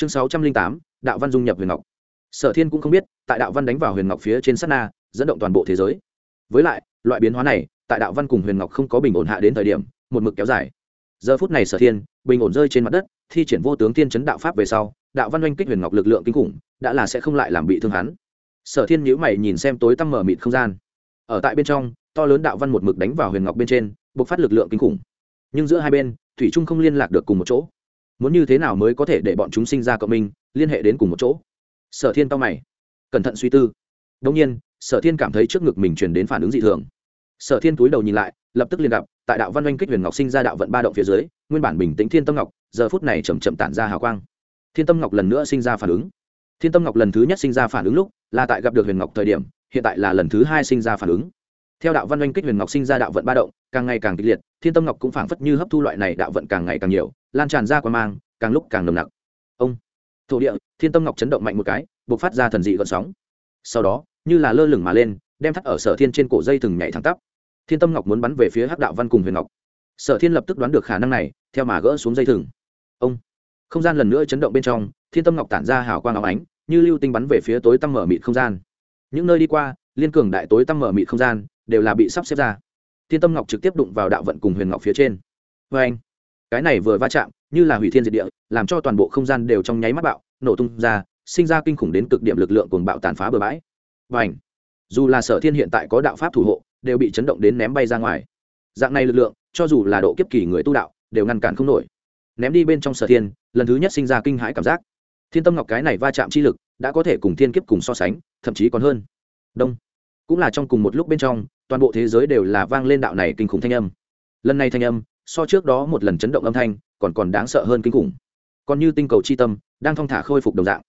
chương sáu trăm linh tám, đạo văn dung nhập huyền ngọc. Sở thiên cũng không biết, tại đạo văn đánh vào huyền ngọc phía trên sát na, dẫn động toàn bộ thế giới. Với lại, loại biến hóa này, tại đạo văn cùng huyền ngọc không có bình ổn hạ đến thời điểm, một mực kéo dài. Giờ phút này sở thiên, bình ổn rơi trên mặt đất, thi triển vô tướng tiên chấn đạo pháp về sau, đạo văn oanh kích huyền ngọc lực lượng kinh khủng, đã là sẽ không lại làm bị thương hắn. Sở thiên nhữ mày nhìn xem tối tăm mở mịt không gian. Ở tại bên trong, to lớn đạo văn một mực đánh vào huyền ngọc bên trên, bộc phát lực lượng kinh khủng. Nhưng giữa hai bên, thủy trung không liên lạc được cùng một chỗ muốn như thế nào mới có thể để bọn chúng sinh ra cộng minh, liên hệ đến cùng một chỗ? Sở thiên tao mày, cẩn thận suy tư. Đông nhiên, sở thiên cảm thấy trước ngực mình truyền đến phản ứng dị thường. Sở thiên túi đầu nhìn lại, lập tức liên gặp, tại đạo văn oanh kích huyền ngọc sinh ra đạo vận ba động phía dưới, nguyên bản bình tĩnh thiên tâm ngọc, giờ phút này chầm chậm tản ra hào quang. Thiên tâm ngọc lần nữa sinh ra phản ứng. Thiên tâm ngọc lần thứ nhất sinh ra phản ứng lúc, là tại gặp được huyền ngọc thời điểm, hiện tại là lần thứ hai sinh ra phản ứng theo đạo văn oanh kích huyền ngọc sinh ra đạo vận ba động, càng ngày càng kịch liệt, thiên tâm ngọc cũng phảng phất như hấp thu loại này đạo vận càng ngày càng nhiều, lan tràn ra qua mang, càng lúc càng nồng nặc. Ông, thổ địa, thiên tâm ngọc chấn động mạnh một cái b ộ c phát ra thần dị gợn sóng. Sau đó, như là lơ lửng mà lên, đem thắt ở sở thiên trên cổ dây thừng nhảy thẳng tắp. Thiên tâm ngọc muốn bắn về phía hắc đạo văn cùng huyền ngọc. Sở thiên lập tức đoán được khả năng này, theo mà gỡ xuống dây thừng. Ông, không gian lần nữa chấn động bên trong, thiên tâm ngọc tản ra hào quang áo ánh, như lưu tinh bắn về phía tối tăm mở mịt không gian. Những nơi đi qua, liên cường đại tối tăm mở mịt không gian đều là bị sắp xếp ra. Thiên tâm ngọc trực tiếp đụng vào đạo vận cùng huyền ngọc phía trên. Vê anh, cái này vừa va chạm, như là hủy thiên diệt địa, làm cho toàn bộ không gian đều trong nháy mắt bạo, nổ tung ra, sinh ra kinh khủng đến cực điểm lực lượng cuồng bạo tàn phá bừa bãi. Và ảnh dù là sở thiên hiện tại có đạo pháp thủ hộ, đều bị chấn động đến ném bay ra ngoài. Dạng này lực lượng, cho dù là độ kiếp kỳ người tu đạo, đều ngăn cản không nổi. Ném đi bên trong sở thiên, lần thứ nhất sinh ra kinh hãi cảm giác. Thiên tâm ngọc cái này va chạm chi lực, đã có thể cùng thiên kiếp cùng so sánh, thậm chí còn hơn. Đông. Cũng là trong cùng một lúc bên trong toàn bộ thế giới đều là vang lên đạo này kinh khủng thanh âm. Lần này thanh âm, so trước đó một lần chấn động âm thanh, còn còn đáng sợ hơn kinh khủng. Còn như tinh cầu chi tâm, đang thong thả khôi phục đồng dạng.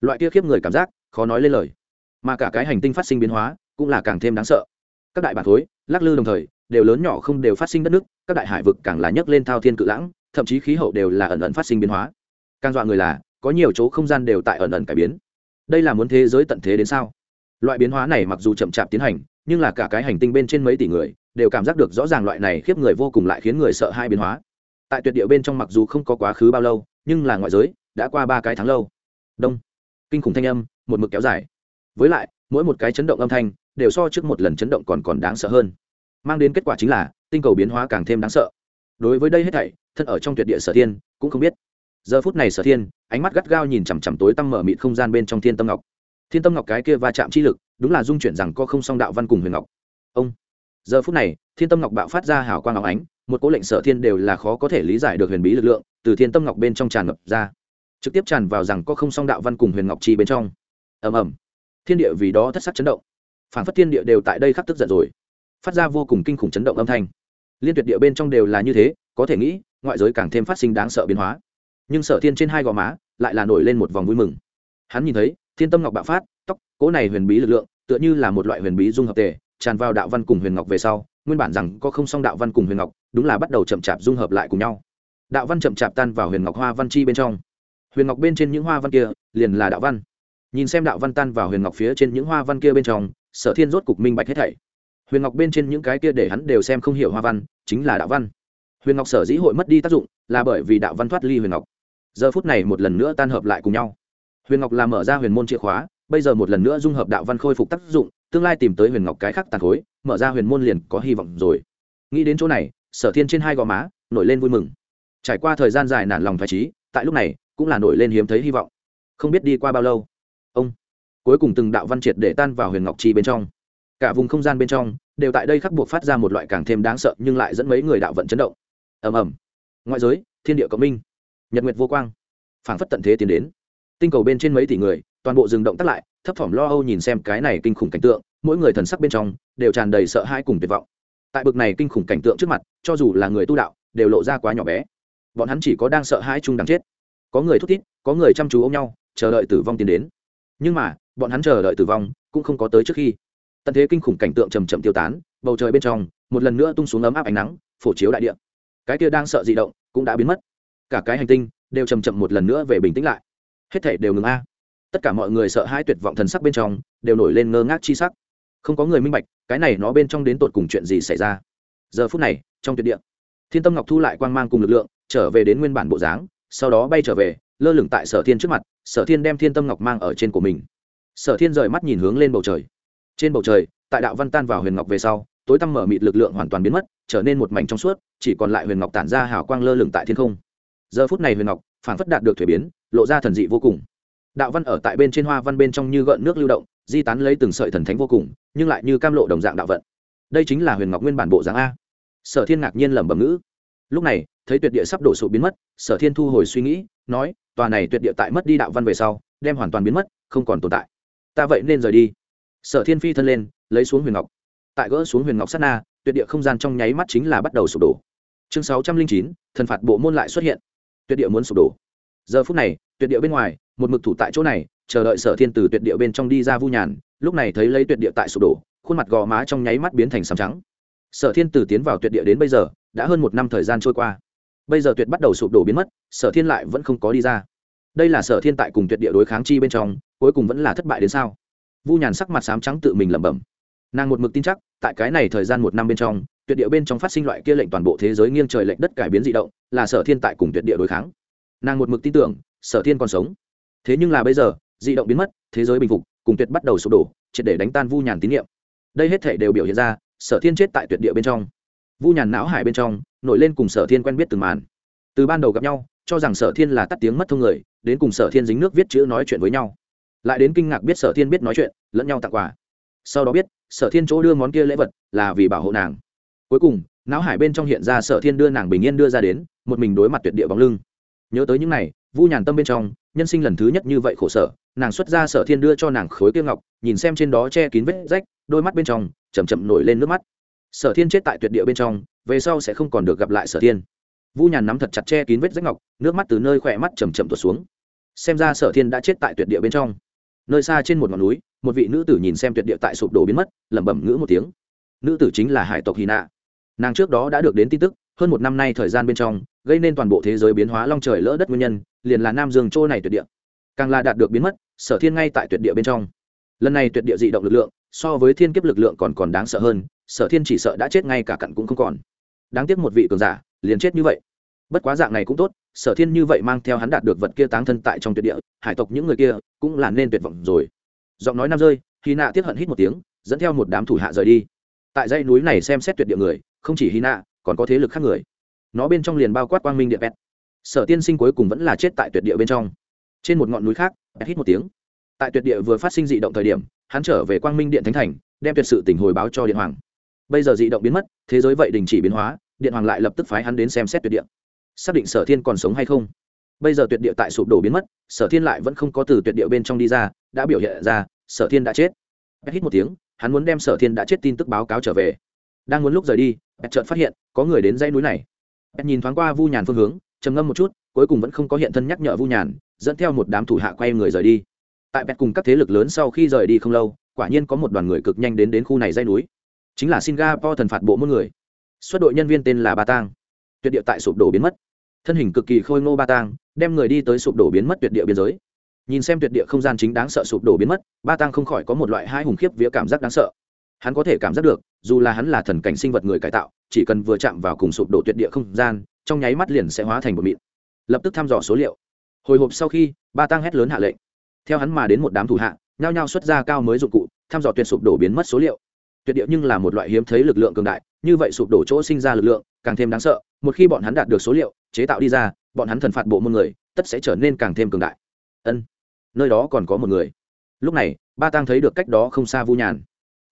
Loại kia khiếp người cảm giác, khó nói lên lời. Mà cả cái hành tinh phát sinh biến hóa, cũng là càng thêm đáng sợ. Các đại bản thối, lắc lư đồng thời, đều lớn nhỏ không đều phát sinh đất nước, các đại hải vực càng là nhấc lên thao thiên cự lãng, thậm chí khí hậu đều là ẩn ẩn phát sinh biến hóa. Càng dọa người là, có nhiều chỗ không gian đều tại ẩn ẩn cải biến. Đây là muốn thế giới tận thế đến sao? Loại biến hóa này mặc dù chậm chạp tiến hành nhưng là cả cái hành tinh bên trên mấy tỷ người đều cảm giác được rõ ràng loại này khiếp người vô cùng lại khiến người sợ hai biến hóa. Tại tuyệt địa bên trong mặc dù không có quá khứ bao lâu, nhưng là ngoại giới đã qua ba cái tháng lâu. Đông. Kinh khủng thanh âm, một mực kéo dài. Với lại, mỗi một cái chấn động âm thanh đều so trước một lần chấn động còn còn đáng sợ hơn. Mang đến kết quả chính là, tinh cầu biến hóa càng thêm đáng sợ. Đối với đây hết thảy, thân ở trong tuyệt địa sở thiên cũng không biết. Giờ phút này sở thiên, ánh mắt gắt gao nhìn chằm chằm tối tăm mở mịt không gian bên trong thiên tâm ngọc. Thiên tâm ngọc cái kia va chạm chi lực đúng là dung chuyển rằng có không song đạo văn cùng huyền ngọc. Ông, giờ phút này, thiên tâm ngọc bạo phát ra hào quang ngọc ánh, một cố lệnh sở thiên đều là khó có thể lý giải được huyền bí lực lượng, từ thiên tâm ngọc bên trong tràn ngập ra, trực tiếp tràn vào rằng có không song đạo văn cùng huyền ngọc chi bên trong. Ầm ầm. Thiên địa vì đó thất sắc chấn động. Phản phất thiên địa đều tại đây khắc tức giận rồi. Phát ra vô cùng kinh khủng chấn động âm thanh. Liên tuyệt địa bên trong đều là như thế, có thể nghĩ, ngoại giới càng thêm phát sinh đáng sợ biến hóa. Nhưng sở thiên trên hai gò má lại là nổi lên một vòng vui mừng. Hắn nhìn thấy, thiên tâm ngọc bạo phát tóc cỗ này huyền bí lực lượng, tựa như là một loại huyền bí dung hợp tề, tràn vào đạo văn cùng huyền ngọc về sau, nguyên bản rằng có không song đạo văn cùng huyền ngọc, đúng là bắt đầu chậm chạp dung hợp lại cùng nhau. Đạo văn chậm chạp tan vào huyền ngọc hoa văn chi bên trong. Huyền ngọc bên trên những hoa văn kia, liền là đạo văn. Nhìn xem đạo văn tan vào huyền ngọc phía trên những hoa văn kia bên trong, sở thiên rốt cục minh bạch hết thảy. Huyền ngọc bên trên những cái kia để hắn đều xem không hiểu hoa văn, chính là đạo văn. Huyền ngọc sở dĩ hội mất đi tác dụng, là bởi vì đạo văn thoát ly huyền ngọc. Giờ phút này một lần nữa tan hợp lại cùng nhau. Huyền ngọc làm mở ra huyền môn chìa khóa bây giờ một lần nữa dung hợp đạo văn khôi phục tác dụng, tương lai tìm tới huyền ngọc cái khắc tàn khối, mở ra huyền môn liền có hy vọng rồi. Nghĩ đến chỗ này, sở thiên trên hai gò má, nổi lên vui mừng. Trải qua thời gian dài nản lòng phải trí tại lúc này, cũng là nổi lên hiếm thấy hy vọng. Không biết đi qua bao lâu, ông cuối cùng từng đạo văn triệt để tan vào huyền ngọc chi bên trong. Cả vùng không gian bên trong, đều tại đây khắc buộc phát ra một loại càng thêm đáng sợ nhưng lại dẫn mấy người đạo vận chấn động. Ầm ầm. Ngoại giới, thiên địa cộng minh, nhật nguyệt vô quang, phảng phất tận thế tiến đến. Tinh cầu bên trên mấy tỷ người toàn bộ dừng động tắt lại, thấp thỏm lo âu nhìn xem cái này kinh khủng cảnh tượng, mỗi người thần sắc bên trong đều tràn đầy sợ hãi cùng tuyệt vọng. Tại bực này kinh khủng cảnh tượng trước mặt, cho dù là người tu đạo, đều lộ ra quá nhỏ bé. Bọn hắn chỉ có đang sợ hãi chung đáng chết. Có người thúc thít, có người chăm chú ôm nhau, chờ đợi tử vong tiến đến. Nhưng mà, bọn hắn chờ đợi tử vong cũng không có tới trước khi. Tận thế kinh khủng cảnh tượng chầm chậm tiêu tán, bầu trời bên trong, một lần nữa tung xuống ấm áp ánh nắng, phổ chiếu đại địa. Cái kia đang sợ dị động cũng đã biến mất. Cả cái hành tinh đều chầm chậm một lần nữa về bình tĩnh lại. Hết thể đều ngừng a tất cả mọi người sợ hãi tuyệt vọng thần sắc bên trong, đều nổi lên ngơ ngác chi sắc. Không có người minh bạch, cái này nó bên trong đến tột cùng chuyện gì xảy ra. Giờ phút này, trong tuyệt địa, thiên tâm ngọc thu lại quang mang cùng lực lượng, trở về đến nguyên bản bộ dáng, sau đó bay trở về, lơ lửng tại sở thiên trước mặt, sở thiên đem thiên tâm ngọc mang ở trên của mình. Sở thiên rời mắt nhìn hướng lên bầu trời. Trên bầu trời, tại đạo văn tan vào huyền ngọc về sau, tối tăm mở mịt lực lượng hoàn toàn biến mất, trở nên một mảnh trong suốt, chỉ còn lại huyền ngọc tản ra hào quang lơ lửng tại thiên không. Giờ phút này huyền ngọc phản phất đạt được thuế biến, lộ ra thần dị vô cùng đạo văn ở tại bên trên hoa văn bên trong như gợn nước lưu động, di tán lấy từng sợi thần thánh vô cùng, nhưng lại như cam lộ đồng dạng đạo vận. Đây chính là huyền ngọc nguyên bản bộ dáng a. Sở thiên ngạc nhiên lẩm bẩm ngữ. Lúc này, thấy tuyệt địa sắp đổ sụp biến mất, sở thiên thu hồi suy nghĩ, nói, tòa này tuyệt địa tại mất đi đạo văn về sau, đem hoàn toàn biến mất, không còn tồn tại. Ta vậy nên rời đi. Sở thiên phi thân lên, lấy xuống huyền ngọc. Tại gỡ xuống huyền ngọc sát na, tuyệt địa không gian trong nháy mắt chính là bắt đầu sụp đổ. Chương sáu trăm linh chín, thần phạt bộ môn lại xuất hiện. Tuyệt địa muốn sụp đổ. Giờ phút này tuyệt địa bên ngoài, một mực thủ tại chỗ này, chờ đợi sở thiên từ tuyệt địa bên trong đi ra vu nhàn, lúc này thấy lấy tuyệt địa tại sụp đổ, khuôn mặt gò má trong nháy mắt biến thành sàm trắng. Sở thiên từ tiến vào tuyệt địa đến bây giờ, đã hơn một năm thời gian trôi qua. Bây giờ tuyệt bắt đầu sụp đổ biến mất, sở thiên lại vẫn không có đi ra. Đây là sở thiên tại cùng tuyệt địa đối kháng chi bên trong, cuối cùng vẫn là thất bại đến sao? Vu nhàn sắc mặt sám trắng tự mình lẩm bẩm. Nàng một mực tin chắc, tại cái này thời gian một năm bên trong, tuyệt địa bên trong phát sinh loại kia lệnh toàn bộ thế giới nghiêng trời lệnh đất cải biến dị động, là sở thiên tại cùng tuyệt địa đối kháng. Nàng một mực tin tưởng sở thiên còn sống. Thế nhưng là bây giờ di động biến mất, thế giới bình phục, cùng tuyệt bắt đầu sụp đổ, triệt để đánh tan vu nhàn tín nhiệm đây hết thể đều biểu hiện ra, sở thiên chết tại tuyệt địa bên trong. Vu nhàn não hải bên trong, nổi lên cùng sở thiên quen biết từng màn. Từ ban đầu gặp nhau, cho rằng sở thiên là tắt tiếng mất thông người, đến cùng sở thiên dính nước viết chữ nói chuyện với nhau. Lại đến kinh ngạc biết sở thiên biết nói chuyện, lẫn nhau tặng quà. Sau đó biết, sở thiên chỗ đưa món kia lễ vật là vì bảo hộ nàng. Cuối cùng, não hải bên trong hiện ra sở thiên đưa nàng bình yên đưa ra đến, một mình đối mặt tuyệt địa bóng lưng. Nhớ tới những này vu nhàn tâm bên trong, nhân sinh lần thứ nhất như vậy khổ sở, nàng xuất ra sở thiên đưa cho nàng khối kia ngọc, nhìn xem trên đó che kín vết rách, đôi mắt bên trong chầm chậm nổi lên nước mắt. Sở thiên chết tại tuyệt địa bên trong, về sau sẽ không còn được gặp lại sở thiên. Vu nhàn nắm thật chặt che kín vết rách ngọc, nước mắt từ nơi khỏe mắt chầm chậm tuột xuống. Xem ra sở thiên đã chết tại tuyệt địa bên trong. Nơi xa trên một ngọn núi, một vị nữ tử nhìn xem tuyệt địa tại sụp đổ biến mất, lẩm bẩm ngữ một tiếng. Nữ tử chính là hải tộc hy nạ. Nàng trước đó đã được đến tin tức hơn một năm nay thời gian bên trong, gây nên toàn bộ thế giới biến hóa long trời lỡ đất nguyên nhân, liền là nam dương châu này tuyệt địa. Càng là đạt được biến mất, sở thiên ngay tại tuyệt địa bên trong. Lần này tuyệt địa dị động lực lượng, so với thiên kiếp lực lượng còn còn đáng sợ hơn, sở thiên chỉ sợ đã chết ngay cả cặn cũng không còn. Đáng tiếc một vị cường giả, liền chết như vậy. Bất quá dạng này cũng tốt, sở thiên như vậy mang theo hắn đạt được vật kia táng thân tại trong tuyệt địa, hải tộc những người kia cũng là nên tuyệt vọng rồi. Giọng nói nam rơi hy nạ tiếp hận hít một tiếng, dẫn theo một đám thủ hạ rời đi. Tại dãy núi này xem xét tuyệt địa người, không chỉ hy nạ còn có thế lực khác người. Nó bên trong liền bao quát quang minh địa pet. Sở tiên sinh cuối cùng vẫn là chết tại tuyệt địa bên trong. Trên một ngọn núi khác, pet hít một tiếng. Tại tuyệt địa vừa phát sinh dị động thời điểm, hắn trở về quang minh điện thánh thành, đem tuyệt sự tỉnh hồi báo cho điện hoàng. Bây giờ dị động biến mất, thế giới vậy đình chỉ biến hóa, điện hoàng lại lập tức phái hắn đến xem xét tuyệt địa. Xác định sở thiên còn sống hay không? Bây giờ tuyệt địa tại sụp đổ biến mất, sở thiên lại vẫn không có từ tuyệt địa bên trong đi ra, đã biểu hiện ra, sở thiên đã chết. Pet hít một tiếng, hắn muốn đem sở thiên đã chết tin tức báo cáo trở về đang muốn lúc rời đi bẹt chợt phát hiện có người đến dãy núi này. Bẹt nhìn thoáng qua vu nhàn phương hướng, trầm ngâm một chút, cuối cùng vẫn không có hiện thân nhắc nhở vu nhàn, dẫn theo một đám thủ hạ quay người rời đi. Tại bẹt cùng các thế lực lớn sau khi rời đi không lâu, quả nhiên có một đoàn người cực nhanh đến đến khu này dãy núi. Chính là singapore thần phạt bộ môn người. Xuất đội nhân viên tên là ba tang. Tuyệt địa tại sụp đổ biến mất. Thân hình cực kỳ khôi ngô ba tang, đem người đi tới sụp đổ biến mất tuyệt địa biên giới. Nhìn xem tuyệt địa không gian chính đáng sợ sụp đổ biến mất, ba tang không khỏi có một loại hai hùng khiếp vía cảm giác đáng sợ hắn có thể cảm giác được, dù là hắn là thần cảnh sinh vật người cải tạo, chỉ cần vừa chạm vào cùng sụp đổ tuyệt địa không gian, trong nháy mắt liền sẽ hóa thành một mịn. Lập tức thăm dò số liệu. Hồi hộp sau khi, ba tăng hét lớn hạ lệnh. Theo hắn mà đến một đám thủ hạ, nhao nhao xuất ra cao mới dụng cụ, thăm dò tuyệt sụp đổ biến mất số liệu. Tuyệt địa nhưng là một loại hiếm thấy lực lượng cường đại, như vậy sụp đổ chỗ sinh ra lực lượng, càng thêm đáng sợ, một khi bọn hắn đạt được số liệu, chế tạo đi ra, bọn hắn thần phạt bộ môn người, tất sẽ trở nên càng thêm cường đại. Ân, nơi đó còn có một người. Lúc này, ba tăng thấy được cách đó không xa vu nhàn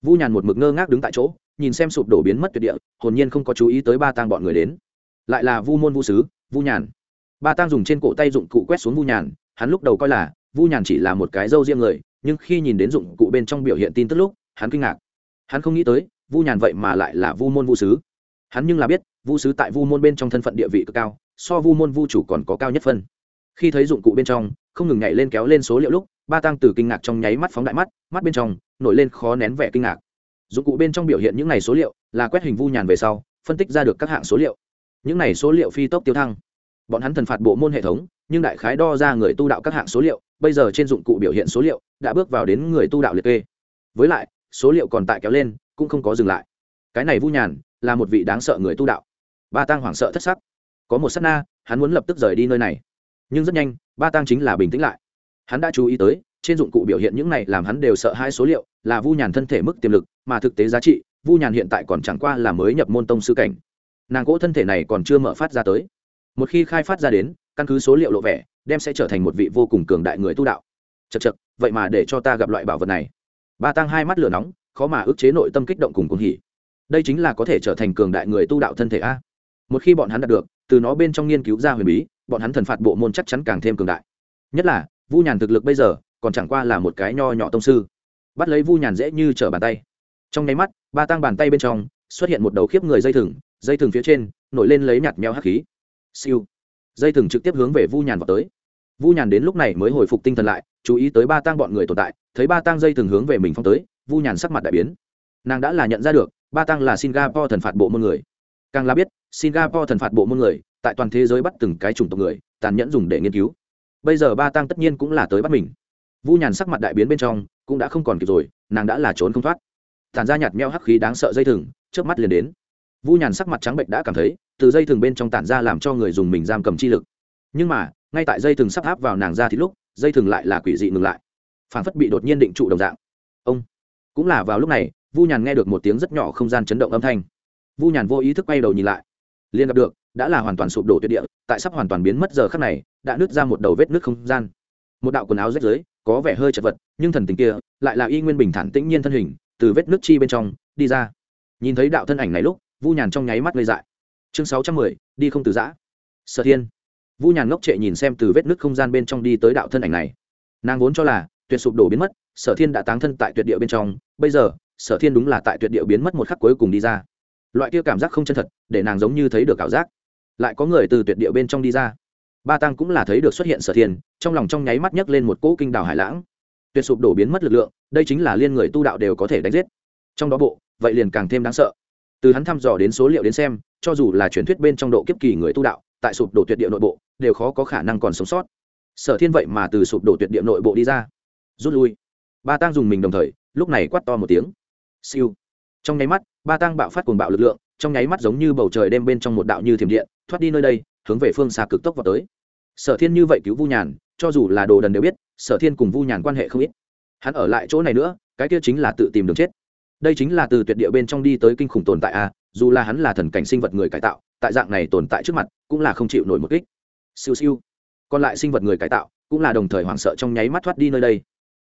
vu nhàn một mực ngơ ngác đứng tại chỗ, nhìn xem sụp đổ biến mất tuyệt địa, hồn nhiên không có chú ý tới ba tang bọn người đến. Lại là vu môn vu sứ, vu nhàn. Ba Tang dùng trên cổ tay dụng cụ quét xuống vu nhàn, hắn lúc đầu coi là vu nhàn chỉ là một cái dâu riêng người, nhưng khi nhìn đến dụng cụ bên trong biểu hiện tin tức lúc, hắn kinh ngạc. Hắn không nghĩ tới, vu nhàn vậy mà lại là vu môn vu sứ. Hắn nhưng là biết, vu sứ tại vu môn bên trong thân phận địa vị cực cao, so vu môn vu chủ còn có cao nhất phân. Khi thấy dụng cụ bên trong, không ngừng nhảy lên kéo lên số liệu lúc ba tăng từ kinh ngạc trong nháy mắt phóng đại mắt mắt bên trong nổi lên khó nén vẻ kinh ngạc. Dụng cụ bên trong biểu hiện những này số liệu là quét hình vu nhàn về sau, phân tích ra được các hạng số liệu. Những này số liệu phi tốc tiêu thăng. Bọn hắn thần phạt bộ môn hệ thống, nhưng đại khái đo ra người tu đạo các hạng số liệu, bây giờ trên dụng cụ biểu hiện số liệu đã bước vào đến người tu đạo liệt kê. Với lại, số liệu còn tại kéo lên, cũng không có dừng lại. Cái này vu nhàn là một vị đáng sợ người tu đạo. Ba tăng hoảng sợ thất sắc. Có một s á t na, hắn muốn lập tức rời đi nơi này. Nhưng rất nhanh, ba tăng chính là bình tĩnh lại hắn đã chú ý tới, trên dụng cụ biểu hiện những này làm hắn đều sợ hai số liệu, là vu nhàn thân thể mức tiềm lực, mà thực tế giá trị, vu nhàn hiện tại còn chẳng qua là mới nhập môn tông sư cảnh. Nàng cỗ thân thể này còn chưa mở phát ra tới. Một khi khai phát ra đến, căn cứ số liệu lộ vẻ, đem sẽ trở thành một vị vô cùng cường đại người tu đạo. Chật chật vậy mà để cho ta gặp loại bảo vật này. Ba tăng hai mắt lửa nóng, khó mà ức chế nội tâm kích động cùng cuồng hỉ. Đây chính là có thể trở thành cường đại người tu đạo thân thể a. Một khi bọn hắn đạt được, từ nó bên trong nghiên cứu ra huyền bí, bọn hắn thần phạt bộ môn chắc chắn càng thêm cường đại. Nhất là vu nhàn thực lực bây giờ còn chẳng qua là một cái nho nhỏ tông sư. Bắt lấy vu nhàn dễ như trở bàn tay. Trong nháy mắt, ba tăng bàn tay bên trong xuất hiện một đầu khiếp người dây thừng dây thừng phía trên nổi lên lấy nhạt mèo hắc khí. Siêu. Dây thừng trực tiếp hướng về vu nhàn vào tới. Vu nhàn đến lúc này mới hồi phục tinh thần lại, chú ý tới ba tăng bọn người tồn tại, thấy ba tăng dây thừng hướng về mình phong tới, vu nhàn sắc mặt đại biến. Nàng đã là nhận ra được, ba tăng là singapore thần phạt bộ môn người. Càng là biết, singapore thần phạt bộ môn người tại toàn thế giới bắt từng cái chủng tộc người, tàn nhẫn dùng để nghiên cứu bây giờ ba tăng tất nhiên cũng là tới bắt mình. Vu nhàn sắc mặt đại biến bên trong, cũng đã không còn kịp rồi, nàng đã là trốn không thoát. Tàn ra nhạt meo hắc khí đáng sợ dây thừng trước mắt liền đến. Vu nhàn sắc mặt trắng bệnh đã cảm thấy, từ dây thừng bên trong tản ra làm cho người dùng mình giam cầm chi lực. Nhưng mà, ngay tại dây thừng sắp áp vào nàng ra thì lúc, dây thừng lại là quỷ dị ngừng lại. Phản phất bị đột nhiên định trụ đồng dạng. Ông! Cũng là vào lúc này, vu nhàn nghe được một tiếng rất nhỏ không gian chấn động âm thanh. Vu nhàn vô ý thức quay đầu nhìn lại. Liền gặp được đã là hoàn toàn sụp đổ tuyệt địa, tại sắp hoàn toàn biến mất giờ khắc này, đã nứt ra một đầu vết nước không gian. Một đạo quần áo rách rưới, có vẻ hơi chật vật, nhưng thần tình kia lại là y nguyên bình thản tĩnh nhiên thân hình, từ vết nước chi bên trong, đi ra. Nhìn thấy đạo thân ảnh này lúc, vu nhàn trong nháy mắt gây dại. Chương sáu trăm mười, đi không từ giã. Sở thiên. Vu nhàn ngốc trệ nhìn xem từ vết nước không gian bên trong đi tới đạo thân ảnh này. Nàng vốn cho là, tuyệt sụp đổ biến mất, sở thiên đã táng thân tại tuyệt địa bên trong, bây giờ, sở thiên đúng là tại tuyệt địa biến mất một khắc cuối cùng đi ra. Loại kia cảm giác không chân thật, để nàng giống như thấy được ảo giác lại có người từ tuyệt địa bên trong đi ra. Ba tăng cũng là thấy được xuất hiện sở thiên, trong lòng trong nháy mắt nhấc lên một cỗ kinh đảo hải lãng. Tuyệt sụp đổ biến mất lực lượng, đây chính là liên người tu đạo đều có thể đánh giết. Trong đó bộ, vậy liền càng thêm đáng sợ. Từ hắn thăm dò đến số liệu đến xem, cho dù là truyền thuyết bên trong độ kiếp kỳ người tu đạo, tại sụp đổ tuyệt địa nội bộ, đều khó có khả năng còn sống sót. Sở thiên vậy mà từ sụp đổ tuyệt địa nội bộ đi ra. Rút lui. Ba tăng dùng mình đồng thời, lúc này quát to một tiếng. Siêu. Trong nháy mắt, ba tăng bạo phát cuồng bạo lực lượng, trong nháy mắt giống như bầu trời đem bên trong một đạo như thiểm điện thoát đi nơi đây, hướng về phương xa cực tốc vào tới. Sở thiên như vậy cứu vu nhàn, cho dù là đồ đần đều biết, sở thiên cùng vu nhàn quan hệ không ít. Hắn ở lại chỗ này nữa, cái kia chính là tự tìm đường chết. Đây chính là từ tuyệt địa bên trong đi tới kinh khủng tồn tại a, dù là hắn là thần cảnh sinh vật người cải tạo, tại dạng này tồn tại trước mặt, cũng là không chịu nổi một kích. Siêu siêu. Còn lại sinh vật người cải tạo, cũng là đồng thời hoảng sợ trong nháy mắt thoát đi nơi đây.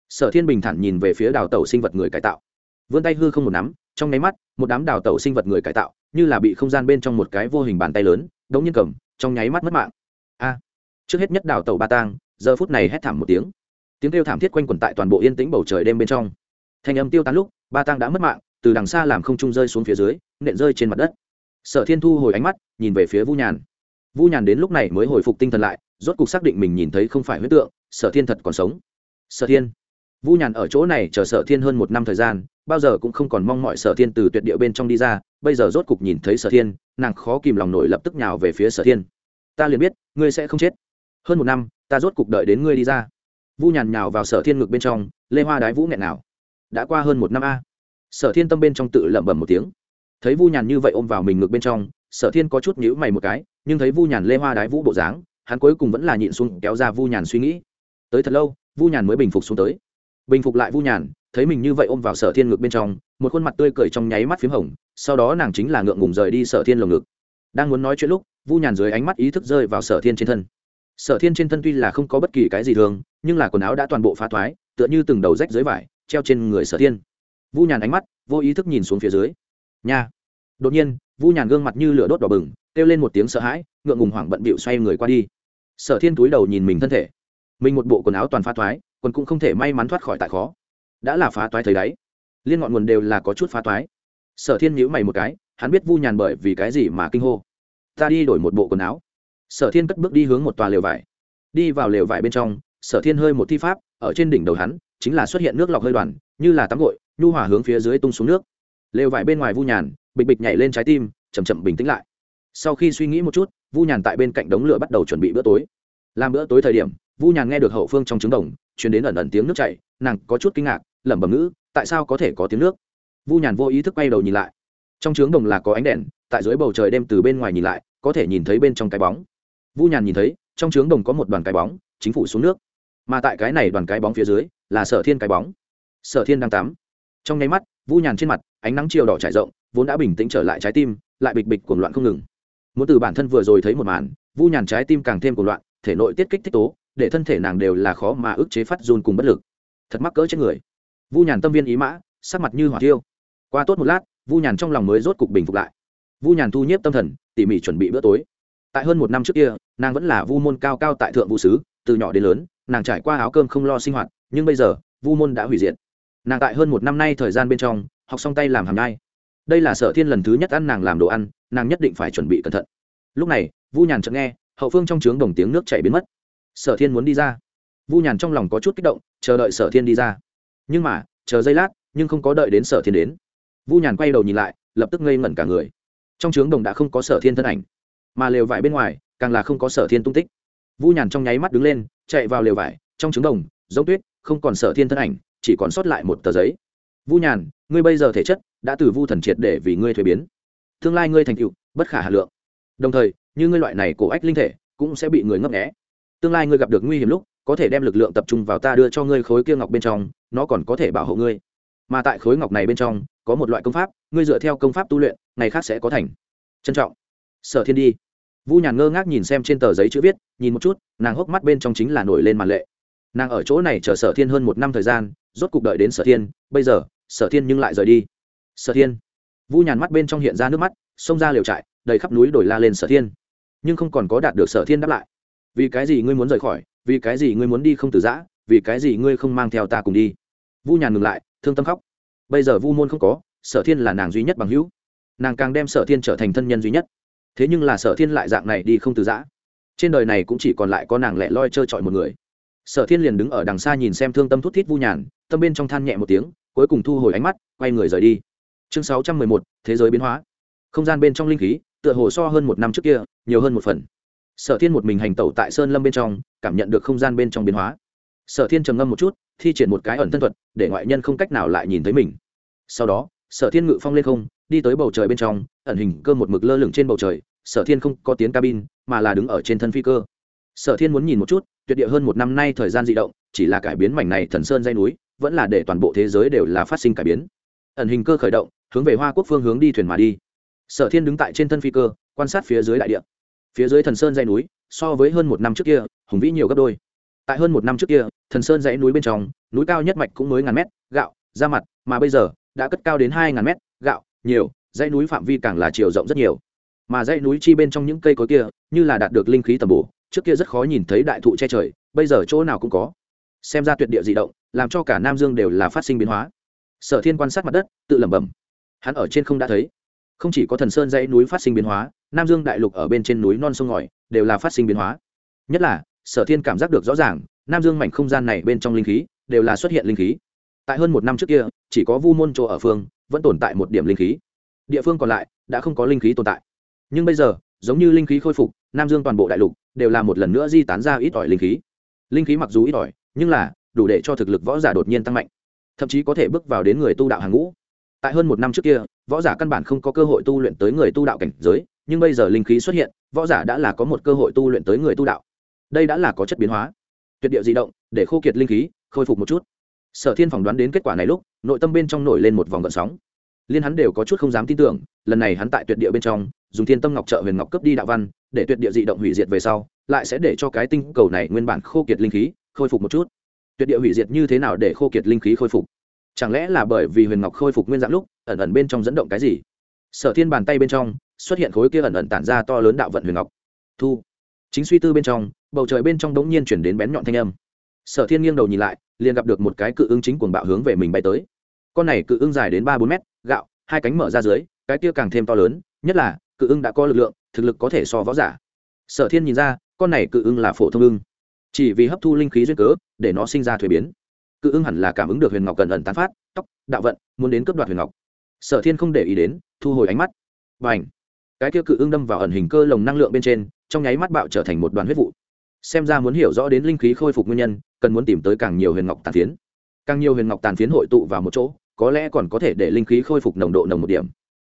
Sở thiên bình thản nhìn về phía đào tẩu sinh vật người cải tạo. Vươn tay hư không một nắm, trong nháy mắt, một đám đào tẩu sinh vật người cải tạo, như là bị không gian bên trong một cái vô hình bàn tay lớn đống nhiên cầm, trong nháy mắt mất mạng. A, trước hết nhất đảo tàu ba tang, giờ phút này hét thảm một tiếng. Tiếng kêu thảm thiết quanh quẩn tại toàn bộ yên tĩnh bầu trời đêm bên trong. Thanh âm tiêu tán lúc, ba tang đã mất mạng, từ đằng xa làm không trung rơi xuống phía dưới, nện rơi trên mặt đất. Sở thiên thu hồi ánh mắt, nhìn về phía vu nhàn. Vu nhàn đến lúc này mới hồi phục tinh thần lại, rốt cuộc xác định mình nhìn thấy không phải huyết tượng, sở thiên thật còn sống. Sở thiên. Vu nhàn ở chỗ này chờ sở thiên hơn một năm thời gian bao giờ cũng không còn mong mọi sở thiên từ tuyệt địa bên trong đi ra, bây giờ rốt cục nhìn thấy sở thiên, nàng khó kìm lòng nổi lập tức nhào về phía sở thiên. Ta liền biết, ngươi sẽ không chết. Hơn một năm, ta rốt cục đợi đến ngươi đi ra. Vu nhàn nhào vào sở thiên ngực bên trong, lê hoa đái vũ nghẹn nào. Đã qua hơn một năm a. Sở thiên tâm bên trong tự lẩm bẩm một tiếng. Thấy vu nhàn như vậy ôm vào mình ngực bên trong, sở thiên có chút nhữ mày một cái, nhưng thấy vu nhàn lê hoa đái vũ bộ dáng, hắn cuối cùng vẫn là nhịn xuống kéo ra vu nhàn suy nghĩ. Tới thật lâu, vu nhàn mới bình phục xuống tới. Bình phục lại vu nhàn thấy mình như vậy ôm vào sở thiên ngực bên trong, một khuôn mặt tươi cười trong nháy mắt p h í m hồng, sau đó nàng chính là ngượng ngùng rời đi sở thiên lồng ngực. Đang muốn nói chuyện lúc, vu nhàn dưới ánh mắt ý thức rơi vào sở thiên trên thân. Sở thiên trên thân tuy là không có bất kỳ cái gì thường, nhưng là quần áo đã toàn bộ phá thoái, tựa như từng đầu rách dưới vải, treo trên người sở thiên. Vu nhàn ánh mắt vô ý thức nhìn xuống phía dưới. Nha! Đột nhiên, vu nhàn gương mặt như lửa đốt đỏ bừng, kêu lên một tiếng sợ hãi, ngượng ngùng hoảng bận bịu xoay người qua đi. Sở thiên túi đầu nhìn mình thân thể. Mình một bộ quần áo toàn phá thoái, quần cũng không thể may mắn thoát khỏi tại khó đã là phá toái thấy đáy. Liên ngọn nguồn đều là có chút phá toái. Sở thiên nhíu mày một cái, hắn biết vu nhàn bởi vì cái gì mà kinh hô. Ta đi đổi một bộ quần áo. Sở thiên cất bước đi hướng một tòa lều vải. Đi vào lều vải bên trong, sở thiên hơi một thi pháp, ở trên đỉnh đầu hắn, chính là xuất hiện nước lọc hơi đoàn, như là tắm gội, nhu hòa hướng phía dưới tung xuống nước. Lều vải bên ngoài vu nhàn, bịch bịch nhảy lên trái tim chầm chậm bình tĩnh lại. Sau khi suy nghĩ một chút, vu nhàn tại bên cạnh đống lửa bắt đầu chuẩn bị bữa tối. Làm bữa tối thời điểm, vu nhàn nghe được hậu phương trong trứng đồng chuyển đến ẩn ẩn tiếng nước chảy, nàng có chút kinh ngạc, lẩm bẩm ngữ, tại sao có thể có tiếng nước? Vu nhàn vô ý thức quay đầu nhìn lại. Trong trướng đồng là có ánh đèn, tại dưới bầu trời đêm từ bên ngoài nhìn lại, có thể nhìn thấy bên trong cái bóng. Vu nhàn nhìn thấy, trong trướng đồng có một đoàn cái bóng, chính phủ xuống nước. Mà tại cái này đoàn cái bóng phía dưới, là sở thiên cái bóng. Sở thiên đang tắm. Trong nháy mắt, vu nhàn trên mặt, ánh nắng chiều đỏ trải rộng, vốn đã bình tĩnh trở lại trái tim, lại bịch bịch cuồng loạn không ngừng. Muốn từ bản thân vừa rồi thấy một màn, vu nhàn trái tim càng thêm cuồng loạn, thể nội tiết kích thích tố để thân thể nàng đều là khó mà ức chế phát run cùng bất lực. Thật mắc cỡ chết người. Vu nhàn tâm viên ý mã, sắc mặt như hỏa tiêu qua tốt một lát, vu nhàn trong lòng mới rốt cục bình phục lại. Vu nhàn thu nhếp tâm thần, tỉ mỉ chuẩn bị bữa tối. Tại hơn một năm trước kia, nàng vẫn là vu môn cao cao tại thượng vũ sứ, từ nhỏ đến lớn, nàng trải qua áo cơm không lo sinh hoạt, nhưng bây giờ, vu môn đã hủy diệt. Nàng tại hơn một năm nay thời gian bên trong, học xong tay làm hàm nhai. Đây là sở thiên lần thứ nhất ăn nàng làm đồ ăn, nàng nhất định phải chuẩn bị cẩn thận. Lúc này, vu nhàn chợt nghe, hậu phương trong trướng đồng tiếng nước chảy biến mất sở thiên muốn đi ra. Vu nhàn trong lòng có chút kích động, chờ đợi sở thiên đi ra. Nhưng mà, chờ giây lát, nhưng không có đợi đến sở thiên đến. Vu nhàn quay đầu nhìn lại, lập tức ngây ngẩn cả người. Trong trướng đồng đã không có sở thiên thân ảnh, mà lều vải bên ngoài, càng là không có sở thiên tung tích. Vu nhàn trong nháy mắt đứng lên, chạy vào lều vải, trong trứng đồng, giống tuyết, không còn sở thiên thân ảnh, chỉ còn sót lại một tờ giấy. Vu nhàn, ngươi bây giờ thể chất đã từ vu thần triệt để vì ngươi thuế biến. Tương lai ngươi thành tựu, bất khả hà lượng. Đồng thời, như ngươi loại này cổ ách linh thể, cũng sẽ bị người ngấp nghẽ tương lai ngươi gặp được nguy hiểm lúc, có thể đem lực lượng tập trung vào ta đưa cho ngươi khối kia ngọc bên trong, nó còn có thể bảo hộ ngươi. Mà tại khối ngọc này bên trong, có một loại công pháp, ngươi dựa theo công pháp tu luyện, ngày khác sẽ có thành. Trân trọng. Sở thiên đi. Vu nhàn ngơ ngác nhìn xem trên tờ giấy chữ viết, nhìn một chút, nàng hốc mắt bên trong chính là nổi lên màn lệ. Nàng ở chỗ này chờ sở thiên hơn một năm thời gian, rốt cuộc đợi đến sở thiên, bây giờ, sở thiên nhưng lại rời đi. Sở thiên. Vu nhàn mắt bên trong hiện ra nước mắt, xông ra liều trại, đầy khắp núi đổi la lên sở thiên. Nhưng không còn có đạt được sở thiên đáp lại vì cái gì ngươi muốn rời khỏi, vì cái gì ngươi muốn đi không từ giã, vì cái gì ngươi không mang theo ta cùng đi? Vu nhàn ngừng lại, thương tâm khóc. Bây giờ vu môn không có, sở thiên là nàng duy nhất bằng hữu. Nàng càng đem sở thiên trở thành thân nhân duy nhất. Thế nhưng là sở thiên lại dạng này đi không từ giã. Trên đời này cũng chỉ còn lại có nàng lẻ loi trơ trọi một người. Sở thiên liền đứng ở đằng xa nhìn xem thương tâm thút thít vu nhàn, tâm bên trong than nhẹ một tiếng, cuối cùng thu hồi ánh mắt, quay người rời đi. Chương sáu trăm mười một, thế giới biến hóa. Không gian bên trong linh khí, tựa hồ so hơn một năm trước kia, nhiều hơn một phần sở thiên một mình hành tẩu tại sơn lâm bên trong, cảm nhận được không gian bên trong biến hóa. Sở thiên trầm ngâm một chút, thi triển một cái ẩn thân thuật, để ngoại nhân không cách nào lại nhìn thấy mình. Sau đó, sở thiên ngự phong lên không, đi tới bầu trời bên trong, ẩn hình cơ một mực lơ lửng trên bầu trời, sở thiên không có tiến cabin, mà là đứng ở trên thân phi cơ. Sở thiên muốn nhìn một chút, tuyệt địa hơn một năm nay thời gian di động, chỉ là cải biến mảnh này thần sơn dây núi, vẫn là để toàn bộ thế giới đều là phát sinh cải biến. Ẩn hình cơ khởi động, hướng về hoa quốc phương hướng đi thuyền mà đi. Sở thiên đứng tại trên thân phi cơ, quan sát phía dưới đại địa phía dưới thần sơn dãy núi, so với hơn một năm trước kia, hùng vĩ nhiều gấp đôi. Tại hơn một năm trước kia, thần sơn dãy núi bên trong, núi cao nhất mạch cũng mới ngàn mét, gạo ra mặt, mà bây giờ, đã cất cao đến hai ngàn mét, gạo, nhiều, dãy núi phạm vi càng là chiều rộng rất nhiều. Mà dãy núi chi bên trong những cây cối kia, như là đạt được linh khí tầm bổ, trước kia rất khó nhìn thấy đại thụ che trời, bây giờ chỗ nào cũng có. Xem ra tuyệt địa di động, làm cho cả nam dương đều là phát sinh biến hóa. Sở thiên quan sát mặt đất, tự lẩm bẩm. Hắn ở trên không đã thấy. Không chỉ có thần sơn dãy núi phát sinh biến hóa nam dương đại lục ở bên trên núi non sông ngòi đều là phát sinh biến hóa. Nhất là, sở thiên cảm giác được rõ ràng, nam dương mảnh không gian này bên trong linh khí đều là xuất hiện linh khí. Tại hơn một năm trước kia, chỉ có vu môn chỗ ở phương vẫn tồn tại một điểm linh khí. Địa phương còn lại đã không có linh khí tồn tại. Nhưng bây giờ, giống như linh khí khôi phục, nam dương toàn bộ đại lục đều là một lần nữa di tán ra ít ỏi linh khí. Linh khí mặc dù ít ỏi, nhưng là đủ để cho thực lực võ giả đột nhiên tăng mạnh, thậm chí có thể bước vào đến người tu đạo hàng ngũ. Tại hơn một năm trước kia, võ giả căn bản không có cơ hội tu luyện tới người tu đạo cảnh giới nhưng bây giờ linh khí xuất hiện, võ giả đã là có một cơ hội tu luyện tới người tu đạo. Đây đã là có chất biến hóa. Tuyệt địa di động, để khô kiệt linh khí, khôi phục một chút. Sở thiên phỏng đoán đến kết quả này lúc, nội tâm bên trong nổi lên một vòng gợn sóng. Liên hắn đều có chút không dám tin tưởng, lần này hắn tại tuyệt địa bên trong, dùng thiên tâm ngọc trợ huyền ngọc cướp đi đạo văn, để tuyệt địa dị động hủy diệt về sau, lại sẽ để cho cái tinh cầu này nguyên bản khô kiệt linh khí, khôi phục một chút. Tuyệt địa hủy diệt như thế nào để khô kiệt linh khí khôi phục? Chẳng lẽ là bởi vì huyền ngọc khôi phục nguyên dạng lúc, ẩn ẩn bên trong dẫn động cái gì? Sở thiên bàn tay bên trong xuất hiện khối kia ẩn ẩn tản ra to lớn đạo vận huyền ngọc. Thu. Chính suy tư bên trong, bầu trời bên trong đống nhiên chuyển đến bén nhọn thanh âm. Sở thiên nghiêng đầu nhìn lại, liền gặp được một cái cự ứng chính cuồng bạo hướng về mình bay tới. Con này cự ứng dài đến ba bốn mét, gạo, hai cánh mở ra dưới, cái kia càng thêm to lớn, nhất là, cự ứng đã có lực lượng, thực lực có thể so võ giả. Sở thiên nhìn ra, con này cự ứng là phổ thông ưng. Chỉ vì hấp thu linh khí duyên cớ, để nó sinh ra thuế biến. Cự ứng hẳn là cảm ứng được huyền ngọc cần ẩn tán phát, tóc, đạo vận, muốn đến cướp đoạt huyền ngọc sở thiên không để ý đến, thu hồi ánh mắt. Và ảnh cái kia cự ưng đâm vào ẩn hình cơ lồng năng lượng bên trên, trong nháy mắt bạo trở thành một đoàn huyết vụ. Xem ra muốn hiểu rõ đến linh khí khôi phục nguyên nhân, cần muốn tìm tới càng nhiều huyền ngọc tàn phiến. Càng nhiều huyền ngọc tàn phiến hội tụ vào một chỗ, có lẽ còn có thể để linh khí khôi phục nồng độ nồng một điểm.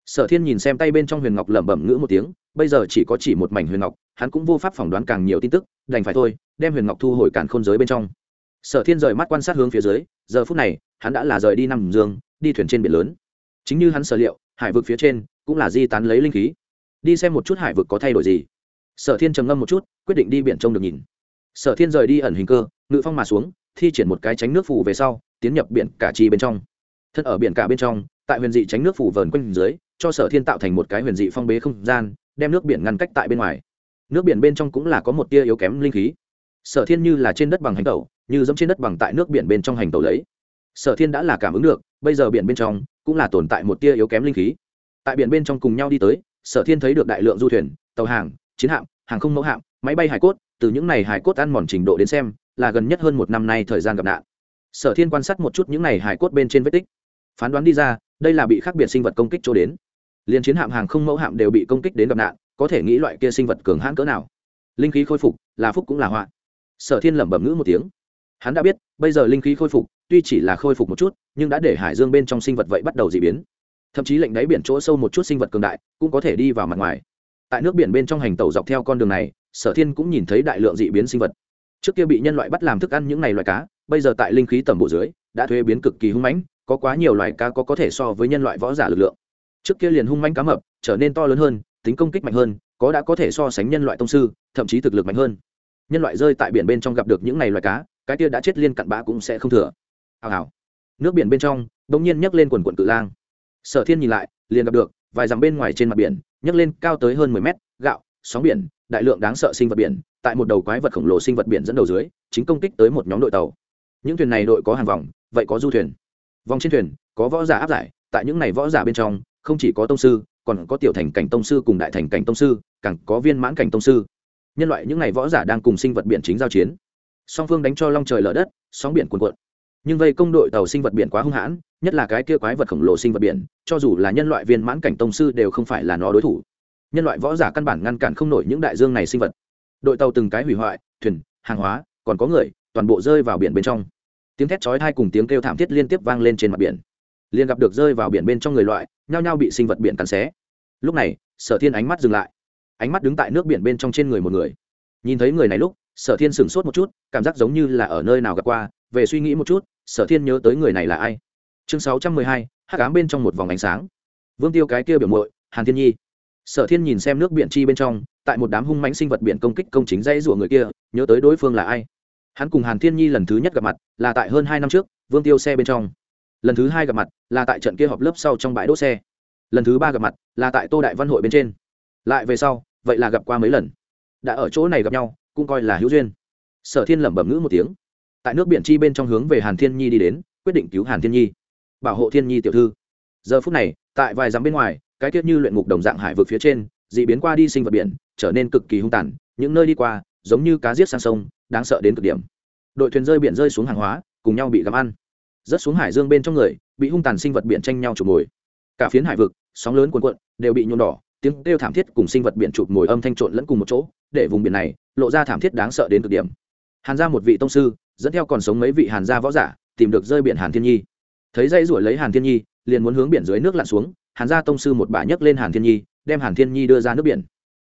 Sở thiên nhìn xem tay bên trong huyền ngọc lẩm bẩm ngữ một tiếng, bây giờ chỉ có chỉ một mảnh huyền ngọc, hắn cũng vô pháp phỏng đoán càng nhiều tin tức, đành phải thôi, đem huyền ngọc thu hồi càn khôn giới bên trong. Sở thiên rời mắt quan sát hướng phía dưới, giờ phút này, hắn đã là rời đi nằm dương, đi thuyền trên biển lớn chính như hắn sở liệu, hải vực phía trên cũng là di tán lấy linh khí. Đi xem một chút hải vực có thay đổi gì. Sở thiên trầm ngâm một chút, quyết định đi biển trông được nhìn. Sở thiên rời đi ẩn hình cơ, ngự phong mà xuống, thi triển một cái tránh nước phủ về sau, tiến nhập biển cả chi bên trong. Thân ở biển cả bên trong, tại huyền dị tránh nước phủ vờn quanh dưới, cho sở thiên tạo thành một cái huyền dị phong bế không gian, đem nước biển ngăn cách tại bên ngoài. Nước biển bên trong cũng là có một tia yếu kém linh khí. Sở thiên như là trên đất bằng hành tẩu, như giống trên đất bằng tại nước biển bên trong hành tẩu lấy. Sở thiên đã là cảm ứng được bây giờ biển bên trong cũng là tồn tại một tia yếu kém linh khí. Tại biển bên trong cùng nhau đi tới, sở thiên thấy được đại lượng du thuyền, tàu hàng, chiến hạm, hàng không mẫu hạm, máy bay hải cốt, từ những này hải cốt ăn mòn trình độ đến xem, là gần nhất hơn một năm nay thời gian gặp nạn. Sở thiên quan sát một chút những này hải cốt bên trên vết tích, phán đoán đi ra, đây là bị khác biệt sinh vật công kích chỗ đến. Liền chiến hạm, hàng không mẫu hạm đều bị công kích đến gặp nạn, có thể nghĩ loại kia sinh vật cường hãn cỡ nào. Linh khí khôi phục, là phúc cũng là họa. Sở thiên lẩm bẩm ngữ một tiếng hắn đã biết, bây giờ linh khí khôi phục, tuy chỉ là khôi phục một chút, nhưng đã để hải dương bên trong sinh vật vậy bắt đầu d ị biến. Thậm chí lệnh đáy biển chỗ sâu một chút sinh vật cường đại, cũng có thể đi vào mặt ngoài. Tại nước biển bên trong hành tàu dọc theo con đường này, sở thiên cũng nhìn thấy đại lượng d ị biến sinh vật. Trước kia bị nhân loại bắt làm thức ăn những này loại cá, bây giờ tại linh khí tầm bộ dưới, đã thuế biến cực kỳ hung mãnh, có quá nhiều loài cá có có thể so với nhân loại võ giả lực lượng. Trước kia liền hung manh cá mập, trở nên to lớn hơn, tính công kích mạnh hơn, có đã có thể so sánh nhân loại tông sư, thậm chí thực lực mạnh hơn. Nhân loại rơi tại biển bên trong gặp được những này loài cá cái kia đã chết liên cặn bã cũng sẽ không thừa. Hào hào. Nước biển bên trong đ nhiên nhấc lên quần quần cự lang. Sở thiên nhìn lại, liền gặp được, vài dặm bên ngoài trên mặt biển, nhấc lên cao tới hơn mười mét, gạo, sóng biển, đại lượng đáng sợ sinh vật biển, tại một đầu quái vật khổng lồ sinh vật biển dẫn đầu dưới, chính công kích tới một nhóm đội tàu. Những thuyền này đội có hàng vòng, vậy có du thuyền. Vòng trên thuyền, có võ giả áp giải, tại những này võ giả bên trong, không chỉ có tông sư, còn có tiểu thành cảnh tông sư cùng đại thành cảnh tông sư, càng có viên mãn cảnh tông sư. Nhân loại những ngày võ giả đang cùng sinh vật biển chính giao chiến song phương đánh cho long trời lở đất, sóng biển cuồn cuộn. Nhưng vây công đội tàu sinh vật biển quá hung hãn, nhất là cái kia quái vật khổng lồ sinh vật biển, cho dù là nhân loại viên mãn cảnh tông sư đều không phải là nó đối thủ. Nhân loại võ giả căn bản ngăn cản không nổi những đại dương này sinh vật. Đội tàu từng cái hủy hoại, thuyền, hàng hóa, còn có người, toàn bộ rơi vào biển bên trong. Tiếng thét chói thai cùng tiếng kêu thảm thiết liên tiếp vang lên trên mặt biển. Liền gặp được rơi vào biển bên trong người loại, nhao nhao bị sinh vật biển cắn xé. Lúc này, sở thiên ánh mắt dừng lại. Ánh mắt đứng tại nước biển bên trong trên người một người. Nhìn thấy người này lúc sở thiên sửng sốt một chút, cảm giác giống như là ở nơi nào gặp qua, về suy nghĩ một chút, sở thiên nhớ tới người này là ai. Chương sáu trăm mười hai, hắc ám bên trong một vòng ánh sáng. Vương tiêu cái kia biểu mội hàn thiên nhi. Sở thiên nhìn xem nước biển chi bên trong, tại một đám hung mãnh sinh vật biển công kích công chính dãy rủa người kia, nhớ tới đối phương là ai. Hắn cùng hàn thiên nhi lần thứ nhất gặp mặt, là tại hơn hai năm trước, vương tiêu xe bên trong. Lần thứ hai gặp mặt, là tại trận kia họp lớp sau trong bãi đỗ xe. Lần thứ ba gặp mặt, là tại tô đại văn hội bên trên. Lại về sau, vậy là gặp qua mấy lần. Đã ở chỗ này gặp nhau cũng coi là hữu duyên. Sở thiên lẩm bẩm ngữ một tiếng. Tại nước biển chi bên trong hướng về hàn thiên nhi đi đến, quyết định cứu hàn thiên nhi, bảo hộ thiên nhi tiểu thư. Giờ phút này, tại vài dặm bên ngoài, cái tiết như luyện ngục đồng dạng hải vực phía trên d ị biến qua đi sinh vật biển, trở nên cực kỳ hung tàn, những nơi đi qua, giống như cá giết sang sông, đáng sợ đến cực điểm. Đội thuyền rơi biển rơi xuống hàng hóa, cùng nhau bị gắm ăn. Rớt xuống hải dương bên trong người, bị hung tàn sinh vật biển tranh nhau chụp mồi. Cả phiến hải vực, sóng lớn cuồn cuộn, đều bị nhuộm đỏ tiếng kêu thảm thiết cùng sinh vật biển chụp mồi âm thanh trộn lẫn cùng một chỗ, để vùng biển này lộ ra thảm thiết đáng sợ đến cực điểm. Hàn ra một vị tông sư, dẫn theo còn sống mấy vị hàn gia võ giả, tìm được rơi biển hàn thiên nhi. Thấy dây ruổi lấy hàn thiên nhi, liền muốn hướng biển dưới nước lặn xuống, hàn gia tông sư một bà nhấc lên hàn thiên nhi, đem hàn thiên nhi đưa ra nước biển.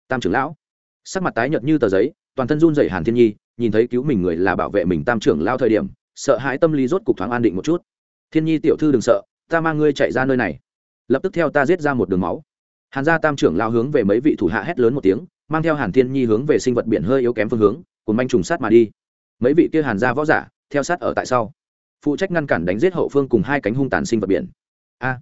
Tam trưởng lão. Sắc mặt tái nhợt như tờ giấy, toàn thân run dậy hàn thiên nhi, nhìn thấy cứu mình người là bảo vệ mình tam trưởng lao thời điểm, sợ hãi tâm lý rốt cục thoáng an định một chút. Thiên nhi tiểu thư đừng sợ, ta mang ngươi chạy ra nơi này. Lập tức theo ta giết ra một đường máu hàn gia tam trưởng lao hướng về mấy vị thủ hạ hét lớn một tiếng, mang theo hàn thiên nhi hướng về sinh vật biển hơi yếu kém phương hướng cùng manh trùng sát mà đi. Mấy vị kia hàn gia võ giả, theo sát ở tại sau. Phụ trách ngăn cản đánh giết hậu phương cùng hai cánh hung tàn sinh vật biển. A!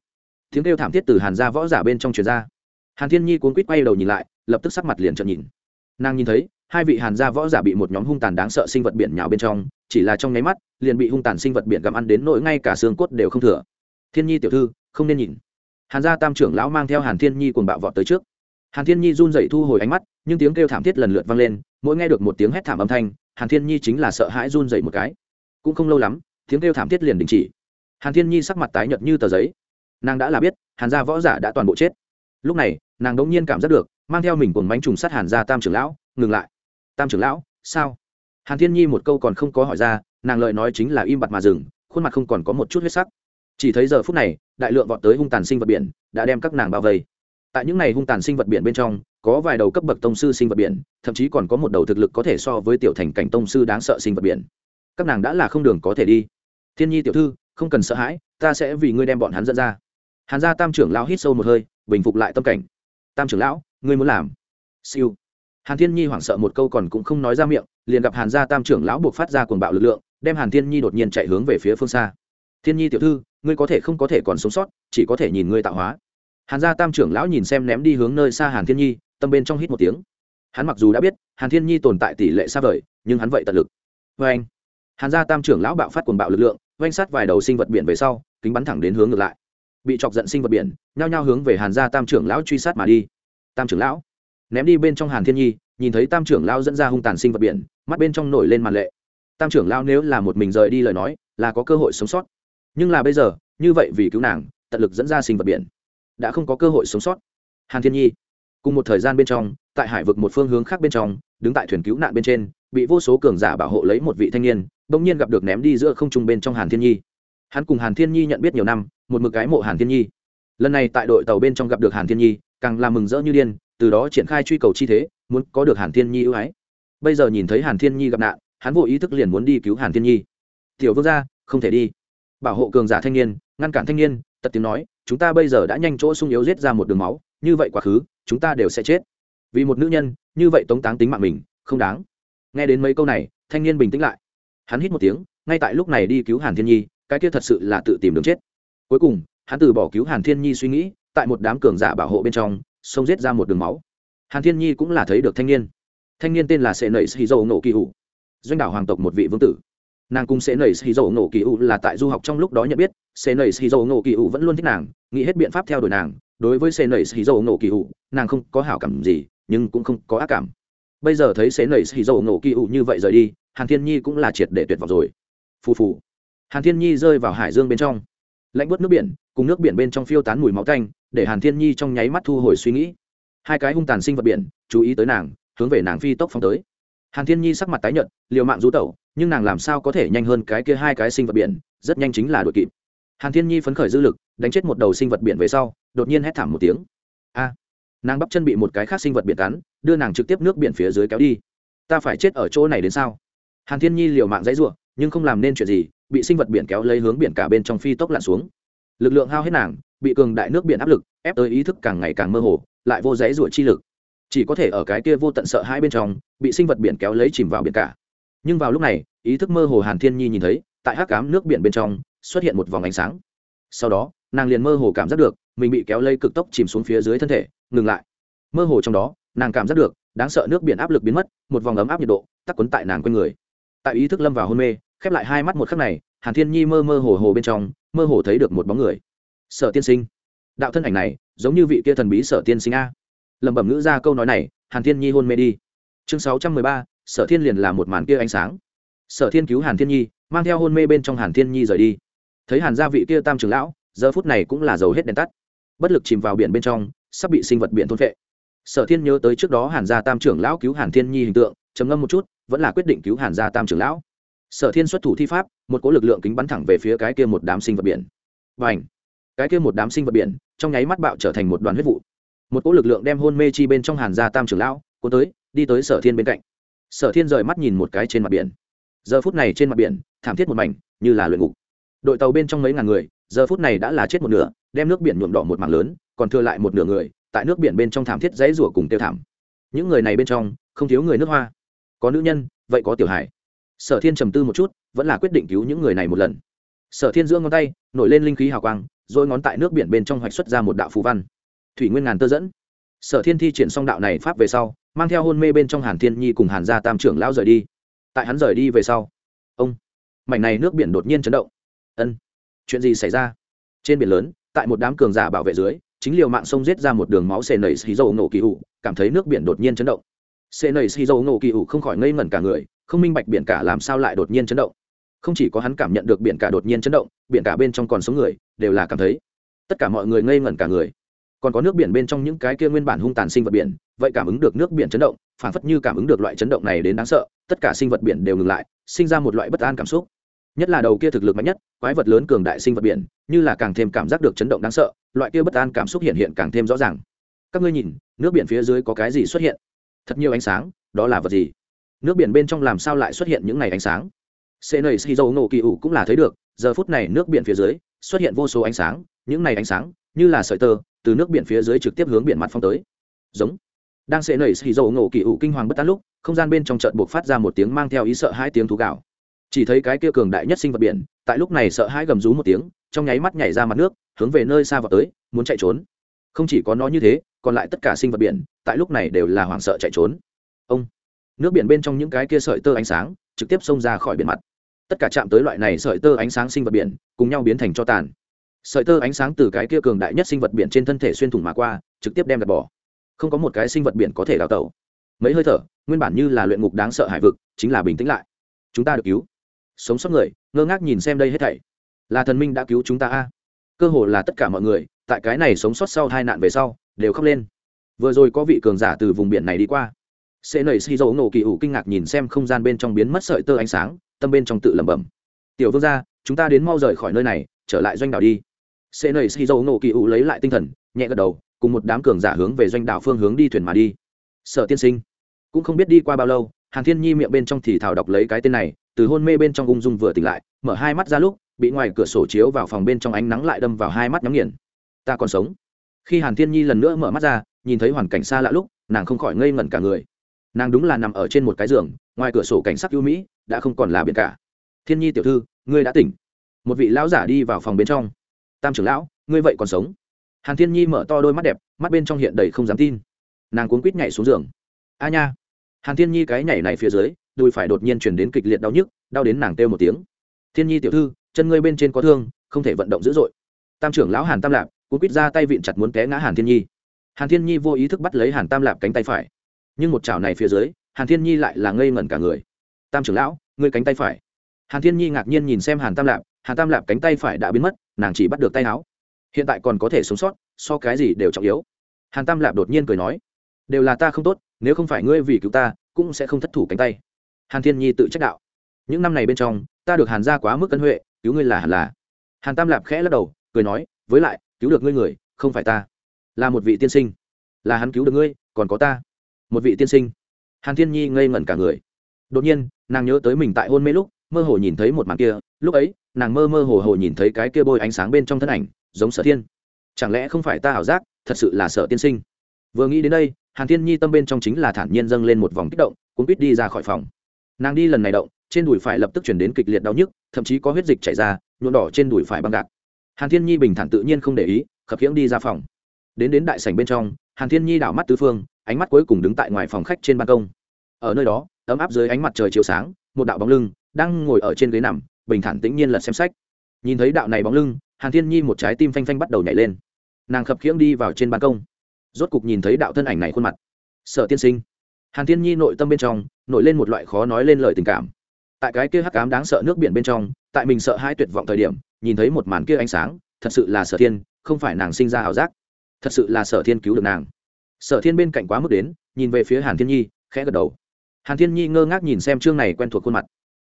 Tiếng kêu thảm thiết từ hàn gia võ giả bên trong truyền ra. Hàn thiên nhi cuốn quýt quay đầu nhìn lại, lập tức sắc mặt liền trợn nhìn. Nàng nhìn thấy, hai vị hàn gia võ giả bị một nhóm hung tàn đáng sợ sinh vật biển nhào bên trong, chỉ là trong nháy mắt, liền bị hung tàn sinh vật biển gặm ăn đến nỗi ngay cả xương cốt đều không thừa. Thiên nhi tiểu thư, không nên nhìn hàn gia tam trưởng lão mang theo hàn thiên nhi cùng bạo vọt tới trước. Hàn thiên nhi run dậy thu hồi ánh mắt, nhưng tiếng kêu thảm thiết lần lượt vang lên, mỗi nghe được một tiếng hét thảm âm thanh, hàn thiên nhi chính là sợ hãi run dậy một cái. Cũng không lâu lắm, tiếng kêu thảm thiết liền đình chỉ. Hàn thiên nhi sắc mặt tái nhợt như tờ giấy. Nàng đã là biết, hàn gia võ giả đã toàn bộ chết. Lúc này, nàng đống nhiên cảm giác được, mang theo mình cùng bánh trùng sát hàn gia tam trưởng lão, ngừng lại. Tam trưởng lão, sao? Hàn thiên nhi một câu còn không có hỏi ra, nàng lợi nói chính là im bặt mà dừng, khuôn mặt không còn có một chút huyết sắc chỉ thấy giờ phút này, đại lượng vọt tới hung tàn sinh vật biển đã đem các nàng bao vây. Tại những n à y hung tàn sinh vật biển bên trong, có vài đầu cấp bậc tông sư sinh vật biển, thậm chí còn có một đầu thực lực có thể so với tiểu thành cảnh tông sư đáng sợ sinh vật biển. Các nàng đã là không đường có thể đi. Thiên nhi tiểu thư, không cần sợ hãi, ta sẽ vì ngươi đem bọn hắn dẫn ra. Hàn gia tam trưởng lão hít sâu một hơi, bình phục lại tâm cảnh. Tam trưởng lão, ngươi muốn làm? Siêu. Hàn thiên nhi hoảng sợ một câu còn cũng không nói ra miệng, liền gặp hàn gia tam trưởng lão buộc phát ra cuồng bạo lực lượng, đem hàn thiên nhi đột nhiên chạy hướng về phía phương xa. Thiên nhi tiểu thư ngươi có thể không có thể còn sống sót, chỉ có thể nhìn ngươi tạo hóa. Hàn gia tam trưởng lão nhìn xem ném đi hướng nơi xa hàn thiên nhi, tâm bên trong hít một tiếng. Hắn mặc dù đã biết, hàn thiên nhi tồn tại tỷ lệ xa vời, nhưng hắn vậy tận lực. Vê anh, hàn gia tam trưởng lão bạo phát cuồng bạo lực lượng oanh sát vài đầu sinh vật biển về sau, kính bắn thẳng đến hướng ngược lại. Bị chọc giận sinh vật biển, nhao nhao hướng về hàn gia tam trưởng lão truy sát mà đi. Tam trưởng lão, ném đi bên trong hàn thiên nhi, nhìn thấy tam trưởng lão dẫn ra hung tàn sinh vật biển, mắt bên trong nổi lên màn lệ. Tam trưởng lão nếu là một mình rời đi lời nói, là có cơ hội sống sót nhưng là bây giờ, như vậy vì cứu nàng, tận lực dẫn ra sinh vật biển. Đã không có cơ hội sống sót. Hàn thiên nhi, cùng một thời gian bên trong, tại hải vực một phương hướng khác bên trong, đứng tại thuyền cứu nạn bên trên, bị vô số cường giả bảo hộ lấy một vị thanh niên, bỗng nhiên gặp được ném đi giữa không trung bên trong hàn thiên nhi. Hắn cùng hàn thiên nhi nhận biết nhiều năm, một mực cái mộ hàn thiên nhi. Lần này tại đội tàu bên trong gặp được hàn thiên nhi, càng làm mừng rỡ như điên, từ đó triển khai truy cầu chi thế, muốn có được hàn thiên nhi ưu ái. Bây giờ nhìn thấy hàn thiên nhi gặp nạn, hắn vô ý thức liền muốn đi cứu hàn thiên nhi. Tiểu vương gia, không thể đi bảo hộ cường giả thanh niên, ngăn cản thanh niên, tật tiếng nói, chúng ta bây giờ đã nhanh chỗ sung yếu giết ra một đường máu, như vậy quá khứ, chúng ta đều sẽ chết. Vì một nữ nhân, như vậy tống táng tính mạng mình, không đáng. Nghe đến mấy câu này, thanh niên bình tĩnh lại. Hắn hít một tiếng, ngay tại lúc này đi cứu hàn thiên nhi, cái kia thật sự là tự tìm đường chết. Cuối cùng, hắn từ bỏ cứu hàn thiên nhi suy nghĩ, tại một đám cường giả bảo hộ bên trong, xông giết ra một đường máu. Hàn thiên nhi cũng là thấy được thanh niên. Thanh niên tên là sệ nẩy sĩ dầu nổ kỳ hủ. Doanh đảo hoàng tộc một vị vương tử nàng cùng sẽ nẩy sĩ dầu nổ kỳ hụ là tại du học trong lúc đó nhận biết sẽ nẩy sĩ dầu nổ kỳ hụ vẫn luôn thích nàng, nghĩ hết biện pháp theo đuổi nàng. Đối với sẽ nẩy sĩ dầu nổ kỳ hụ nàng không có hảo cảm gì, nhưng cũng không có ác cảm. Bây giờ thấy sẽ nẩy sĩ dầu nổ kỳ hụ như vậy rời đi, hàn thiên nhi cũng là triệt để tuyệt vọng rồi. Phù phù. Hàn thiên nhi rơi vào hải dương bên trong. Lạnh bớt nước biển, cùng nước biển bên trong phiêu tán mùi máu tanh, để hàn thiên nhi trong nháy mắt thu hồi suy nghĩ. Hai cái hung tàn sinh vật biển, chú ý tới nàng, hướng về nàng phi tốc phong tới hàn thiên nhi sắc mặt tái nhợt, liều mạng rú tẩu, nhưng nàng làm sao có thể nhanh hơn cái kia hai cái sinh vật biển, rất nhanh chính là đội kịp. Hàn thiên nhi phấn khởi dư lực, đánh chết một đầu sinh vật biển về sau, đột nhiên hét thảm một tiếng. A! Nàng bắp chân bị một cái khác sinh vật biển cắn, đưa nàng trực tiếp nước biển phía dưới kéo đi. Ta phải chết ở chỗ này đến sao? Hàn thiên nhi liều mạng dãy ruộng nhưng không làm nên chuyện gì, bị sinh vật biển kéo lấy hướng biển cả bên trong phi tốc lặn xuống. Lực lượng hao hết nàng, bị cường đại nước biển áp lực, ép tới ý thức càng ngày càng mơ hồ, lại vô dãy ruộng chi lực chỉ có thể ở cái kia vô tận sợ hai bên trong, bị sinh vật biển kéo lấy chìm vào biển cả. Nhưng vào lúc này, ý thức mơ hồ hàn thiên nhi nhìn thấy, tại hắc cám nước biển bên trong, xuất hiện một vòng ánh sáng. Sau đó, nàng liền mơ hồ cảm giác được, mình bị kéo lấy cực tốc chìm xuống phía dưới thân thể, ngừng lại. Mơ hồ trong đó, nàng cảm giác được, đáng sợ nước biển áp lực biến mất, một vòng ấm áp nhiệt độ, tắc quấn tại nàng quanh người. Tại ý thức lâm vào hôn mê, khép lại hai mắt một khắc này, hàn thiên nhi mơ mơ hồ hồ bên trong, mơ hồ thấy được một bóng người. Sở tiên sinh. Đạo thân ảnh này, giống như vị kia thần bí sở tiên sinh a lẩm bẩm ngữ ra câu nói này, hàn thiên nhi hôn mê đi. Chương sáu trăm mười ba, sở thiên liền là một màn kia ánh sáng. Sở thiên cứu hàn thiên nhi, mang theo hôn mê bên trong hàn thiên nhi rời đi. Thấy hàn gia vị kia tam trường lão, giờ phút này cũng là dầu hết đèn tắt. Bất lực chìm vào biển bên trong, sắp bị sinh vật biển thôn vệ sở thiên nhớ tới trước đó hàn gia tam trưởng lão cứu hàn thiên nhi hình tượng, trầm ngâm một chút, vẫn là quyết định cứu hàn gia tam trưởng lão. Sở thiên xuất thủ thi pháp, một cỗ lực lượng kính bắn thẳng về phía cái kia một đám sinh vật biển. Và ảnh cái kia một đám sinh vật biển, trong nháy mắt bạo trở thành một đoàn huyết vụ một cỗ lực lượng đem hôn mê chi bên trong hàn gia tam trưởng lão, cuốn tới, đi tới sở thiên bên cạnh. Sở thiên rời mắt nhìn một cái trên mặt biển. Giờ phút này trên mặt biển, thảm thiết một mảnh, như là luyện ngục. Đội tàu bên trong mấy ngàn người, giờ phút này đã là chết một nửa, đem nước biển nhuộm đỏ một mảng lớn, còn thừa lại một nửa người, tại nước biển bên trong thảm thiết dãy rủa cùng tiêu thảm. Những người này bên trong, không thiếu người nước hoa. Có nữ nhân, vậy có tiểu hải sở thiên trầm tư một chút, vẫn là quyết định cứu những người này một lần. Sở thiên giữa ngón tay, nổi lên linh khí hào quang rồi ngón tại nước biển bên trong hoạch xuất ra một đạo phù văn thủy nguyên ngàn tơ dẫn. Sở thiên thi triển xong đạo này pháp về sau, mang theo hôn mê bên trong hàn thiên nhi cùng hàn gia tam trưởng lão rời đi. Tại hắn rời đi về sau, ông, mảnh này nước biển đột nhiên chấn động. Ân, chuyện gì xảy ra? Trên biển lớn, tại một đám cường giả bảo vệ dưới, chính liều mạng sông giết ra một đường máu xề nầy xì dầu nổ kỳ ủ cảm thấy nước biển đột nhiên chấn động. Xề nầy xì dầu nổ kỳ ủ không khỏi ngây ngẩn cả người, không minh bạch biển cả làm sao lại đột nhiên chấn động. Không chỉ có hắn cảm nhận được biển cả đột nhiên chấn động, biển cả bên trong còn số người, đều là cảm thấy. Tất cả mọi người ngây ngẩn cả người còn có nước biển bên trong những cái kia nguyên bản hung tàn sinh vật biển, vậy cảm ứng được nước biển chấn động phản phất như cảm ứng được loại chấn động này đến đáng sợ, tất cả sinh vật biển đều ngừng lại, sinh ra một loại bất an cảm xúc. Nhất là đầu kia thực lực mạnh nhất, quái vật lớn cường đại sinh vật biển, như là càng thêm cảm giác được chấn động đáng sợ, loại kia bất an cảm xúc hiện hiện càng thêm rõ ràng. Các ngươi nhìn, nước biển phía dưới có cái gì xuất hiện? Thật nhiều ánh sáng, đó là vật gì? Nước biển bên trong làm sao lại xuất hiện những ngày ánh sáng? Xe nầy xì dầu nổ kỳ ủ cũng là thấy được, giờ phút này nước biển phía dưới xuất hiện vô số ánh sáng, những này ánh sáng, như là sợi tơ từ nước biển phía dưới trực tiếp hướng biển mặt phong tới. Giống. Đang sệ nảy xì dầu ngổ kỳ ủ kinh hoàng bất tán lúc, không gian bên trong trận buộc phát ra một tiếng mang theo ý sợ hai tiếng thú gạo chỉ thấy cái kia cường đại nhất sinh vật biển, tại lúc này sợ hãi gầm rú một tiếng, trong nháy mắt nhảy ra mặt nước, hướng về nơi xa vào tới, muốn chạy trốn. Không chỉ có nó như thế, còn lại tất cả sinh vật biển, tại lúc này đều là hoảng sợ chạy trốn. Ông. Nước biển bên trong những cái kia sợi tơ ánh sáng, trực tiếp xông ra khỏi biển mặt. Tất cả chạm tới loại này sợi tơ ánh sáng sinh vật biển, cùng nhau biến thành cho tàn sợi tơ ánh sáng từ cái kia cường đại nhất sinh vật biển trên thân thể xuyên thủng mà qua, trực tiếp đem đặt bỏ. Không có một cái sinh vật biển có thể đào tẩu. Mấy hơi thở, nguyên bản như là luyện ngục đáng sợ hải vực, chính là bình tĩnh lại. Chúng ta được cứu. Sống sót người, ngơ ngác nhìn xem đây hết thảy. Là thần minh đã cứu chúng ta a. Cơ hồ là tất cả mọi người, tại cái này sống sót sau hai nạn về sau, đều khóc lên. Vừa rồi có vị cường giả từ vùng biển này đi qua. Sẽ nảy xì dầu nổ kỳ ủ kinh ngạc nhìn xem không gian bên trong biến mất sợi tơ ánh sáng, tâm bên trong tự lẩm bẩm. Tiểu vương gia, chúng ta đến mau rời khỏi nơi này, trở lại doanh đảo đi sẽ nảy xì dầu nổ kỳ ủ lấy lại tinh thần, nhẹ gật đầu, cùng một đám cường giả hướng về doanh đảo phương hướng đi thuyền mà đi. Sở tiên sinh, cũng không biết đi qua bao lâu, hàn thiên nhi miệng bên trong thì thảo đọc lấy cái tên này, từ hôn mê bên trong ung dung vừa tỉnh lại, mở hai mắt ra lúc, bị ngoài cửa sổ chiếu vào phòng bên trong ánh nắng lại đâm vào hai mắt nhắm nghiền. Ta còn sống. Khi hàn thiên nhi lần nữa mở mắt ra, nhìn thấy hoàn cảnh xa lạ lúc, nàng không khỏi ngây ngẩn cả người. Nàng đúng là nằm ở trên một cái giường, ngoài cửa sổ cảnh sắc ưu mỹ, đã không còn là biển cả. Thiên nhi tiểu thư, ngươi đã tỉnh. Một vị lão giả đi vào phòng bên trong tam trưởng lão, ngươi vậy còn sống? Hàn thiên nhi mở to đôi mắt đẹp, mắt bên trong hiện đầy không dám tin. Nàng cuốn quýt nhảy xuống giường. A nha. Hàn thiên nhi cái nhảy này phía dưới, đùi phải đột nhiên chuyển đến kịch liệt đau nhức, đau đến nàng kêu một tiếng. Thiên nhi tiểu thư, chân ngươi bên trên có thương, không thể vận động dữ dội. Tam trưởng lão hàn tam lạp cuốn quýt ra tay vịn chặt muốn té ngã hàn thiên nhi. Hàn thiên nhi vô ý thức bắt lấy hàn tam lạp cánh tay phải. Nhưng một chảo này phía dưới, hàn thiên nhi lại là ngây ngẩn cả người. Tam trưởng lão, ngươi cánh tay phải. Hàn thiên nhi ngạc nhiên nhìn xem hàn tam lạp, hàn tam lạp cánh tay phải đã biến mất nàng chỉ bắt được tay áo. Hiện tại còn có thể sống sót, so cái gì đều trọng yếu. Hàn tam lạp đột nhiên cười nói, đều là ta không tốt, nếu không phải ngươi vì cứu ta, cũng sẽ không thất thủ cánh tay. Hàn thiên nhi tự trách đạo, những năm này bên trong, ta được hàn ra quá mức cân huệ, cứu ngươi là hẳn là. Hàn tam lạp khẽ lắc đầu, cười nói, với lại, cứu được ngươi người, không phải ta. Là một vị tiên sinh. Là hắn cứu được ngươi, còn có ta. Một vị tiên sinh. Hàn thiên nhi ngây ngẩn cả người. Đột nhiên, nàng nhớ tới mình tại hôn mê lúc, mơ hồ nhìn thấy một màn kia lúc ấy, nàng mơ mơ hồ hồ nhìn thấy cái kia bôi ánh sáng bên trong thân ảnh, giống sở thiên. Chẳng lẽ không phải ta ảo giác, thật sự là sở tiên sinh? Vừa nghĩ đến đây, hàn thiên nhi tâm bên trong chính là thản nhiên dâng lên một vòng kích động, cuốn quýt đi ra khỏi phòng. Nàng đi lần này động, trên đùi phải lập tức chuyển đến kịch liệt đau nhức, thậm chí có huyết dịch chảy ra, nhuộm đỏ trên đùi phải băng gạc. Hàn thiên nhi bình thản tự nhiên không để ý, khập khiễng đi ra phòng. Đến đến đại sảnh bên trong, hàn thiên nhi đảo mắt tứ phương, ánh mắt cuối cùng đứng tại ngoài phòng khách trên ban công. Ở nơi đó, ấm áp dưới ánh mặt trời chiếu sáng, một đạo bóng lưng đang ngồi ở trên ghế nằm bình thản tĩnh nhiên lật xem sách. Nhìn thấy đạo này bóng lưng, hàn thiên nhi một trái tim phanh phanh bắt đầu nhảy lên. Nàng khập khiễng đi vào trên ban công. Rốt cục nhìn thấy đạo thân ảnh này khuôn mặt. Sở tiên sinh. Hàn thiên nhi nội tâm bên trong, nổi lên một loại khó nói lên lời tình cảm. Tại cái kia hắc cám đáng sợ nước biển bên trong, tại mình sợ hai tuyệt vọng thời điểm, nhìn thấy một màn kia ánh sáng, thật sự là sở thiên, không phải nàng sinh ra ảo giác. Thật sự là sở thiên cứu được nàng. Sở thiên bên cạnh quá mức đến, nhìn về phía hàn thiên nhi, khẽ gật đầu. Hàn thiên nhi ngơ ngác nhìn xem chương này quen thuộc khuôn mặt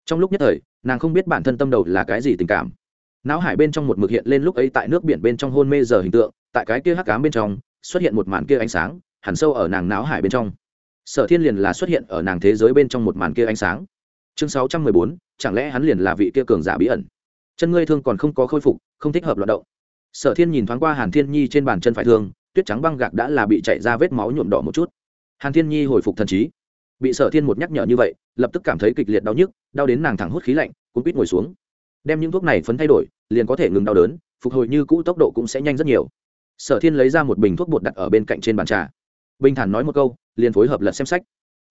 trong lúc nhất thời, nàng không biết bản thân tâm đầu là cái gì tình cảm. Não hải bên trong một mực hiện lên lúc ấy tại nước biển bên trong hôn mê giờ hình tượng, tại cái kia hắc cám bên trong, xuất hiện một màn kia ánh sáng, hẳn sâu ở nàng não hải bên trong. Sở thiên liền là xuất hiện ở nàng thế giới bên trong một màn kia ánh sáng. Chương sáu trăm mười bốn, chẳng lẽ hắn liền là vị kia cường giả bí ẩn? Chân ngươi thương còn không có khôi phục, không thích hợp loạt động. Sở thiên nhìn thoáng qua hàn thiên nhi trên bàn chân phải thương, tuyết trắng băng gạc đã là bị chạy ra vết máu nhuộm đỏ một chút. Hàn thiên nhi hồi phục thần trí bị sở thiên một nhắc nhở như vậy, lập tức cảm thấy kịch liệt đau nhức, đau đến nàng thẳng hút khí lạnh cũng quýt ngồi xuống. Đem những thuốc này phấn thay đổi, liền có thể ngừng đau đớn, phục hồi như cũ tốc độ cũng sẽ nhanh rất nhiều. Sở thiên lấy ra một bình thuốc bột đặt ở bên cạnh trên bàn trà. Bình thản nói một câu, liền phối hợp lật xem sách.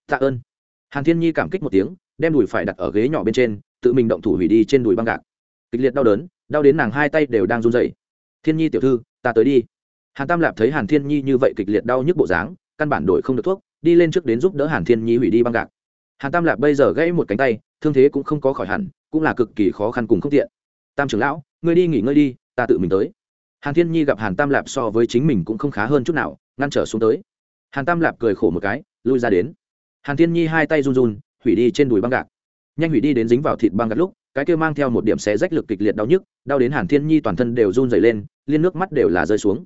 Tạ ơn. Hàn thiên nhi cảm kích một tiếng, đem đùi phải đặt ở ghế nhỏ bên trên, tự mình động thủ hủy đi trên đùi băng gạc. Kịch liệt đau đớn, đau đến nàng hai tay đều đang run dậy thiên nhi tiểu thư, ta tới đi. Hàn tam lạp thấy hàn thiên nhi như vậy kịch liệt đau nhức bộ dáng, căn bản đổi không được thuốc đi lên trước đến giúp đỡ hàn thiên nhi hủy đi băng gạc. Hàn tam lạp bây giờ gãy một cánh tay, thương thế cũng không có khỏi hẳn, cũng là cực kỳ khó khăn cùng không tiện. Tam trưởng lão, ngươi đi nghỉ ngơi đi, ta tự mình tới. Hàn thiên nhi gặp hàn tam lạp so với chính mình cũng không khá hơn chút nào, ngăn trở xuống tới. Hàn tam lạp cười khổ một cái, lui ra đến. Hàn thiên nhi hai tay run run, hủy đi trên đùi băng gạc. Nhanh hủy đi đến dính vào thịt băng gạc lúc, cái kia mang theo một điểm xé rách lực kịch liệt đau nhức, đau đến hàn thiên nhi toàn thân đều run dày lên, liên nước mắt đều là rơi xuống.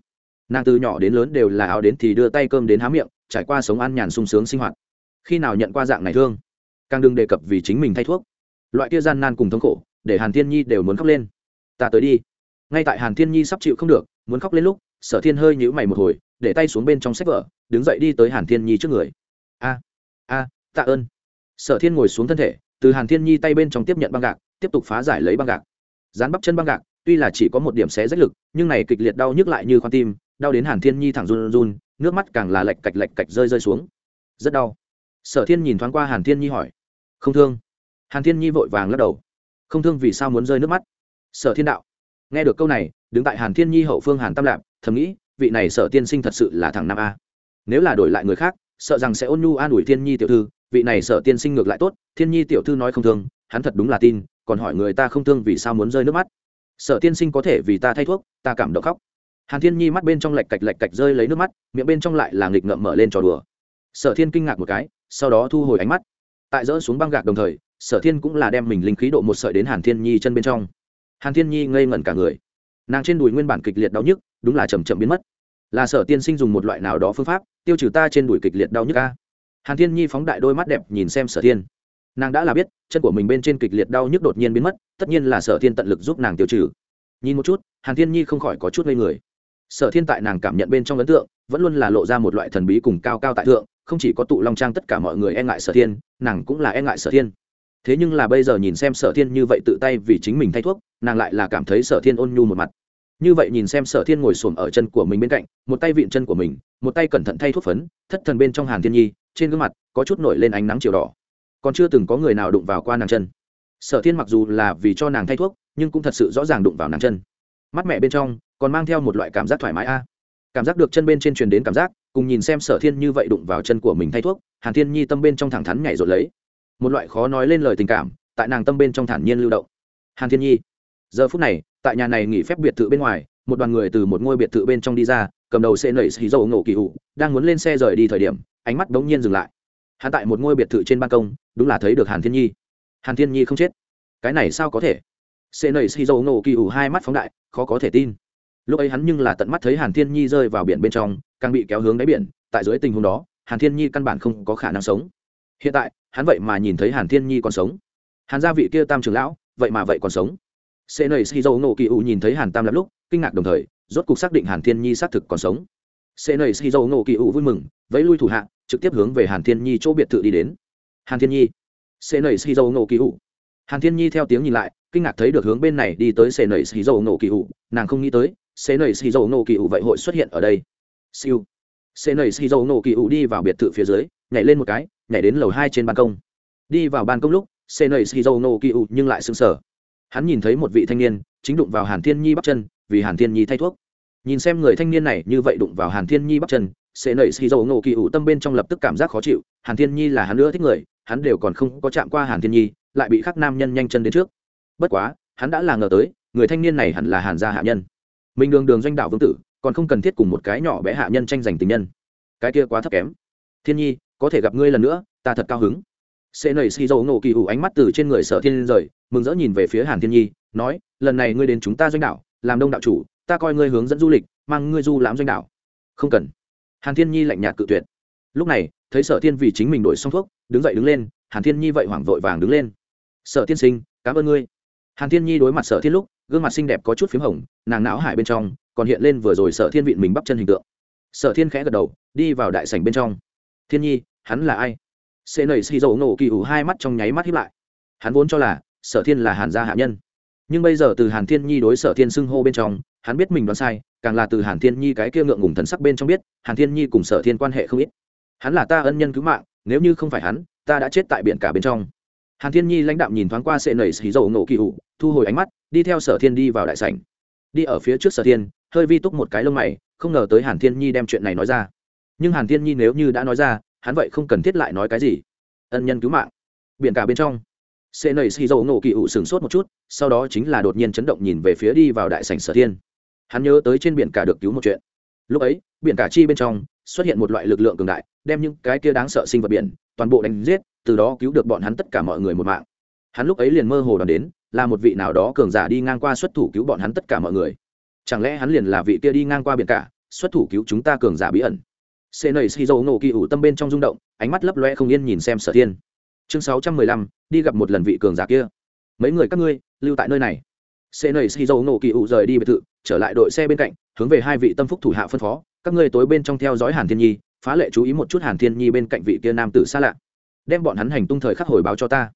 Nàng từ nhỏ đến lớn đều là áo đến thì đưa tay cơm đến há miệng trải qua sống an nhàn sung sướng sinh hoạt. Khi nào nhận qua dạng này thương, càng đừng đề cập vì chính mình thay thuốc. Loại kia gian nan cùng thống khổ, để hàn thiên nhi đều muốn khóc lên. Ta tới đi. Ngay tại hàn thiên nhi sắp chịu không được, muốn khóc lên lúc, sở thiên hơi nhữ mày một hồi, để tay xuống bên trong sách vở, đứng dậy đi tới hàn thiên nhi trước người. A a, tạ ơn. Sở thiên ngồi xuống thân thể, từ hàn thiên nhi tay bên trong tiếp nhận băng gạc, tiếp tục phá giải lấy băng gạc. Dán bắp chân băng gạc, tuy là chỉ có một điểm xé rách lực, nhưng này kịch liệt đau nhức lại như khoan tim, đau đến hàn thiên nhi thẳng run run nước mắt càng là lạch cạch lạch cạch rơi rơi xuống. Rất đau. Sở thiên nhìn thoáng qua hàn thiên nhi hỏi, không thương? Hàn thiên nhi vội vàng lắc đầu, không thương vì sao muốn rơi nước mắt? Sở thiên đạo, nghe được câu này, đứng tại hàn thiên nhi hậu phương hàn tam lạp, thầm nghĩ, vị này sở tiên sinh thật sự là thằng nam a. Nếu là đổi lại người khác, sợ rằng sẽ ôn nhu an ủi thiên nhi tiểu thư, vị này sở tiên sinh ngược lại tốt, thiên nhi tiểu thư nói không thương, hắn thật đúng là tin, còn hỏi người ta không thương vì sao muốn rơi nước mắt. Sở tiên sinh có thể vì ta thay thuốc, ta cảm động khóc hàn thiên nhi mắt bên trong lạch cạch lạch cạch rơi lấy nước mắt, miệng bên trong lại là nghịch ngợm mở lên trò đùa. Sở thiên kinh ngạc một cái, sau đó thu hồi ánh mắt. Tại dỡ xuống băng gạc đồng thời, sở thiên cũng là đem mình linh khí độ một sợi đến hàn thiên nhi chân bên trong. Hàn thiên nhi ngây ngẩn cả người. Nàng trên đùi nguyên bản kịch liệt đau nhức, đúng là chầm chậm biến mất. Là sở tiên sinh dùng một loại nào đó phương pháp, tiêu trừ ta trên đùi kịch liệt đau nhức ca hàn thiên nhi phóng đại đôi mắt đẹp nhìn xem sở thiên. Nàng đã là biết, chân của mình bên trên kịch liệt đau nhức đột nhiên biến mất, tất nhiên là sở thiên tận lực giúp nàng tiêu trừ. Nhìn một chút, hàn thiên nhi không khỏi có chút ngây người sở thiên tại nàng cảm nhận bên trong ấn tượng, vẫn luôn là lộ ra một loại thần bí cùng cao cao tại thượng, không chỉ có tụ long trang tất cả mọi người e ngại sở thiên, nàng cũng là e ngại sở thiên. Thế nhưng là bây giờ nhìn xem sở thiên như vậy tự tay vì chính mình thay thuốc, nàng lại là cảm thấy sở thiên ôn nhu một mặt. Như vậy nhìn xem sở thiên ngồi xổm ở chân của mình bên cạnh, một tay vịn chân của mình, một tay cẩn thận thay thuốc phấn, thất thần bên trong hàn thiên nhi, trên gương mặt có chút nổi lên ánh nắng chiều đỏ. Còn chưa từng có người nào đụng vào qua nàng chân. Sở thiên mặc dù là vì cho nàng thay thuốc, nhưng cũng thật sự rõ ràng đụng vào nàng chân. Mắt mẹ bên trong còn mang theo một loại cảm giác thoải mái a. Cảm giác được chân bên trên truyền đến cảm giác, cùng nhìn xem sở thiên như vậy đụng vào chân của mình thay thuốc, hàn thiên nhi tâm bên trong thẳng thắn nhảy rồi lấy. Một loại khó nói lên lời tình cảm, tại nàng tâm bên trong thản nhiên lưu động. Hàn thiên nhi, giờ phút này, tại nhà này nghỉ phép biệt thự bên ngoài, một đoàn người từ một ngôi biệt thự bên trong đi ra, cầm đầu xe nẩy xì dầu ngộ kỳ hụ, đang muốn lên xe rời đi thời điểm, ánh mắt đống nhiên dừng lại. Hắn tại một ngôi biệt thự trên ban công, đúng là thấy được hàn thiên nhi. Hàn thiên nhi không chết. Cái này sao có thể? Xe nẩy xì dầu ngộ kỳ hụ hai mắt phóng đại, khó có thể tin lúc ấy hắn nhưng là tận mắt thấy hàn thiên nhi rơi vào biển bên trong, càng bị kéo hướng đáy biển, tại dưới tình huống đó, hàn thiên nhi căn bản không có khả năng sống. Hiện tại, hắn vậy mà nhìn thấy hàn thiên nhi còn sống. Hàn gia vị kia tam trường lão, vậy mà vậy còn sống. Sệ nầy xì dầu nổ kỳ ủ nhìn thấy hàn tam lắm lúc, kinh ngạc đồng thời, rốt cuộc xác định hàn thiên nhi xác thực còn sống. Sệ nầy xì dầu nổ kỳ ủ vui mừng, vẫy lui thủ hạ, trực tiếp hướng về hàn thiên nhi chỗ biệt thự đi đến. Hàn thiên nhi. Sệ nầy xì dầu nổ kỳ ủ hàn thiên nhi theo tiếng nhìn lại, kinh ngạc thấy được hướng bên này đi tới sệ nầy xì dầu nổ kỳ ủ nàng không nghĩ tới sệ nầy xì dầu nổ kỳ ủ vậy hội xuất hiện ở đây. Siêu. Sệ nầy xì dầu nổ kỳ ủ đi vào biệt thự phía dưới, nhảy lên một cái, nhảy đến lầu hai trên ban công. Đi vào ban công lúc sệ nầy xì dầu nổ kỳ ủ nhưng lại sững sờ. Hắn nhìn thấy một vị thanh niên, chính đụng vào hàn thiên nhi bắp chân, vì hàn thiên nhi thay thuốc. Nhìn xem người thanh niên này như vậy đụng vào hàn thiên nhi bắp chân sẽ nảy xì dầu nổ kỳ ủ tâm bên trong lập tức cảm giác khó chịu, hàn thiên nhi là hắn nữa thích người, hắn đều còn không có chạm qua hàn thiên nhi, lại bị khắc nam nhân nhanh chân đến trước. Bất quá, hắn đã là ngờ tới, người thanh niên này hẳn là hàn gia hạ nhân mình đường đường doanh đạo vương tử, còn không cần thiết cùng một cái nhỏ bé hạ nhân tranh giành tình nhân. Cái kia quá thấp kém. Thiên nhi, có thể gặp ngươi lần nữa, ta thật cao hứng. Sẽ nảy xì dầu nổ kỳ ủ ánh mắt từ trên người sở thiên rời, mừng rỡ nhìn về phía hàn thiên nhi, nói, lần này ngươi đến chúng ta doanh đạo, làm đông đạo chủ, ta coi ngươi hướng dẫn du lịch, mang ngươi du lãm doanh đạo. Không cần. Hàn thiên nhi lạnh nhạt cự tuyệt. Lúc này, thấy sở thiên vì chính mình đổi xong thuốc, đứng dậy đứng lên, hàn thiên nhi vậy hoảng vội vàng đứng lên. Sở tiên sinh, cảm ơn ngươi. Hàn thiên nhi đối mặt sở thiên lúc gương mặt xinh đẹp có chút p h í m hồng, nàng não hải bên trong còn hiện lên vừa rồi sở thiên vịn mình bắp chân hình tượng. Sở thiên khẽ gật đầu, đi vào đại sảnh bên trong. Thiên nhi, hắn là ai? Xê nầy xì dầu nổ kỳ ủ hai mắt trong nháy mắt hiếp lại. Hắn vốn cho là sở thiên là hàn gia hạ nhân. Nhưng bây giờ từ hàn thiên nhi đối sở thiên xưng hô bên trong, hắn biết mình đoán sai, càng là từ hàn thiên nhi cái kia ngượng ngùng thần sắc bên trong biết, hàn thiên nhi cùng sở thiên quan hệ không ít. Hắn là ta ân nhân cứu mạng, nếu như không phải hắn, ta đã chết tại biển cả bên trong hàn thiên nhi lãnh đạm nhìn thoáng qua sệ nẩy xì dầu nổ kỳ hụ thu hồi ánh mắt, đi theo sở thiên đi vào đại sảnh. Đi ở phía trước sở thiên, hơi vi túc một cái lông mày, không ngờ tới hàn thiên nhi đem chuyện này nói ra. Nhưng hàn thiên nhi nếu như đã nói ra, hắn vậy không cần thiết lại nói cái gì. Ân nhân cứu mạng. Biển cả bên trong sệ nầy xì dầu nổ kỳ hụ sửng sốt một chút, sau đó chính là đột nhiên chấn động nhìn về phía đi vào đại sảnh sở thiên. Hắn nhớ tới trên biển cả được cứu một chuyện lúc ấy, biển cả chi bên trong xuất hiện một loại lực lượng cường đại, đem những cái kia đáng sợ sinh vật biển toàn bộ đánh giết, từ đó cứu được bọn hắn tất cả mọi người một mạng. Hắn lúc ấy liền mơ hồ đoán đến, là một vị nào đó cường giả đi ngang qua xuất thủ cứu bọn hắn tất cả mọi người. Chẳng lẽ hắn liền là vị kia đi ngang qua biển cả, xuất thủ cứu chúng ta cường giả bí ẩn? Xê nầy xì dầu nổ kỳ ủ tâm bên trong rung động, ánh mắt lấp loe không yên nhìn xem sở thiên. Chương sáu trăm mười lăm, đi gặp một lần vị cường giả kia. Mấy người các ngươi, lưu tại nơi này. Xê nầy xì dầu nổ kỳ ủ rời đi biệt thự, trở lại đội xe bên cạnh hướng về hai vị tâm phúc thủ hạ phân phó, các ngươi tối bên trong theo dõi hàn thiên nhi, phá lệ chú ý một chút hàn thiên nhi bên cạnh vị kia nam tử xa lạ. Đem bọn hắn hành tung thời khắc hồi báo cho ta.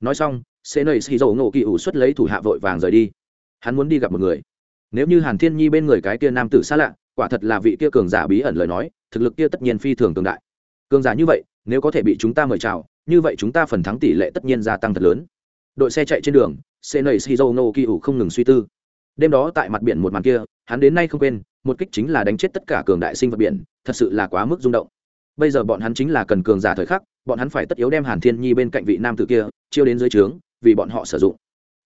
Nói xong sẽ nầy xì dầu ngộ kỳ ủ xuất lấy thủ hạ vội vàng rời đi. Hắn muốn đi gặp một người. Nếu như hàn thiên nhi bên người cái kia nam tử xa lạ, quả thật là vị kia cường giả bí ẩn lời nói, thực lực kia tất nhiên phi thường cường đại. Cường giả như vậy, nếu có thể bị chúng ta mời chào, như vậy chúng ta phần thắng tỷ lệ tất nhiên gia tăng thật lớn. Đội xe chạy trên đường xe nầy xì dầu ngộ kỳ ủ không ngừng suy tư. Đêm đó tại mặt biển một màn kia hắn đến nay không quên, một kích chính là đánh chết tất cả cường đại sinh vật biển, thật sự là quá mức rung động. Bây giờ bọn hắn chính là cần cường giả thời khắc, bọn hắn phải tất yếu đem hàn thiên nhi bên cạnh vị nam tử kia chiêu đến dưới trướng, vì bọn họ sử dụng.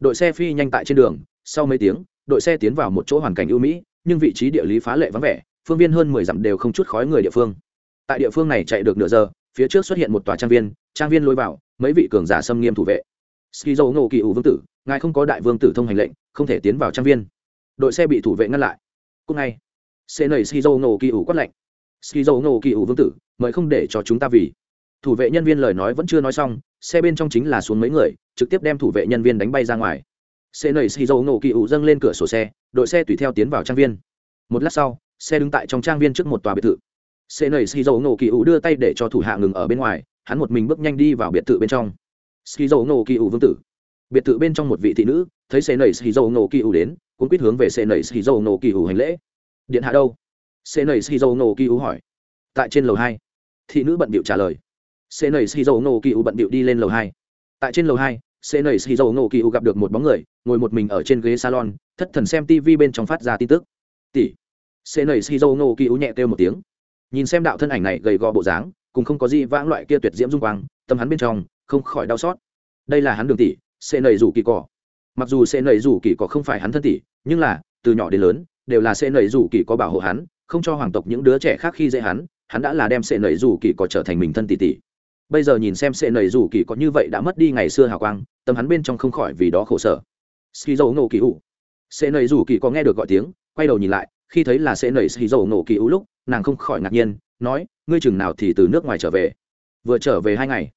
Đội xe phi nhanh tại trên đường, sau mấy tiếng, đội xe tiến vào một chỗ hoàn cảnh ưu mỹ, nhưng vị trí địa lý phá lệ vắng vẻ, phương viên hơn mười dặm đều không chút khói người địa phương. Tại địa phương này chạy được nửa giờ, phía trước xuất hiện một tòa trang viên trang viên lôi vào, mấy vị cường giả xâm nghiêm thủ vệ. Ski dầu ngộ kỳ ủ vương tử, ngài không có đại vương tử thông hành lệnh, không thể tiến vào trang viên đội xe bị thủ vệ ngăn lại. Cúc ngay xe nầy xì dầu nổ kỳ ủ quát lạnh. Xì dầu nổ kỳ ủ vương tử, mời không để cho chúng ta vì. Thủ vệ nhân viên lời nói vẫn chưa nói xong, xe bên trong chính là xuống mấy người, trực tiếp đem thủ vệ nhân viên đánh bay ra ngoài. Xe nầy xì dầu nổ kỳ ủ dâng lên cửa sổ xe, đội xe tùy theo tiến vào trang viên. Một lát sau, xe đứng tại trong trang viên trước một tòa biệt thự. Xe nầy xì dầu nổ kỳ ủ đưa tay để cho thủ hạ ngừng ở bên ngoài, hắn một mình bước nhanh đi vào biệt thự bên trong. Xì dầu nổ kỳ ủ vương tử. Biệt thự bên trong một vị thị nữ, thấy xe nầy xì dầu nổ kỳ ủ đến cũng quyết hướng về xe nẩy xì dầu nổ kỳ ủ hành lễ. Điện hạ đâu? Xe nẩy xì dầu nổ kỳ ủ hỏi. Tại trên lầu hai. Thị nữ bận bịu trả lời. Xe nẩy xì dầu nổ kỳ ủ bận bịu đi lên lầu hai. Tại trên lầu hai xe nẩy xì dầu nổ kỳ ủ gặp được một bóng người, ngồi một mình ở trên ghế salon, thất thần xem tv bên trong phát ra tin tức. Tỷ. Xê nẩy xì dầu nổ kỳ ú nhẹ kêu một tiếng. Nhìn xem đạo thân ảnh này gầy gò bộ dáng, cùng không có gì vãng loại kia tuyệt diễm dung quang, tâm hắn bên trong không khỏi đau xót. Đây là hắn đường tỷ xê nẩy rủ kỳ cỏ mặc dù sẽ nầy rủ kỳ có không phải hắn thân tỷ, nhưng là, từ nhỏ đến lớn, đều là sẽ nầy rủ kỳ có bảo hộ hắn, không cho hoàng tộc những đứa trẻ khác khi dễ hắn hắn đã là đem sẽ nầy rủ kỳ có trở thành mình thân tỷ tỷ. Bây giờ nhìn xem sẽ nầy rủ kỳ có như vậy đã mất đi ngày xưa hào quang, tâm hắn bên trong không khỏi vì đó khổ sở. Ski dầu ngộ kỳ ủ sẽ nầy rủ kỳ có nghe được gọi tiếng, quay đầu nhìn lại, khi thấy là sẽ nảy ski dầu nổ kỳ U lúc, nàng không khỏi ngạc nhiên, nói, ngươi chừng nào thì từ nước ngoài trở về? Vừa trở về hai ngày.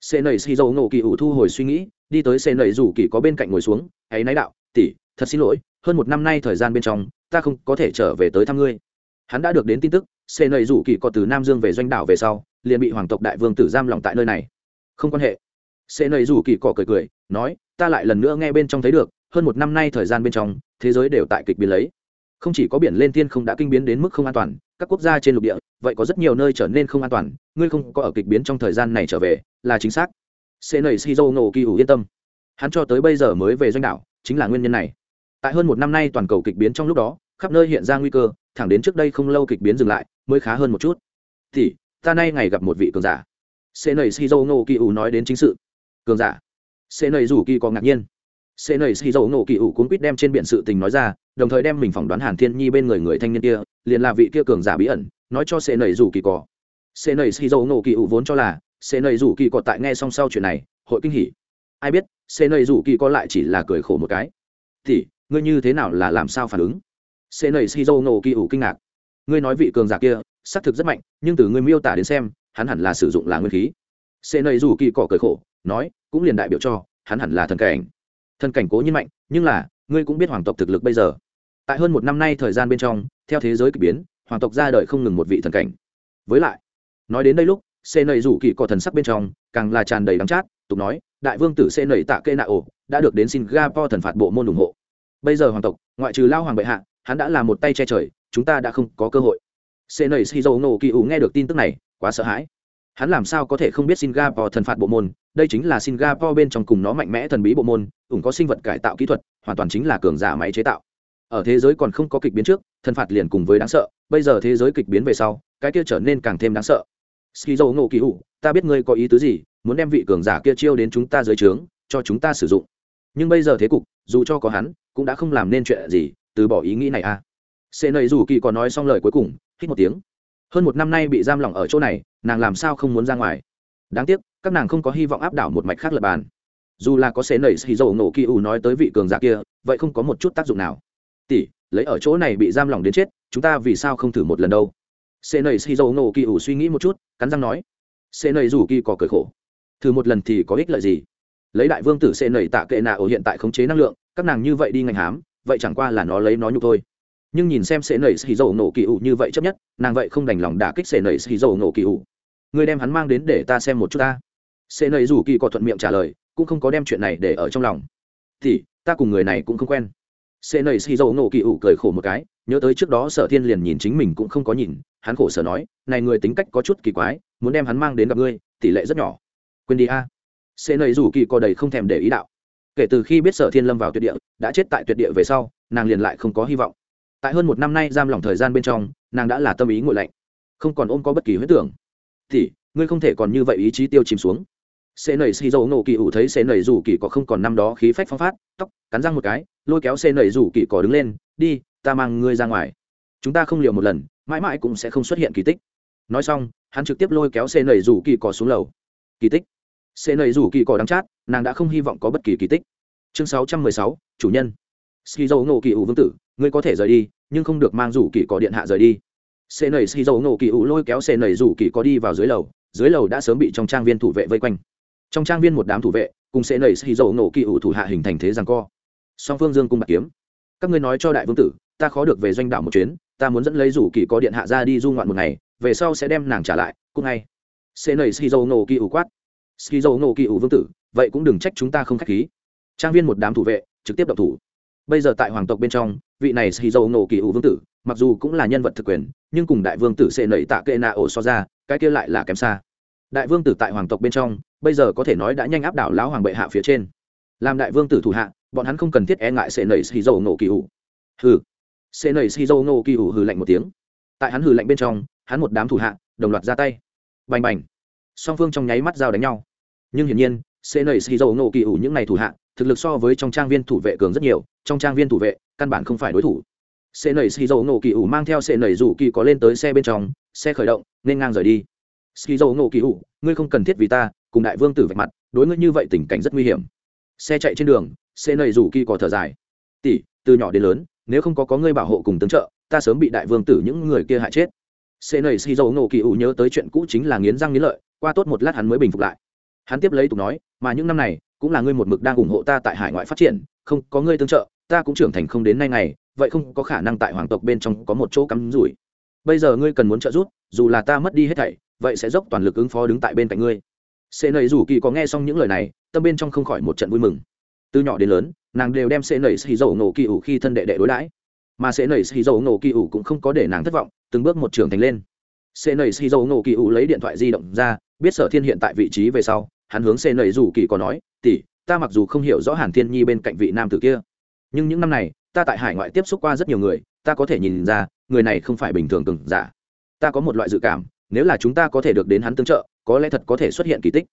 Sẽ nảy ski dầu nổ kỳ U thu hồi suy nghĩ đi tới xe nầy rủ kỳ có bên cạnh ngồi xuống, ấy náy đạo, tỷ, thật xin lỗi, hơn một năm nay thời gian bên trong, ta không có thể trở về tới thăm ngươi. Hắn đã được đến tin tức, xe nầy rủ kỳ có từ nam dương về doanh đảo về sau, liền bị hoàng tộc đại vương tử giam lòng tại nơi này. Không quan hệ. Xe nầy rủ kỳ cỏ cười cười, nói, ta lại lần nữa nghe bên trong thấy được, hơn một năm nay thời gian bên trong, thế giới đều tại kịch biến lấy. Không chỉ có biển lên thiên không đã kinh biến đến mức không an toàn, các quốc gia trên lục địa, vậy có rất nhiều nơi trở nên không an toàn, ngươi không có ở kịch biến trong thời gian này trở về, là chính xác xê nầy dâu nổ kỳ ủ yên tâm. Hắn cho tới bây giờ mới về doanh đảo, chính là nguyên nhân này. Tại hơn một năm nay toàn cầu kịch biến trong lúc đó, khắp nơi hiện ra nguy cơ, thẳng đến trước đây không lâu kịch biến dừng lại, mới khá hơn một chút. Thì, ta nay ngày gặp một vị cường giả. Xê nầy dâu nổ kỳ ủ nói đến chính sự. Cường giả. Xê nầy rủ kỳ có ngạc nhiên. Xê nầy dâu nổ kỳ ủ cuốn quýt đem trên biện sự tình nói ra, đồng thời đem mình phỏng đoán hàn thiên nhi bên người người thanh niên kia, liền là vị kia cường giả bí ẩn, nói cho sệ nầy rủ kỳ cỏ sệ nầy xì dầu nổ kỳ ủ vốn cho là xê nầy rủ kỳ có tại nghe xong sau chuyện này, hội kinh hỉ. Ai biết xê nầy rủ kỳ có lại chỉ là cười khổ một cái. Thì ngươi như thế nào là làm sao phản ứng? Xê nầy xì Dâu nổ kỳ ủ kinh ngạc. Ngươi nói vị cường giả kia, xác thực rất mạnh, nhưng từ ngươi miêu tả đến xem, hắn hẳn là sử dụng là nguyên khí. Xê nầy rủ kỳ cỏ cười khổ, nói, cũng liền đại biểu cho, hắn hẳn là thần cảnh. Thần cảnh cố nhiên mạnh, nhưng là, ngươi cũng biết hoàng tộc thực lực bây giờ. Tại hơn một năm nay thời gian bên trong, theo thế giới k ỳ biến, hoàng tộc ra đời không ngừng một vị thần cảnh. Với lại, nói đến đây lúc xê nầy rủ kỳ có thần sắc bên trong, càng là tràn đầy đắng chát, tục nói, đại vương tử xê nầy tạ kê nạ ổ đã được đến singapore thần phạt bộ môn ủng hộ. Bây giờ hoàng tộc, ngoại trừ lao hoàng bệ hạ, hắn đã là một tay che trời, chúng ta đã không có cơ hội. Xê nầy shizu nổ kỳ ủ nghe được tin tức này, quá sợ hãi. Hắn làm sao có thể không biết singapore thần phạt bộ môn? Đây chính là singapore bên trong cùng nó mạnh mẽ thần bí bộ môn, ủng có sinh vật cải tạo kỹ thuật, hoàn toàn chính là cường giả máy chế tạo. Ở thế giới còn không có kịch biến trước, thần phạt liền cùng với đáng sợ, bây giờ thế giới kịch biến về sau, cái kia trở nên càng thêm đáng sợ skizo ngộ kỳ hụ ta biết ngươi có ý tứ gì, muốn đem vị cường giả kia chiêu đến chúng ta dưới trướng, cho chúng ta sử dụng. Nhưng bây giờ thế cục, dù cho có hắn, cũng đã không làm nên chuyện gì, từ bỏ ý nghĩ này à. Xê nầy dù kỳ còn nói xong lời cuối cùng, hít một tiếng. Hơn một năm nay bị giam lỏng ở chỗ này, nàng làm sao không muốn ra ngoài? Đáng tiếc, các nàng không có hy vọng áp đảo một mạch khác lập bàn. Dù là có xế nầy xì dầu nổ kỳ ủ nói tới vị cường giả kia, vậy không có một chút tác dụng nào. Tỷ, lấy ở chỗ này bị giam lỏng đến chết, chúng ta vì sao không thử một lần đâu? Xê nầy xì dầu nổ kỳ ủ suy nghĩ một chút, cắn răng nói xê nầy rủ kỳ có cởi khổ, thử một lần thì có ích lợi gì? Lấy đại vương tử xê nầy tạ kệ nạ ở hiện tại khống chế năng lượng, các nàng như vậy đi ngành hám, vậy chẳng qua là nó lấy nó nhục thôi. Nhưng nhìn xem xê nầy xì dầu nổ kỳ ủ như vậy chấp nhất, nàng vậy không đành lòng đả kích xê nầy xì dầu nổ kỳ ủ. Người đem hắn mang đến để ta xem một chút ta. Xê nầy rủ kỳ có thuận miệng trả lời, cũng không có đem chuyện này để ở trong lòng. Thì, ta cùng người này cũng không quen. Xê nầy xì dầu nổ kỳ ủ cười khổ một cái, nhớ tới trước đó sở thiên liền nhìn chính mình cũng không có nhìn hắn khổ sở nói, này người tính cách có chút kỳ quái, muốn đem hắn mang đến gặp ngươi, tỷ lệ rất nhỏ. Quên đi a. À. xê nầy rủ kỳ cò đầy không thèm để ý đạo. Kể từ khi biết sở thiên lâm vào tuyệt địa, đã chết tại tuyệt địa về sau, nàng liền lại không có hy vọng. Tại hơn một năm nay giam lỏng thời gian bên trong, nàng đã là tâm ý ngội lạnh, không còn ôm có bất kỳ huyết tưởng. Thì ngươi không thể còn như vậy ý chí tiêu chìm xuống. Xê nầy xì dầu nổ kỳ ủ thấy xê nầy rủ kỳ có không còn năm đó khí phách phong phát, tóc, cắn răng một cái, lôi kéo xê nầy rủ kỳ có đứng lên, đi, ta mang ngươi ra ngoài. Chúng ta không liều một lần mãi mãi cũng sẽ không xuất hiện kỳ tích. Nói xong, hắn trực tiếp lôi kéo xe nầy rủ kỳ cỏ xuống lầu. Kỳ tích. Xe nầy rủ kỳ cỏ đắng chát, nàng đã không hy vọng có bất kỳ kỳ tích. Chương sáu trăm mười sáu, chủ nhân. Ski dầu ngộ kỳ ủ vương tử, ngươi có thể rời đi, nhưng không được mang rủ kỳ cỏ điện hạ rời đi. Xe nầy ski dầu ngộ kỳ ủ lôi kéo xe nầy rủ kỳ cỏ đi vào dưới lầu dưới lầu đã sớm bị trong trang viên thủ vệ vây quanh. Trong trang viên một đám thủ vệ, cùng xê nầy xì dầu ngộ kỳ ủ thủ hạ hình thành thế rằng co. Song phương dương cung bạc kiếm. Các ngươi nói cho đại vương tử, ta khó được về doanh đảo một chuyến ta muốn dẫn lấy rủ kỳ có điện hạ ra đi du ngoạn một ngày, về sau sẽ đem nàng trả lại, cũng ngay. Xê nầy skizo nổ kỳ ủ quát. Skizo nổ kỳ ủ vương tử, vậy cũng đừng trách chúng ta không k h á c h khí. Trang viên một đám thủ vệ, trực tiếp đập thủ. Bây giờ tại hoàng tộc bên trong, vị này skizo nổ kỳ ủ vương tử, mặc dù cũng là nhân vật thực quyền, nhưng cùng đại vương tử xê nầy tạ kệ nạ ổ so ra, cái kia lại là kém xa. Đại vương tử tại hoàng tộc bên trong, bây giờ có thể nói đã nhanh áp đảo lão hoàng bệ hạ phía trên. Làm đại vương tử thủ hạ, bọn hắn không cần thiết e ngại xê nầy dầu nổ kỳ ủ. Ừ xê nầy shizu ngô kỳ hủ hừ lạnh một tiếng. Tại hắn hừ lạnh bên trong, hắn một đám thủ hạ, đồng loạt ra tay. Bành bành. Song phương trong nháy mắt giao đánh nhau. Nhưng hiển nhiên xê nầy shizu ngô kỳ hủ những này thủ hạ, thực lực so với trong trang viên thủ vệ cường rất nhiều, trong trang viên thủ vệ, căn bản không phải đối thủ. Xê nầy shizu ngô kỳ hủ mang theo xê Nảy rủ kỳ có lên tới xe bên trong, xe khởi động, nên ngang rời đi. Shizu ngô kỳ hủ ngươi không cần thiết vì ta, cùng đại vương tử vạch mặt, đối ngươi như vậy tình cảnh rất nguy hiểm. Xe chạy trên đường xê Nảy rủ kỳ có thở dài. Tỷ, từ nhỏ đến lớn nếu không có có ngươi bảo hộ cùng tướng trợ, ta sớm bị đại vương tử những người kia hại chết. Xê nầy xì dầu ngộ kỳ ủ nhớ tới chuyện cũ chính là nghiến răng nghiến lợi, qua tốt một lát hắn mới bình phục lại. Hắn tiếp lấy tục nói, mà những năm này, cũng là ngươi một mực đang ủng hộ ta tại hải ngoại phát triển, không, có ngươi tương trợ, ta cũng trưởng thành không đến nay ngày, vậy không có khả năng tại hoàng tộc bên trong có một chỗ cắm rủi. Bây giờ ngươi cần muốn trợ giúp, dù là ta mất đi hết thảy, vậy sẽ dốc toàn lực ứng phó đứng tại bên cạnh ngươi. Xê nầy rủ kỳ có nghe xong những lời này, tâm bên trong không khỏi một trận vui mừng từ nhỏ đến lớn, nàng đều đem sẽ nảy xì dầu nổ kỳ ủ khi thân đệ đệ đối đãi. Mà sẽ nảy xì dầu nổ kỳ ủ cũng không có để nàng thất vọng, từng bước một trưởng thành lên. Sẽ nảy xì dầu nổ kỳ ủ lấy điện thoại di động ra, biết sở thiên hiện tại vị trí về sau, hắn hướng sẽ nảy rủ kỳ có nói, tỷ, ta mặc dù không hiểu rõ hàn thiên nhi bên cạnh vị nam tử kia, nhưng những năm này, ta tại hải ngoại tiếp xúc qua rất nhiều người, ta có thể nhìn ra, người này không phải bình thường cừng giả. Ta có một loại dự cảm, nếu là chúng ta có thể được đến hắn tương trợ, có lẽ thật có thể xuất hiện kỳ tích.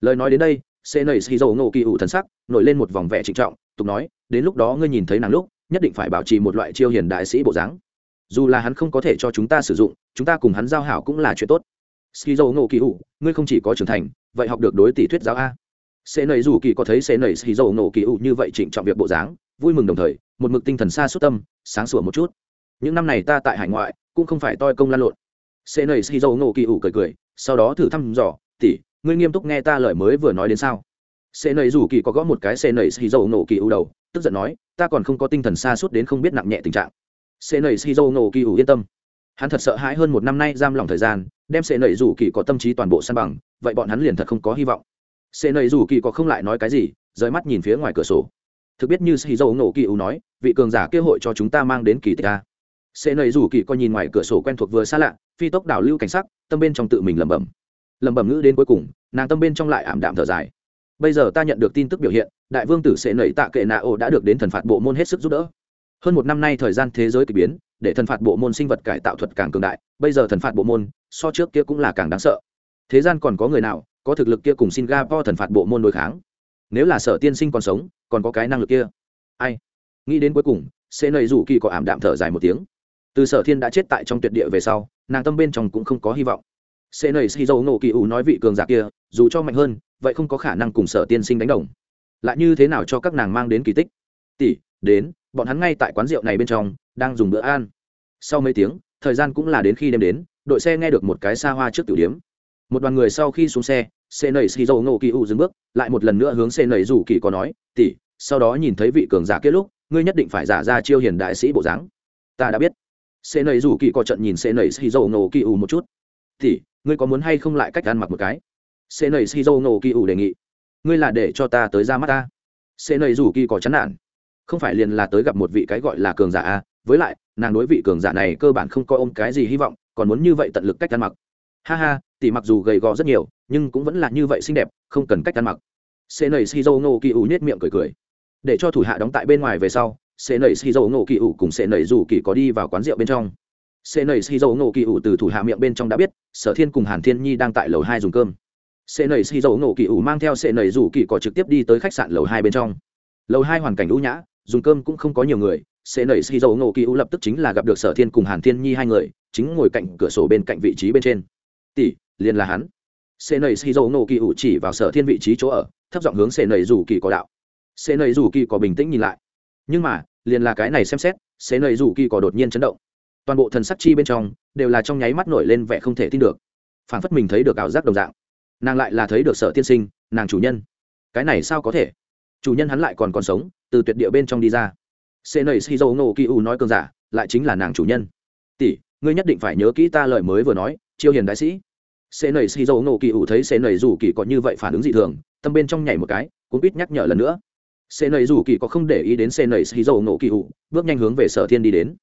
Lời nói đến đây xê nảy xì dầu nổ kỳ ủ thần sắc, nổi lên một vòng vẻ trịnh trọng, tục nói, đến lúc đó ngươi nhìn thấy nàng lúc, nhất định phải bảo trì một loại chiêu hiền đại sĩ bộ dáng. Dù là hắn không có thể cho chúng ta sử dụng, chúng ta cùng hắn giao hảo cũng là chuyện tốt. Skizo ngộ kỳ ủ, ngươi không chỉ có trưởng thành, vậy học được đối tỷ thuyết giáo a. Sẽ nầy dù kỳ có thấy sẽ nầy dầu ngộ kỳ ủ như vậy trịnh trọng việc bộ dáng, vui mừng đồng thời, một mực tinh thần xa suốt tâm, sáng sủa một chút. Những năm này ta tại hải ngoại, cũng không phải toi công lan lộn. Sẽ nầy dầu ngộ kỳ ủ cười cười, sau đó thử thăm dò, tỷ ngươi nghiêm túc nghe ta lời mới vừa nói đến sao? Xe nầy dù kỳ có gõ một cái xe nầy xì dầu nổ kỳ ưu đầu, tức giận nói, ta còn không có tinh thần xa suốt đến không biết nặng nhẹ tình trạng. Xe nầy xì dầu nổ kỳ ưu yên tâm. Hắn thật sợ hãi hơn một năm nay giam lòng thời gian, đem xe nầy dù kỳ có tâm trí toàn bộ san bằng, vậy bọn hắn liền thật không có hy vọng. Xe nầy dù kỳ có không lại nói cái gì, rời mắt nhìn phía ngoài cửa sổ. Thực biết như xì dầu nổ kỳ ưu nói, vị cường giả kế hội cho chúng ta mang đến kỳ tích ta xe nầy dù kỳ có nhìn ngoài cửa sổ quen thuộc vừa xa lạ, phi tốc đảo lưu cảnh sắc, tâm bên trong tự mình lẩm bẩm lẩm bẩm ngữ đến cuối cùng, nàng tâm bên trong lại ảm đạm thở dài. Bây giờ ta nhận được tin tức biểu hiện, đại vương tử sẽ nảy tạ kệ nạ ổ đã được đến thần phạt bộ môn hết sức giúp đỡ. Hơn một năm nay thời gian thế giới k ỳ biến, để thần phạt bộ môn sinh vật cải tạo thuật càng cường đại, bây giờ thần phạt bộ môn, so trước kia cũng là càng đáng sợ. Thế gian còn có người nào, có thực lực kia cùng singapore thần phạt bộ môn đối kháng? Nếu là sở tiên sinh còn sống, còn có cái năng lực kia. Ai? Nghĩ đến cuối cùng, sẽ nầy rủ kỳ có ảm đạm thở dài một tiếng. Từ sở thiên đã chết tại trong tuyệt địa về sau, nàng tâm bên trong cũng không có hy vọng sẽ nảy xì dầu nổ kỳ ủ nói vị cường giả kia, dù cho mạnh hơn, vậy không có khả năng cùng sở tiên sinh đánh đồng. Lại như thế nào cho các nàng mang đến kỳ tích? Tỷ, đến, bọn hắn ngay tại quán rượu này bên trong, đang dùng bữa ăn. Sau mấy tiếng, thời gian cũng là đến khi đêm đến, đội xe nghe được một cái xa hoa trước tiểu điếm. Một đoàn người sau khi xuống xe, Sẽ nảy xì dầu nổ kỳ ủ dừng bước, lại một lần nữa hướng Sẽ nảy rủ kỳ có nói, tỷ. sau đó nhìn thấy vị cường giả kia lúc, ngươi nhất định phải giả ra chiêu hiền đại sĩ bộ dáng. Ta đã biết. Sẽ nảy rủ kỳ có trận nhìn sẽ nảy xì dầu nổ kỳ ủ một chút. Thì ngươi có muốn hay không lại cách ăn mặc một cái? Xe nầy xì dâu nổ kỳ u đề nghị. Ngươi là để cho ta tới ra mắt ta. Xe nầy rủ kỳ có chán nản. Không phải liền là tới gặp một vị cái gọi là cường giả a với lại, nàng đối vị cường giả này cơ bản không coi ôm cái gì hy vọng, còn muốn như vậy tận lực cách ăn mặc. Ha ha, tỷ mặc dù gầy gò rất nhiều, nhưng cũng vẫn là như vậy xinh đẹp, không cần cách ăn mặc. Xê nầy xì dâu nổ kỳ ủ nhét miệng cười cười. Để cho thủ hạ đóng tại bên ngoài về sau xê nầy xì dâu nổ kỳ ủ cùng xê nầy rủ kỳ có đi vào quán rượu bên trong xê Nảy xì dầu ngộ kỳ ủ từ thủ hạ miệng bên trong đã biết, sở thiên cùng hàn thiên nhi đang tại lầu hai dùng cơm. Xê Nảy xì dầu ngộ kỳ ủ mang theo xê Nảy rủ kỳ Cỏ trực tiếp đi tới khách sạn lầu hai bên trong. Lầu hai hoàn cảnh ưu nhã, dùng cơm cũng không có nhiều người, sẽ nảy xì dầu ngộ kỳ u lập tức chính là gặp được sở thiên cùng hàn thiên nhi hai người, chính ngồi cạnh cửa sổ bên cạnh vị trí bên trên. Tỷ, liền là hắn. Sẽ nảy xì dầu ngộ kỳ u chỉ vào sở thiên vị trí chỗ ở, thấp giọng hướng sẽ nảy rủ kỳ Cỏ đạo. Sẽ nảy rủ kỳ Cỏ bình tĩnh nhìn lại. Nhưng mà, liền là cái này xem xét, sẽ nảy rủ kỳ Cỏ đột nhiên chấn động toàn bộ thần sắc chi bên trong đều là trong nháy mắt nổi lên vẻ không thể tin được. Phản phất mình thấy được ảo giác đồng dạng. Nàng lại là thấy được sở tiên sinh, nàng chủ nhân. Cái này sao có thể? Chủ nhân hắn lại còn còn sống, từ tuyệt địa bên trong đi ra. Xê nầy xì dầu nổ kỳ u nói cơn giả, lại chính là nàng chủ nhân. Tỷ, ngươi nhất định phải nhớ kỹ ta lời mới vừa nói, chiêu hiền đại sĩ. Xê nầy xì dầu nổ kỳ u thấy xê nầy dù kỳ có như vậy phản ứng dị thường, tâm bên trong nhảy một cái, cũng ít nhắc nhở lần nữa. Xê nầy dù kỳ có không để ý đến xê nầy xì dầu nổ kỳ u, bước nhanh hướng về sở thiên đi đến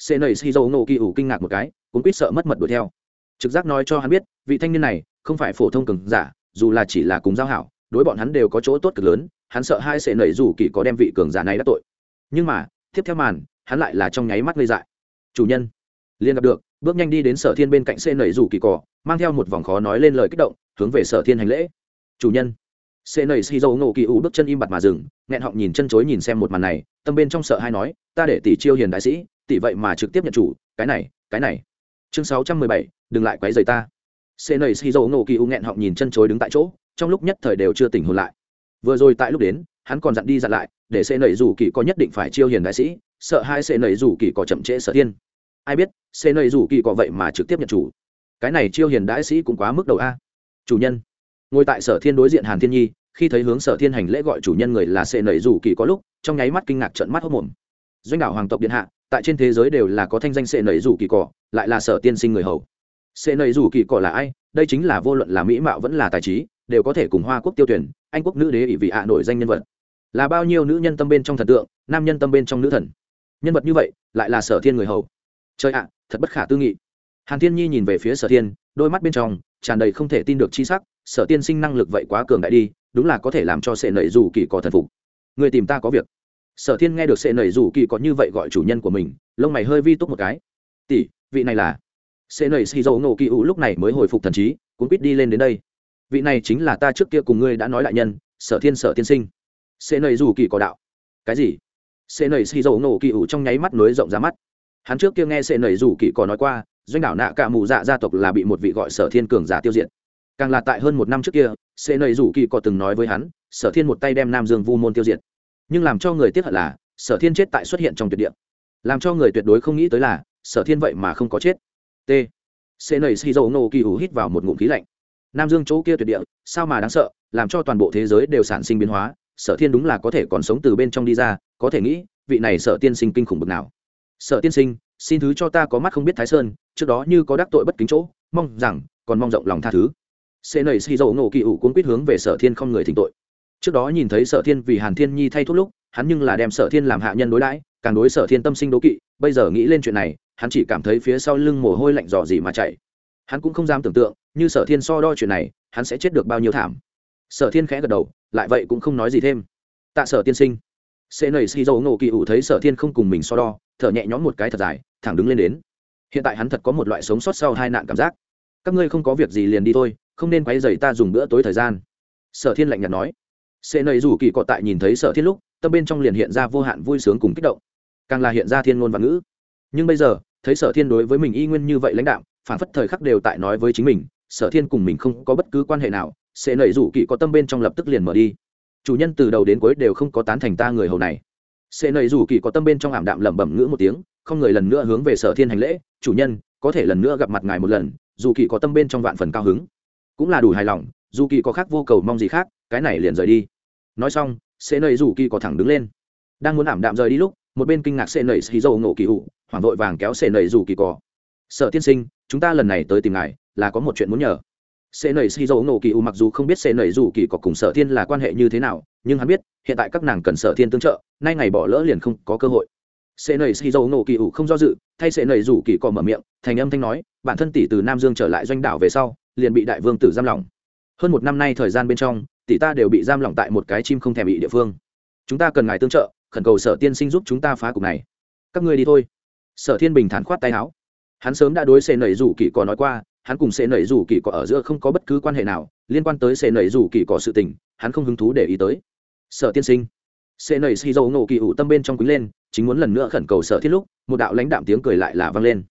xê nầy xì dầu nổ kỳ ủ kinh ngạc một cái cũng quýt sợ mất mật đuổi theo. Trực giác nói cho hắn biết, vị thanh niên này không phải phổ thông cường giả, dù là chỉ là cùng giao hảo, đối bọn hắn đều có chỗ tốt cực lớn, hắn sợ hai sẽ nảy dù kỳ có đem vị cường giả này đã tội. Nhưng mà, tiếp theo màn, hắn lại là trong nháy mắt gây dại. Chủ nhân, liền gặp được, bước nhanh đi đến sở thiên bên cạnh xê nảy rủ kỳ cỏ mang theo một vòng khó nói lên lời kích động, hướng về sở thiên hành lễ. Chủ nhân xê nảy xì dầu nổ kỳ ủ bước chân im bặt mà dừng, nghẹn họng nhìn chân chối nhìn xem một màn này, tâm bên trong sợ hay nói, ta để tỷ chiêu hiền đại sĩ tỷ vậy mà trực tiếp nhận chủ, cái này cái này. Chương sáu trăm mười bảy, đừng lại quấy rầy ta. Xê nảy xì dầu nổ kỳ u nghẹn họng nhìn chân chối đứng tại chỗ, trong lúc nhất thời đều chưa tỉnh hồn lại. Vừa rồi tại lúc đến, hắn còn dặn đi dặn lại, để xê nẩy rủ kỳ có nhất định phải chiêu hiền đại sĩ, sợ hai xê nẩy rủ kỳ có chậm trễ sở thiên ai biết xê nẩy rủ kỳ có vậy mà trực tiếp nhận chủ. Cái này chiêu hiền đại sĩ cũng quá mức đầu a. Chủ nhân. Ngồi tại sở thiên đối diện hàn thiên nhi, khi thấy hướng sở thiên hành lễ gọi chủ nhân người là xê nẩy rủ kỳ có lúc, trong nháy mắt kinh ngạc trợn mắt hốc mồm. Doanh đảo hoàng tộc điện hạ tại trên thế giới đều là có thanh danh sệ nẩy rủ kỳ cỏ, lại là sở tiên sinh người hầu. Sệ nẩy rủ kỳ cỏ là ai? Đây chính là vô luận là mỹ mạo vẫn là tài trí, đều có thể cùng hoa quốc tiêu tuyển, anh quốc nữ đế ỷ vị hạ nổi danh nhân vật. Là bao nhiêu nữ nhân tâm bên trong thần tượng, nam nhân tâm bên trong nữ thần? Nhân vật như vậy, lại là sở thiên người hầu. Trời ạ, thật bất khả tư nghị. Hàn thiên nhi nhìn về phía sở thiên, đôi mắt bên trong tràn đầy không thể tin được chi sắc, sở tiên sinh năng lực vậy quá cường đại đi, đúng là có thể làm cho sệ nẩy dù kỳ có thần phục. Người tìm ta có việc sở thiên nghe được sệ nầy rủ kỳ có như vậy gọi chủ nhân của mình, lông mày hơi vi túc một cái. Tỷ, vị này là? Sệ nầy xì dầu nổ kỳ ủ lúc này mới hồi phục thần trí cũng biết đi lên đến đây. Vị này chính là ta trước kia cùng ngươi đã nói đại nhân, sở thiên sở tiên sinh. Sệ nầy rủ kỳ có đạo. Cái gì? Sệ nầy xì dầu nổ kỳ ủ trong nháy mắt nối rộng ra mắt. Hắn trước kia nghe sệ nầy rủ kỳ có nói qua, doanh đảo nạ cả mù dạ gia tộc là bị một vị gọi sở thiên cường giả tiêu diệt. Càng là tại hơn một năm trước kia sệ nầy rủ kỳ có từng nói với hắn, sở thiên một tay đem nam dương vu môn tiêu diệt nhưng làm cho người tiếc hận là, sở thiên chết tại xuất hiện trong tuyệt địa. Làm cho người tuyệt đối không nghĩ tới là, sở thiên vậy mà không có chết. T. Xê nầy xì dầu nổ kỳ ủ hít vào một ngụm khí lạnh. Nam dương chỗ kia tuyệt địa, sao mà đáng sợ, làm cho toàn bộ thế giới đều sản sinh biến hóa, sở thiên đúng là có thể còn sống từ bên trong đi ra, có thể nghĩ, vị này sở tiên sinh kinh khủng bực nào. Sở tiên sinh, xin thứ cho ta có mắt không biết thái sơn, trước đó như có đắc tội bất kính chỗ, mong rằng, còn mong rộng lòng tha thứ. Xê nầy xì dầu nổ kỳ ủ cuốn quýt hướng về sở thiên không người thỉnh tội trước đó nhìn thấy sở thiên vì hàn thiên nhi thay thuốc lúc, hắn nhưng là đem sở thiên làm hạ nhân đối đãi, càng đối sở thiên tâm sinh đố kỵ, bây giờ nghĩ lên chuyện này, hắn chỉ cảm thấy phía sau lưng mồ hôi lạnh dò gì mà chạy. Hắn cũng không dám tưởng tượng, như sở thiên so đo chuyện này, hắn sẽ chết được bao nhiêu thảm. Sở thiên khẽ gật đầu, lại vậy cũng không nói gì thêm. Tạ sở tiên sinh. Sẽ nầy xì dầu ngộ kỳ ủ thấy sở thiên không cùng mình so đo, thở nhẹ nhõm một cái thật dài, thẳng đứng lên đến. Hiện tại hắn thật có một loại sống sót sau hai nạn cảm giác. Các ngươi không có việc gì liền đi thôi, không nên quay dày ta dùng bữa tối thời gian. Sở thiên lạnh nhạt nói sẽ nầy rủ kỳ cọ tại nhìn thấy sở thiên lúc, tâm bên trong liền hiện ra vô hạn vui sướng cùng kích động. Càng là hiện ra thiên ngôn và ngữ. Nhưng bây giờ, thấy sở thiên đối với mình y nguyên như vậy lãnh đạo phản phất thời khắc đều tại nói với chính mình, sở thiên cùng mình không có bất cứ quan hệ nào, sẽ nảy rủ kỳ có tâm bên trong lập tức liền mở đi. Chủ nhân từ đầu đến cuối đều không có tán thành ta người hầu này. Sẽ nảy rủ kỳ có tâm bên trong ảm đạm lẩm bẩm ngữ một tiếng, không người lần nữa hướng về sở thiên hành lễ, chủ nhân, có thể lần nữa gặp mặt ngài một lần, dù kỳ có tâm bên trong vạn phần cao hứng. Cũng là đủ hài lòng dù kỳ có khác vô cầu mong gì khác, cái này liền rời đi. Nói xong, sệ nầy rủ kỳ có thẳng đứng lên. Đang muốn ảm đạm rời đi lúc, một bên kinh ngạc sệ nầy xì dầu ngộ kỳ hụ, hoảng vội vàng kéo sệ nầy rủ kỳ cỏ Sợ tiên sinh, chúng ta lần này tới tìm ngài, là có một chuyện muốn nhờ. Sệ nầy xì dầu ngộ kỳ hụ mặc dù không biết sệ nầy rủ kỳ có cùng sở thiên là quan hệ như thế nào, nhưng hắn biết, hiện tại các nàng cần sở thiên tương trợ, nay ngày bỏ lỡ liền không có cơ hội. Sệ nầy xì dầu ngộ kỳ hụ không do dự, thay sệ nầy rủ kỳ cỏ mở miệng, thành âm thanh nói, bản thân tỷ từ nam dương trở lại doanh đảo về sau, liền bị đại vương tử giam lỏng hơn một năm nay thời gian bên trong, tỷ ta đều bị giam lỏng tại một cái chim không thèm bị địa phương. Chúng ta cần ngài tương trợ, khẩn cầu sở tiên sinh giúp chúng ta phá cục này. Các ngươi đi thôi. Sở thiên bình thản khoát tay áo. Hắn sớm đã đối xê nẩy rủ kỳ cỏ nói qua, hắn cùng xê nẩy rủ kỳ cỏ ở giữa không có bất cứ quan hệ nào, liên quan tới xê nẩy rủ kỳ cỏ sự tình, hắn không hứng thú để ý tới. Sở tiên sinh. Xê nẩy xì dầu nổ kỳ ủ tâm bên trong quý lên, chính muốn lần nữa khẩn cầu sở thiết lúc, một đạo lãnh đạm tiếng cười lại là vang lên.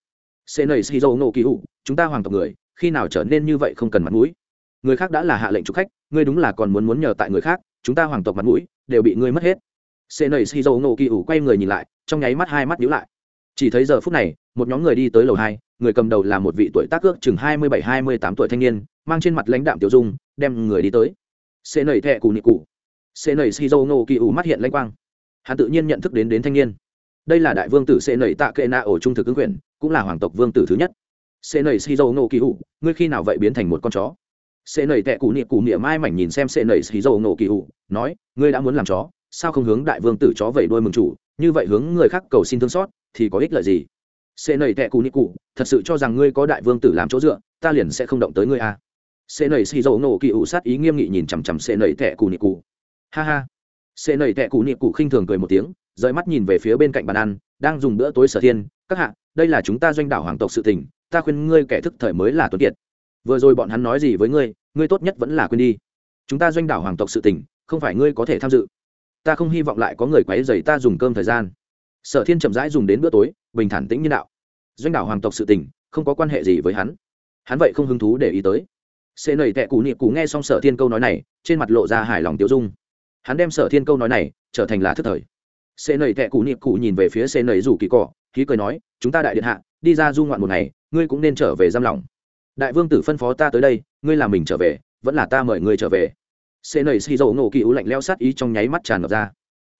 Xê nẩy xì dầu nổ kỳ ủ, chúng ta hoàng tộc người, khi nào trở nên như vậy không cần mặt mũi? Người khác đã là hạ lệnh chủ khách, ngươi đúng là còn muốn muốn nhờ tại người khác, chúng ta hoàng tộc mặt mũi, đều bị ngươi mất hết. Xê nầy xì dầu nổ kỳ ủ quay người nhìn lại, trong nháy mắt hai mắt nhíu lại. Chỉ thấy giờ phút này, một nhóm người đi tới lầu hai, người cầm đầu là một vị tuổi tác ước chừng hai mươi bảy, hai mươi tám tuổi thanh niên, mang trên mặt lãnh đạm tiểu dung, đem người đi tới. Xê nầy thẹ cù nị cụ xê nầy xì dầu nổ kỳ ủ mắt hiện lãnh quang. Hắn tự nhiên nhận thức đến đến thanh niên. Đây là đại vương tử xê nầy tạ kệ na ổ trung thực ứng quyền, cũng là hoàng tộc vương tử thứ nhất. Xê nầy xì dầu nổ kỳ ủ, ngươi khi nào vậy biến thành một con chó? Xê nảy tệ cụ niệm cụ niệm mai mảnh nhìn xem xê nảy xí dầu nổ kỳ hụ, nói, ngươi đã muốn làm chó, sao không hướng đại vương tử chó vẩy đuôi mừng chủ? Như vậy hướng người khác cầu xin thương xót, thì có ích lợi gì? Xê nảy tệ cụ niệm cụ, thật sự cho rằng ngươi có đại vương tử làm chỗ dựa, ta liền sẽ không động tới ngươi à. xê nảy xì dầu nổ kỳ hụ sát ý nghiêm nghị nhìn chằm chằm xê nảy tệ cụ niệm cụ. Ha ha. Xê nảy tệ cụ niệm cụ khinh thường cười một tiếng, rời mắt nhìn về phía bên cạnh bàn ăn, đang dùng bữa tối sở thiên, các hạ, đây là chúng ta doanh đảo hoàng tộc sự tình, ta khuyên ngươi kẻ thức thời mới là tuấn kiệt. Vừa rồi bọn hắn nói gì với ngươi ngươi tốt nhất vẫn là quên đi. Chúng ta doanh đảo hoàng tộc sự tình, không phải ngươi có thể tham dự. Ta không hy vọng lại có người quấy dày ta dùng cơm thời gian. Sở thiên chậm rãi dùng đến bữa tối, bình thản tĩnh như đạo. Doanh đảo hoàng tộc sự tình, không có quan hệ gì với hắn. Hắn vậy không hứng thú để ý tới. Xê nầy tẹ cụ niệm cụ nghe xong sở thiên câu nói này, trên mặt lộ ra hài lòng tiêu dung. Hắn đem sở thiên câu nói này trở thành là thức thời. Xê nầy tẹ cụ niệm cụ nhìn về phía xê nầy rủ kỳ cỏ khí cười nói, chúng ta đại điện hạ, đi ra du ngoạn một ngày, ngươi cũng nên trở về giam lòng đại vương tử phân phó ta tới đây, ngươi làm mình trở về, vẫn là ta mời ngươi trở về. Xê nầy xì dầu nổ kỳ ủ lạnh leo sát ý trong nháy mắt tràn ngập ra.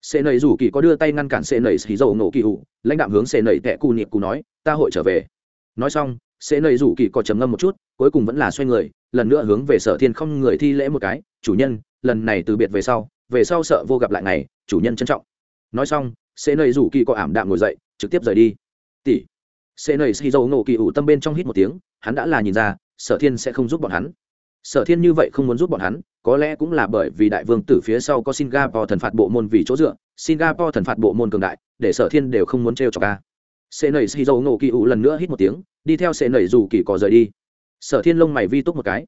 Xê nầy rủ kỳ có đưa tay ngăn cản xê nầy xì dầu nổ kỳ ủ lãnh đạm hướng xê nầy tẹ cù niệm cù nói, ta hội trở về. Nói xong xê nầy rủ kỳ có trầm ngâm một chút, cuối cùng vẫn là xoay người, lần nữa hướng về sở thiên không người thi lễ một cái, chủ nhân, lần này từ biệt về sau về sau sợ vô gặp lại ngày, chủ nhân trân trọng. Nói xong xê nầy rủ kỳ có ảm đạm ngồi dậy, trực tiếp rời đi. Tỷ. Xê nầy xì dầu nổ kỳ ủ tâm bên trong hít một tiếng hắn đã là nhìn ra, sở thiên sẽ không giúp bọn hắn. Sở thiên như vậy không muốn giúp bọn hắn, có lẽ cũng là bởi vì đại vương tử phía sau có singapore thần phạt bộ môn vì chỗ dựa, singapore thần phạt bộ môn cường đại, để sở thiên đều không muốn t r e o cho ca sệ nẩy xì dầu nổ kỳ ủ lần nữa hít một tiếng, đi theo sệ nẩy dù kỳ cỏ rời đi. Sở thiên lông mày vi túc một cái.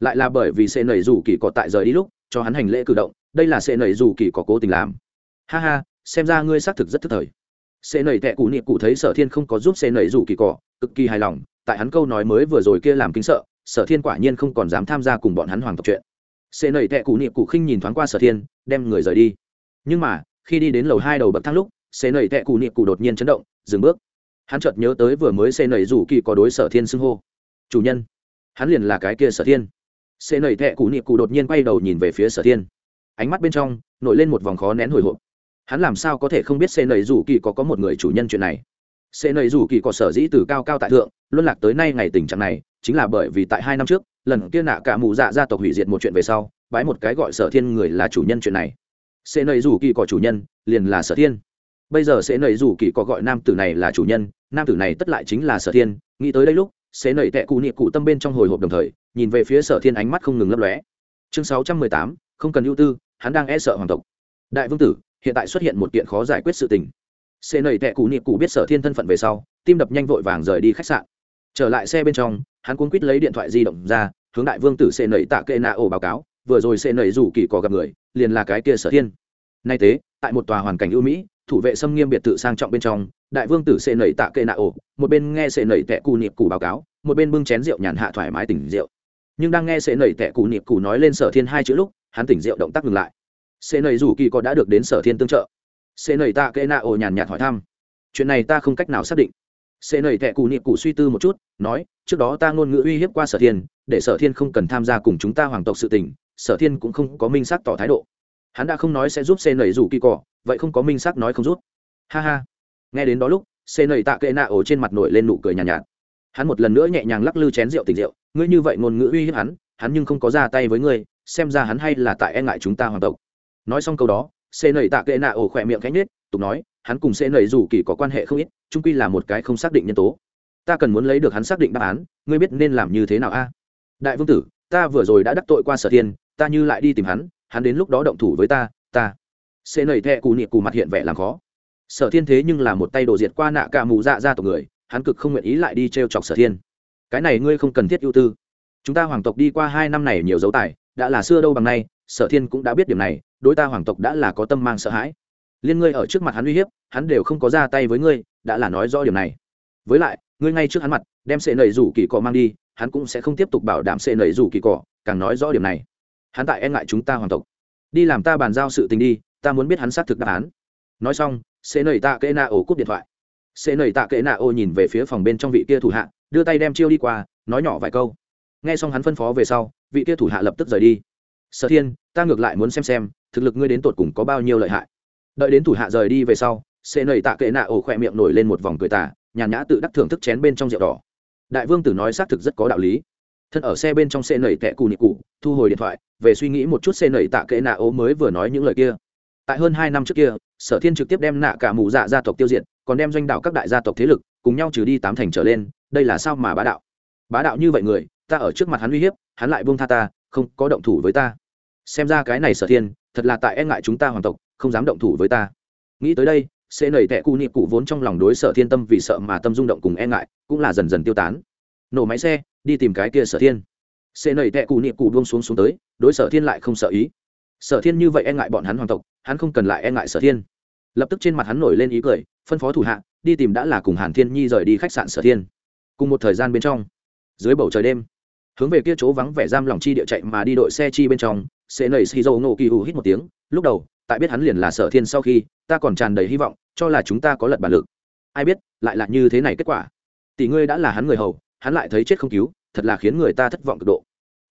Lại là bởi vì sệ nẩy dù kỳ cỏ tại rời đi lúc, cho hắn hành lễ cử động, đây là sệ nẩy dù kỳ cỏ cố tình làm. Ha ha, xem ra ngươi xác thực rất thức thời. Sệ nẩy tệ cụ niệm cụ thấy sở thiên không có giúp sệ nẩy dù kỳ cỏ, cực kỳ hài lòng tại hắn câu nói mới vừa rồi kia làm kính sợ, sở thiên quả nhiên không còn dám tham gia cùng bọn hắn hoàng tộc chuyện. Xê nầy tệ cụ niệm cụ khinh nhìn thoáng qua sở thiên, đem người rời đi. Nhưng mà, khi đi đến lầu hai đầu bậc thang lúc, xê nầy tệ cụ niệm cụ đột nhiên chấn động, dừng bước. Hắn chợt nhớ tới vừa mới xê nầy rủ kỳ có đối sở thiên xưng hô. Chủ nhân. Hắn liền là cái kia sở thiên. Xê nầy tệ cụ niệm cụ đột nhiên quay đầu nhìn về phía sở thiên. Ánh mắt bên trong, nổi lên một vòng khó nén hồi hộp. Hắn làm sao có thể không biết xê nầy rủ kỳ có có một người chủ nhân chuyện này? Sẽ nầy rủ kỳ có sở dĩ từ cao cao tại thượng, luân lạc tới nay ngày tình trạng này, chính là bởi vì tại hai năm trước, lần kia nạ cả mù dạ gia tộc hủy diệt một chuyện về sau, bái một cái gọi sở thiên người là chủ nhân chuyện này. Sẽ nầy rủ kỳ có chủ nhân, liền là sở thiên. Bây giờ sẽ nầy rủ kỳ có gọi nam tử này là chủ nhân, nam tử này tất lại chính là sở thiên. Nghĩ tới đây lúc, sẽ nầy tệ cụ niệm cụ tâm bên trong hồi hộp đồng thời, nhìn về phía sở thiên ánh mắt không ngừng lấp lóe. Chương sáu trăm mười tám, không cần ưu tư, hắn đang e sợ hoàng tộc. Đại vương tử, hiện tại xuất hiện một kiện khó giải quyết sự tình xê nầy tệ cụ niệm cụ biết sở thiên thân phận về sau, tim đập nhanh vội vàng rời đi khách sạn. Trở lại xe bên trong, hắn cuốn quýt lấy điện thoại di động ra, hướng đại vương tử xê nầy tạ kệ nạ ổ báo cáo, vừa rồi xê nầy rủ kỳ có gặp người, liền là cái kia sở thiên. Nay tế, tại một tòa hoàn cảnh ưu mỹ, thủ vệ xâm nghiêm biệt thự sang trọng bên trong, đại vương tử xê nầy tạ kệ nạ ổ, một bên nghe xê nầy tệ cụ niệm cụ báo cáo, một bên bưng chén rượu nhàn hạ thoải mái tỉnh rượu. Nhưng đang nghe xê nầy tệ cụ niệm cụ nói lên sở thiên hai chữ lúc, hắn tỉnh rượu động tác ngừng lại. Xê nầy rủ kỳ có đã được đến sở thiên tương trợ xê nầy tạ kệ nạ ổ nhàn nhạt hỏi thăm. Chuyện này ta không cách nào xác định. Xê nầy tệ cụ niệm cụ suy tư một chút nói trước đó ta ngôn ngữ uy hiếp qua sở thiên để sở thiên không cần tham gia cùng chúng ta hoàng tộc sự tình sở thiên cũng không có minh xác tỏ thái độ. Hắn đã không nói sẽ giúp xê nầy rủ kỳ cỏ vậy không có minh xác nói không rút ha ha. Nghe đến đó lúc xê nầy tạ kệ nạ ổ trên mặt nổi lên nụ cười nhàn nhạt, nhạt. Hắn một lần nữa nhẹ nhàng lắc lư chén rượu tình rượu ngươi như vậy ngôn ngữ uy hiếp hắn hắn nhưng không có ra tay với ngươi xem ra hắn hay là tại e ngại chúng ta hoàng tộc. Nói xong câu đó xê nầy tạ kệ nạ ổ khỏe miệng cánh nết tục nói, hắn cùng xê nầy dù kỳ có quan hệ không ít trung quy là một cái không xác định nhân tố. Ta cần muốn lấy được hắn xác định đáp án, ngươi biết nên làm như thế nào a? Đại vương tử, ta vừa rồi đã đắc tội qua sở thiên, ta như lại đi tìm hắn hắn đến lúc đó động thủ với ta ta. Xê nầy thẹ cù nị cù mặt hiện vẻ làm khó. Sở thiên thế nhưng là một tay đổ diệt qua nạ cả mù dạ ra tộc người, hắn cực không nguyện ý lại đi t r e o chọc sở thiên. Cái này ngươi không cần thiết ưu tư. Chúng ta hoàng tộc đi qua hai năm này nhiều dấu tài, đã là xưa đâu bằng nay, sở thiên cũng đã biết điểm này đối ta hoàng tộc đã là có tâm mang sợ hãi. Liên ngươi ở trước mặt hắn uy hiếp, hắn đều không có ra tay với ngươi, đã là nói rõ điểm này. Với lại, ngươi ngay trước hắn mặt, đem sệ nầy rủ kỳ cọ mang đi, hắn cũng sẽ không tiếp tục bảo đảm sệ nầy rủ kỳ cọ, càng nói rõ điểm này. Hắn tại e ngại chúng ta hoàng tộc. Đi làm ta bàn giao sự tình đi, ta muốn biết hắn xác thực đáp án. Nói xong, sệ nầy tạ kệ na ổ cúp điện thoại. Sệ nầy tạ kệ na ổ nhìn về phía phòng bên trong vị kia thủ hạ, đưa tay đem chiêu đi qua, nói nhỏ vài câu. Nghe xong hắn phân phó về sau, vị kia thủ hạ lập tức rời đi. Sở thiên ta ngược lại muốn xem xem, thực lực ngươi đến tột cùng có bao nhiêu lợi hại. Đợi đến thủ hạ rời đi về sau xê nầy tạ kệ nạ ổ khỏe miệng nổi lên một vòng cười tả nhàn nhã tự đắc thưởng thức chén bên trong rượu đỏ. Đại vương tử nói xác thực rất có đạo lý. Thân ở xe bên trong xe nầy tệ cù nị cụ thu hồi điện thoại, về suy nghĩ một chút xe nầy tạ kệ nạ ố mới vừa nói những lời kia. Tại hơn hai năm trước kia, sở thiên trực tiếp đem nạ cả mù dạ gia tộc tiêu diệt, còn đem doanh đạo các đại gia tộc thế lực cùng nhau trừ đi tám thành trở lên, đây là sao mà bá đạo? Bá đạo như vậy người, ta ở trước mặt hắn uy hiếp, hắn lại buông tha ta, không có động thủ với ta xem ra cái này sở thiên, thật là tại e ngại chúng ta hoàng tộc, không dám động thủ với ta. Nghĩ tới đây, sẽ nảy tệ cụ niệm cụ vốn trong lòng đối sở thiên tâm vì sợ mà tâm rung động cùng e ngại, cũng là dần dần tiêu tán. Nổ máy xe, đi tìm cái kia sở thiên. Sẽ nảy tệ cụ niệm cụ buông xuống xuống tới, đối sở thiên lại không sợ ý. Sở thiên như vậy e ngại bọn hắn hoàng tộc, hắn không cần lại e ngại sở thiên. Lập tức trên mặt hắn nổi lên ý cười, phân phó thủ hạ, đi tìm đã là cùng hàn thiên nhi rời đi khách sạn sở thiên. Cùng một thời gian bên trong, dưới bầu trời đêm hướng về kia chỗ vắng vẻ giam lòng chi địa chạy mà đi đội xe chi bên trong, sẽ nảy xì dầu nổ kỳ hù hít một tiếng, lúc đầu, tại biết hắn liền là sở thiên sau khi, ta còn tràn đầy hy vọng, cho là chúng ta có lật bản lực. Ai biết, lại là như thế này kết quả. Tỷ ngươi đã là hắn người hầu, hắn lại thấy chết không cứu, thật là khiến người ta thất vọng cực độ.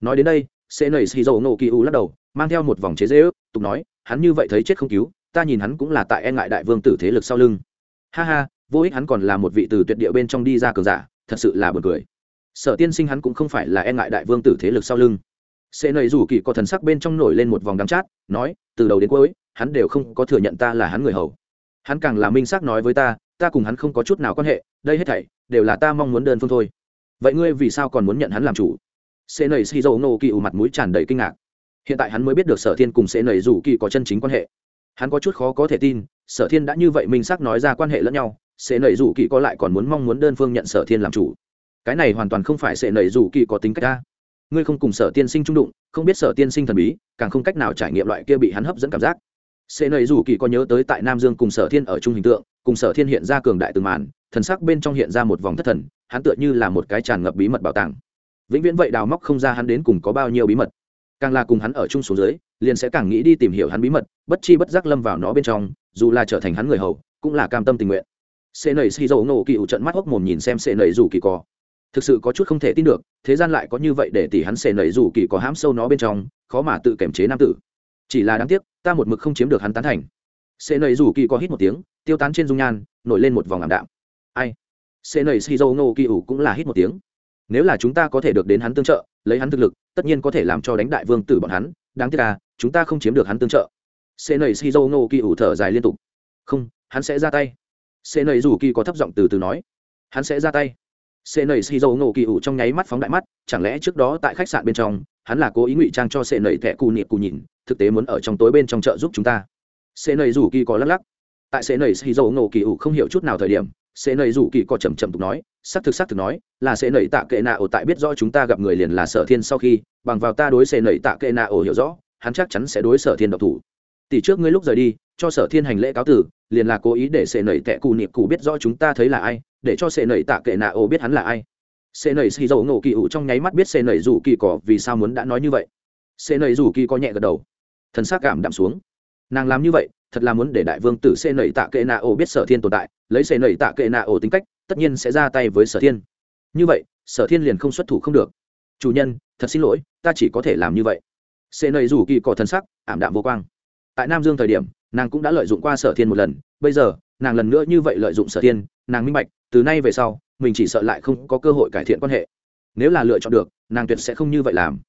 Nói đến đây, sẽ nảy xì dầu nổ kỳ hù lắc đầu, mang theo một vòng chế dễ ước tục nói, hắn như vậy thấy chết không cứu, ta nhìn hắn cũng là tại e ngại đại vương tử thế lực sau lưng. Ha ha, vô ích hắn còn là một vị từ tuyệt địa bên trong đi ra cường giả, thật sự là buồn cười sở tiên sinh hắn cũng không phải là e ngại đại vương tử thế lực sau lưng. Sẽ nầy rủ kỳ có thần sắc bên trong nổi lên một vòng đắng chát, nói, từ đầu đến cuối, hắn đều không có thừa nhận ta là hắn người hầu. Hắn càng là minh xác nói với ta ta cùng hắn không có chút nào quan hệ, đây hết thảy, đều là ta mong muốn đơn phương thôi. Vậy ngươi vì sao còn muốn nhận hắn làm chủ? Sẽ nầy xì dầu nô kỳ ủ mặt mũi tràn đầy kinh ngạc. Hiện tại hắn mới biết được sở thiên cùng sẽ nầy rủ kỳ có chân chính quan hệ. Hắn có chút khó có thể tin, sở thiên đã như vậy minh xác nói ra quan hệ lẫn nhau, sẽ nầy rủ kỳ có lại còn muốn mong muốn đơn phương nhận sở thiên làm chủ cái này hoàn toàn không phải sẽ nảy rủ kỳ có tính cách ta. Ngươi không cùng sở tiên sinh trung đụng, không biết sở tiên sinh thần bí, càng không cách nào trải nghiệm loại kia bị hắn hấp dẫn cảm giác. Sẽ nảy rủ kỳ có nhớ tới tại nam dương cùng sở thiên ở chung hình tượng, cùng sở thiên hiện ra cường đại từng màn, thần sắc bên trong hiện ra một vòng thất thần, hắn tựa như là một cái tràn ngập bí mật bảo tàng. Vĩnh viễn vậy đào móc không ra hắn đến cùng có bao nhiêu bí mật. Càng là cùng hắn ở chung xuống dưới, liền sẽ càng nghĩ đi tìm hiểu hắn bí mật, bất chi bất giác lâm vào nó bên trong, dù là trở thành hắn người hầu, cũng là cam tâm tình nguyện. Sệ nảy xì dầu nổ kỳ ủ trận mắt hốc mồm nhìn xem sệ nảy rủ kỳ cò thực sự có chút không thể tin được, thế gian lại có như vậy để tỷ hắn xề nẩy rủ kỳ có hãm sâu nó bên trong, khó mà tự kiểm chế nam tử. Chỉ là đáng tiếc, ta một mực không chiếm được hắn tán thành. Xề nẩy rủ kỳ có hít một tiếng, tiêu tán trên dung nhan, nổi lên một vòng ảm đạm. Ai? Xề nầy xì dâu ngô kỳ ủ cũng là hít một tiếng. Nếu là chúng ta có thể được đến hắn tương trợ, lấy hắn thực lực, tất nhiên có thể làm cho đánh đại vương tử bọn hắn. Đáng tiếc là chúng ta không chiếm được hắn tương trợ. Xề nầy xì dâu ngô kỳ ủ thở dài liên tục. Không, hắn sẽ ra tay. Xề nầy rủ kỳ có thấp giọng từ từ nói. Hắn sẽ ra tay sệ nầy xì dầu nổ kỳ ủ trong nháy mắt phóng đại mắt, chẳng lẽ trước đó tại khách sạn bên trong, hắn là cố ý ngụy trang cho sệ nầy thẻ cù niệm cù nhìn, thực tế muốn ở trong tối bên trong chợ giúp chúng ta. Sệ nầy rủ kỳ có lắc lắc. Tại sệ nầy xì dầu nổ kỳ ủ không hiểu chút nào thời điểm sệ nầy rủ kỳ có chầm chầm tục nói, xác thực xác thực nói, là sệ nầy tạ kệ nạ ổ tại biết rõ chúng ta gặp người liền là sở thiên sau khi, bằng vào ta đối sệ nầy tạ kệ nạ ổ hiểu rõ, hắn chắc chắn sẽ đối sở thiên độc thủ. Tỷ trước ngươi lúc rời đi, cho sở thiên hành lễ cáo tử, liền là cố ý để sệ nầy tệ cù niệm cù biết rõ chúng ta thấy là ai để cho sệ nầy tạ kệ nạ ô biết hắn là ai. Sệ nầy xì dầu ngộ kỳ ủ trong nháy mắt biết sệ nầy rủ kỳ cỏ vì sao muốn đã nói như vậy. Sệ nầy rủ kỳ có nhẹ gật đầu. Thần xác cảm đạm xuống. Nàng làm như vậy, thật là muốn để đại vương tử sệ nẩy tạ kệ nạ ô biết sở thiên tồn tại, lấy sệ nẩy tạ kệ nạ ô tính cách, tất nhiên sẽ ra tay với sở thiên. Như vậy, sở thiên liền không xuất thủ không được. Chủ nhân, thật xin lỗi, ta chỉ có thể làm như vậy. Sệ nẩy rủ kỳ cỏ thần sắc, ảm đạm vô quang. Tại nam dương thời điểm, nàng cũng đã lợi dụng qua sở thiên một lần. Bây giờ, nàng lần nữa như vậy lợi dụng sở thiên, nàng minh bạch từ nay về sau, mình chỉ sợ lại không có cơ hội cải thiện quan hệ. Nếu là lựa chọn được, nàng tuyệt sẽ không như vậy làm.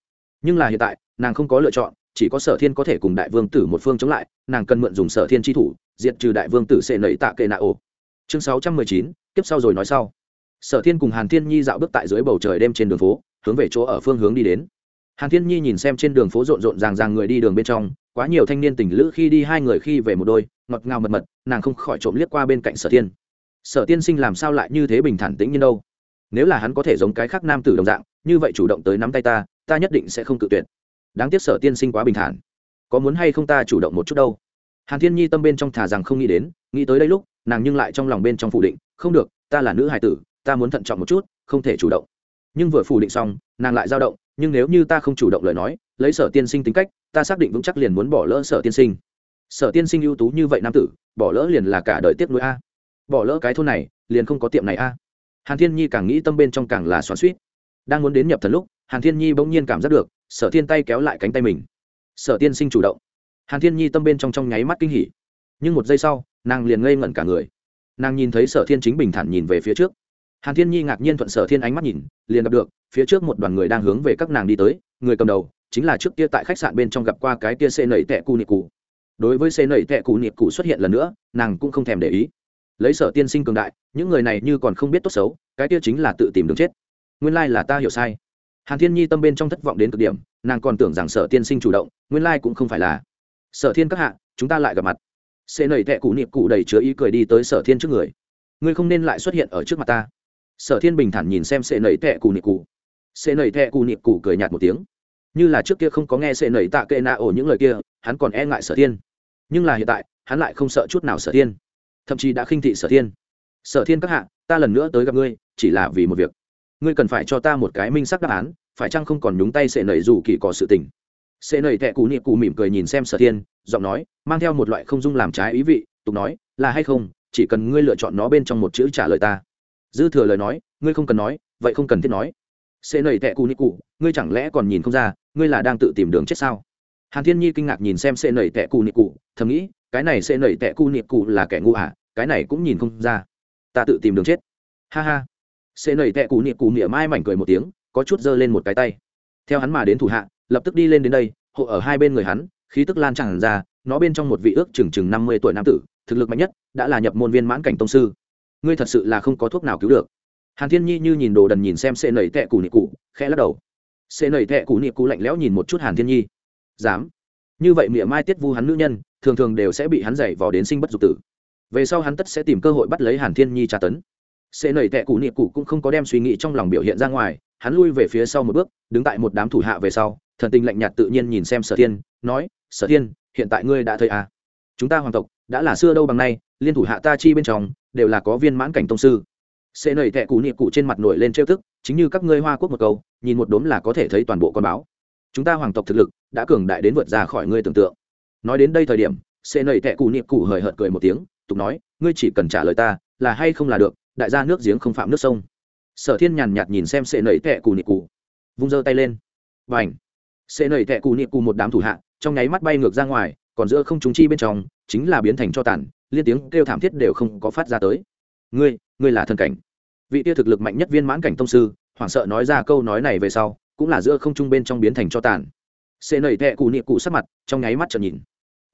Nhưng là hiện tại, nàng không có lựa chọn, chỉ có sở thiên có thể cùng đại vương tử một phương chống lại, nàng cần mượn dùng sở thiên tri thủ, diệt trừ đại vương tử sệ nẩy tạ kệ nạ ổ. Chương sáu trăm mười chín tiếp sau rồi nói sau. Sở thiên cùng hàn thiên nhi dạo bước tại dưới bầu trời đêm trên đường phố, hướng về chỗ ở phương hướng đi đến. Hàn thiên nhi nhìn xem trên đường phố rộn rộn ràng ràng người đi đường bên trong, quá nhiều thanh niên tình lữ khi đi hai người khi về một đôi, ngọt ngào mật mật, nàng không khỏi trộm liếc qua bên cạnh sở thiên sở tiên sinh làm sao lại như thế bình thản tĩnh như đâu? Nếu là hắn có thể giống cái khác nam tử đồng dạng, như vậy chủ động tới nắm tay ta ta nhất định sẽ không cự tuyệt. Đáng tiếc sở tiên sinh quá bình thản. Có muốn hay không ta chủ động một chút đâu? Hàn thiên nhi tâm bên trong thả rằng không nghĩ đến, nghĩ tới đây lúc, nàng nhưng lại trong lòng bên trong phủ định, không được, ta là nữ hài tử, ta muốn thận trọng một chút, không thể chủ động. Nhưng vừa phủ định xong, nàng lại dao động, nhưng nếu như ta không chủ động lời nói, lấy sở tiên sinh tính cách, ta xác định vững chắc liền muốn bỏ lỡ sở tiên sinh. Sở tiên sinh ưu tú như vậy nam tử, bỏ lỡ liền là cả đời tiếp nối a bỏ lỡ cái thôn này, liền không có tiệm này a. Hàn thiên nhi càng nghĩ tâm bên trong càng là xoắn suýt đang muốn đến nhập thần lúc, hàn thiên nhi bỗng nhiên cảm giác được, sở thiên tay kéo lại cánh tay mình. Sở tiên sinh chủ động. Hàn thiên nhi tâm bên trong trong nháy mắt kinh hỉ. Nhưng một giây sau, nàng liền ngây ngẩn cả người. Nàng nhìn thấy sở thiên chính bình thản nhìn về phía trước. Hàn thiên nhi ngạc nhiên thuận sở thiên ánh mắt nhìn, liền gặp được, phía trước một đoàn người đang hướng về các nàng đi tới, người cầm đầu chính là trước kia tại khách sạn bên trong gặp qua cái kia xê nẩy tẹ cu nịp cụ. Đối với xê nẩy tẹ cụ nịp cụ xuất hiện lần nữa, nàng cũng không thèm để ý lấy sở tiên sinh cường đại, những người này như còn không biết tốt xấu, cái kia chính là tự tìm đường chết. Nguyên lai là ta hiểu sai. Hàn thiên nhi tâm bên trong thất vọng đến cực điểm, nàng còn tưởng rằng sở tiên sinh chủ động, nguyên lai cũng không phải là. Sở thiên các hạ, chúng ta lại gặp mặt. Sẽ nầy tệ cụ niệm cụ đầy chứa ý cười đi tới sở thiên trước người. Ngươi không nên lại xuất hiện ở trước mặt ta. Sở thiên bình thản nhìn xem xê nầy tệ cụ niệm cụ xê nầy tệ cụ niệm cụ cười nhạt một tiếng. Như là trước kia không có nghe xê nầy tạ kệ nạ ổ những lời kia, hắn còn e ngại sở thiên. Nhưng là hiện tại, hắn lại không sợ chút nào sở thiên thậm chí đã khinh thị sở thiên. Sở thiên các hạ, ta lần nữa tới gặp ngươi, chỉ là vì một việc. Ngươi cần phải cho ta một cái minh sắc đáp án, phải chăng không còn nhúng tay sệ nẩy dù kỳ có sự tình? Sệ nẩy thẹ cụ niệm cụ mỉm cười nhìn xem sở thiên, giọng nói, mang theo một loại không dung làm trái ý vị, tục nói, là hay không, chỉ cần ngươi lựa chọn nó bên trong một chữ trả lời ta. Dư thừa lời nói, ngươi không cần nói, vậy không cần thiết nói. Sệ nẩy thẹ cụ niệm cụ ngươi chẳng lẽ còn nhìn không ra, ngươi là đang tự tìm đường chết sao? Hàn thiên nhi kinh ngạc nhìn xem sệ nẩy thẹ cụ niệm cụ thầm nghĩ cái này sẽ nảy thẹ cụ niệm cụ là kẻ ngu à cái này cũng nhìn không ra. Ta tự tìm đường chết. Ha ha. Sẽ nảy thẹ cụ niệm cụ mỉa mai mảnh cười một tiếng, có chút giơ lên một cái tay. Theo hắn mà đến thủ hạ, lập tức đi lên đến đây, hộ ở hai bên người hắn, khí tức lan tràn ra, nó bên trong một vị ước chừng chừng năm mươi tuổi nam tử, thực lực mạnh nhất, đã là nhập môn viên mãn cảnh tông sư. Ngươi thật sự là không có thuốc nào cứu được. Hàn thiên nhi như nhìn đồ đần nhìn xem xê nảy tẹ cụ nị cụ, khẽ lắc đầu. Xê nảy tẹ cụ nị cụ lạnh lẽo nhìn một chút hàn thiên nhi. Dám. Như vậy miệng mai tiết vu hắn nữ nhân thường thường đều sẽ bị hắn dạy vò đến sinh bất dục tử. Về sau hắn tất sẽ tìm cơ hội bắt lấy hàn thiên nhi tra tấn. Sẽ nảy tệ cụ niệm cụ cũng không có đem suy nghĩ trong lòng biểu hiện ra ngoài, hắn lui về phía sau một bước, đứng tại một đám thủ hạ về sau, thần tình lạnh nhạt tự nhiên nhìn xem sở thiên, nói, sở thiên, hiện tại ngươi đã thấy à. chúng ta hoàng tộc, đã là xưa đâu bằng nay, liên thủ hạ ta chi bên trong, đều là có viên mãn cảnh tông sư. Sẽ nảy tệ cụ niệm cụ trên mặt nổi lên trêu thức chính như các ngươi hoa quốc một câu, nhìn một đốm là có thể thấy toàn bộ con báo. Chúng ta hoàng tộc thực lực đã cường đại đến vượt ra khỏi ngươi tưởng tượng nói đến đây thời điểm sẽ nầy tệ cụ niệm cụ hời hợt cười một tiếng, tục nói, ngươi chỉ cần trả lời ta, là hay không là được, đại gia nước giếng không phạm nước sông. Sở thiên nhàn nhạt nhìn xem sệ Nảy tệ cụ niệm cụ, vung giơ tay lên. Và ảnh sệ nẩy tệ cụ niệm cụ một đám thủ hạ, trong nháy mắt bay ngược ra ngoài, còn giữa không chúng chi bên trong, chính là biến thành cho tàn, liên tiếng kêu thảm thiết đều không có phát ra tới. Ngươi ngươi là thần cảnh. Vị tia thực lực mạnh nhất viên mãn cảnh tông sư, hoảng sợ nói ra câu nói này về sau, cũng là giữa không trung bên trong biến thành cho tàn. Xê nầy tệ cụ niệm cụ sắc mặt, trong nháy mắt trợn nhìn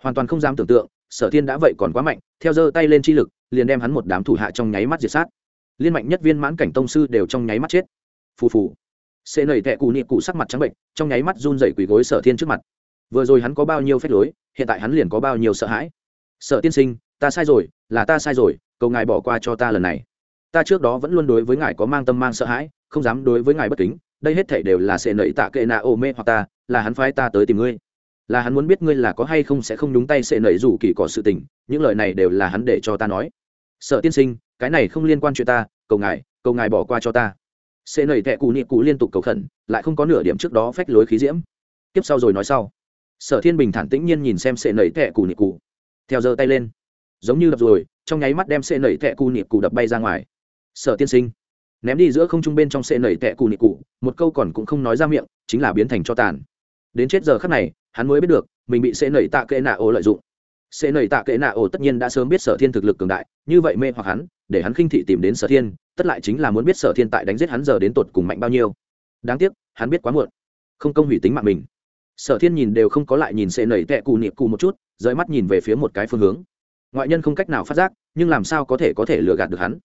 hoàn toàn không dám tưởng tượng, sở thiên đã vậy còn quá mạnh, theo giơ tay lên chi lực, liền đem hắn một đám thủ hạ trong nháy mắt diệt sát. Liên mạnh nhất viên mãn cảnh tông sư đều trong nháy mắt chết. Phù phù. Xê nầy tẹ cụ nị cụ sắc mặt trắng bệnh, trong nháy mắt run dậy quỳ gối sở thiên trước mặt. Vừa rồi hắn có bao nhiêu phép lối, hiện tại hắn liền có bao nhiêu sợ hãi. Sợ tiên sinh, ta sai rồi, là ta sai rồi, cầu ngài bỏ qua cho ta lần này. Ta trước đó vẫn luôn đối với ngài có mang tâm mang sợ hãi, không dám đối với ngài bất kính, đây hết thể đều là sệ nẫy tạ kệ nạ ô mê hoặc ta, là hắn phái ta tới tìm ngươi là hắn muốn biết ngươi là có hay không sẽ không đúng tay sệ nảy rủ kỳ có sự tình, những lời này đều là hắn để cho ta nói. Sợ tiên sinh, cái này không liên quan chuyện ta, cầu ngài cầu ngài bỏ qua cho ta. Sẽ nảy thẹ cụ nị cụ liên tục cầu khẩn, lại không có nửa điểm trước đó phách lối khí diễm. Tiếp sau rồi nói sau. Sở thiên bình thản tĩnh nhiên nhìn xem sệ nẩy thẹ cụ nịp cụ theo giơ tay lên. Giống như đập rồi, trong nháy mắt đem sệ nẩy thẹ cụ nịp cụ đập bay ra ngoài. Sở tiên sinh. Ném đi giữa không trung bên trong sệ nẩy thẹ cụ nịp cụ một câu còn cũng không nói ra miệng, chính là biến thành cho tàn. Đến chết giờ khắc này hắn mới biết được, mình bị sẽ nẩy tạ kệ nạ ô lợi dụng. Sẽ nẩy tạ kệ nạ ô tất nhiên đã sớm biết sở thiên thực lực cường đại, như vậy mê hoặc hắn, để hắn khinh thị tìm đến sở thiên, tất lại chính là muốn biết sở thiên tại đánh giết hắn giờ đến tột cùng mạnh bao nhiêu. Đáng tiếc, hắn biết quá muộn. Không công hủy tính mạng mình. Sở thiên nhìn đều không có lại nhìn sẽ nẩy tệ cụ niệm cụ một chút, rời mắt nhìn về phía một cái phương hướng. Ngoại nhân không cách nào phát giác, nhưng làm sao có thể có thể lừa gạt được hắn?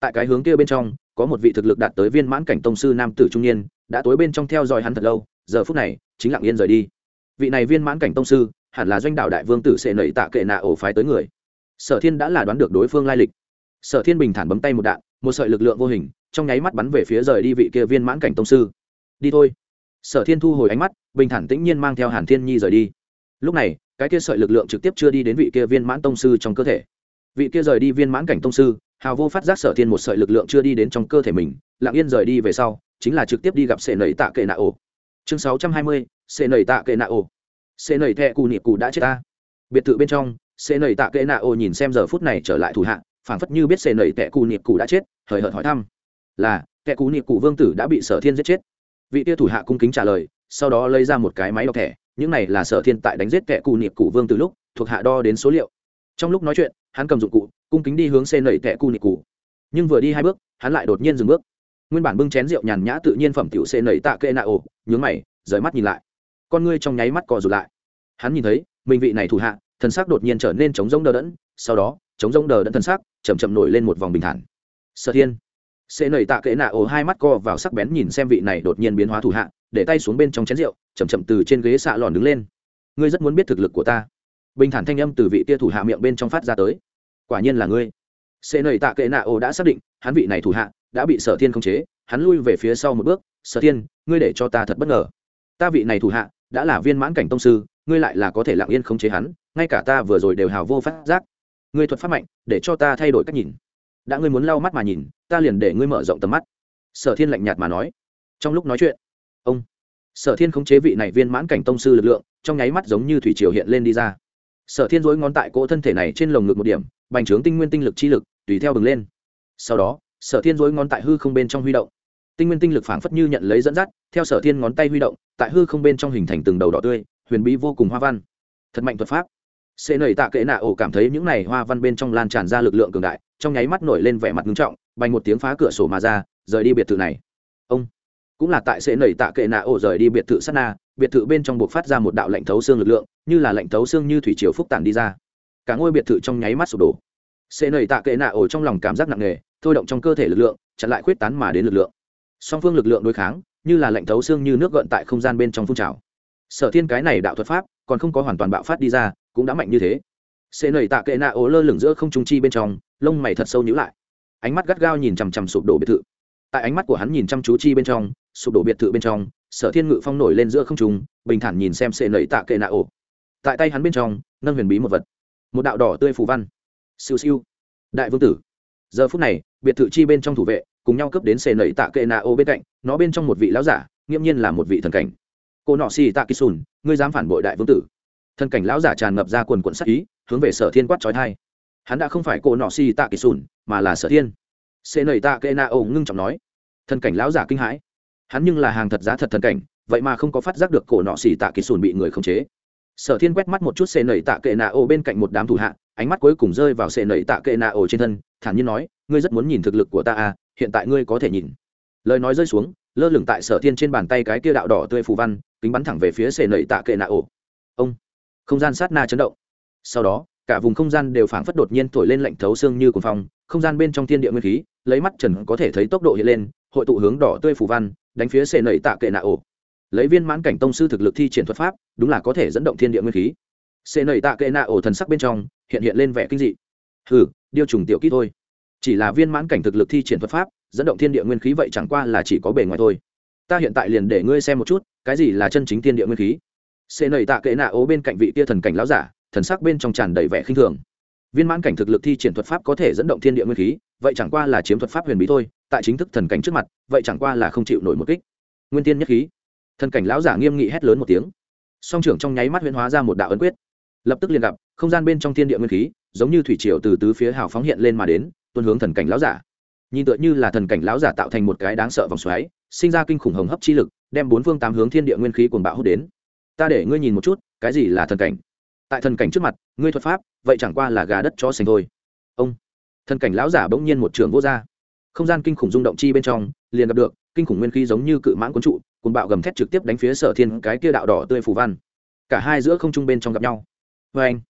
Tại cái hướng kia bên trong, có một vị thực lực đạt tới viên mãn cảnh tông sư nam tử trung niên, đã tối bên trong theo dõi hắn thật lâu, giờ phút này, chính lặng yên rời đi vị này viên mãn cảnh tông sư, hẳn là doanh đạo đại vương tử sệ nẩy tạ kệ nạ ổ phái tới người. Sở thiên đã là đoán được đối phương lai lịch. Sở thiên bình thản bấm tay một đạn, một sợi lực lượng vô hình, trong nháy mắt bắn về phía rời đi vị kia viên mãn cảnh tông sư. Đi thôi. Sở thiên thu hồi ánh mắt, bình thản tĩnh nhiên mang theo hàn thiên nhi rời đi. Lúc này, cái kia sợi lực lượng trực tiếp chưa đi đến vị kia viên mãn tông sư trong cơ thể. Vị kia rời đi viên mãn cảnh tông sư, hào vô phát giác sở thiên một sợi lực lượng chưa đi đến trong cơ thể mình, lặng yên rời đi về sau, chính là trực tiếp đi gặp sệ nẩy tạ kệ nạ ổ. Chương sáu trăm hai mươi xê nầy tạ kệ nạ ô. Xê nầy thẹ cù nịp cù đã chết ta. Biệt thự bên trong, xê nầy tạ kệ nạ ô nhìn xem giờ phút này trở lại thủ hạ, phảng phất như biết xê nầy thẹ cù nịp cù đã chết, hời hợt hỏi thăm. Là, thẹ cù nịp cù vương tử đã bị sở thiên giết chết. Vị tia thủ hạ cung kính trả lời, sau đó lấy ra một cái máy đọc thẻ, những này là sở thiên tại đánh giết kẻ cù nịp cụ vương từ lúc, thuộc hạ đo đến số liệu. Trong lúc nói chuyện, hắn cầm dụng cụ, cung kính đi hướng xe nẩy kẻ cù nịp cụ nhưng vừa đi hai bước, hắn lại đột nhiên dừng bước. Nguyên bản bưng chén rượu nhàn nhã tự nhiên phẩm tiểu xe nẩy tạ kệ nạ ổ nhướng mày, rời mắt nhìn lại con ngươi trong nháy mắt co rụt lại. Hắn nhìn thấy, mình vị này thủ hạ, thần sắc đột nhiên trở nên chống rông đờ đẫn, sau đó chống rông đờ đẫn thần sắc chầm chậm nổi lên một vòng bình thản. Sở thiên, sẽ nầy tạ kệ nạ ổ hai mắt co vào sắc bén nhìn xem vị này đột nhiên biến hóa thủ hạ, để tay xuống bên trong chén rượu chầm chậm từ trên ghế xạ lòn đứng lên. Ngươi rất muốn biết thực lực của ta. Bình thản thanh âm từ vị tia thủ hạ miệng bên trong phát ra tới. Quả nhiên là ngươi. Sẽ nầy tạ kệ nạ ổ đã xác định, hắn vị này thủ hạ đã bị sở thiên khống chế, hắn lui về phía sau một bước. Sở thiên, ngươi để cho ta thật bất ngờ. Ta vị này thủ hạ đã là viên mãn cảnh tông sư, ngươi lại là có thể lặng yên khống chế hắn, ngay cả ta vừa rồi đều hào vô phát giác. Ngươi thuật pháp mạnh, để cho ta thay đổi cách nhìn. Đã ngươi muốn lau mắt mà nhìn, ta liền để ngươi mở rộng tầm mắt. Sở thiên lạnh nhạt mà nói. Trong lúc nói chuyện, ông sở thiên khống chế vị này viên mãn cảnh tông sư lực lượng, trong nháy mắt giống như thủy triều hiện lên đi ra. Sở thiên dối ngón tại cỗ thân thể này trên lồng ngực một điểm, bành trướng tinh nguyên tinh lực chi lực, tùy theo bừng lên. Sau đó, sở thiên dối ngón tại hư không bên trong huy động. Tinh nguyên tinh lực phảng phất như nhận lấy dẫn dắt, theo sở thiên ngón tay huy động tại hư không bên trong hình thành từng đầu đỏ tươi, huyền bí vô cùng hoa văn. Thật mạnh thuật pháp. Xê nầy tạ kệ nạ ổ cảm thấy những này hoa văn bên trong lan tràn ra lực lượng cường đại, trong nháy mắt nổi lên vẻ mặt nghiêm trọng, bành một tiếng phá cửa sổ mà ra, rời đi biệt thự này. Ông. Cũng là tại xê nầy tạ kệ nạ ổ rời đi biệt thự sát na, biệt thự bên trong buộc phát ra một đạo lệnh thấu xương lực lượng, như là lệnh thấu xương như thủy triều phúc tản đi ra. Cả ngôi biệt thự trong nháy mắt sụp đổ. Xê nầy tạ kệ nạ ổ trong lòng cảm giác nặng nề, thôi động trong cơ thể lực lượng, chặn lại khuyết tán mà đến lực lượng. Song phương lực lượng đối kháng như là lệnh thấu xương như nước gợn tại không gian bên trong phun trào. Sở thiên cái này đạo thuật pháp, còn không có hoàn toàn bạo phát đi ra, cũng đã mạnh như thế. Xê nầy tạ kệ nạ ố lơ lửng giữa không trung chi bên trong, lông mày thật sâu nhữ lại. Ánh mắt gắt gao nhìn chằm chằm sụp đổ biệt thự. Tại ánh mắt của hắn nhìn chăm chú chi bên trong, sụp đổ biệt thự bên trong, sở thiên ngự phong nổi lên giữa không trung, bình thản nhìn xem xê nầy tạ kệ nạ ổ tại tay hắn bên trong, nâng huyền bí một vật. Một đạo đỏ tươi phù văn. Siêu siêu. Đại vương tử. Giờ phút này, biệt thự chi bên trong thủ vệ cùng nhau cướp đến xe nẩy tạ kệ nạ ô bên cạnh, nó bên trong một vị lão giả, nghiễm nhiên là một vị thần cảnh. Cô nọ xì tạ kỳ sùn, ngươi dám phản bội đại vương tử. Thần cảnh lão giả tràn ngập ra quần quận sắc ý, hướng về sở thiên quát trói thai. Hắn đã không phải cô nọ xì tạ kỳ sùn, mà là sở thiên. Xe nẩy tạ kệ na ô ngưng trọng nói. Thần cảnh lão giả kinh hãi. Hắn nhưng là hàng thật giá thật thần cảnh, vậy mà không có phát giác được cổ nọ xì tạ kỳ sùn bị người khống chế. Sở thiên quét mắt một chút xe nẩy tạ kệ na ô bên cạnh một đám thủ hạ, ánh mắt cuối cùng rơi vào xe nẩy tạ kệ na ô trên thân, thản nhiên nói, ngươi rất muốn nhìn thực lực của ta à hiện tại ngươi có thể nhìn. Lời nói rơi xuống, lơ lửng tại sở thiên trên bàn tay cái kia đạo đỏ tươi phù văn, kính bắn thẳng về phía sệ nẩy tạ kệ nạ ổ. Ông, không gian sát na chấn động. Sau đó, cả vùng không gian đều phảng phất đột nhiên thổi lên lạnh thấu xương như cuồng phong, không gian bên trong thiên địa nguyên khí, lấy mắt trần có thể thấy tốc độ hiện lên, hội tụ hướng đỏ tươi phù văn, đánh phía sệ nẩy tạ kệ nạ ổ. Lấy viên mãn cảnh tông sư thực lực thi triển thuật pháp, đúng là có thể dẫn động thiên địa nguyên khí. Sệ nẩy tạ kệ nạ ổ thần sắc bên trong hiện hiện lên vẻ kinh dị. Hừ, điêu trùng tiểu kỹ thôi chỉ là viên mãn cảnh thực lực thi triển thuật pháp, dẫn động thiên địa nguyên khí vậy chẳng qua là chỉ có bề ngoài thôi. Ta hiện tại liền để ngươi xem một chút, cái gì là chân chính thiên địa nguyên khí. Xê nầy tạ kệ nạ ố bên cạnh vị tia thần cảnh láo giả, thần sắc bên trong tràn đầy vẻ khinh thường. Viên mãn cảnh thực lực thi triển thuật pháp có thể dẫn động thiên địa nguyên khí, vậy chẳng qua là chiếm thuật pháp huyền bí thôi, tại chính thức thần cảnh trước mặt, vậy chẳng qua là không chịu nổi một kích. Nguyên tiên nhất khí. Thần cảnh lão giả nghiêm nghị hét lớn một tiếng. Song trưởng trong nháy mắt huyễn hóa ra một đạo ấn quyết. Lập tức liền gặp, không gian bên trong thiên địa nguyên khí, giống như thủy triều từ tứ phía hào phóng hiện lên mà đến tuân hướng thần cảnh lão giả. Nhìn tựa như là thần cảnh lão giả tạo thành một cái đáng sợ vòng xoáy, sinh ra kinh khủng hồng hấp chi lực, đem bốn phương tám hướng thiên địa nguyên khí cuồng bạo hút đến. Ta để ngươi nhìn một chút, cái gì là thần cảnh? Tại thần cảnh trước mặt, ngươi thuật pháp, vậy chẳng qua là gà đất cho sành thôi. Ông. Thần cảnh lão giả bỗng nhiên một trường vô r không gian kinh khủng rung động chi bên trong, liền gặp được, kinh khủng nguyên khí giống như cự mãn cuốn trụ cùng bạo gầm thét trực tiếp đánh phía sở thiên cái kia đạo đỏ tươi phù văn. Cả hai giữa không trung bên trong gặp nhau. Vê anh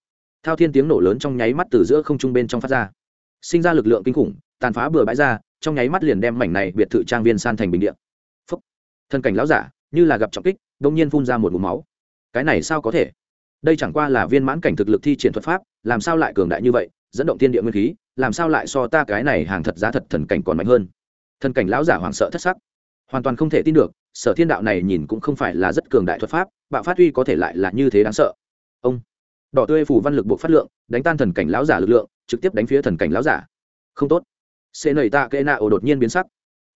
thao thiên tiếng nổ lớn trong nháy mắt từ giữa không trung bên trong phát ra sinh ra lực lượng kinh khủng, tàn phá bừa bãi ra, trong nháy mắt liền đem mảnh này biệt thự trang viên san thành bình điện phúc. Thân cảnh lão giả, như là gặp trọng kích đông nhiên phun ra một mũ máu. Cái này sao có thể? Đây chẳng qua là viên mãn cảnh thực lực thi triển thuật pháp, làm sao lại cường đại như vậy, dẫn động thiên địa nguyên khí, làm sao lại so ta cái này hàng thật giá thật thần cảnh còn mạnh hơn? Thần cảnh lão giả hoảng sợ thất sắc. Hoàn toàn không thể tin được, sở thiên đạo này nhìn cũng không phải là rất cường đại thuật pháp, bạo phát huy có thể lại là như thế đáng sợ. Ông. Đỏ tươi phủ văn lực buộc phát lượng, đánh tan thần cảnh lão giả lực lượng trực tiếp đánh phía thần cảnh lão giả. Không tốt. Xê nầy tạ kệ nạ ổ đột nhiên biến sắc.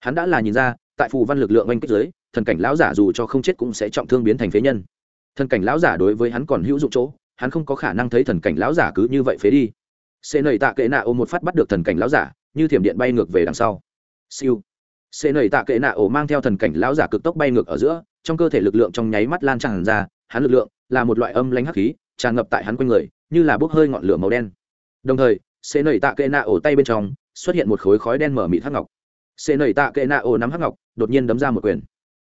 Hắn đã là nhìn ra, tại phù văn lực lượng oanh kích giới thần cảnh lão giả dù cho không chết cũng sẽ trọng thương biến thành phế nhân. Thần cảnh lão giả đối với hắn còn hữu dụng chỗ, hắn không có khả năng thấy thần cảnh lão giả cứ như vậy phế đi. Xê nầy tạ kệ nạ ổ một phát bắt được thần cảnh lão giả, như thiểm điện bay ngược về đằng sau. Siêu. Xê nầy tạ kệ nạ ổ mang theo thần cảnh lão giả cực tốc bay ngược ở giữa, trong cơ thể lực lượng trong nháy mắt lan tràn ra, hắn lực lượng là một loại âm lãnh hắc khí, tràn ngập tại hắn quanh người, như là bốc hơi ngọn lửa màu đen. Đồng thời xê nầy tạ kệ nạ ổ tay bên trong, xuất hiện một khối khói đen mở mịt hắc ngọc. Xê nầy tạ kệ nạ ổ nắm hắc ngọc, đột nhiên đấm ra một quyền.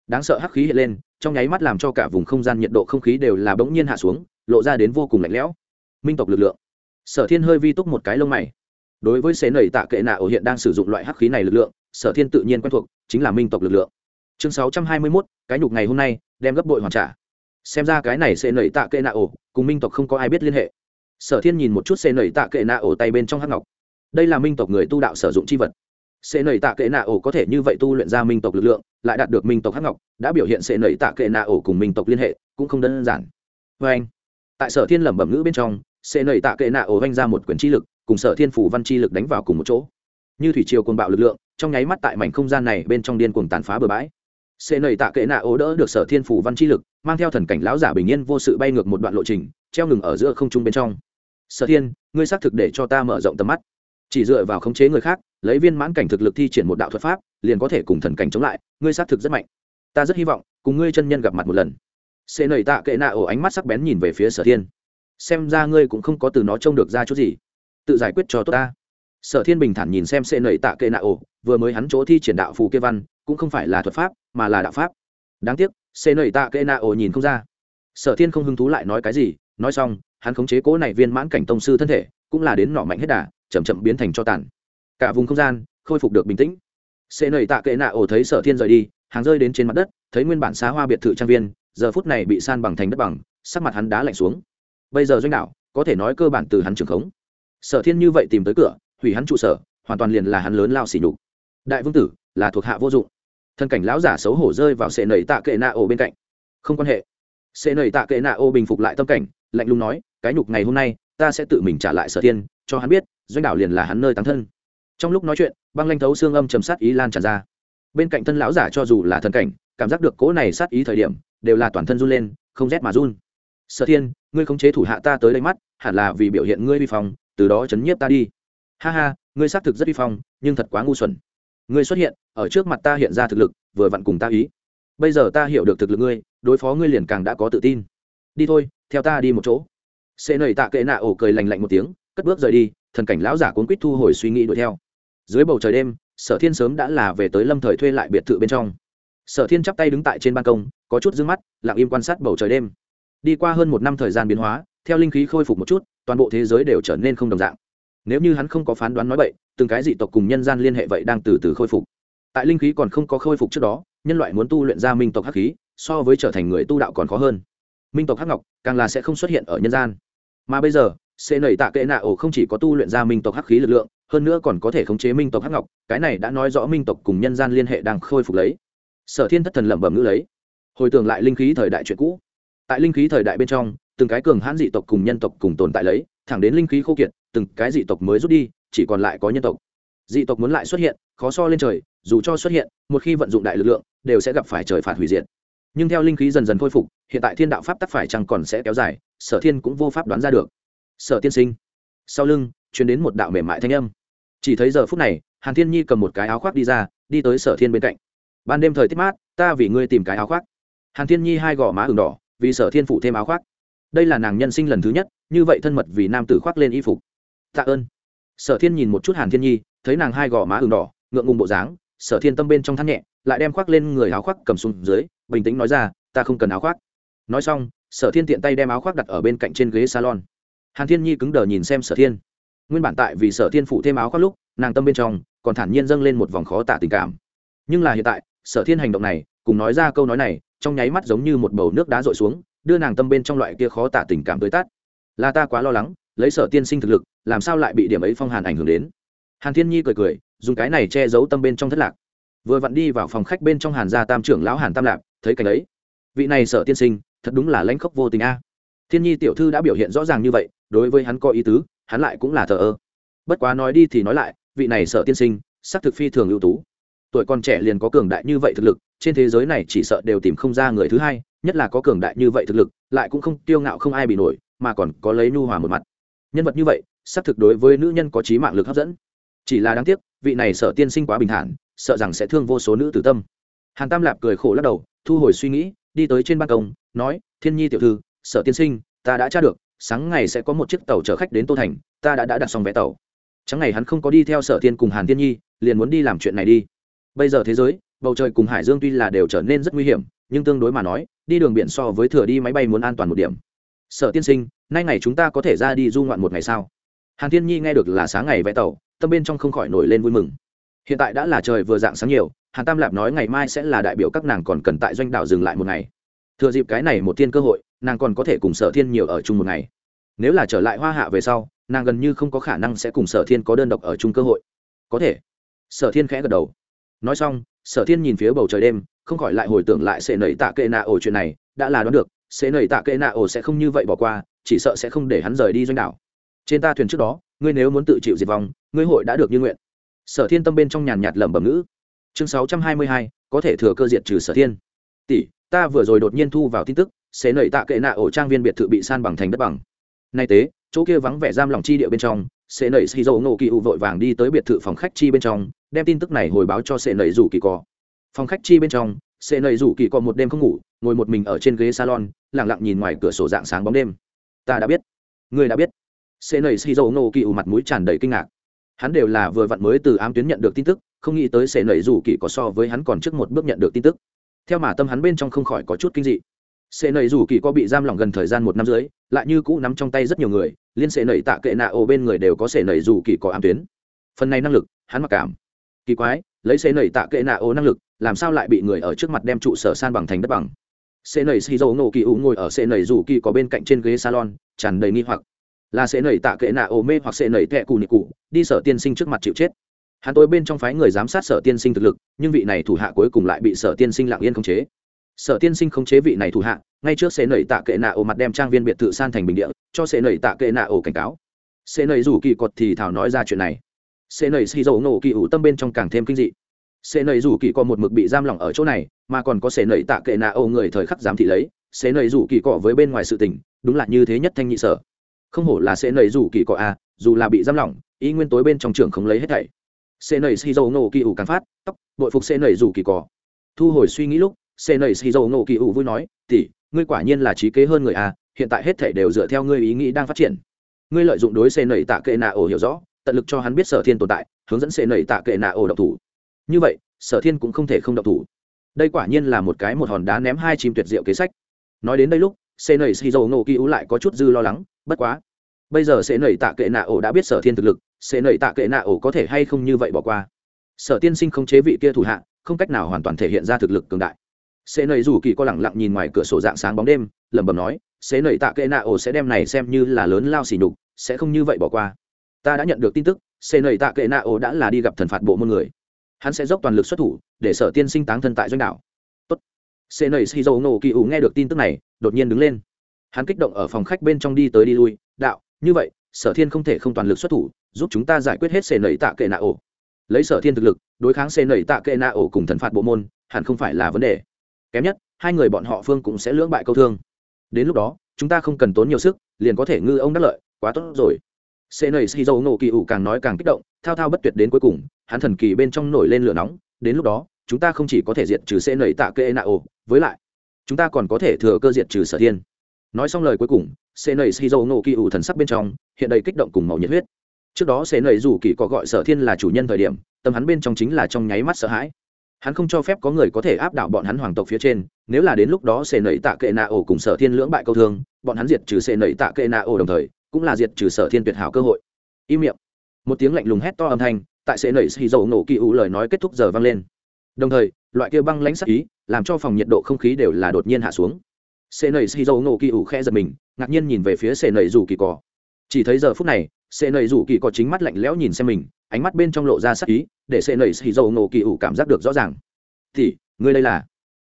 Đáng sợ hắc khí hiện lên, trong nháy mắt làm cho cả vùng không gian nhiệt độ không khí đều là bỗng nhiên hạ xuống, lộ ra đến vô cùng lạnh lẽo. Minh tộc lực lượng. Sở thiên hơi vi túc một cái lông mày. Đối với xế nầy tạ kệ nạ ổ hiện đang sử dụng loại hắc khí này lực lượng, sở thiên tự nhiên quen thuộc, chính là minh tộc lực lượng. Chương sáu trăm hai mươi mốt, cái nhục ngày hôm nay, đem gấp bội hoàn trả. Xem ra cái này sẽ nảy tạ kệ nạ ổ, cùng minh tộc không có ai biết liên hệ sở thiên nhìn một chút xê nảy tạ kệ nạ ổ tay bên trong hắc ngọc. Đây là minh tộc người tu đạo sử dụng c h i vật. Xê nảy tạ kệ nạ ổ có thể như vậy tu luyện ra minh tộc lực lượng, lại đạt được minh tộc hắc ngọc, đã biểu hiện xê nảy tạ kệ nạ ổ cùng minh tộc liên hệ, cũng không đơn giản. Vê anh, tại sở thiên lẩm bẩm ngữ bên trong xê nảy tạ kệ nạ ổ vanh ra một quyển chi lực, cùng sở thiên phủ văn chi lực đánh vào cùng một chỗ. Như thủy triều côn bạo lực lượng, trong nháy mắt tại mảnh không gian này bên trong điên cuồng tàn phá bừa bãi. Xê nầy tạ kệ nạ ố đỡ được sở thiên phủ văn chi lực, mang theo thần cảnh lão giả bình yên vô sự bay ngược một đoạn lộ trình, treo ngừng ở giữa không trung bên trong sở thiên, ngươi xác thực để cho ta mở rộng tầm mắt. Chỉ dựa vào khống chế người khác, lấy viên mãn cảnh thực lực thi triển một đạo thuật pháp, liền có thể cùng thần cảnh chống lại, ngươi xác thực rất mạnh. Ta rất hy vọng, cùng ngươi chân nhân gặp mặt một lần. Xê nầy tạ kệ nạ ổ ánh mắt sắc bén nhìn về phía sở thiên. Xem ra ngươi cũng không có từ nó trông được ra chút gì. Tự giải quyết cho tốt ta. Sở thiên bình thản nhìn xem xê nầy tạ kệ nạ ổ, vừa mới hắn chỗ thi triển đạo phù kê văn, cũng không phải là thuật pháp, mà là đạo pháp. Đáng tiếc xê nầy tạ kệ nạ ổ nhìn không ra. Sở thiên không hứng thú lại nói cái gì, nói xong hắn khống chế cố này viên mãn cảnh tông sư thân thể, cũng là đến nọ mạnh hết đà, chậm chậm biến thành cho tàn. Cả vùng không gian khôi phục được bình tĩnh. Xê nầy tạ kệ nạ ổ thấy sở thiên rời đi, hàng rơi đến trên mặt đất, thấy nguyên bản xá hoa biệt thự trang viên, giờ phút này bị san bằng thành đất bằng, sắc mặt hắn đá lạnh xuống. Bây giờ doanh đạo có thể nói cơ bản từ hắn trường khống. Sở thiên như vậy tìm tới cửa, hủy hắn trụ sở, hoàn toàn liền là hắn lớn lao xỉ nhục. Đại vương tử, là thuộc hạ vô dụng. Thân cảnh lão giả xấu hổ rơi vào sệ nầy tạ kệ nạ ô bên cạnh. Không quan hệ. Sệ nầy tạ kệ nạ ô bình phục lại tâm cảnh, lạnh lùng nói cái nhục ngày hôm nay, ta sẽ tự mình trả lại sở thiên, cho hắn biết, doanh đảo liền là hắn nơi tán thân. Trong lúc nói chuyện, băng lanh thấu xương âm chầm sát ý lan tràn ra. Bên cạnh thân lão giả cho dù là thần cảnh, cảm giác được cố này sát ý thời điểm, đều là toàn thân run lên, không rét mà run. Sở thiên, ngươi khống chế thủ hạ ta tới đây mắt, hẳn là vì biểu hiện ngươi vi phong, từ đó chấn nhiếp ta đi. Ha ha, ngươi xác thực rất vi phong, nhưng thật quá ngu xuẩn. Ngươi xuất hiện, ở trước mặt ta hiện ra thực lực, vừa vặn cùng ta ý. Bây giờ ta hiểu được thực lực ngươi, đối phó ngươi liền càng đã có tự tin. Đi thôi, theo ta đi một chỗ xê nầy tạ kệ nạ ổ cười lành lạnh một tiếng, cất bước rời đi, thần cảnh lão giả cuốn quýt thu hồi suy nghĩ đuổi theo. Dưới bầu trời đêm, sở thiên sớm đã là về tới lâm thời thuê lại biệt thự bên trong. Sở thiên chắp tay đứng tại trên ban công, có chút d ư ơ n g mắt, lặng im quan sát bầu trời đêm. Đi qua hơn một năm thời gian biến hóa, theo linh khí khôi phục một chút, toàn bộ thế giới đều trở nên không đồng dạng. Nếu như hắn không có phán đoán nói vậy từng cái dị tộc cùng nhân gian liên hệ vậy đang từ từ khôi phục. Tại linh khí còn không có khôi phục trước đó, nhân loại muốn tu luyện ra minh tộc hắc khí, so với trở thành người tu đạo còn khó hơn. Minh tộc hắc ngọc, càng là sẽ không xuất hiện ở nhân gian mà bây giờ, sẽ nảy tạ kệ nạ ổ không chỉ có tu luyện ra minh tộc hắc khí lực lượng, hơn nữa còn có thể khống chế minh tộc hắc ngọc, cái này đã nói rõ minh tộc cùng nhân gian liên hệ đang khôi phục lấy. Sở thiên thất thần lẩm bẩm ngữ lấy. Hồi tưởng lại linh khí thời đại chuyện cũ. Tại linh khí thời đại bên trong, từng cái cường hãn dị tộc cùng nhân tộc cùng tồn tại lấy, thẳng đến linh khí khô kiệt, từng cái dị tộc mới rút đi, chỉ còn lại có nhân tộc. Dị tộc muốn lại xuất hiện, khó so lên trời, dù cho xuất hiện, một khi vận dụng đại lực lượng, đều sẽ gặp phải trời phạt hủy diệt nhưng theo linh khí dần dần khôi phục, hiện tại thiên đạo pháp tắc phải chăng còn sẽ kéo dài, sở thiên cũng vô pháp đoán ra được. Sở tiên sinh, sau lưng chuyển đến một đạo mềm mại thanh âm. Chỉ thấy giờ phút này, hàn thiên nhi cầm một cái áo khoác đi ra, đi tới sở thiên bên cạnh. Ban đêm thời tiết mát, ta vì ngươi tìm cái áo khoác. Hàn thiên nhi hai gò má ửng đỏ, vì sở thiên phụ thêm áo khoác. Đây là nàng nhân sinh lần thứ nhất, như vậy thân mật vì nam tử khoác lên y phục. Tạ ơn. Sở thiên nhìn một chút hàn thiên nhi, thấy nàng hai gò má ửng đỏ, ngượng ngùng bộ dáng, sở thiên tâm bên trong thắt nhẹ, lại đem khoác lên người áo khoác cầm xuống dưới bình tĩnh nói ra, ta không cần áo khoác. Nói xong, sở thiên tiện tay đem áo khoác đặt ở bên cạnh trên ghế salon. Hàn thiên nhi cứng đờ nhìn xem sở thiên. Nguyên bản tại vì sở thiên phụ thêm áo khoác lúc, nàng tâm bên trong còn thản nhiên dâng lên một vòng khó tả tình cảm. Nhưng là hiện tại, sở thiên hành động này, cùng nói ra câu nói này, trong nháy mắt giống như một bầu nước đá rội xuống, đưa nàng tâm bên trong loại kia khó tả tình cảm tới tát. Là ta quá lo lắng, lấy sở tiên sinh thực lực, làm sao lại bị điểm ấy phong hàn ảnh hưởng đến? Hàn thiên nhi cười cười, dùng cái này che giấu tâm bên trong thất lạc. Vừa vặn đi vào phòng khách bên trong hàn gia tam trưởng lão hàn tam lạp thấy cảnh ấy. Vị này sở tiên sinh, thật đúng là lãnh khốc vô tình a. Thiên nhi tiểu thư đã biểu hiện rõ ràng như vậy, đối với hắn có ý tứ, hắn lại cũng là thờ ơ. Bất quá nói đi thì nói lại, vị này sở tiên sinh sắc thực phi thường ưu tú. Tuổi còn trẻ liền có cường đại như vậy thực lực, trên thế giới này chỉ sợ đều tìm không ra người thứ hai, nhất là có cường đại như vậy thực lực, lại cũng không tiêu ngạo không ai bị nổi, mà còn có lấy nu hòa một mặt. Nhân vật như vậy, xác thực đối với nữ nhân có trí mạng lực hấp dẫn. Chỉ là đáng tiếc, vị này sở tiên sinh quá bình thản, sợ rằng sẽ thương vô số nữ tử tâm. Hàn tam lạp cười khổ lắc đầu thu hồi suy nghĩ đi tới trên ban công nói thiên nhi tiểu thư sở tiên sinh ta đã tra được sáng ngày sẽ có một chiếc tàu chở khách đến tô thành ta đã, đã đặt xong vé tàu. Chẳng ngày hắn không có đi theo sở tiên cùng hàn tiên nhi liền muốn đi làm chuyện này đi. Bây giờ thế giới bầu trời cùng hải dương tuy là đều trở nên rất nguy hiểm nhưng tương đối mà nói đi đường biển so với thừa đi máy bay muốn an toàn một điểm. Sở tiên sinh nay ngày chúng ta có thể ra đi du ngoạn một ngày sao? Hàn tiên nhi nghe được là sáng ngày vẽ tàu tâm bên trong không khỏi nổi lên vui mừng. Hiện tại đã là trời vừa dạng sáng nhiều hàn tam lạp nói ngày mai sẽ là đại biểu các nàng còn cần tại doanh đảo dừng lại một ngày. Thừa dịp cái này một thiên cơ hội, nàng còn có thể cùng sở thiên nhiều ở chung một ngày. Nếu là trở lại hoa hạ về sau, nàng gần như không có khả năng sẽ cùng sở thiên có đơn độc ở chung cơ hội. Có thể. Sở thiên khẽ gật đầu. Nói xong, sở thiên nhìn phía bầu trời đêm, không khỏi lại hồi tưởng lại sẽ nảy tạ kệ nạ ổ chuyện này, đã là đoán được sẽ nảy tạ kệ nạ ổ sẽ không như vậy bỏ qua, chỉ sợ sẽ không để hắn rời đi doanh đảo. Trên ta thuyền trước đó, ngươi nếu muốn tự chịu diệt vong, ngươi hội đã được như nguyện. Sở thiên tâm bên trong nhàn nhạt lẩm bẩm ngữ chương sáu trăm hai mươi hai, có thể thừa cơ diệt trừ sở thiên. Tỷ, ta vừa rồi đột nhiên thu vào tin tức, sẽ nảy tạ kệ nạ ổ trang viên biệt thự bị san bằng thành đất bằng. Nay tế, chỗ kia vắng vẻ giam lòng chi địa bên trong, sẽ nảy xì dầu nổ kỳ ụ vội vàng đi tới biệt thự phòng khách chi bên trong, đem tin tức này hồi báo cho sẽ nảy rủ kỳ cò. Phòng khách chi bên trong, sẽ nảy rủ kỳ cò một đêm không ngủ, ngồi một mình ở trên ghế salon lẳng lặng nhìn ngoài cửa sổ dạng sáng bóng đêm. Ta đã biết. Người đã biết. Sẽ nảy xì dầu nổ kỳ ụ mặt mũi tràn đầy kinh ngạc. Hắn đều là vừa vặn mới từ ám tuyến nhận được tin tức không nghĩ tới sẽ nảy rủ kỳ có so với hắn còn trước một bước nhận được tin tức. Theo mà tâm hắn bên trong không khỏi có chút kinh dị. Sẽ nảy rủ kỳ có bị giam lỏng gần thời gian một năm dưới lại như cũ nắm trong tay rất nhiều người, liên sẽ nảy tạ kệ nạ ô bên người đều có sẽ nảy rủ kỳ có ám tuyến. Phần này năng lực, hắn mặc cảm. Kỳ quái, lấy sẽ nảy tạ kệ nạ ô năng lực, làm sao lại bị người ở trước mặt đem trụ sở san bằng thành đất bằng? Sẽ nảy xì dầu nổ kỳ ủ ngồi ở sẽ nảy rủ kỳ có bên cạnh trên ghế salon, tràn đầy nghi hoặc. Là sẽ nảy tạ kệ nạ ô mê hoặc sẽ nảy tệ cù nị cụ, đi sở tiên sinh trước mặt chịu chết hắn tối bên trong phái người giám sát sở tiên sinh thực lực, nhưng vị này thủ hạ cuối cùng lại bị sở tiên sinh lặng yên khống chế. Sở tiên sinh khống chế vị này thủ hạ, ngay trước sẽ nảy tạ kệ nạ ổ mặt đem trang viên biệt thự san thành bình địa, cho sẽ nảy tạ kệ nạ ổ cảnh cáo. Sẽ nảy rủ kỳ cọt thì thảo nói ra chuyện này. Sẽ nảy xì dầu nổ kỳ ủ tâm bên trong càng thêm kinh dị. Sẽ nảy rủ kỳ có một mực bị giam lỏng ở chỗ này, mà còn có sẽ nảy tạ kệ nạ ổ người thời khắc giám thị lấy sẽ nảy rủ kỳ cọ với bên ngoài sự tình, đúng là như thế nhất thanh nhị sở. Không hổ là sẽ nảy rủ kỳ cọ a dù là bị giam lỏng, ý nguyên tối bên trong trường không lấy hết thảy xê nảy xì dầu nổ kỳ ủ càng phát, tóc, bội phục xê nảy rủ kỳ cỏ thu hồi suy nghĩ lúc xê nảy xì dầu nổ kỳ ủ vui nói, tỷ, ngươi quả nhiên là trí kế hơn người a hiện tại hết thảy đều dựa theo ngươi ý nghĩ đang phát triển. Ngươi lợi dụng đối xê nảy tạ kệ nạ ổ hiểu rõ, tận lực cho hắn biết sở thiên tồn tại, hướng dẫn xê nảy tạ kệ nạ ổ độc thủ. Như vậy, sở thiên cũng không thể không độc thủ. Đây quả nhiên là một cái một hòn đá ném hai chim tuyệt diệu kế sách. Nói đến đây lúc xê nảy xì dầu nổ kỳ ủ lại có chút dư lo lắng, bất quá bây giờ sẽ nảy tạ kệ nạ ổ đã biết sở thiên thực lực sẽ nảy tạ kệ nạ ổ có thể hay không như vậy bỏ qua? Sở tiên sinh không chế vị kia thủ hạ, không cách nào hoàn toàn thể hiện ra thực lực cường đại. Sẽ nảy rủ kỳ có lẳng lặng nhìn ngoài cửa sổ dạng sáng bóng đêm, lẩm bẩm nói sẽ nảy tạ kệ nạ ổ sẽ đem này xem như là lớn lao xỉ nhục, sẽ không như vậy bỏ qua. Ta đã nhận được tin tức sẽ nảy tạ kệ nạ ổ đã là đi gặp thần phạt bộ môn người. Hắn sẽ dốc toàn lực xuất thủ, để sở tiên sinh táng thân tại doanh đảo. Tốt. Sẽ nảy xì dầu nổ kỳ ủ nghe được tin tức này, đột nhiên đứng lên. Hắn kích động ở phòng khách bên trong đi tới đi lui, đạo như vậy, sở thiên không thể không toàn lực xuất thủ, giúp chúng ta giải quyết hết xê nẩy tạ kệ nạ ổ lấy sở thiên thực lực, đối kháng xê nẩy tạ kệ nạ ổ cùng thần phạt bộ môn, hẳn không phải là vấn đề. Kém nhất, hai người bọn họ phương cũng sẽ lưỡng bại câu thương. Đến lúc đó, chúng ta không cần tốn nhiều sức, liền có thể ngư ông đắc lợi, quá tốt rồi. Xê nẩy xì dầu nổ kỳ ủ càng nói càng kích động, thao thao bất tuyệt đến cuối cùng, hắn thần kỳ bên trong nổi lên lửa nóng, đến lúc đó, chúng ta không chỉ có thể diệt trừ xê nẩy tạ kệ nạ ổ với lại, chúng ta còn có thể thừa cơ diệt trừ sở thiên nói xong lời cuối cùng xê nầy xì dầu nổ kỳ ủ thần sắc bên trong hiện đầy kích động cùng màu nhiệt huyết. Trước đó xê nầy dù kỳ có gọi sở thiên là chủ nhân thời điểm, tâm hắn bên trong chính là trong nháy mắt sợ hãi. Hắn không cho phép có người có thể áp đảo bọn hắn hoàng tộc phía trên, nếu là đến lúc đó xê nầy tạ kệ nạ ổ cùng sở thiên lưỡng bại câu thương, bọn hắn diệt trừ xê nầy tạ kệ nạ ổ đồng thời, cũng là diệt trừ sở thiên tuyệt hảo cơ hội. Im miệng. Một tiếng lạnh lùng hét to âm thanh tại xê nầy xì dầu nổ kỳ ủ lời nói kết thúc giờ vang lên. Đồng thời, loại kia băng lãnh sắc ý, làm cho phòng nhiệt độ không khí đều là đột nhiên hạ xuống xê nầy xì dầu nổ kỳ ủ khẽ giật mình, ngạc nhiên nhìn về phía xê nầy rủ kỳ cỏ chỉ thấy giờ phút này xê nầy rủ kỳ cỏ chính mắt lạnh lẽo nhìn xem mình, ánh mắt bên trong lộ ra sắc ý, để xê nầy xì dầu nổ kỳ ủ cảm giác được rõ ràng. Thì ngươi đây là?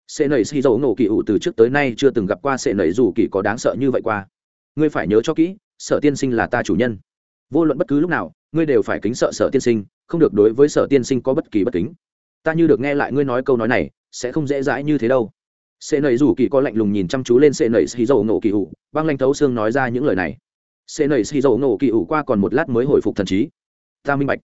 Xê nầy xì dầu nổ kỳ ủ từ trước tới nay chưa từng gặp qua xê nầy rủ kỳ có đáng sợ như vậy qua. Ngươi phải nhớ cho kỹ, sở tiên sinh là ta chủ nhân. Vô luận bất cứ lúc nào, ngươi đều phải kính sợ sở tiên sinh, không được đối với sở tiên sinh có bất kỳ bất kính. Ta như được nghe lại ngươi nói câu nói này, sẽ không dễ dãi như thế đâu sệ nầy rủ kỳ có lạnh lùng nhìn chăm chú lên sệ nầy xì dầu nổ kỳ ủ băng lanh thấu xương nói ra những lời này. Sệ nầy xì dầu nổ kỳ ủ qua còn một lát mới hồi phục thần trí. Ta minh bạch.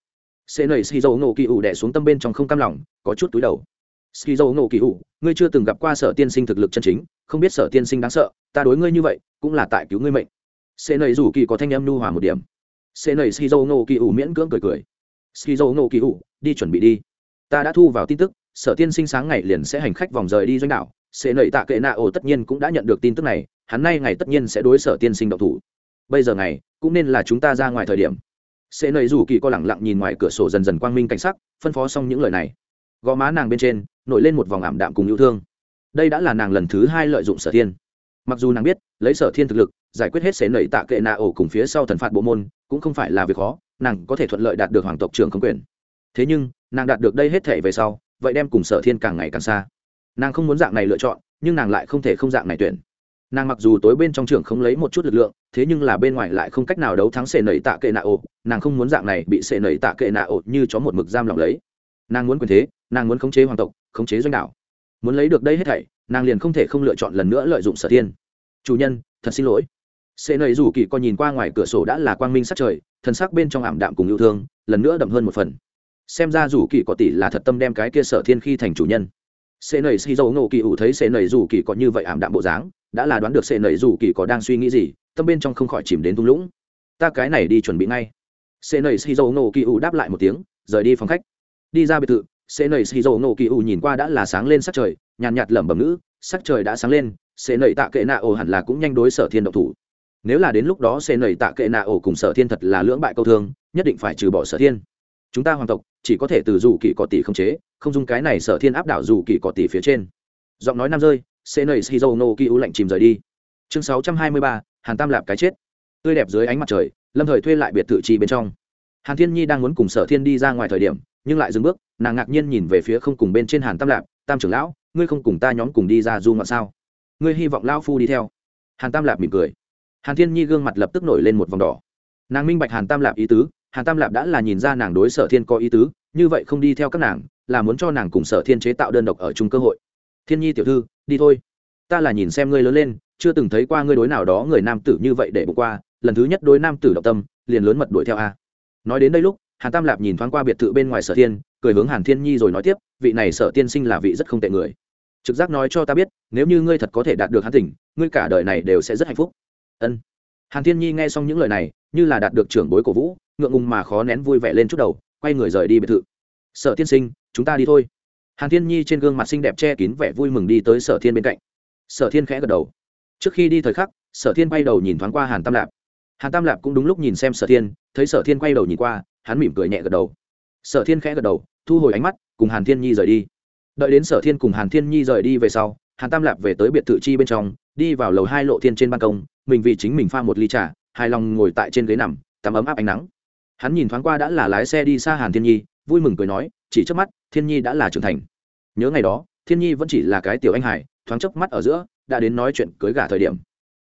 Sệ nầy xì dầu nổ kỳ ủ đẻ xuống tâm bên trong không cam lòng, có chút túi đầu. Xì dầu nổ kỳ ủ ngươi chưa từng gặp qua sở tiên sinh thực lực chân chính, không biết sở tiên sinh đáng sợ, ta đối ngươi như vậy, cũng là tại cứu ngươi mệnh. Sệ nầy rủ kỳ có thanh âm nu hòa một điểm. Sệ nầy xì dầu nổ kỳ ủ miễn cưỡng cười cười. Xì dầu nổ kỳ ủ đi chuẩn bị đi. Ta đã thu vào tin tức, sở tiên sinh sáng ngày liền sẽ hành khách vòng rời đi doanh đảo sệ nầy tạ kệ nạ ổ tất nhiên cũng đã nhận được tin tức này, hắn nay ngày tất nhiên sẽ đối sở tiên sinh độc thủ. Bây giờ ngày, cũng nên là chúng ta ra ngoài thời điểm. Sệ nầy rủ kỳ co lẳng lặng nhìn ngoài cửa sổ dần dần quang minh cảnh sắc, phân phó xong những lời này. Gò má nàng bên trên, nổi lên một vòng ảm đạm cùng yêu thương. Đây đã là nàng lần thứ hai lợi dụng sở thiên mặc dù nàng biết, lấy sở thiên thực lực, giải quyết hết xế nẩy tạ kệ nạ ổ cùng phía sau thần phạt bộ môn, cũng không phải là việc khó, nàng có thể thuận lợi đạt được hoàng tộc trưởng không quyền. Thế nhưng, nàng đạt được đây hết thể về sau, vậy đem cùng sở thiên càng ngày càng xa nàng không muốn dạng này lựa chọn, nhưng nàng lại không thể không dạng này tuyển. Nàng mặc dù tối bên trong trường không lấy một chút lực lượng, thế nhưng là bên ngoài lại không cách nào đấu thắng sệ nẩy tạ kệ nạ ổ. Nàng không muốn dạng này bị sệ nẩy tạ kệ nạ ổ như chó một mực giam lỏng lấy. Nàng muốn quyền thế, nàng muốn khống chế hoàng tộc, khống chế doanh đảo. Muốn lấy được đây hết thảy, nàng liền không thể không lựa chọn lần nữa lợi dụng sở thiên. Chủ nhân, thật xin lỗi. Sệ nẩy rủ kỳ coi nhìn qua ngoài cửa sổ đã là quang minh sát trời, thần sắc bên trong ảm đạm cùng yêu thương, lần nữa đậm hơn một phần. Xem ra rủ kỳ có tỷ là thật tâm đem cái kia sở thiên khi thành chủ nhân sệ nầy xì dầu nổ kỳ ủ thấy sệ nầy rủ kỳ có như vậy ảm đạm bộ dáng, đã là đoán được sệ nầy rủ kỳ có đang suy nghĩ gì, tâm bên trong không khỏi chìm đến thung lũng. Ta cái này đi chuẩn bị ngay. Sệ nầy xì dầu nổ kỳ ủ đáp lại một tiếng, rời đi phòng khách. Đi ra biệt thự, sệ nầy xì dầu nổ kỳ ủ nhìn qua đã là sáng lên sắc trời, nhàn nhạt lẩm bẩm ngữ, sắc trời đã sáng lên, sệ nầy tạ kệ nạ ổ hẳn là cũng nhanh đối sở thiên động thủ. Nếu là đến lúc đó sệ nầy tạ kệ nạ ổ cùng sở thiên thật là lưỡng bại câu thương, nhất định phải trừ bỏ sở thiên chúng ta hoàng tộc, chỉ có thể từ dù kỳ cọ tỷ không chế, không dùng cái này sở thiên áp đảo dù kỳ cọ tỷ phía trên. Giọng nói nam rơi xê nầy shizu no ki u lạnh chìm rời đi. Chương sáu trăm hai mươi ba, hàn tam lạp cái chết. Tươi đẹp dưới ánh mặt trời, lâm thời thuê lại biệt thự trì bên trong. Hàn thiên nhi đang muốn cùng sở thiên đi ra ngoài thời điểm, nhưng lại dừng bước, nàng ngạc nhiên nhìn về phía không cùng bên trên hàn tam lạp, tam trưởng lão, ngươi không cùng ta nhóm cùng đi ra du ngoạn sao? Ngươi hy vọng lao phu đi theo. Hàn tam lạp mỉm cười. Hàn thiên nhi gương mặt lập tức nổi lên một vòng đỏ. Nàng minh bạch hàn tam lạp ý tứ hàn tam lạp đã là nhìn ra nàng đối sở thiên có ý tứ, như vậy không đi theo các nàng, là muốn cho nàng cùng sở thiên chế tạo đơn độc ở chung cơ hội. Thiên nhi tiểu thư, đi thôi. Ta là nhìn xem ngươi lớn lên, chưa từng thấy qua ngươi đối nào đó người nam tử như vậy để bụng qua, lần thứ nhất đối nam tử động tâm, liền lớn mật đuổi theo a. Nói đến đây lúc, hàn tam lạp nhìn thoáng qua biệt thự bên ngoài sở thiên, cười hướng hàn thiên nhi rồi nói tiếp, vị này sở tiên sinh là vị rất không tệ người. Trực giác nói cho ta biết, nếu như ngươi thật có thể đạt được hắn tỉnh ngươi cả đời này đều sẽ rất hạnh phúc. Ân. Hàn thiên nhi nghe xong những lời này, như là đạt được trưởng bối cổ vũ ngượng ngùng mà khó nén vui vẻ lên chút đầu, quay người rời đi biệt thự. Sở tiên sinh, chúng ta đi thôi. Hàn thiên nhi trên gương mặt xinh đẹp che kín vẻ vui mừng đi tới sở thiên bên cạnh. Sở thiên khẽ gật đầu. Trước khi đi thời khắc, sở thiên quay đầu nhìn thoáng qua hàn tam lạp. Hàn tam lạp cũng đúng lúc nhìn xem sở thiên, thấy sở thiên quay đầu nhìn qua, hắn mỉm cười nhẹ gật đầu. Sở thiên khẽ gật đầu, thu hồi ánh mắt, cùng hàn thiên nhi rời đi. Đợi đến sở thiên cùng hàn thiên nhi rời đi về sau, hàn tam lạp về tới biệt thự chi bên trong, đi vào lầu hai lộ thiên trên ban công, mình vì chính mình pha một ly trà, hài lòng ngồi tại trên ghế nằm, tắm ấm áp ánh nắng hắn nhìn thoáng qua đã là lái xe đi xa hàn thiên nhi, vui mừng cười nói, chỉ trước mắt, thiên nhi đã là trưởng thành. Nhớ ngày đó, thiên nhi vẫn chỉ là cái tiểu anh hải thoáng chớp mắt ở giữa, đã đến nói chuyện cưới gả thời điểm.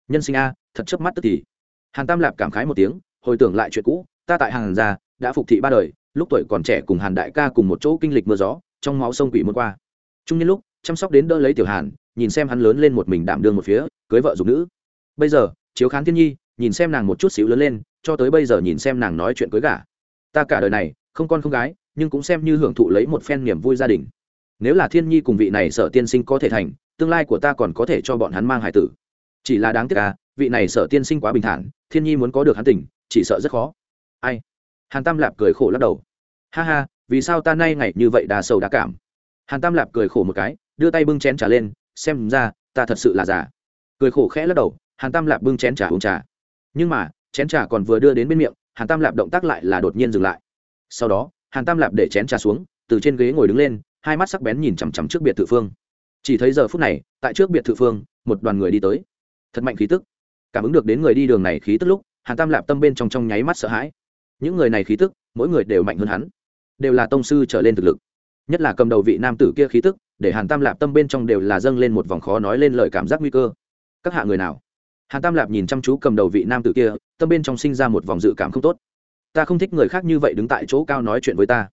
Nhân sinh a, thật chớp mắt tức thì. Hàn tam lạp cảm khái một tiếng, hồi tưởng lại chuyện cũ, ta tại hàng gia, đã phục thị ba đời, lúc tuổi còn trẻ cùng hàn đại ca cùng một chỗ kinh lịch mưa gió, trong máu sông quỷ mưa qua. Trung niên lúc, chăm sóc đến đỡ lấy tiểu hàn, nhìn xem hắn lớn lên một mình đảm đương một phía, cưới vợ dục nữ. Bây giờ, chiếu khán thiên nhi, nhìn xem nàng một chút xíu lớn lên cho tới bây giờ nhìn xem nàng nói chuyện cưới gả. Ta cả đời này, không con không gái, nhưng cũng xem như hưởng thụ lấy một phen niềm vui gia đình. Nếu là thiên nhi cùng vị này sở tiên sinh có thể thành, tương lai của ta còn có thể cho bọn hắn mang hải tử. Chỉ là đáng tiếc à vị này sở tiên sinh quá bình thản, thiên nhi muốn có được hắn tỉnh chỉ sợ rất khó. Ai? Hàn tam lạp cười khổ lắc đầu. Ha ha, vì sao ta nay ngày như vậy đà sầu đà cảm? Hàn tam lạp cười khổ một cái, đưa tay bưng chén trà lên, xem ra, ta thật sự là già. Cười khổ khẽ lắc đầu, hàn tam lạp bưng chén trà uống trà. Nhưng mà chén trà còn vừa đưa đến bên miệng, hàn tam lạp động tác lại là đột nhiên dừng lại. Sau đó, hàn tam lạp để chén trà xuống, từ trên ghế ngồi đứng lên, hai mắt sắc bén nhìn chằm chằm trước biệt thự phương. Chỉ thấy giờ phút này, tại trước biệt thự phương, một đoàn người đi tới. Thật mạnh khí tức. Cảm ứng được đến người đi đường này khí tức lúc, hàn tam lạp tâm bên trong trong nháy mắt sợ hãi. Những người này khí tức, mỗi người đều mạnh hơn hắn. Đều là tông sư trở lên thực lực. Nhất là cầm đầu vị nam tử kia khí tức, để hàn tam lạp tâm bên trong đều là dâng lên một vòng khó nói lên lời cảm giác nguy cơ. Các hạ người nào? Hàn tam lạp nhìn chăm chú cầm đầu vị nam tử kia, tâm bên trong sinh ra một vòng dự cảm không tốt. Ta không thích người khác như vậy đứng tại chỗ cao nói chuyện với ta.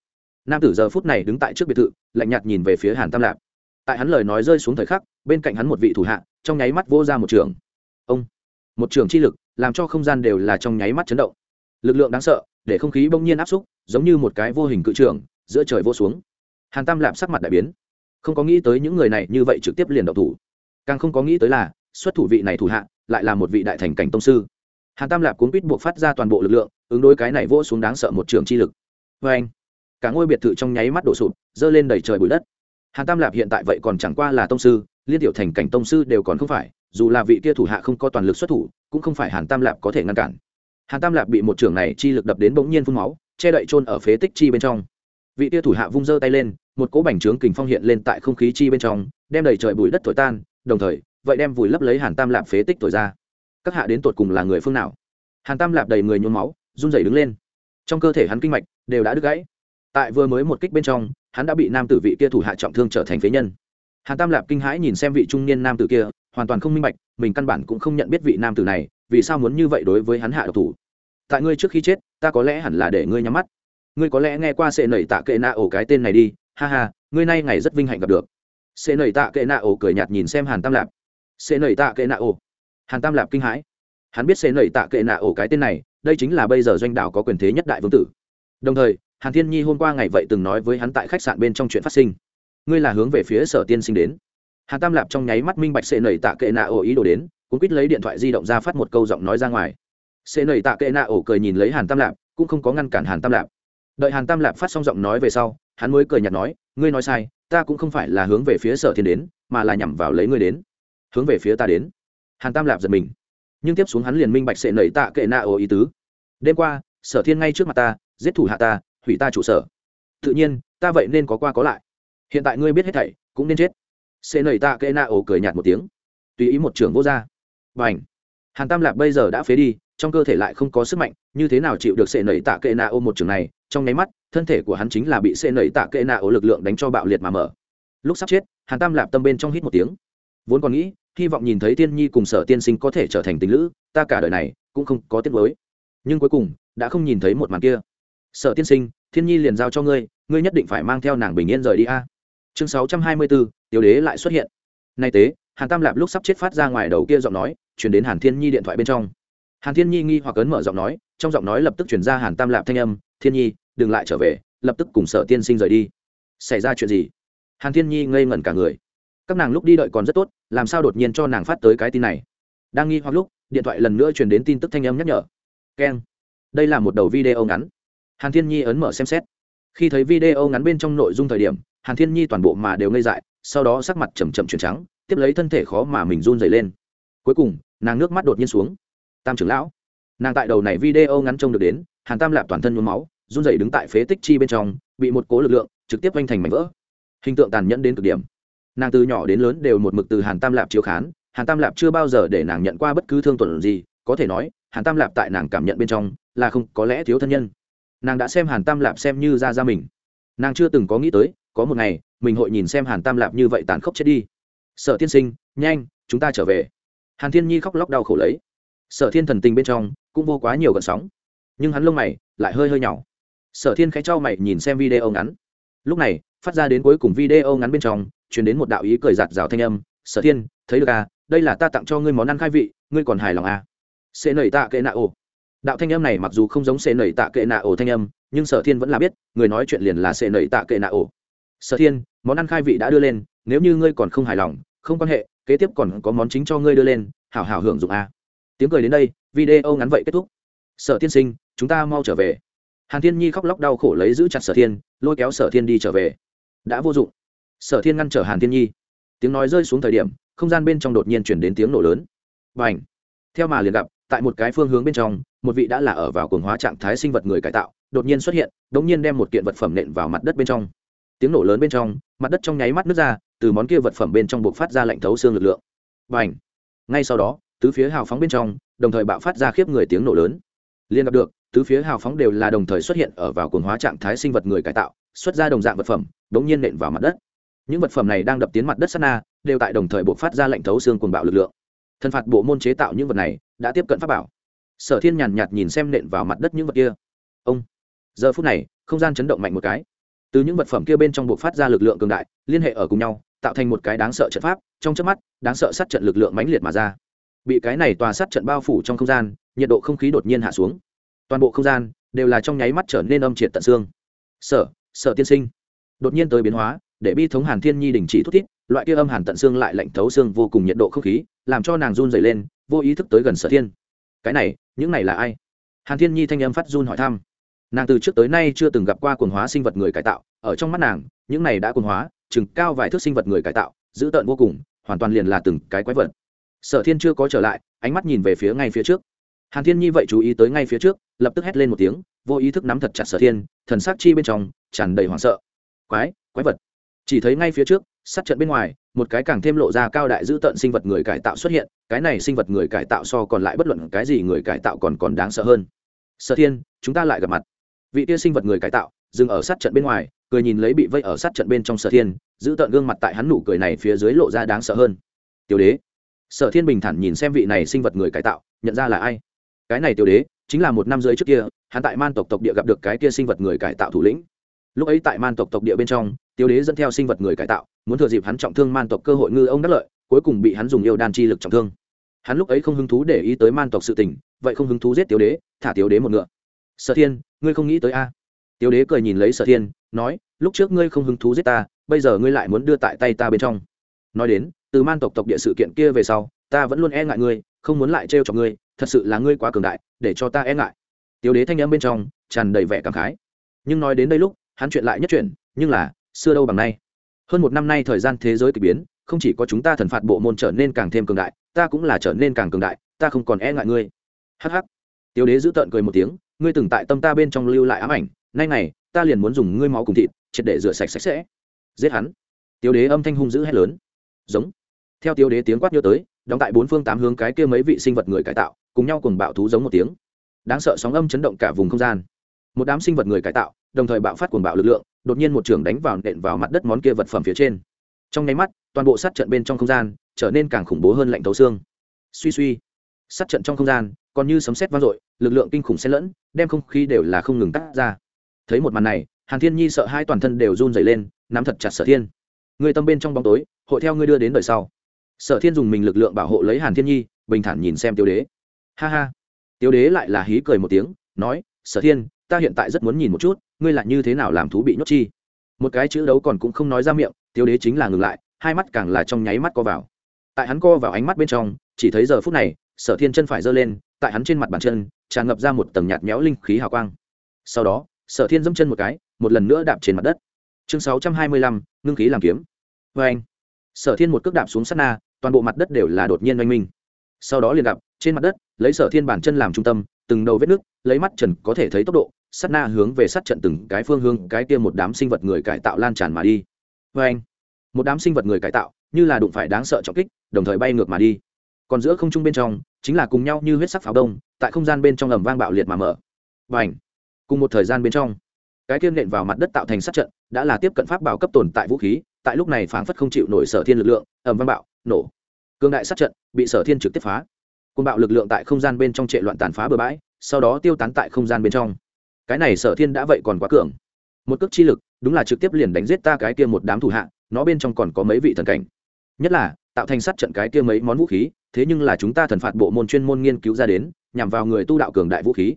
Nam tử giờ phút này đứng tại trước biệt thự, lạnh nhạt nhìn về phía hàn tam lạp. Tại hắn lời nói rơi xuống thời khắc, bên cạnh hắn một vị thủ hạ, trong nháy mắt vô ra một trường. Ông! Một trường chi lực, làm cho không gian đều là trong nháy mắt chấn động. Lực lượng đáng sợ, để không khí bỗng nhiên áp xúc, giống như một cái vô hình cự trường, giữa trời vô xuống. Hàn tam lạp sắc mặt đại biến. Không có nghĩ tới những người này như vậy trực tiếp liền độc thủ. Càng không có nghĩ tới là, xuất thủ vị này thủ hạ lại là một vị đại thành cảnh tông sư. Hàn tam lạp cuốn quýt buộc phát ra toàn bộ lực lượng, ứng đối cái này vỗ xuống đáng sợ một trường chi lực. Vê anh, cả ngôi biệt thự trong nháy mắt đổ sụp, dơ lên đầy trời bụi đất. Hàn tam lạp hiện tại vậy còn chẳng qua là tông sư, liên tiểu thành cảnh tông sư đều còn không phải, dù là vị kia thủ hạ không có toàn lực xuất thủ, cũng không phải hàn tam lạp có thể ngăn cản. Hàn tam lạp bị một trưởng này chi lực đập đến bỗng nhiên phun máu, che đậy trôn ở phế tích chi bên trong. Vị kia thủ hạ vung giơ tay lên, một cỗ bành trướng kình phong hiện lên tại không khí chi bên trong, đem đầy trời bụi đất thổi tan, đồng thời vậy đem vùi lấp lấy hàn tam lạp phế tích thổi ra các hạ đến tột cùng là người phương nào hàn tam lạp đầy người nhuốm máu run rẩy đứng lên trong cơ thể hắn kinh mạch đều đã đứt gãy tại vừa mới một kích bên trong hắn đã bị nam tử vị kia thủ hạ trọng thương trở thành phế nhân hàn tam lạp kinh hãi nhìn xem vị trung niên nam tử kia hoàn toàn không minh bạch mình căn bản cũng không nhận biết vị nam tử này vì sao muốn như vậy đối với hắn hạ độc thủ tại ngươi trước khi chết ta có lẽ hẳn là để ngươi nhắm mắt ngươi có lẽ nghe qua sệ nẩy tạ kệ nạ ổ cái tên này đi ha ha ngươi nay ngày rất vinh hạnh gặp được sệ nẩy tạ kệ nạ ổ cười nhạt nhìn xem hàn tam lạp sệ nẩy tạ kệ nạ ổ. Hàn tam lạp kinh hãi. Hắn biết sệ nẩy tạ kệ nạ ổ cái tên này, đây chính là bây giờ doanh đảo có quyền thế nhất đại vương tử. Đồng thời, hàn thiên nhi hôm qua ngày vậy từng nói với hắn tại khách sạn bên trong chuyện phát sinh. Ngươi là hướng về phía sở tiên sinh đến. Hàn tam lạp trong nháy mắt minh bạch sệ nẩy tạ kệ nạ ổ ý đồ đến cũng quýt lấy điện thoại di động ra phát một câu giọng nói ra ngoài. Sệ nẩy tạ kệ nạ ổ cười nhìn lấy hàn tam lạp, cũng không có ngăn cản hàn tam lạp. Đợi hàn tam lạp phát xong giọng nói về sau, hắn mới cười nhạt nói, ngươi nói sai, ta cũng không phải là hướng về phía sở thiên đến, mà là nhằm vào lấy ngươi đến hướng về phía ta đến. Hàn tam lạp giật mình, nhưng tiếp xuống hắn liền minh bạch sệ nẩy tạ kệ nạ ổ ý tứ. Đêm qua, sở thiên ngay trước mặt ta, giết thủ hạ ta, hủy ta trụ sở. Tự nhiên, ta vậy nên có qua có lại. Hiện tại ngươi biết hết thảy, cũng nên chết. Sệ nẩy tạ kệ nạ ổ cười nhạt một tiếng. Tùy ý một trưởng vô gia và ảnh hàn tam lạp bây giờ đã phế đi, trong cơ thể lại không có sức mạnh, như thế nào chịu được sệ nẩy tạ kệ nạ ôm một trường này? Trong nháy mắt, thân thể của hắn chính là bị sệ nẩy tạ kệ nạ ổ lực lượng đánh cho bạo liệt mà mở. Lúc sắp chết, hàn tam lạp tâm bên trong hít một tiếng vốn còn nghĩ, hy vọng nhìn thấy tiên nhi cùng sở tiên sinh có thể trở thành tình lữ, ta cả đời này cũng không có tiết mới nhưng cuối cùng, đã không nhìn thấy một màn kia. Sở tiên sinh, thiên nhi liền giao cho ngươi ngươi nhất định phải mang theo nàng bình yên rời đi a. Chương sáu trăm hai mươi bốn tiểu đế lại xuất hiện. Nay tế, hàn tam lạp lúc sắp chết phát ra ngoài đầu kia giọng nói, chuyển đến hàn thiên nhi điện thoại bên trong. Hàn thiên nhi nghi hoặc ấn mở giọng nói, trong giọng nói lập tức chuyển ra hàn tam lạp thanh âm, thiên nhi, đừng lại trở về, lập tức cùng sở tiên sinh rời đi. Xảy ra chuyện gì? Hàn thiên nhi ngây ngẩn cả người. Các nàng lúc đi đợi còn rất tốt làm sao đột nhiên cho nàng phát tới cái tin này? Đang nghi hoặc lúc, điện thoại lần nữa truyền đến tin tức thanh âm nhắc nhở. Keng. Đây là một đầu video ngắn. Hàn thiên nhi ấn mở xem xét. Khi thấy video ngắn bên trong nội dung thời điểm, hàn thiên nhi toàn bộ mà đều ngây dại, sau đó sắc mặt chầm chậm chuyển trắng, tiếp lấy thân thể khó mà mình run dày lên. Cuối cùng, nàng nước mắt đột nhiên xuống. Tam trưởng lão. Nàng tại đầu này video ngắn trông được đến, hàn tam lạp toàn thân nhuốm máu, run dày đứng tại phế tích chi bên trong, bị một cố lực lượng trực tiếp oanh thành mảnh vỡ. Hình tượng tàn nhẫn đến cực điểm nàng từ nhỏ đến lớn đều một mực từ hàn tam lạp chiếu khán, hàn tam lạp chưa bao giờ để nàng nhận qua bất cứ thương tuần gì, có thể nói, hàn tam lạp tại nàng cảm nhận bên trong là không có lẽ thiếu thân nhân. Nàng đã xem hàn tam lạp xem như ra ra mình. Nàng chưa từng có nghĩ tới, có một ngày, mình hội nhìn xem hàn tam lạp như vậy tàn khốc chết đi. Sở tiên sinh, nhanh, chúng ta trở về. Hàn thiên nhi khóc lóc đau khổ lấy. Sở thiên thần tình bên trong cũng vô quá nhiều gợn sóng. Nhưng hắn lông mày lại hơi hơi nhỏ. Sở thiên khẽ cho mày nhìn xem video ngắn. Lúc này, phát ra đến cuối cùng video ngắn bên trong chuyển đến một đạo ý cười giạt rào thanh âm, sở thiên, thấy được à? Đây là ta tặng cho ngươi món ăn khai vị, ngươi còn hài lòng à? Sẽ nảy tạ kệ nạ ổ đạo thanh âm này mặc dù không giống sẽ nảy tạ kệ nạ ổ thanh âm, nhưng sở thiên vẫn là biết, người nói chuyện liền là sẽ nảy tạ kệ nạ ổ sở thiên, món ăn khai vị đã đưa lên, nếu như ngươi còn không hài lòng, không quan hệ, kế tiếp còn có món chính cho ngươi đưa lên, hảo hảo hưởng dụng à? tiếng cười đến đây, video ngắn vậy kết thúc. Sở tiên sinh, chúng ta mau trở về. Hàn thiên nhi khóc lóc đau khổ lấy giữ chặt sở thiên, lôi kéo sở thiên đi trở về. Đã vô dụng sở thiên ngăn trở hàn thiên nhi. Tiếng nói rơi xuống thời điểm, không gian bên trong đột nhiên chuyển đến tiếng nổ lớn. Và h theo mà liền gặp, tại một cái phương hướng bên trong, một vị đã là ở vào cường hóa trạng thái sinh vật người cải tạo, đột nhiên xuất hiện đ ỗ n g nhiên đem một kiện vật phẩm nện vào mặt đất bên trong. Tiếng nổ lớn bên trong, mặt đất trong nháy mắt nước ra, từ món kia vật phẩm bên trong buộc phát ra lạnh thấu xương lực lượng. Và h ngay sau đó, tứ phía hào phóng bên trong, đồng thời bạo phát ra khiếp người tiếng nổ lớn. Liên gặp được, tứ phía hào phóng đều là đồng thời xuất hiện ở vào cường hóa trạng thái sinh vật người cải tạo, xuất ra đồng dạng vật phẩm đ ỗ n g nhiên nện vào mặt đất những vật phẩm này đang đập tiến mặt đất sát na, đều tại đồng thời buộc phát ra lệnh thấu xương cuồng bạo lực lượng. Thần phạt bộ môn chế tạo những vật này đã tiếp cận pháp bảo. Sở thiên nhàn nhạt nhìn xem nện vào mặt đất những vật kia. Ông, giờ phút này, không gian chấn động mạnh một cái. Từ những vật phẩm kia bên trong buộc phát ra lực lượng cường đại, liên hệ ở cùng nhau, tạo thành một cái đáng sợ trận pháp, trong trước mắt, đáng sợ sát trận lực lượng mãnh liệt mà ra. Bị cái này tòa sát trận bao phủ trong không gian, nhiệt độ không khí đột nhiên hạ xuống. Toàn bộ không gian đều là trong nháy mắt trở nên âm triệt tận xương. Sở sở tiên sinh, đột nhiên tới biến hóa để bi thống hàn thiên nhi đình chỉ thút thít, loại kia âm hàn tận xương lại lạnh thấu xương vô cùng nhiệt độ không khí, làm cho nàng run dày lên, vô ý thức tới gần sở thiên. Cái này, những này là ai? Hàn thiên nhi thanh âm phát run hỏi thăm. Nàng từ trước tới nay chưa từng gặp qua quần hóa sinh vật người cải tạo, ở trong mắt nàng, những này đã quần hóa, chừng cao vài thước sinh vật người cải tạo, dữ tợn vô cùng, hoàn toàn liền là từng cái quái vật. Sở thiên chưa có trở lại, ánh mắt nhìn về phía ngay phía trước. Hàn thiên nhi vậy chú ý tới ngay phía trước, lập tức hét lên một tiếng, vô ý thức nắm thật chặt sở thiên, thần s chi bên trong tràn đầy hoảng sợ. Quái quái vật chỉ thấy ngay phía trước, sát trận bên ngoài, một cái càng thêm lộ ra cao đại dữ tận sinh vật người cải tạo xuất hiện, cái này sinh vật người cải tạo so còn lại bất luận cái gì người cải tạo còn còn đáng sợ hơn. Sở thiên, chúng ta lại gặp mặt. Vị tia sinh vật người cải tạo, dừng ở sát trận bên ngoài, cười nhìn lấy bị vây ở sát trận bên trong sở thiên giữ tận gương mặt tại hắn nụ cười này phía dưới lộ ra đáng sợ hơn. Tiểu đế. Sở thiên bình thản nhìn xem vị này sinh vật người cải tạo, nhận ra là ai? Cái này tiểu đế, chính là một năm dưới trước kia, hắn tại man tộc tộc địa gặp được cái kia sinh vật người cải tạo thủ lĩnh. Lúc ấy tại man tộc tộc địa bên trong tiêu đế dẫn theo sinh vật người cải tạo, muốn thừa dịp hắn trọng thương man tộc cơ hội ngư ông đắc lợi, cuối cùng bị hắn dùng yêu đan chi lực trọng thương. Hắn lúc ấy không hứng thú để ý tới man tộc sự tình, vậy không hứng thú giết tiêu đế, thả tiêu đế một ngựa. Sở thiên, ngươi không nghĩ tới a? Tiêu đế cười nhìn lấy sở thiên, nói, lúc trước ngươi không hứng thú giết ta, bây giờ ngươi lại muốn đưa tại tay ta bên trong. Nói đến, từ man tộc tộc địa sự kiện kia về sau, ta vẫn luôn e ngại ngươi, không muốn lại trêu chọc ngươi, thật sự là ngươi quá cường đại, để cho ta e ngại. Tiêu đế thanh âm bên trong tràn đầy vẻ cảm khái. Nhưng nói đến đây lúc, hắn chuyện lại nhất chuyện nhưng là xưa đâu bằng nay. Hơn một năm nay thời gian thế giới k ỳ biến, không chỉ có chúng ta thần phạt bộ môn trở nên càng thêm cường đại, ta cũng là trở nên càng cường đại, ta không còn e ngại ngươi. Hh tiêu đế giữ tợn cười một tiếng, ngươi từng tại tâm ta bên trong lưu lại ám ảnh, nay này ta liền muốn dùng ngươi máu cùng thịt, triệt để rửa sạch sạch sẽ. Giết hắn. Tiêu đế âm thanh hung dữ hét lớn. Giống. Theo tiêu đế tiếng quát nhớ tới, đóng tại bốn phương tám hướng cái kia mấy vị sinh vật người cải tạo, cùng nhau cùng bạo thú giống một tiếng. Đáng sợ sóng âm chấn động cả vùng không gian. Một đám sinh vật người cải tạo, đồng thời bạo phát cuồng bạo lực lượng đột nhiên một trường đánh vào nện vào mặt đất món kia vật phẩm phía trên. Trong nháy mắt, toàn bộ sát trận bên trong không gian trở nên càng khủng bố hơn lạnh thấu xương. Suy suy, sát trận trong không gian còn như sấm sét vang dội, lực lượng kinh khủng xen lẫn, đem không khí đều là không ngừng tắt ra. Thấy một màn này, hàn thiên nhi sợ hai toàn thân đều run dày lên, nắm thật chặt sở thiên. Người tâm bên trong bóng tối, hội theo ngươi đưa đến đời sau. Sở thiên dùng mình lực lượng bảo hộ lấy hàn thiên nhi, bình thản nhìn xem tiêu đế. Ha ha. Tiêu đế lại là hí cười một tiếng, nói, sở thiên, ta hiện tại rất muốn nhìn một chút ngươi là như thế nào làm thú bị nhốt chi? Một cái chữ đấu còn cũng không nói ra miệng tiêu đế chính là ngừng lại, hai mắt càng là trong nháy mắt co vào. Tại hắn co vào ánh mắt bên trong, chỉ thấy giờ phút này, sở thiên chân phải giơ lên, tại hắn trên mặt bàn chân, tràn ngập ra một tầng nhạt méo linh khí hào quang. Sau đó, sở thiên dẫm chân một cái, một lần nữa đạp trên mặt đất. Chương sáu trăm hai mươi lăm, ngưng khí làm kiếm. Vê anh, sở thiên một cước đạp xuống sát na, toàn bộ mặt đất đều là đột nhiên oanh minh. Sau đó liền gặp, trên mặt đất, lấy sở thiên bàn chân làm trung tâm, từng đầu vết nước, lấy mắt trần có thể thấy tốc độ sát na hướng về sát trận từng cái phương hướng, cái kia một đám sinh vật người cải tạo lan tràn mà đi. Vê anh, một đám sinh vật người cải tạo, như là đụng phải đáng sợ trọng kích, đồng thời bay ngược mà đi. Còn giữa không trung bên trong, chính là cùng nhau như huyết sắc pháo đông, tại không gian bên trong ầm vang bạo liệt mà mở. Và ảnh cùng một thời gian bên trong, cái kia nện vào mặt đất tạo thành sát trận, đã là tiếp cận pháp bảo cấp tồn tại vũ khí, tại lúc này phảng phất không chịu nổi sở thiên lực lượng, ầm vang bạo, nổ. Cương đại sát trận, bị sở thiên trực tiếp phá. Côn bạo lực lượng tại không gian bên trong trệ loạn tàn phá bừa bãi, sau đó tiêu tán tại không gian bên trong cái này sở thiên đã vậy còn quá cường. Một cước chi lực, đúng là trực tiếp liền đánh giết ta cái kia một đám thủ hạ, nó bên trong còn có mấy vị thần cảnh. Nhất là, tạo thành sát trận cái kia mấy món vũ khí, thế nhưng là chúng ta thần phạt bộ môn chuyên môn nghiên cứu ra đến, nhằm vào người tu đạo cường đại vũ khí.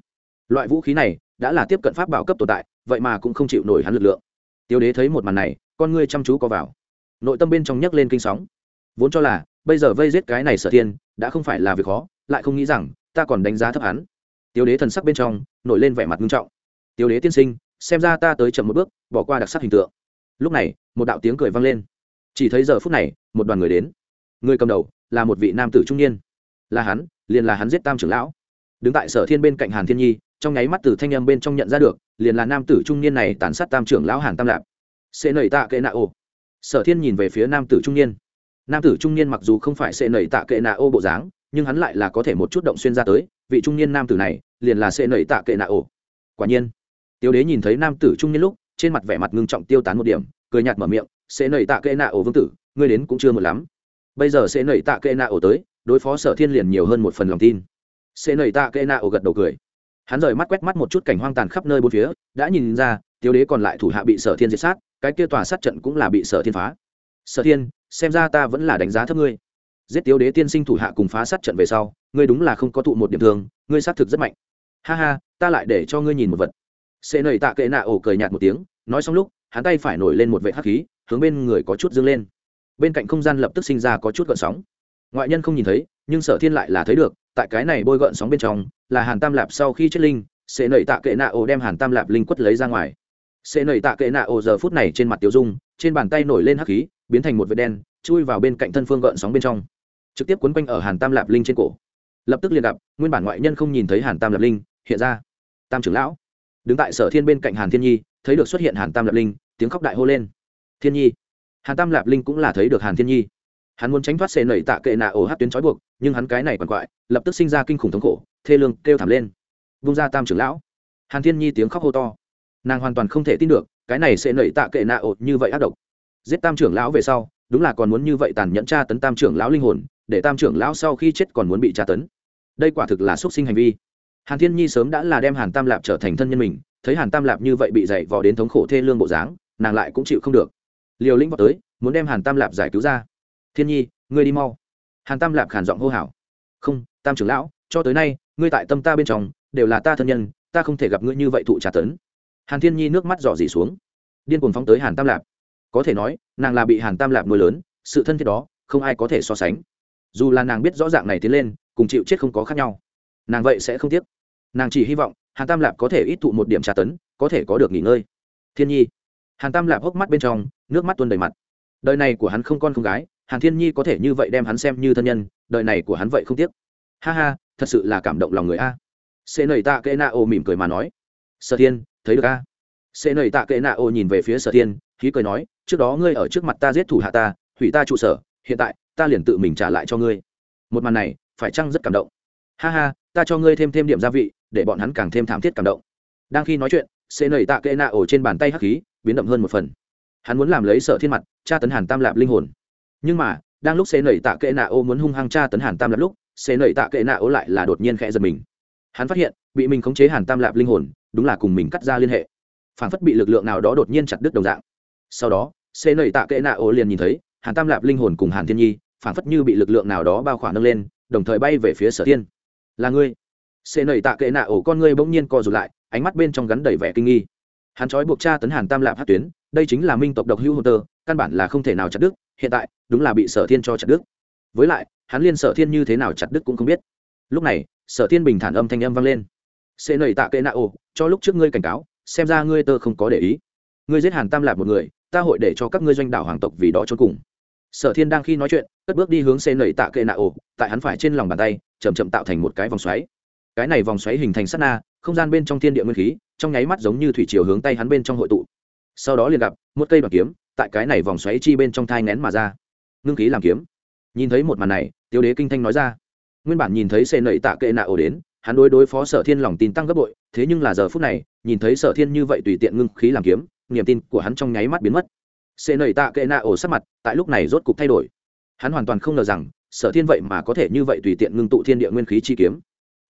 Loại vũ khí này, đã là tiếp cận pháp bảo cấp tồn tại, vậy mà cũng không chịu nổi hắn lực lượng. Tiêu đế thấy một màn này, con ngươi chăm chú có vào. Nội tâm bên trong nhấc lên kinh sóng. Vốn cho là, bây giờ vây giết cái này sở thiên, đã không phải là việc khó, lại không nghĩ rằng, ta còn đánh giá thấp hắn. Tiêu đế thần sắc bên trong, nổi lên vẻ mặt nghiêm trọng tiêu đế tiên sinh, xem ra ta tới chậm một bước, bỏ qua đặc sắc hình tượng. Lúc này, một đạo tiếng cười vang lên. Chỉ thấy giờ phút này, một đoàn người đến. Người cầm đầu là một vị nam tử trung niên. Là hắn, liền là hắn giết tam trưởng lão. Đứng tại sở thiên bên cạnh hàn thiên nhi, trong nháy mắt từ thanh âm bên trong nhận ra được, liền là nam tử trung niên này tàn sát tam trưởng lão hàn tam lạp. Sẽ nảy tạ kệ nạ ô. Sở thiên nhìn về phía nam tử trung niên. Nam tử trung niên mặc dù không phải sẽ nảy tạ kệ nạ ô bộ dáng, nhưng hắn lại là có thể một chút động xuyên ra tới, vị trung niên nam tử này, liền là sẽ nảy tạ kệ nạ ô. Quả nhiên tiêu đế nhìn thấy nam tử trung niên lúc, trên mặt vẻ mặt ngưng trọng tiêu tán một điểm, cười nhạt mở miệng, sẽ nảy tạ kệ nạ ổ vương tử, ngươi đến cũng chưa một lắm. Bây giờ sẽ nảy tạ kệ nạ ổ tới, đối phó sở thiên liền nhiều hơn một phần lòng tin. Sẽ nảy tạ kệ nạ ổ gật đầu cười. Hắn rời mắt quét mắt một chút cảnh hoang tàn khắp nơi bốn phía, đã nhìn ra, tiêu đế còn lại thủ hạ bị sở thiên diệt sát, cái kia tòa sát trận cũng là bị sở thiên phá. Sở thiên, xem ra ta vẫn là đánh giá thấp ngươi. Giết tiêu đế tiên sinh thủ hạ cùng phá sát trận về sau, ngươi đúng là không có tụ một điểm thường ngươi xác thực rất mạnh. Ha ha, ta lại để cho ngươi nhìn một vật sẽ nầy tạ kệ nạ ổ cười nhạt một tiếng, nói xong lúc, hắn tay phải nổi lên một vệ hắc khí, hướng bên người có chút dâng lên. Bên cạnh không gian lập tức sinh ra có chút gợn sóng. Ngoại nhân không nhìn thấy, nhưng sở thiên lại là thấy được, tại cái này bôi gợn sóng bên trong, là hàn tam lạp sau khi chết linh, sẽ nảy tạ kệ nạ ổ đem hàn tam lạp linh quất lấy ra ngoài. Sẽ nảy tạ kệ nạ ổ giờ phút này trên mặt tiểu dung, trên bàn tay nổi lên hắc khí, biến thành một vệt đen, chui vào bên cạnh thân phương gợn sóng bên trong. Trực tiếp quấn quanh ở hàn tam lạp linh trên cổ. Lập tức liền gặp, nguyên bản ngoại nhân không nhìn thấy hàn tam lạp linh, hiện ra. Tam trưởng lão đứng tại sở thiên bên cạnh hàn thiên nhi, thấy được xuất hiện hàn tam lạp linh, tiếng khóc đại hô lên. Thiên nhi. Hàn tam lạp linh cũng là thấy được hàn thiên nhi. Hắn muốn tránh thoát xệ nẩy tạ kệ nạ ổ hát tuyến trói buộc, nhưng hắn cái này còn quại, lập tức sinh ra kinh khủng thống khổ, thê lương kêu thảm lên. Vung ra tam trưởng lão. Hàn thiên nhi tiếng khóc hô to. Nàng hoàn toàn không thể tin được, cái này sẽ nẩy tạ kệ nạ ổ như vậy ác độc. Giết tam trưởng lão về sau, đúng là còn muốn như vậy tàn nhẫn tra tấn tam trưởng lão linh hồn, để tam trưởng lão sau khi chết còn muốn bị tra tấn. Đây quả thực là xuất sinh hành vi hàn thiên nhi sớm đã là đem hàn tam lạp trở thành thân nhân mình, thấy hàn tam lạp như vậy bị dày vò đến thống khổ thê lương bộ dáng, nàng lại cũng chịu không được. Liều lĩnh vào tới, muốn đem hàn tam lạp giải cứu ra. Thiên nhi, ngươi đi mau. Hàn tam lạp khản giọng hô hào. Không, tam trưởng lão, cho tới nay, ngươi tại tâm ta bên trong, đều là ta thân nhân, ta không thể gặp ngươi như vậy thụ trả tấn. Hàn thiên nhi nước mắt dò dỉ xuống. Điên cuồng phóng tới hàn tam lạp. Có thể nói, nàng là bị hàn tam lạp nuôi lớn, sự thân thiết đó, không ai có thể so sánh. Dù là nàng biết rõ ràng này tiến lên, cùng chịu chết không có khác nhau nàng vậy sẽ không tiếc. Nàng chỉ hy vọng, hàn tam lạp có thể ít thụ một điểm tra tấn, có thể có được nghỉ ngơi. Thiên nhi. Hàn tam lạp hốc mắt bên trong, nước mắt tuôn đầy mặt. Đời này của hắn không con không gái, hàn thiên nhi có thể như vậy đem hắn xem như thân nhân, đời này của hắn vậy không tiếc. Ha ha, thật sự là cảm động lòng người a. Sẽ nầy tạ kệ na ô mỉm cười mà nói. Sở thiên, thấy được a? Sẽ nầy tạ kệ na ô nhìn về phía sở thiên khí cười nói, trước đó ngươi ở trước mặt ta giết thủ hạ ta, hủy ta trụ sở, hiện tại, ta liền tự mình trả lại cho ngươi. Một màn này, phải chăng rất cảm động? Ha ha ta cho ngươi thêm thêm điểm gia vị, để bọn hắn càng thêm thảm thiết cảm động. Đang khi nói chuyện sẽ nầy tạ kệ nạ ổ trên bàn tay hắc khí, biến động hơn một phần. Hắn muốn làm lấy sợ thiên mặt, tra tấn hàn tam lạp linh hồn. Nhưng mà, đang lúc sẽ nầy tạ kệ nạ ô muốn hung hăng tra tấn hàn tam lạp lúc sẽ nầy tạ kệ nạ ô lại là đột nhiên khẽ giật mình. Hắn phát hiện, bị mình khống chế hàn tam lạp linh hồn, đúng là cùng mình cắt ra liên hệ. Phản phất bị lực lượng nào đó đột nhiên chặt đứt đồng dạng. Sau đó sẽ nầy tạ kệ nạ ô liền nhìn thấy, hàn tam lạp linh hồn cùng hàn thiên nhi, phản phất như bị lực lượng nào đó bao khỏa nâng lên, đồng thời bay về phía sở thiên là ngươi. Xê nầy tạ kệ nạ ổ con ngươi bỗng nhiên co rụt lại, ánh mắt bên trong gắn đầy vẻ kinh nghi. Hắn trói buộc cha tấn hàn tam lạp hát tuyến, đây chính là minh tộc độc hữu hồ tơ, căn bản là không thể nào chặt đứt, hiện tại, đúng là bị sở thiên cho chặt đứt. Với lại, hắn liên sở thiên như thế nào chặt đứt cũng không biết. Lúc này, sở thiên bình thản âm thanh âm vang lên. Xê nầy tạ kệ nạ ổ, cho lúc trước ngươi cảnh cáo, xem ra ngươi tơ không có để ý. Ngươi giết hàn tam lạp một người, ta hội để cho các ngươi doanh đảo hoàng tộc vì đó cho cùng. Sở thiên đang khi nói chuyện, cất bước đi hướng xê nầy tạ kệ nạ ổ, tại hắn phải trên lòng bàn tay chậm chậm tạo thành một cái vòng xoáy. Cái này vòng xoáy hình thành sát na, không gian bên trong thiên địa nguyên khí, trong nháy mắt giống như thủy chiều hướng tay hắn bên trong hội tụ. Sau đó liền gặp, một cây đoàn kiếm, tại cái này vòng xoáy chi bên trong thai nén mà ra. Ngưng khí làm kiếm. Nhìn thấy một màn này, tiêu đế kinh thanh nói ra. Nguyên bản nhìn thấy xê nầy tạ kệ nạ ổ đến, hắn đối đối phó sở thiên lòng tin tăng gấp bội, thế nhưng là giờ phút này, nhìn thấy sở thiên như vậy tùy tiện ngưng khí làm kiếm, niềm tin của hắn trong nháy mắt biến mất. Xê nầy tạ kệ nạ ổ sắc mặt, tại lúc này rốt cục thay đổi. Hắn hoàn toàn không ngờ rằng sở thiên vậy mà có thể như vậy tùy tiện ngưng tụ thiên địa nguyên khí chi kiếm.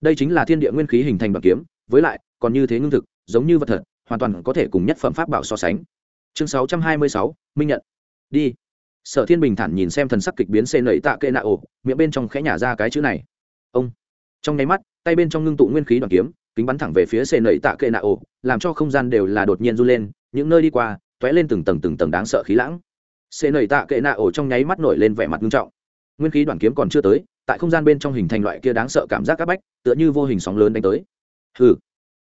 Đây chính là thiên địa nguyên khí hình thành bằng kiếm, với lại, còn như thế ngưng thực, giống như vật thật, hoàn toàn có thể cùng nhất phẩm pháp bảo so sánh. Chương sáu trăm hai mươi sáu, minh nhận. Đi. Sở thiên bình thản nhìn xem thần sắc kịch biến xê nẩy tạ kệ nạ ổ, miệng bên trong khẽ nhả ra cái chữ này. Ông. Trong nháy mắt, tay bên trong ngưng tụ nguyên khí đoàn kiếm, kính bắn thẳng về phía xê nẩy tạ kệ nạ ổ, làm cho không gian đều là đột nhiên run lên, những nơi đi qua t ó é lên từng tầng từng tầng đáng sợ khí lãng. Xê nẩy tạ kệ nạ ổ trong nháy mắt nổi lên vẻ mặt nghiêm trọng nguyên khí đoàn kiếm còn chưa tới, tại không gian bên trong hình thành loại kia đáng sợ cảm giác áp bách, tựa như vô hình sóng lớn đánh tới. Hừ.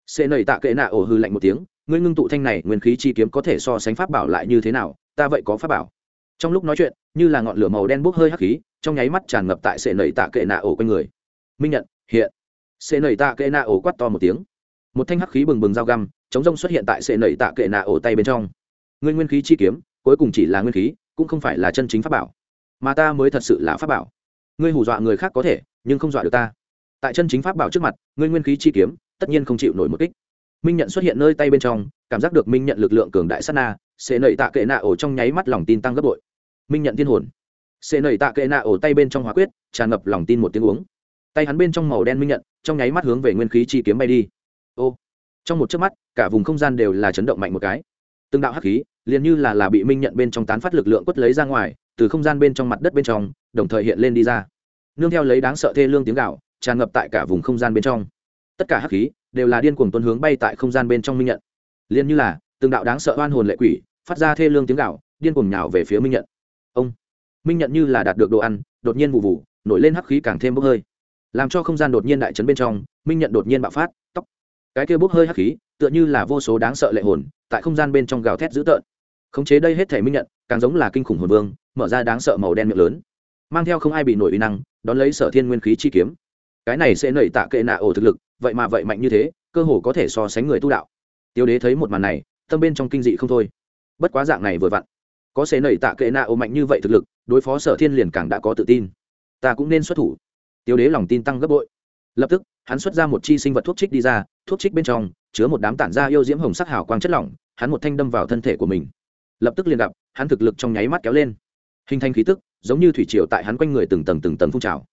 Xê nầy tạ kệ nạ ổ hư lạnh một tiếng, ngươi ngưng tụ thanh này, nguyên khí chi kiếm có thể so sánh pháp bảo lại như thế nào, ta vậy có pháp bảo. Trong lúc nói chuyện, như là ngọn lửa màu đen bốc hơi hắc khí, trong nháy mắt tràn ngập tại sệ nầy tạ kệ nạ ổ quanh người. Minh nhận, hiện. Sệ nầy tạ kệ nạ ổ quát to một tiếng. Một thanh hắc khí bừng bừng dao găm, chống rông xuất hiện tại sệ nầy tạ kệ nạ ổ tay bên trong. Nguyên nguyên khí chi kiếm, cuối cùng chỉ là nguyên khí, cũng không phải là chân chính pháp bảo mà ta mới thật sự là pháp bảo. Ngươi hù dọa người khác có thể, nhưng không dọa được ta. Tại chân chính pháp bảo trước mặt, ngươi nguyên khí chi kiếm, tất nhiên không chịu nổi một kích. Minh nhận xuất hiện nơi tay bên trong, cảm giác được minh nhận lực lượng cường đại sát na sẽ nảy tạ kệ nạ ổ trong nháy mắt lòng tin tăng gấp bội. Minh nhận thiên hồn. Sẽ nảy tạ kệ nạ ổ tay bên trong hóa quyết, tràn ngập lòng tin một tiếng uống. Tay hắn bên trong màu đen minh nhận, trong nháy mắt hướng về nguyên khí chi kiếm bay đi. Ô. Trong một chớp mắt, cả vùng không gian đều là chấn động mạnh một cái. Từng đạo hắc khí, liền như là là bị minh nhận bên trong tán phát lực lượng quất lấy ra ngoài từ không gian bên trong mặt đất bên trong, đồng thời hiện lên đi ra. Nương theo lấy đáng sợ thê lương tiếng gạo tràn ngập tại cả vùng không gian bên trong. Tất cả hắc khí đều là điên cuồng tuân hướng bay tại không gian bên trong minh nhận. Liền như là, từng đạo đáng sợ oan hồn lệ quỷ, phát ra thê lương tiếng gạo điên cuồng nhào về phía minh nhận. Ông, minh nhận như là đạt được đồ ăn, đột nhiên vụ vụ, nổi lên hắc khí càng thêm bốc hơi. Làm cho không gian đột nhiên đại chấn bên trong, minh nhận đột nhiên bạo phát tóc cái kia bốc hơi hắc khí, tựa như là vô số đáng sợ lệ hồn, tại không gian bên trong gào thét dữ tợn khống chế đây hết thể minh nhận, càng giống là kinh khủng hồn vương, mở ra đáng sợ màu đen miệng lớn. Mang theo không ai bị nổi uy năng, đón lấy sở thiên nguyên khí chi kiếm. Cái này sẽ nảy tạ kệ nạ ổ thực lực, vậy mà vậy mạnh như thế, cơ hồ có thể so sánh người tu đạo. Tiêu đế thấy một màn này, tâm bên trong kinh dị không thôi. Bất quá dạng này vừa vặn, có sẽ nảy tạ kệ nạ ổ mạnh như vậy thực lực, đối phó sở thiên liền càng đã có tự tin. Ta cũng nên xuất thủ. Tiêu đế lòng tin tăng gấp bội. Lập tức, hắn xuất ra một chi sinh vật thuốc trích đi ra, thuốc trích bên trong chứa một đám tản da yêu diễm hồng sắc hào quang chất lỏng, hắn một thanh đâm vào thân thể của mình lập tức liền gặp, hắn thực lực trong nháy mắt kéo lên. Hình thành khí tức, giống như thủy triều tại hắn quanh người từng tầng từng tầng phun trào.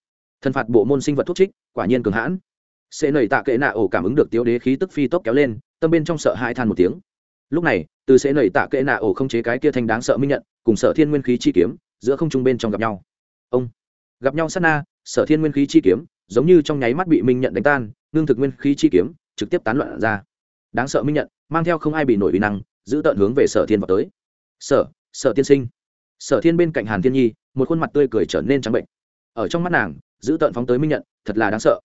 Thần phạt bộ môn sinh vật thuốc trích, quả nhiên cường hãn. Sẽ nầy tạ kệ nạ ổ cảm ứng được tiêu đế khí tức phi tốc kéo lên, tâm bên trong sợ hai than một tiếng. Lúc này, từ sẽ nầy tạ kệ nạ ổ không chế cái kia thanh đáng sợ minh nhận, cùng sở thiên nguyên khí chi kiếm, giữa không trung bên trong gặp nhau. Ông, gặp nhau sát na, sở thiên nguyên khí chi kiếm, giống như trong nháy mắt bị minh nhận đánh tan, ngưng thực nguyên khí chi kiếm, trực tiếp tán loạn ra. Đáng sợ minh nhận, mang theo không ai bị nổi uy năng, giữ tận hướng về sở thiên vào tới sở sở tiên sinh. Sở thiên bên cạnh hàn thiên nhi, một khuôn mặt tươi cười trở nên trắng bệnh. Ở trong mắt nàng, giữ tợn phóng tới minh nhận, thật là đáng sợ.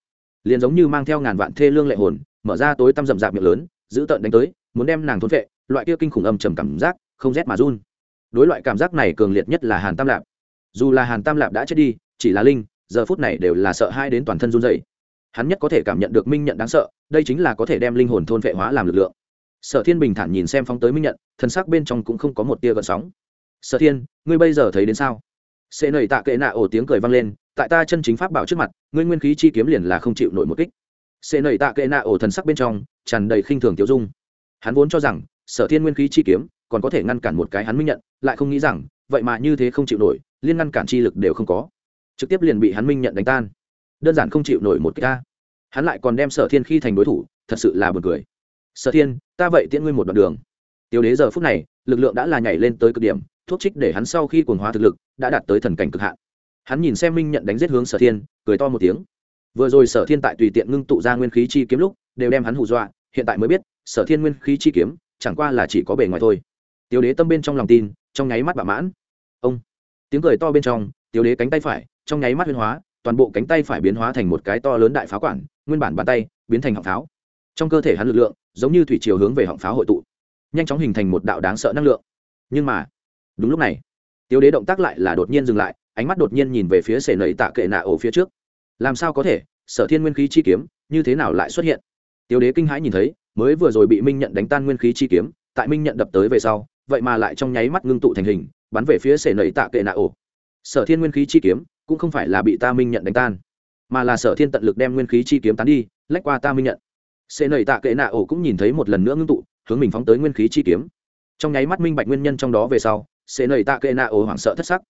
Liền giống như mang theo ngàn vạn thê lương lệ hồn, mở ra tối tăm rậm rạp miệng lớn, giữ tợn đánh tới, muốn đem nàng thốn vệ, loại kia kinh khủng âm trầm cảm giác, không rét mà run. Đối loại cảm giác này cường liệt nhất là hàn tam lạp. Dù là hàn tam lạp đã chết đi, chỉ là linh, giờ phút này đều là sợ hai đến toàn thân run dày hắn nhất có thể cảm nhận được minh nhận đáng sợ, đây chính là có thể đem linh hồn thôn vệ hóa làm lực lượng sở thiên bình thản nhìn xem phóng tới minh nhận thân xác bên trong cũng không có một tia gợn sóng. Sở thiên, ngươi bây giờ thấy đến sao? Sẽ nầy tạ kệ nạ ổ tiếng cười vang lên, tại ta chân chính pháp bảo trước mặt, ngươi nguyên khí chi kiếm liền là không chịu nổi một kích. Sẽ nầy tạ kệ nạ ổ thần sắc bên trong, tràn đầy khinh thường tiêu dung. Hắn vốn cho rằng, sở thiên nguyên khí chi kiếm còn có thể ngăn cản một cái hắn minh nhận, lại không nghĩ rằng, vậy mà như thế không chịu nổi, liên ngăn cản chi lực đều không có. Trực tiếp liền bị hắn minh nhận đánh tan. Đơn giản không chịu nổi một cái ta. Hắn lại còn đem sở thiên khi thành đối thủ, thật sự là b u ồ n cười. Sở thiên ta vậy tiễn ngươi một đoạn đường. Tiêu đế giờ phút này, lực lượng đã là nhảy lên tới cực điểm, thuốc trích để hắn sau khi cuồng hóa thực lực, đã đạt tới thần cảnh cực hạn. Hắn nhìn xem minh nhận đánh giết hướng sở thiên, cười to một tiếng. Vừa rồi sở thiên tại tùy tiện ngưng tụ ra nguyên khí chi kiếm lúc, đều đem hắn hù dọa, hiện tại mới biết, sở thiên nguyên khí chi kiếm, chẳng qua là chỉ có bề ngoài thôi. Tiêu đế tâm bên trong lòng tin, trong nháy mắt bạ mãn. Ông! Tiếng cười to bên trong tiêu đế cánh tay phải, trong nháy mắt huyên hóa, toàn bộ cánh tay phải biến hóa thành một cái to lớn đại pháo quản, nguyên bản bàn tay, biến thành họng pháo trong cơ thể hắn lực lượng, giống như thủy chiều hướng về họng pháo hội tụ, nhanh chóng hình thành một đạo đáng sợ năng lượng. Nhưng mà, đúng lúc này, tiếu đế động tác lại là đột nhiên dừng lại, ánh mắt đột nhiên nhìn về phía sể nầy tạ kệ nạ ổ phía trước. Làm sao có thể? Sở thiên nguyên khí chi kiếm, như thế nào lại xuất hiện? Tiếu đế kinh hãi nhìn thấy, mới vừa rồi bị minh nhận đánh tan nguyên khí chi kiếm, tại minh nhận đập tới về sau, vậy mà lại trong nháy mắt ngưng tụ thành hình, bắn về phía sể nầy tạ kệ nạ ổ sở thiên nguyên khí chi kiếm, cũng không phải là bị ta minh nhận đánh tan, mà là sở thiên tận lực đem nguyên khí chi kiếm tán đi, lách qua ta minh nhận xê nầy tạ kệ nạ ổ cũng nhìn thấy một lần nữa ngưng tụ, hướng mình phóng tới nguyên khí chi kiếm. Trong nháy mắt minh bạch nguyên nhân trong đó về sau xê nầy tạ kệ nạ ổ hoảng sợ thất sắc.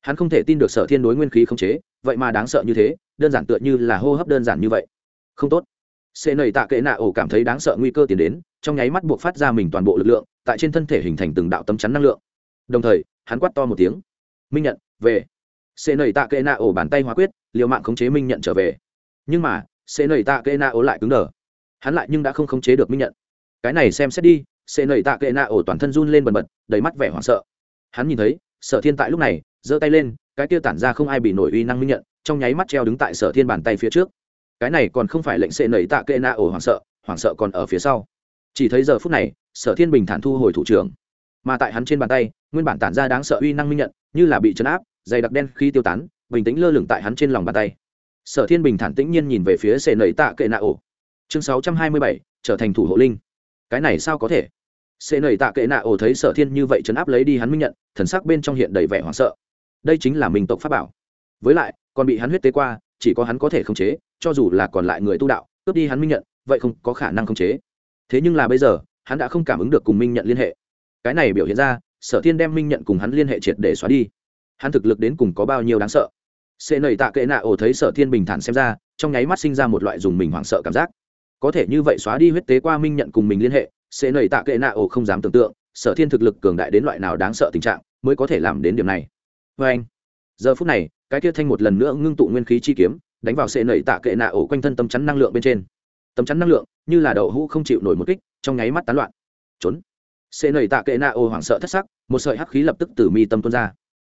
Hắn không thể tin được sở thiên đối nguyên khí không chế, vậy mà đáng sợ như thế, đơn giản tựa như là hô hấp đơn giản như vậy. Không tốt. Xê nầy tạ kệ nạ ổ cảm thấy đáng sợ nguy cơ tiến đến, trong nháy mắt buộc phát ra mình toàn bộ lực lượng, tại trên thân thể hình thành từng đạo tấm chắn năng lượng. Đồng thời, hắn quát to một tiếng. Minh nhận, về. Xê nầy tạ kệ nạ ổ bàn tay hóa quyết, liều mạng khống chế minh nhận trở về. Nhưng mà xê nầy tạ kệ nạ ổ lại cứng đờ hắn lại nhưng đã không khống chế được minh nhận. Cái này xem xét đi sệ nầy tạ kệ na ổ toàn thân run lên bần bật, đầy mắt vẻ hoảng sợ. Hắn nhìn thấy, sở thiên tại lúc này, giơ tay lên, cái kia tản ra không ai bị nổi uy năng minh nhận, trong nháy mắt treo đứng tại sở thiên bàn tay phía trước. Cái này còn không phải lệnh sệ nầy tạ kệ na ổ hoảng sợ hoảng sợ còn ở phía sau. Chỉ thấy giờ phút này, sở thiên bình thản thu hồi thủ trưởng. Mà tại hắn trên bàn tay, nguyên bản tản ra đáng sợ uy năng minh nhận, như là bị chấn áp, dày đặc đen khi tiêu tán, bình tĩnh lơ lửng tại hắn trên lòng bàn tay. Sở thiên bình thản tĩnh nhiên nhìn về phía sệ nầy tạ kệ nạ ổ chương sáu trăm hai mươi bảy, trở thành thủ hộ linh. Cái này sao có thể? Sẽ nầy tạ kệ nạ ổ thấy sở thiên như vậy chấn áp lấy đi hắn minh nhận, thần sắc bên trong hiện đầy vẻ hoảng sợ. Đây chính là minh tộc pháp bảo. Với lại, còn bị hắn huyết tế qua, chỉ có hắn có thể khống chế, cho dù là còn lại người tu đạo, cướp đi hắn minh nhận, vậy không có khả năng khống chế. Thế nhưng là bây giờ, hắn đã không cảm ứng được cùng minh nhận liên hệ. Cái này biểu hiện ra, sở thiên đem minh nhận cùng hắn liên hệ triệt để xóa đi. Hắn thực lực đến cùng có bao nhiêu đáng sợ? Xê nầy tạ kệ nạ ổ thấy sở thiên bình thản xem ra, trong nháy mắt sinh ra một loại dùng mình hoảng sợ cảm giác có thể như vậy xóa đi huyết tế qua minh nhận cùng mình liên hệ, sẽ nầy tạ kệ nạ ổ không dám tưởng tượng, sở thiên thực lực cường đại đến loại nào đáng sợ tình trạng mới có thể làm đến điểm này. Vê anh, giờ phút này, cái kia thanh một lần nữa ngưng tụ nguyên khí chi kiếm, đánh vào sệ nảy tạ kệ nạ ổ quanh thân tấm chắn năng lượng bên trên. Tấm chắn năng lượng, như là đậu hũ không chịu nổi một kích, trong nháy mắt tán loạn. Trốn. Sệ nảy tạ kệ nạ ổ hoảng sợ thất sắc, một sợi hắc khí lập tức từ mi tâm tuôn ra.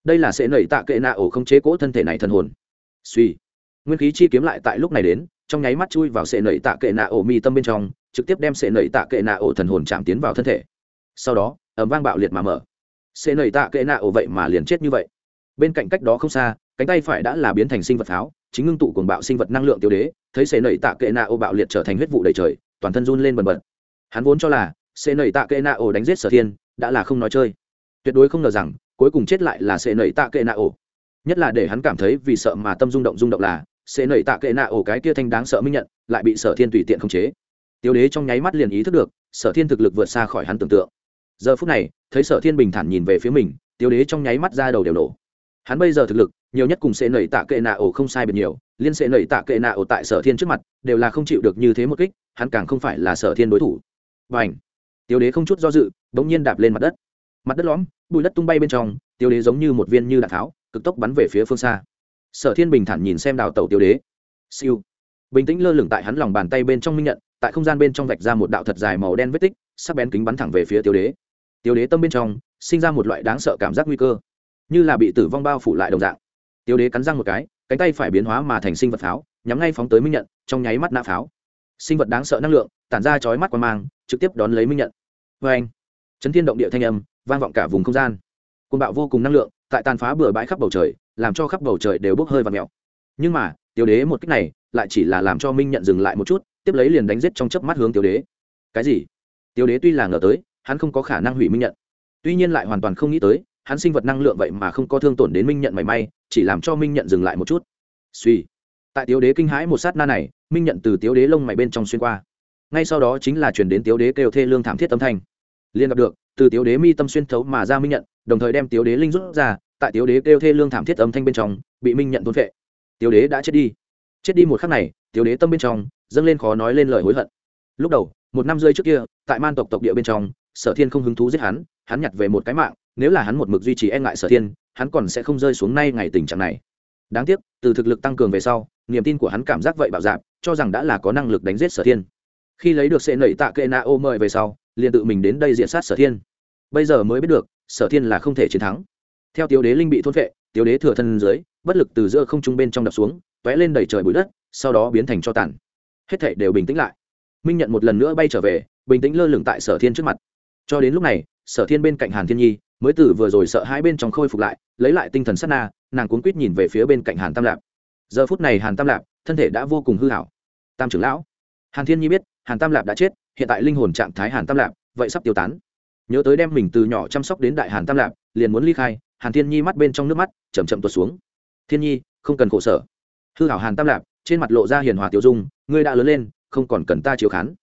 Đây là sệ nảy tạ kệ nạ ổ không chế cỗ thân thể này thần hồn. Suy. Nguyên khí chi kiếm lại tại lúc này đến trong nháy mắt chui vào sệ nẩy tạ kệ nạ ổ mi tâm bên trong, trực tiếp đem sệ nẩy tạ kệ nạ ổ thần hồn chạm tiến vào thân thể. Sau đó ẩm vang bạo liệt mà mở. Sệ nẩy tạ kệ nạ ổ vậy mà liền chết như vậy. Bên cạnh cách đó không xa, cánh tay phải đã là biến thành sinh vật pháo, chính ngưng tụ cuồng bạo sinh vật năng lượng tiêu đế, thấy sệ nẩy tạ kệ nạ ổ bạo liệt trở thành huyết vụ đầy trời, toàn thân run lên bần bật. Hắn vốn cho là, sệ nẩy tạ kệ nạ ổ đánh giết sở thiên, đã là không nói chơi. Tuyệt đối không ngờ rằng, cuối cùng chết lại là sệ nẩy tạ kệ nạ ổ. Nhất là để hắn cảm thấy vì sợ mà tâm rung động rung động là sẽ nảy tạ kệ nạ ổ cái kia thanh đáng sợ minh nhận, lại bị sở thiên tùy tiện khống chế. Tiêu đế trong nháy mắt liền ý thức được, sở thiên thực lực vượt xa khỏi hắn tưởng tượng. Giờ phút này, thấy sở thiên bình thản nhìn về phía mình, tiêu đế trong nháy mắt ra đầu đều nổ. Hắn bây giờ thực lực, nhiều nhất cùng sệ nảy tạ kệ nạ ổ không sai biệt nhiều, liên sệ nảy tạ kệ nạ ổ tại sở thiên trước mặt, đều là không chịu được như thế một kích, hắn càng không phải là sở thiên đối thủ. Và ảnh tiêu đế không chút do dự, bỗng nhiên đạp lên mặt đất. Mặt đất lõm, bụi đất tung bay bên trong, tiêu đế giống như một viên như đạn tháo, cực tốc bắn về phía phương xa sở thiên bình thản nhìn xem đào Tẩu tiêu đế. Siêu. Bình tĩnh lơ lửng tại hắn lòng bàn tay bên trong minh nhận, tại không gian bên trong vạch ra một đạo thật dài màu đen vết tích, sắc bén kính bắn thẳng về phía tiêu đế. Tiêu đế tâm bên trong, sinh ra một loại đáng sợ cảm giác nguy cơ, như là bị tử vong bao phủ lại đồng dạng. Tiêu đế cắn răng một cái, cánh tay phải biến hóa mà thành sinh vật pháo, nhắm ngay phóng tới minh nhận, trong nháy mắt nã pháo. Sinh vật đáng sợ năng lượng, tản ra chói mắt qua mang, trực tiếp đón lấy minh nhận. Vê anh chấn thiên động địa thanh âm, vang vọng cả vùng không gian. Côn bạo vô cùng năng lượng, tại tàn phá bừa bãi khắp bầu trời làm cho khắp bầu trời đều bốc hơi và mèo nhưng mà, tiểu đế một cách này, lại chỉ là làm cho minh nhận dừng lại một chút, tiếp lấy liền đánh giết trong chớp mắt hướng tiểu đế. Cái gì? Tiểu đế tuy là ngờ tới, hắn không có khả năng hủy minh nhận. Tuy nhiên lại hoàn toàn không nghĩ tới, hắn sinh vật năng lượng vậy mà không có thương tổn đến minh nhận mảy may, chỉ làm cho minh nhận dừng lại một chút. Suy. Tại tiểu đế kinh hãi một sát na này, minh nhận từ tiểu đế lông mày bên trong xuyên qua. Ngay sau đó chính là chuyển đến tiểu đế kêu thê lương thảm thiết âm thanh. Liên gặp được, từ tiêu đế mi tâm xuyên thấu mà ra minh nhận, đồng thời đem tiêu đế linh rút ra tại tiếu đế kêu thê lương thảm thiết âm thanh bên trong, bị minh nhận thôn vệ tiếu đế đã chết đi. Chết đi một khắc này, tiếu đế tâm bên trong dâng lên khó nói lên lời hối hận. Lúc đầu, một năm rơi trước kia, tại man tộc tộc địa bên trong, sở thiên không hứng thú giết hắn hắn nhặt về một cái mạng, nếu là hắn một mực duy trì e ngại sở thiên, hắn còn sẽ không rơi xuống nay ngày tình trạng này. Đáng tiếc, từ thực lực tăng cường về sau, niềm tin của hắn cảm giác vậy bạo dạp cho rằng đã là có năng lực đánh giết sở thiên. Khi lấy được sệ nẩy tạ kệ na ô mời về sau, liền tự mình đến đây diện sát sở thiên. Bây giờ mới biết được, sở thiên là không thể chiến thắng theo tiêu đế linh bị thôn vệ tiêu đế thừa thân dưới, bất lực từ giữa không trung bên trong đập xuống t ó é lên đầy trời bụi đất, sau đó biến thành cho tàn. Hết thệ đều bình tĩnh lại. Minh nhận một lần nữa bay trở về, bình tĩnh lơ lửng tại sở thiên trước mặt. Cho đến lúc này, sở thiên bên cạnh hàn thiên nhi, mới từ vừa rồi sợ hai bên trong khôi phục lại, lấy lại tinh thần sát na, nàng cuốn quýt nhìn về phía bên cạnh hàn tam lạp. Giờ phút này hàn tam lạp, thân thể đã vô cùng hư hảo tam trưởng lão. Hàn thiên nhi biết, hàn tam lạp đã chết, hiện tại linh hồn trạng thái hàn tam lạp, vậy sắp tiêu tán. Nhớ tới đem mình từ nhỏ chăm sóc đến đại hàn tam lạp, liền muốn ly khai hàn thiên nhi mắt bên trong nước mắt chầm chậm tuột xuống. Thiên nhi, không cần khổ sở. Hư hảo hàn tam lạp, trên mặt lộ ra hiền hòa tiêu dung, ngươi đã lớn lên, không còn cần ta chiếu khán.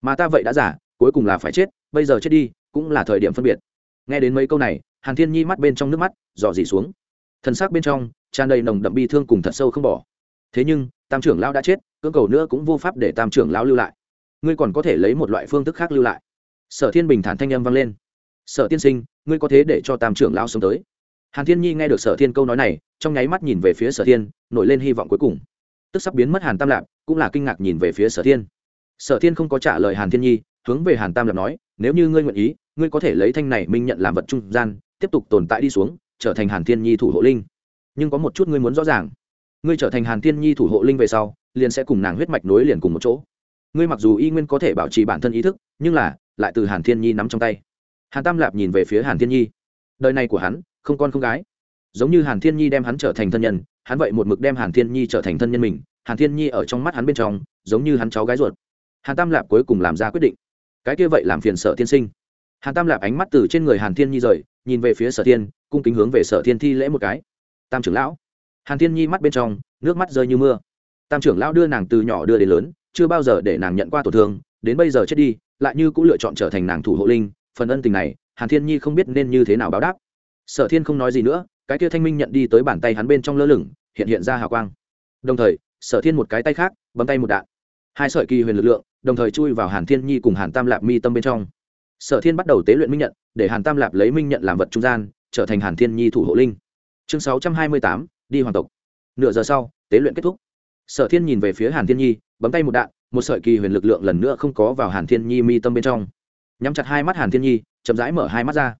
Mà ta vậy đã giả cuối cùng là phải chết, bây giờ chết đi, cũng là thời điểm phân biệt. Nghe đến mấy câu này, hàn thiên nhi mắt bên trong nước mắt dò dỉ xuống. Thân xác bên trong tràn đầy nồng đậm bi thương cùng thật sâu không bỏ. Thế nhưng, tam trưởng lão đã chết, cưỡng cầu nữa cũng vô pháp để tam trưởng lão lưu lại. Ngươi còn có thể lấy một loại phương thức khác lưu lại. Sở thiên bình thản thanh âm vang lên. Sở tiên sinh, ngươi có thế để cho tam trưởng lão sống tới? Hàn thiên nhi nghe được sở thiên câu nói này, trong nháy mắt nhìn về phía sở thiên, nổi lên hy vọng cuối cùng. Tức sắp biến mất hàn tam lạp, cũng là kinh ngạc nhìn về phía sở thiên. Sở thiên không có trả lời hàn thiên nhi, hướng về hàn tam lạp nói, nếu như ngươi nguyện ý, ngươi có thể lấy thanh này minh nhận làm vật trung gian, tiếp tục tồn tại đi xuống, trở thành hàn thiên nhi thủ hộ linh. Nhưng có một chút ngươi muốn rõ ràng. Ngươi trở thành hàn thiên nhi thủ hộ linh về sau, liền sẽ cùng nàng huyết mạch nối liền cùng một chỗ. Ngươi mặc dù y nguyên có thể bảo trì bản thân ý thức, nhưng là, lại từ hàn thiên nhi nắm trong tay. Hàn tam lạp nhìn về phía hàn thiên nhi. Đời này của hắn không con không gái. Giống như hàn thiên nhi đem hắn trở thành thân nhân, hắn vậy một mực đem hàn thiên nhi trở thành thân nhân mình, hàn thiên nhi ở trong mắt hắn bên trong, giống như hắn cháu gái ruột. Hàn tam lạp cuối cùng làm ra quyết định. Cái kia vậy làm phiền sở tiên sinh. Hàn tam lạp ánh mắt từ trên người hàn thiên nhi rời, nhìn về phía sở thiên, cung kính hướng về sở thiên thi lễ một cái. Tam trưởng lão. Hàn thiên nhi mắt bên trong, nước mắt rơi như mưa. Tam trưởng lão đưa nàng từ nhỏ đưa đến lớn, chưa bao giờ để nàng nhận qua tổn thương, đến bây giờ chết đi, lại như cũng lựa chọn trở thành nàng thủ hộ linh. Phần ân tình này, hàn thiên nhi không biết nên như thế nào báo đáp sở thiên không nói gì nữa, cái kia thanh minh nhận đi tới bàn tay hắn bên trong lơ lửng, hiện hiện ra hào quang. Đồng thời, sở thiên một cái tay khác, bấm tay một đạn. Hai sợi kỳ huyền lực lượng, đồng thời chui vào hàn thiên nhi cùng hàn tam lạp mi tâm bên trong. Sở thiên bắt đầu tế luyện minh nhận, để hàn tam lạp lấy minh nhận làm vật trung gian, trở thành hàn thiên nhi thủ hộ linh. Chương sáu trăm hai mươi tám, đi hoàng tộc. Nửa giờ sau, tế luyện kết thúc. Sở thiên nhìn về phía hàn thiên nhi, bấm tay một đạn, một sợi kỳ huyền lực lượng lần nữa không có vào hàn thiên nhi mi tâm bên trong. Nhắm chặt hai mắt hàn thiên nhi, chậm rãi mở hai mắt ra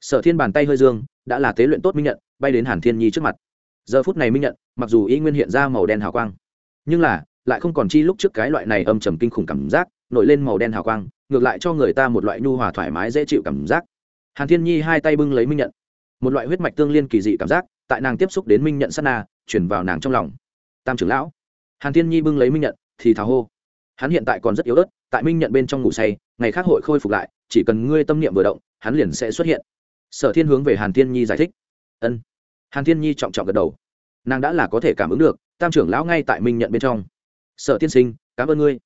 sở thiên bàn tay hơi dương, đã là tế luyện tốt minh nhận, bay đến hàn thiên nhi trước mặt. Giờ phút này minh nhận, mặc dù y nguyên hiện ra màu đen hào quang, nhưng là, lại không còn chi lúc trước cái loại này âm trầm kinh khủng cảm giác, nổi lên màu đen hào quang, ngược lại cho người ta một loại nhu hòa thoải mái dễ chịu cảm giác. Hàn thiên nhi hai tay bưng lấy minh nhận, một loại huyết mạch tương liên kỳ dị cảm giác, tại nàng tiếp xúc đến minh nhận sát na chuyển vào nàng trong lòng. Tam trưởng lão, hàn thiên nhi bưng lấy minh nhận, thì thào hô. Hắn hiện tại còn rất yếu ớt, tại minh nhận bên trong ngủ say, ngày khác hội khôi phục lại, chỉ cần ngươi tâm niệm vừa động, hắn liền sẽ xuất hiện sở thiên hướng về hàn thiên nhi giải thích. Ân. Hàn thiên nhi trọng trọng gật đầu. Nàng đã là có thể cảm ứng được, tam trưởng lão ngay tại minh nhận bên trong. Sở tiên sinh, cảm ơn ngươi.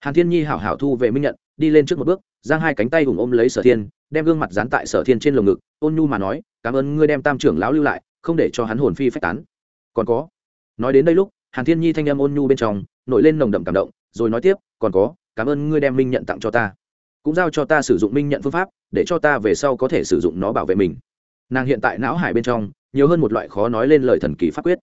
Hàn thiên nhi hảo hảo thu về minh nhận, đi lên trước một bước, giang hai cánh tay hùng ôm lấy sở thiên, đem gương mặt dán tại sở thiên trên lồng ngực, ôn nhu mà nói, cảm ơn ngươi đem tam trưởng lão lưu lại, không để cho hắn hồn phi phách tán. Còn có. Nói đến đây lúc, hàn thiên nhi thanh em ôn nhu bên trong, nổi lên nồng đậm cảm động, rồi nói tiếp, còn có, cảm ơn ngươi đem minh nhận tặng cho ta cũng giao cho ta sử dụng minh nhận phương pháp, để cho ta về sau có thể sử dụng nó bảo vệ mình. Nàng hiện tại não hải bên trong, nhiều hơn một loại khó nói lên lời thần kỳ pháp quyết.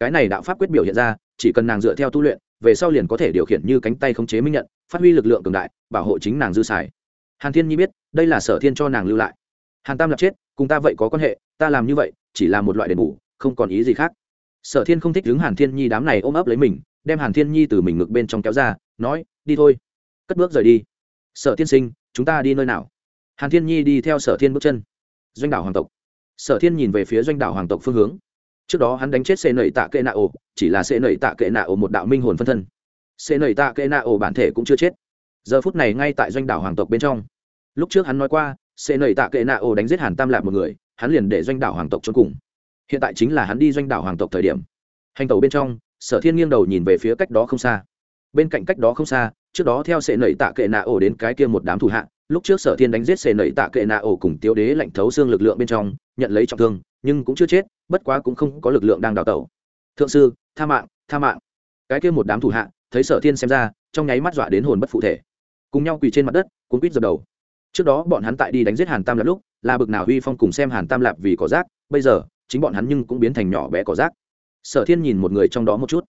Cái này đạo pháp quyết biểu hiện ra, chỉ cần nàng dựa theo tu luyện, về sau liền có thể điều khiển như cánh tay khống chế minh nhận, phát huy lực lượng cường đại, bảo hộ chính nàng dư xài. Hàn thiên nhi biết, đây là sở thiên cho nàng lưu lại. Hàn tam lập chết, cùng ta vậy có quan hệ, ta làm như vậy, chỉ là một loại đền bù, không còn ý gì khác. Sở thiên không thích đứng hàn thiên nhi đám này ôm ấp lấy mình, đem hàn thiên nhi từ mình ngực bên trong kéo ra, nói, đi thôi, cất bước rời đi sở tiên sinh, chúng ta đi nơi nào? Hàn thiên nhi đi theo sở thiên bước chân. Doanh đảo hoàng tộc. Sở thiên nhìn về phía doanh đảo hoàng tộc phương hướng. Trước đó hắn đánh chết xê nầy tạ kệ nạ ổ chỉ là xê nầy tạ kệ nạ ổ một đạo minh hồn phân thân. Xê nầy tạ kệ nạ ổ bản thể cũng chưa chết. Giờ phút này ngay tại doanh đảo hoàng tộc bên trong. Lúc trước hắn nói qua xê nầy tạ kệ nạ ổ đánh giết hàn tam lạc một người, hắn liền để doanh đảo hoàng tộc cho cùng. Hiện tại chính là hắn đi doanh đảo hoàng tộc thời điểm. Hành tàu bên trong, sở thiên nghiêng đầu nhìn về phía cách đó không xa. Bên cạnh cách đó không xa trước đó theo sệ nẩy tạ kệ nạ ổ đến cái kia một đám thủ hạ, lúc trước sở thiên đánh giết sệ nẩy tạ kệ nạ ổ cùng tiêu đế lạnh thấu xương lực lượng bên trong, nhận lấy trọng thương, nhưng cũng chưa chết, bất quá cũng không có lực lượng đang đào tẩu. Thượng sư, tha mạng tha mạng. Cái kia một đám thủ hạ, thấy sở thiên xem ra, trong nháy mắt dọa đến hồn bất phụ thể. Cùng nhau quỳ trên mặt đất, cuốn quýt dập đầu. Trước đó bọn hắn tại đi đánh giết hàn tam lạp lúc, là bực nào huy phong cùng xem hàn tam lạp vì có rác, bây giờ, chính bọn hắn nhưng cũng biến thành nhỏ bé có rác. Sở thiên nhìn một người trong đó một chút.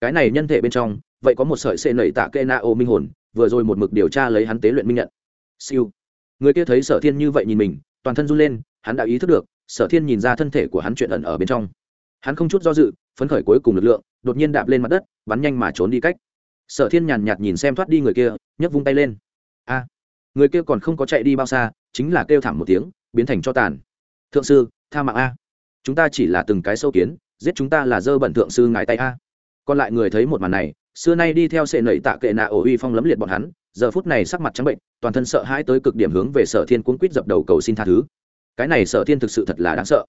Cái này nhân thể bên trong vậy có một sợi xê nẩy tạ kê na ô minh hồn, vừa rồi một mực điều tra lấy hắn tế luyện minh nhận. Siêu. Người kia thấy sở thiên như vậy nhìn mình, toàn thân run lên, hắn đã ý thức được, sở thiên nhìn ra thân thể của hắn chuyện ẩn ở bên trong. Hắn không chút do dự, phấn khởi cuối cùng lực lượng, đột nhiên đạp lên mặt đất, bắn nhanh mà trốn đi cách. Sở thiên nhàn nhạt nhìn xem thoát đi người kia, nhấc vung tay lên. A. Người kia còn không có chạy đi bao xa, chính là kêu thảm một tiếng, biến thành cho tàn. Thượng sư, tha mạng a. Chúng ta chỉ là từng cái sâu kiến, giết chúng ta là dơ bẩn thượng sư ngài tay a. Còn lại người thấy một màn này xưa nay đi theo sệ nẩy tạ kệ nạ ổ uy phong lấm liệt bọn hắn, giờ phút này sắc mặt trắng bệnh, toàn thân sợ hãi tới cực điểm hướng về sở thiên cuốn quýt dập đầu cầu xin tha thứ. Cái này sở thiên thực sự thật là đáng sợ.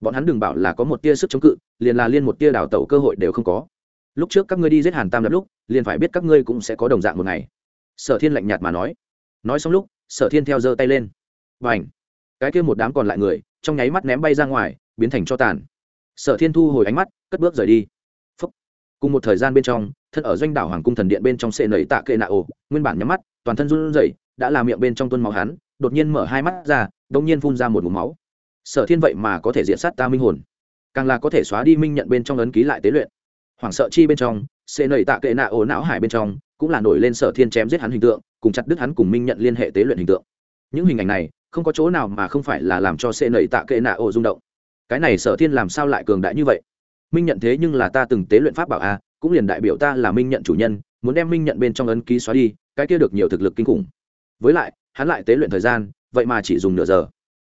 Bọn hắn đừng bảo là có một tia sức chống cự, liền là liên một tia đào tẩu cơ hội đều không có. Lúc trước các ngươi đi giết hàn tam lập lúc, liền phải biết các ngươi cũng sẽ có đồng dạng một ngày. Sở thiên lạnh nhạt mà nói. Nói xong lúc, sở thiên theo giơ tay lên. Và h cái kia một đám còn lại người, trong nháy mắt ném bay ra ngoài, biến thành cho tàn. Sở thiên thu hồi ánh mắt, cất bước rời đi. Phúc. cùng một thời gian bên trong thân ở doanh đảo hoàng cung thần điện bên trong sệ nầy tạ kệ nạ ổ nguyên bản nhắm mắt, toàn thân run rẩy, đã làm miệng bên trong tuân máu hắn, đột nhiên mở hai mắt ra đông nhiên phun ra một mũ máu. Sở thiên vậy mà có thể diện sát ta minh hồn, càng là có thể xóa đi minh nhận bên trong ấn ký lại tế luyện. Hoảng sợ chi bên trong xệ nầy tạ kệ nạ ổ não hải bên trong, cũng là nổi lên sở thiên chém giết hắn hình tượng, cùng chặt đứt hắn cùng minh nhận liên hệ tế luyện hình tượng. Những hình ảnh này, không có chỗ nào mà không phải là làm cho xệ nầy tạ kệ nạ ổ rung động. Cái này sở thiên làm sao lại cường đại như vậy? Minh nhận thế nhưng là ta từng tế luyện pháp bảo a cũng liền đại biểu ta là minh nhận chủ nhân, muốn đem minh nhận bên trong ấn ký xóa đi, cái kia được nhiều thực lực kinh khủng. Với lại, hắn lại tế luyện thời gian, vậy mà chỉ dùng nửa giờ.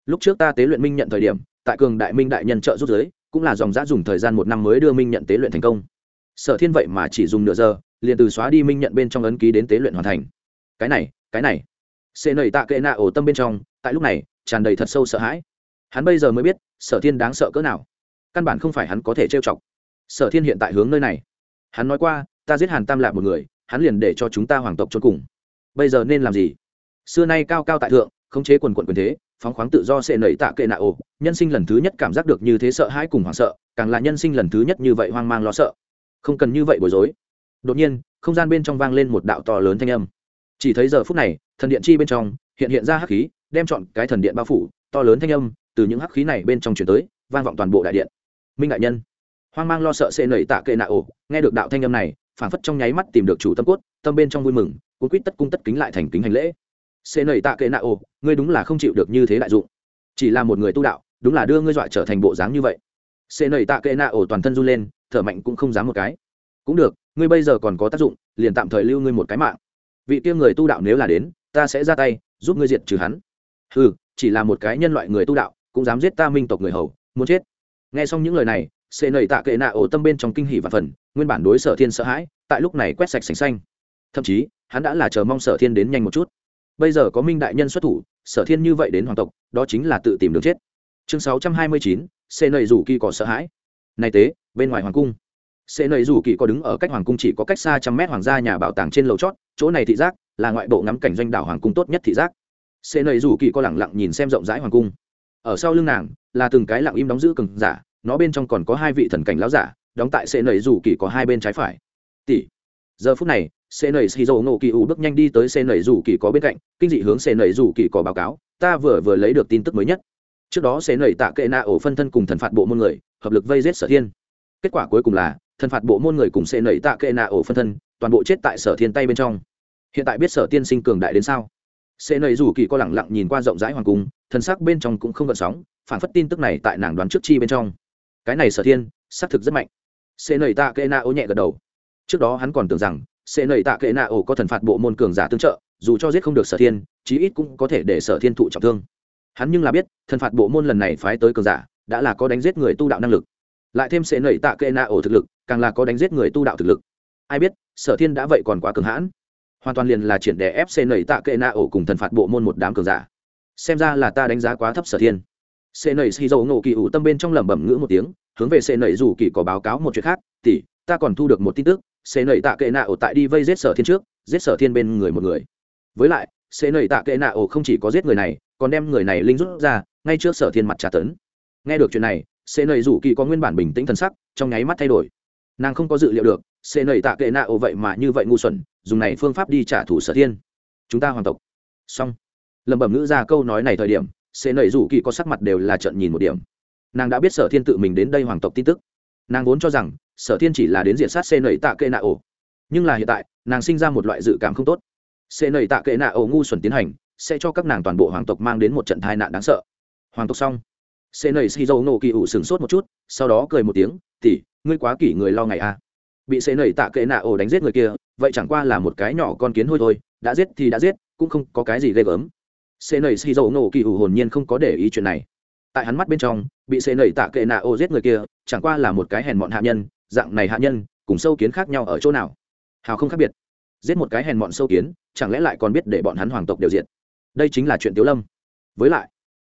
Lúc trước ta tế luyện minh nhận thời điểm, tại cường đại minh đại nhân trợ rút giới, cũng là dòng giã dùng thời gian một năm mới đưa minh nhận tế luyện thành công. Sở thiên vậy mà chỉ dùng nửa giờ, liền từ xóa đi minh nhận bên trong ấn ký đến tế luyện hoàn thành. Cái này cái này. Xê nầy tạ kệ nạ ổ tâm bên trong, tại lúc này, tràn đầy thật sâu sợ hãi. Hắn bây giờ mới biết, sở thiên đáng sợ cỡ nào. Căn bản không phải hắn có thể trêu chọc. Sở thiên hiện tại hướng nơi này hắn nói qua, ta giết hàn tam lạc một người, hắn liền để cho chúng ta hoàng tộc trốn cùng. Bây giờ nên làm gì? Xưa nay cao cao tại thượng, khống chế quần quận quyền thế, phóng khoáng tự do sẽ nảy tạ kệ nạ ổ nhân sinh lần thứ nhất cảm giác được như thế sợ hãi cùng hoảng sợ, càng là nhân sinh lần thứ nhất như vậy hoang mang lo sợ. Không cần như vậy bối rối. Đột nhiên, không gian bên trong vang lên một đạo to lớn thanh âm. Chỉ thấy giờ phút này, thần điện chi bên trong, hiện hiện ra hắc khí, đem chọn cái thần điện bao phủ. To lớn thanh âm, từ những hắc khí này bên trong chuyển tới, vang vọng toàn bộ đại điện. Minh đại nhân hoang mang lo sợ sẽ nẩy tạ kệ nạ ổ. Nghe được đạo thanh âm này, phảng phất trong nháy mắt tìm được chủ tâm cốt, tâm bên trong vui mừng, cuốn quýt tất cung tất kính lại thành kính hành lễ. Sẽ nẩy tạ kệ nạ ổ, ngươi đúng là không chịu được như thế đại dụng. Chỉ là một người tu đạo, đúng là đưa ngươi dọa trở thành bộ dáng như vậy. Sẽ nẩy tạ kệ nạ ổ toàn thân run lên, thở mạnh cũng không dám một cái. Cũng được, ngươi bây giờ còn có tác dụng, liền tạm thời lưu ngươi một cái mạng. Vị kia người tu đạo nếu là đến, ta sẽ ra tay, giúp ngươi diệt trừ hắn. Ừ chỉ là một cái nhân loại người tu đạo, cũng dám giết ta minh tộc người hầu, muốn chết. Nghe xong những lời này xê nầy tạ kệ nạ ổ tâm bên trong kinh hỷ và phần, nguyên bản đối sở thiên sợ hãi, tại lúc này quét sạch sành xanh. Thậm chí, hắn đã là chờ mong sở thiên đến nhanh một chút. Bây giờ có minh đại nhân xuất thủ, sở thiên như vậy đến hoàng tộc, đó chính là tự tìm đường chết. Chương sáu trăm hai mươi chín, xê nầy rủ kỳ có sợ hãi. Này tế, bên ngoài hoàng cung. Xê nầy rủ kỳ có đứng ở cách hoàng cung chỉ có cách xa trăm mét hoàng gia nhà bảo tàng trên lầu chót, chỗ này thị giác là ngoại bộ ngắm cảnh doanh đảo hoàng cung tốt nhất thị giác. Xê nầy rủ kỳ có lẳng lặng nhìn xem rộng rãi hoàng cung. Ở sau lưng nàng là từng cái lặng im đóng giữ cừng giả nó bên trong còn có hai vị thần cảnh lão giả, đóng tại sệ nầy rủ kỳ có hai bên trái phải. Tỷ. Giờ phút này sệ nầy xì dầu nổ kỳ ủ bước nhanh đi tới sệ nầy rủ kỳ có bên cạnh, kinh dị hướng sệ nầy rủ kỳ có báo cáo, ta vừa vừa lấy được tin tức mới nhất. Trước đó sệ nầy tạ kệ na ổ phân thân cùng thần phạt bộ môn người, hợp lực vây giết sở thiên. Kết quả cuối cùng là, thần phạt bộ môn người cùng sệ nầy tạ kệ na ổ phân thân, toàn bộ chết tại sở thiên tay bên trong. Hiện tại biết sở tiên sinh cường đại đến sao? Sệ nầy rủ kỳ có lẳng lặng nhìn qua rộng rãi hoàng cung, thần sắc bên trong cũng không gợn sóng, phản phất tin tức này tại nàng đoán trước chi bên trong cái này sở thiên, xác thực rất mạnh. Xê nầy tạ kệ na ô nhẹ gật đầu. Trước đó hắn còn tưởng rằng xê nầy tạ kệ na ô có thần phạt bộ môn cường giả tương trợ, dù cho giết không được sở thiên, chí ít cũng có thể để sở thiên thụ trọng thương. Hắn nhưng là biết, thần phạt bộ môn lần này phái tới cường giả, đã là có đánh giết người tu đạo năng lực. Lại thêm xê nầy tạ kệ na ô thực lực, càng là có đánh giết người tu đạo thực lực. Ai biết, sở thiên đã vậy còn quá cường hãn. Hoàn toàn liền là triển đè ép xê nầy tạ kệ na ổ cùng thần phạt bộ môn một đám cường giả. Xem ra là ta đánh giá quá thấp sở thiên xê Nẩy xì dầu ngộ kỳ ủ tâm bên trong lẩm bẩm ngữ một tiếng, hướng về xê Nẩy dù kỳ có báo cáo một chuyện khác, tỷ, ta còn thu được một tin tức xê Nẩy tạ kệ nạ ổ tại đi vây giết sở thiên trước, giết sở thiên bên người một người. Với lại xê Nẩy tạ kệ nạ ổ không chỉ có giết người này, còn đem người này linh rút ra, ngay trước sở thiên mặt trả tấn. Nghe được chuyện này xê Nẩy dù kỳ có nguyên bản bình tĩnh thần sắc, trong nháy mắt thay đổi. Nàng không có dự liệu được xê Nẩy tạ kệ nạ ổ vậy mà như vậy ngu xuẩn, dùng này phương pháp đi trả thù sở thiên. Chúng ta hoàn tộc. Xong. Lẩm bẩm ngữ ra câu nói này thời điểm xê nầy rủ kỳ có sắc mặt đều là trận nhìn một điểm. Nàng đã biết sở thiên tự mình đến đây hoàng tộc tin tức. Nàng vốn cho rằng, sở thiên chỉ là đến diện sát xê nầy tạ kệ nạ ổ. Nhưng là hiện tại, nàng sinh ra một loại dự cảm không tốt. Xê nầy tạ kệ nạ ổ ngu xuẩn tiến hành, sẽ cho các nàng toàn bộ hoàng tộc mang đến một trận tai nạn đáng sợ. Hoàng tộc xong. Xê nầy xì dâu nổ kỳ ủ sừng sốt một chút, sau đó cười một tiếng tỉ ngươi quá kỷ người lo ngày a à. bị xê nầy tạ kệ nạ ổ đánh giết người kia, vậy chẳng qua là một cái nhỏ con kiến hôi thôi, đã giết thì đã giết, cũng không có cái gì ghê gớm xê nầy xì Dầu nổ kỳ ủ hồn nhiên không có để ý chuyện này. Tại hắn mắt bên trong, bị xê nầy tạ kệ nạ ô giết người kia, chẳng qua là một cái hèn mọn hạ nhân, dạng này hạ nhân, cùng sâu kiến khác nhau ở chỗ nào? Hào không khác biệt. Giết một cái hèn mọn sâu kiến, chẳng lẽ lại còn biết để bọn hắn hoàng tộc đều diện đây chính là chuyện tiếu lâm. Với lại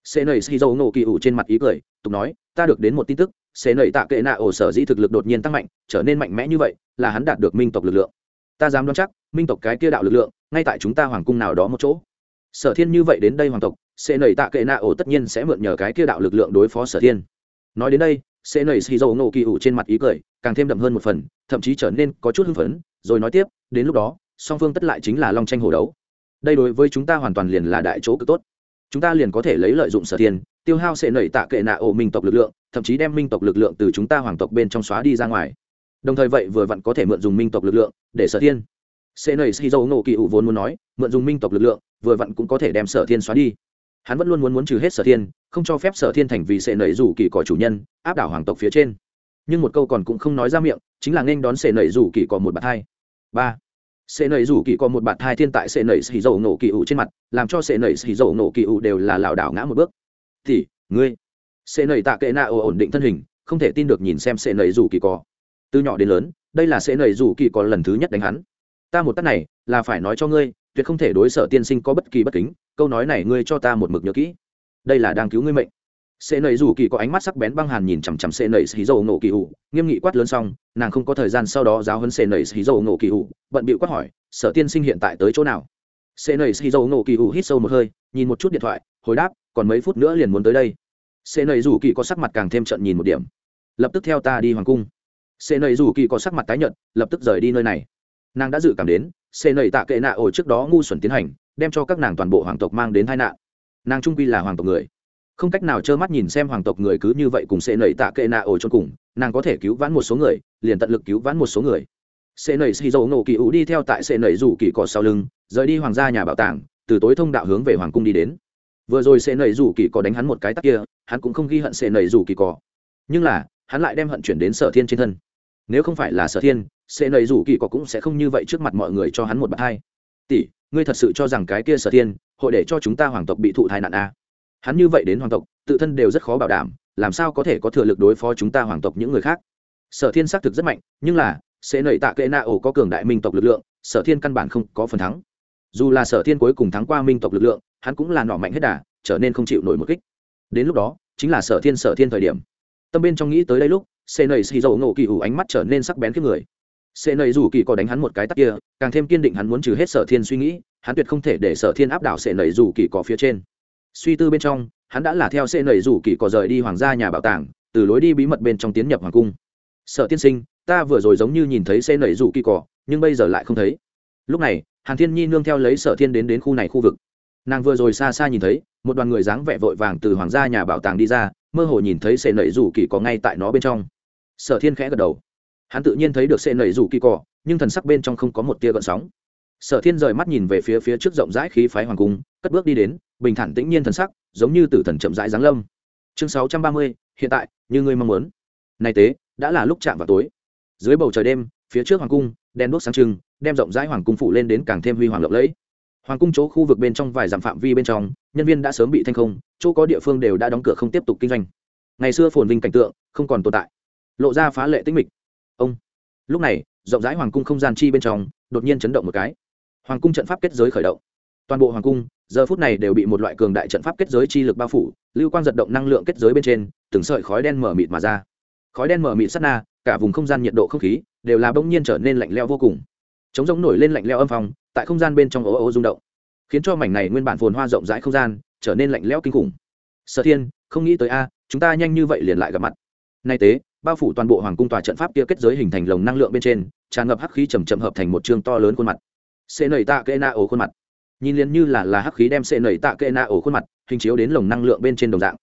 xê nầy xì Dầu nổ kỳ ủ trên mặt ý cười, tục nói, ta được đến một tin tức xê nầy tạ kệ nạ ổ sở dĩ thực lực đột nhiên tăng mạnh, trở nên mạnh mẽ như vậy, là hắn đạt được minh tộc lực lượng. Ta dám đoán chắc, minh tộc cái kia đạo lực lượng, ngay tại chúng ta hoàng cung nào đó một chỗ sở thiên như vậy đến đây hoàng tộc, sẽ nầy tạ kệ nạ ổ tất nhiên sẽ mượn nhờ cái kia đạo lực lượng đối phó sở thiên. Nói đến đây, sẽ nầy xì dầu nổ kỳ ủ trên mặt ý cười, càng thêm đậm hơn một phần, thậm chí trở nên có chút hưng phấn, rồi nói tiếp, đến lúc đó, song phương tất lại chính là long tranh hồ đấu. Đây đối với chúng ta hoàn toàn liền là đại chỗ cực tốt. Chúng ta liền có thể lấy lợi dụng sở thiên, tiêu hao sẽ nảy tạ kệ nạ ổ minh tộc lực lượng, thậm chí đem minh tộc lực lượng từ chúng ta hoàng tộc bên trong xóa đi ra ngoài. Đồng thời vậy vừa vặn có thể mượn dùng minh tộc lực lượng để sở thiên. Sẽ Nảy xì dầu nổ kỳ ủ vốn muốn nói, mượn dùng minh tộc lực lượng vừa vặn cũng có thể đem sở thiên xóa đi. Hắn vẫn luôn muốn muốn trừ hết sở thiên, không cho phép sở thiên thành vì sệ nẩy rủ kỳ cỏ chủ nhân, áp đảo hoàng tộc phía trên. Nhưng một câu còn cũng không nói ra miệng, chính là nên đón sệ nẩy rủ kỳ cỏ một bạt hai. Ba. Sệ nẩy rủ kỳ cỏ một bạt hai thiên tại sệ nẩy xì dầu nổ kỳ ủ trên mặt, làm cho sệ nẩy xì dầu nổ kỳ ủ đều là lảo đảo ngã một bước. Thì, ngươi. Sệ nẩy tạ kệ nạ ổn định thân hình, không thể tin được nhìn xem sệ nẩy rủ kỳ cỏ từ nhỏ đến lớn, đây là sệ nẩy rủ kỳ cỏ lần thứ nhất đánh hắn. Ta một tắt này, là phải nói cho ngươi tuyệt không thể đối sở tiên sinh có bất kỳ bất kính, câu nói này ngươi cho ta một mực nhớ kỹ. Đây là đang cứu ngươi mệnh. Sệ nầy Dù kỳ có ánh mắt sắc bén băng hàn nhìn chằm chằm sệ nầy Xí dầu nổ kỳ ủ nghiêm nghị quát lớn xong, nàng không có thời gian sau đó giáo hơn sệ nầy Xí dầu nổ kỳ ủ bận bịu quát hỏi, sở tiên sinh hiện tại tới chỗ nào? Sệ nầy Xí dầu nổ kỳ ủ hít sâu một hơi, nhìn một chút điện thoại, hồi đáp, còn mấy phút nữa liền muốn tới đây. Sệ nầy Dù kỳ có sắc mặt càng thêm trận nhìn một điểm. Lập tức theo ta đi hoàng cung. Sệ nầy Dù kỳ có sắc mặt tái nhợt, lập tức rời đi nơi này. Nàng đã dự cảm đến xê nầy tạ kệ nạ ổ trước đó ngu xuẩn tiến hành, đem cho các nàng toàn bộ hoàng tộc mang đến tai nạn. Nàng trung quy là hoàng tộc người. Không cách nào trơ mắt nhìn xem hoàng tộc người cứ như vậy cùng xê nầy tạ kệ nạ ổ cho cùng, nàng có thể cứu vãn một số người, liền tận lực cứu vãn một số người. Xê nầy xì dầu nổ kỳ ủ đi theo tại xê nầy rủ kỳ cỏ sau lưng, rời đi hoàng gia nhà bảo tàng, từ tối thông đạo hướng về hoàng cung đi đến. Vừa rồi xê nầy rủ kỳ cỏ đánh hắn một cái tắc kia, hắn cũng không ghi hận xê nầy rủ kỳ cỏ nhưng là, hắn lại đem hận chuyển đến sở thiên trên thân. Nếu không phải là sở thiên sẽ nầy rủ kỳ có cũng sẽ không như vậy trước mặt mọi người cho hắn một bậc hai. Tỷ, ngươi thật sự cho rằng cái kia sở thiên hội để cho chúng ta hoàng tộc bị thụ thai nạn a à? hắn như vậy đến hoàng tộc, tự thân đều rất khó bảo đảm, làm sao có thể có thừa lực đối phó chúng ta hoàng tộc những người khác? Sở thiên xác thực rất mạnh, nhưng là, sẽ nầy tạ kệ na ổ có cường đại minh tộc lực lượng, sở thiên căn bản không có phần thắng. Dù là sở thiên cuối cùng thắng qua minh tộc lực lượng, hắn cũng là nọ mạnh hết đà, trở nên không chịu nổi một kích. Đến lúc đó, chính là sở thiên sở thiên thời điểm. Tâm bên trong nghĩ tới đây lúc xê nầy xì dầu ngộ kỳ ủ ánh mắt trở nên sắc bén kiếp người. Sẽ nầy rủ kỳ có đánh hắn một cái tắc kia, càng thêm kiên định hắn muốn trừ hết sở thiên suy nghĩ, hắn tuyệt không thể để sở thiên áp đảo sẽ nầy rủ kỳ có phía trên. Suy tư bên trong, hắn đã là theo sẽ nầy rủ kỳ có rời đi hoàng gia nhà bảo tàng, từ lối đi bí mật bên trong tiến nhập hoàng cung. Sở tiên sinh, ta vừa rồi giống như nhìn thấy sẽ nầy rủ kỳ cỏ nhưng bây giờ lại không thấy. Lúc này, hàn thiên nhi nương theo lấy sở thiên đến đến khu này khu vực. Nàng vừa rồi xa xa nhìn thấy, một đoàn người dáng vẻ vội vàng từ hoàng gia nhà bảo tàng đi ra, mơ hồ nhìn thấy sẽ nầy rủ kỳ có ngay tại nó bên trong. Sở thiên khẽ gật đầu hắn tự nhiên thấy được sệ nầy dù kỳ cỏ nhưng thần sắc bên trong không có một tia gợn sóng. Sở thiên rời mắt nhìn về phía phía trước rộng rãi khí phái hoàng cung, cất bước đi đến, bình thản tĩnh nhiên thần sắc, giống như tử thần chậm rãi giáng lâm. Chương sáu trăm ba mươi, hiện tại, như ngươi mong muốn. Nay tế, đã là lúc chạm vào tối. Dưới bầu trời đêm, phía trước hoàng cung, đèn đuốc sáng trưng, đem rộng rãi hoàng cung phủ lên đến càng thêm huy hoàng lộng lẫy. Hoàng cung chỗ khu vực bên trong vài dặm phạm vi bên trong, nhân viên đã sớm bị thanh không, chỗ có địa phương đều đã đóng cửa không tiếp tục kinh doanh. Ngày xưa phồn vinh cảnh tượng, không còn tồn tại. Lộ ra phá lệ tinh mịch lúc này, rộng rãi hoàng cung không gian chi bên trong, đột nhiên chấn động một cái. Hoàng cung trận pháp kết giới khởi động. Toàn bộ hoàng cung, giờ phút này đều bị một loại cường đại trận pháp kết giới chi lực bao phủ, lưu quang giật động năng lượng kết giới bên trên, từng sợi khói đen mở mịt mà ra. Khói đen mở mịt sát na, cả vùng không gian nhiệt độ không khí đều là bỗng nhiên trở nên lạnh leo vô cùng. Chống giống nổi lên lạnh leo âm phong, tại không gian bên trong ố ô rung động, khiến cho mảnh này nguyên bản phồn hoa rộng rãi không gian trở nên lạnh lẽo kinh khủng. Sở thiên, không nghĩ tới a, chúng ta nhanh như vậy liền lại gặp mặt. Nay tế bao phủ toàn bộ hoàng cung tòa trận pháp kia kết giới hình thành lồng năng lượng bên trên, tràn ngập hắc khí chầm chậm hợp thành một chương to lớn khuôn mặt. Xê nầy tạ kê na ổ khuôn mặt. Nhìn liền như là là hắc khí đem xê nầy tạ kê na ổ khuôn mặt hình chiếu đến lồng năng lượng bên trên đồng dạng.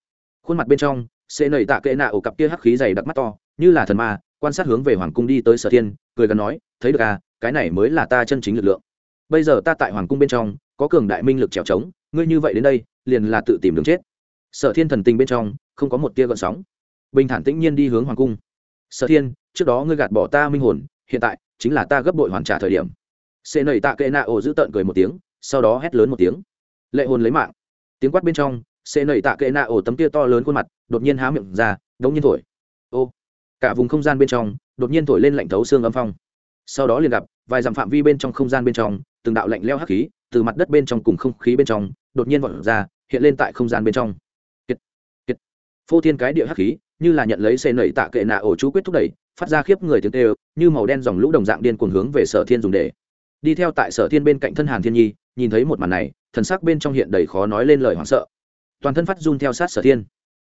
Khuôn mặt bên trong, xê nầy tạ kê na ổ cặp kia hắc khí dày đặc mắt to, như là thần ma, quan sát hướng về hoàng cung đi tới sở thiên, cười gần nói, thấy được à cái này mới là ta chân chính lực lượng. Bây giờ ta tại hoàng cung bên trong, có cường đại minh lực trèo trống, ngươi như vậy đến đây, liền là tự tìm đường chết. Sở thiên thần tình bên trong, không có một tia gợn sóng bình thản tĩnh nhiên đi hướng hoàng cung. Sở thiên, trước đó ngươi gạt bỏ ta minh hồn, hiện tại chính là ta gấp bội hoàn trả thời điểm. Xê nầy tạ kệ nạ ổ giữ tợn cười một tiếng, sau đó hét lớn một tiếng. Lệ hồn lấy mạng. Tiếng quát bên trong, xê nầy tạ kệ nạ ổ tấm tia to lớn khuôn mặt, đột nhiên há miệng ra, đống nhiên thổi. Ô, cả vùng không gian bên trong, đột nhiên thổi lên lạnh thấu xương âm phong. Sau đó liền gặp, vài dặm phạm vi bên trong không gian bên trong, từng đạo lạnh leo hắc khí, từ mặt đất bên trong cùng không khí bên trong, đột nhiên vọt ra, hiện lên tại không gian bên trong phô thiên cái địa hắc khí, như là nhận lấy xe nẩy tạ kệ nạ ổ chú quyết thúc đẩy, phát ra khiếp người tiếng tê như màu đen dòng lũ đồng dạng điên cuồng hướng về sở thiên dùng để. Đi theo tại sở thiên bên cạnh thân hàn thiên nhi, nhìn thấy một màn này, thần sắc bên trong hiện đầy khó nói lên lời hoảng sợ. Toàn thân phát run theo sát sở thiên.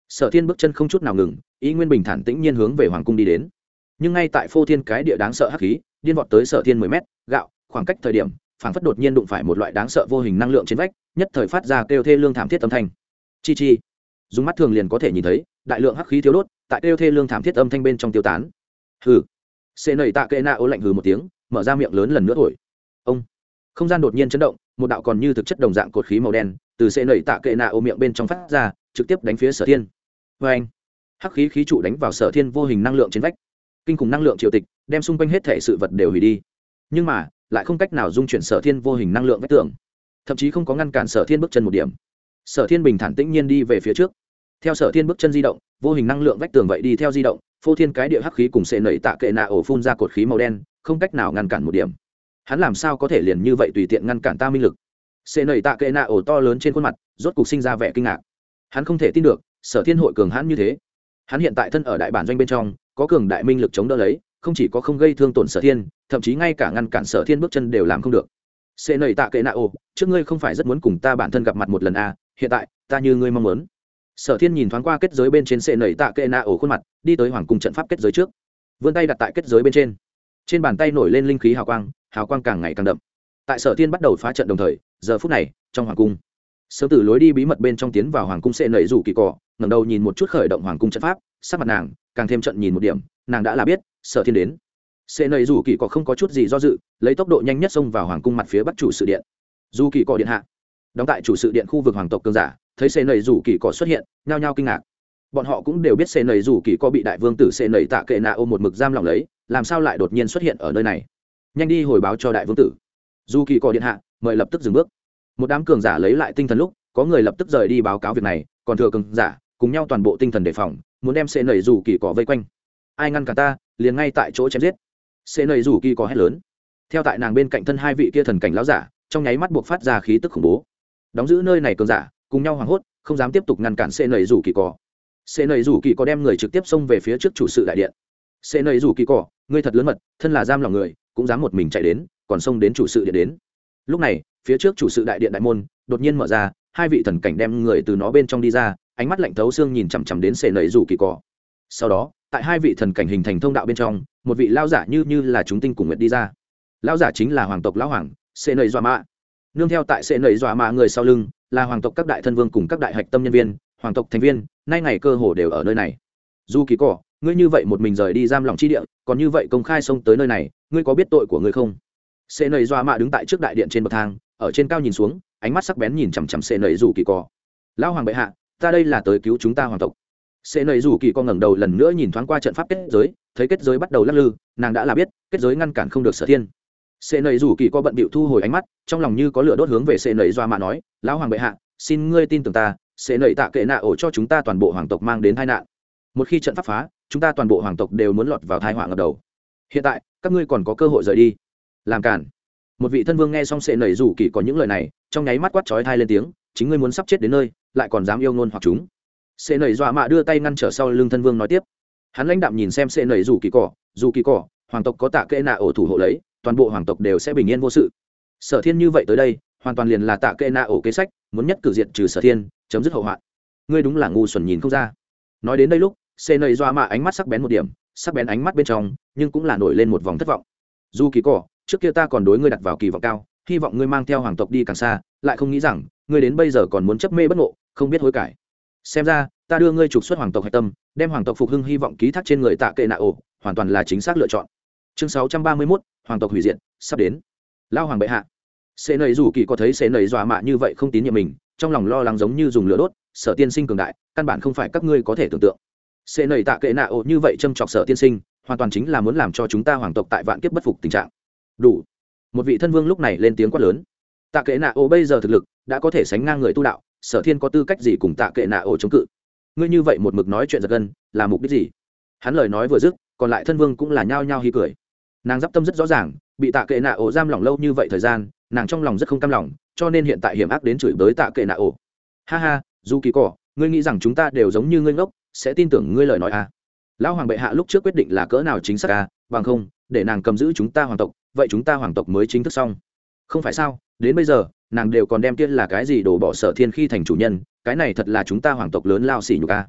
Sở thiên bước chân không chút nào ngừng, ý nguyên bình thản tĩnh nhiên hướng về hoàng cung đi đến. Nhưng ngay tại phô thiên cái địa đáng sợ hắc khí, điên vọt tới sở thiên mười mét, gạo, khoảng cách thời điểm, phảng phất đột nhiên đụng phải một loại đáng sợ vô hình năng lượng trên vách, nhất thời phát ra kêu thê lương thảm thiết âm thanh. Chi chi dùng mắt thường liền có thể nhìn thấy, đại lượng hắc khí thiếu đốt, tại kêu thê lương thảm thiết âm thanh bên trong tiêu tán. Hừ. Xê nầy tạ kệ Na ô lạnh hừ một tiếng, mở ra miệng lớn lần nữa thổi. Ông. Không gian đột nhiên chấn động, một đạo còn như thực chất đồng dạng cột khí màu đen, từ xê nầy tạ kệ Na ô miệng bên trong phát ra, trực tiếp đánh phía sở thiên. Vê anh. Hắc khí khí trụ đánh vào sở thiên vô hình năng lượng trên vách. Kinh khủng năng lượng triều tịch, đem xung quanh hết thể sự vật đều hủy đi. Nhưng mà, lại không cách nào dung chuyển sở thiên vô hình năng lượng vách tường. Thậm chí không có ngăn cản sở thiên bước chân một điểm sở thiên bình thản tĩnh nhiên đi về phía trước. Theo sở thiên bước chân di động vô hình năng lượng vách tường vậy đi theo di động phô thiên cái địa hắc khí cùng sệ nẩy tạ kệ nạ ổ phun ra cột khí màu đen không cách nào ngăn cản một điểm. Hắn làm sao có thể liền như vậy tùy tiện ngăn cản ta minh lực? Sệ nẩy tạ kệ nạ ổ to lớn trên khuôn mặt rốt cục sinh ra vẻ kinh ngạc. Hắn không thể tin được sở thiên hội cường hãn như thế. Hắn hiện tại thân ở đại bản doanh bên trong có cường đại minh lực chống đỡ lấy không chỉ có không gây thương tổn sở thiên thậm chí ngay cả ngăn cản sở thiên bước chân đều làm không được. Sệ nẩy tạ kệ nạ ổ trước ngươi không phải rất muốn cùng ta bản thân gặp mặt một lần à, hiện tại, ta như ngươi mong muốn. Sở thiên nhìn thoáng qua kết giới bên trên sệ nẩy tạ kệ nạ ổ khuôn mặt, đi tới hoàng cung trận pháp kết giới trước. Vươn tay đặt tại kết giới bên trên. Trên bàn tay nổi lên linh khí hào quang hào quang càng ngày càng đậm. Tại sở thiên bắt đầu phá trận đồng thời, giờ phút này, trong hoàng cung, sớm từ lối đi bí mật bên trong tiến vào hoàng cung sệ nẩy rủ kỳ cỏ ngẩng đầu nhìn một chút khởi động hoàng cung trận pháp, sắc mặt nàng càng thêm trận nhìn một điểm, nàng đã là biết, sở thiên đến. Sệ nẩy rủ kỳ cỏ không có chút gì do dự, lấy tốc độ nhanh nhất xông vào hoàng cung mặt phía bắc chủ sự điện. Dù kỳ cỏ điện hạ đóng tại chủ sự điện khu vực hoàng tộc cường giả, thấy xê nầy rủ kỳ cỏ xuất hiện, nhao nhao kinh ngạc. Bọn họ cũng đều biết xê nầy rủ kỳ có bị đại vương tử xê nầy tạ kệ nạ ôm một mực giam lòng lấy, làm sao lại đột nhiên xuất hiện ở nơi này? Nhanh đi hồi báo cho đại vương tử. Dù kỳ cỏ điện hạ, mời lập tức dừng bước. Một đám cường giả lấy lại tinh thần lúc, có người lập tức rời đi báo cáo việc này, còn thừa cường giả, cùng nhau toàn bộ tinh thần đề phòng, muốn đem xê nầy rủ kỳ cỏ vây quanh. Ai ngăn cả ta, liền ngay tại chỗ chém giết. Xê nầy rủ kỳ cỏ hét lớn. Theo tại nàng bên cạnh thân hai vị kia thần cảnh láo giả, trong nháy mắt buộc phát ra khí tức khủng bố đóng giữ nơi này cường giả, cùng nhau hoảng hốt, không dám tiếp tục ngăn cản xe nầy rủ kỳ cỏ xe nầy rủ kỳ cỏ đem người trực tiếp xông về phía trước chủ sự đại điện. Xe nầy rủ kỳ cỏ ngươi thật lớn mật, thân là giam lòng người, cũng dám một mình chạy đến, còn xông đến chủ sự điện đến. Lúc này, phía trước chủ sự đại điện đại môn đột nhiên mở ra, hai vị thần cảnh đem người từ nó bên trong đi ra, ánh mắt lạnh thấu xương nhìn chằm chằm đến xe nầy rủ kỳ cỏ sau đó, tại hai vị thần cảnh hình thành thông đạo bên trong, một vị lao giả như như là chúng tinh cùng nguyện đi ra. Lao giả chính là hoàng tộc lão hoàng xe nầy dọa mạ nương theo tại sẽ nảy dọa mạ người sau lưng, là hoàng tộc các đại thân vương cùng các đại hạch tâm nhân viên, hoàng tộc thành viên, nay ngày cơ hồ đều ở nơi này. Dù kỳ cỏ, ngươi như vậy một mình rời đi giam lòng chi địa, còn như vậy công khai xông tới nơi này, ngươi có biết tội của ngươi không? Sệ nảy dọa mạ đứng tại trước đại điện trên bậc thang, ở trên cao nhìn xuống, ánh mắt sắc bén nhìn chằm chằm sệ nảy dù kỳ cỏ. Lão hoàng bệ hạ, ta đây là tới cứu chúng ta hoàng tộc. Sẽ nầy dù kỳ cỏ ngẩng đầu lần nữa nhìn thoáng qua trận pháp kết giới, thấy kết giới bắt đầu lắc lư, nàng đã là biết, kết giới ngăn cản không được sở thiên sệ nầy Dù kỳ có bận bịu thu hồi ánh mắt, trong lòng như có lửa đốt hướng về sệ nầy doa mạ nói, lão hoàng bệ hạ, xin ngươi tin tưởng ta, sệ nầy tạ kệ nạ ổ cho chúng ta toàn bộ hoàng tộc mang đến tai nạn. Một khi trận pháp phá, chúng ta toàn bộ hoàng tộc đều muốn lọt vào tai họa ngập đầu. Hiện tại, các ngươi còn có cơ hội rời đi. Làm cản. Một vị thân vương nghe xong sệ nầy Dù kỳ có những lời này, trong nháy mắt quát chói thai lên tiếng, chính ngươi muốn sắp chết đến nơi, lại còn dám yêu ngôn hoặc chúng. Sệ nầy dọa mạ đưa tay ngăn trở sau lưng thân vương nói tiếp. Hắn lãnh đạm nhìn xem sệ nầy Dù kỳ cỏ, dù kỳ cỏ, hoàng tộc có tạ kệ nạ ổ thủ hộ lấy toàn bộ hoàng tộc đều sẽ bình yên vô sự. Sở thiên như vậy tới đây, hoàn toàn liền là tạ kệ na ổ kế sách, muốn nhất cử diện trừ sở thiên, chấm dứt hậu hoạn. Ngươi đúng là ngu xuẩn nhìn không ra. Nói đến đây lúc xê nầy doa mạ ánh mắt sắc bén một điểm, sắc bén ánh mắt bên trong, nhưng cũng là nổi lên một vòng thất vọng. Dù kỳ cỏ, trước kia ta còn đối ngươi đặt vào kỳ vọng cao, hy vọng ngươi mang theo hoàng tộc đi càng xa, lại không nghĩ rằng, ngươi đến bây giờ còn muốn chấp mê bất ngộ, không biết hối cải. Xem ra, ta đưa ngươi trục xuất hoàng tộc hạch tâm, đem hoàng tộc phục hưng hy vọng ký thác trên người tạ kệ nạ ổ, hoàn toàn là chính xác lựa chọn chương sáu trăm ba mươi mốt, hoàng tộc hủy diệt, sắp đến. Lao hoàng bệ hạ. Xê nầy dù kỳ có thấy xê nầy dọa mạ như vậy không tín nhiệm mình, trong lòng lo lắng giống như dùng lửa đốt, sở tiên sinh cường đại, căn bản không phải các ngươi có thể tưởng tượng. Xê nầy tạ kệ nạ ộ như vậy châm chọc sở tiên sinh, hoàn toàn chính là muốn làm cho chúng ta hoàng tộc tại vạn kiếp bất phục tình trạng. Đủ. Một vị thân vương lúc này lên tiếng quát lớn. Tạ kệ nạ ổ bây giờ thực lực đã có thể sánh ngang người tu đạo, sở thiên có tư cách gì cùng tạ kệ nạ ổ chống cự? Ngươi như vậy một mực nói chuyện giật gân, là mục đích gì? Hắn lời nói vừa dứt, còn lại thân vương cũng là nhao nhao hi cười nàng d i p tâm rất rõ ràng bị tạ kệ nạ ổ giam lỏng lâu như vậy thời gian nàng trong lòng rất không cam lòng cho nên hiện tại hiểm ác đến chửi bới tạ kệ nạ ổ ha ha dù kỳ cỏ ngươi nghĩ rằng chúng ta đều giống như ngươi ngốc sẽ tin tưởng ngươi lời nói à. lão hoàng bệ hạ lúc trước quyết định là cỡ nào chính xác à, bằng không để nàng cầm giữ chúng ta hoàng tộc vậy chúng ta hoàng tộc mới chính thức xong không phải sao đến bây giờ nàng đều còn đem tiên là cái gì đổ bỏ sở thiên khi thành chủ nhân cái này thật là chúng ta hoàng tộc lớn lao xỉ nhục à.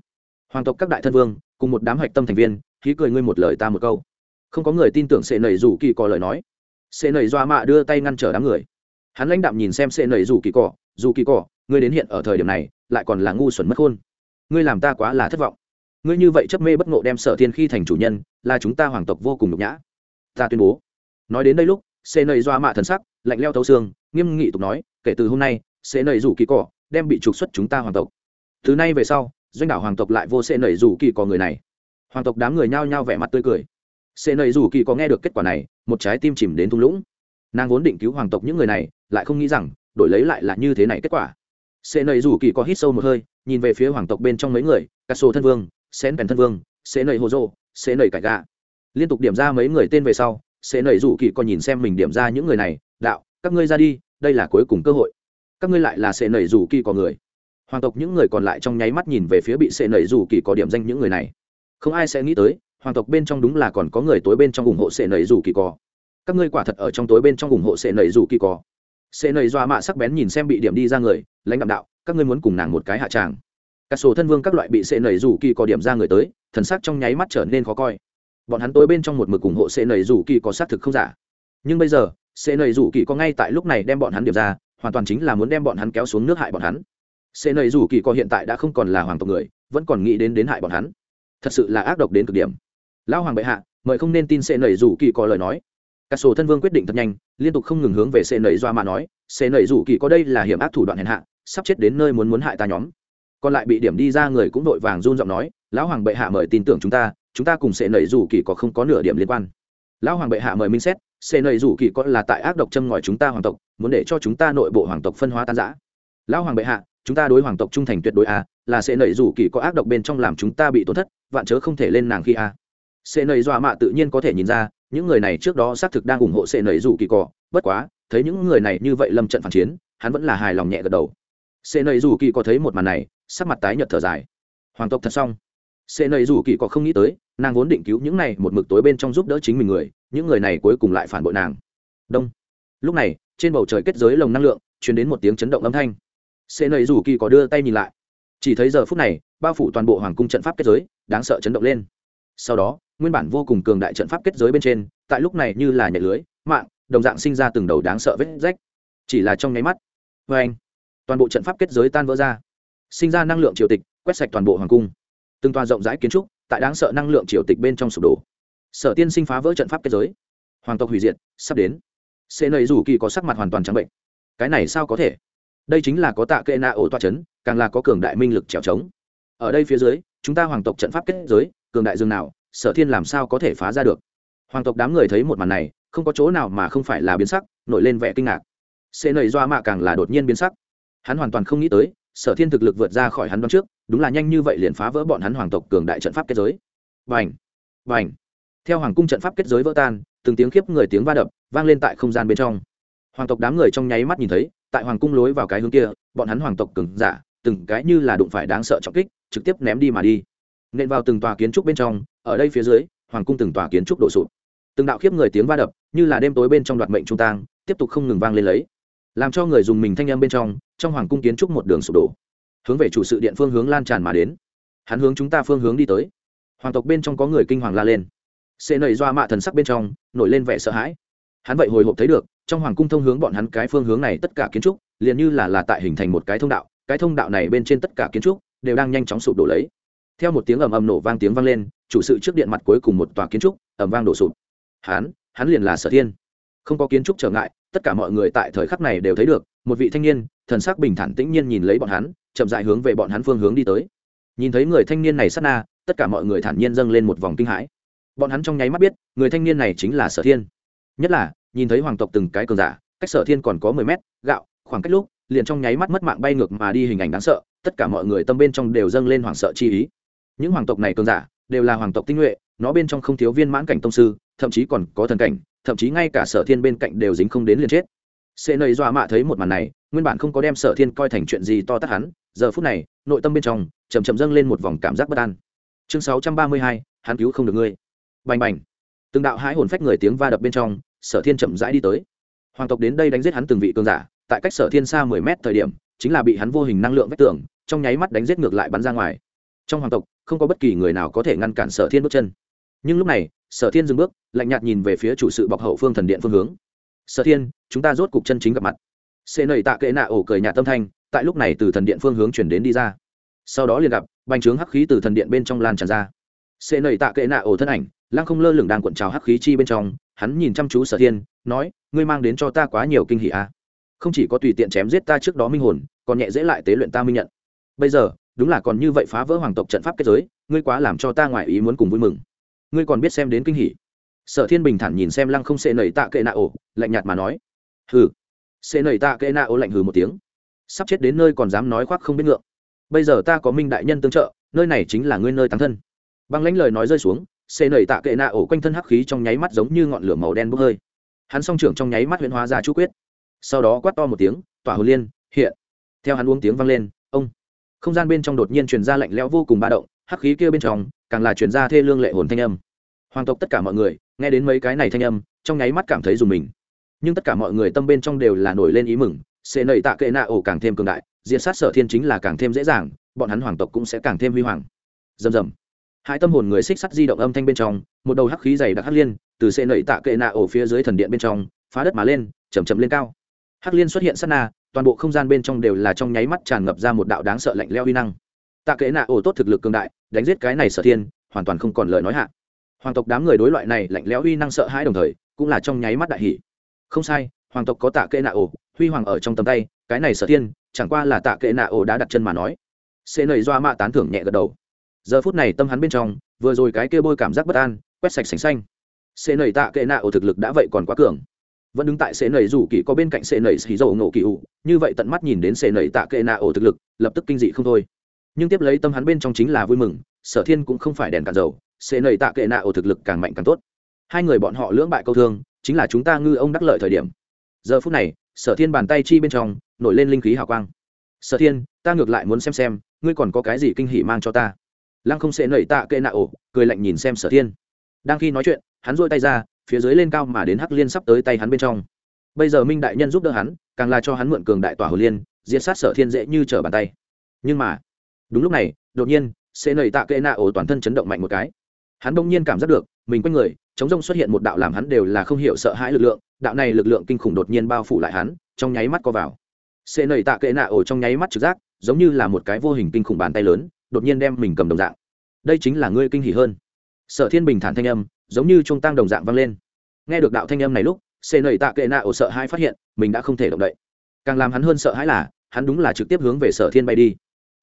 hoàng tộc các đại thân vương cùng một đám hạch tâm thành viên khí cười ngươi một lời ta một câu không có người tin tưởng sệ nầy rủ kỳ cỏ lời nói. Sệ nầy doa mạ đưa tay ngăn trở đám người. Hắn lãnh đạm nhìn xem sệ nầy rủ kỳ cỏ dù kỳ cỏ ngươi đến hiện ở thời điểm này, lại còn là ngu xuẩn mất khôn ngươi làm ta quá là thất vọng. Ngươi như vậy chấp mê bất ngộ đem sở thiên khi thành chủ nhân, là chúng ta hoàng tộc vô cùng nhục nhã. Ta tuyên bố. Nói đến đây lúc, sệ nầy doa mạ thần sắc lạnh leo thấu xương, nghiêm nghị tục nói, kể từ hôm nay, sệ nầy rủ kỳ cỏ đem bị trục xuất chúng ta hoàng tộc. Từ nay về sau, doanh đảo hoàng tộc lại vô sệ nầy rủ kỳ cỏ người này. Hoàng tộc đám người nhao nhao vẻ mặt tươi cười xê nầy rủ kỳ có nghe được kết quả này, một trái tim chìm đến thung lũng. Nàng vốn định cứu hoàng tộc những người này, lại không nghĩ rằng, đổi lấy lại là như thế này kết quả. Xê nầy rủ kỳ có hít sâu một hơi, nhìn về phía hoàng tộc bên trong mấy người, cà sô thân vương xén bèn thân vương xê nầy hồ dô xê nầy cải gà. Liên tục điểm ra mấy người tên về sau xê nầy rủ kỳ có nhìn xem mình điểm ra những người này, đạo, các ngươi ra đi, đây là cuối cùng cơ hội. Các ngươi lại là xê nầy rủ kỳ có người. Hoàng tộc những người còn lại trong nháy mắt nhìn về phía bị xê nầy rủ kỳ có điểm danh những người này. Không ai sẽ nghĩ tới hoàng tộc bên trong đúng là còn có người tối bên trong ủng hộ sệ nầy rủ kỳ cò. các ngươi quả thật ở trong tối bên trong ủng hộ sệ nầy rủ kỳ cò. Sệ nầy doa mạ sắc bén nhìn xem bị điểm đi ra người, lãnh đạo đạo, các ngươi muốn cùng nàng một cái hạ tràng. Các sổ thân vương các loại bị sệ nầy rủ kỳ cò điểm ra người tới, thần sắc trong nháy mắt trở nên khó coi. Bọn hắn tối bên trong một mực ủng hộ sệ nầy rủ kỳ có xác thực không giả. Nhưng bây giờ, sệ nầy rủ kỳ có ngay tại lúc này đem bọn hắn điểm ra, hoàn toàn chính là muốn đem bọn hắn kéo xuống nước hại bọn hắn. Sệ nầy rủ kỳ có hiện tại đã không còn là hoàng tộc người, vẫn còn nghĩ đến đến hại bọn hắn. Thật sự là ác độc đến cực điểm lão hoàng bệ hạ mời không nên tin sệ nẩy rủ kỳ có lời nói cả sổ thân vương quyết định thật nhanh liên tục không ngừng hướng về sệ nẩy doa mà nói sệ nẩy rủ kỳ có đây là hiểm ác thủ đoạn hèn hạ sắp chết đến nơi muốn muốn hại ta nhóm còn lại bị điểm đi ra người cũng vội vàng run giọng nói lão hoàng bệ hạ mời tin tưởng chúng ta chúng ta cùng sệ nẩy rủ kỳ có không có nửa điểm liên quan lão hoàng bệ hạ mời minh xét sệ nẩy rủ kỳ có là tại ác độc châm ngòi chúng ta hoàng tộc muốn để cho chúng ta nội bộ hoàng tộc phân hóa tan rã. lão hoàng bệ hạ chúng ta đối hoàng tộc trung thành tuyệt đối a à, là sẽ nảy rủ kỳ có ác độc bên trong làm chúng ta bị tổn thất vạn chớ không thể lên nàng khi a à sẽ nảy dọa mạ tự nhiên có thể nhìn ra, những người này trước đó xác thực đang ủng hộ sẽ nảy rủ kỳ cỏ bất quá, thấy những người này như vậy lâm trận phản chiến, hắn vẫn là hài lòng nhẹ gật đầu. Sẽ nảy rủ kỳ có thấy một màn này, sắc mặt tái nhợt thở dài. Hoàng tộc thật xong. Sẽ nảy rủ kỳ có không nghĩ tới, nàng vốn định cứu những này một mực tối bên trong giúp đỡ chính mình người, những người này cuối cùng lại phản bội nàng. Đông. Lúc này, trên bầu trời kết giới lồng năng lượng, truyền đến một tiếng chấn động âm thanh. Sẽ nầy rủ kỳ có đưa tay nhìn lại. Chỉ thấy giờ phút này, bao phủ toàn bộ hoàng cung trận pháp kết giới, đáng sợ chấn động lên. Sau đó nguyên bản vô cùng cường đại trận pháp kết giới bên trên, tại lúc này như là nhảy lưới, mạng, đồng dạng sinh ra từng đầu đáng sợ vết rách. Chỉ là trong nháy mắt vê anh toàn bộ trận pháp kết giới tan vỡ ra. Sinh ra năng lượng triều tịch, quét sạch toàn bộ hoàng cung. Từng toa rộng rãi kiến trúc, tại đáng sợ năng lượng triều tịch bên trong sụp đổ. Sở tiên sinh phá vỡ trận pháp kết giới. Hoàng tộc hủy diệt, sắp đến. Xê nầy rủ kỳ có sắc mặt hoàn toàn trắng bệnh. Cái này sao có thể? Đây chính là có tạ kệ na ổ toa c h ấ n càng là có cường đại minh lực trèo trống. Ở đây phía dưới, chúng ta hoàng tộc trận pháp kết giới, cường đại dương nào? Sở thiên làm sao có thể phá ra được? Hoàng tộc đám người thấy một màn này, không có chỗ nào mà không phải là biến sắc, nổi lên vẻ kinh ngạc. Xê nầy doa mạ càng là đột nhiên biến sắc. Hắn hoàn toàn không nghĩ tới, sở thiên thực lực vượt ra khỏi hắn đoán trước, đúng là nhanh như vậy liền phá vỡ bọn hắn hoàng tộc cường đại trận pháp kết giới. Vành vành theo hoàng cung trận pháp kết giới vỡ tan, từng tiếng khiếp người tiếng va đập vang lên tại không gian bên trong. Hoàng tộc đám người trong nháy mắt nhìn thấy, tại hoàng cung lối vào cái hướng kia, bọn hắn hoàng tộc cường giả, từng cái như là đụng phải đáng sợ trọng kích, trực tiếp ném đi mà đi. Nện vào từng tòa kiến trúc bên trong ở đây phía dưới, hoàng cung từng tòa kiến trúc đổ sụp. Từng đạo khiếp người tiếng va đập, như là đêm tối bên trong đoạt mệnh trung tang, tiếp tục không ngừng vang lên lấy. Làm cho người dùng mình thanh âm bên trong trong hoàng cung kiến trúc một đường sụp đổ. Hướng về chủ sự điện phương hướng lan tràn mà đến. Hắn hướng chúng ta phương hướng đi tới. Hoàng tộc bên trong có người kinh hoàng la lên. Xê nầy doa mạ thần sắc bên trong, nổi lên vẻ sợ hãi. Hắn vậy hồi hộp thấy được, trong hoàng cung thông hướng bọn hắn cái phương hướng này tất cả kiến trúc, liền như là là tại hình thành một cái thông đạo. Cái thông đạo này bên trên tất cả kiến trúc, đều đang nhanh chóng sụp đổ lấy theo một tiếng ầm ầm nổ vang tiếng vang lên, chủ sự trước điện mặt cuối cùng một tòa kiến trúc, ầm vang đổ sụp. Hắn hắn liền là sở thiên. Không có kiến trúc trở ngại, tất cả mọi người tại thời khắc này đều thấy được, một vị thanh niên, thần sắc bình thản tĩnh nhiên nhìn lấy bọn hắn, chậm dại hướng về bọn hắn phương hướng đi tới. Nhìn thấy người thanh niên này sát na, tất cả mọi người thản nhiên dâng lên một vòng kinh hãi. Bọn hắn trong nháy mắt biết, người thanh niên này chính là sở thiên. Nhất là, nhìn thấy hoàng tộc từng cái cường giả, cách sở thiên còn có mười mét, gạo, khoảng cách lúc, liền trong nháy mắt mất mạng bay ngược mà đi hình ảnh đáng sợ, tất cả mọi người tâm bên trong đều dâng lên hoảng sợ chi ý những hoàng tộc này cường giả đều là hoàng tộc tinh nhuệ, nó bên trong không thiếu viên mãn cảnh tông sư, thậm chí còn có thần cảnh, thậm chí ngay cả sở thiên bên cạnh đều dính không đến liền chết. Sệ nầy dọa mạ thấy một màn này, nguyên bản không có đem sở thiên coi thành chuyện gì to tát hắn, giờ phút này, nội tâm bên trong chầm chậm dâng lên một vòng cảm giác bất an. Chương sáu trăm ba mươi hai, hắn cứu không được ngươi. Bành bành. Từng đạo hãi hồn phách người tiếng va đập bên trong, sở thiên chậm rãi đi tới. Hoàng tộc đến đây đánh giết hắn từng vị cường giả, tại cách sở thiên xa mười mét thời điểm, chính là bị hắn vô hình năng lượng vách tường, trong nháy mắt đánh giết ngược lại bắn ra ngoài trong hoàng tộc, không có bất kỳ người nào có thể ngăn cản sở thiên bước chân. Nhưng lúc này, sở thiên dừng bước, lạnh nhạt nhìn về phía chủ sự bọc hậu phương thần điện phương hướng. Sở thiên, chúng ta rốt cục chân chính gặp mặt. Xê nầy tạ kệ nạ ổ cười nhạt tâm thanh, tại lúc này từ thần điện phương hướng chuyển đến đi ra. Sau đó liền gặp, bành trướng hắc khí từ thần điện bên trong lan tràn ra. Xê nầy tạ kệ nạ ổ thân ảnh, lăng không lơ lửng đang cuộn trào hắc khí chi bên trong, hắn nhìn chăm chú sở thiên, nói, ngươi mang đến cho ta quá nhiều kinh hỷ à. không chỉ có tùy tiện chém giết ta trước đó minh hồn, còn nhẹ dễ lại tế luyện ta minh nhận. Bây giờ đúng là còn như vậy phá vỡ hoàng tộc trận pháp kết giới, ngươi quá làm cho ta ngoài ý muốn cùng vui mừng. Ngươi còn biết xem đến kinh hỉ. sở thiên bình thản nhìn xem lăng không xệ nầy tạ kệ nạ ổ, lạnh nhạt mà nói, hừ. Xệ nầy tạ kệ nạ ổ lạnh hừ một tiếng, sắp chết đến nơi còn dám nói khoác không biết ngượng. Bây giờ ta có minh đại nhân tương trợ, nơi này chính là ngươi nơi tán thân. Băng lãnh lời nói rơi xuống xệ nầy tạ kệ nạ ổ quanh thân hắc khí trong nháy mắt giống như ngọn lửa màu đen bốc hơi. Hắn song trưởng trong nháy mắt huyễn hóa ra chú quyết. Sau đó quát to một tiếng, tỏa hồ liên, hiện. Theo hắn uống tiếng vang lên, ông không gian bên trong đột nhiên truyền ra lạnh lẽo vô cùng ba động, hắc khí kia bên trong, càng là truyền ra thê lương lệ hồn thanh âm. Hoàng tộc tất cả mọi người, nghe đến mấy cái này thanh âm, trong nháy mắt cảm thấy dùng mình. Nhưng tất cả mọi người tâm bên trong đều là nổi lên ý mừng, sẽ nầy tạ kệ nạ ổ càng thêm cường đại diện sát sở thiên chính là càng thêm dễ dàng, bọn hắn hoàng tộc cũng sẽ càng thêm huy hoàng. Rầm rầm. Hai tâm hồn người xích sắt di động âm thanh bên trong, một đầu hắc khí dày đặc hắc liên, từ sẽ nầy tạ kệ nạ ổ phía dưới thần điện bên trong, phá đất mà lên chầm chậm lên cao. Hắc liên xuất hiện sát na toàn bộ không gian bên trong đều là trong nháy mắt tràn ngập ra một đạo đáng sợ lạnh leo uy năng. Tạ kệ nạ ổ tốt thực lực cường đại, đánh giết cái này sở thiên, hoàn toàn không còn lời nói hạ. Hoàng tộc đám người đối loại này lạnh lẽo uy năng sợ hãi đồng thời, cũng là trong nháy mắt đại hỷ không sai, hoàng tộc có tạ kệ nạ ổ, huy hoàng ở trong tầm tay, cái này sở thiên, chẳng qua là tạ kệ nạ ổ đã đặt chân mà nói. Xê nầy doa mạ tán thưởng nhẹ gật đầu. Giờ phút này tâm hắn bên trong, vừa rồi cái kia bôi cảm giác bất an, quét sạch sành xanh. Xê nầy tạ kệ nạ ổ thực lực đã vậy còn quá cường vẫn đứng tại sệ nầy rủ kỳ có bên cạnh sệ nầy xì dầu nổ kỳ ủ. Như vậy tận mắt nhìn đến sệ nầy tạ kệ nạ ổ thực lực, lập tức kinh dị không thôi. Nhưng tiếp lấy tâm hắn bên trong chính là vui mừng, sở thiên cũng không phải đèn cạn dầu sệ nầy tạ kệ nạ ổ thực lực càng mạnh càng tốt. Hai người bọn họ lưỡng bại câu thương, chính là chúng ta ngư ông đắc lợi thời điểm. Giờ phút này, sở thiên bàn tay chi bên trong, nổi lên linh khí hào quang. Sở thiên, ta ngược lại muốn xem xem, ngươi còn có cái gì kinh hỉ mang cho ta? Lăng không sệ nảy tạ kệ nạ ổ, cười lạnh nhìn xem sở thiên. Đang khi nói chuyện, hắn dôi tay ra phía dưới lên cao mà đến hắc liên sắp tới tay hắn bên trong. Bây giờ minh đại nhân giúp đỡ hắn, càng là cho hắn mượn cường đại tỏa hồ liên, diệt sát sở thiên dễ như trở bàn tay. Nhưng mà, đúng lúc này, đột nhiên sẽ nảy tạ kệ nạ ổ toàn thân chấn động mạnh một cái. Hắn bỗng nhiên cảm giác được, mình quanh người, chống rông xuất hiện một đạo làm hắn đều là không hiểu sợ hãi lực lượng, đạo này lực lượng kinh khủng đột nhiên bao phủ lại hắn, trong nháy mắt co vào. Sẽ nảy tạ kệ nạ ổ trong nháy mắt trực giác, giống như là một cái vô hình kinh khủng bàn tay lớn, đột nhiên đem mình cầm đồng dạng. Đây chính là ngươi kinh hỉ hơn. Sở thiên bình thản thanh âm giống như trung tăng đồng dạng vang lên. Nghe được đạo thanh âm này lúc xê nầy tạ kệ nạ ổ sợ hãi phát hiện, mình đã không thể động đậy. Càng làm hắn hơn sợ hãi là, hắn đúng là trực tiếp hướng về sở thiên bay đi.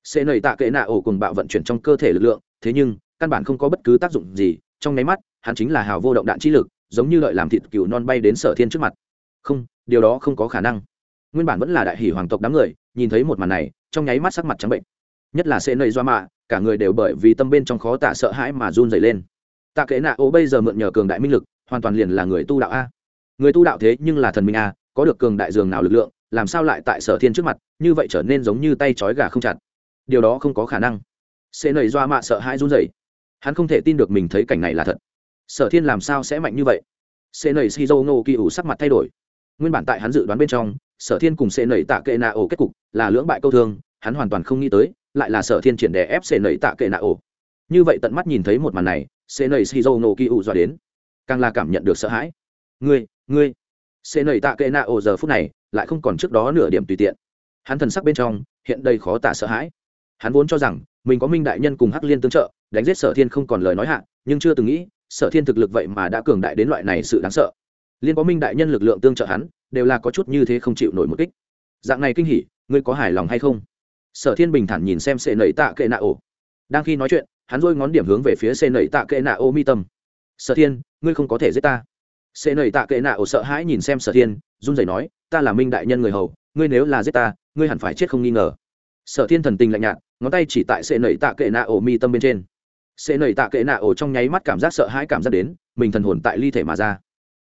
Xê nầy tạ kệ nạ ổ cùng bạo vận chuyển trong cơ thể lực lượng, thế nhưng, căn bản không có bất cứ tác dụng gì, trong nháy mắt, hắn chính là hào vô động đạn trí lực, giống như lợi làm thịt cừu non bay đến sở thiên trước mặt. Không, điều đó không có khả năng. Nguyên bản vẫn là đại hỷ hoàng tộc đám người, nhìn thấy một màn này, trong nháy mắt sắc mặt trắng bệnh. Nhất là xê nầy doa mạ, cả người đều bởi vì tâm bên trong khó tả sợ hãi mà run dày lên tạ kệ nạ ô bây giờ mượn nhờ cường đại minh lực hoàn toàn liền là người tu đạo a. Người tu đạo thế nhưng là thần minh a có được cường đại dường nào lực lượng làm sao lại tại sở thiên trước mặt như vậy trở nên giống như tay trói gà không chặt. Điều đó không có khả năng. Sẽ nầy doa mạ sợ hãi run rẩy, hắn không thể tin được mình thấy cảnh này là thật. Sở thiên làm sao sẽ mạnh như vậy? Sẽ nầy shizu ngô kỳ ủ sắc mặt thay đổi. Nguyên bản tại hắn dự đoán bên trong sở thiên cùng sẽ nầy tạ kệ nạ ổ kết cục là lưỡng bại câu thương hắn hoàn toàn không nghĩ tới lại là sở thiên triển đè ép sẽ nầy tạ kệ nạ ổ như vậy tận mắt nhìn thấy một màn này sẽ nầy shizu nổ kỳ ủ dọa đến. Càng là cảm nhận được sợ hãi. Ngươi ngươi. Sẽ nầy tạ kệ nạ ổ giờ phút này lại không còn trước đó nửa điểm tùy tiện. Hắn thần sắc bên trong hiện đây khó tả sợ hãi. Hắn vốn cho rằng mình có minh đại nhân cùng hắc liên tương trợ, đánh giết sở thiên không còn lời nói hạ, nhưng chưa từng nghĩ sở thiên thực lực vậy mà đã cường đại đến loại này sự đáng sợ. Liên có minh đại nhân lực lượng tương trợ hắn, đều là có chút như thế không chịu nổi một kích. Dạng này kinh hỉ, ngươi có hài lòng hay không? Sở thiên bình thản nhìn xem sệ nẩy tạ kệ nạ ổ đang khi nói chuyện hắn rôi ngón điểm hướng về phía xe nẩy tạ kệ nạ ô mi tâm. Sở thiên, ngươi không có thể giết ta. Xe nẩy tạ kệ nạ ô sợ hãi nhìn xem sở thiên, run rẩy nói, ta là minh đại nhân người hầu, ngươi nếu là giết ta, ngươi hẳn phải chết không nghi ngờ. Sở thiên thần tình lạnh nhạt, ngón tay chỉ tại xe nẩy tạ kệ nạ Ô mi tâm bên trên. Xe nẩy tạ kệ nạ ô trong nháy mắt cảm giác sợ hãi cảm giác đến, mình thần hồn tại ly thể mà ra.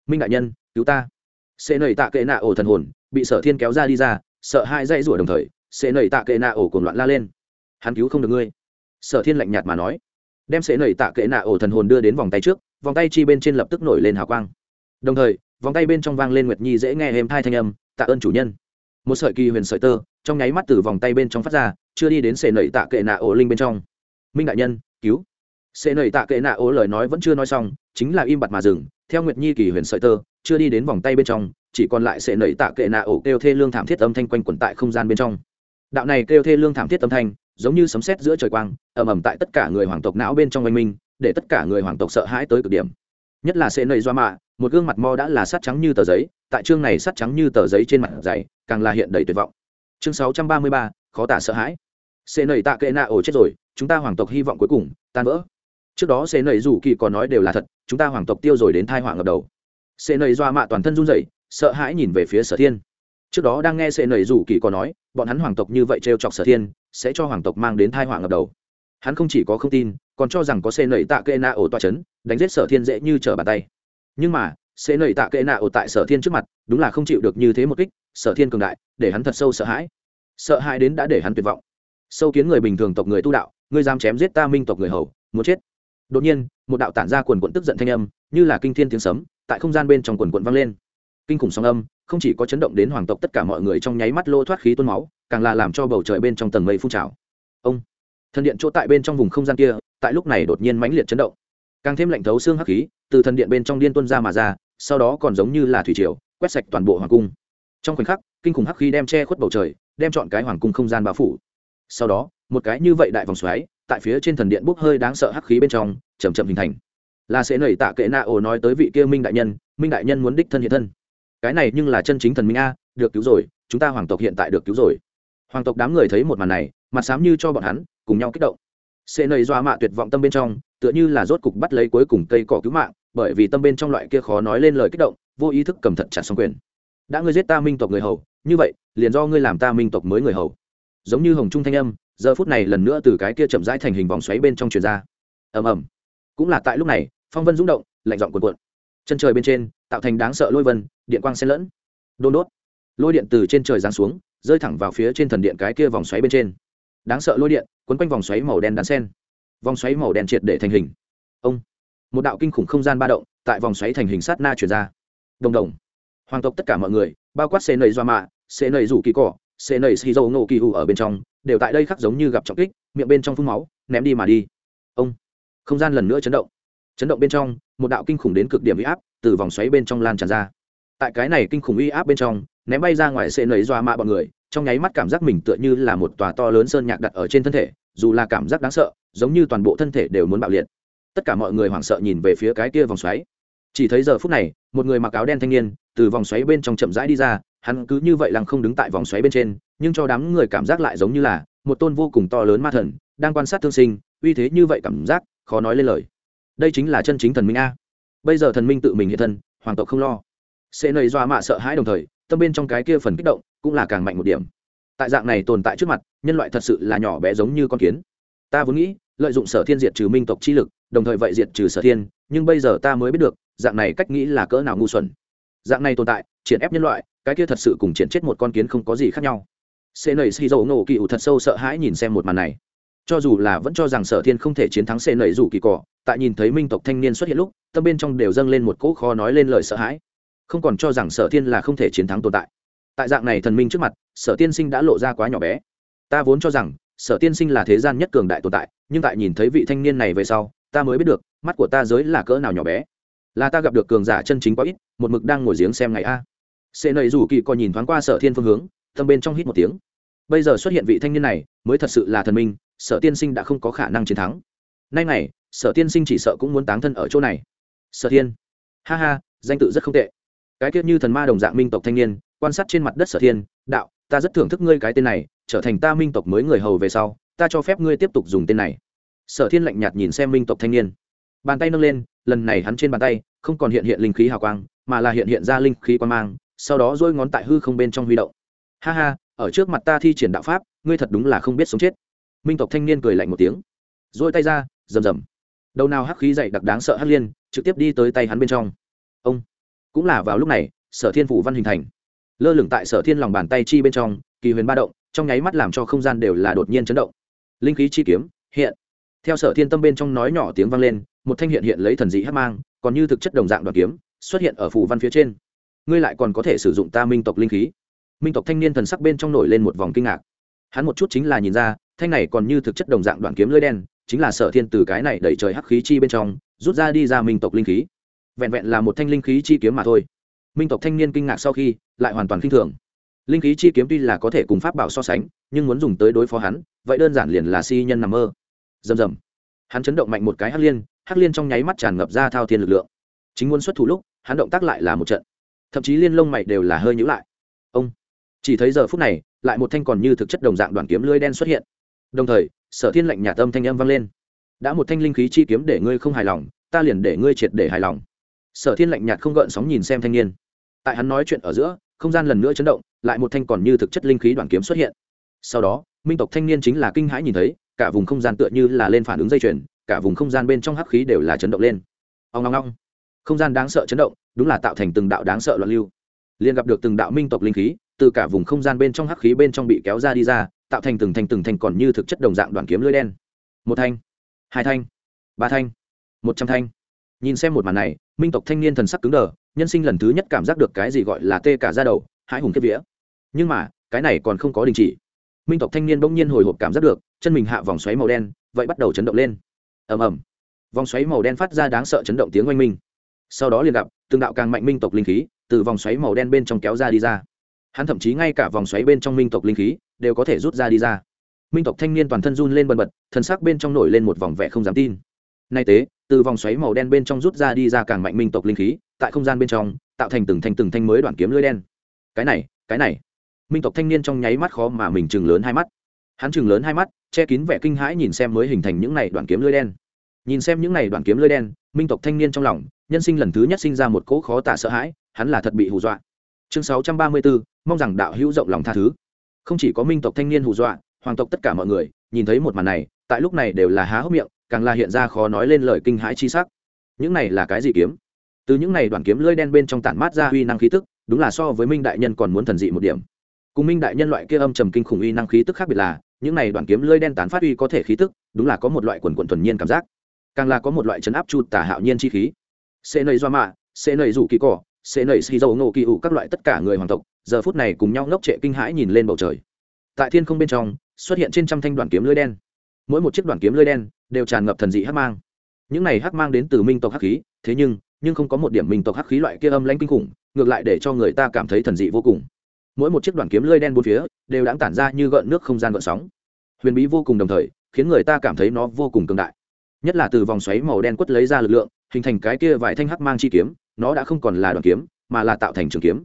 Minh đại nhân, cứu ta. Xe nẩy tạ kệ nạ ô thần hồn bị sở thiên kéo ra đi ra, sợ hãi dãy rủa đồng thời sệ nẩy tạ kệ nạ ổ cuồng loạn la lên. Hắn cứu không được ngươi sở thiên lạnh nhạt mà nói, đem sệ nẩy tạ kệ nạ ổ thần hồn đưa đến vòng tay trước, vòng tay chi bên trên lập tức nổi lên hào quang. Đồng thời, vòng tay bên trong vang lên nguyệt nhi dễ nghe êm thai thanh âm, tạ ơn chủ nhân. Một sợi kỳ huyền sợi tơ, trong nháy mắt từ vòng tay bên trong phát ra, chưa đi đến sệ nẩy tạ kệ nạ ổ linh bên trong. Minh đại nhân, cứu. Sệ nẩy tạ kệ nạ ổ lời nói vẫn chưa nói xong, chính là im bặt mà dừng, theo nguyệt nhi kỳ huyền sợi tơ, chưa đi đến vòng tay bên trong, chỉ còn lại sệ nẩy tạ kệ nạ ổ kêu thê lương thảm thiết âm thanh quanh quẩn tại không gian bên trong. Đạo này kêu thê lương thảm thiết âm thanh giống như sấm sét giữa trời quang, ầm ầm tại tất cả người hoàng tộc não bên trong oanh minh, để tất cả người hoàng tộc sợ hãi tới cực điểm. Nhất là sệ nẩy doa mạ, một gương mặt mo đã là sắt trắng như tờ giấy, tại chương này sắt trắng như tờ giấy trên mặt dày, càng là hiện đầy tuyệt vọng. Chương sáu trăm ba mươi ba, khó tả sợ hãi. Xê nầy tạ kệ nạ ổ chết rồi, chúng ta hoàng tộc hy vọng cuối cùng, tan vỡ. Trước đó xê nầy rủ kỳ còn nói đều là thật, chúng ta hoàng tộc tiêu rồi đến thai hoàng ngập đầu. Xê nầy doa mạ toàn thân run rẩy, sợ hãi nhìn về phía sở thiên trước đó đang nghe sệ nầy rủ kỳ có nói, bọn hắn hoàng tộc như vậy trêu chọc sở thiên, sẽ cho hoàng tộc mang đến thai hoàng ngập đầu. Hắn không chỉ có không tin, còn cho rằng có sệ nầy tạ kệ nạ ổ toa c h ấ n đánh giết sở thiên dễ như trở bàn tay. Nhưng mà, sệ nầy tạ kệ nạ ổ tại sở thiên trước mặt, đúng là không chịu được như thế một kích, sở thiên cường đại, để hắn thật sâu sợ hãi. Sợ hãi đến đã để hắn tuyệt vọng. Sâu kiến người bình thường tộc người tu đạo, ngươi dám chém giết ta minh tộc người hầu, muốn chết. Đột nhiên, một đạo tản ra quần quận tức giận thanh âm, như là kinh thiên tiếng sấm, tại không gian bên trong quần quận vang lên. Kinh khủng sóng âm không chỉ có chấn động đến hoàng tộc tất cả mọi người trong nháy mắt lô thoát khí tuôn máu, càng là làm cho bầu trời bên trong tầng mây phun trào. Ông, thần điện chỗ tại bên trong vùng không gian kia, tại lúc này đột nhiên mãnh liệt chấn động. Càng thêm lạnh thấu xương hắc khí, từ thần điện bên trong điên tuân ra mà ra, sau đó còn giống như là thủy triều, quét sạch toàn bộ hoàng cung. Trong khoảnh khắc, kinh khủng hắc khí đem che khuất bầu trời, đem chọn cái hoàng cung không gian bao phủ. Sau đó, một cái như vậy đại vòng xoáy, tại phía trên thần điện bốc hơi đáng sợ hắc khí bên trong chầm chậm hình thành. Là sẽ nảy tạ kệ na ồ nói tới vị kia minh đại nhân, minh đại nhân muốn đích thân hiện thân cái này nhưng là chân chính thần minh a, được cứu rồi, chúng ta hoàng tộc hiện tại được cứu rồi. Hoàng tộc đám người thấy một màn này, mặt sám như cho bọn hắn, cùng nhau kích động. Sẽ nầy doa mạ tuyệt vọng tâm bên trong, tựa như là rốt cục bắt lấy cuối cùng cây cỏ cứu mạng, bởi vì tâm bên trong loại kia khó nói lên lời kích động, vô ý thức cầm thật chặt xong quyền. Đã ngươi giết ta minh tộc người hầu, như vậy, liền do ngươi làm ta minh tộc mới người hầu. Giống như hồng trung thanh âm, giờ phút này lần nữa từ cái kia chậm rãi thành hình vòng xoáy bên trong truyền ra. Ầm ầm. Cũng là tại lúc này, phong vân rung động, lạnh giọng cuộn cuộn. Chân trời bên trên tạo thành đáng sợ lôi vân, điện quang xen lẫn. Đôn đốt. Lôi điện từ trên trời giáng xuống, rơi thẳng vào phía trên thần điện cái kia vòng xoáy bên trên. Đáng sợ lôi điện, quấn quanh vòng xoáy màu đen đan sen. Vòng xoáy màu đen triệt để thành hình. Ông. Một đạo kinh khủng không gian ba động, tại vòng xoáy thành hình sát na chuyển ra. Đồng đồng. Hoàng tộc tất cả mọi người, bao quát xê nầy doa mạ xê nầy rủ kỳ cỏ xê nầy xì dâu nổ kỳ hù ở bên trong, đều tại đây khắc giống như gặp trọng kích, miệng bên trong phun máu, ném đi mà đi. Ông. Không gian lần nữa chấn động. Chấn động bên trong, một đạo kinh khủng đến cực điểm bị áp từ vòng xoáy bên trong lan tràn ra. Tại cái này kinh khủng uy áp bên trong, ném bay ra ngoài xê nấy doa mạ bọn người, trong nháy mắt cảm giác mình tựa như là một tòa to lớn sơn nhạc đặt ở trên thân thể, dù là cảm giác đáng sợ, giống như toàn bộ thân thể đều muốn bạo liệt. Tất cả mọi người hoảng sợ nhìn về phía cái kia vòng xoáy. Chỉ thấy giờ phút này, một người mặc áo đen thanh niên, từ vòng xoáy bên trong chậm rãi đi ra, hắn cứ như vậy lăng không đứng tại vòng xoáy bên trên, nhưng cho đám người cảm giác lại giống như là một tôn vô cùng to lớn ma thần, đang quan sát thương sinh, uy thế như vậy cảm giác, khó nói lên lời. Đây chính là chân chính thần minh a bây giờ thần minh tự mình hiện thân, hoàng tộc không lo. Sẽ nầy doa mạ sợ hãi đồng thời, tâm bên trong cái kia phần kích động cũng là càng mạnh một điểm. Tại dạng này tồn tại trước mặt, nhân loại thật sự là nhỏ bé giống như con kiến. Ta vốn nghĩ, lợi dụng sở thiên diệt trừ minh tộc chi lực, đồng thời vậy diệt trừ sở thiên, nhưng bây giờ ta mới biết được, dạng này cách nghĩ là cỡ nào ngu xuẩn. Dạng này tồn tại, triển ép nhân loại, cái kia thật sự cùng triển chết một con kiến không có gì khác nhau. Xê nầy xì dầu nổ kỳ ủ thật sâu sợ hãi nhìn xem một màn này cho dù là vẫn cho rằng sở thiên không thể chiến thắng xê nẩy rủ kỳ cỏ, tại nhìn thấy minh tộc thanh niên xuất hiện lúc, tâm bên trong đều dâng lên một cỗ khó nói lên lời sợ hãi. Không còn cho rằng sở thiên là không thể chiến thắng tồn tại. Tại dạng này thần minh trước mặt, sở tiên sinh đã lộ ra quá nhỏ bé. Ta vốn cho rằng, sở tiên sinh là thế gian nhất cường đại tồn tại, nhưng tại nhìn thấy vị thanh niên này về sau, ta mới biết được, mắt của ta giới là cỡ nào nhỏ bé. Là ta gặp được cường giả chân chính quá ít, một mực đang ngồi giếng xem ngày a. Xê nầy rủ kỳ cỏ nhìn thoáng qua sở thiên phương hướng, tâm bên trong hít một tiếng. Bây giờ xuất hiện vị thanh niên này, mới thật sự là thần minh sở tiên sinh đã không có khả năng chiến thắng. Nay này sở tiên sinh chỉ sợ cũng muốn táng thân ở chỗ này. Sở thiên ha ha, danh tự rất không tệ. Cái tiết như thần ma đồng dạng minh tộc thanh niên, quan sát trên mặt đất sở thiên đạo, ta rất thưởng thức ngươi cái tên này, trở thành ta minh tộc mới người hầu về sau, ta cho phép ngươi tiếp tục dùng tên này. Sở thiên lạnh nhạt nhìn xem minh tộc thanh niên. Bàn tay nâng lên, lần này hắn trên bàn tay, không còn hiện hiện linh khí hào quang, mà là hiện hiện ra linh khí quan mang, sau đó dôi ngón tại hư không bên trong huy động. Ha ha, ở trước mặt ta thi triển đạo pháp, ngươi thật đúng là không biết sống chết minh tộc thanh niên cười lạnh một tiếng dôi tay ra, rầm rầm. Đầu nào hắc khí dày đặc đáng sợ hắc liên, trực tiếp đi tới tay hắn bên trong. Ông, cũng là vào lúc này, sở thiên phủ văn hình thành. Lơ lửng tại sở thiên lòng bàn tay chi bên trong, kỳ huyền ba động, trong nháy mắt làm cho không gian đều là đột nhiên chấn động. Linh khí chi kiếm, hiện. Theo sở thiên tâm bên trong nói nhỏ tiếng vang lên, một thanh hiện hiện lấy thần dị hát mang, còn như thực chất đồng dạng đoàn kiếm, xuất hiện ở phủ văn phía trên. Ngươi lại còn có thể sử dụng ta minh tộc linh khí. Minh tộc thanh niên thần sắc bên trong nổi lên một vòng kinh ngạc hắn một chút chính là nhìn ra, thanh này còn như thực chất đồng dạng đoạn kiếm lưỡi đen, chính là sở thiên từ cái này đẩy trời hắc khí chi bên trong, rút ra đi ra minh tộc linh khí. Vẹn vẹn là một thanh linh khí chi kiếm mà thôi. Minh tộc thanh niên kinh ngạc sau khi, lại hoàn toàn k i n h thường. Linh khí chi kiếm tuy là có thể cùng pháp bảo so sánh, nhưng muốn dùng tới đối phó hắn, vậy đơn giản liền là si nhân nằm mơ. Rầm rầm. Hắn chấn động mạnh một cái hắc liên hắc liên trong nháy mắt tràn ngập ra thao thiên lực lượng. Chính muốn xuất thủ lúc, hắn động tác lại là một trận. Thậm chí liên lông mày đều là hơi nhữ lại. Ông, chỉ thấy giờ phút này lại một thanh còn như thực chất đồng dạng đoàn kiếm lưới đen xuất hiện. Đồng thời sở thiên lệnh nhà tâm thanh âm vang lên. Đã một thanh linh khí chi kiếm để ngươi không hài lòng ta liền để ngươi triệt để hài lòng. Sở thiên lạnh nhạt không gợn sóng nhìn xem thanh niên. Tại hắn nói chuyện ở giữa không gian lần nữa chấn động lại một thanh còn như thực chất linh khí đoàn kiếm xuất hiện. Sau đó minh tộc thanh niên chính là kinh hãi nhìn thấy cả vùng không gian tựa như là lên phản ứng dây chuyền cả vùng không gian bên trong hắc khí đều là chấn động lên. Ông ong ong, không gian đáng sợ chấn động đúng là tạo thành từng đạo đáng sợ loạn lưu. Liền gặp được từng đạo minh tộc linh khí từ cả vùng không gian bên trong hắc khí bên trong bị kéo ra đi ra, tạo thành từng thành từng thành còn như thực chất đồng dạng đoàn kiếm lưỡi đen. Một thanh, hai thanh, ba thanh, một trăm thanh. Nhìn xem một màn này, minh tộc thanh niên thần sắc cứng đờ, nhân sinh lần thứ nhất cảm giác được cái gì gọi là tê cả ra đầu, hãi hùng kết vía. Nhưng mà, cái này còn không có đình chỉ. Minh tộc thanh niên bỗng nhiên hồi hộp cảm giác được, chân mình hạ vòng xoáy màu đen, vậy bắt đầu chấn động lên. Ầm ầm. Vòng xoáy màu đen phát ra đáng sợ chấn động tiếng oanh minh. Sau đó liền gặp, từng đạo càng mạnh minh tộc linh khí, từ vòng xoáy màu đen bên trong kéo ra đi ra hắn thậm chí ngay cả vòng xoáy bên trong minh tộc linh khí đều có thể rút ra đi ra. Minh tộc thanh niên toàn thân run lên bần bật thân xác bên trong nổi lên một vòng vẻ không dám tin. Nay tế, từ vòng xoáy màu đen bên trong rút ra đi ra càng mạnh minh tộc linh khí, tại không gian bên trong, tạo thành từng thanh từng thanh mới đoạn kiếm lưỡi đen. Cái này cái này. Minh tộc thanh niên trong nháy mắt khó mà mình chừng lớn hai mắt. Hắn chừng lớn hai mắt, che kín vẻ kinh hãi nhìn xem mới hình thành những này đoạn kiếm lưỡi đen. Nhìn xem những này đoạn kiếm lưỡi đen, minh tộc thanh niên trong lòng, nhân sinh lần thứ nhất sinh ra một cỗ khó tả sợ hãi, hắn là thật bị hù dọa. Chương sáu trăm ba mươi bốn mong rằng đạo hữu rộng lòng tha thứ. Không chỉ có minh tộc thanh niên hù dọa, hoàng tộc tất cả mọi người, nhìn thấy một màn này, tại lúc này đều là há hốc miệng, càng là hiện ra khó nói lên lời kinh hãi chi sắc. Những này là cái gì kiếm? Từ những này đoàn kiếm lưỡi đen bên trong tản mát ra uy năng khí tức, đúng là so với minh đại nhân còn muốn thần dị một điểm. Cùng minh đại nhân loại kia âm trầm kinh khủng uy năng khí tức khác biệt là, những này đoàn kiếm lưỡi đen tán phát uy có thể khí tức, đúng là có một loại quần quần thuần nhiên cảm giác. Càng là có một loại chấn áp chu tả hạo nhiên chi khí. Sẽ nầy doa mạ sẽ nầy rủ kỳ cỏ sẽ nầy xì dầu ngộ kỳ ủ các loại tất cả người hoàng tộc giờ phút này cùng nhau ngốc trệ kinh hãi nhìn lên bầu trời. Tại thiên không bên trong, xuất hiện trên trăm thanh đoàn kiếm lưỡi đen. Mỗi một chiếc đoàn kiếm lưỡi đen đều tràn ngập thần dị hắc mang. Những này hắc mang đến từ minh tộc hắc khí, thế nhưng nhưng không có một điểm minh tộc hắc khí loại kia âm lãnh kinh khủng, ngược lại để cho người ta cảm thấy thần dị vô cùng. Mỗi một chiếc đoàn kiếm lưỡi đen bốn phía đều đã tản ra như gợn nước không gian gợn sóng. Huyền bí vô cùng đồng thời, khiến người ta cảm thấy nó vô cùng cường đại. Nhất là từ vòng xoáy màu đen quất lấy ra lực lượng, hình thành cái kia vài thanh hắc mang chi kiếm, nó đã không còn là đoàn kiếm, mà là tạo thành trường kiếm.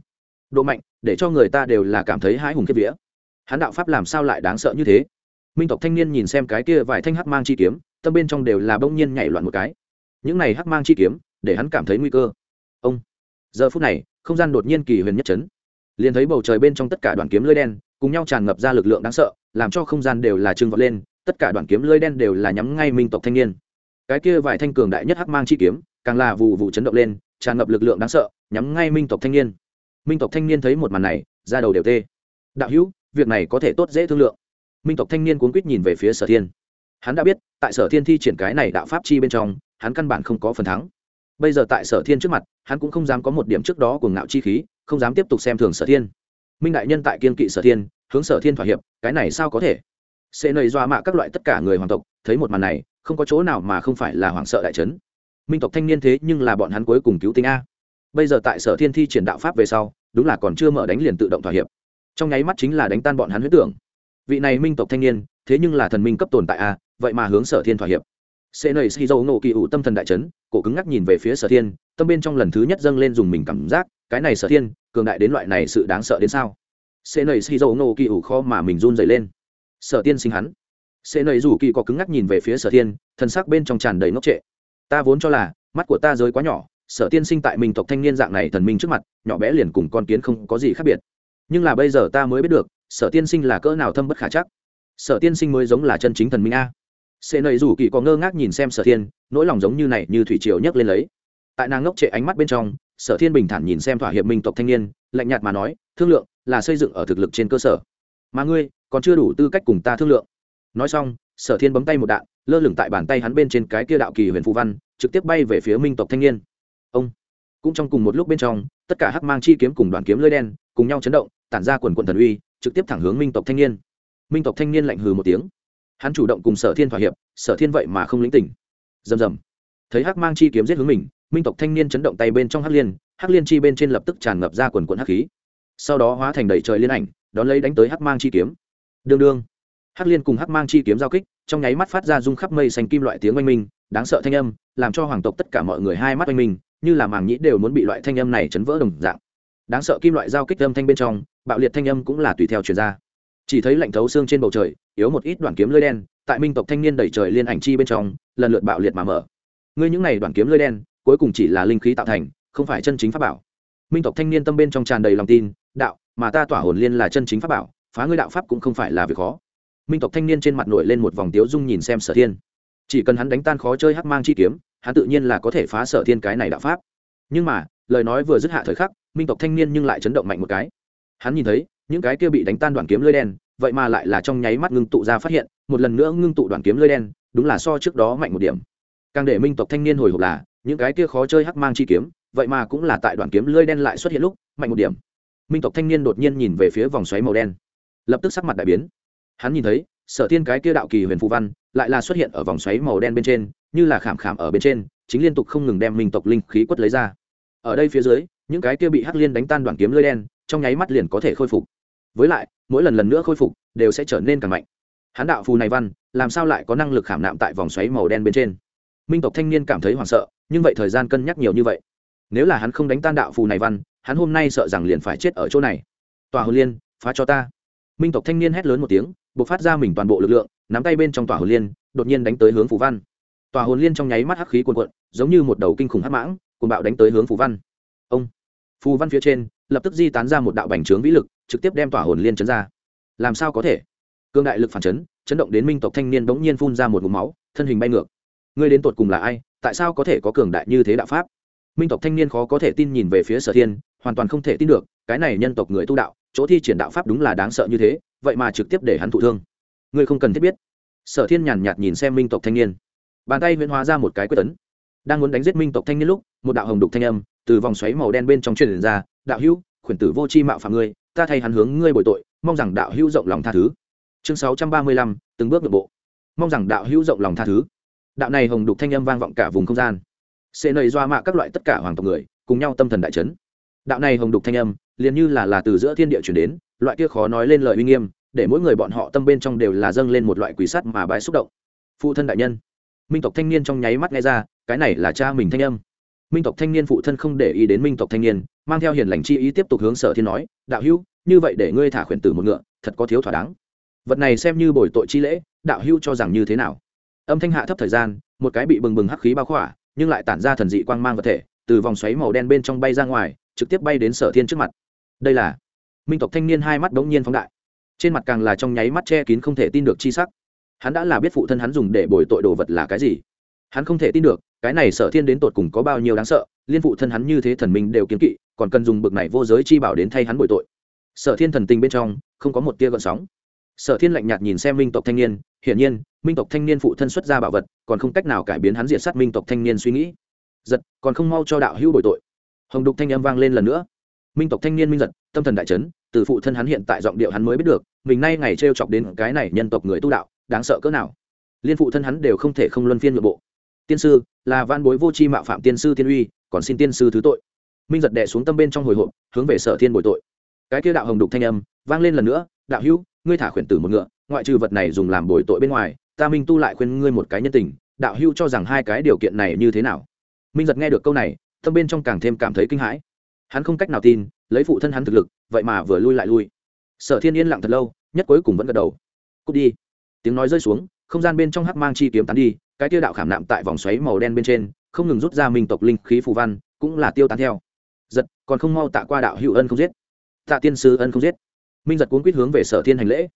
Độ mạnh để cho người ta đều là cảm thấy hãi hùng kiếp vía. Hắn đạo pháp làm sao lại đáng sợ như thế? Minh tộc thanh niên nhìn xem cái kia vài thanh hắc mang chi kiếm, tâm bên trong đều là bỗng nhiên nhảy loạn một cái. Những này hắc mang chi kiếm, để hắn cảm thấy nguy cơ. Ông! Giờ phút này, không gian đột nhiên kỳ huyền nhất chấn. Liền thấy bầu trời bên trong tất cả đoàn kiếm lưỡi đen, cùng nhau tràn ngập ra lực lượng đáng sợ, làm cho không gian đều là trưng vọt lên, tất cả đoàn kiếm lưỡi đen đều là nhắm ngay minh tộc thanh niên. Cái kia vài thanh cường đại nhất hắc mang chi kiếm, càng là vụ vụ chấn động lên, tràn ngập lực lượng đáng sợ, nhắm ngay minh tộc thanh niên minh tộc thanh niên thấy một màn này, ra đầu đều tê. Đạo hữu, việc này có thể tốt dễ thương lượng. Minh tộc thanh niên cuốn quýt nhìn về phía sở thiên. Hắn đã biết, tại sở thiên thi triển cái này đạo pháp chi bên trong, hắn căn bản không có phần thắng. Bây giờ tại sở thiên trước mặt, hắn cũng không dám có một điểm trước đó của ngạo chi khí, không dám tiếp tục xem thường sở thiên. Minh đại nhân tại kiên kỵ sở thiên, hướng sở thiên thỏa hiệp, cái này sao có thể? Sẽ nầy doa mạ các loại tất cả người hoàng tộc, thấy một màn này, không có chỗ nào mà không phải là hoàng sợ đại trấn minh tộc thanh niên thế nhưng là bọn hắn cuối cùng cứu tinh a bây giờ tại sở thiên thi triển đạo pháp về sau, đúng là còn chưa mở đánh liền tự động thỏa hiệp. Trong nháy mắt chính là đánh tan bọn hắn huyết tưởng. Vị này minh tộc thanh niên, thế nhưng là thần minh cấp tồn tại a vậy mà hướng sở thiên thỏa hiệp. Sẽ nầy xì dầu nộ kỳ ủ tâm thần đại trấn cổ cứng ngắc nhìn về phía sở thiên, tâm bên trong lần thứ nhất dâng lên dùng mình cảm giác, cái này sở thiên, cường đại đến loại này sự đáng sợ đến sao? Sẽ nầy xì dầu nộ kỳ ủ kho mà mình run dày lên. Sở tiên sinh hắn. Sẽ nầy rủ kỳ có cứng ngắc nhìn về phía sở thiên thân sắc bên trong tràn đầy ngốc trệ. Ta vốn cho là, mắt của ta rơi quá nhỏ sở tiên sinh tại mình tộc thanh niên dạng này thần minh trước mặt, nhỏ bé liền cùng con kiến không có gì khác biệt. Nhưng là bây giờ ta mới biết được, sở tiên sinh là cỡ nào thâm bất khả chắc. Sở tiên sinh mới giống là chân chính thần minh a. Sệ nầy rủ kỳ có ngơ ngác nhìn xem sở thiên, nỗi lòng giống như này như thủy triều nhấc lên lấy. Tại nàng ngốc trệ ánh mắt bên trong, sở thiên bình thản nhìn xem thỏa hiệp minh tộc thanh niên, lạnh nhạt mà nói, thương lượng là xây dựng ở thực lực trên cơ sở. Mà ngươi còn chưa đủ tư cách cùng ta thương lượng. Nói xong, sở thiên bấm tay một đạn, lơ lửng tại bàn tay hắn bên trên cái kia đạo kỳ huyền phụ văn, trực tiếp bay về phía minh tộc thanh niên ông. Cũng trong cùng một lúc bên trong, tất cả hắc mang chi kiếm cùng đoàn kiếm lơi đen, cùng nhau chấn động, tản ra quần quần thần uy, trực tiếp thẳng hướng minh tộc thanh niên. Minh tộc thanh niên lạnh hừ một tiếng. Hắn chủ động cùng sở thiên thỏa hiệp, sở thiên vậy mà không lĩnh tỉnh. Rầm rầm. Thấy hắc mang chi kiếm giết hướng mình, minh tộc thanh niên chấn động tay bên trong hắc liên hắc liên chi bên trên lập tức tràn ngập ra quần quần hắc khí. Sau đó hóa thành đầy trời liên ảnh, đón lấy đánh tới hắc mang chi kiếm. Đương đương. Hắc liên cùng hắc mang chi kiếm giao kích, trong nháy mắt phát ra rung khắp mây xanh kim loại tiếng oanh minh, đáng sợ thanh âm, làm cho hoàng tộc tất cả mọi người hai mắt oanh minh như là màng nhĩ đều muốn bị loại thanh âm này chấn vỡ đồng dạng. Đáng sợ kim loại giao kích âm thanh bên trong, bạo liệt thanh âm cũng là tùy theo chuyển ra. Chỉ thấy lạnh thấu xương trên bầu trời, yếu một ít đoạn kiếm lưỡi đen, tại minh tộc thanh niên đẩy trời liên ảnh chi bên trong, lần lượt bạo liệt mà mở. Ngươi những này đoạn kiếm lưỡi đen, cuối cùng chỉ là linh khí tạo thành, không phải chân chính pháp bảo. Minh tộc thanh niên tâm bên trong tràn đầy lòng tin, đạo, mà ta tỏa hồn liên là chân chính pháp bảo, phá ngươi đạo pháp cũng không phải là việc khó. Minh tộc thanh niên trên mặt nổi lên một vòng tiếu dung nhìn xem sở thiên. Chỉ cần hắn đánh tan khó chơi hắc mang chi kiếm hắn tự nhiên là có thể phá sở thiên cái này đạo pháp. Nhưng mà, lời nói vừa dứt hạ thời khắc, minh tộc thanh niên nhưng lại chấn động mạnh một cái. Hắn nhìn thấy, những cái kia bị đánh tan đoàn kiếm lưỡi đen, vậy mà lại là trong nháy mắt ngưng tụ ra phát hiện, một lần nữa ngưng tụ đoàn kiếm lưỡi đen, đúng là so trước đó mạnh một điểm. Càng để minh tộc thanh niên hồi hộp là, những cái kia khó chơi hắc mang chi kiếm, vậy mà cũng là tại đoàn kiếm lưỡi đen lại xuất hiện lúc, mạnh một điểm. Minh tộc thanh niên đột nhiên nhìn về phía vòng xoáy màu đen. Lập tức sắc mặt đại biến. Hắn nhìn thấy, sở thiên cái kia đạo kỳ huyền phù văn, lại là xuất hiện ở vòng xoáy màu đen bên trên như là khảm khảm ở bên trên, chính liên tục không ngừng đem minh tộc linh khí quất lấy ra. Ở đây phía dưới, những cái kia bị hắc liên đánh tan đoạn kiếm lưỡi đen, trong nháy mắt liền có thể khôi phục. Với lại, mỗi lần lần nữa khôi phục, đều sẽ trở nên càng mạnh. Hán đạo phù này văn, làm sao lại có năng lực khảm nạm tại vòng xoáy màu đen bên trên? Minh tộc thanh niên cảm thấy hoảng sợ, nhưng vậy thời gian cân nhắc nhiều như vậy. Nếu là hắn không đánh tan đạo phù này văn, hắn hôm nay sợ rằng liền phải chết ở chỗ này. Tòa hồ liên, phá cho ta. Minh tộc thanh niên hét lớn một tiếng b ộ c phát ra mình toàn bộ lực lượng, nắm tay bên trong tòa hồ liên, đột nhiên đánh tới hướng phù văn tòa hồn liên trong nháy mắt hắc khí cuồn cuộn, giống như một đầu kinh khủng hắc mãng, cuồng bạo đánh tới hướng phù văn. Ông, phù văn phía trên, lập tức di tán ra một đạo bành trướng vĩ lực, trực tiếp đem tòa hồn liên chấn ra. Làm sao có thể? Cương đại lực phản chấn chấn động đến minh tộc thanh niên bỗng nhiên phun ra một ngụm máu, thân hình bay ngược. Ngươi đến tột cùng là ai? Tại sao có thể có cường đại như thế đạo pháp? Minh tộc thanh niên khó có thể tin nhìn về phía sở thiên, hoàn toàn không thể tin được, cái này nhân tộc người tu đạo, chỗ thi triển đạo pháp đúng là đáng sợ như thế, vậy mà trực tiếp để hắn thụ thương. Ngươi không cần thiết biết. Sở thiên nhàn nhạt nhìn xem minh tộc thanh niên bàn tay huyễn hóa ra một cái quyết tấn. Đang muốn đánh giết minh tộc thanh niên lúc, một đạo hồng đục thanh âm từ vòng xoáy màu đen bên trong truyền ra, đạo hữu, khuyển tử vô chi mạo phạm ngươi, ta thay hắn hướng ngươi bồi tội, mong rằng đạo hữu rộng lòng tha thứ. Chương sáu trăm ba mươi lăm, từng bước nội bộ. Mong rằng đạo hữu rộng lòng tha thứ. Đạo này hồng đục thanh âm vang vọng cả vùng không gian. Sẽ nầy doa mạ các loại tất cả hoàng tộc người, cùng nhau tâm thần đại chấn. Đạo này hồng đục thanh âm, liền như là là từ giữa thiên địa chuyển đến, loại kia khó nói lên lời uy nghiêm, để mỗi người bọn họ tâm bên trong đều là dâng lên một loại quỷ sắt mà bái xúc động. Phụ thân đại nhân minh tộc thanh niên trong nháy mắt nghe ra, cái này là cha mình thanh âm. Minh tộc thanh niên phụ thân không để ý đến minh tộc thanh niên, mang theo hiền lành chi ý tiếp tục hướng sở thiên nói, đạo hữu, như vậy để ngươi thả khuyển tử một ngựa, thật có thiếu thỏa đáng. Vật này xem như bồi tội chi lễ, đạo hữu cho rằng như thế nào? Âm thanh hạ thấp thời gian, một cái bị bừng bừng hắc khí bao khỏa, nhưng lại tản ra thần dị quang mang vật thể, từ vòng xoáy màu đen bên trong bay ra ngoài, trực tiếp bay đến sở thiên trước mặt. Đây là minh tộc thanh niên hai mắt đống nhiên phóng đại. Trên mặt càng là trong nháy mắt che kín không thể tin được chi sắc hắn đã là biết phụ thân hắn dùng để bồi tội đồ vật là cái gì. Hắn không thể tin được, cái này sở thiên đến tột cùng có bao nhiêu đáng sợ, liên phụ thân hắn như thế thần minh đều kiếm kỵ, còn cần dùng bực này vô giới chi bảo đến thay hắn bồi tội. Sở thiên thần tình bên trong, không có một tia gợn sóng. Sở thiên lạnh nhạt nhìn xem minh tộc thanh niên, hiển nhiên, minh tộc thanh niên phụ thân xuất ra bảo vật, còn không cách nào cải biến hắn diệt sát minh tộc thanh niên suy nghĩ. Giật, còn không mau cho đạo hữu bồi tội. Hồng đục thanh âm vang lên lần nữa. Minh tộc thanh niên minh giật, tâm thần đại chấn, từ phụ thân hắn hiện tại giọng điệu hắn mới biết được, mình nay ngày t chọc đến cái này nhân tộc người tu đạo đáng sợ cỡ nào. Liên phụ thân hắn đều không thể không luân phiên nội bộ. Tiên sư, là van bối vô c h i mạo phạm tiên sư tiên uy, còn xin tiên sư thứ tội. Minh giật đệ xuống tâm bên trong hồi hộp, hướng về sở thiên bồi tội. Cái kia đạo hồng đục thanh âm, vang lên lần nữa, đạo hữu, ngươi thả khuyển tử một ngựa, ngoại trừ vật này dùng làm bồi tội bên ngoài, ta minh tu lại khuyên ngươi một cái nhân tình, đạo hữu cho rằng hai cái điều kiện này như thế nào? Minh giật nghe được câu này, tâm bên trong càng thêm cảm thấy kinh hãi. Hắn không cách nào tin, lấy phụ thân hắn thực lực, vậy mà vừa lui lại lui. Sở thiên yên lặng thật lâu, nhất cuối cùng vẫn gật đầu. Cút đi tiếng nói rơi xuống, không gian bên trong hắc mang chi kiếm tán đi, cái tiêu đạo khảm nạm tại vòng xoáy màu đen bên trên, không ngừng rút ra minh tộc linh khí phù văn, cũng là tiêu tán theo. Giật, còn không mau tạ qua đạo hữu ân không giết. Tạ tiên sư ân không giết. Minh giật cuốn quýt hướng về sở thiên hành lễ.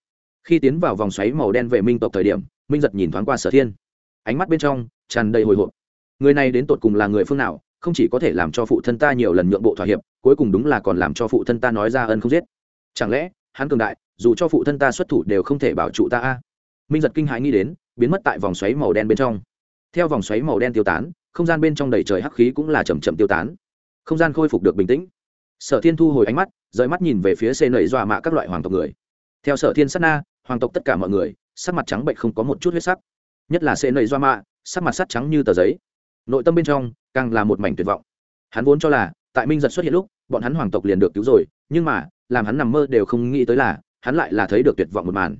Khi tiến vào vòng xoáy màu đen về minh tộc thời điểm, minh giật nhìn thoáng qua sở thiên. Ánh mắt bên trong tràn đầy hồi hộp. Người này đến tột cùng là người phương nào, không chỉ có thể làm cho phụ thân ta nhiều lần nhượng bộ thỏa hiệp, cuối cùng đúng là còn làm cho phụ thân ta nói ra ân không giết. Chẳng lẽ, hắn cường đại, dù cho phụ thân ta xuất thủ đều không thể bảo trụ ta a? Minh giật kinh hãi nghĩ đến, biến mất tại vòng xoáy màu đen bên trong. Theo vòng xoáy màu đen tiêu tán, không gian bên trong đầy trời hắc khí cũng là chầm chậm tiêu tán. Không gian khôi phục được bình tĩnh. Sở thiên thu hồi ánh mắt, rời mắt nhìn về phía xê nẩy dọa mạ các loại hoàng tộc người. Theo sở thiên sát na, hoàng tộc tất cả mọi người, sắc mặt trắng bệnh không có một chút huyết sắc. Nhất là xê nẩy dọa mạ, sắc mặt sắt trắng như tờ giấy. Nội tâm bên trong, càng là một mảnh tuyệt vọng. Hắn vốn cho là, tại minh giật xuất hiện lúc, bọn hắn hoàng tộc liền được cứu rồi, nhưng mà, làm hắn nằm mơ đều không nghĩ tới là, hắn lại là thấy được tuyệt vọng một màn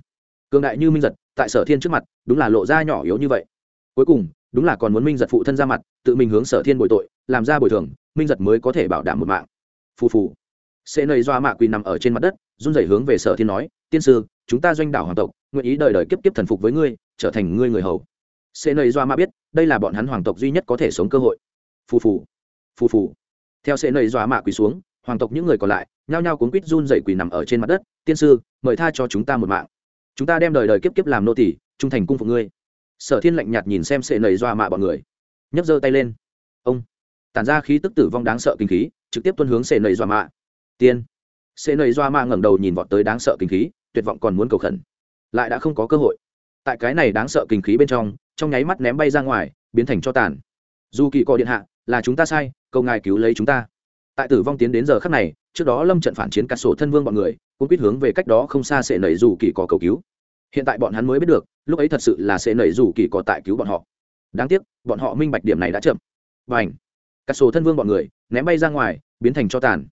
cường đại như minh giật, tại sở thiên trước mặt, đúng là lộ ra nhỏ yếu như vậy. Cuối cùng, đúng là còn muốn minh giật phụ thân ra mặt, tự mình hướng sở thiên bồi tội, làm ra bồi thường, minh giật mới có thể bảo đảm một mạng. Phù phù. Sẽ nầy doa mạ quỳ nằm ở trên mặt đất, run rẩy hướng về sở thiên nói, tiên sư, chúng ta doanh đảo hoàng tộc, nguyện ý đời đời kiếp kiếp thần phục với ngươi, trở thành ngươi người hầu. Sẽ nầy doa mạ biết, đây là bọn hắn hoàng tộc duy nhất có thể sống cơ hội. Phù phù. Phù phù. Theo sẽ nầy doa mạ quỳ xuống, hoàng tộc những người còn lại, nhao nhao cuốn quýt run rẩy quỳ nằm ở trên mặt đất, tiên sư, mời tha cho chúng ta một mạng chúng ta đem đời đời kiếp kiếp làm nô tỷ trung thành cung phục ngươi. Sở thiên lạnh nhạt nhìn xem sệ nầy doa mạ bọn người. Nhấc giơ tay lên. Ông. Tản ra khí tức tử vong đáng sợ kinh khí, trực tiếp tuân hướng sệ nầy doa mạ. Tiên. Sệ nầy doa mạ ngẩng đầu nhìn vọt tới đáng sợ kinh khí, tuyệt vọng còn muốn cầu khẩn. Lại đã không có cơ hội. Tại cái này đáng sợ kinh khí bên trong trong nháy mắt ném bay ra ngoài, biến thành cho tàn. Dù kỳ cọ điện hạ, là chúng ta sai câu ngài cứu lấy chúng ta. Tại tử vong tiến đến giờ khắc này, trước đó lâm trận phản chiến cắt sổ thân vương bọn người cũng quyết hướng về cách đó không xa sẽ nảy dù kỳ cỏ cầu cứu. Hiện tại bọn hắn mới biết được, lúc ấy thật sự là sẽ nảy dù kỳ cỏ tại cứu bọn họ. Đáng tiếc, bọn họ minh bạch điểm này đã chậm. Và ảnh cắt sổ thân vương bọn người, ném bay ra ngoài, biến thành cho tàn.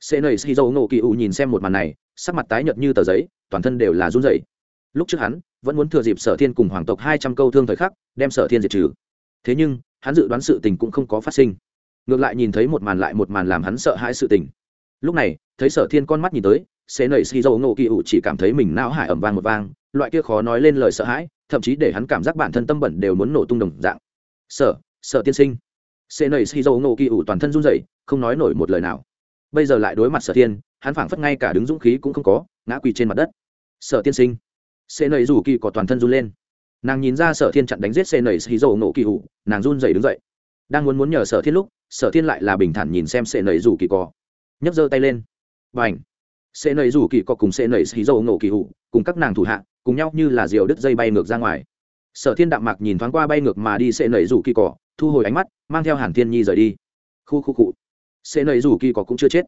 Sẽ nảy xì dầu nổ kỳ ủ nhìn xem một màn này, sắc mặt tái nhợt như tờ giấy, toàn thân đều là run rẩy. Lúc trước hắn, vẫn muốn thừa dịp sở thiên cùng hoàng tộc hai trăm câu thương thời khắc, đem sở thiên diệt trừ. Thế nhưng, hắn dự đoán sự tình cũng không có phát sinh. Ngược lại nhìn thấy một màn lại một màn làm hắn sợ hãi sự tình. Lúc này, thấy sở thiên con mắt nhìn tới xế nầy xì dầu ngộ kỳ ủ chỉ cảm thấy mình não hải ẩm vang một vang, loại kia khó nói lên lời sợ hãi, thậm chí để hắn cảm giác bản thân tâm bẩn đều muốn nổ tung đồng dạng. Sợ sợ tiên sinh. Xế nầy xì dầu ngộ kỳ ủ toàn thân run rẩy, không nói nổi một lời nào. Bây giờ lại đối mặt sở thiên hắn phảng phất ngay cả đứng dũng khí cũng không có, ngã quỳ trên mặt đất. Sở tiên sinh. Xế nầy rủ kỳ có toàn thân run lên. Nàng nhìn ra sở thiên chặn đánh giết xê nầy xì dầu nổ kỳ ủ, nàng run rẩy đứng dậy. Đang muốn muốn nhờ sở thiên lúc, sở thiên lại là bình thản nhìn xem xê nầy rủ kỳ cò nhấc giơ tay lên. Bảnh. Sẽ nầy rủ kỳ có cùng sẽ nầy xì dầu nổ kỳ hụ, cùng các nàng thủ hạ, cùng nhau như là diều đứt dây bay ngược ra ngoài. Sở thiên đạm mạc nhìn thoáng qua bay ngược mà đi sẽ nầy rủ kỳ cỏ, thu hồi ánh mắt, mang theo hàn thiên nhi rời đi. Khu khu cụ Sẽ nầy rủ kỳ cỏ cũng chưa chết.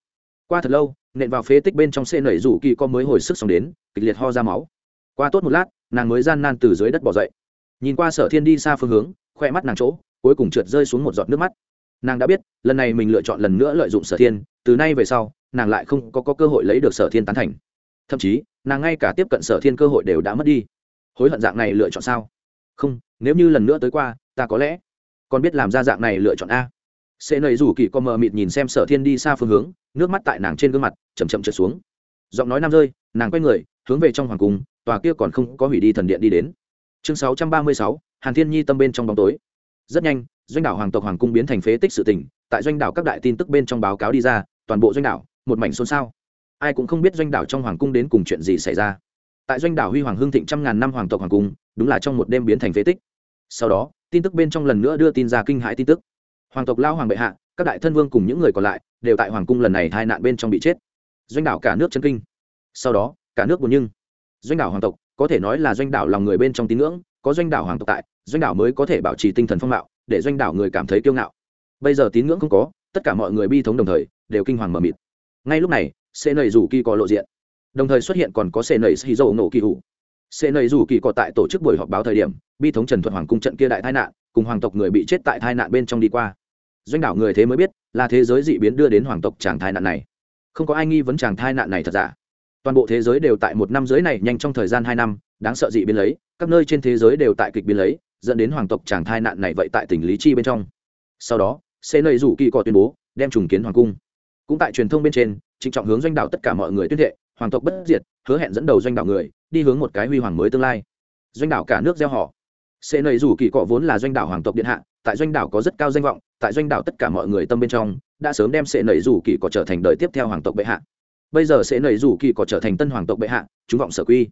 Qua thật lâu, nện vào phế tích bên trong sẽ nầy rủ kỳ có mới hồi sức xong đến, kịch liệt ho ra máu. Qua tốt một lát, nàng mới gian nan từ dưới đất bỏ dậy. Nhìn qua sở thiên đi xa phương hướng, khoe mắt nàng chỗ, cuối cùng trượt rơi xuống một giọt nước mắt. Nàng đã biết, lần này mình lựa chọn lần nữa lợi dụng sở thiên từ nay về sau nàng lại không có, có cơ hội lấy được sở thiên tán thành. Thậm chí nàng ngay cả tiếp cận sở thiên cơ hội đều đã mất đi. Hối hận dạng này lựa chọn sao? Không nếu như lần nữa tới qua ta có lẽ còn biết làm ra dạng này lựa chọn a. Sẽ nầy rủ kỳ con mờ mịt nhìn xem sở thiên đi xa phương hướng nước mắt tại nàng trên gương mặt chầm chậm trượt xuống. Giọng nói nam rơi nàng quay người hướng về trong hoàng cung tòa kia còn không có hủy đi thần điện đi đến. Chương sáu trăm ba mươi sáu hàn thiên nhi tâm bên trong bóng tối. Rất nhanh doanh đảo hoàng tộc hoàng cung biến thành phế tích sự tình. tại doanh đảo các đại tin tức bên trong báo cáo đi ra, toàn bộ doanh đảo, một mảnh xôn xao. Ai cũng không biết doanh đảo trong hoàng cung đến cùng chuyện gì xảy ra. Tại doanh đảo huy hoàng Hương thịnh trăm ngàn năm hoàng tộc hoàng cung, đúng là trong một đêm biến thành phế tích. Sau đó, tin tức bên trong lần nữa đưa tin ra kinh hãi tin tức. Hoàng tộc lao hoàng bệ hạ, các đại thân vương cùng những người còn lại, đều tại hoàng cung lần này hai nạn bên trong bị chết. Doanh đảo cả nước chân kinh. Sau đó, cả nước buồn nhưng. Doanh đảo hoàng tộc, có thể nói là doanh đảo lòng người bên trong tín ngưỡng, có doanh đảo hoàng tộc tại, doanh đảo mới có thể bảo trì tinh thần phong mạo để doanh đảo người cảm thấy kiêu ngạo. Bây giờ tín ngưỡng không có, tất cả mọi người bi thống đồng thời, đều kinh hoàng mờ mịt. Ngay lúc này sẽ nầy rủ kỳ có lộ diện. Đồng thời xuất hiện còn có sẽ nầy xì dầu nổ kỳ hủ. Sẽ nầy rủ kỳ có tại tổ chức buổi họp báo thời điểm, bi thống trần thuận hoàng cung trận kia đại tai nạn, cùng hoàng tộc người bị chết tại tai nạn bên trong đi qua. Doanh đảo người thế mới biết là thế giới dị biến đưa đến hoàng tộc chàng tai nạn này. Không có ai nghi vấn chàng tai nạn này thật giả toàn bộ thế giới đều tại một năm dưới này nhanh trong thời gian hai năm, đáng sợ dị biến lấy, các nơi trên thế giới đều tại kịch biến lấy, dẫn đến hoàng tộc chàng thai nạn này vậy tại tỉnh lý chi bên trong. Sau đó sẽ nầy rủ kỳ cọ tuyên bố, đem trùng kiến hoàng cung. Cũng tại truyền thông bên trên, trịnh trọng hướng doanh đạo tất cả mọi người tuyên thệ, hoàng tộc bất diệt, hứa hẹn dẫn đầu doanh đạo người, đi hướng một cái huy hoàng mới tương lai. Doanh đạo cả nước gieo họ. Sẽ nầy rủ kỳ cọ vốn là doanh đạo hoàng tộc điện hạ, tại doanh đạo có rất cao danh vọng, tại doanh đạo tất cả mọi người tâm bên trong, đã sớm đem sẽ nầy rủ kỳ cọ trở thành đời tiếp theo hoàng tộc bệ hạ bây giờ sẽ nầy rủ kỳ có trở thành tân hoàng tộc bệ hạ, chúng vọng sở quy.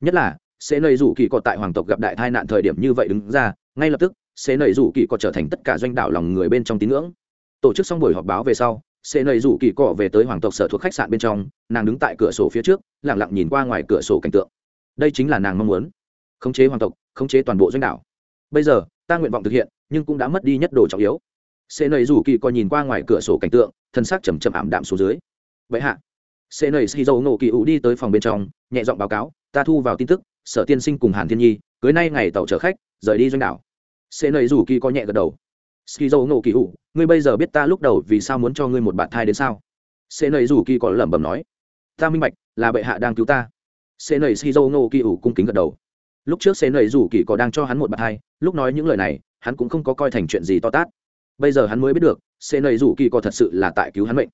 Nhất là, sẽ nầy rủ kỳ có tại hoàng tộc gặp đại tai nạn thời điểm như vậy đứng ra, ngay lập tức, sẽ nầy rủ kỳ có trở thành tất cả doanh đảo lòng người bên trong tín ngưỡng. Tổ chức xong buổi họp báo về sau, sẽ nầy rủ kỳ cọ về tới hoàng tộc sở thuộc khách sạn bên trong, nàng đứng tại cửa sổ phía trước lẳng lặng nhìn qua ngoài cửa sổ cảnh tượng. Đây chính là nàng mong muốn, khống chế hoàng tộc, khống chế toàn bộ doanh đảo. Bây giờ, ta nguyện vọng thực hiện, nhưng cũng đã mất đi nhất đồ trọng yếu. Sẽ nầy rủ kỳ cọ nhìn qua ngoài cửa sổ cảnh tượng, thân xác chầm chậm ảm đạm xuống dưới. Vậy hạ sẽ Nảy xì dầu nổ kỳ ủ đi tới phòng bên trong, nhẹ giọng báo cáo, ta thu vào tin tức, sở tiên sinh cùng hàn thiên nhi, cưới nay ngày tàu chở khách, rời đi doanh đảo. Sẽ Nảy rủ kỳ có nhẹ gật đầu. Xì dầu nổ kỳ ủ, ngươi bây giờ biết ta lúc đầu vì sao muốn cho ngươi một bạn thai đến sao? Sẽ Nảy rủ kỳ có lẩm bẩm nói. Ta minh bạch, là bệ hạ đang cứu ta. Sẽ nảy xì dầu nổ kỳ ủ cung kính gật đầu. Lúc trước sẽ Nảy rủ kỳ có đang cho hắn một bạn thai, lúc nói những lời này, hắn cũng không có coi thành chuyện gì to tát. Bây giờ hắn mới biết được, sẽ Nảy rủ kỳ có thật sự là tại cứu hắn mệnh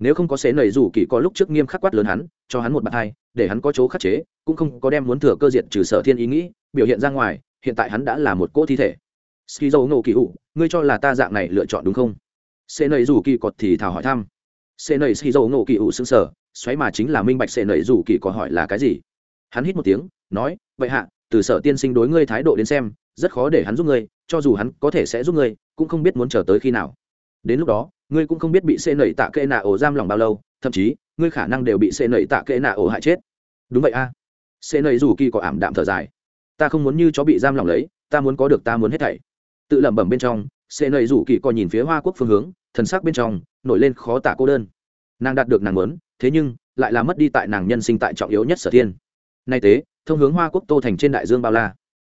nếu không có xế nầy rủ kỳ có lúc trước nghiêm khắc quát lớn hắn, cho hắn một bàn hai, để hắn có chỗ khắc chế, cũng không có đem muốn thừa cơ diệt trừ sở thiên ý nghĩ, biểu hiện ra ngoài, hiện tại hắn đã là một cỗ thi thể. Ski dâu nổ kỳ ủ ngươi cho là ta dạng này lựa chọn đúng không? Xế nầy rủ kỳ cọt thì thảo hỏi thăm. Xế nầy ski dâu nổ kỳ ủ xứng sở xoáy mà chính là minh bạch xế nầy rủ kỳ có hỏi là cái gì. Hắn hít một tiếng, nói, vậy hạ, từ sở tiên sinh đối ngươi thái độ đến xem, rất khó để hắn giúp ngươi, cho dù hắn có thể sẽ giúp ngươi, cũng không biết muốn chờ tới khi nào đến lúc đó, ngươi cũng không biết bị xê nẩy tạ kệ nạ ổ giam lòng bao lâu, thậm chí, ngươi khả năng đều bị xê nẩy tạ kệ nạ ổ hại chết. Đúng vậy a. À. xê nẩy dù kỳ có ảm đạm thở dài. Ta không muốn như chó bị giam lòng lấy, ta muốn có được ta muốn hết thảy. Tự lẩm bẩm bên trong xê nẩy dù kỳ còn nhìn phía hoa quốc phương hướng, thần sắc bên trong, nổi lên khó tả cô đơn. Nàng đạt được nàng muốn, thế nhưng, lại là mất đi tại nàng nhân sinh tại trọng yếu nhất sở thiên. Nay tế, thông hướng hoa quốc tô thành trên đại dương bao la.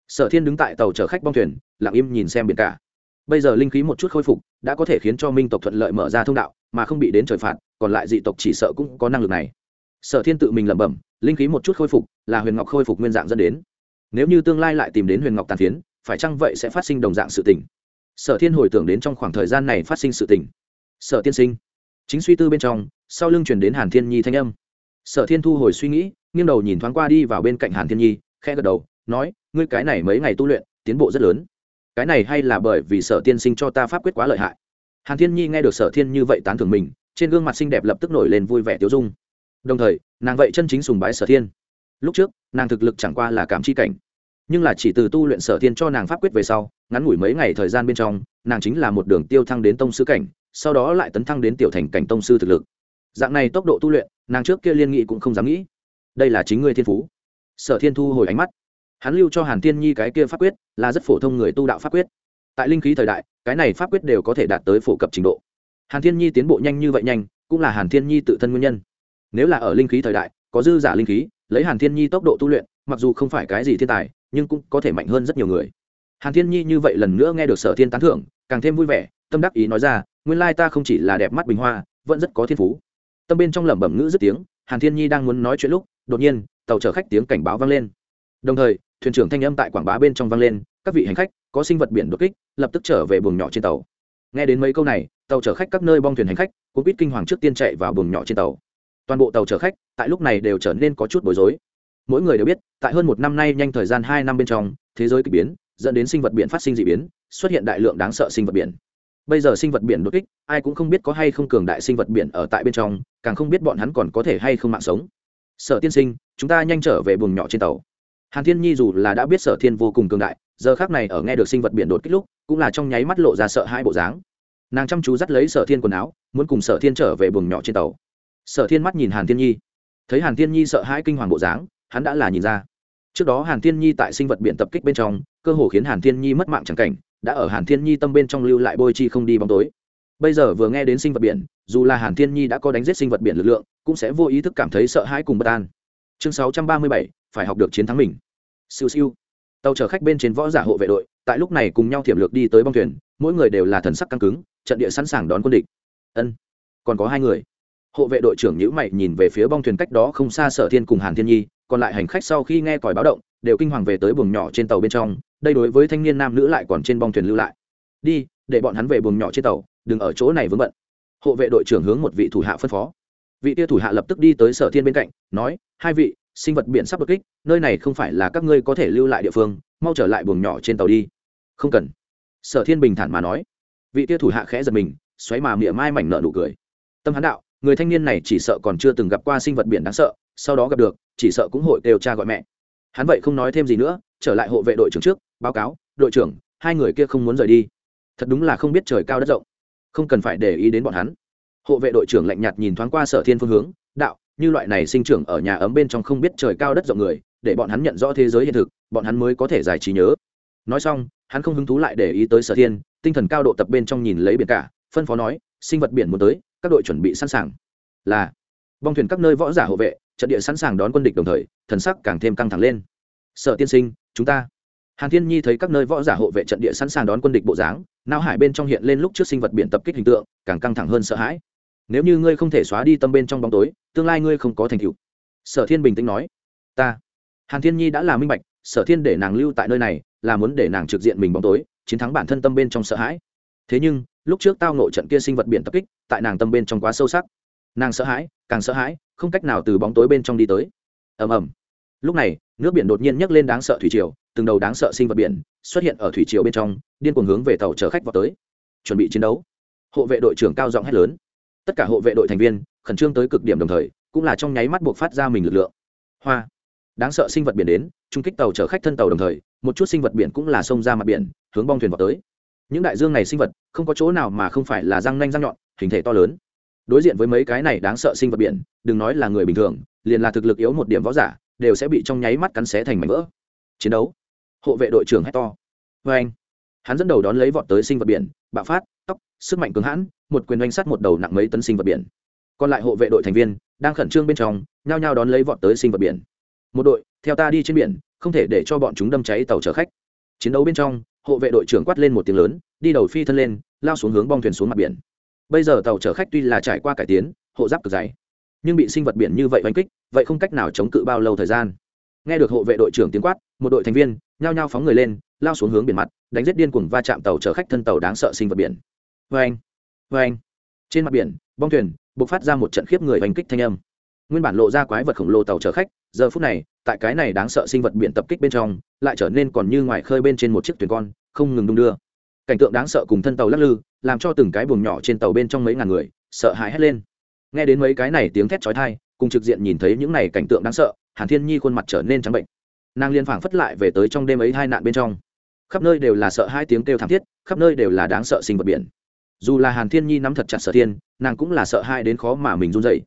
Sở thiên đứng tại tàu chở khách bong thuyền, lặng im nhìn xem biển cả. Bây giờ linh khí một chút khôi phục đã có thể khiến cho minh tộc thuận lợi mở ra thông đạo, mà không bị đến trời phạt, còn lại dị tộc chỉ sợ cũng có năng lực này. Sở thiên tự mình lẩm bẩm, linh khí một chút khôi phục, là huyền ngọc khôi phục nguyên dạng dẫn đến. Nếu như tương lai lại tìm đến huyền ngọc tàn phiến, phải chăng vậy sẽ phát sinh đồng dạng sự tình? Sở thiên hồi tưởng đến trong khoảng thời gian này phát sinh sự tình. Sở tiên sinh, chính suy tư bên trong, sau lưng chuyển đến hàn thiên nhi thanh âm. Sở thiên thu hồi suy nghĩ, nghiêng đầu nhìn thoáng qua đi vào bên cạnh hàn thiên nhi, khẽ gật đầu, nói, ngươi cái này mấy ngày tu luyện, tiến bộ rất lớn cái này hay là bởi vì sở tiên sinh cho ta pháp quyết quá lợi hại. Hàn thiên nhi nghe được sở thiên như vậy tán thưởng mình, trên gương mặt xinh đẹp lập tức nổi lên vui vẻ tiêu dung. Đồng thời, nàng vậy chân chính sùng bái sở thiên. Lúc trước, nàng thực lực chẳng qua là cảm chi cảnh. Nhưng là chỉ từ tu luyện sở thiên cho nàng pháp quyết về sau, ngắn ngủi mấy ngày thời gian bên trong, nàng chính là một đường tiêu thăng đến tông sư cảnh, sau đó lại tấn thăng đến tiểu thành cảnh tông sư thực lực. Dạng này tốc độ tu luyện, nàng trước kia liên nghị cũng không dám nghĩ. Đây là chính ngươi thiên phú. Sở thiên thu hồi ánh mắt hắn lưu cho hàn thiên nhi cái kia pháp quyết, là rất phổ thông người tu đạo pháp quyết. Tại linh khí thời đại, cái này pháp quyết đều có thể đạt tới phổ cập trình độ. Hàn thiên nhi tiến bộ nhanh như vậy nhanh, cũng là hàn thiên nhi tự thân nguyên nhân. Nếu là ở linh khí thời đại, có dư giả linh khí, lấy hàn thiên nhi tốc độ tu luyện, mặc dù không phải cái gì thiên tài, nhưng cũng có thể mạnh hơn rất nhiều người. Hàn thiên nhi như vậy lần nữa nghe được sở thiên tán thưởng, càng thêm vui vẻ, tâm đắc ý nói ra, nguyên lai ta không chỉ là đẹp mắt bình hoa, vẫn rất có thiên phú. Tâm bên trong lẩm bẩm ngữ dứt tiếng, hàn thiên nhi đang muốn nói chuyện lúc, đột nhiên, tàu chở khách tiếng cảnh báo vang lên. Đồng thời thuyền trưởng thanh âm tại quảng bá bên trong vang lên, các vị hành khách, có sinh vật biển đột kích, lập tức trở về buồng nhỏ trên tàu. Nghe đến mấy câu này, tàu chở khách các nơi bong thuyền hành khách cũng biết kinh hoàng trước tiên chạy vào buồng nhỏ trên tàu. Toàn bộ tàu chở khách, tại lúc này đều trở nên có chút bối rối. Mỗi người đều biết, tại hơn một năm nay nhanh thời gian hai năm bên trong, thế giới k ỳ biến, dẫn đến sinh vật biển phát sinh d ị biến, xuất hiện đại lượng đáng sợ sinh vật biển. Bây giờ sinh vật biển đột kích, ai cũng không biết có hay không cường đại sinh vật biển ở tại bên trong, càng không biết bọn hắn còn có thể hay không mạng sống. Sở tiên sinh, chúng ta nhanh trở về buồng nhỏ trên tàu hàn thiên nhi dù là đã biết sở thiên vô cùng cường đại, giờ khác này ở nghe được sinh vật biển đột kích lúc, cũng là trong nháy mắt lộ ra sợ hai bộ dáng. Nàng chăm chú dắt lấy sở thiên quần áo, muốn cùng sở thiên trở về buồng nhỏ trên tàu. Sở thiên mắt nhìn hàn thiên nhi. Thấy hàn thiên nhi sợ hãi kinh hoàng bộ dáng, hắn đã là nhìn ra. Trước đó hàn thiên nhi tại sinh vật biển tập kích bên trong, cơ hồ khiến hàn thiên nhi mất mạng c cảnh, đã ở hàn thiên nhi tâm bên trong lưu lại bôi chi không đi bóng tối. Bây giờ vừa nghe đến sinh vật biển, dù là hàn thiên nhi đã có đánh giết sinh vật biển lực lượng, cũng sẽ vô ý thức cảm thấy sợ hãi cùng bất an chương sáu trăm ba mươi bảy, phải học được chiến thắng mình. Siêu siêu. Tàu chở khách bên trên võ giả hộ vệ đội, tại lúc này cùng nhau thiểm lược đi tới bong thuyền, mỗi người đều là thần sắc căng cứng, trận địa sẵn sàng đón quân địch. Ân. Còn có hai người. Hộ vệ đội trưởng nhữ mày nhìn về phía bong thuyền cách đó không xa sở thiên cùng hàn thiên nhi, còn lại hành khách sau khi nghe còi báo động, đều kinh hoàng về tới buồng nhỏ trên tàu bên trong, đây đối với thanh niên nam nữ lại còn trên bong thuyền lưu lại. Đi, để bọn hắn về buồng nhỏ trên tàu, đừng ở chỗ này vướng bận. Hộ vệ đội trưởng hướng một vị thủ hạ phân phó vị tia thủ hạ lập tức đi tới sở thiên bên cạnh, nói, hai vị, sinh vật biển sắp đột kích, nơi này không phải là các ngươi có thể lưu lại địa phương, mau trở lại buồng nhỏ trên tàu đi. Không cần. Sở thiên bình thản mà nói. Vị tia thủ hạ khẽ giật mình, xoáy mà mỉa mai mảnh nợ nụ cười. Tâm hán đạo, người thanh niên này chỉ sợ còn chưa từng gặp qua sinh vật biển đáng sợ, sau đó gặp được, chỉ sợ cũng hội đều cha gọi mẹ. Hắn vậy không nói thêm gì nữa, trở lại hộ vệ đội trưởng trước, báo cáo, đội trưởng, hai người kia không muốn rời đi. Thật đúng là không biết trời cao đất rộng. Không cần phải để ý đến bọn hắn hộ vệ đội trưởng lạnh nhạt nhìn thoáng qua sở thiên phương hướng, đạo, như loại này sinh trưởng ở nhà ấm bên trong không biết trời cao đất rộng người, để bọn hắn nhận rõ thế giới hiện thực, bọn hắn mới có thể giải trí nhớ. Nói xong, hắn không hứng thú lại để ý tới sở thiên, tinh thần cao độ tập bên trong nhìn lấy biển cả, phân phó nói, sinh vật biển muốn tới, các đội chuẩn bị sẵn sàng. Là, bong thuyền các nơi võ giả hộ vệ, trận địa sẵn sàng đón quân địch đồng thời, thần sắc càng thêm căng thẳng lên. Sở tiên sinh, chúng ta. Hàn thiên nhi thấy các nơi võ giả hộ vệ trận địa sẵn sàng đón quân địch bộ dáng nao hải bên trong hiện lên lúc trước sinh vật biển tập kích hình tượng, càng căng thẳng hơn sợ hãi nếu như ngươi không thể xóa đi tâm bên trong bóng tối, tương lai ngươi không có thành tựu. Sở thiên bình tĩnh nói. Ta. Hàn thiên nhi đã là minh bạch, sở thiên để nàng lưu tại nơi này, là muốn để nàng trực diện mình bóng tối, chiến thắng bản thân tâm bên trong sợ hãi. Thế nhưng, lúc trước tao nộ trận kia sinh vật biển tập kích, tại nàng tâm bên trong quá sâu sắc. Nàng sợ hãi, càng sợ hãi, không cách nào từ bóng tối bên trong đi tới. Ầm ầm. Lúc này, nước biển đột nhiên nhấc lên đáng sợ thủy triều, từng đầu đáng sợ sinh vật biển xuất hiện ở thủy triều bên trong, điên cuồng hướng về tàu chở khách vào tới. Chuẩn bị chiến đấu. Hộ vệ đội trưởng cao giọng hét lớn tất cả hộ vệ đội thành viên, khẩn trương tới cực điểm đồng thời, cũng là trong nháy mắt buộc phát ra mình lực lượng. Hoa. Đáng sợ sinh vật biển đến, trung kích tàu chở khách thân tàu đồng thời, một chút sinh vật biển cũng là xông ra mặt biển, hướng bong thuyền vào tới. Những đại dương này sinh vật, không có chỗ nào mà không phải là răng nanh răng nhọn, hình thể to lớn. Đối diện với mấy cái này đáng sợ sinh vật biển, đừng nói là người bình thường, liền là thực lực yếu một điểm võ giả, đều sẽ bị trong nháy mắt cắn xé thành mảnh vỡ. Chiến đấu. Hộ vệ đội trưởng hét to. Vê anh hắn dẫn đầu đón lấy vọt tới sinh vật biển, bạo phát tóc, sức mạnh cứng hãn, một quyền oanh sắt một đầu nặng mấy tấn sinh vật biển. Còn lại hộ vệ đội thành viên, đang khẩn trương bên trong, nhao nhao đón lấy vọt tới sinh vật biển. Một đội, theo ta đi trên biển, không thể để cho bọn chúng đâm cháy tàu chở khách. Chiến đấu bên trong, hộ vệ đội trưởng quát lên một tiếng lớn, đi đầu phi thân lên, lao xuống hướng bong thuyền xuống mặt biển. Bây giờ tàu chở khách tuy là trải qua cải tiến, hộ giáp cực dày, nhưng bị sinh vật biển như vậy oanh kích, vậy không cách nào chống cự bao lâu thời gian. Nghe được hộ vệ đội trưởng tiếng quát, một đội thành viên, nhao nhao phóng người lên, lao xuống hướng biển mặt, đánh giết điên cuồng va chạm tàu chở khách thân tàu đáng sợ sinh vật biển vê anh vê anh. Trên mặt biển, bong thuyền b ộ c phát ra một trận khiếp người oanh kích thanh âm. Nguyên bản lộ ra quái vật khổng lồ tàu chở khách, giờ phút này, tại cái này đáng sợ sinh vật biển tập kích bên trong, lại trở nên còn như ngoài khơi bên trên một chiếc thuyền con, không ngừng đung đưa. Cảnh tượng đáng sợ cùng thân tàu lắc lư, làm cho từng cái buồng nhỏ trên tàu bên trong mấy ngàn người, sợ hãi hét lên. Nghe đến mấy cái này tiếng thét chói tai, cùng trực diện nhìn thấy những này cảnh tượng đáng sợ, hàn thiên nhi khuôn mặt trở nên trắng bệnh. Nàng liên phảng phất lại về tới trong đêm ấy hai nạn bên trong. Khắp nơi đều là sợ hai tiếng kêu thảm thiết, khắp nơi đều là đáng sợ sinh vật biển dù là hàn thiên nhi nắm thật chặt sở thiên nàng cũng là sợ hai đến khó mà mình run dậy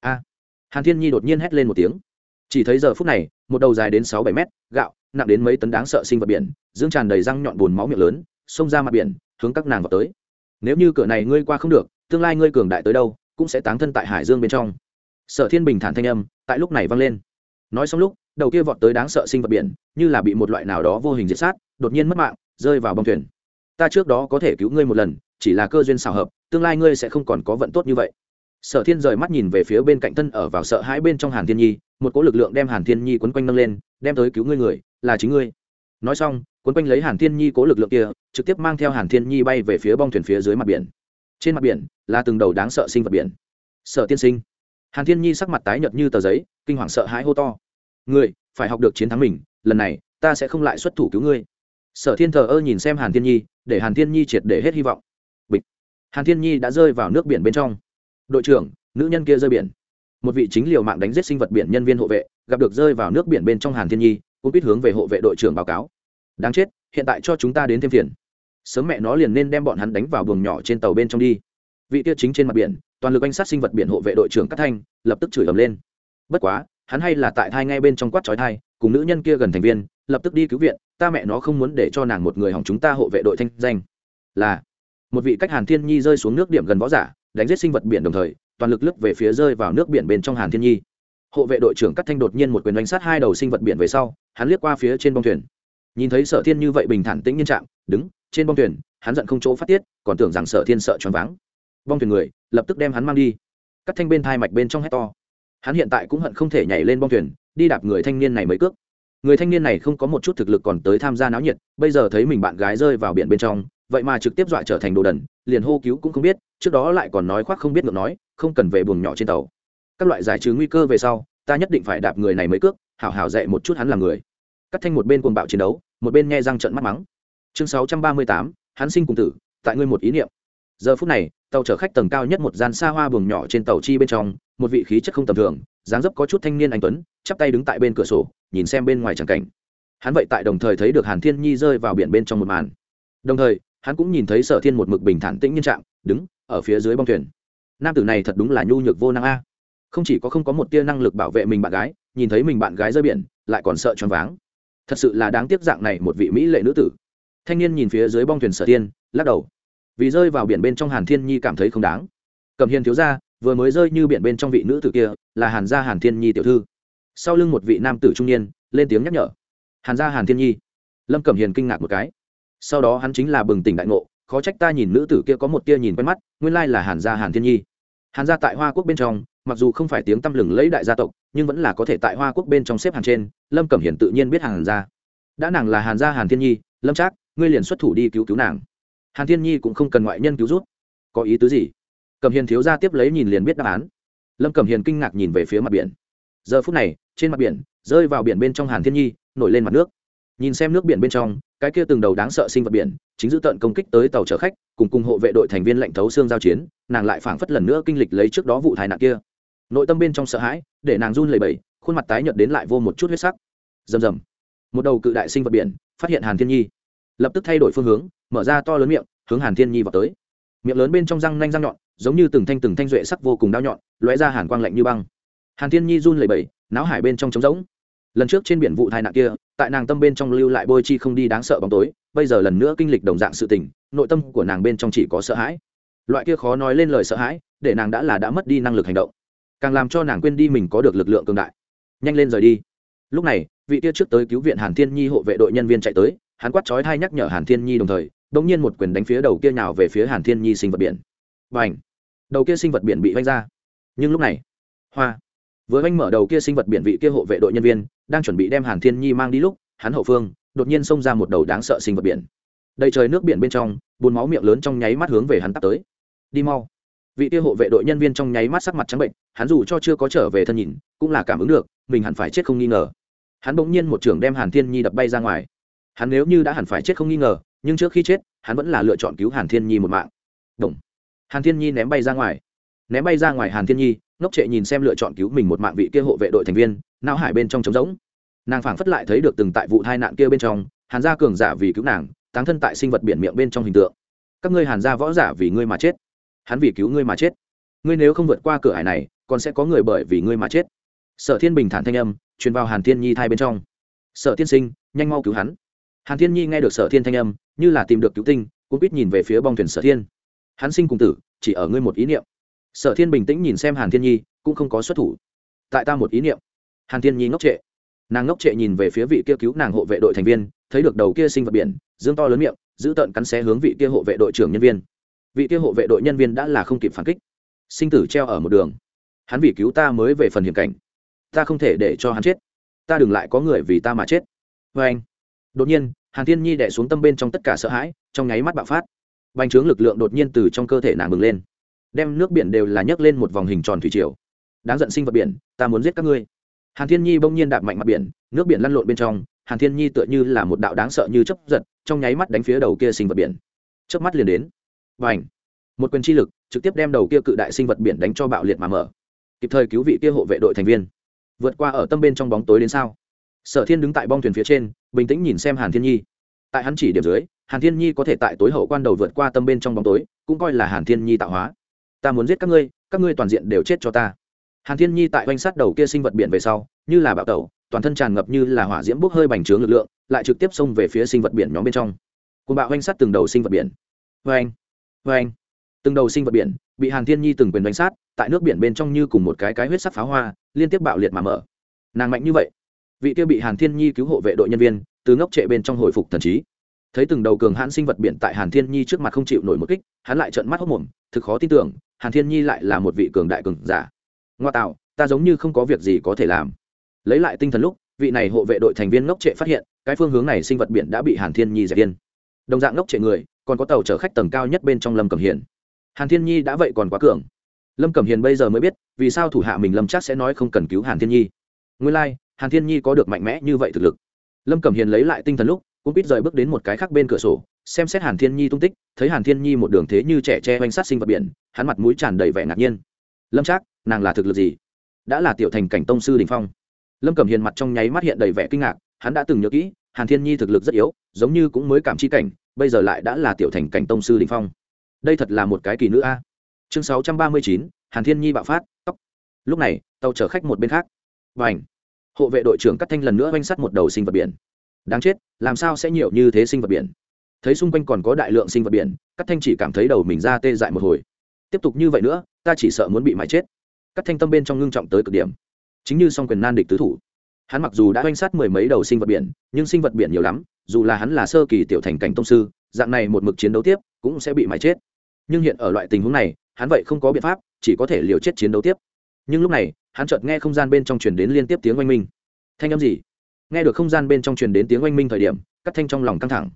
a à, hàn thiên nhi đột nhiên hét lên một tiếng chỉ thấy giờ phút này một đầu dài đến sáu bảy mét gạo nặng đến mấy tấn đáng sợ sinh vật biển dương tràn đầy răng nhọn bùn máu miệng lớn xông ra mặt biển hướng các nàng vào tới nếu như cửa này ngươi qua không được tương lai ngươi cường đại tới đâu cũng sẽ táng thân tại hải dương bên trong sở thiên bình thản thanh âm tại lúc này vang lên nói xong lúc đầu kia vọt tới đáng sợ sinh vật biển như là bị một loại nào đó vô hình diệt sát đột nhiên mất mạng rơi vào bông thuyền ta trước đó có thể cứu ngươi một lần chỉ là cơ duyên xào hợp, tương lai ngươi sẽ không còn có vận tốt như vậy. Sở thiên rời mắt nhìn về phía bên cạnh thân ở vào sợ hãi bên trong hàn thiên nhi, một cỗ lực lượng đem hàn thiên nhi quấn quanh nâng lên, đem tới cứu ngươi người, là chính ngươi. Nói xong, quấn quanh lấy hàn thiên nhi cố lực lượng kia, trực tiếp mang theo hàn thiên nhi bay về phía bong thuyền phía dưới mặt biển. Trên mặt biển, là từng đầu đáng sợ sinh vật biển. Sợ tiên sinh. Hàn thiên nhi sắc mặt tái nhợt như tờ giấy, kinh hoàng sợ hãi hô to. Ngươi, phải học được chiến thắng mình, lần này, ta sẽ không lại xuất thủ cứu ngươi. Sở thiên thờ ơ nhìn xem hàn thiên nhi, để hàn thiên nhi triệt để hết hy vọng hàn thiên nhi đã rơi vào nước biển bên trong. Đội trưởng, nữ nhân kia rơi biển. Một vị chính liều mạng đánh giết sinh vật biển nhân viên hộ vệ, gặp được rơi vào nước biển bên trong hàn thiên nhi, cũng biết hướng về hộ vệ đội trưởng báo cáo. Đáng chết, hiện tại cho chúng ta đến thêm phiền. Sớm mẹ nó liền nên đem bọn hắn đánh vào buồng nhỏ trên tàu bên trong đi. Vị kia chính trên mặt biển, toàn lực anh sát sinh vật biển hộ vệ đội trưởng cát thanh, lập tức chửi ầm lên. Bất quá, hắn hay là tại thai ngay bên trong quát trói thai, cùng nữ nhân kia gần thành viên, lập tức đi cứu viện, ta mẹ nó không muốn để cho nàng một người hỏng chúng ta hộ vệ đội thanh danh. Là một vị cách hàn thiên nhi rơi xuống nước điểm gần võ giả, đánh giết sinh vật biển đồng thời, toàn lực lướt về phía rơi vào nước biển bên trong hàn thiên nhi. Hộ vệ đội trưởng cắt thanh đột nhiên một quyền đánh sát hai đầu sinh vật biển về sau, hắn liếc qua phía trên bông thuyền. Nhìn thấy sở thiên như vậy bình thản tĩnh nhiên trạng đứng trên bông thuyền, hắn giận không chỗ phát tiết, còn tưởng rằng sở thiên sợ choáng váng. Bong thuyền người lập tức đem hắn mang đi. Cắt thanh bên thai mạch bên trong hét to. Hắn hiện tại cũng hận không thể nhảy lên bong thuyền, đi đạp người thanh niên này mấy cước. Người thanh niên này không có một chút thực lực còn tới tham gia náo nhiệt, bây giờ thấy mình bạn gái rơi vào biển bên trong vậy mà trực tiếp dọa trở thành đồ đần, liền hô cứu cũng không biết, trước đó lại còn nói khoác không biết ngược nói, không cần về buồng nhỏ trên tàu. Các loại giải trừ nguy cơ về sau, ta nhất định phải đạp người này mới cước, hảo hảo dạy một chút hắn là người. Cắt thanh một bên cuồng bạo chiến đấu, một bên nghe răng trận mắt mắng. Chương sáu trăm ba mươi tám, hắn sinh cùng tử, tại ngươi một ý niệm. Giờ phút này, tàu chở khách tầng cao nhất một gian xa hoa buồng nhỏ trên tàu chi bên trong, một vị khí chất không tầm thường, dáng dấp có chút thanh niên anh tuấn, chắp tay đứng tại bên cửa sổ, nhìn xem bên ngoài tràng cảnh. Hắn vậy tại đồng thời thấy được hàn thiên nhi rơi vào biển bên trong một màn. Đồng thời hắn cũng nhìn thấy sở thiên một mực bình thản tĩnh nhiên trạng, đứng ở phía dưới bong thuyền. Nam tử này thật đúng là nhu nhược vô năng a. Không chỉ có không có một tia năng lực bảo vệ mình bạn gái, nhìn thấy mình bạn gái rơi biển, lại còn sợ choáng váng. Thật sự là đáng tiếc dạng này một vị mỹ lệ nữ tử. Thanh niên nhìn phía dưới bong thuyền sở thiên, lắc đầu. Vì rơi vào biển bên trong hàn thiên nhi cảm thấy không đáng. Cầm hiền thiếu ra vừa mới rơi như biển bên trong vị nữ tử kia, là hàn gia hàn thiên nhi tiểu thư. Sau lưng một vị nam tử trung niên, lên tiếng nhắc nhở. Hàn gia hàn thiên nhi. Lâm cẩm hiền kinh ngạc một cái sau đó hắn chính là bừng tỉnh đại ngộ, khó trách ta nhìn nữ tử kia có một tia nhìn quen mắt, nguyên lai là hàn gia hàn thiên nhi. Hàn gia tại hoa quốc bên trong, mặc dù không phải tiếng tăm lừng lẫy đại gia tộc, nhưng vẫn là có thể tại hoa quốc bên trong xếp hàng trên, lâm cẩm hiển tự nhiên biết hàn gia. Đã nàng là hàn gia hàn thiên nhi, lâm trác, ngươi liền xuất thủ đi cứu cứu nàng. Hàn thiên nhi cũng không cần ngoại nhân cứu rút có ý tứ gì? Cẩm hiền thiếu gia tiếp lấy nhìn liền biết đáp án. Lâm Cẩm hiền kinh ngạc nhìn về phía mặt biển. Giờ phút này, trên mặt biển, rơi vào biển bên trong hàn thiên nhi, nổi lên mặt nước. Nhìn xem nước biển bên trong cái kia từng đầu đáng sợ sinh vật biển, chính giữ tận công kích tới tàu chở khách, cùng cùng hộ vệ đội thành viên lệnh thấu xương giao chiến, nàng lại phảng phất lần nữa kinh lịch lấy trước đó vụ tai nạn kia. Nội tâm bên trong sợ hãi, để nàng run lẩy bẩy, khuôn mặt tái nhợt đến lại vô một chút huyết sắc. Rầm rầm. Một đầu cự đại sinh vật biển, phát hiện hàn thiên nhi. Lập tức thay đổi phương hướng, mở ra to lớn miệng, hướng hàn thiên nhi vào tới. Miệng lớn bên trong răng nanh răng nhọn, giống như từng thanh từng thanh duệ sắc vô cùng đau nhọn, lóe ra hàn quang lạnh như băng. Hàn thiên nhi run lẩy bẩy náo hải bên trong trống rỗng lần trước trên biển vụ tai nạn kia, tại nàng tâm bên trong lưu lại bôi chi không đi đáng sợ bóng tối, bây giờ lần nữa kinh lịch đồng dạng sự tình, nội tâm của nàng bên trong chỉ có sợ hãi. Loại kia khó nói lên lời sợ hãi, để nàng đã là đã mất đi năng lực hành động. Càng làm cho nàng quên đi mình có được lực lượng cường đại. Nhanh lên rời đi. Lúc này, vị kia trước tới cứu viện hàn thiên nhi hộ vệ đội nhân viên chạy tới, hắn quát chói thai nhắc nhở hàn thiên nhi đồng thời đ ỗ n g nhiên một quyền đánh phía đầu kia nào về phía hàn thiên nhi sinh vật biển. Và ảnh đầu kia sinh vật biển bị vanh ra. Nhưng lúc này, hoa! Vừa anh mở đầu kia sinh vật biển vị kia hộ vệ đội nhân viên, đang chuẩn bị đem hàn thiên nhi mang đi lúc, hắn hậu phương, đột nhiên xông ra một đầu đáng sợ sinh vật biển. Đầy trời nước biển bên trong bùn máu miệng lớn trong nháy mắt hướng về hắn tắt tới. Đi mau. Vị kia hộ vệ đội nhân viên trong nháy mắt sắc mặt trắng bệnh, hắn dù cho chưa có trở về thân nhìn, cũng là cảm ứng được, mình hẳn phải chết không nghi ngờ. Hắn bỗng nhiên một trưởng đem hàn thiên nhi đập bay ra ngoài. Hắn nếu như đã hẳn phải chết không nghi ngờ, nhưng trước khi chết, hắn vẫn là lựa chọn cứu hàn thiên nhi một mạng. Đồng. hàn thiên nhi ném bay ra ngoài. Ném bay ra ngoài hàn thiên nhi ngốc trệ nhìn xem lựa chọn cứu mình một mạng vị kia hộ vệ đội thành viên, não hải bên trong trống rỗng. Nàng phảng phất lại thấy được từng tại vụ tai nạn kia bên trong, hàn gia cường giả vì cứu nàng, táng thân tại sinh vật biển miệng bên trong hình tượng. Các ngươi hàn gia võ giả vì ngươi mà chết. Hắn vì cứu ngươi mà chết. Ngươi nếu không vượt qua cửa hải này, còn sẽ có người bởi vì ngươi mà chết. Sở thiên bình thản thanh âm, truyền vào hàn thiên nhi thai bên trong. Sở tiên sinh, nhanh mau cứu hắn. Hàn thiên nhi nghe được sở thiên thanh âm, như là tìm được cứu tinh cũng biết nhìn về phía bong thuyền sở thiên. Hắn sinh cùng tử, chỉ ở ngươi một ý niệm sở thiên bình tĩnh nhìn xem hàn thiên nhi, cũng không có xuất thủ. Tại ta một ý niệm. Hàn thiên nhi ngốc trệ. Nàng ngốc trệ nhìn về phía vị kia cứu nàng hộ vệ đội thành viên, thấy được đầu kia sinh vật biển, dương to lớn miệng, giữ tợn cắn xé hướng vị kia hộ vệ đội trưởng nhân viên. Vị kia hộ vệ đội nhân viên đã là không kịp phản kích. Sinh tử treo ở một đường. Hắn vì cứu ta mới về phần hiểm cảnh. Ta không thể để cho hắn chết. Ta đừng lại có người vì ta mà chết. Vê anh. Đột nhiên, hàn thiên nhi đẻ xuống tâm bên trong tất cả sợ hãi, trong nháy mắt bạo phát. Bành trướng lực lượng đột nhiên từ trong cơ thể nàng bừng lên đem nước biển đều là nhấc lên một vòng hình tròn thủy triều. Đáng giận sinh vật biển, ta muốn giết các ngươi. Hàn thiên nhi bỗng nhiên đạp mạnh mặt biển, nước biển lăn lộn bên trong, hàn thiên nhi tựa như là một đạo đáng sợ như chấp giật, trong nháy mắt đánh phía đầu kia sinh vật biển. Chớp mắt liền đến. Và ảnh một quyền chi lực, trực tiếp đem đầu kia cự đại sinh vật biển đánh cho bạo liệt mà mở. Kịp thời cứu vị kia hộ vệ đội thành viên. Vượt qua ở tâm bên trong bóng tối đến sao? Sở thiên đứng tại bong thuyền phía trên, bình tĩnh nhìn xem hàn thiên nhi. Tại hắn chỉ điểm dưới, hàn thiên nhi có thể tại tối hậu quan đầu vượt qua tâm bên trong bóng tối, cũng coi là hàn thiên nhi tạo hóa ta muốn giết các ngươi các ngươi toàn diện đều chết cho ta. Hàn thiên nhi tại oanh sát đầu kia sinh vật biển về sau, như là bạo tẩu, toàn thân tràn ngập như là hỏa diễm bốc hơi bành trướng lực lượng, lại trực tiếp xông về phía sinh vật biển nhóm bên trong. Cùng bạo oanh sát từng đầu sinh vật biển. Vê anh vê anh từng đầu sinh vật biển bị hàn thiên nhi từng quyền đánh sát, tại nước biển bên trong như cùng một cái cái huyết sắc pháo hoa, liên tiếp bạo liệt mà mở. Nàng mạnh như vậy. Vị kia bị hàn thiên nhi cứu hộ vệ đội nhân viên, từ ngốc trệ bên trong hồi phục thần trí. Thấy từng đầu cường hãn sinh vật biển tại hàn thiên nhi trước mặt không chịu nổi một kích, hắn lại trợn mắt hốc mồm, thực khó tin tưởng hàn thiên nhi lại là một vị cường đại cường giả. Ngoa tạo ta giống như không có việc gì có thể làm. Lấy lại tinh thần lúc vị này hộ vệ đội thành viên ngốc trệ phát hiện cái phương hướng này sinh vật biển đã bị hàn thiên nhi dẹp yên. Đồng dạng ngốc trệ người còn có tàu chở khách tầng cao nhất bên trong lâm cẩm hiền. Hàn thiên nhi đã vậy còn quá cường. Lâm cẩm hiền bây giờ mới biết vì sao thủ hạ mình lâm chắc sẽ nói không cần cứu hàn thiên nhi. Nguyên lai、like, hàn thiên nhi có được mạnh mẽ như vậy thực lực. Lâm cẩm hiền lấy lại tinh thần lúc cũng biết rời bước đến một cái khác bên cửa sổ xem xét hàn thiên nhi tung tích, thấy hàn thiên nhi một đường thế như trẻ tre oanh sát sinh vật biển, hắn mặt mũi tràn đầy vẻ ngạc nhiên. Lâm trác, nàng là thực lực gì? Đã là tiểu thành cảnh tông sư đình phong. Lâm cẩm hiền mặt trong nháy mắt hiện đầy vẻ kinh ngạc, hắn đã từng nhớ kỹ, hàn thiên nhi thực lực rất yếu, giống như cũng mới cảm chi cảnh, bây giờ lại đã là tiểu thành cảnh tông sư đình phong. Đây thật là một cái kỳ nữ a. Chương sáu trăm ba mươi chín, hàn thiên nhi bạo phát, tóc. Lúc này, tàu chở khách một bên khác. Và ảnh hộ vệ đội trưởng cắt thanh lần nữa oanh sắt một đầu sinh vật biển. Đáng chết, làm sao sẽ nhiều như thế sinh vật biển? Thấy xung quanh còn có đại lượng sinh vật biển cắt thanh chỉ cảm thấy đầu mình ra tê dại một hồi. Tiếp tục như vậy nữa, ta chỉ sợ muốn bị mãi chết. Cắt thanh tâm bên trong ngưng trọng tới cực điểm. Chính như song quyền nan địch tứ thủ. Hắn mặc dù đã oanh sát mười mấy đầu sinh vật biển, nhưng sinh vật biển nhiều lắm, dù là hắn là sơ kỳ tiểu thành cảnh tông sư, dạng này một mực chiến đấu tiếp, cũng sẽ bị mãi chết. Nhưng hiện ở loại tình huống này, hắn vậy không có biện pháp, chỉ có thể liều chết chiến đấu tiếp. Nhưng lúc này, hắn chợt nghe không gian bên trong truyền đến liên tiếp tiếng oanh minh. Thanh âm gì? Nghe được không gian bên trong truyền đến tiếng oanh minh thời điểm cắt thanh trong lòng căng thẳng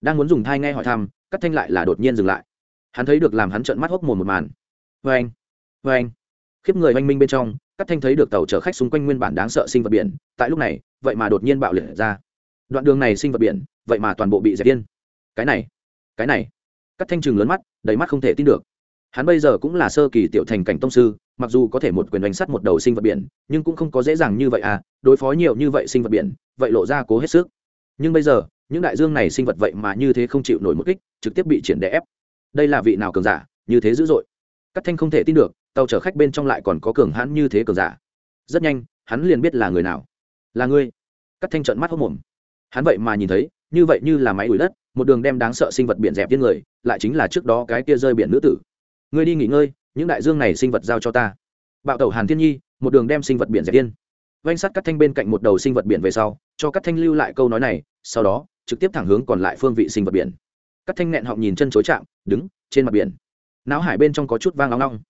đang muốn dùng thai nghe hỏi thăm cắt thanh lại là đột nhiên dừng lại. Hắn thấy được làm hắn trợn mắt hốc mồm một màn. Vê anh vê anh. Khiếp người oanh minh bên trong cắt thanh thấy được tàu chở khách xung quanh nguyên bản đáng sợ sinh vật biển, tại lúc này, vậy mà đột nhiên bạo liệt ra. Đoạn đường này sinh vật biển, vậy mà toàn bộ bị dẹp yên cái này cái này. Cắt thanh chừng lớn mắt, đầy mắt không thể tin được. Hắn bây giờ cũng là sơ kỳ tiểu thành cảnh tông sư, mặc dù có thể một quyền đánh sắt một đầu sinh vật biển, nhưng cũng không có dễ dàng như vậy à đối phó nhiều như vậy sinh vật biển, vậy lộ ra cố hết sức. Nhưng bây giờ những đại dương này sinh vật vậy mà như thế không chịu nổi một kích, trực tiếp bị triển đè ép. Đây là vị nào cường giả, như thế dữ dội? Cắt thanh không thể tin được, tàu chở khách bên trong lại còn có cường hãn như thế cường giả. Rất nhanh, hắn liền biết là người nào. Là ngươi. Cắt thanh trận mắt hốc mồm. Hắn vậy mà nhìn thấy, như vậy như là máy đuổi đất, một đường đem đáng sợ sinh vật biển dẹp tiên người, lại chính là trước đó cái kia rơi biển nữ tử. Ngươi đi nghỉ ngơi, những đại dương này sinh vật giao cho ta. Bạo tẩu hàn thiên nhi, một đường đem sinh vật biển dẹp tiên vanh sắt cắt thanh bên cạnh một đầu sinh vật biển về sau, cho cắt thanh lưu lại câu nói này sau đó, trực tiếp thẳng hướng còn lại phương vị sinh vật biển. Các thanh nghẹn họng nhìn chân chối chạm, đứng trên mặt biển. Não hải bên trong có chút vang long long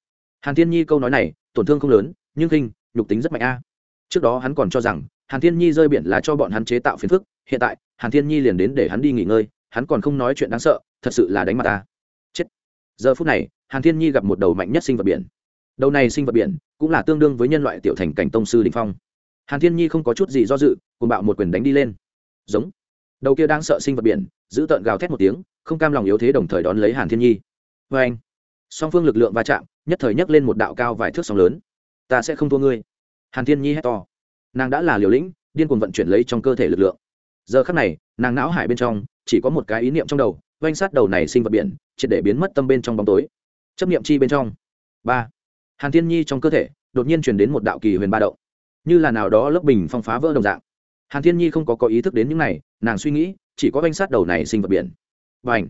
hàn thiên nhi câu nói này, tổn thương không lớn, nhưng khinh, nhục tính rất mạnh a. Trước đó hắn còn cho rằng, hàn thiên nhi rơi biển là cho bọn hắn chế tạo phiền phức, hiện tại, hàn thiên nhi liền đến để hắn đi nghỉ ngơi, hắn còn không nói chuyện đáng sợ, thật sự là đánh mặt ta. Chết. Giờ phút này, hàn thiên nhi gặp một đầu mạnh nhất sinh vật biển. Đầu này sinh vật biển cũng là tương đương với nhân loại tiểu thành cảnh tông sư đình phong. Hàn thiên nhi không có chút gì do dự cùng bạo một quyền đánh đi lên. Giống đầu kia đang sợ sinh vật biển, giữ tợn gào thét một tiếng, không cam lòng yếu thế đồng thời đón lấy hàn thiên nhi. Vê anh, song phương lực lượng va chạm, nhất thời nhấc lên một đạo cao vài thước sóng lớn. Ta sẽ không thua ngươi. Hàn thiên nhi hét to. Nàng đã là liều lĩnh, điên cuồng vận chuyển lấy trong cơ thể lực lượng. Giờ khắc này, nàng não hải bên trong, chỉ có một cái ý niệm trong đầu oanh sát đầu này sinh vật biển, triệt để biến mất tâm bên trong bóng tối. Chấp niệm chi bên trong. Ba. Hàn thiên nhi trong cơ thể, đột nhiên chuyển đến một đạo kỳ huyền ba động. Như là nào đó lớp bình phong phá vỡ đồng dạng hàn thiên nhi không có có ý thức đến những này, nàng suy nghĩ, chỉ có oanh sát đầu này sinh vật biển. Và ảnh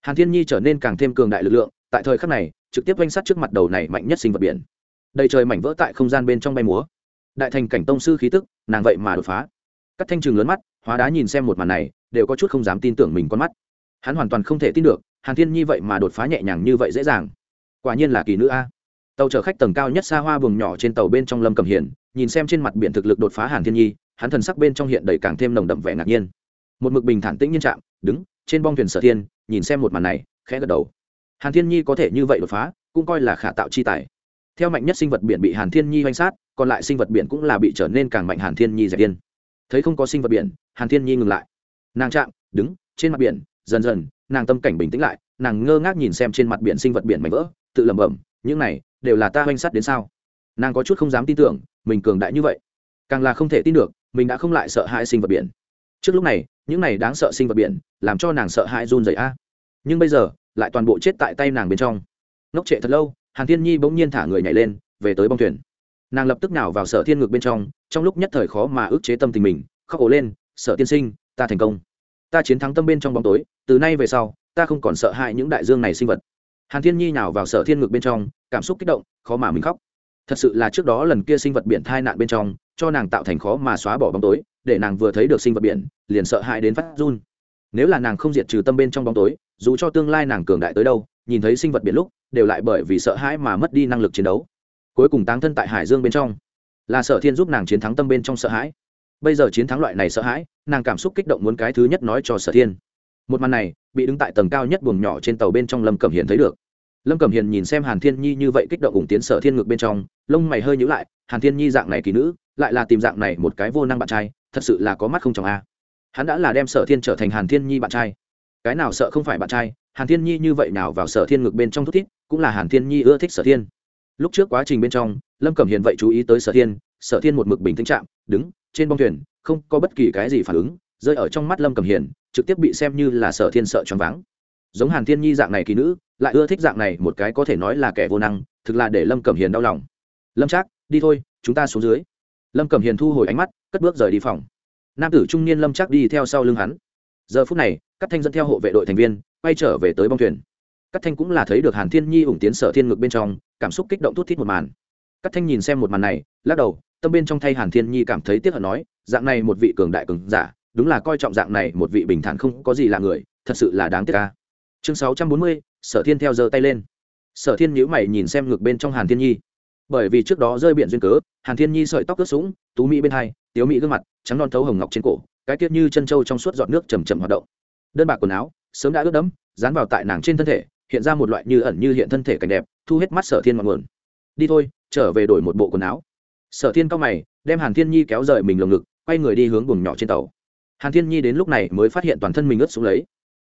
hàn thiên nhi trở nên càng thêm cường đại lực lượng, tại thời khắc này, trực tiếp oanh sát trước mặt đầu này mạnh nhất sinh vật biển. Đầy trời mảnh vỡ tại không gian bên trong bay múa. Đại thành cảnh tông sư khí tức, nàng vậy mà đột phá. Các thanh trường lớn mắt, hóa đá nhìn xem một màn này, đều có chút không dám tin tưởng mình con mắt. Hắn hoàn toàn không thể tin được, hàn thiên nhi vậy mà đột phá nhẹ nhàng như vậy dễ dàng. Quả nhiên là kỳ nữ a. Tàu chở khách tầng cao nhất xa hoa buồng nhỏ trên tàu bên trong lâm cầm hiền, nhìn xem trên mặt biển thực lực đột phá hàn thiên nhi hắn thần sắc bên trong hiện đầy càng thêm nồng đậm vẻ ngạc nhiên. Một mực bình thản tĩnh nhiên trạng đứng, trên bong thuyền sở thiên, nhìn xem một màn này, khẽ gật đầu. Hàn thiên nhi có thể như vậy đột phá, cũng coi là khả tạo chi tài. Theo mạnh nhất sinh vật biển bị hàn thiên nhi oanh sát, còn lại sinh vật biển cũng là bị trở nên càng mạnh hàn thiên nhi dẹp điên. Thấy không có sinh vật biển, hàn thiên nhi ngừng lại. Nàng chạm, đứng, trên mặt biển, dần dần, nàng tâm cảnh bình tĩnh lại, nàng ngơ ngác nhìn xem trên mặt biển sinh vật biển mảnh vỡ, tự lẩm bẩm, những này đều là ta oanh sát đến sao? Nàng có chút không dám tin tưởng, mình cường đại như vậy càng là không thể tin được, mình đã không lại sợ hãi sinh vật biển. Trước lúc này, những này đáng sợ sinh vật biển làm cho nàng sợ hãi run rẩy a. Nhưng bây giờ, lại toàn bộ chết tại tay nàng bên trong. Ngốc trệ thật lâu, hàn thiên nhi bỗng nhiên thả người nhảy lên, về tới bong thuyền. Nàng lập tức nào vào sở thiên ngược bên trong trong lúc nhất thời khó mà ức chế tâm tình mình, khóc ổ lên, sở tiên sinh, ta thành công. Ta chiến thắng tâm bên trong bóng tối, từ nay về sau, ta không còn sợ hãi những đại dương này sinh vật. Hàn thiên nhi nào vào sở thiên ngược bên trong, cảm xúc kích động, khó mà mình khóc thật sự là trước đó lần kia sinh vật biển thai nạn bên trong, cho nàng tạo thành khó mà xóa bỏ bóng tối, để nàng vừa thấy được sinh vật biển, liền sợ hãi đến phát run. Nếu là nàng không diệt trừ tâm bên trong bóng tối, dù cho tương lai nàng cường đại tới đâu, nhìn thấy sinh vật biển lúc, đều lại bởi vì sợ hãi mà mất đi năng lực chiến đấu. Cuối cùng táng thân tại hải dương bên trong. Là sở thiên giúp nàng chiến thắng tâm bên trong sợ hãi. Bây giờ chiến thắng loại này sợ hãi, nàng cảm xúc kích động muốn cái thứ nhất nói cho sở thiên. Một màn này, bị đứng tại tầng cao nhất buồng nhỏ trên tàu bên trong lâm cẩm hiền thấy được lâm cẩm hiền nhìn xem hàn thiên nhi như vậy kích động ủng tiến sở thiên ngược bên trong, lông mày hơi nhữ lại, hàn thiên nhi dạng này kỳ nữ, lại là tìm dạng này một cái vô năng bạn trai, thật sự là có mắt không chồng a. Hắn đã là đem sở thiên trở thành hàn thiên nhi bạn trai. Cái nào sợ không phải bạn trai, hàn thiên nhi như vậy nào vào sở thiên ngược bên trong thút thít, cũng là hàn thiên nhi ưa thích sở thiên. Lúc trước quá trình bên trong, lâm cẩm hiền vậy chú ý tới sở thiên sở thiên một mực bình tĩnh chạm, đứng, trên bông thuyền, không có bất kỳ cái gì phản ứng, rơi ở trong mắt lâm cẩm hiền, trực tiếp bị xem như là sở thiên sợ choáng váng. Giống hàn thiên nhi dạng này kỳ nữ lại ưa thích dạng này, một cái có thể nói là kẻ vô năng, thực là để lâm cẩm hiền đau lòng. Lâm trác, đi thôi, chúng ta xuống dưới. Lâm cẩm hiền thu hồi ánh mắt, cất bước rời đi phòng. Nam tử trung niên lâm trác đi theo sau lưng hắn. Giờ phút này các thanh dẫn theo hộ vệ đội thành viên, quay trở về tới bong thuyền. Các thanh cũng là thấy được hàn thiên nhi ủng tiến sở thiên ngực bên trong, cảm xúc kích động thút thít một màn. Các thanh nhìn xem một màn này, lắc đầu, tâm bên trong thay hàn thiên nhi cảm thấy tiếc hận nói, dạng này một vị cường đại cường giả, đúng là coi trọng dạng này một vị bình thản không có gì là người, thật sự là đáng tiếc ca chương sáu trăm bốn mươi sở thiên theo giơ tay lên. Sở thiên nhíu mày nhìn xem ngực bên trong hàn thiên nhi. Bởi vì trước đó rơi biển duyên cớ, hàn thiên nhi sợi tóc ướt sũng, tú mỹ bên hai, tiếu mỹ gương mặt, trắng non thấu hồng ngọc trên cổ, cái tiết như chân trâu trong suốt giọt nước chầm chầm hoạt động. Đơn bạc quần áo, sớm đã ướt đẫm, dán vào tại nàng trên thân thể, hiện ra một loại như ẩn như hiện thân thể cảnh đẹp, thu hết mắt sở thiên ngọn nguồn. Đi thôi, trở về đổi một bộ quần áo. Sở thiên cao mày, đem hàn thiên nhi kéo rời mình lồng ngực, quay người đi hướng buồng nhỏ trên tàu. Hàn thiên nhi đến lúc này mới phát hiện toàn thân mình ướt xuống lấy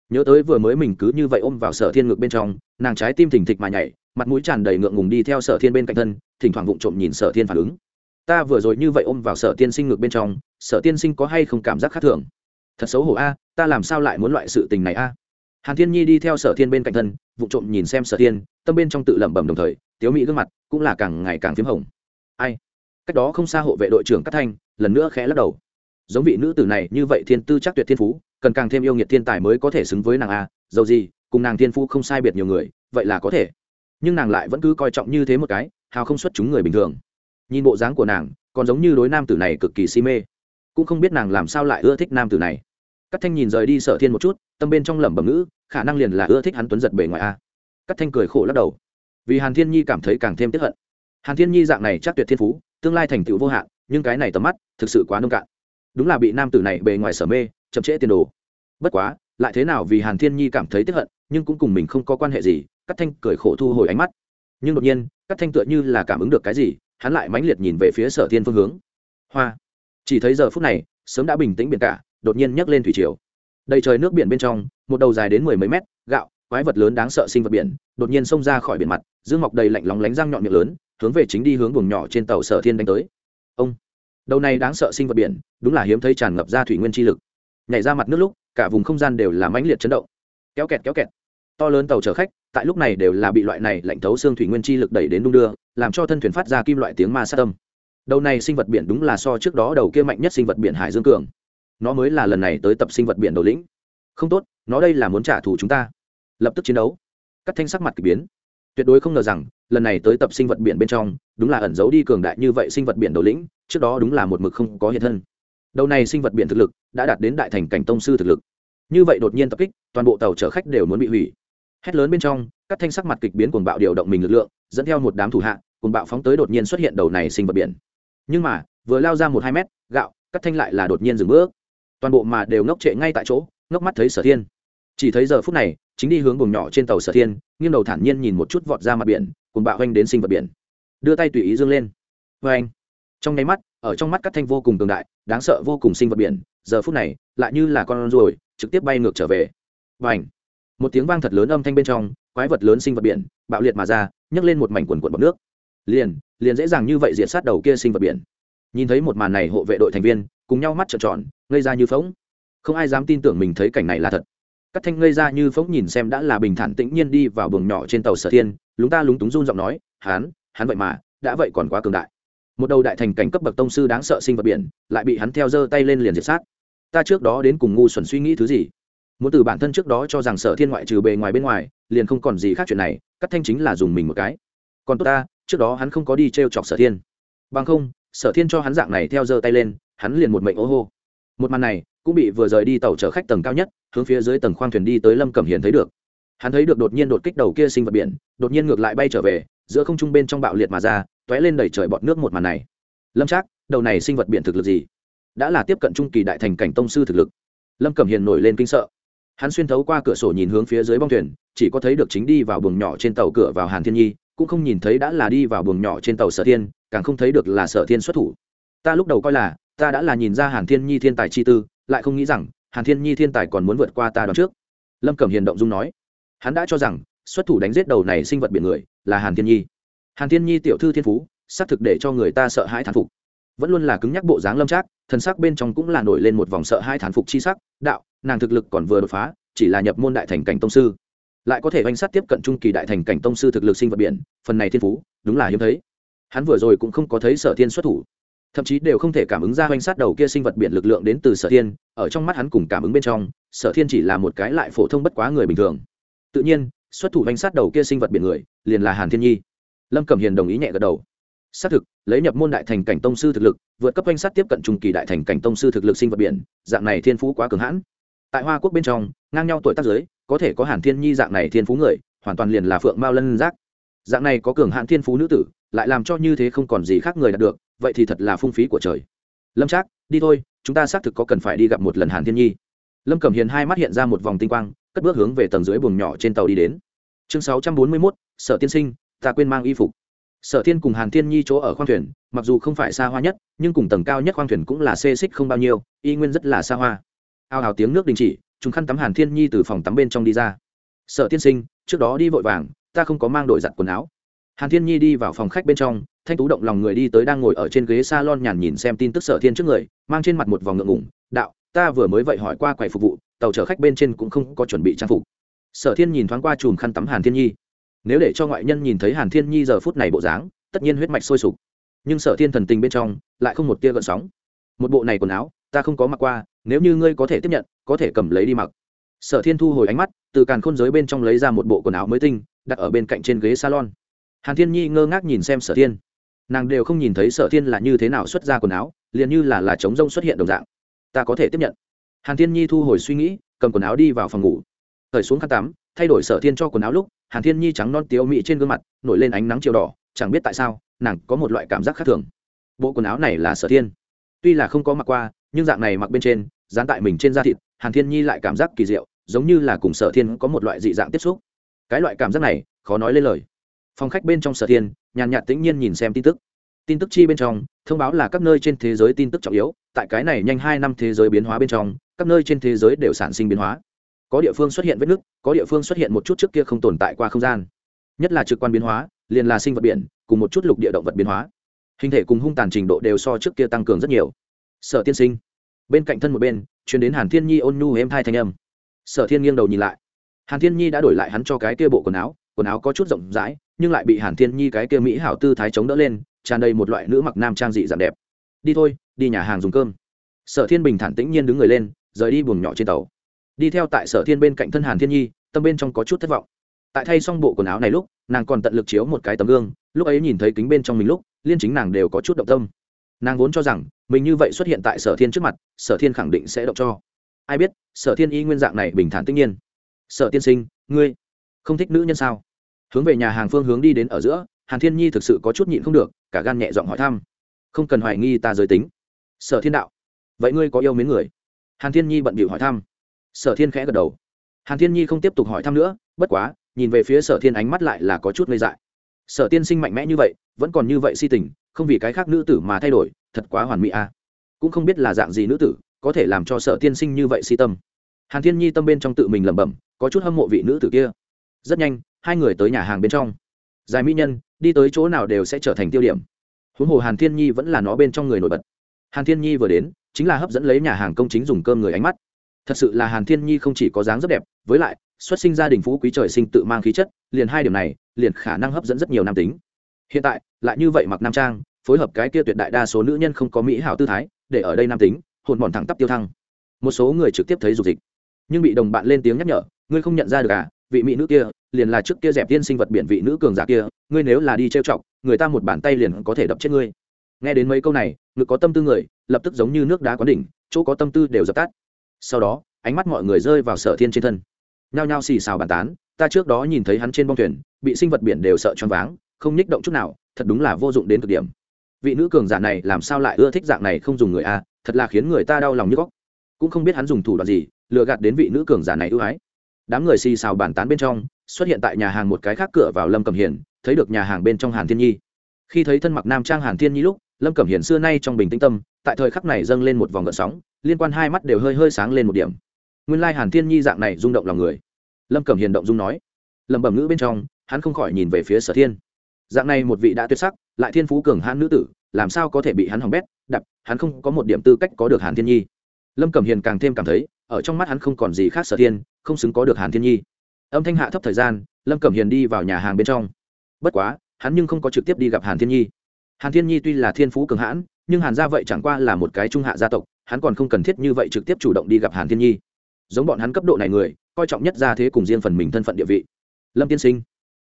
nhớ tới vừa mới mình cứ như vậy ôm vào sở thiên ngực bên trong, nàng trái tim thình thịch mà nhảy, mặt mũi tràn đầy ngượng ngùng đi theo sở thiên bên cạnh thân, thỉnh thoảng vụng trộm nhìn sở thiên phản ứng. Ta vừa rồi như vậy ôm vào sở tiên sinh ngực bên trong, sở tiên sinh có hay không cảm giác khác thường? Thật xấu hổ a, ta làm sao lại muốn loại sự tình này a? Hàn thiên nhi đi theo sở thiên bên cạnh thân vụ trộm nhìn xem sở thiên, tâm bên trong tự lẩm bẩm đồng thời, tiếu mỹ gương mặt cũng là càng ngày càng p h í m hồng. Ai? Cách đó không xa hộ vệ đội trưởng cát thanh, lần nữa khẽ lắc đầu. Giống vị nữ tử này như vậy thiên tư chắc tuyệt thiên phú cần càng thêm yêu nghiệt thiên tài mới có thể xứng với nàng a dầu gì cùng nàng thiên phú không sai biệt nhiều người vậy là có thể nhưng nàng lại vẫn cứ coi trọng như thế một cái hào không xuất chúng người bình thường nhìn bộ dáng của nàng còn giống như đối nam tử này cực kỳ si mê cũng không biết nàng làm sao lại ưa thích nam tử này Cát Thanh nhìn rời đi Sở Thiên một chút, tâm bên trong lẩm bẩm ngữ, khả năng liền là ưa thích hắn tuấn giật bề ngoài a. Cát Thanh cười khổ lắc đầu, vì Hàn Thiên Nhi cảm thấy càng thêm tiếp hận. Hàn Thiên Nhi dạng này chắc tuyệt thiên phú, tương lai thành tựu vô hạn, nhưng cái này tầm mắt, thực sự quá nông cạn. Đúng là bị nam tử này bề ngoài sở mê, chậm trễ tiền đồ. Bất quá, lại thế nào vì Hàn Thiên Nhi cảm thấy tiếc hận, nhưng cũng cùng mình không có quan hệ gì, Cát Thanh cười khổ thu hồi ánh mắt. Nhưng đột nhiên, Cát Thanh tựa như là cảm ứng được cái gì, hắn lại mãnh liệt nhìn về phía Sở Thiên phương hướng. Hoa. Chỉ thấy giờ phút này, sớm đã bình tĩnh biển cả, đột nhiên nhấc lên thủy triều đầy trời nước biển bên trong một đầu dài đến mười mấy mét gạo quái vật lớn đáng sợ sinh vật biển đột nhiên xông ra khỏi biển mặt dương mọc đầy lạnh lóng lánh răng nhọn miệng lớn hướng về chính đi hướng buồng nhỏ trên tàu sở thiên đánh tới ông đầu này đáng sợ sinh vật biển đúng là hiếm thấy tràn ngập ra thủy nguyên chi lực nhảy ra mặt nước lúc, cả vùng không gian đều là mãnh liệt chấn động. Kéo kẹt kéo kẹt. To lớn tàu chở khách, tại lúc này đều là bị loại này lạnh thấu xương thủy nguyên chi lực đẩy đến đung đưa, làm cho thân thuyền phát ra kim loại tiếng ma sát tâm đầu này sinh vật biển đúng là so trước đó đầu kia mạnh nhất sinh vật biển hải dương cường. Nó mới là lần này tới tập sinh vật biển đầu lĩnh. Không tốt, nó đây là muốn trả thù chúng ta. Lập tức chiến đấu. Cắt thanh sắc mặt k ỳ biến. Tuyệt đối không ngờ rằng, lần này tới tập sinh vật biển bên trong, đúng là ẩn giấu đi cường đại như vậy sinh vật biển đầu lĩnh, trước đó đúng là một mực không có hiện thân đầu này sinh vật biển thực lực đã đạt đến đại thành cảnh tông sư thực lực. Như vậy đột nhiên tập kích, toàn bộ tàu chở khách đều muốn bị hủy. Hét lớn bên trong, các thanh sắc mặt kịch biến cuồng bạo điều động mình lực lượng, dẫn theo một đám thủ hạ, cuồng bạo phóng tới đột nhiên xuất hiện đầu này sinh vật biển. Nhưng mà, vừa lao ra một hai mét, gạo, các thanh lại là đột nhiên dừng bước. Toàn bộ mà đều ngốc trệ ngay tại chỗ, ngốc mắt thấy sở thiên. Chỉ thấy giờ phút này, chính đi hướng buồng nhỏ trên tàu sở thiên, nghiêng đầu thản nhiên nhìn một chút vọt ra mặt biển cùng bạo hoanh đến sinh vật biển. Đưa tay tùy ý dương lên. Vê anh trong nháy mắt ở trong mắt các thanh vô cùng cường đại, đáng sợ vô cùng sinh vật biển, giờ phút này, lại như là con ruồi, trực tiếp bay ngược trở về. Và ảnh một tiếng vang thật lớn âm thanh bên trong, quái vật lớn sinh vật biển, bạo liệt mà ra, nhấc lên một mảnh quần quần bọc nước. Liền liền dễ dàng như vậy diệt sát đầu kia sinh vật biển. Nhìn thấy một màn này hộ vệ đội thành viên, cùng nhau mắt trợn tròn, ngây ra như phóng không ai dám tin tưởng mình thấy cảnh này là thật. Các thanh ngây ra như phóng nhìn xem đã là bình thản tĩnh nhiên đi vào buồng nhỏ trên tàu sở thiên, lúng ta lúng túng run giọng nói hắn hắn vậy mà, đã vậy còn quá cường đại một đầu đại thành cảnh cấp bậc tông sư đáng sợ sinh vật biển, lại bị hắn theo giơ tay lên liền diệt sát. Ta trước đó đến cùng ngu xuẩn suy nghĩ thứ gì? Muốn từ bản thân trước đó cho rằng sở thiên ngoại trừ bề ngoài bên ngoài, liền không còn gì khác chuyện này, cắt thanh chính là dùng mình một cái. Còn tốt ta, trước đó hắn không có đi t r e o chọc sở thiên. Bằng không, sở thiên cho hắn dạng này theo giơ tay lên, hắn liền một mệnh ô hô. Một màn này, cũng bị vừa rời đi tàu chở khách tầng cao nhất, hướng phía dưới tầng khoang thuyền đi tới lâm cẩm hiền thấy được. Hắn thấy được đột nhiên đột kích đầu kia sinh vật biển, đột nhiên ngược lại bay trở về, giữa không trung bên trong bạo liệt mà ra tóe lên đẩy trời bọt nước một màn này. Lâm trác, đầu này sinh vật biển thực lực gì? Đã là tiếp cận trung kỳ đại thành cảnh tông sư thực lực. Lâm cẩm hiền nổi lên kinh sợ. Hắn xuyên thấu qua cửa sổ nhìn hướng phía dưới bong thuyền, chỉ có thấy được chính đi vào buồng nhỏ trên tàu cửa vào hàn thiên nhi, cũng không nhìn thấy đã là đi vào buồng nhỏ trên tàu sở thiên, càng không thấy được là sở thiên xuất thủ. Ta lúc đầu coi là, ta đã là nhìn ra hàn thiên nhi thiên tài chi tư, lại không nghĩ rằng, hàn thiên nhi thiên tài còn muốn vượt qua ta đón trước. Lâm cẩm hiền động dung nói. Hắn đã cho rằng, xuất thủ đánh giết đầu này sinh vật biển người, là hàn thiên nhi hàn thiên nhi tiểu thư thiên phú, xác thực để cho người ta sợ hãi thán phục. Vẫn luôn là cứng nhắc bộ dáng lâm trác, thần sắc bên trong cũng là nổi lên một vòng sợ hãi thán phục chi sắc, đạo, nàng thực lực còn vừa đột phá, chỉ là nhập môn đại thành cảnh tông sư. Lại có thể oanh sát tiếp cận trung kỳ đại thành cảnh tông sư thực lực sinh vật biển, phần này thiên phú, đúng là hiếm thấy. Hắn vừa rồi cũng không có thấy sở thiên xuất thủ. Thậm chí đều không thể cảm ứng ra oanh sát đầu kia sinh vật biển lực lượng đến từ sở thiên, ở trong mắt hắn cùng cảm ứng bên trong, sở thiên chỉ là một cái lại phổ thông bất quá người bình thường. Tự nhiên, xuất thủ oanh sát đầu kia sinh vật biển người, liền là hàn thiên nhi lâm cẩm hiền đồng ý nhẹ gật đầu. Xác thực, lấy nhập môn đại thành cảnh tông sư thực lực, vượt cấp oanh sát tiếp cận trung kỳ đại thành cảnh tông sư thực lực sinh vật biển, dạng này thiên phú quá cường hãn. Tại hoa quốc bên trong, ngang nhau tuổi tác giới, có thể có hàn thiên nhi dạng này thiên phú người, hoàn toàn liền là phượng mao lân giác. Dạng này có cường hãn thiên phú nữ tử, lại làm cho như thế không còn gì khác người đạt được, vậy thì thật là phung phí của trời. Lâm trác, đi thôi, chúng ta xác thực có cần phải đi gặp một lần hàn thiên nhi. Lâm cẩm hiền hai mắt hiện ra một vòng tinh quang, cất bước hướng về tầng dưới buồng nhỏ trên tàu đi đến. Chương sáu trăm bốn mươi mốt, sở tiên sinh ta quên mang y phục. Sở thiên cùng hàn thiên nhi chỗ ở khoang thuyền, mặc dù không phải xa hoa nhất, nhưng cùng tầng cao nhất khoang thuyền cũng là xê xích không bao nhiêu, y nguyên rất là xa hoa. Ao hào tiếng nước đình chỉ, chúng khăn tắm hàn thiên nhi từ phòng tắm bên trong đi ra. Sở tiên sinh, trước đó đi vội vàng, ta không có mang đổi giặt quần áo. Hàn thiên nhi đi vào phòng khách bên trong, thanh tú động lòng người đi tới đang ngồi ở trên ghế s a lon nhàn nhìn xem tin tức sở thiên trước người, mang trên mặt một vòng ngượng ngủng đạo, ta vừa mới vậy hỏi qua quầy phục vụ, tàu chở khách bên trên cũng không có chuẩn bị trang phục. Sở thiên nhìn thoáng qua chùm khăn tắm hàn thiên nhi nếu để cho ngoại nhân nhìn thấy hàn thiên nhi giờ phút này bộ dáng, tất nhiên huyết mạch sôi sục. Nhưng sở thiên thần tình bên trong, lại không một tia gợn sóng. Một bộ này quần áo, ta không có mặc qua, nếu như ngươi có thể tiếp nhận, có thể cầm lấy đi mặc. Sở thiên thu hồi ánh mắt, từ càn khôn giới bên trong lấy ra một bộ quần áo mới tinh, đặt ở bên cạnh trên ghế salon. Hàn thiên nhi ngơ ngác nhìn xem sở thiên. Nàng đều không nhìn thấy sở thiên là như thế nào xuất ra quần áo, liền như là là trống rông xuất hiện đồng dạng. Ta có thể tiếp nhận. Hàn thiên nhi thu hồi suy nghĩ, cầm quần áo đi vào phòng ngủ. Thời xuống khăn tắm thay đổi sở thiên cho quần áo lúc, hàn thiên nhi trắng non tiếu mị trên gương mặt, nổi lên ánh nắng chiều đỏ, chẳng biết tại sao, nàng có một loại cảm giác khác thường. Bộ quần áo này là sở thiên. Tuy là không có mặc qua, nhưng dạng này mặc bên trên, dán tại mình trên da thịt, hàn thiên nhi lại cảm giác kỳ diệu, giống như là cùng sở thiên có một loại dị dạng tiếp xúc. Cái loại cảm giác này, khó nói lên lời. Phòng khách bên trong sở thiên, nhàn nhạt tĩnh nhiên nhìn xem tin tức. Tin tức chi bên trong, thông báo là các nơi trên thế giới tin tức trọng yếu, tại cái này nhanh hai năm thế giới biến hóa bên trong, các nơi trên thế giới đều sản sinh biến hóa có địa phương xuất hiện vết nứt, có địa phương xuất hiện một chút trước kia không tồn tại qua không gian. Nhất là trực quan biến hóa, liền là sinh vật biển, cùng một chút lục địa động vật biến hóa. Hình thể cùng hung tàn trình độ đều so trước kia tăng cường rất nhiều. Sở tiên sinh. Bên cạnh thân một bên chuyển đến hàn thiên nhi ôn nhu êm thai thanh âm. Sở thiên nghiêng đầu nhìn lại. Hàn thiên nhi đã đổi lại hắn cho cái kia bộ quần áo quần áo có chút rộng rãi, nhưng lại bị hàn thiên nhi cái kia mỹ hảo tư thái chống đỡ lên, tràn đầy một loại nữ mặc nam trang dị dạng đẹp. Đi thôi, đi nhà hàng dùng cơm. Sở thiên bình thản tĩnh nhiên đứng người lên, rời đi buồng nhỏ trên tàu đi theo tại sở thiên bên cạnh thân hàn thiên nhi, tâm bên trong có chút thất vọng. Tại thay xong bộ quần áo này lúc, nàng còn tận lực chiếu một cái tấm gương, lúc ấy nhìn thấy kính bên trong mình lúc, liên chính nàng đều có chút động tâm. Nàng vốn cho rằng, mình như vậy xuất hiện tại sở thiên trước mặt, sở thiên khẳng định sẽ động cho. Ai biết, sở thiên y nguyên dạng này bình thản tất nhiên. Sở tiên sinh, ngươi không thích nữ nhân sao? Hướng về nhà hàng phương hướng đi đến ở giữa, hàn thiên nhi thực sự có chút nhịn không được, cả gan nhẹ giọng hỏi thăm. Không cần hoài nghi ta giới tính. Sở thiên đạo, vậy ngươi có yêu mến người? Hàn thiên nhi bận bịu hỏi thăm sở thiên khẽ gật đầu. Hàn thiên nhi không tiếp tục hỏi thăm nữa, bất quá, nhìn về phía sở thiên ánh mắt lại là có chút ngây dại. Sở tiên sinh mạnh mẽ như vậy, vẫn còn như vậy si tình, không vì cái khác nữ tử mà thay đổi, thật quá hoàn mỹ à. cũng không biết là dạng gì nữ tử, có thể làm cho sở tiên sinh như vậy si tâm. Hàn thiên nhi tâm bên trong tự mình lẩm bẩm, có chút hâm mộ vị nữ tử kia. Rất nhanh, hai người tới nhà hàng bên trong. Dài mỹ nhân, đi tới chỗ nào đều sẽ trở thành tiêu điểm. Huống hồ hàn thiên nhi vẫn là nó bên trong người nổi bật. Hàn thiên nhi vừa đến, chính là hấp dẫn lấy nhà hàng công chính dùng cơm người ánh mắt thật sự là hàn thiên nhi không chỉ có dáng rất đẹp, với lại, xuất sinh gia đình phú quý trời sinh tự mang khí chất, liền hai điểm này, liền khả năng hấp dẫn rất nhiều nam tính. Hiện tại, lại như vậy mặc nam trang, phối hợp cái kia tuyệt đại đa số nữ nhân không có mỹ hảo tư thái, để ở đây nam tính, hồn mòn thẳng tắp tiêu thăng. Một số người trực tiếp thấy dục dịch. Nhưng bị đồng bạn lên tiếng nhắc nhở, ngươi không nhận ra được à vị mỹ nữ kia, liền là trước kia dẹp tiên sinh vật biển vị nữ cường giả kia, ngươi nếu là đi trêu chọc, người ta một bàn tay liền có thể đập chết ngươi. Nghe đến mấy câu này, ngực có tâm tư người, lập tức giống như nước đá có đỉnh, chỗ có tâm tư đều dập tắt sau đó, ánh mắt mọi người rơi vào sở thiên trên thân. Nhao nhao xì xào bàn tán, ta trước đó nhìn thấy hắn trên bông thuyền, bị sinh vật biển đều sợ choáng váng, không nhích động chút nào, thật đúng là vô dụng đến cực điểm. Vị nữ cường giả này làm sao lại ưa thích dạng này không dùng người a, thật là khiến người ta đau lòng như góc. Cũng không biết hắn dùng thủ đoạn gì, lừa gạt đến vị nữ cường giả này ưu ái. Đám người xì xào bàn tán bên trong, xuất hiện tại nhà hàng một cái khác cửa vào lâm cầm hiền, thấy được nhà hàng bên trong hàn thiên nhi. Khi thấy thân mặc nam trang hàn thiên nhi lúc lâm cẩm hiền xưa nay trong bình tĩnh tâm, tại thời khắc này dâng lên một vòng gợn sóng, liên quan hai mắt đều hơi hơi sáng lên một điểm. Nguyên lai hàn thiên nhi dạng này rung động lòng người. Lâm cẩm hiền động dung nói. Lẩm bẩm ngữ bên trong, hắn không khỏi nhìn về phía sở thiên. Dạng này một vị đã tuyệt sắc, lại thiên phú cường hãn nữ tử, làm sao có thể bị hắn hỏng bét, đập, hắn không có một điểm tư cách có được hàn thiên nhi. Lâm cẩm hiền càng thêm cảm thấy, ở trong mắt hắn không còn gì khác sở thiên, không xứng có được hàn thiên nhi. Âm thanh hạ thấp thời gian, lâm cẩm hiền đi vào nhà hàng bên trong. Bất quá, hắn nhưng không có trực tiếp đi gặp hàn thiên nhi hàn thiên nhi tuy là thiên phú cường hãn, nhưng hàn gia vậy chẳng qua là một cái trung hạ gia tộc, hắn còn không cần thiết như vậy trực tiếp chủ động đi gặp hàn thiên nhi. Giống bọn hắn cấp độ này người, coi trọng nhất ra thế cùng riêng phần mình thân phận địa vị. Lâm tiên sinh.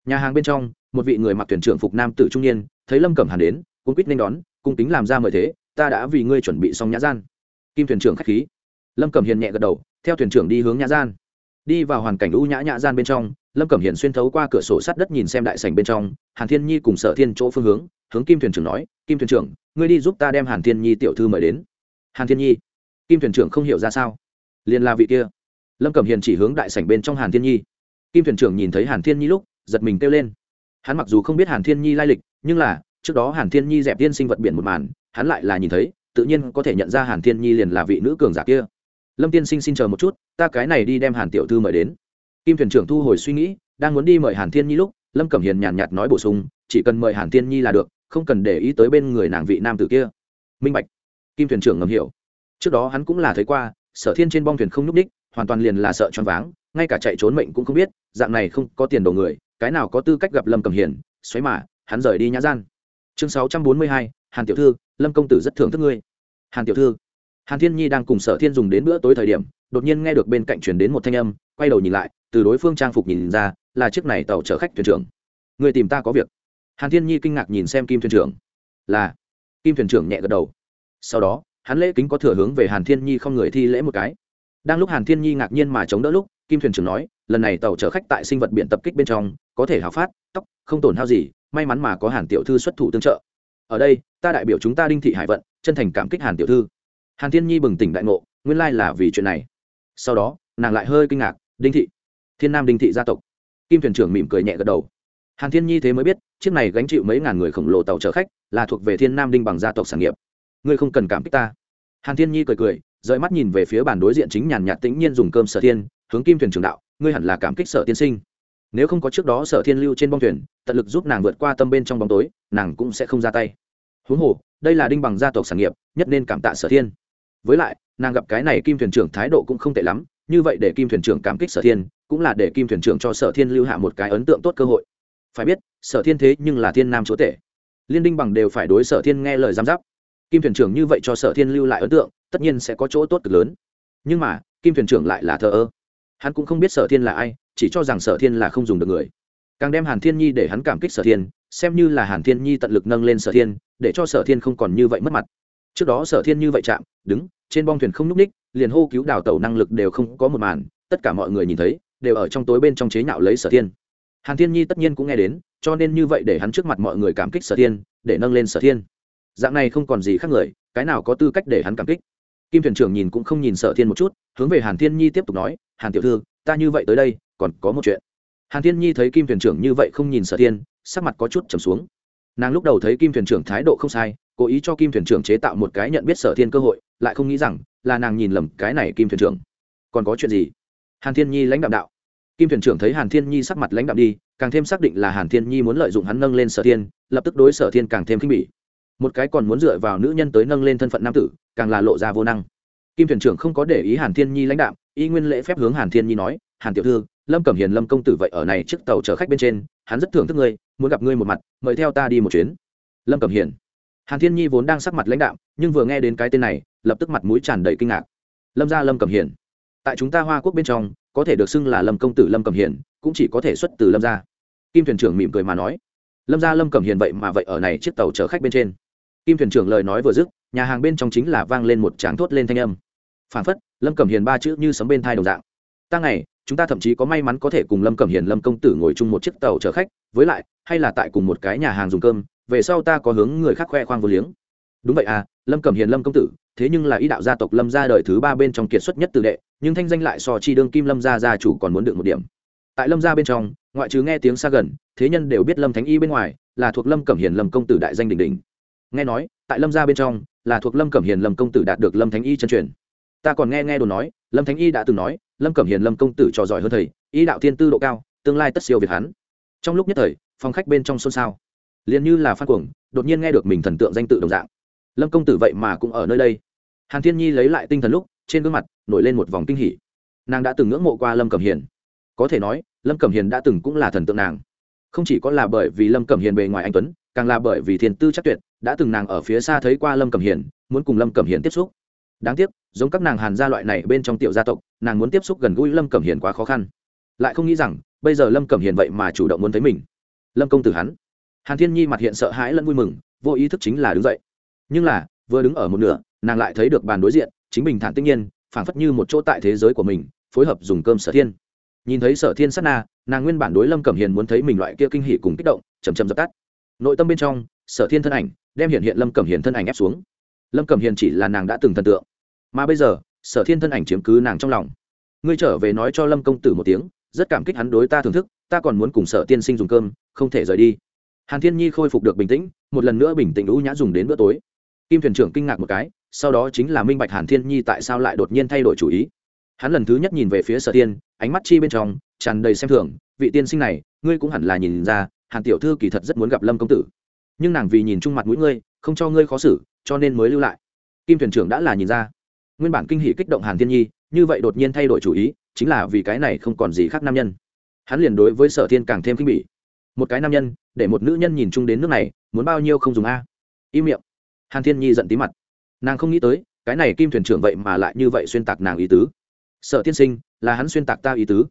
Nhà hàng bên trong, một vị người mặc tuyển trưởng phục nam tử trung niên, thấy lâm cẩm hàn đến cung quýt nên đón, cung kính làm ra mời thế, ta đã vì ngươi chuẩn bị xong nhã gian. Kim thuyền trưởng k h á c h khí. Lâm cẩm hiền nhẹ gật đầu, theo thuyền trưởng đi hướng nhã gian. Đi vào hoàn cảnh u nhã nhã gian bên trong lâm cẩm hiền xuyên thấu qua cửa sổ sát đất nhìn xem đại sảnh bên trong, hàn thiên nhi cùng sở thiên chỗ phương hướng hướng kim thuyền trưởng nói, kim thuyền trưởng, ngươi đi giúp ta đem hàn thiên nhi tiểu thư mời đến. Hàn thiên nhi? Kim thuyền trưởng không hiểu ra sao. Liền là vị kia. Lâm cẩm hiền chỉ hướng đại sảnh bên trong hàn thiên nhi. Kim thuyền trưởng nhìn thấy hàn thiên nhi lúc, giật mình kêu lên. Hắn mặc dù không biết hàn thiên nhi lai lịch, nhưng là, trước đó hàn thiên nhi dẹp tiên sinh vật biển một màn, hắn lại là nhìn thấy, tự nhiên có thể nhận ra hàn thiên nhi liền là vị nữ cường giả kia. Lâm tiên sinh xin chờ một chút, ta cái này đi đem hàn tiểu thư mời đến kim thuyền trưởng thu hồi suy nghĩ, đang muốn đi mời hàn thiên nhi lúc, lâm cẩm hiền nhàn nhạt nói bổ sung, chỉ cần mời hàn thiên nhi là được, không cần để ý tới bên người nàng vị nam tử kia. Minh bạch. Kim thuyền trưởng ngầm hiểu. Trước đó hắn cũng là thấy qua, sở thiên trên bong thuyền không n ú c đích, hoàn toàn liền là sợ choáng váng, ngay cả chạy trốn mệnh cũng không biết, dạng này không có tiền đồ người, cái nào có tư cách gặp lâm cầm hiền, xoáy mà, hắn rời đi nhã gian. Chương sáu trăm bốn mươi hai, hàn tiểu thư, lâm công tử rất thưởng thức ngươi. Hàn tiểu thư. Hàn thiên nhi đang cùng sở thiên dùng đến bữa tối thời điểm đột nhiên nghe được bên cạnh chuyển đến một thanh âm, quay đầu nhìn lại, từ đối phương trang phục nhìn ra, là chiếc này tàu chở khách thuyền trưởng. Người tìm ta có việc. Hàn thiên nhi kinh ngạc nhìn xem kim thuyền trưởng. Là. Kim thuyền trưởng nhẹ gật đầu. Sau đó, hắn lễ kính có thừa hướng về hàn thiên nhi không người thi lễ một cái. Đang lúc hàn thiên nhi ngạc nhiên mà chống đỡ lúc, kim thuyền trưởng nói, lần này tàu chở khách tại sinh vật biển tập kích bên trong, có thể hào phát, tóc, không tổn hao gì, may mắn mà có hàn tiểu thư xuất thủ tương trợ. Ở đây, ta đại biểu chúng ta đinh thị hải vận, chân thành cảm kích hàn tiểu thư. Hàn thiên nhi bừng tỉnh đại ngộ, nguyên lai là vì chuyện này sau đó, nàng lại hơi kinh ngạc, đinh thị. Thiên nam đinh thị gia tộc. Kim thuyền trưởng mỉm cười nhẹ gật đầu. Hàn thiên nhi thế mới biết, chiếc này gánh chịu mấy ngàn người khổng lồ tàu chở khách, là thuộc về thiên nam đinh bằng gia tộc sản nghiệp. Ngươi không cần cảm kích ta. Hàn thiên nhi cười cười, rời mắt nhìn về phía bàn đối diện chính nhàn nhạt tĩnh nhiên dùng cơm sở thiên, hướng kim thuyền trưởng đạo, ngươi hẳn là cảm kích sở tiên sinh. Nếu không có trước đó sở thiên lưu trên bong thuyền, tận lực giúp nàng vượt qua tâm bên trong bóng tối, nàng cũng sẽ không ra tay. Huống hồ, đây là đinh bằng gia tộc sản nghiệp, nhất nên cảm tạ sở thiên. Với lại nàng gặp cái này kim thuyền trưởng thái độ cũng không tệ lắm, như vậy để kim thuyền trưởng cảm kích sở thiên, cũng là để kim thuyền trưởng cho sở thiên lưu hạ một cái ấn tượng tốt cơ hội. Phải biết, sở thiên thế nhưng là thiên nam chúa tể. Liên đinh bằng đều phải đối sở thiên nghe lời giám giáp. Kim thuyền trưởng như vậy cho sở thiên lưu lại ấn tượng, tất nhiên sẽ có chỗ tốt cực lớn. Nhưng mà, kim thuyền trưởng lại là thờ ơ. Hắn cũng không biết sở thiên là ai, chỉ cho rằng sở thiên là không dùng được người. Càng đem hàn thiên nhi để hắn cảm kích sở thiên, xem như là hàn thiên nhi tận lực nâng lên sở thiên, để cho sở thiên không còn như vậy mất mặt trước đó sở thiên như vậy chạm, đứng, trên bong thuyền không n ú c ních, liền hô cứu đào tàu năng lực đều không có một màn, tất cả mọi người nhìn thấy, đều ở trong tối bên trong chế nhạo lấy sở thiên. Hàn thiên nhi tất nhiên cũng nghe đến, cho nên như vậy để hắn trước mặt mọi người cảm kích sở thiên, để nâng lên sở thiên. Dạng này không còn gì khác người, cái nào có tư cách để hắn cảm kích? Kim thuyền trưởng nhìn cũng không nhìn sở thiên một chút, hướng về hàn thiên nhi tiếp tục nói, hàn tiểu thư, ta như vậy tới đây, còn có một chuyện. Hàn thiên nhi thấy kim thuyền trưởng như vậy không nhìn sở thiên, sắc mặt có chút trầm xuống. Nàng lúc đầu thấy kim thuyền trưởng thái độ không sai cố ý cho kim thuyền trưởng chế tạo một cái nhận biết sở thiên cơ hội, lại không nghĩ rằng là nàng nhìn lầm cái này kim thuyền trưởng. Còn có chuyện gì? Hàn thiên nhi lãnh đạo đạo. Kim thuyền trưởng thấy hàn thiên nhi sắc mặt lãnh đạo đi, càng thêm xác định là hàn thiên nhi muốn lợi dụng hắn nâng lên sở thiên, lập tức đối sở thiên càng thêm khinh bỉ. Một cái còn muốn dựa vào nữ nhân tới nâng lên thân phận nam tử, càng là lộ ra vô năng. Kim thuyền trưởng không có để ý hàn thiên nhi lãnh đạo y nguyên lễ phép hướng hàn thiên nhi nói, hàn tiểu thư, lâm cẩm hiền, lâm công tử vậy ở này chiếc tàu chở khách bên trên, hắn rất thưởng thức ngươi, muốn gặp ngươi một mặt, mời theo ta đi một chuyến. Lâm cẩm hiền hàn thiên nhi vốn đang sắc mặt lãnh đạo nhưng vừa nghe đến cái tên này, lập tức mặt mũi tràn đầy kinh ngạc. Lâm gia lâm cẩm hiền. Tại chúng ta hoa quốc bên trong, có thể được xưng là lâm công tử lâm cẩm hiền, cũng chỉ có thể xuất từ lâm gia. Kim thuyền trưởng mỉm cười mà nói. Lâm gia lâm cẩm hiền vậy mà vậy ở này chiếc tàu chở khách bên trên. Kim thuyền trưởng lời nói vừa dứt, nhà hàng bên trong chính là vang lên một tráng thốt lên thanh âm. Phản phất, lâm cẩm hiền ba chữ như sấm bên thai đồng dạng. Ta ngày, chúng ta thậm chí có may mắn có thể cùng lâm cẩm hiền lâm công tử ngồi chung một chiếc tàu chở khách, với lại, hay là tại cùng một cái nhà hàng dùng cơm về sau ta có hướng người khác khoe khoang vô liếng. Đúng vậy à lâm cẩm hiền, lâm công tử, thế nhưng là ý đạo gia tộc lâm gia đời thứ ba bên trong kiệt xuất nhất từ đệ, nhưng thanh danh lại so chi đương kim lâm gia gia chủ còn muốn được một điểm. Tại lâm gia bên trong, ngoại trừ nghe tiếng xa gần, thế nhân đều biết lâm thánh y bên ngoài, là thuộc lâm cẩm hiền, lâm công tử đại danh đỉnh đỉnh. Nghe nói, tại lâm gia bên trong, là thuộc lâm cẩm hiền, lâm công tử đạt được lâm thánh y chân truyền. Ta còn nghe nghe đồn nói, lâm thánh y đã từng nói, lâm cẩm hiền, lâm công tử trò giỏi hơn thầy y đạo thiên tư độ cao, tương lai tất siêu việt hắn. Trong lúc nhất thời, phòng khách bên trong xôn xao liền như là phan cuồng, đột nhiên nghe được mình thần tượng danh tự đồng dạng. Lâm công tử vậy mà cũng ở nơi đây. Hàn thiên nhi lấy lại tinh thần lúc, trên gương mặt nổi lên một vòng kinh hỉ. Nàng đã từng ngưỡng mộ qua lâm cẩm hiền. Có thể nói, lâm cẩm hiền đã từng cũng là thần tượng nàng. Không chỉ có là bởi vì lâm cẩm hiền bề ngoài anh tuấn, càng là bởi vì thiền tư chắc tuyệt, đã từng nàng ở phía xa thấy qua lâm cẩm hiền, muốn cùng lâm cẩm hiền tiếp xúc. Đáng tiếc, giống các nàng hàn gia loại này bên trong tiểu gia tộc, nàng muốn tiếp xúc gần gũi lâm cẩm hiền quá khó khăn. Lại không nghĩ rằng, bây giờ lâm cẩm hiền vậy mà chủ động muốn thấy mình. Lâm công tử hắn hàn thiên nhi mặt hiện sợ hãi lẫn vui mừng, vô ý thức chính là đứng dậy. Nhưng là, vừa đứng ở một nửa, nàng lại thấy được bàn đối diện, chính bình thản tất nhiên, phảng phất như một chỗ tại thế giới của mình, phối hợp dùng cơm sở thiên. Nhìn thấy sở thiên sát na, nàng nguyên bản đối lâm cẩm hiền muốn thấy mình loại kia kinh hỉ cùng kích động chầm chầm dập tắt. Nội tâm bên trong, sở thiên thân ảnh, đem hiện hiện lâm cẩm hiền thân ảnh ép xuống. Lâm cẩm hiền chỉ là nàng đã từng thần tượng. Mà bây giờ, sở thiên thân ảnh chiếm cứ nàng trong lòng. Ngươi trở về nói cho lâm công tử một tiếng, rất cảm kích hắn đối ta thưởng thức, ta còn muốn cùng sở tiên sinh dùng cơm, không thể rời đi hàn thiên nhi khôi phục được bình tĩnh, một lần nữa bình tĩnh ú nhã dùng đến bữa tối. Kim thuyền trưởng kinh ngạc một cái, sau đó chính là minh bạch hàn thiên nhi tại sao lại đột nhiên thay đổi chủ ý. Hắn lần thứ nhất nhìn về phía sở tiên, ánh mắt chi bên trong, tràn đầy xem thường, vị tiên sinh này, ngươi cũng hẳn là nhìn ra, hàn tiểu thư kỳ thật rất muốn gặp lâm công tử. Nhưng nàng vì nhìn chung mặt mũi ngươi, không cho ngươi khó xử, cho nên mới lưu lại. Kim thuyền trưởng đã là nhìn ra. Nguyên bản kinh hỷ kích động hàn thiên nhi, như vậy đột nhiên thay đổi chủ ý, chính là vì cái này không còn gì khác nam nhân. Hắn liền đối với sở thiên càng thêm kinh bỉ một cái nam nhân, để một nữ nhân nhìn chung đến nước này, muốn bao nhiêu không dùng a? Im miệng. Hàn thiên nhi giận tí mặt. Nàng không nghĩ tới, cái này kim thuyền trưởng vậy mà lại như vậy xuyên tạc nàng ý tứ. Sợ tiên sinh, là hắn xuyên tạc ta ý tứ.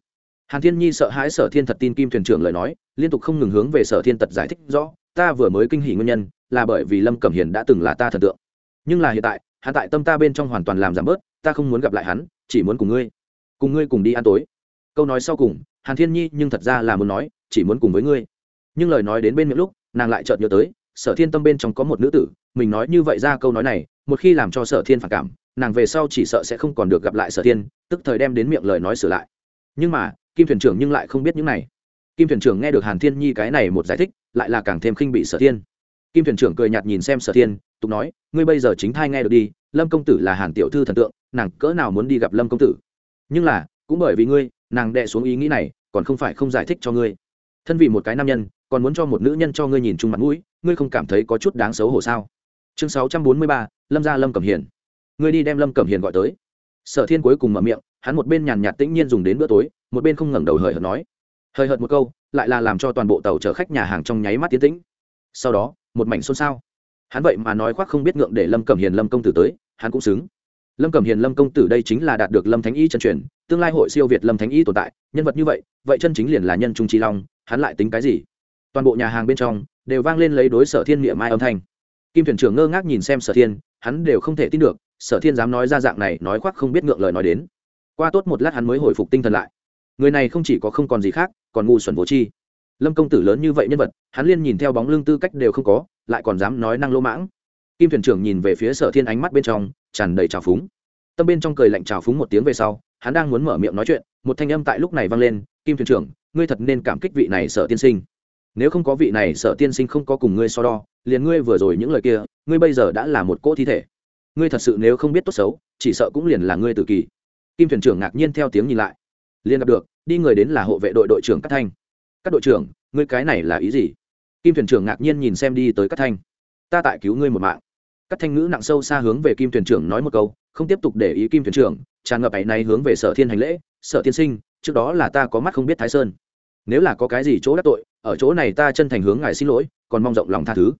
Hàn thiên nhi sợ hãi sở thiên thật tin kim thuyền trưởng lời nói, liên tục không ngừng hướng về sở thiên tật giải thích rõ, ta vừa mới kinh hỉ nguyên nhân, là bởi vì lâm cẩm hiền đã từng là ta thần tượng. Nhưng là hiện tại, hắn tại tâm ta bên trong hoàn toàn làm giảm bớt, ta không muốn gặp lại hắn, chỉ muốn cùng ngươi cùng ngươi cùng đi ăn tối. Câu nói sau cùng, hàn thiên nhi nhưng thật ra là muốn nói, chỉ muốn cùng với ngươi nhưng lời nói đến bên miệng lúc, nàng lại chợt nhớ tới, sở thiên tâm bên trong có một nữ tử, mình nói như vậy ra câu nói này, một khi làm cho sở thiên phản cảm, nàng về sau chỉ sợ sẽ không còn được gặp lại sở thiên, tức thời đem đến miệng lời nói sửa lại. Nhưng mà, kim thuyền trưởng nhưng lại không biết những này. Kim thuyền trưởng nghe được hàn thiên nhi cái này một giải thích, lại là càng thêm khinh bị sở thiên. Kim thuyền trưởng cười nhạt nhìn xem sở thiên, tục nói, ngươi bây giờ chính thai nghe được đi, lâm công tử là hàn tiểu thư thần tượng, nàng cỡ nào muốn đi gặp lâm công tử? Nhưng là, cũng bởi vì ngươi, nàng đệ xuống ý nghĩ này, còn không phải không giải thích cho ngươi. Thân vì một cái nam nhân còn muốn cho một nữ nhân cho ngươi nhìn chung mặt mũi, ngươi không cảm thấy có chút đáng xấu hổ sao? Chương sáu trăm bốn mươi ba, lâm gia lâm cẩm hiền. Ngươi đi đem lâm cẩm hiền gọi tới. Sở thiên cuối cùng mở miệng, hắn một bên nhàn nhạt tĩnh nhiên dùng đến bữa tối, một bên không ngẩng đầu hời hợt nói. Hời hợt một câu, lại là làm cho toàn bộ tàu chở khách nhà hàng trong nháy mắt tiến tĩnh. Sau đó, một mảnh xôn xao. Hắn vậy mà nói khoác không biết ngượng để lâm cẩm hiền lâm công tử tới, hắn cũng xứng. Lâm cẩm hiền lâm công tử đây chính là đạt được lâm thánh y chân truyền, tương lai hội siêu việt lâm thánh y tồn tại, nhân vật như vậy vậy chân chính liền là nhân trung trí long, hắn lại tính cái gì? Toàn bộ nhà hàng bên trong đều vang lên lấy đối sở thiên niệm mai âm thanh. Kim thuyền trưởng ngơ ngác nhìn xem sở thiên, hắn đều không thể tin được, sở thiên dám nói ra dạng này, nói khoác không biết ngượng lời nói đến. Qua tốt một lát hắn mới hồi phục tinh thần lại. Người này không chỉ có không còn gì khác, còn ngu xuẩn vô chi lâm công tử lớn như vậy nhân vật, hắn liên nhìn theo bóng lưng tư cách đều không có, lại còn dám nói năng lỗ mãng. Kim thuyền trưởng nhìn về phía sở thiên ánh mắt bên trong, tràn đầy trào phúng. Tâm bên trong cười lạnh trào phúng một tiếng về sau, hắn đang muốn mở miệng nói chuyện, một thanh âm tại lúc này vang lên, kim thuyền trưởng, ngươi thật nên cảm kích vị này sở tiên sinh nếu không có vị này sở tiên sinh không có cùng ngươi so đo, liền ngươi vừa rồi những lời kia, ngươi bây giờ đã là một cỗ thi thể. Ngươi thật sự nếu không biết tốt xấu, chỉ sợ cũng liền là ngươi tự kỳ. Kim thuyền trưởng ngạc nhiên theo tiếng nhìn lại. Liền gặp được, đi người đến là hộ vệ đội đội trưởng cát thanh. Các đội trưởng, ngươi cái này là ý gì? Kim thuyền trưởng ngạc nhiên nhìn xem đi tới cát thanh. Ta tại cứu ngươi một mạng. Cát thanh ngữ nặng sâu xa hướng về kim thuyền trưởng nói một câu, không tiếp tục để ý kim thuyền trưởng, tràn ngập ấy này hướng về sở thiên hành lễ. Sở tiên sinh, trước đó là ta có mắt không biết thái sơn. Nếu là có cái gì chỗ đắc tội ở chỗ này ta chân thành hướng ngài xin lỗi, còn mong rộng lòng tha thứ.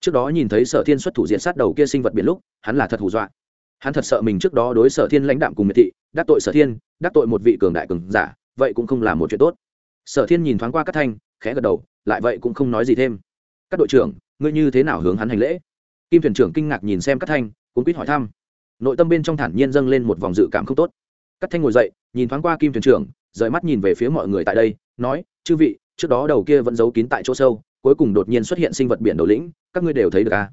Trước đó nhìn thấy sở thiên xuất thủ diện sát đầu kia sinh vật biển lúc, hắn là thật hù dọa. Hắn thật sợ mình trước đó đối sở thiên lãnh đạm cùng miệt thị, đắc tội sở thiên, đắc tội một vị cường đại cường giả, vậy cũng không là một chuyện tốt. Sở thiên nhìn thoáng qua các thanh, khẽ gật đầu, lại vậy cũng không nói gì thêm. Các đội trưởng, ngươi như thế nào hướng hắn hành lễ? Kim thuyền trưởng kinh ngạc nhìn xem các thanh, cuốn quýt hỏi thăm. Nội tâm bên trong thản nhiên dâng lên một vòng dự cảm không tốt. Các thanh ngồi dậy, nhìn thoáng qua kim thuyền trưởng, rời mắt nhìn về phía mọi người tại đây, nói, chư vị trước đó đầu kia vẫn giấu kín tại chỗ sâu, cuối cùng đột nhiên xuất hiện sinh vật biển đầu lĩnh, các ngươi đều thấy được a à?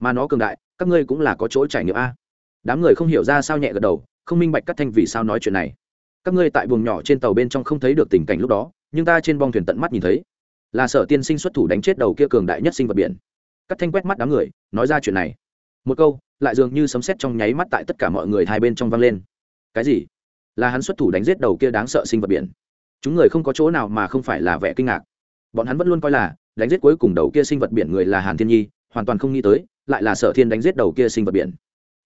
mà nó cường đại, các ngươi cũng là có chỗ trải nghiệm a à? đám người không hiểu ra sao nhẹ gật đầu, không minh bạch các thanh vì sao nói chuyện này. Các ngươi tại buồng nhỏ trên tàu bên trong không thấy được tình cảnh lúc đó, nhưng ta trên bong thuyền tận mắt nhìn thấy. Là sở tiên sinh xuất thủ đánh chết đầu kia cường đại nhất sinh vật biển. Các thanh quét mắt đám người, nói ra chuyện này. Một câu, lại dường như sấm sét trong nháy mắt tại tất cả mọi người hai bên trong vang lên. Cái gì? Là hắn xuất thủ đánh giết đầu kia đáng sợ sinh vật biển chúng người không có chỗ nào mà không phải là vẻ kinh ngạc. Bọn hắn vẫn luôn coi là, đánh giết cuối cùng đầu kia sinh vật biển người là hàn thiên nhi, hoàn toàn không nghĩ tới, lại là sở thiên đánh giết đầu kia sinh vật biển.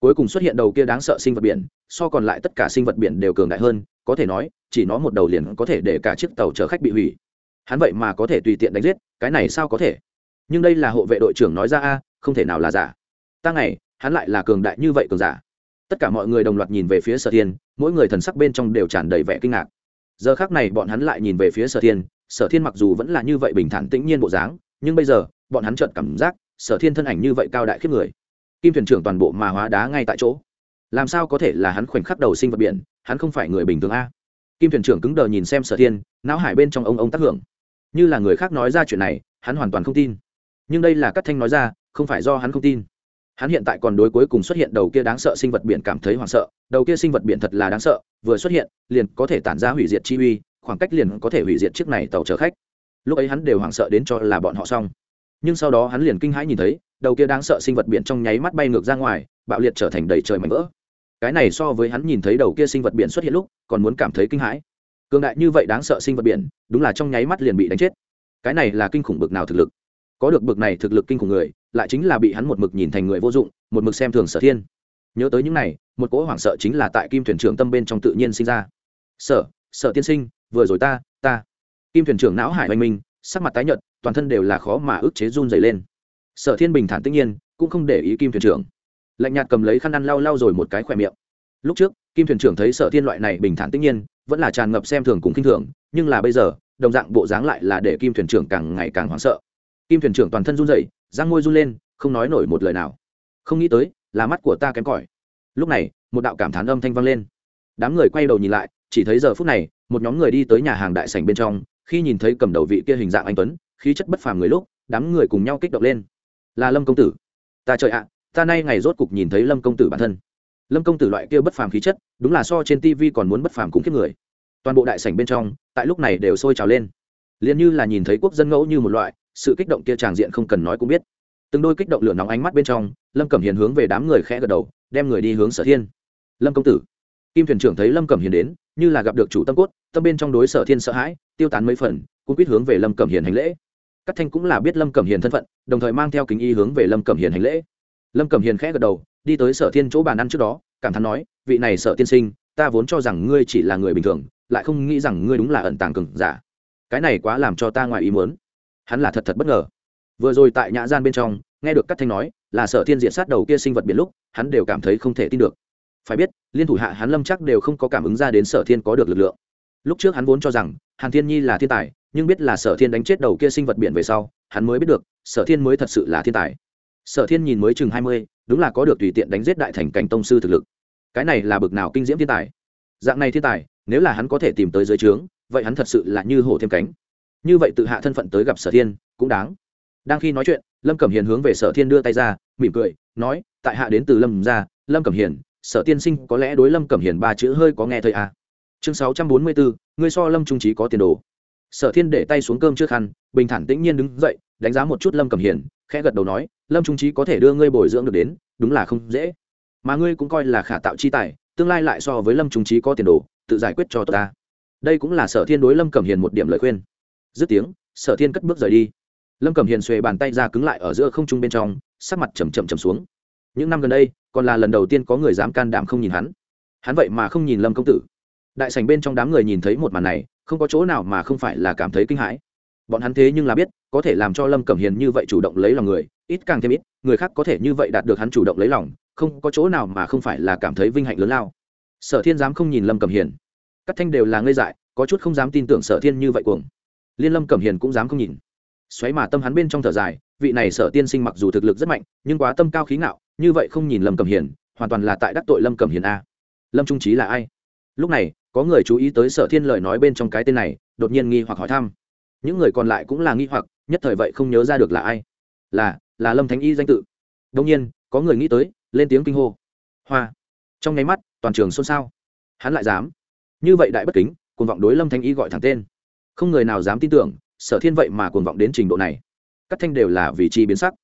Cuối cùng xuất hiện đầu kia đáng sợ sinh vật biển, so còn lại tất cả sinh vật biển đều cường đại hơn, có thể nói, chỉ nó một đầu liền có thể để cả chiếc tàu chở khách bị hủy. Hắn vậy mà có thể tùy tiện đánh giết, cái này sao có thể? Nhưng đây là hộ vệ đội trưởng nói ra a, không thể nào là giả. Ta ngày, hắn lại là cường đại như vậy cường giả. Tất cả mọi người đồng loạt nhìn về phía sở thiên, mỗi người thần sắc bên trong đều tràn đầy vẻ kinh ngạc giờ khác này bọn hắn lại nhìn về phía sở thiên sở thiên mặc dù vẫn là như vậy bình thản tĩnh nhiên bộ dáng, nhưng bây giờ, bọn hắn trợn cảm giác, sở thiên thân ảnh như vậy cao đại khiếp người. Kim thuyền trưởng toàn bộ mà hóa đá ngay tại chỗ. Làm sao có thể là hắn khoảnh khắc đầu sinh vật biển, hắn không phải người bình thường a? Kim thuyền trưởng cứng đờ nhìn xem sở thiên, não hải bên trong ông ông tác hưởng. Như là người khác nói ra chuyện này, hắn hoàn toàn không tin. Nhưng đây là các thanh nói ra, không phải do hắn không tin. Hắn hiện tại còn đối cuối cùng xuất hiện đầu kia đáng sợ sinh vật biển cảm thấy hoảng sợ đầu kia sinh vật biển thật là đáng sợ, vừa xuất hiện, liền có thể tản ra hủy diệt chi uy, khoảng cách liền có thể hủy diệt chiếc này tàu chở khách. Lúc ấy hắn đều hoảng sợ đến cho là bọn họ xong. Nhưng sau đó hắn liền kinh hãi nhìn thấy, đầu kia đáng sợ sinh vật biển trong nháy mắt bay ngược ra ngoài, bạo liệt trở thành đầy trời mảnh vỡ. Cái này so với hắn nhìn thấy đầu kia sinh vật biển xuất hiện lúc, còn muốn cảm thấy kinh hãi. Cường đại như vậy đáng sợ sinh vật biển, đúng là trong nháy mắt liền bị đánh chết. Cái này là kinh khủng bực nào thực lực. Có được bực này thực lực kinh khủng người, lại chính là bị hắn một mực nhìn thành người vô dụng, một mực xem thường sở thiên nhớ tới những này, một cỗ hoảng sợ chính là tại kim thuyền trưởng tâm bên trong tự nhiên sinh ra. Sở sở tiên sinh, vừa rồi ta ta. Kim thuyền trưởng não hải oanh minh sắc mặt tái nhợt, toàn thân đều là khó mà ức chế run dày lên. Sở thiên bình thản tất nhiên, cũng không để ý kim thuyền trưởng. Lạnh nhạt cầm lấy khăn ăn lau lau rồi một cái khỏe miệng. Lúc trước, kim thuyền trưởng thấy sở thiên loại này bình thản tất nhiên, vẫn là tràn ngập xem thường cùng k i n h thường, nhưng là bây giờ, đồng dạng bộ dáng lại là để kim thuyền trưởng càng ngày càng hoảng sợ. Kim thuyền trưởng toàn thân run rẩy, răng môi run lên, không nói nổi một lời nào. Không nghĩ tới là mắt của ta kém cỏi. Lúc này, một đạo cảm thán âm thanh vang lên. Đám người quay đầu nhìn lại, chỉ thấy giờ phút này, một nhóm người đi tới nhà hàng đại sảnh bên trong, khi nhìn thấy cầm đầu vị kia hình dạng anh tuấn, khí chất bất phàm người lúc, đám người cùng nhau kích động lên. Là lâm công tử. Ta trời ạ, ta nay ngày rốt cục nhìn thấy lâm công tử bản thân. Lâm công tử loại kia bất phàm khí chất, đúng là so trên tv còn muốn bất phàm cũng kiếp người. Toàn bộ đại sảnh bên trong, tại lúc này đều sôi trào lên. Liền như là nhìn thấy quốc dân ngẫu như một loại, sự kích động kia tràng diện không cần nói cũng biết từng đôi kích động lửa nóng ánh mắt bên trong, lâm cẩm hiền hướng về đám người khẽ gật đầu, đem người đi hướng sở thiên. Lâm công tử. Kim thuyền trưởng thấy lâm cẩm hiền đến, như là gặp được chủ tâm cốt, tâm bên trong đối sở thiên sợ hãi, tiêu tán mấy phần cũng quyết hướng về lâm cẩm hiền hành lễ. Các thanh cũng là biết lâm cẩm hiền thân phận, đồng thời mang theo kính y hướng về lâm cẩm hiền hành lễ. Lâm cẩm hiền khẽ gật đầu, đi tới sở thiên chỗ bàn ăn trước đó, cảm thán nói, vị này sở tiên sinh, ta vốn cho rằng ngươi chỉ là người bình thường, lại không nghĩ rằng ngươi đúng là ẩn tàng cừng giả. Cái này quá làm cho ta ngoài ý muốn. Hắn là thật thật bất ngờ vừa rồi tại nhã gian bên trong, nghe được các thanh nói, là sở thiên diện sát đầu kia sinh vật biển lúc, hắn đều cảm thấy không thể tin được. Phải biết, liên thủ hạ hắn lâm chắc đều không có cảm ứng ra đến sở thiên có được lực lượng. Lúc trước hắn vốn cho rằng, hàn thiên nhi là thiên tài, nhưng biết là sở thiên đánh chết đầu kia sinh vật biển về sau, hắn mới biết được, sở thiên mới thật sự là thiên tài. Sở thiên nhìn mới chừng hai mươi, đúng là có được tùy tiện đánh giết đại thành cảnh tông sư thực lực. Cái này là bực nào kinh diễm thiên tài. Dạng này thiên tài, nếu là hắn có thể tìm tới dưới trướng, vậy hắn thật sự là như hổ thêm cánh. Như vậy tự hạ thân phận tới gặp sở thiên, cũng đáng đang khi nói chuyện, lâm cẩm hiền hướng về sở thiên đưa tay ra, mỉm cười, nói, tại hạ đến từ lâm ra, lâm cẩm hiền, sở tiên sinh có lẽ đối lâm cẩm hiền ba chữ hơi có nghe thấy à. chương sáu trăm bốn mươi bốn ngươi so lâm trung trí có tiền đồ. Sở thiên để tay xuống cơm trước khăn bình thản tĩnh nhiên đứng dậy, đánh giá một chút lâm cẩm hiền, khẽ gật đầu nói, lâm trung trí có thể đưa ngươi bồi dưỡng được đến, đúng là không dễ. Mà ngươi cũng coi là khả tạo chi tài, tương lai lại so với lâm trung trí có tiền đồ, tự giải quyết cho tốt ta. Đây cũng là sở thiên đối lâm cẩm hiền một điểm lời khuyên. Dứt tiếng, sở thiên cất bước rời đi lâm cẩm hiền xuề bàn tay ra cứng lại ở giữa không trung bên trong, sắc mặt chầm chậm chầm xuống. Những năm gần đây, còn là lần đầu tiên có người dám can đảm không nhìn hắn. Hắn vậy mà không nhìn lâm công tử. Đại sành bên trong đám người nhìn thấy một màn này, không có chỗ nào mà không phải là cảm thấy kinh hãi. Bọn hắn thế nhưng là biết, có thể làm cho lâm cẩm hiền như vậy chủ động lấy lòng người, ít càng thêm ít, người khác có thể như vậy đạt được hắn chủ động lấy lòng, không có chỗ nào mà không phải là cảm thấy vinh hạnh lớn lao. Sở thiên dám không nhìn lâm cẩm hiền. Các thanh đều là ngây dại, có chút không dám tin tưởng sở thiên như vậy cuồng. Liên lâm cẩm hiền cũng dám không nhìn xoáy mà tâm hắn bên trong thở dài, vị này sở tiên sinh mặc dù thực lực rất mạnh, nhưng quá tâm cao khí ngạo, như vậy không nhìn lâm cẩm hiền, hoàn toàn là tại đắc tội lâm cẩm hiền a. Lâm trung trí là ai? Lúc này, có người chú ý tới sở thiên lời nói bên trong cái tên này, đột nhiên nghi hoặc hỏi thăm. Những người còn lại cũng là nghi hoặc, nhất thời vậy không nhớ ra được là ai. Là là lâm thánh y danh tự. Đông nhiên, có người nghĩ tới, lên tiếng kinh hô. Hoa. Trong nháy mắt, toàn trường xôn xao. Hắn lại dám. Như vậy đại bất kính, cuồng vọng đối lâm thánh y gọi thẳng tên. Không người nào dám tin tưởng sở thiên vậy mà cuồng vọng đến trình độ này. Các thanh đều là vì chi biến sắc.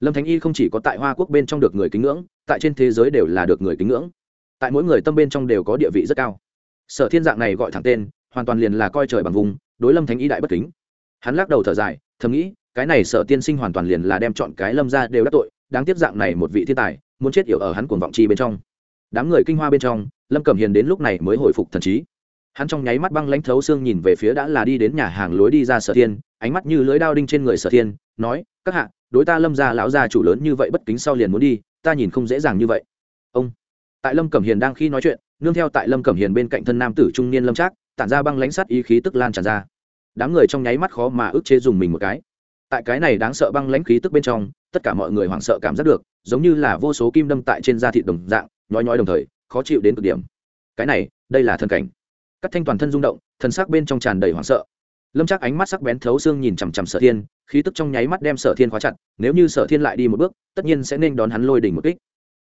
Lâm thánh y không chỉ có tại hoa quốc bên trong được người kính ngưỡng, tại trên thế giới đều là được người kính ngưỡng. Tại mỗi người tâm bên trong đều có địa vị rất cao. Sở thiên dạng này gọi thẳng tên, hoàn toàn liền là coi trời bằng vùng, đối lâm thánh y đại bất kính. Hắn lắc đầu thở dài, thầm nghĩ, cái này sở tiên sinh hoàn toàn liền là đem chọn cái lâm ra đều đắc tội, đáng tiếc dạng này một vị thiên tài, muốn chết yểu ở hắn cuồng vọng chi bên trong. Đám người kinh hoa bên trong, lâm cẩm hiền đến lúc này mới hồi phục thần trí hắn trong nháy mắt băng lãnh thấu xương nhìn về phía đã là đi đến nhà hàng lối đi ra sở thiên, ánh mắt như lưới đao đinh trên người sở thiên, nói, các hạ, đối ta lâm gia lão gia chủ lớn như vậy bất kính sau liền muốn đi, ta nhìn không dễ dàng như vậy. Ông. Tại lâm cẩm hiền đang khi nói chuyện, nương theo tại lâm cẩm hiền bên cạnh thân nam tử trung niên lâm trác, tản ra băng lãnh sắt ý khí tức lan tràn ra. Đám người trong nháy mắt khó mà ức chế dùng mình một cái. Tại cái này đáng sợ băng lãnh khí tức bên trong, tất cả mọi người hoảng sợ cảm giác được, giống như là vô số kim đâm tại trên da thịt đồng dạng, nhói nhói đồng thời, khó chịu đến cực điểm. Cái này, đây là thân cảnh cắt thanh toàn thân rung động, thần sắc bên trong tràn đầy hoảng sợ. Lâm chắc ánh mắt sắc bén thấu xương nhìn chằm chằm sở thiên, khí tức trong nháy mắt đem sở thiên khóa chặt, nếu như sở thiên lại đi một bước, tất nhiên sẽ nên đón hắn lôi đỉnh một kích.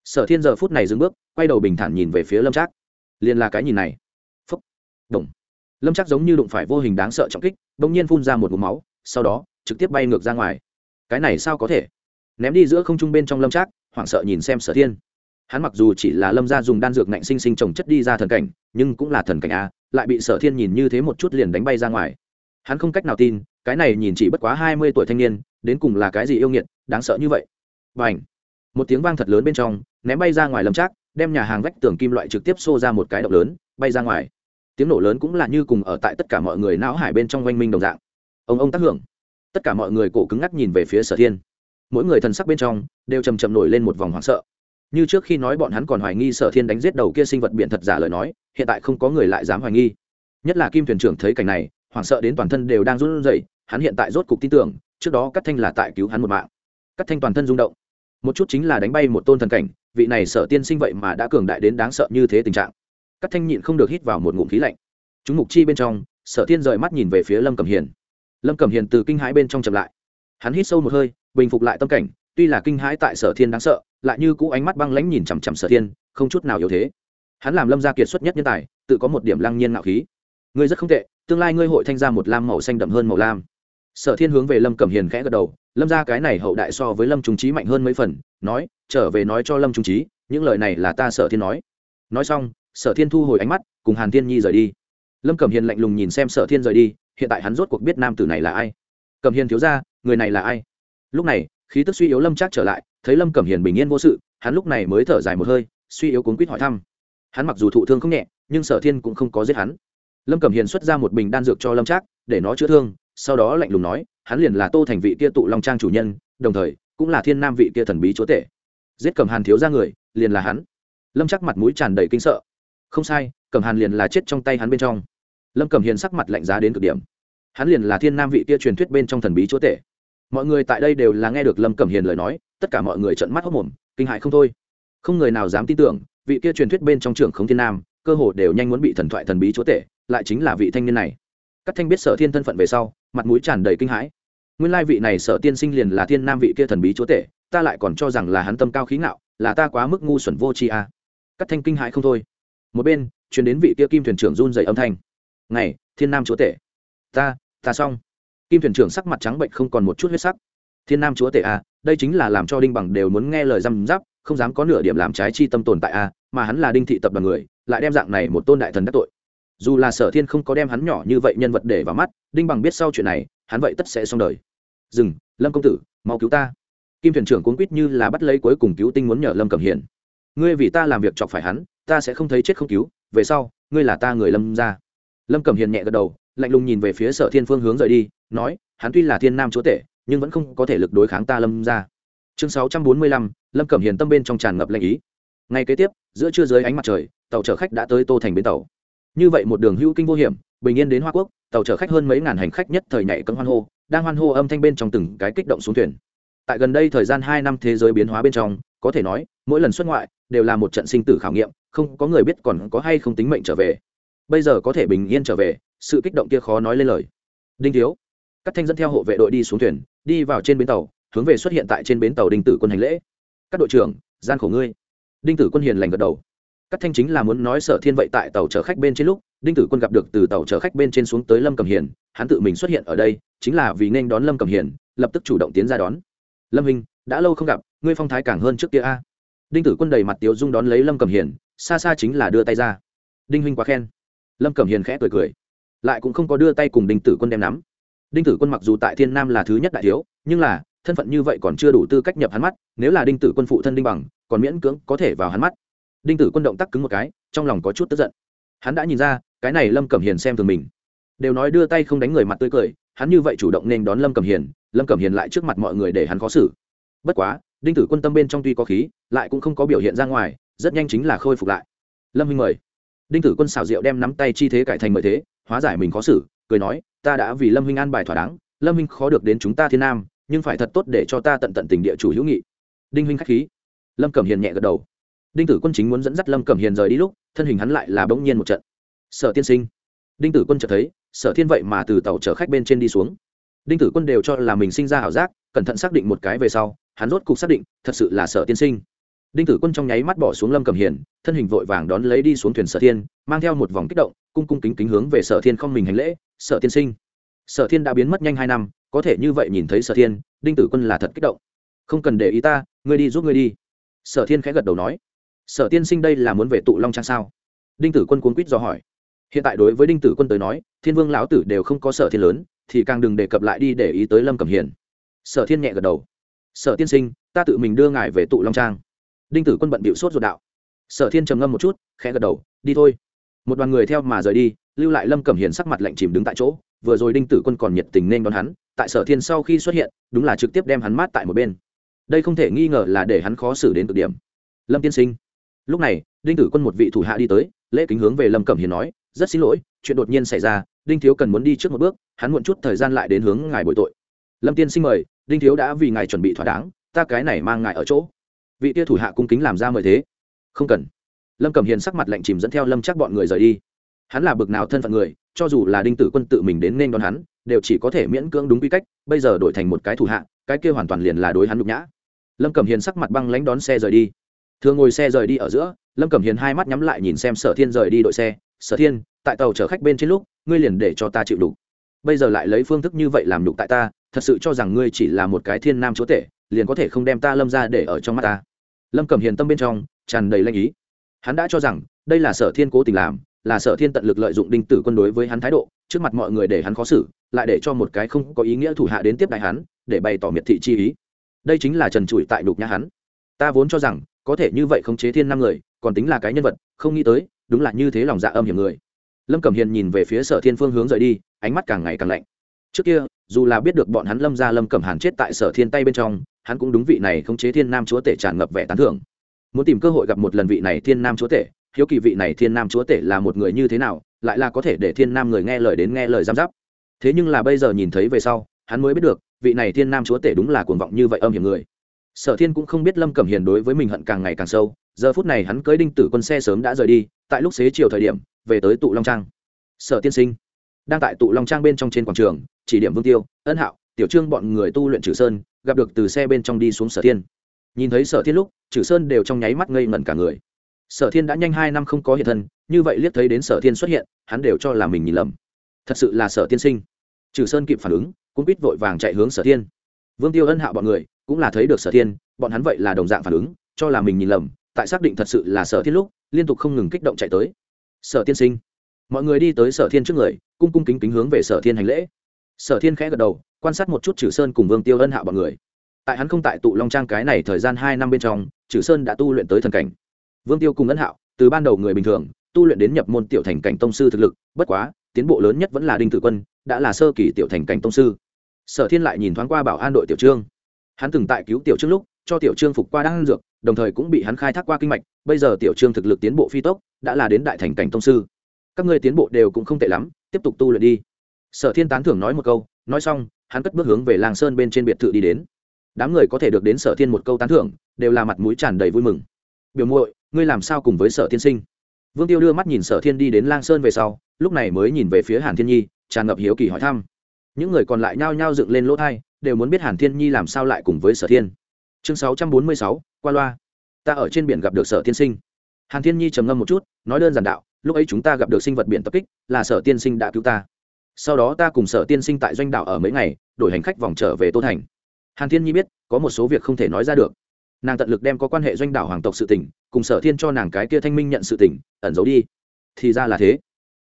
Sở thiên giờ phút này dừng bước, quay đầu bình thản nhìn về phía lâm trác. Liền là cái nhìn này. Phúc. Đồng. Lâm trác giống như đụng phải vô hình đáng sợ trọng kích, bỗng nhiên phun ra một ngụm máu, sau đó, trực tiếp bay ngược ra ngoài. Cái này sao có thể? Ném đi giữa không trung bên trong lâm trác, hoảng sợ nhìn xem sở thiên. Hắn mặc dù chỉ là lâm gia dùng đan dược nạnh sinh sinh trồng chất đi ra thần cảnh, nhưng cũng là thần cảnh a lại bị sở thiên nhìn như thế một chút liền đánh bay ra ngoài. Hắn không cách nào tin, cái này nhìn chỉ bất quá hai mươi tuổi thanh niên, đến cùng là cái gì yêu nghiệt, đáng sợ như vậy. Và ảnh một tiếng vang thật lớn bên trong, ném bay ra ngoài lâm trác, đem nhà hàng vách tường kim loại trực tiếp xô ra một cái động lớn, bay ra ngoài. Tiếng nổ lớn cũng là như cùng ở tại tất cả mọi người não hải bên trong oanh minh đồng dạng. Ông ông tác hưởng. Tất cả mọi người cổ cứng ngắc nhìn về phía sở thiên. Mỗi người thần sắc bên trong đều chầm chậm nổi lên một vòng hoảng sợ như trước khi nói bọn hắn còn hoài nghi sở thiên đánh giết đầu kia sinh vật biển thật giả lời nói, hiện tại không có người lại dám hoài nghi. Nhất là kim thuyền trưởng thấy cảnh này, hoảng sợ đến toàn thân đều đang run rẩy, hắn hiện tại rốt cục tin tưởng, trước đó cắt thanh là tại cứu hắn một mạng. Cắt thanh toàn thân rung động. Một chút chính là đánh bay một tôn thần cảnh, vị này sở tiên sinh vậy mà đã cường đại đến đáng sợ như thế tình trạng. Cắt thanh nhịn không được hít vào một ngụm khí lạnh. Chúng mục chi bên trong, sở tiên rời mắt nhìn về phía lâm cầm hiền. Lâm cầm hiền từ kinh hãi bên trong chậm lại. Hắn hít sâu một hơi, bình phục lại tâm cảnh tuy là kinh hãi tại sở thiên đáng sợ, lại như cũ ánh mắt băng lãnh nhìn chằm chằm sở thiên, không chút nào yếu thế. Hắn làm lâm gia kiệt xuất nhất nhân tài, tự có một điểm lăng nhiên ngạo khí. Ngươi rất không tệ, tương lai ngươi hội thanh ra một lam màu xanh đậm hơn màu lam. Sở thiên hướng về lâm cẩm hiền khẽ gật đầu, lâm ra cái này hậu đại so với lâm trung trí mạnh hơn mấy phần, nói, trở về nói cho lâm trung trí những lời này là ta sở thiên nói. Nói xong, sở thiên thu hồi ánh mắt, cùng hàn thiên nhi rời đi. Lâm cẩm hiền lạnh lùng nhìn xem sở thiên rời đi, hiện tại hắn rốt cuộc biết nam tử này là ai. Cẩm hiền thiếu ra người này là ai? Lúc này khí tức suy yếu lâm trác trở lại, thấy lâm cẩm hiền bình yên vô sự, hắn lúc này mới thở dài một hơi, suy yếu cuốn quýt hỏi thăm. Hắn mặc dù thụ thương không nhẹ, nhưng sở thiên cũng không có giết hắn. Lâm cẩm hiền xuất ra một bình đan dược cho lâm trác, để nó chữa thương, sau đó lạnh lùng nói, hắn liền là tô thành vị kia tụ long trang chủ nhân, đồng thời, cũng là thiên nam vị kia thần bí chúa tể. Giết cẩm hàn thiếu ra người, liền là hắn. Lâm chắc mặt mũi tràn đầy kinh sợ. Không sai, cẩm hàn liền là chết trong tay hắn bên trong. Lâm cẩm hiền sắc mặt lạnh giá đến cực điểm. Hắn liền là thiên nam vị kia truyền thuyết bên trong thần bí chúa tể mọi người tại đây đều là nghe được lâm cẩm hiền lời nói, tất cả mọi người trợn mắt hốc mồm, kinh hại không thôi. Không người nào dám tin tưởng, vị kia truyền thuyết bên trong trường không thiên nam, cơ hồ đều nhanh muốn bị thần thoại thần bí chúa tể, lại chính là vị thanh niên này. Các thanh biết sở thiên thân phận về sau, mặt mũi tràn đầy kinh hãi. Nguyên lai vị này sở tiên sinh liền là thiên nam vị kia thần bí chúa tể, ta lại còn cho rằng là hắn tâm cao khí ngạo, là ta quá mức ngu xuẩn vô tri a. À. các thanh kinh hãi không thôi. Một bên chuyển đến vị kia kim thuyền trưởng run dày âm thanh. Ngày thiên nam chúa tể. Ta ta xong kim thuyền trưởng sắc mặt trắng bệnh không còn một chút huyết sắc. Thiên nam chúa tể a đây chính là làm cho đinh bằng đều muốn nghe lời răm giáp không dám có nửa điểm làm trái chi tâm tồn tại a mà hắn là đinh thị tập đoàn người, lại đem dạng này một tôn đại thần đắc tội. Dù là sở thiên không có đem hắn nhỏ như vậy nhân vật để vào mắt, đinh bằng biết sau chuyện này, hắn vậy tất sẽ xong đời. Dừng, lâm công tử, mau cứu ta. Kim thuyền trưởng cuốn quýt như là bắt lấy cuối cùng cứu tinh muốn nhờ lâm cầm hiền ngươi vì ta làm việc chọc phải hắn, ta sẽ không thấy chết không cứu, về sau, ngươi là ta người lâm ra lâm cầm hiền nhẹ gật đầu lạnh lùng nhìn về phía sở thiên phương hướng rời đi, nói, hắn tuy là thiên nam chúa tể, nhưng vẫn không có thể lực đối kháng ta lâm ra. Chương sáu trăm bốn mươi lăm, lâm cẩm hiền tâm bên trong tràn ngập lệnh ý. Ngay kế tiếp, giữa trưa dưới ánh mặt trời, tàu chở khách đã tới tô thành bến tàu. Như vậy một đường hữu kinh vô hiểm, bình yên đến hoa quốc, tàu chở khách hơn mấy ngàn hành khách nhất thời nhảy cấm hoan hô, đang hoan hô âm thanh bên trong từng cái kích động xuống thuyền. Tại gần đây thời gian hai năm thế giới biến hóa bên trong, có thể nói, mỗi lần xuất ngoại, đều là một trận sinh tử khảo nghiệm, không có người biết còn có hay không tính mệnh trở về. Bây giờ có thể bình yên trở về sự kích động kia khó nói lên lời. Đinh thiếu, các thanh dẫn theo hộ vệ đội đi xuống thuyền, đi vào trên bến tàu, hướng về xuất hiện tại trên bến tàu đinh tử quân hành lễ. Các đội trưởng, gian khổ ngươi. Đinh tử quân hiền lành gật đầu. Các thanh chính là muốn nói sở thiên vậy tại tàu chở khách bên trên lúc, đinh tử quân gặp được từ tàu chở khách bên trên xuống tới lâm cầm hiền, hắn tự mình xuất hiện ở đây, chính là vì nên đón lâm cầm hiền, lập tức chủ động tiến ra đón. Lâm hình đã lâu không gặp, ngươi phong thái càng hơn trước kia a. Đinh tử quân đầy mặt tiếu dung đón lấy lâm cầm hiền, xa xa chính là đưa tay ra. Đinh huynh quá khen. Lâm cầm hiền khẽ cười cười lại cũng không có đưa tay cùng đinh tử quân đem nắm. Đinh tử quân mặc dù tại thiên nam là thứ nhất đại thiếu, nhưng là, thân phận như vậy còn chưa đủ tư cách nhập hắn mắt, nếu là đinh tử quân phụ thân đinh bằng, còn miễn cưỡng có thể vào hắn mắt. Đinh tử quân động tác cứng một cái, trong lòng có chút tức giận. Hắn đã nhìn ra, cái này lâm cẩm hiền xem thường mình. Đều nói đưa tay không đánh người mặt tươi cười, hắn như vậy chủ động nên đón lâm cẩm hiền, lâm cẩm hiền lại trước mặt mọi người để hắn khó xử. Bất quá, đinh tử quân tâm bên trong tuy có khí, lại cũng không có biểu hiện ra ngoài, rất nhanh chính là khôi phục lại. Lâm minh mời. Đinh tử quân xảo diệu đem nắm tay chi thế cải thành mời thế hóa giải mình khó xử, cười nói, ta đã vì lâm minh an bài thỏa đáng, lâm minh khó được đến chúng ta thiên nam, nhưng phải thật tốt để cho ta tận tận tình địa chủ hữu nghị. Đinh huynh k h á c h khí. Lâm cẩm hiền nhẹ gật đầu. Đinh tử quân chính muốn dẫn dắt lâm cẩm hiền rời đi lúc, thân hình hắn lại là bỗng nhiên một trận. Sở tiên sinh. Đinh tử quân chợt thấy, sở thiên vậy mà từ tàu chở khách bên trên đi xuống. Đinh tử quân đều cho là mình sinh ra ảo giác, cẩn thận xác định một cái về sau, hắn rốt cục xác định, thật sự là sở tiên sinh. Đinh tử quân trong nháy mắt bỏ xuống lâm cầm hiền, thân hình vội vàng đón lấy đi xuống thuyền sở thiên, mang theo một vòng kích động cung cung kính kính hướng về sở thiên không mình hành lễ, sở tiên sinh. Sở thiên đã biến mất nhanh hai năm, có thể như vậy nhìn thấy sở thiên, đinh tử quân là thật kích động. Không cần để ý ta, ngươi đi giúp ngươi đi. Sở thiên khẽ gật đầu nói. Sở tiên sinh đây là muốn về tụ long trang sao? Đinh tử quân cuốn quýt do hỏi. Hiện tại đối với đinh tử quân tới nói, thiên vương lão tử đều không có sở thiên lớn, thì càng đừng đề cập lại đi để ý tới lâm cẩm hiền. Sở thiên nhẹ gật đầu. Sở tiên sinh, ta tự mình đưa ngài về tụ long trang. Đinh tử quân bận bịu sốt ruột đạo. Sở thiên trầm ngâm một chút, khẽ gật đầu. Đi thôi một đoàn người theo mà rời đi, lưu lại lâm cẩm hiền sắc mặt lạnh chìm đứng tại chỗ, vừa rồi đinh tử quân còn nhiệt tình nên đón hắn, tại sở thiên sau khi xuất hiện, đúng là trực tiếp đem hắn mát tại một bên. Đây không thể nghi ngờ là để hắn khó xử đến cực điểm. Lâm tiên sinh. Lúc này, đinh tử quân một vị thủ hạ đi tới, lễ kính hướng về lâm cẩm hiền nói, rất xin lỗi, chuyện đột nhiên xảy ra, đinh thiếu cần muốn đi trước một bước, hắn muộn chút thời gian lại đến hướng ngài bồi tội. Lâm tiên sinh mời, đinh thiếu đã vì ngài chuẩn bị thỏa đáng, ta cái này mang ngài ở chỗ. Vị tia thủ hạ cung kính làm ra mời thế. Không cần lâm cẩm hiền sắc mặt lạnh chìm dẫn theo lâm chắc bọn người rời đi hắn là bực nào thân phận người cho dù là đinh tử quân tự mình đến nên đón hắn đều chỉ có thể miễn cưỡng đúng quy cách bây giờ đổi thành một cái thủ hạ cái kia hoàn toàn liền là đối hắn nhục nhã lâm cẩm hiền sắc mặt băng lãnh đón xe rời đi thường ngồi xe rời đi ở giữa lâm cẩm hiền hai mắt nhắm lại nhìn xem sở thiên rời đi đội xe sở thiên tại tàu chở khách bên trên lúc ngươi liền để cho ta chịu đủ bây giờ lại lấy phương thức như vậy làm nhục tại ta thật sự cho rằng ngươi chỉ là một cái thiên nam chúa tể liền có thể không đem ta lâm ra để ở trong mắt ta lâm cẩm hiền tâm bên trong tràn đầy lanh ý hắn đã cho rằng, đây là sở thiên cố tình làm, là sở thiên tận lực lợi dụng đinh tử quân đối với hắn thái độ, trước mặt mọi người để hắn khó xử, lại để cho một cái không có ý nghĩa thủ hạ đến tiếp đại hắn, để bày tỏ miệt thị chi ý. Đây chính là trần trụi tại đục nhà hắn. Ta vốn cho rằng, có thể như vậy khống chế thiên năm người, còn tính là cái nhân vật, không nghĩ tới, đúng là như thế lòng dạ âm hiểm người. Lâm cẩm hiền nhìn về phía sở thiên phương hướng rời đi, ánh mắt càng ngày càng lạnh. Trước kia, dù là biết được bọn hắn lâm ra lâm cẩm hàn chết tại sở thiên tay bên trong, hắn cũng đúng vị này khống chế thiên nam chúa tể tràn ngập vẻ tán thưởng muốn tìm cơ hội gặp một lần vị này thiên nam chúa tể, hiếu kỳ vị này thiên nam chúa tể là một người như thế nào, lại là có thể để thiên nam người nghe lời đến nghe lời giam giáp. Thế nhưng là bây giờ nhìn thấy về sau, hắn mới biết được, vị này thiên nam chúa tể đúng là cuồng vọng như vậy âm hiểm người. Sở thiên cũng không biết lâm cẩm hiền đối với mình hận càng ngày càng sâu, giờ phút này hắn cưới đinh tử quân xe sớm đã rời đi, tại lúc xế chiều thời điểm, về tới tụ long trang. Sở tiên sinh, đang tại tụ long trang bên trong trên quảng trường, chỉ điểm vương tiêu, ân hạo, tiểu trương bọn người tu luyện trừ sơn, gặp được từ xe bên trong đi xuống sở thiên nhìn thấy sở thiên lúc trừ sơn đều trong nháy mắt ngây ngẩn cả người. Sở thiên đã nhanh hai năm không có hiện thân, như vậy liếc thấy đến sở thiên xuất hiện, hắn đều cho là mình nhìn lầm. Thật sự là sở tiên sinh. Trừ sơn kịp phản ứng cũng biết vội vàng chạy hướng sở thiên. Vương tiêu ân hạo bọn người, cũng là thấy được sở thiên, bọn hắn vậy là đồng dạng phản ứng, cho là mình nhìn lầm, tại xác định thật sự là sở thiên lúc, liên tục không ngừng kích động chạy tới. Sở tiên sinh. Mọi người đi tới sở thiên trước người, cung cung kính kính hướng về sở thiên hành lễ. Sở thiên khẽ gật đầu, quan sát một chút trừ sơn cùng vương tiêu ân hạo bọn người tại hắn không tại tụ long trang cái này thời gian hai năm bên trong Chử sơn đã tu luyện tới thần cảnh. Vương tiêu cùng ấn hạo, từ ban đầu người bình thường, tu luyện đến nhập môn tiểu thành cảnh tông sư thực lực, bất quá, tiến bộ lớn nhất vẫn là đinh tử quân, đã là sơ kỳ tiểu thành cảnh tông sư. Sở thiên lại nhìn thoáng qua bảo an đội tiểu trương. Hắn từng tại cứu tiểu trương lúc, cho tiểu trương phục qua đan dược, đồng thời cũng bị hắn khai thác qua kinh mạch, bây giờ tiểu trương thực lực tiến bộ phi tốc, đã là đến đại thành cảnh tông sư. Các ngươi tiến bộ đều cũng không tệ lắm, tiếp tục tu luyện đi. Sở thiên tán thưởng nói một câu, nói xong, hắn cất bước hướng về làng sơn bên trên biệt thự đi đến đám người có thể được đến sở thiên một câu tán thưởng, đều là mặt mũi tràn đầy vui mừng. Biểu muội, ngươi làm sao cùng với sở tiên sinh? Vương tiêu đưa mắt nhìn sở thiên đi đến lang sơn về sau, lúc này mới nhìn về phía hàn thiên nhi, tràn ngập hiếu kỳ hỏi thăm. Những người còn lại nhao nhao dựng lên lỗ thai đều muốn biết hàn thiên nhi làm sao lại cùng với sở thiên. Chương sáu trăm bốn mươi sáu, qua loa. Ta ở trên biển gặp được sở tiên sinh. Hàn thiên nhi trầm ngâm một chút, nói đơn giản đạo, lúc ấy chúng ta gặp được sinh vật biển tập kích, là sở tiên sinh đã cứu ta. Sau đó ta cùng sở tiên sinh tại doanh đảo ở mấy ngày, đổi hành khách vòng trở về tô thành hàn thiên nhi biết, có một số việc không thể nói ra được. Nàng tận lực đem có quan hệ doanh đảo hoàng tộc sự tỉnh cùng sở thiên cho nàng cái kia thanh minh nhận sự tỉnh ẩn giấu đi. Thì ra là thế.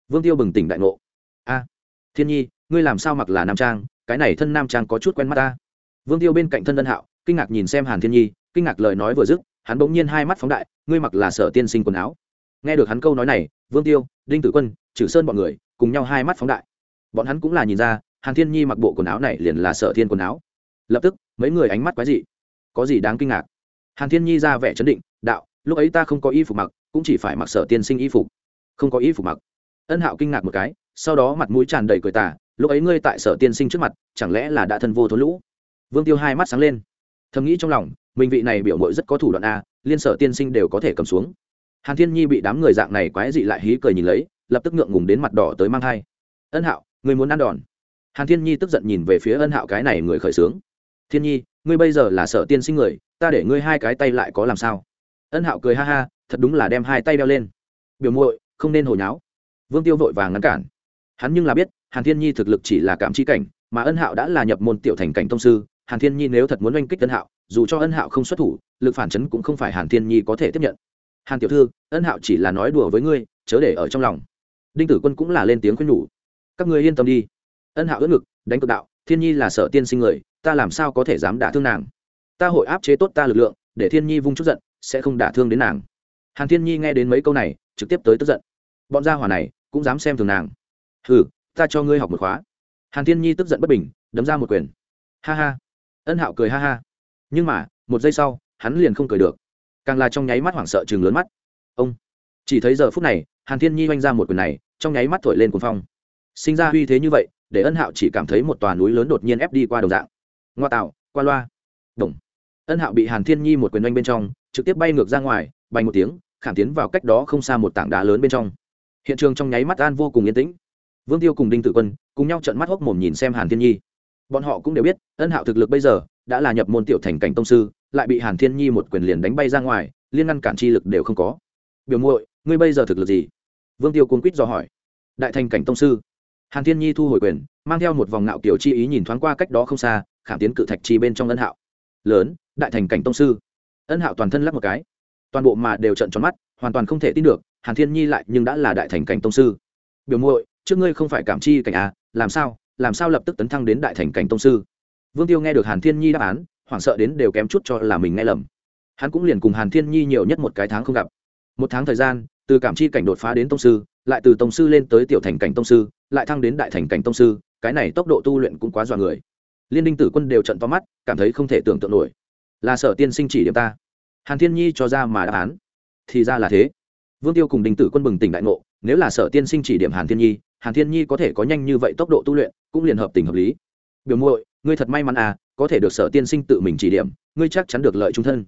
Vương tiêu bừng tỉnh đại ngộ. A, thiên nhi, ngươi làm sao mặc là nam trang? Cái này thân nam trang có chút quen mắt ta. Vương tiêu bên cạnh thân ân hạo, kinh ngạc nhìn xem hàn thiên nhi, kinh ngạc lời nói vừa dứt, hắn bỗng nhiên hai mắt phóng đại, ngươi mặc là sở tiên sinh quần áo. Nghe được hắn câu nói này, vương tiêu, đinh tử quân trừ sơn bọn người cùng nhau hai mắt phóng đại. Bọn hắn cũng là nhìn ra, hàn thiên nhi mặc bộ quần áo này liền là sở thiên quần áo lập tức, mấy người ánh mắt quái dị. Có gì đáng kinh ngạc? Hàn thiên nhi ra vẻ chấn định, đạo, lúc ấy ta không có y phục mặc, cũng chỉ phải mặc sở tiên sinh y phục. Không có y phục mặc? Ân hạo kinh ngạc một cái, sau đó mặt mũi tràn đầy cười tà, lúc ấy ngươi tại sở tiên sinh trước mặt, chẳng lẽ là đã thân vô thốn lũ? Vương tiêu hai mắt sáng lên. Thầm nghĩ trong lòng, mình vị này biểu mội rất có thủ đoạn a, liên sở tiên sinh đều có thể cầm xuống. Hàn thiên nhi bị đám người dạng này quái dị lại hí cười nhìn lấy, lập tức ngượng ngùng đến mặt đỏ tới mang thai. Ân hạo người muốn ăn đòn? Hàn thiên nhi tức giận nhìn về phía ân hạo cái này người khởi xướng thiên nhi, ngươi bây giờ là sở tiên sinh người, ta để ngươi hai cái tay lại có làm sao? Ân hạo cười ha ha, thật đúng là đem hai tay đeo lên. Biểu muội, không nên hồi nháo. Vương tiêu vội vàng ngăn cản. Hắn nhưng là biết, hàn thiên nhi thực lực chỉ là cảm chi cảnh, mà ân hạo đã là nhập môn tiểu thành cảnh thông sư, hàn thiên nhi nếu thật muốn oanh kích ân hạo, dù cho ân hạo không xuất thủ, lực phản chấn cũng không phải hàn thiên nhi có thể tiếp nhận. Hàn tiểu thư, ân hạo chỉ là nói đùa với ngươi, chớ để ở trong lòng. Đinh tử quân cũng là lên tiếng khuyên nhủ. Các ngươi yên tâm đi. Ân hạo ưỡn ngực, đánh cực đạo, thiên nhi là sợ tiên sinh người ta làm sao có thể dám đả thương nàng? Ta hội áp chế tốt ta lực lượng, để thiên nhi vung chút giận, sẽ không đả thương đến nàng. Hàn thiên nhi nghe đến mấy câu này, trực tiếp tới tức giận. Bọn gia hỏa này cũng dám xem thường nàng. Hừ, ta cho ngươi học một khóa. Hàn thiên nhi tức giận bất bình, đấm ra một quyền. Ha ha. Ân hạo cười ha ha. Nhưng mà, một giây sau, hắn liền không cười được. Càng là trong nháy mắt hoảng sợ chừng lớn mắt. Ông. Chỉ thấy giờ phút này, hàn thiên nhi oanh ra một quyền này, trong nháy mắt thổi lên cuồng phong. Sinh ra uy thế như vậy, để ân hạo chỉ cảm thấy một tòa núi lớn đột nhiên ép đi qua đồng dạng ngoa tạo, qua loa. Đồng. Ân hạo bị hàn thiên nhi một quyền oanh bên trong, trực tiếp bay ngược ra ngoài, bay một tiếng, khảm tiến vào cách đó không xa một tảng đá lớn bên trong. Hiện trường trong nháy mắt an vô cùng yên tĩnh. Vương tiêu cùng đinh tử quân cùng nhau trận mắt hốc mồm nhìn xem hàn thiên nhi. Bọn họ cũng đều biết, ân hạo thực lực bây giờ đã là nhập môn tiểu thành cảnh tông sư, lại bị hàn thiên nhi một quyền liền đánh bay ra ngoài, liên ngăn cản chi lực đều không có. Biểu muội, ngươi bây giờ thực lực gì? Vương tiêu cuốn quýt do hỏi. Đại thành cảnh tông sư. Hàn thiên nhi thu hồi quyền, mang theo một vòng ngạo kiểu chi ý nhìn thoáng qua cách đó không xa khảm tiến cự thạch chi bên trong ân hạo. Lớn, đại thành cảnh tông sư. Ân hạo toàn thân lắp một cái. Toàn bộ mà đều trận tròn mắt, hoàn toàn không thể tin được, hàn thiên nhi lại nhưng đã là đại thành cảnh tông sư. Biểu muội, trước ngươi không phải cảm chi cảnh à làm sao làm sao lập tức tấn thăng đến đại thành cảnh tông sư? Vương tiêu nghe được hàn thiên nhi đáp án, hoảng sợ đến đều kém chút cho là mình nghe lầm. Hắn cũng liền cùng hàn thiên nhi nhiều nhất một cái tháng không gặp. Một tháng thời gian, từ cảm chi cảnh đột phá đến tông sư, lại từ tông sư lên tới tiểu thành cảnh tông sư, lại thăng đến đại thành cảnh tông sư, cái này tốc độ tu luyện cũng quá dọa người liên đinh tử quân đều trận to mắt, cảm thấy không thể tưởng tượng nổi. Là sở tiên sinh chỉ điểm ta. Hàn thiên nhi cho ra mà đáp án. Thì ra là thế. Vương tiêu cùng đinh tử quân bừng tỉnh đại ngộ, nếu là sở tiên sinh chỉ điểm hàn thiên nhi, hàn thiên nhi có thể có nhanh như vậy tốc độ tu luyện, cũng liền hợp tình hợp lý. Biểu muội, ngươi thật may mắn à có thể được sở tiên sinh tự mình chỉ điểm, ngươi chắc chắn được lợi trung thân.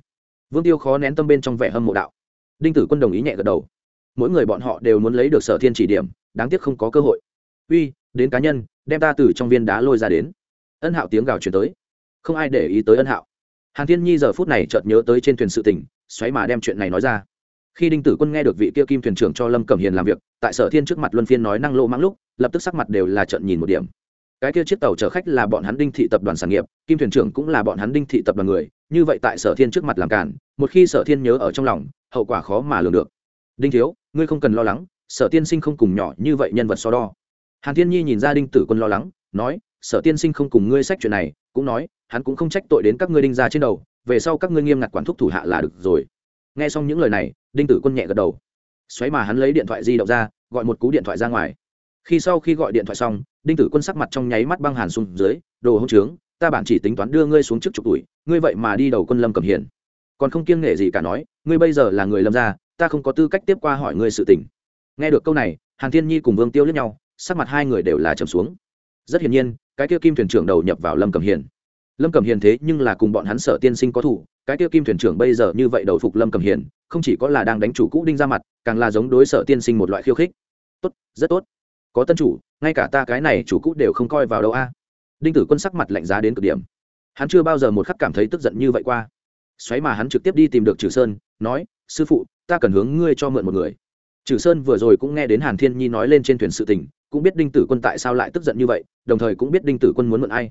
Vương tiêu khó nén tâm bên trong vẻ hâm mộ đạo. Đinh tử quân đồng ý nhẹ gật đầu. Mỗi người bọn họ đều muốn lấy được sở thiên chỉ điểm, đáng tiếc không có cơ hội. Uy, đến cá nhân, đem ta từ trong viên đá lôi ra đến ân hạo tiếng gào chuyển tới. Không ai để ý tới ân hạo. Hàn thiên nhi giờ phút này chợt nhớ tới trên thuyền sự tỉnh xoáy mà đem chuyện này nói ra. Khi đinh tử quân nghe được vị kia kim thuyền trưởng cho lâm cẩm hiền làm việc, tại sở thiên trước mặt luân phiên nói năng lô mãng lúc, lập tức sắc mặt đều là trận nhìn một điểm. Cái kia chiếc tàu chở khách là bọn hắn đinh thị tập đoàn sản nghiệp, kim thuyền trưởng cũng là bọn hắn đinh thị tập đoàn người, như vậy tại sở thiên trước mặt làm cản, một khi sở thiên nhớ ở trong lòng, hậu quả khó mà lường được. Đinh thiếu, ngươi không cần lo lắng, sở tiên sinh không cùng nhỏ như vậy nhân vật so đo. Hàn thiên nhi nhìn ra đinh tử quân lo lắng, nói sở tiên sinh không cùng ngươi sách chuyện này, cũng nói, hắn cũng không trách tội đến các ngươi đinh ra trên đầu, về sau các ngươi nghiêm ngặt quản thúc thủ hạ là được rồi. Nghe xong những lời này, đinh tử quân nhẹ gật đầu. Xoáy mà hắn lấy điện thoại di động ra, gọi một cú điện thoại ra ngoài. Khi sau khi gọi điện thoại xong, đinh tử quân sắc mặt trong nháy mắt băng hàn xuống dưới, đồ hông trướng, ta bản chỉ tính toán đưa ngươi xuống trước chục tuổi, ngươi vậy mà đi đầu quân lâm cầm hiền. Còn không kiêng nghệ gì cả nói, ngươi bây giờ là người lâm gia, ta không có tư cách tiếp qua hỏi ngươi sự tình. Nghe được câu này, hàn thiên nhi cùng vương tiêu lẫn nhau, sắc mặt hai người đều là trầm xuống rất hiển nhiên, cái kia kim thuyền trưởng đầu nhập vào lâm cầm hiền. Lâm cầm hiền thế nhưng là cùng bọn hắn sở tiên sinh có thủ, cái kia kim thuyền trưởng bây giờ như vậy đầu phục lâm cầm hiền, không chỉ có là đang đánh chủ cũ đinh ra mặt, càng là giống đối sở tiên sinh một loại khiêu khích. Tốt, rất tốt. Có tân chủ, ngay cả ta cái này chủ cũ đều không coi vào đâu a. Đinh tử quân sắc mặt lạnh giá đến cực điểm. Hắn chưa bao giờ một khắc cảm thấy tức giận như vậy qua. Xoáy mà hắn trực tiếp đi tìm được trừ sơn, nói, sư phụ, ta cần hướng ngươi cho mượn một người. Trừ sơn vừa rồi cũng nghe đến hàn thiên nhi nói lên trên thuyền sự tình cũng biết đinh tử quân tại sao lại tức giận như vậy, đồng thời cũng biết đinh tử quân muốn mượn ai.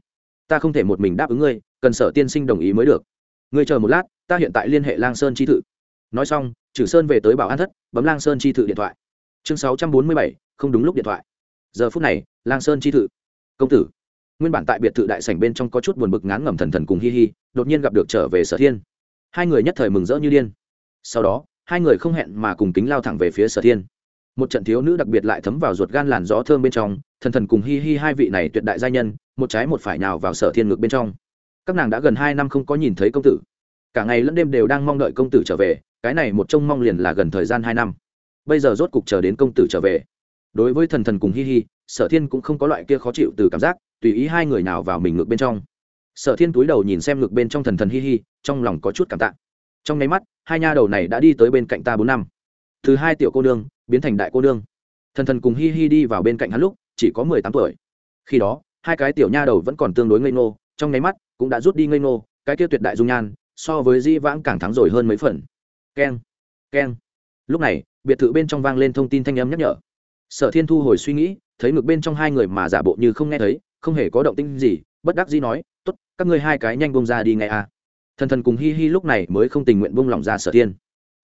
Ta không thể một mình đáp ứng ngươi, cần sở tiên sinh đồng ý mới được. Ngươi chờ một lát, ta hiện tại liên hệ lang sơn chi thự. Nói xong trừ sơn về tới bảo an thất, bấm lang sơn chi thự điện thoại. Chương sáu trăm bốn mươi bảy, không đúng lúc điện thoại. Giờ phút này, lang sơn chi thự. Công tử. Nguyên bản tại biệt thự đại sảnh bên trong có chút buồn bực ngán ngẩm thần thần cùng hi hi, đột nhiên gặp được trở về sở thiên. Hai người nhất thời mừng rỡ như điên. Sau đó, hai người không hẹn mà cùng kính lao thẳng về phía sở thiên một trận thiếu nữ đặc biệt lại thấm vào ruột gan làn gió thơm bên trong, thần thần cùng hi hi hai vị này tuyệt đại gia nhân, một trái một phải nào vào sở thiên ngực bên trong. Các nàng đã gần hai năm không có nhìn thấy công tử. Cả ngày lẫn đêm đều đang mong đợi công tử trở về, cái này một trông mong liền là gần thời gian hai năm. Bây giờ rốt cục chờ đến công tử trở về. Đối với thần thần cùng hi hi, sở thiên cũng không có loại kia khó chịu từ cảm giác, tùy ý hai người nào vào mình ngược bên trong. Sở thiên túi đầu nhìn xem ngược bên trong thần thần hi hi, trong lòng có chút cảm tạ. Trong nháy mắt, hai nha đầu này đã đi tới bên cạnh ta bốn năm. Thứ hai tiểu cô nương biến thành đại cô nương. Thần thần cùng hi hi đi vào bên cạnh hắn lúc, chỉ có mười tám tuổi. Khi đó, hai cái tiểu nha đầu vẫn còn tương đối ngây ngô, trong nháy mắt cũng đã rút đi ngây ngô, cái kia tuyệt đại dung nhan, so với di vãng càng thắng rồi hơn mấy phần. Keng keng. Lúc này, biệt thự bên trong vang lên thông tin thanh âm nhắc nhở. Sở thiên thu hồi suy nghĩ, thấy ngược bên trong hai người mà giả bộ như không nghe thấy, không hề có động tinh gì, bất đắc dĩ nói, tốt, các ngươi hai cái nhanh bông ra đi ngay à. thần thần cùng hi hi lúc này mới không tình nguyện bông lỏng ra sở thiên.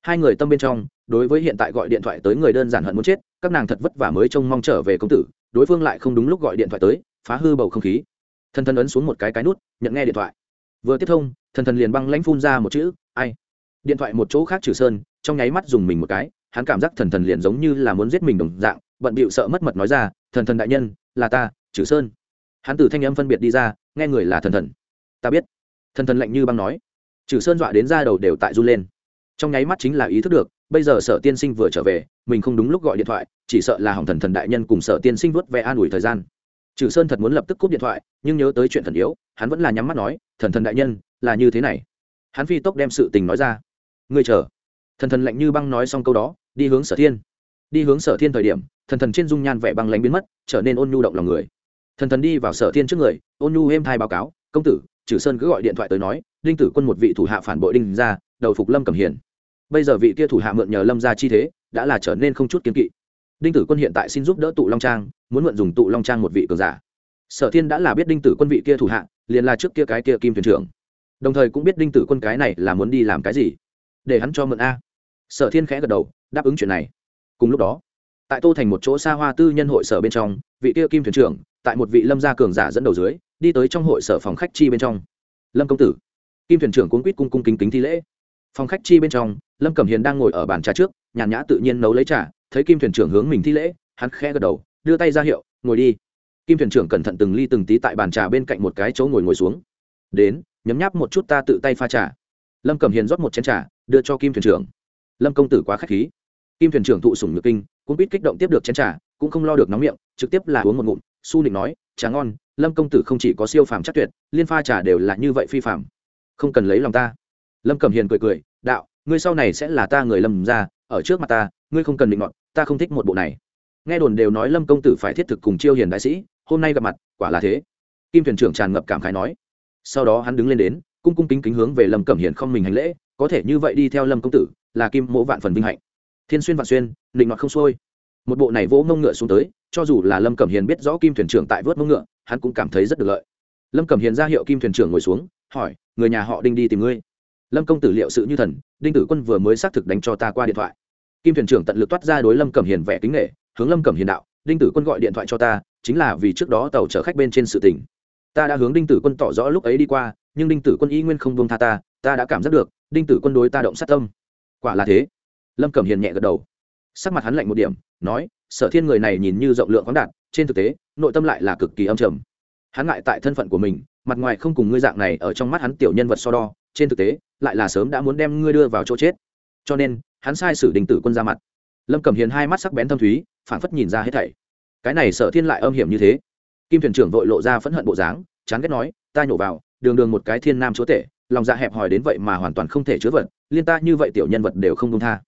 Hai người tâm bên trong đối với hiện tại gọi điện thoại tới người đơn giản hận muốn chết, các nàng thật vất vả mới trông mong trở về công tử, đối phương lại không đúng lúc gọi điện thoại tới, phá hư bầu không khí. Thần thần ấn xuống một cái cái nút, nhận nghe điện thoại. Vừa tiếp thông, thần thần liền băng lãnh phun ra một chữ, ai? Điện thoại một chỗ khác trừ sơn, trong nháy mắt dùng mình một cái, hắn cảm giác thần thần liền giống như là muốn giết mình đồng dạng, bận bịu sợ mất mật nói ra, thần thần đại nhân, là ta, trừ sơn. Hắn từ thanh âm phân biệt đi ra, nghe người là thần thần. Ta biết. Thần thần lạnh như băng nói. Trừ sơn dọa đến ra đầu đều tại run lên. Trong nháy mắt chính là ý thức được bây giờ sở tiên sinh vừa trở về, mình không đúng lúc gọi điện thoại, chỉ sợ là hỏng thần thần đại nhân cùng sở tiên sinh vớt vẽ an ủi thời gian. Trừ sơn thật muốn lập tức cúp điện thoại, nhưng nhớ tới chuyện thần yếu, hắn vẫn là nhắm mắt nói, thần thần đại nhân, là như thế này. Hắn phi tốc đem sự tình nói ra. Ngươi chờ. Thần thần lạnh như băng nói xong câu đó, đi hướng sở thiên. Đi hướng sở thiên thời điểm, thần thần trên dung nhan vẻ băng lánh biến mất, trở nên ôn nhu động lòng người. Thần thần đi vào sở thiên trước người, ôn nhu êm thai báo cáo, công tử, trừ sơn cứ gọi điện thoại tới nói, đinh tử quân một vị thủ hạ phản bội đinh ra, đầu phục lâm cầm hiền bây giờ vị kia thủ hạ mượn nhờ lâm ra chi thế, đã là trở nên không chút kiến kỵ. Đinh tử quân hiện tại xin giúp đỡ tụ long trang, muốn mượn dùng tụ long trang một vị cường giả. Sở thiên đã là biết đinh tử quân vị kia thủ hạ, liền là trước kia cái kia kim thuyền trưởng. Đồng thời cũng biết đinh tử quân cái này là muốn đi làm cái gì. Để hắn cho mượn a. Sở thiên khẽ gật đầu, đáp ứng chuyện này. Cùng lúc đó, tại tô thành một chỗ xa hoa tư nhân hội sở bên trong, vị kia kim thuyền trưởng, tại một vị lâm gia cường giả dẫn đầu dưới, đi tới trong hội sở phòng khách chi bên trong. Lâm công tử, kim thuyền trưởng cuốn quýt cung cung kính kính thi lễ. Phòng khách chi bên trong lâm cẩm hiền đang ngồi ở bàn trà trước, nhàn nhã tự nhiên nấu lấy trà, thấy kim thuyền trưởng hướng mình thi lễ, hắn khẽ gật đầu, đưa tay ra hiệu, ngồi đi. Kim thuyền trưởng cẩn thận từng ly từng tí tại bàn trà bên cạnh một cái chỗ ngồi ngồi xuống. Đến, nhấm nháp một chút ta tự tay pha trà. Lâm cẩm hiền rót một chén trà, đưa cho kim thuyền trưởng. Lâm công tử quá k h á c h khí. Kim thuyền trưởng thụ sủng nhược kinh, cũng biết kích động tiếp được chén trà, cũng không lo được nóng miệng, trực tiếp là uống một ngụm, su nịnh nói, trà ngon, lâm công tử không chỉ có siêu phàm chắc tuyệt, liên pha trà đều là như vậy phi phàm. Không cần lấy lòng ta. Lâm cẩm hiền cười cười, đạo ngươi sau này sẽ là ta người lâm ra, ở trước mặt ta, ngươi không cần định ngọn ta không thích một bộ này. Nghe đồn đều nói lâm công tử phải thiết thực cùng chiêu hiền đại sĩ, hôm nay gặp mặt, quả là thế. Kim thuyền trưởng tràn ngập cảm khái nói. Sau đó hắn đứng lên đến, cung cung kính kính hướng về lâm cẩm hiền không mình hành lễ, có thể như vậy đi theo lâm công tử, là kim mỗ vạn phần vinh hạnh. Thiên xuyên vạn xuyên, định ngọt không xuôi. Một bộ này vỗ mông ngựa xuống tới, cho dù là lâm cẩm hiền biết rõ kim thuyền trưởng tại vớt mông ngựa, hắn cũng cảm thấy rất được lợi. Lâm cẩm hiền ra hiệu kim thuyền trưởng ngồi xuống, hỏi, người nhà họ đinh đi tìm ngươi lâm công tử liệu sự như thần, đinh tử quân vừa mới xác thực đánh cho ta qua điện thoại. Kim thuyền trưởng tận lực toát ra đối lâm cẩm hiền vẻ kính nghệ hướng lâm cẩm hiền đạo, đinh tử quân gọi điện thoại cho ta, chính là vì trước đó tàu chở khách bên trên sự tỉnh ta đã hướng đinh tử quân tỏ rõ lúc ấy đi qua, nhưng đinh tử quân y nguyên không buông tha ta ta đã cảm giác được, đinh tử quân đối ta động sát tâm. Quả là thế. Lâm cẩm hiền nhẹ gật đầu. Sắc mặt hắn lạnh một điểm, nói, sở thiên người này nhìn như rộng lượng khoáng đạt, trên thực tế, nội tâm lại là cực kỳ âm trầm. Hắn ngại tại thân phận của mình, mặt ngoài không cùng ngươi dạng này ở trong mắt hắn tiểu nhân vật so đo trên thực tế, lại là sớm đã muốn đem ngươi đưa vào chỗ chết. Cho nên, hắn sai sử đình tử quân ra mặt. Lâm cẩm hiền hai mắt sắc bén thâm thúy phản phất nhìn ra hết thảy. Cái này sở thiên lại âm hiểm như thế. Kim thuyền trưởng vội lộ ra phẫn hận bộ dáng, chán ghét nói, ta nhổ vào, đường đường một cái thiên nam chúa tể, lòng dạ hẹp hòi đến vậy mà hoàn toàn không thể chứa vật, liên ta như vậy tiểu nhân vật đều không công tha.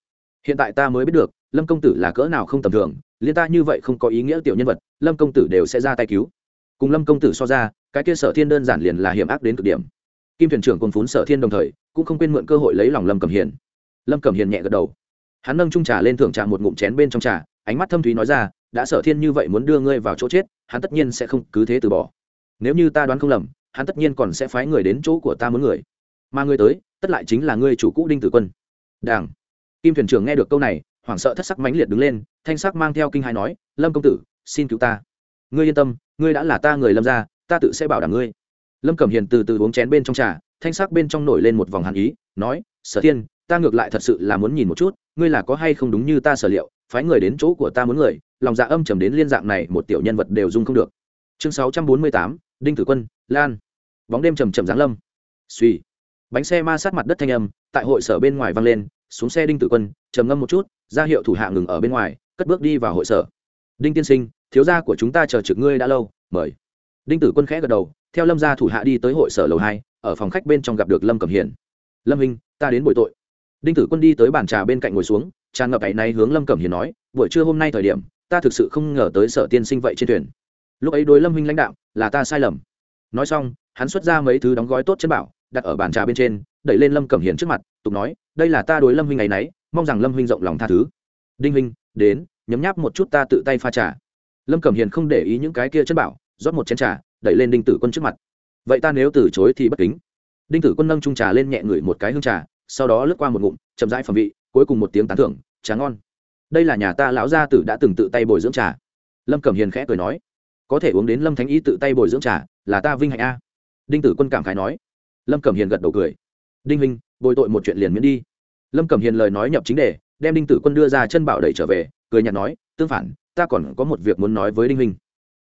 Hiện tại ta mới biết được, lâm công tử là cỡ nào không tầm thường, liên ta như vậy không có ý nghĩa tiểu nhân vật, lâm công tử đều sẽ ra tay cứu. Cùng lâm công tử so ra, cái kia sở thiên đơn giản liền là hiểm ác đến cực điểm kim thuyền trưởng cùng phún sở thiên đồng thời, cũng không quên mượn cơ hội lấy lòng lâm cẩm hiền. Lâm cẩm hiền nhẹ gật đầu. Hắn nâng trung trà lên thưởng trà một ngụm chén bên trong trà, ánh mắt thâm thúy nói ra, đã sở thiên như vậy muốn đưa ngươi vào chỗ chết, hắn tất nhiên sẽ không cứ thế từ bỏ. Nếu như ta đoán không lầm, hắn tất nhiên còn sẽ phái người đến chỗ của ta muốn người. Mà ngươi tới, tất lại chính là ngươi chủ cũ đinh tử quân. Đảng kim thuyền trưởng nghe được câu này, hoảng sợ thất sắc mãnh liệt đứng lên, thanh sắc mang theo kinh hai nói, lâm công tử, xin cứu ta. Ngươi yên tâm, ngươi đã là ta người lâm ra ta tự sẽ bảo đảm ngươi lâm cẩm hiền từ từ uống chén bên trong trà, thanh sắc bên trong nổi lên một vòng hàn ý, nói, sở thiên, ta ngược lại thật sự là muốn nhìn một chút, ngươi là có hay không đúng như ta sở liệu, phái người đến chỗ của ta muốn người. Lòng dạ âm trầm đến liên dạng này, một tiểu nhân vật đều dung không được. Chương sáu trăm bốn mươi tám, đinh tử quân, lan. Bóng đêm trầm trầm giáng lâm. Suy bánh xe ma sát mặt đất thanh âm, tại hội sở bên ngoài vang lên, xuống xe đinh tử quân, trầm ngâm một chút, ra hiệu thủ hạ ngừng ở bên ngoài, cất bước đi vào hội sở. Đinh tiên sinh, thiếu gia của chúng ta chờ trực ngươi đã lâu, mời đinh tử quân khẽ gật đầu, theo lâm gia thủ hạ đi tới hội sở lầu hai, ở phòng khách bên trong gặp được lâm cẩm hiền. Lâm hình ta đến bội tội. Đinh tử quân đi tới bàn trà bên cạnh ngồi xuống, tràn ngập ấy nay hướng lâm cẩm hiền nói, buổi trưa hôm nay thời điểm, ta thực sự không ngờ tới sở tiên sinh vậy trên thuyền. Lúc ấy đối lâm huynh lãnh đạo, là ta sai lầm. Nói xong, hắn xuất ra mấy thứ đóng gói tốt chân bảo, đặt ở bàn trà bên trên, đẩy lên lâm cẩm hiền trước mặt, tục nói, đây là ta đối lâm huynh ngày nấy, mong rằng lâm huynh rộng lòng tha thứ. Đinh huynh, đến, nhấm nháp một chút ta tự tay pha trà. Lâm cẩm hiền không để ý những cái kia chân bảo rót một chén trà, đẩy lên đinh tử quân trước mặt. Vậy ta nếu từ chối thì bất kính. Đinh tử quân nâng trung trà lên nhẹ ngửi một cái hương trà, sau đó lướt qua một ngụm, chậm rãi phẩm vị, cuối cùng một tiếng tán thưởng, trà ngon. Đây là nhà ta lão gia tử đã từng tự tay bồi dưỡng trà. Lâm cẩm hiền khẽ cười nói, có thể uống đến lâm thánh y tự tay bồi dưỡng trà, là ta vinh hạnh a. Đinh tử quân cảm khái nói. Lâm cẩm hiền gật đầu cười, đinh huynh, bồi tội một chuyện liền miễn đi. Lâm cẩm hiền lời nói nhập chính đề, đem đinh tử quân đưa ra chân bảo đẩy trở về, cười nhạt nói, tương phản, ta còn có một việc muốn nói với đinh huynh.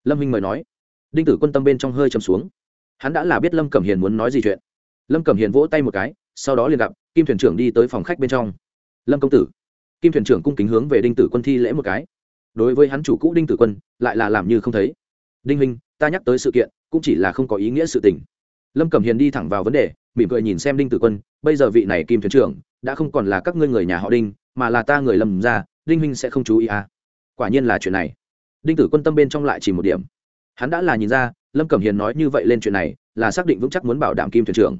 Lâm huynh mời nói đinh tử quân tâm bên trong hơi chầm xuống. Hắn đã là biết lâm cẩm hiền muốn nói gì chuyện. Lâm cẩm hiền vỗ tay một cái sau đó liền gặp kim thuyền trưởng đi tới phòng khách bên trong. Lâm công tử. Kim thuyền trưởng cung kính hướng về đinh tử quân thi lễ một cái. Đối với hắn chủ cũ đinh tử quân lại là làm như không thấy. Đinh Minh, ta nhắc tới sự kiện cũng chỉ là không có ý nghĩa sự tình. Lâm cẩm hiền đi thẳng vào vấn đề mỉm cười nhìn xem đinh tử quân bây giờ vị này kim thuyền trưởng đã không còn là các ngươi người nhà họ đinh mà là ta người lầm ra đinh Minh sẽ không chú ý à. Quả nhiên là chuyện này. Đinh tử quân tâm bên trong lại chỉ một điểm hắn đã là nhìn ra, lâm cẩm hiền nói như vậy lên chuyện này, là xác định vững chắc muốn bảo đảm kim thuyền trưởng.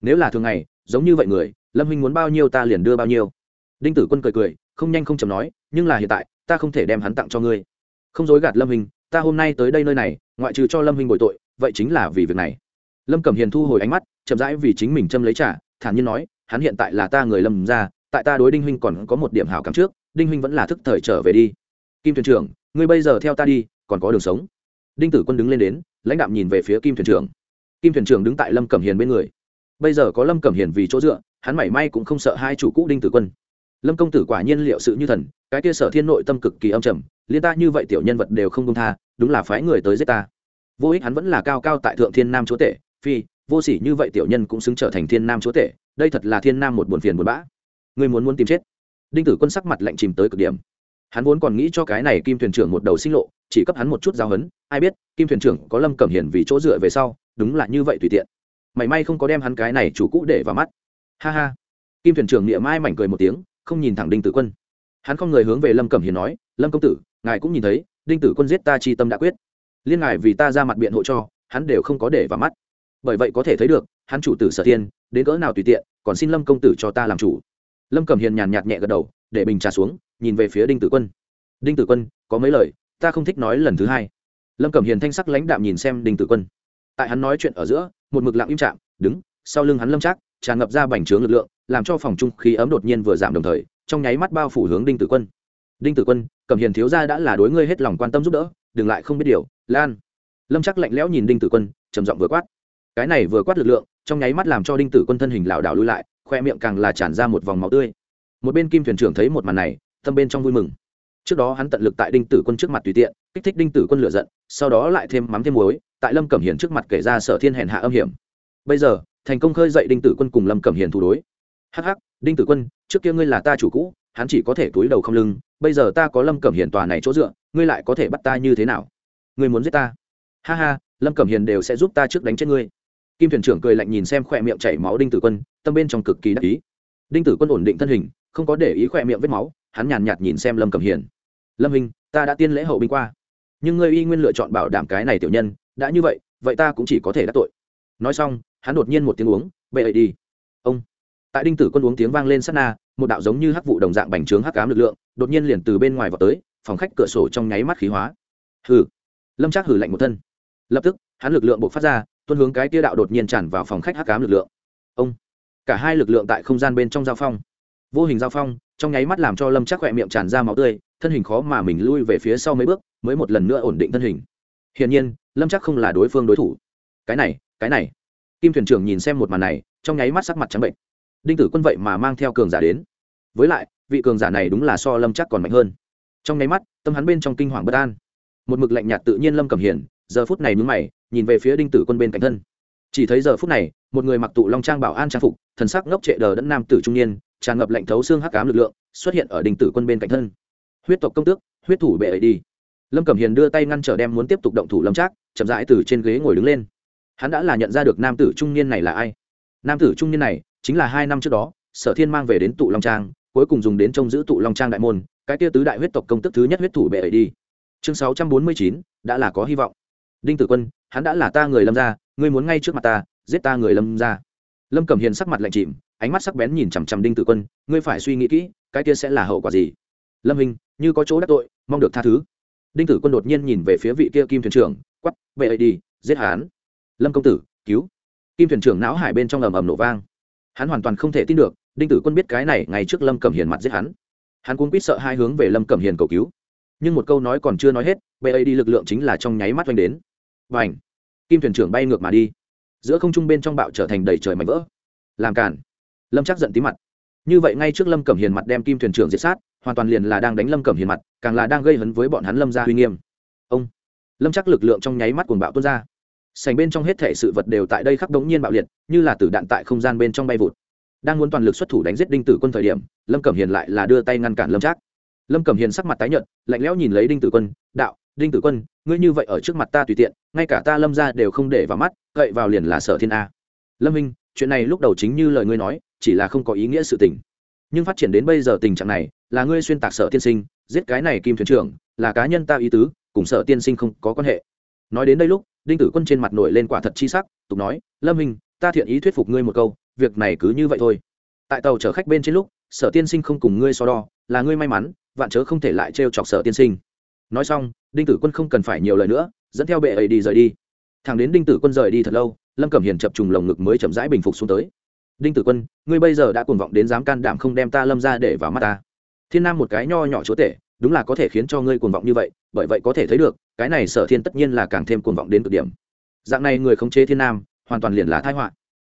Nếu là thường ngày, giống như vậy người, lâm huynh muốn bao nhiêu ta liền đưa bao nhiêu. Đinh tử quân cười cười, không nhanh không chầm nói, nhưng là hiện tại, ta không thể đem hắn tặng cho ngươi. Không dối gạt lâm huynh, ta hôm nay tới đây nơi này, ngoại trừ cho lâm huynh bồi tội, vậy chính là vì việc này. Lâm cẩm hiền thu hồi ánh mắt, chậm rãi vì chính mình châm lấy trả thản nhiên nói, hắn hiện tại là ta người lâm ra, tại ta đối đinh huynh còn có một điểm hảo cảm trước, đinh huynh vẫn là thức thời trở về đi. Kim thuyền trưởng, ngươi bây giờ theo ta đi, còn có đường sống đinh tử quân đứng lên đến, lãnh đạm nhìn về phía kim thuyền trưởng. Kim thuyền trưởng đứng tại lâm cẩm hiền bên người. Bây giờ có lâm cẩm hiền vì chỗ dựa, hắn mảy may cũng không sợ hai chủ cũ đinh tử quân. Lâm công tử quả nhiên liệu sự như thần, cái kia sở thiên nội tâm cực kỳ âm trầm, liên ta như vậy tiểu nhân vật đều không công tha, đúng là phái người tới giết ta. Vô ích hắn vẫn là cao cao tại thượng thiên nam chúa tể, phi, vô sỉ như vậy tiểu nhân cũng xứng trở thành thiên nam chúa tể, đây thật là thiên nam một buồn phiền buồn bã. Người muốn muốn tìm chết. Đinh tử quân sắc mặt lạnh chìm tới cực điểm. Hắn vốn còn nghĩ cho cái này kim thuyền trưởng một đầu sinh lộ, chỉ cấp hắn một chút giao hấn ai biết kim thuyền trưởng có lâm cẩm hiền vì chỗ dựa về sau đúng là như vậy tùy tiện. Mảy may không có đem hắn cái này chủ cũ để vào mắt. Ha ha. Kim thuyền trưởng niệm mai mảnh cười một tiếng không nhìn thẳng đinh tử quân. Hắn không người hướng về lâm cẩm hiền nói lâm công tử ngài cũng nhìn thấy đinh tử quân giết ta chi tâm đã quyết. Liên ngài vì ta ra mặt biện hộ cho hắn đều không có để vào mắt. Bởi vậy có thể thấy được hắn chủ tử sở thiên, đến cỡ nào tùy tiện còn xin lâm công tử cho ta làm chủ. Lâm cẩm hiền nhàn nhạt nhẹ gật đầu để bình trà xuống nhìn về phía đinh tử quân. Đinh tử quân có mấy lời ta không thích nói lần thứ hai lâm cẩm hiền thanh sắc lãnh đạm nhìn xem đinh tử quân tại hắn nói chuyện ở giữa một mực lặng im chạm đứng sau lưng hắn lâm trác tràn ngập ra bành trướng lực lượng làm cho phòng trung khí ấm đột nhiên vừa giảm đồng thời trong nháy mắt bao phủ hướng đinh tử quân đinh tử quân cẩm hiền thiếu gia đã là đối ngươi hết lòng quan tâm giúp đỡ đừng lại không biết điều lan lâm chắc lạnh lẽo nhìn đinh tử quân trầm giọng vừa quát cái này vừa quát lực lượng trong nháy mắt làm cho đinh tử quân thân hình lảo đảo lui lại khoe miệng càng là tràn ra một vòng máu tươi một bên kim thuyền trưởng thấy một màn này tâm bên trong vui mừng trước đó hắn tận lực tại đinh tử quân trước mặt tùy tiện, kích thích đinh tử quân lựa giận, sau đó lại thêm mắm thêm muối, tại lâm cẩm hiền trước mặt kể ra sở thiên hèn hạ âm hiểm. Bây giờ, thành công khơi dậy đinh tử quân cùng lâm cẩm hiền thủ đối. Hắc hắc, đinh tử quân, trước kia ngươi là ta chủ cũ, hắn chỉ có thể túi đầu không lưng, bây giờ ta có lâm cẩm hiền tòa này chỗ dựa, ngươi lại có thể bắt ta như thế nào? Ngươi muốn giết ta? Ha ha, lâm cẩm hiền đều sẽ giúp ta trước đánh chết ngươi. Kim thuyền trưởng cười lạnh nhìn xem khỏe miệng chảy máu đinh tử quân, tâm bên trong cực kỳ đắc ý. Đinh tử quân ổn định thân hình, không có để ý khỏe miệng vết máu hắn nhàn nhạt nhìn xem lâm cầm hiền. Lâm hình ta đã tiên lễ hậu binh qua, nhưng ngươi y nguyên lựa chọn bảo đảm cái này tiểu nhân, đã như vậy vậy ta cũng chỉ có thể đắc tội. Nói xong, hắn đột nhiên một tiếng uống, bệ ấy đi. Ông. Tại đinh tử quân uống tiếng vang lên sát na, một đạo giống như hắc vụ đồng dạng bành trướng hắc cám lực lượng, đột nhiên liền từ bên ngoài vào tới, phòng khách cửa sổ trong nháy mắt khí hóa. Hừ. Lâm trác hử lạnh một thân. Lập tức, hắn lực lượng buộc phát ra tuân hướng cái tia đạo đột nhiên tràn vào phòng khách hắc cám lực lượng. Ông. Cả hai lực lượng tại không gian bên trong giao phong. Vô hình giao phong trong nháy mắt làm cho lâm chắc khỏe miệng tràn ra máu tươi, thân hình khó mà mình lui về phía sau mấy bước, mới một lần nữa ổn định thân hình. Hiển nhiên, lâm chắc không là đối phương đối thủ. Cái này cái này. Kim thuyền trưởng nhìn xem một màn này, trong nháy mắt sắc mặt trắng bệnh. Đinh tử quân vậy mà mang theo cường giả đến. Với lại, vị cường giả này đúng là so lâm chắc còn mạnh hơn. Trong nháy mắt, tâm hắn bên trong kinh hoàng bất an. Một mực lạnh nhạt tự nhiên lâm cầm hiền, giờ phút này mướn mày, nhìn về phía đinh tử quân bên cạnh thân. Chỉ thấy giờ phút này, một người mặc tụ long trang bảo an trang phục, thần sắc ngốc trệ đờ đẫn nam tử trung niên tràn ngập lạnh thấu xương hắc ám lực lượng, xuất hiện ở đình tử quân bên cạnh thân. Huyết tộc công tước, huyết thủ bệ ấy đi. Lâm cẩm hiền đưa tay ngăn trở đem muốn tiếp tục động thủ lâm trác, chậm rãi từ trên ghế ngồi đứng lên. Hắn đã là nhận ra được nam tử trung niên này là ai. Nam tử trung niên này chính là hai năm trước đó, sở thiên mang về đến tụ long trang, cuối cùng dùng đến trông giữ tụ long trang đại môn, cái tia tứ đại huyết tộc công tức thứ nhất huyết thủ bệ ấy đi. Chương sáu trăm bốn mươi chín, đã là có hy vọng. Đinh tử quân, hắn đã là ta người lâm gia, ngươi muốn ngay trước mặt ta, giết ta người lâm gia. Lâm cẩm hiền sắc mặt lạnh chìm ánh mắt sắc bén nhìn chằm chằm đinh tử quân, ngươi phải suy nghĩ kỹ, cái kia sẽ là hậu quả gì? Lâm hình, như có chỗ đắc tội, mong được tha thứ. Đinh tử quân đột nhiên nhìn về phía vị kia kim thuyền trưởng quắp về ấy đi, giết hán lâm công tử, cứu. Kim thuyền trưởng não hải bên trong ầm ầm nổ vang. Hắn hoàn toàn không thể tin được, đinh tử quân biết cái này ngay trước lâm cẩm hiền mặt giết hắn. Hắn cuốn quýt sợ hai hướng về lâm cẩm hiền cầu cứu. Nhưng một câu nói còn chưa nói hết, bệ ấy đi lực lượng chính là trong nháy mắt oanh đến. Và ảnh kim thuyền trưởng bay ngược mà đi. Giữa không trung bên trong bạo trở thành đầy trời mảnh vỡ. Làm cản lâm chắc giận tí mặt. Như vậy ngay trước lâm cẩm hiền mặt đem kim thuyền trưởng diệt sát, hoàn toàn liền là đang đánh lâm cẩm hiền mặt, càng là đang gây hấn với bọn hắn lâm gia uy nghiêm. Ông. Lâm chắc lực lượng trong nháy mắt cuồng bạo tuôn ra. Sành bên trong hết thể sự vật đều tại đây khắc đống nhiên bạo liệt, như là tử đạn tại không gian bên trong bay vụt. Đang muốn toàn lực xuất thủ đánh giết đinh tử quân thời điểm, lâm cẩm hiền lại là đưa tay ngăn cản lâm trác. Lâm cẩm hiền sắc mặt tái nhợt, lạnh lẽo nhìn lấy đinh tử quân, đạo, đinh tử quân, ngươi như vậy ở trước mặt ta tùy tiện, ngay cả ta lâm ra đều không để vào mắt, cậy vào liền là sở thiên a. Lâm minh chuyện này lúc đầu chính như lời ngươi nói, chỉ là không có ý nghĩa sự tình. Nhưng phát triển đến bây giờ tình trạng này, là ngươi xuyên tạc sở tiên sinh, giết cái này kim thuyền trưởng, là cá nhân ta ý tứ, cùng sở tiên sinh không có quan hệ. Nói đến đây lúc, đinh tử quân trên mặt nổi lên quả thật chi sắc, tục nói, lâm minh ta thiện ý thuyết phục ngươi một câu, việc này cứ như vậy thôi. Tại tàu chở khách bên trên lúc, sở tiên sinh không cùng ngươi so đo, là ngươi may mắn, vạn chớ không thể lại trêu chọc sở tiên sinh. Nói xong, đinh tử quân không cần phải nhiều lời nữa, dẫn theo bệ ấy đi rời đi. Thằng đến đinh tử quân rời đi thật lâu lâm cẩm hiền chập trùng lồng ngực mới chậm rãi bình phục xuống tới đinh tử quân ngươi bây giờ đã cuồng vọng đến dám can đảm không đem ta lâm ra để vào mắt ta thiên nam một cái nho nhỏ chúa tể đúng là có thể khiến cho ngươi cuồng vọng như vậy bởi vậy có thể thấy được cái này sở thiên tất nhiên là càng thêm cuồng vọng đến cực điểm dạng này người khống chế thiên nam hoàn toàn liền là thái họa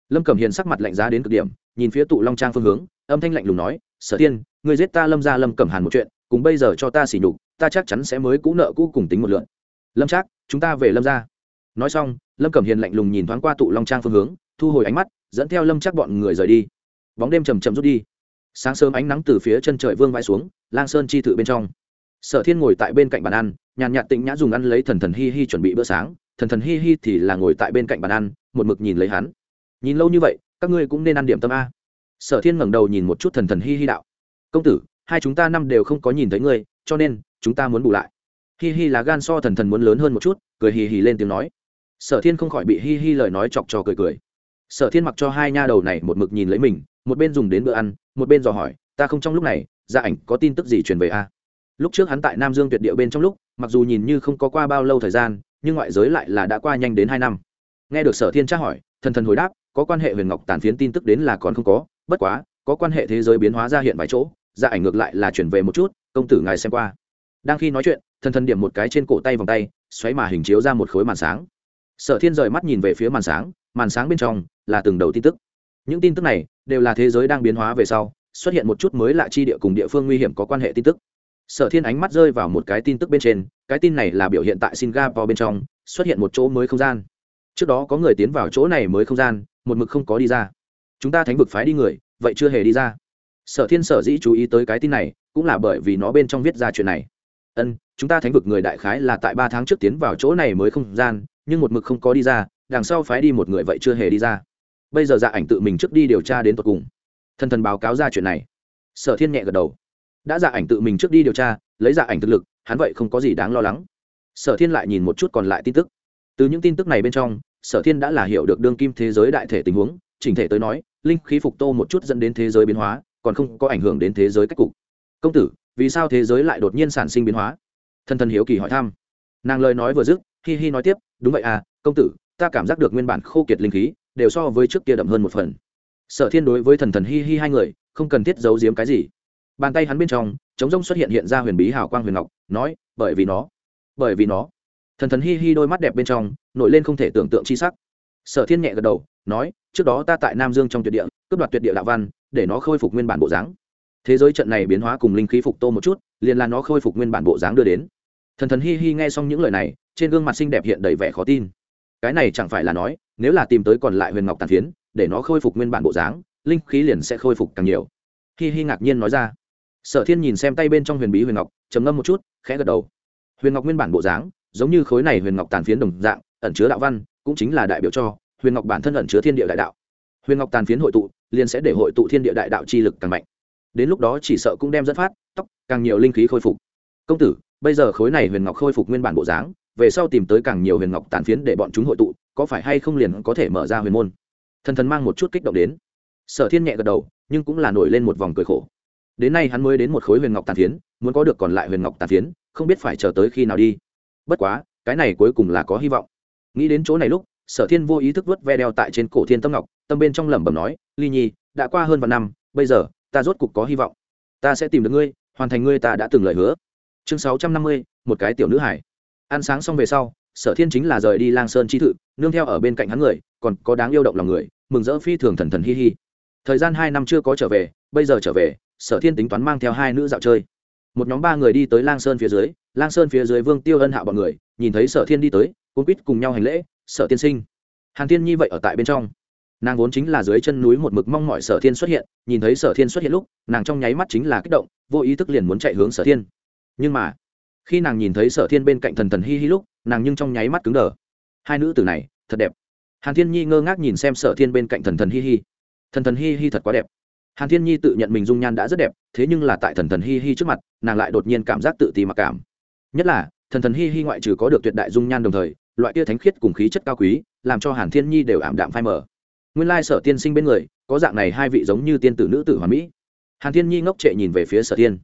lâm cẩm hiền sắc mặt lạnh giá đến cực điểm nhìn phía tụ long trang phương hướng âm thanh lạnh lùng nói sở thiên ngươi giết ta lâm ra lâm cẩm hàn một chuyện cùng bây giờ cho ta xỉ nhục ta chắc chắn sẽ mới cũ nợ cũ cùng tính một lượn lâm trác chúng ta về lâm ra nói xong, lâm cẩm hiền lạnh lùng nhìn thoáng qua tụ long trang phương hướng, thu hồi ánh mắt, dẫn theo lâm chắc bọn người rời đi. Bóng đêm chầm chậm rút đi. Sáng sớm ánh nắng từ phía chân trời vương vãi xuống, lang sơn chi thự bên trong. Sở thiên ngồi tại bên cạnh bàn ăn, nhàn nhạt tĩnh nhã dùng ăn lấy thần thần hi hi chuẩn bị bữa sáng. Thần thần hi hi thì là ngồi tại bên cạnh bàn ăn, một mực nhìn lấy hắn. Nhìn lâu như vậy, các ngươi cũng nên ăn điểm tâm a. Sở thiên ngẩng đầu nhìn một chút thần thần hi hi đạo. Công tử, hai chúng ta năm đều không có nhìn thấy ngươi, cho nên, chúng ta muốn bù lại. Hi hi là gan so thần thần muốn lớn hơn một chút, cười hì hì lên tiếng nói sở thiên không khỏi bị hi hi lời nói chọc trò cười cười. Sở thiên mặc cho hai nha đầu này một mực nhìn lấy mình, một bên dùng đến bữa ăn, một bên dò hỏi, ta không trong lúc này gia ảnh có tin tức gì truyền về a? Lúc trước hắn tại nam dương tuyệt địa bên trong lúc, mặc dù nhìn như không có qua bao lâu thời gian, nhưng ngoại giới lại là đã qua nhanh đến hai năm. Nghe được sở thiên tra hỏi, thần thần hồi đáp, có quan hệ huyền ngọc tàn phiến tin tức đến là còn không có, bất quá, có quan hệ thế giới biến hóa ra hiện vài chỗ gia ảnh ngược lại là chuyển về một chút, công tử ngài xem qua. Đang khi nói chuyện, thần thần điểm một cái trên cổ tay vòng tay, xoáy mà hình chiếu ra một khối màn sáng sở thiên rời mắt nhìn về phía màn sáng màn sáng bên trong là từng đầu tin tức. Những tin tức này đều là thế giới đang biến hóa về sau, xuất hiện một chút mới lạ chi địa cùng địa phương nguy hiểm có quan hệ tin tức. Sở thiên ánh mắt rơi vào một cái tin tức bên trên, cái tin này là biểu hiện tại singapore bên trong, xuất hiện một chỗ mới không gian. Trước đó có người tiến vào chỗ này mới không gian, một mực không có đi ra. Chúng ta thánh vực phái đi người, vậy chưa hề đi ra. Sở thiên sở dĩ chú ý tới cái tin này, cũng là bởi vì nó bên trong viết ra chuyện này. Ân, chúng ta thánh vực người đại khái là tại ba tháng trước tiến vào chỗ này mới không gian nhưng một mực không có đi ra, đằng sau phái đi một người vậy chưa hề đi ra. Bây giờ dạ ảnh tự mình trước đi điều tra đến tột cùng. Thần thần báo cáo ra chuyện này. Sở thiên nhẹ gật đầu. Đã dạ ảnh tự mình trước đi điều tra, lấy dạ ảnh thực lực, hắn vậy không có gì đáng lo lắng. Sở thiên lại nhìn một chút còn lại tin tức. Từ những tin tức này bên trong, sở thiên đã là hiểu được đương kim thế giới đại thể tình huống, chỉnh thể tới nói, linh khí phục tô một chút dẫn đến thế giới biến hóa, còn không có ảnh hưởng đến thế giới cách cục. Công tử, vì sao thế giới lại đột nhiên sản sinh biến hóa? Thân thân hiếu kỳ hỏi thăm. Nàng lời nói vừa dứt, hi hi nói tiếp đúng vậy à công tử, ta cảm giác được nguyên bản khô kiệt linh khí đều so với trước kia đậm hơn một phần. Sở thiên đối với thần thần hi hi hai người, không cần thiết giấu giếm cái gì. Bàn tay hắn bên trong, chống rông xuất hiện hiện ra huyền bí hào quang huyền ngọc, nói, bởi vì nó, bởi vì nó. Thần thần hi hi đôi mắt đẹp bên trong, nổi lên không thể tưởng tượng chi sắc. Sở thiên nhẹ gật đầu, nói, trước đó ta tại nam dương trong tuyệt địa, cướp đoạt tuyệt địa đạo văn, để nó khôi phục nguyên bản bộ dáng. Thế giới trận này biến hóa cùng linh khí phục tô một chút, liền là nó khôi phục nguyên bản bộ dáng đưa đến thần thần hi hi nghe xong những lời này, trên gương mặt xinh đẹp hiện đầy vẻ khó tin. Cái này chẳng phải là nói, nếu là tìm tới còn lại huyền ngọc tàn phiến, để nó khôi phục nguyên bản bộ dáng, linh khí liền sẽ khôi phục càng nhiều. Hi hi ngạc nhiên nói ra. Sở thiên nhìn xem tay bên trong huyền bí huyền ngọc, trầm ngâm một chút, khẽ gật đầu. Huyền ngọc nguyên bản bộ dáng, giống như khối này huyền ngọc tàn phiến đồng dạng, ẩn chứa đạo văn, cũng chính là đại biểu cho, huyền ngọc bản thân ẩn chứa thiên địa đại đạo. Huyền ngọc tàn phiến hội tụ, liền sẽ để hội tụ thiên địa đại đạo chi lực càng mạnh. Đến lúc đó chỉ sợ cũng đem dẫn phát, tóc, càng nhiều linh khí khôi phục công tử, bây giờ khối này huyền ngọc khôi phục nguyên bản bộ dáng, về sau tìm tới càng nhiều huyền ngọc tàn phiến để bọn chúng hội tụ, có phải hay không liền có thể mở ra huyền môn? Thần thần mang một chút kích động đến. Sở thiên nhẹ gật đầu, nhưng cũng là nổi lên một vòng cười khổ. Đến nay hắn mới đến một khối huyền ngọc tàn phiến, muốn có được còn lại huyền ngọc tàn phiến, không biết phải chờ tới khi nào đi. Bất quá, cái này cuối cùng là có hy vọng. Nghĩ đến chỗ này lúc, sở thiên vô ý thức vớt ve đeo tại trên cổ thiên tâm ngọc, tâm bên trong lẩm bẩm nói, ly nhi, đã qua hơn vài năm, bây giờ ta rốt cục có hy vọng. Ta sẽ tìm được ngươi, hoàn thành ngươi ta đã từng lời hứa chương sáu trăm năm mươi, một cái tiểu nữ hải. Ăn sáng xong về sau, sở thiên chính là rời đi lang sơn chi thự, nương theo ở bên cạnh hắn người, còn có đáng yêu động lòng người, mừng rỡ phi thường thần thần hi hi. Thời gian hai năm chưa có trở về, bây giờ trở về, sở thiên tính toán mang theo hai nữ dạo chơi. Một nhóm ba người đi tới lang sơn phía dưới, lang sơn phía dưới vương tiêu ân hạ bọn người, nhìn thấy sở thiên đi tới, cuốn quýt cùng nhau hành lễ, sở tiên sinh. Hàn thiên nhi vậy ở tại bên trong. Nàng vốn chính là dưới chân núi một mực mong mọi sở thiên xuất hiện, nhìn thấy sở thiên xuất hiện lúc, nàng trong nháy mắt chính là kích động, vô ý thức liền muốn chạy hướng sở thiên nhưng mà, khi nàng nhìn thấy sở thiên bên cạnh thần thần hi hi lúc, nàng nhưng trong nháy mắt cứng đờ. Hai nữ tử này, thật đẹp. Hàn thiên nhi ngơ ngác nhìn xem sở thiên bên cạnh thần thần hi hi. Thần thần hi hi thật quá đẹp. Hàn thiên nhi tự nhận mình dung nhan đã rất đẹp, thế nhưng là tại thần thần hi hi trước mặt, nàng lại đột nhiên cảm giác tự ti mặc cảm. Nhất là, thần thần hi hi ngoại trừ có được tuyệt đại dung nhan đồng thời, loại kia thánh khiết cùng khí chất cao quý, làm cho hàn thiên nhi đều ảm đạm phai mờ. Nguyên lai sở tiên sinh bên người, có dạng này hai vị giống như tiên tử nữ tử hoàn mỹ. Hàn thiên nhi ngốc trệ nhìn về phía sở thiên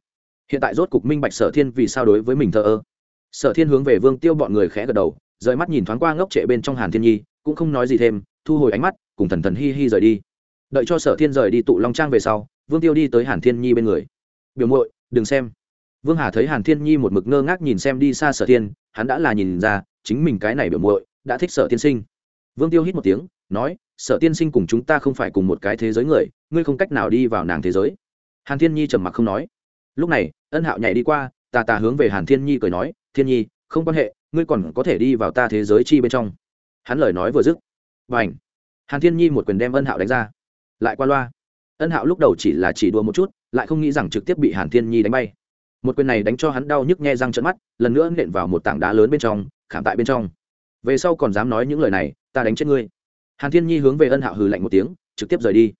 hiện tại rốt cục minh bạch sở thiên vì sao đối với mình thờ ơ. Sở thiên hướng về vương tiêu bọn người khẽ gật đầu, rời mắt nhìn thoáng qua ngốc trệ bên trong hàn thiên nhi, cũng không nói gì thêm, thu hồi ánh mắt, cùng thần thần hi hi rời đi. Đợi cho sở thiên rời đi tụ long trang về sau, vương tiêu đi tới hàn thiên nhi bên người. Biểu muội, đừng xem. Vương hà thấy hàn thiên nhi một mực ngơ ngác nhìn xem đi xa sở thiên, hắn đã là nhìn ra, chính mình cái này biểu muội, đã thích sở tiên sinh. Vương tiêu hít một tiếng, nói, sở tiên sinh cùng chúng ta không phải cùng một cái thế giới người, ngươi không cách nào đi vào nàng thế giới. Hàn thiên nhi trầm mặc không nói. Lúc này ân hạo nhảy đi qua, tà tà hướng về hàn thiên nhi cười nói, thiên nhi, không quan hệ, ngươi còn có thể đi vào ta thế giới chi bên trong. Hắn lời nói vừa dứt và ảnh hàn thiên nhi một quyền đem ân hạo đánh ra. Lại qua loa. Ân hạo lúc đầu chỉ là chỉ đùa một chút, lại không nghĩ rằng trực tiếp bị hàn thiên nhi đánh bay. Một quyền này đánh cho hắn đau nhức nghe răng trận mắt, lần nữa nện vào một tảng đá lớn bên trong, khảm tại bên trong. Về sau còn dám nói những lời này, ta đánh chết ngươi. Hàn thiên nhi hướng về ân hạo hừ lạnh một tiếng, trực tiếp rời đi.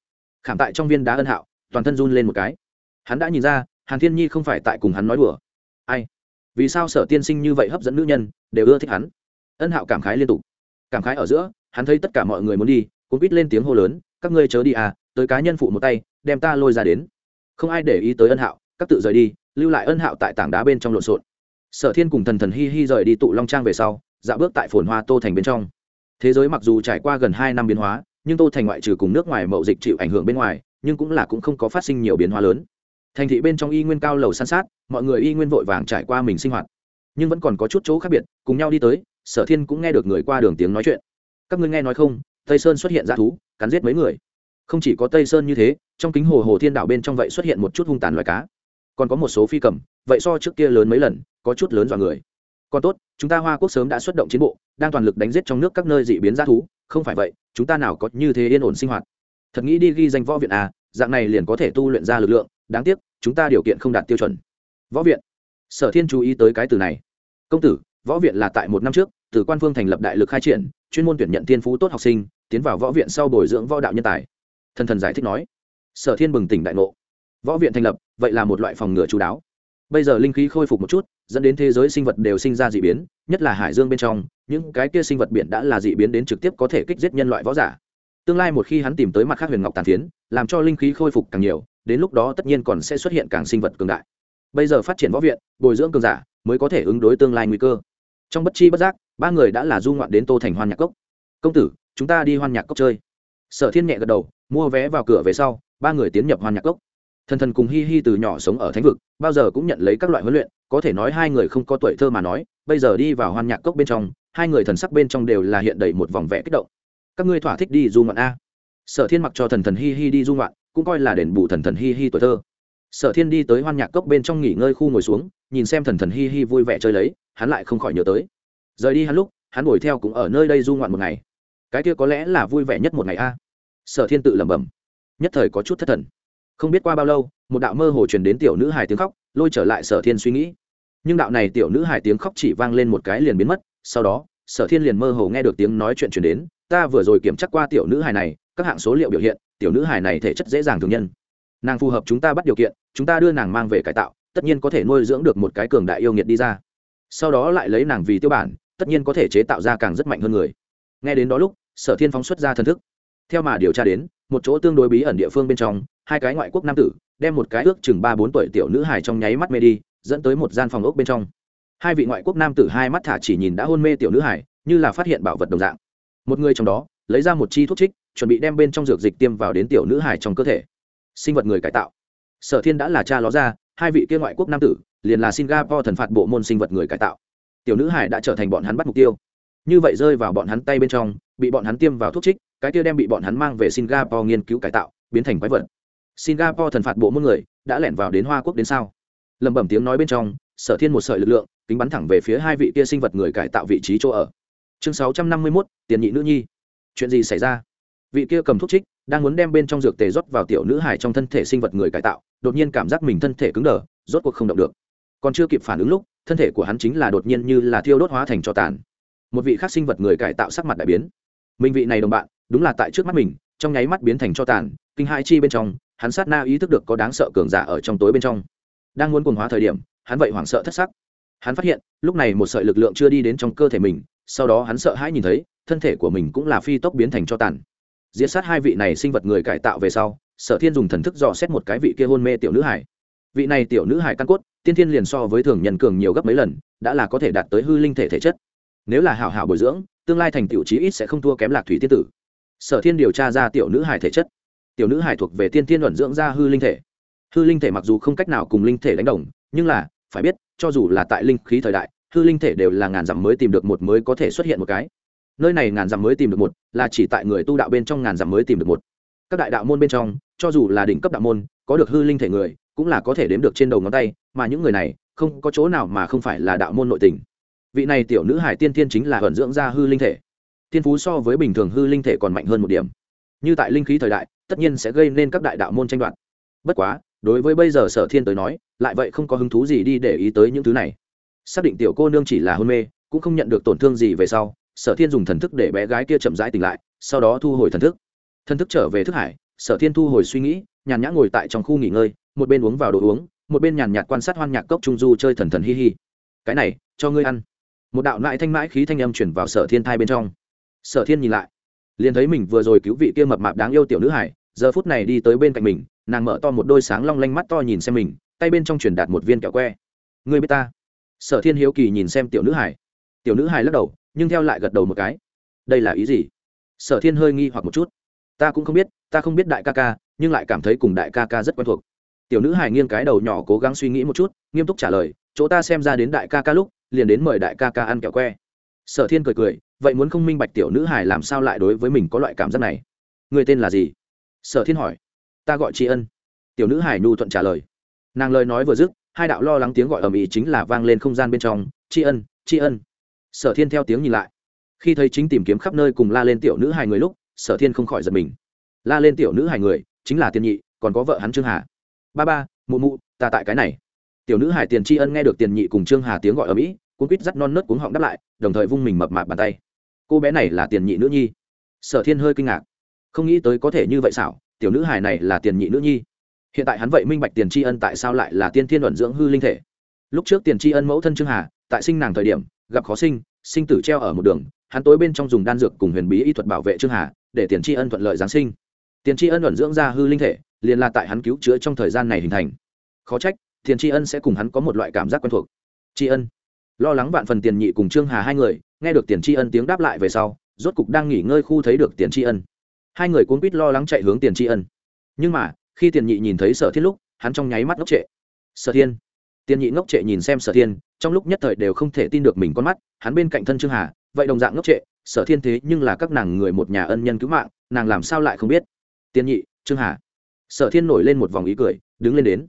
Khảm tại trong viên đá ân hạo, toàn thân run lên một cái. Hắn đã nhìn ra hàn thiên nhi không phải tại cùng hắn nói đùa. Ai? Vì sao sở tiên sinh như vậy hấp dẫn nữ nhân, đều ưa thích hắn? Ân hạo cảm khái liên tục. Cảm khái ở giữa, hắn thấy tất cả mọi người muốn đi cũng quýt lên tiếng hô lớn, các ngươi chớ đi à tới cá nhân phụ một tay, đem ta lôi ra đến. Không ai để ý tới ân hạo, các tự rời đi, lưu lại ân hạo tại tảng đá bên trong lộn xộn. Sở thiên cùng thần thần hi hi rời đi tụ long trang về sau dạo bước tại phồn hoa tô thành bên trong. Thế giới mặc dù trải qua gần hai năm biến hóa, nhưng tô thành ngoại trừ cùng nước ngoài mậu dịch chịu ảnh hưởng bên ngoài, nhưng cũng là cũng không có phát sinh nhiều biến hóa lớn thành thị bên trong y nguyên cao lầu san sát, mọi người y nguyên vội vàng trải qua mình sinh hoạt. Nhưng vẫn còn có chút chỗ khác biệt, cùng nhau đi tới, sở thiên cũng nghe được người qua đường tiếng nói chuyện. Các ngươi nghe nói không, tây sơn xuất hiện ra thú, cắn giết mấy người. Không chỉ có tây sơn như thế, trong kính hồ hồ thiên đảo bên trong vậy xuất hiện một chút hung tàn loài cá. Còn có một số phi cầm, vậy so trước kia lớn mấy lần, có chút lớn dọa người. Còn tốt, chúng ta hoa quốc sớm đã xuất động chiến bộ, đang toàn lực đánh giết trong nước các nơi dị biến g thú, không phải vậy, chúng ta nào có như thế yên ổn sinh hoạt. Thật nghĩ đi ghi danh võ viện à dạng này liền có thể tu luyện ra lực lượng đáng tiếc, chúng ta điều kiện không đạt tiêu chuẩn. Võ viện. Sở thiên chú ý tới cái từ này. Công tử, võ viện là tại một năm trước, từ quan phương thành lập đại lực khai triển, chuyên môn tuyển nhận thiên phú tốt học sinh, tiến vào võ viện sau bồi dưỡng võ đạo nhân tài. Thần thần giải thích nói. Sở thiên bừng tỉnh đại ngộ. Võ viện thành lập, vậy là một loại phòng ngừa chú đáo. Bây giờ linh khí khôi phục một chút, dẫn đến thế giới sinh vật đều sinh ra d ị biến, nhất là hải dương bên trong, những cái kia sinh vật biển đã là d ị biến đến trực tiếp có thể kích giết nhân loại võ giả. Tương lai một khi hắn tìm tới mặt khác huyền ngọc tàn phiến, làm cho linh khí khôi phục càng nhiều đến lúc đó tất nhiên còn sẽ xuất hiện càng sinh vật cường đại. Bây giờ phát triển võ viện, bồi dưỡng cường giả mới có thể ứng đối tương lai nguy cơ. Trong bất chi bất giác, ba người đã là du ngoạn đến tô thành hoan nhạc cốc. Công tử, chúng ta đi hoan nhạc cốc chơi. Sở thiên nhẹ gật đầu, mua vé vào cửa về sau, ba người tiến nhập hoan nhạc cốc. Thần thần cùng hi hi từ nhỏ sống ở thánh vực, bao giờ cũng nhận lấy các loại huấn luyện, có thể nói hai người không có tuổi thơ mà nói, bây giờ đi vào hoan nhạc cốc bên trong, hai người thần sắc bên trong đều là hiện đầy một vòng vẽ kích động. Các ngươi thỏa thích đi du ngoạn a? Sở thiên mặc cho thần thần hi hi đi du ngoạn cũng coi là đền bù thần thần hi hi tuổi thơ. Sở thiên đi tới hoan nhạc cốc bên trong nghỉ ngơi khu ngồi xuống, nhìn xem thần thần hi hi vui vẻ chơi lấy, hắn lại không khỏi nhớ tới. Rời đi hắn lúc, hắn ngồi theo cũng ở nơi đây du ngoạn một ngày. Cái kia có lẽ là vui vẻ nhất một ngày a. À? Sở thiên tự lẩm bẩm. Nhất thời có chút thất thần. Không biết qua bao lâu, một đạo mơ hồ truyền đến tiểu nữ hài tiếng khóc, lôi trở lại sở thiên suy nghĩ. Nhưng đạo này tiểu nữ hài tiếng khóc chỉ vang lên một cái liền biến mất, sau đó, sở thiên liền mơ hồ nghe được tiếng nói chuyện truyền đến, ta vừa rồi kiểm tra qua tiểu nữ hài này, các hạng số liệu biểu hiện tiểu nữ hài này thể chất dễ dàng thường nhân. Nàng phù hợp chúng ta bắt điều kiện, chúng ta đưa nàng mang về cải tạo, tất nhiên có thể nuôi dưỡng được một cái cường đại yêu nghiệt đi ra. Sau đó lại lấy nàng vì tiêu bản, tất nhiên có thể chế tạo ra càng rất mạnh hơn người. Nghe đến đó lúc, sở thiên phóng xuất ra thần thức. Theo mà điều tra đến, một chỗ tương đối bí ẩn địa phương bên trong, hai cái ngoại quốc nam tử đem một cái ước chừng ba bốn tuổi tiểu nữ hài trong nháy mắt mê đi, dẫn tới một gian phòng ốc bên trong. Hai vị ngoại quốc nam tử hai mắt thả chỉ nhìn đã hôn mê tiểu nữ hải như là phát hiện bảo vật đồng dạng. Một người trong đó, lấy ra một chi thuốc trích chuẩn bị đem bên trong dược dịch tiêm vào đến tiểu nữ hải trong cơ thể. Sinh vật người cải tạo. Sở thiên đã là cha ló ra, hai vị kia ngoại quốc nam tử, liền là singapore thần phạt bộ môn sinh vật người cải tạo. Tiểu nữ hải đã trở thành bọn hắn bắt mục tiêu. Như vậy rơi vào bọn hắn tay bên trong, bị bọn hắn tiêm vào thuốc trích, cái kia đem bị bọn hắn mang về singapore nghiên cứu cải tạo, biến thành quái vật. Singapore thần phạt bộ môn người, đã lẻn vào đến hoa quốc đến sao? Lẩm bẩm tiếng nói bên trong, sở thiên một sợi lực lượng tính bắn thẳng về phía hai vị kia sinh vật người cải tạo vị trí chỗ ở. Chương sáu trăm năm mươi mốt, tiền nhị nữ nhi. Chuyện gì xảy ra? Vị kia cầm thuốc trích, đang muốn đem bên trong dược tề rót vào tiểu nữ hải trong thân thể sinh vật người cải tạo, đột nhiên cảm giác mình thân thể cứng đờ, rốt cuộc không động được. Còn chưa kịp phản ứng lúc, thân thể của hắn chính là đột nhiên như là thiêu đốt hóa thành cho tàn. Một vị khác sinh vật người cải tạo sắc mặt đại biến. Minh vị này đồng bạn, đúng là tại trước mắt mình, trong nháy mắt biến thành cho tàn, kinh hai chi bên trong, hắn sát na ý thức được có đáng sợ cường giả ở trong tối bên trong. Đang muốn cuồng hóa thời điểm, hắn vậy hoảng sợ thất sắc. Hắn phát hiện, lúc này một sợi lực lượng chưa đi đến trong cơ thể mình, sau đó hắn sợ hãi nhìn thấy, thân thể của mình cũng là phi tốc biến thành cho tàn diệt sát hai vị này sinh vật người cải tạo về sau, sở thiên dùng thần thức dò xét một cái vị kia hôn mê tiểu nữ hải. Vị này tiểu nữ hải căn cốt, tiên thiên liền so với thường nhân cường nhiều gấp mấy lần, đã là có thể đạt tới hư linh thể thể chất. Nếu là hảo hảo bồi dưỡng, tương lai thành tiểu chí ít sẽ không thua kém lạc thủy tiên tử. Sở thiên điều tra ra tiểu nữ hải thể chất. Tiểu nữ hải thuộc về tiên thiên luận dưỡng ra hư linh thể. Hư linh thể mặc dù không cách nào cùng linh thể đánh đồng, nhưng là, phải biết, cho dù là tại linh khí thời đại, hư linh thể đều là ngàn dặm mới tìm được một mới có thể xuất hiện một cái nơi này ngàn dặm mới tìm được một, là chỉ tại người tu đạo bên trong ngàn dặm mới tìm được một. Các đại đạo môn bên trong, cho dù là đỉnh cấp đạo môn, có được hư linh thể người, cũng là có thể đếm được trên đầu ngón tay, mà những người này, không có chỗ nào mà không phải là đạo môn nội tình. Vị này tiểu nữ hải tiên tiên chính là vận dưỡng ra hư linh thể. Thiên phú so với bình thường hư linh thể còn mạnh hơn một điểm. Như tại linh khí thời đại, tất nhiên sẽ gây nên các đại đạo môn tranh đoạt. Bất quá, đối với bây giờ sở thiên tới nói, lại vậy không có hứng thú gì đi để ý tới những thứ này. Xác định tiểu cô nương chỉ là hôn mê, cũng không nhận được tổn thương gì về sau sở thiên dùng thần thức để bé gái kia chậm rãi tỉnh lại, sau đó thu hồi thần thức. Thần thức trở về thức hải, sở thiên thu hồi suy nghĩ, nhàn nhã ngồi tại trong khu nghỉ ngơi, một bên uống vào đồ uống, một bên nhàn nhạt quan sát hoan nhạc cốc trung du chơi thần thần hi hi. Cái này, cho ngươi ăn. Một đạo lại thanh mãi khí thanh âm chuyển vào sở thiên thai bên trong. Sở thiên nhìn lại, liền thấy mình vừa rồi cứu vị kia mập mạp đáng yêu tiểu nữ hải, giờ phút này đi tới bên cạnh mình, nàng mở to một đôi sáng long lanh mắt to nhìn xem mình, tay bên trong truyền đạt một viên kẹo que. Người biết ta? Sở thiên hiếu kỳ nhìn xem tiểu nữ hải. Tiểu nữ hải lắc đầu nhưng theo lại gật đầu một cái. Đây là ý gì? Sở thiên hơi nghi hoặc một chút. Ta cũng không biết, ta không biết đại ca ca, nhưng lại cảm thấy cùng đại ca ca rất quen thuộc. Tiểu nữ hải nghiêng cái đầu nhỏ cố gắng suy nghĩ một chút, nghiêm túc trả lời, chỗ ta xem ra đến đại ca ca lúc, liền đến mời đại ca ca ăn kẹo que. Sở thiên cười cười, vậy muốn không minh bạch tiểu nữ hải làm sao lại đối với mình có loại cảm giác này? Người tên là gì? Sở thiên hỏi. Ta gọi tri ân. Tiểu nữ hải nhu thuận trả lời. Nàng lời nói vừa dứt, hai đạo lo lắng tiếng gọi ầm ĩ chính là vang lên không gian bên trong. Tri ân tri ân sở thiên theo tiếng nhìn lại. Khi thấy chính tìm kiếm khắp nơi cùng la lên tiểu nữ hai người lúc, sở thiên không khỏi giật mình. La lên tiểu nữ hai người, chính là tiền nhị, còn có vợ hắn trương hà. Ba ba, mụ mụ, ta tại cái này. Tiểu nữ hải tiền tri ân nghe được tiền nhị cùng trương hà tiếng gọi ở mỹ cuốn quýt dắt non nớt cuống họng đáp lại, đồng thời vung mình mập mạp bàn tay. Cô bé này là tiền nhị nữ nhi. Sở thiên hơi kinh ngạc. Không nghĩ tới có thể như vậy xảo, tiểu nữ hải này là tiền nhị nữ nhi. Hiện tại hắn vậy minh bạch tiền tri ân tại sao lại là tiên thiên luận dưỡng hư linh thể. Lúc trước tiền tri ân mẫu thân trương hà, tại sinh nàng thời điểm gặp khó sinh sinh tử treo ở một đường, hắn tối bên trong dùng đan dược cùng huyền bí y thuật bảo vệ trương hà, để tiền tri ân thuận lợi giáng sinh. Tiền tri ân luận dưỡng ra hư linh thể, liền là tại hắn cứu chữa trong thời gian này hình thành. Khó trách, tiền tri ân sẽ cùng hắn có một loại cảm giác quen thuộc. Tri ân. Lo lắng vạn phần tiền nhị cùng trương hà hai người, nghe được tiền tri ân tiếng đáp lại về sau, rốt cục đang nghỉ ngơi khu thấy được tiền tri ân. Hai người cuốn quýt lo lắng chạy hướng tiền tri ân. Nhưng mà, khi tiền nhị nhìn thấy sở thiết lúc, hắn trong nháy mắt ngốc trệ. Sở thiên. Tiền nhị ngốc trệ nhìn xem sở thiên trong lúc nhất thời đều không thể tin được mình con mắt, hắn bên cạnh thân trương hà, vậy đồng dạng ngốc trệ, sở thiên thế nhưng là các nàng người một nhà ân nhân cứu mạng, nàng làm sao lại không biết? Tiên nhị, trương hà. Sở thiên nổi lên một vòng ý cười, đứng lên đến.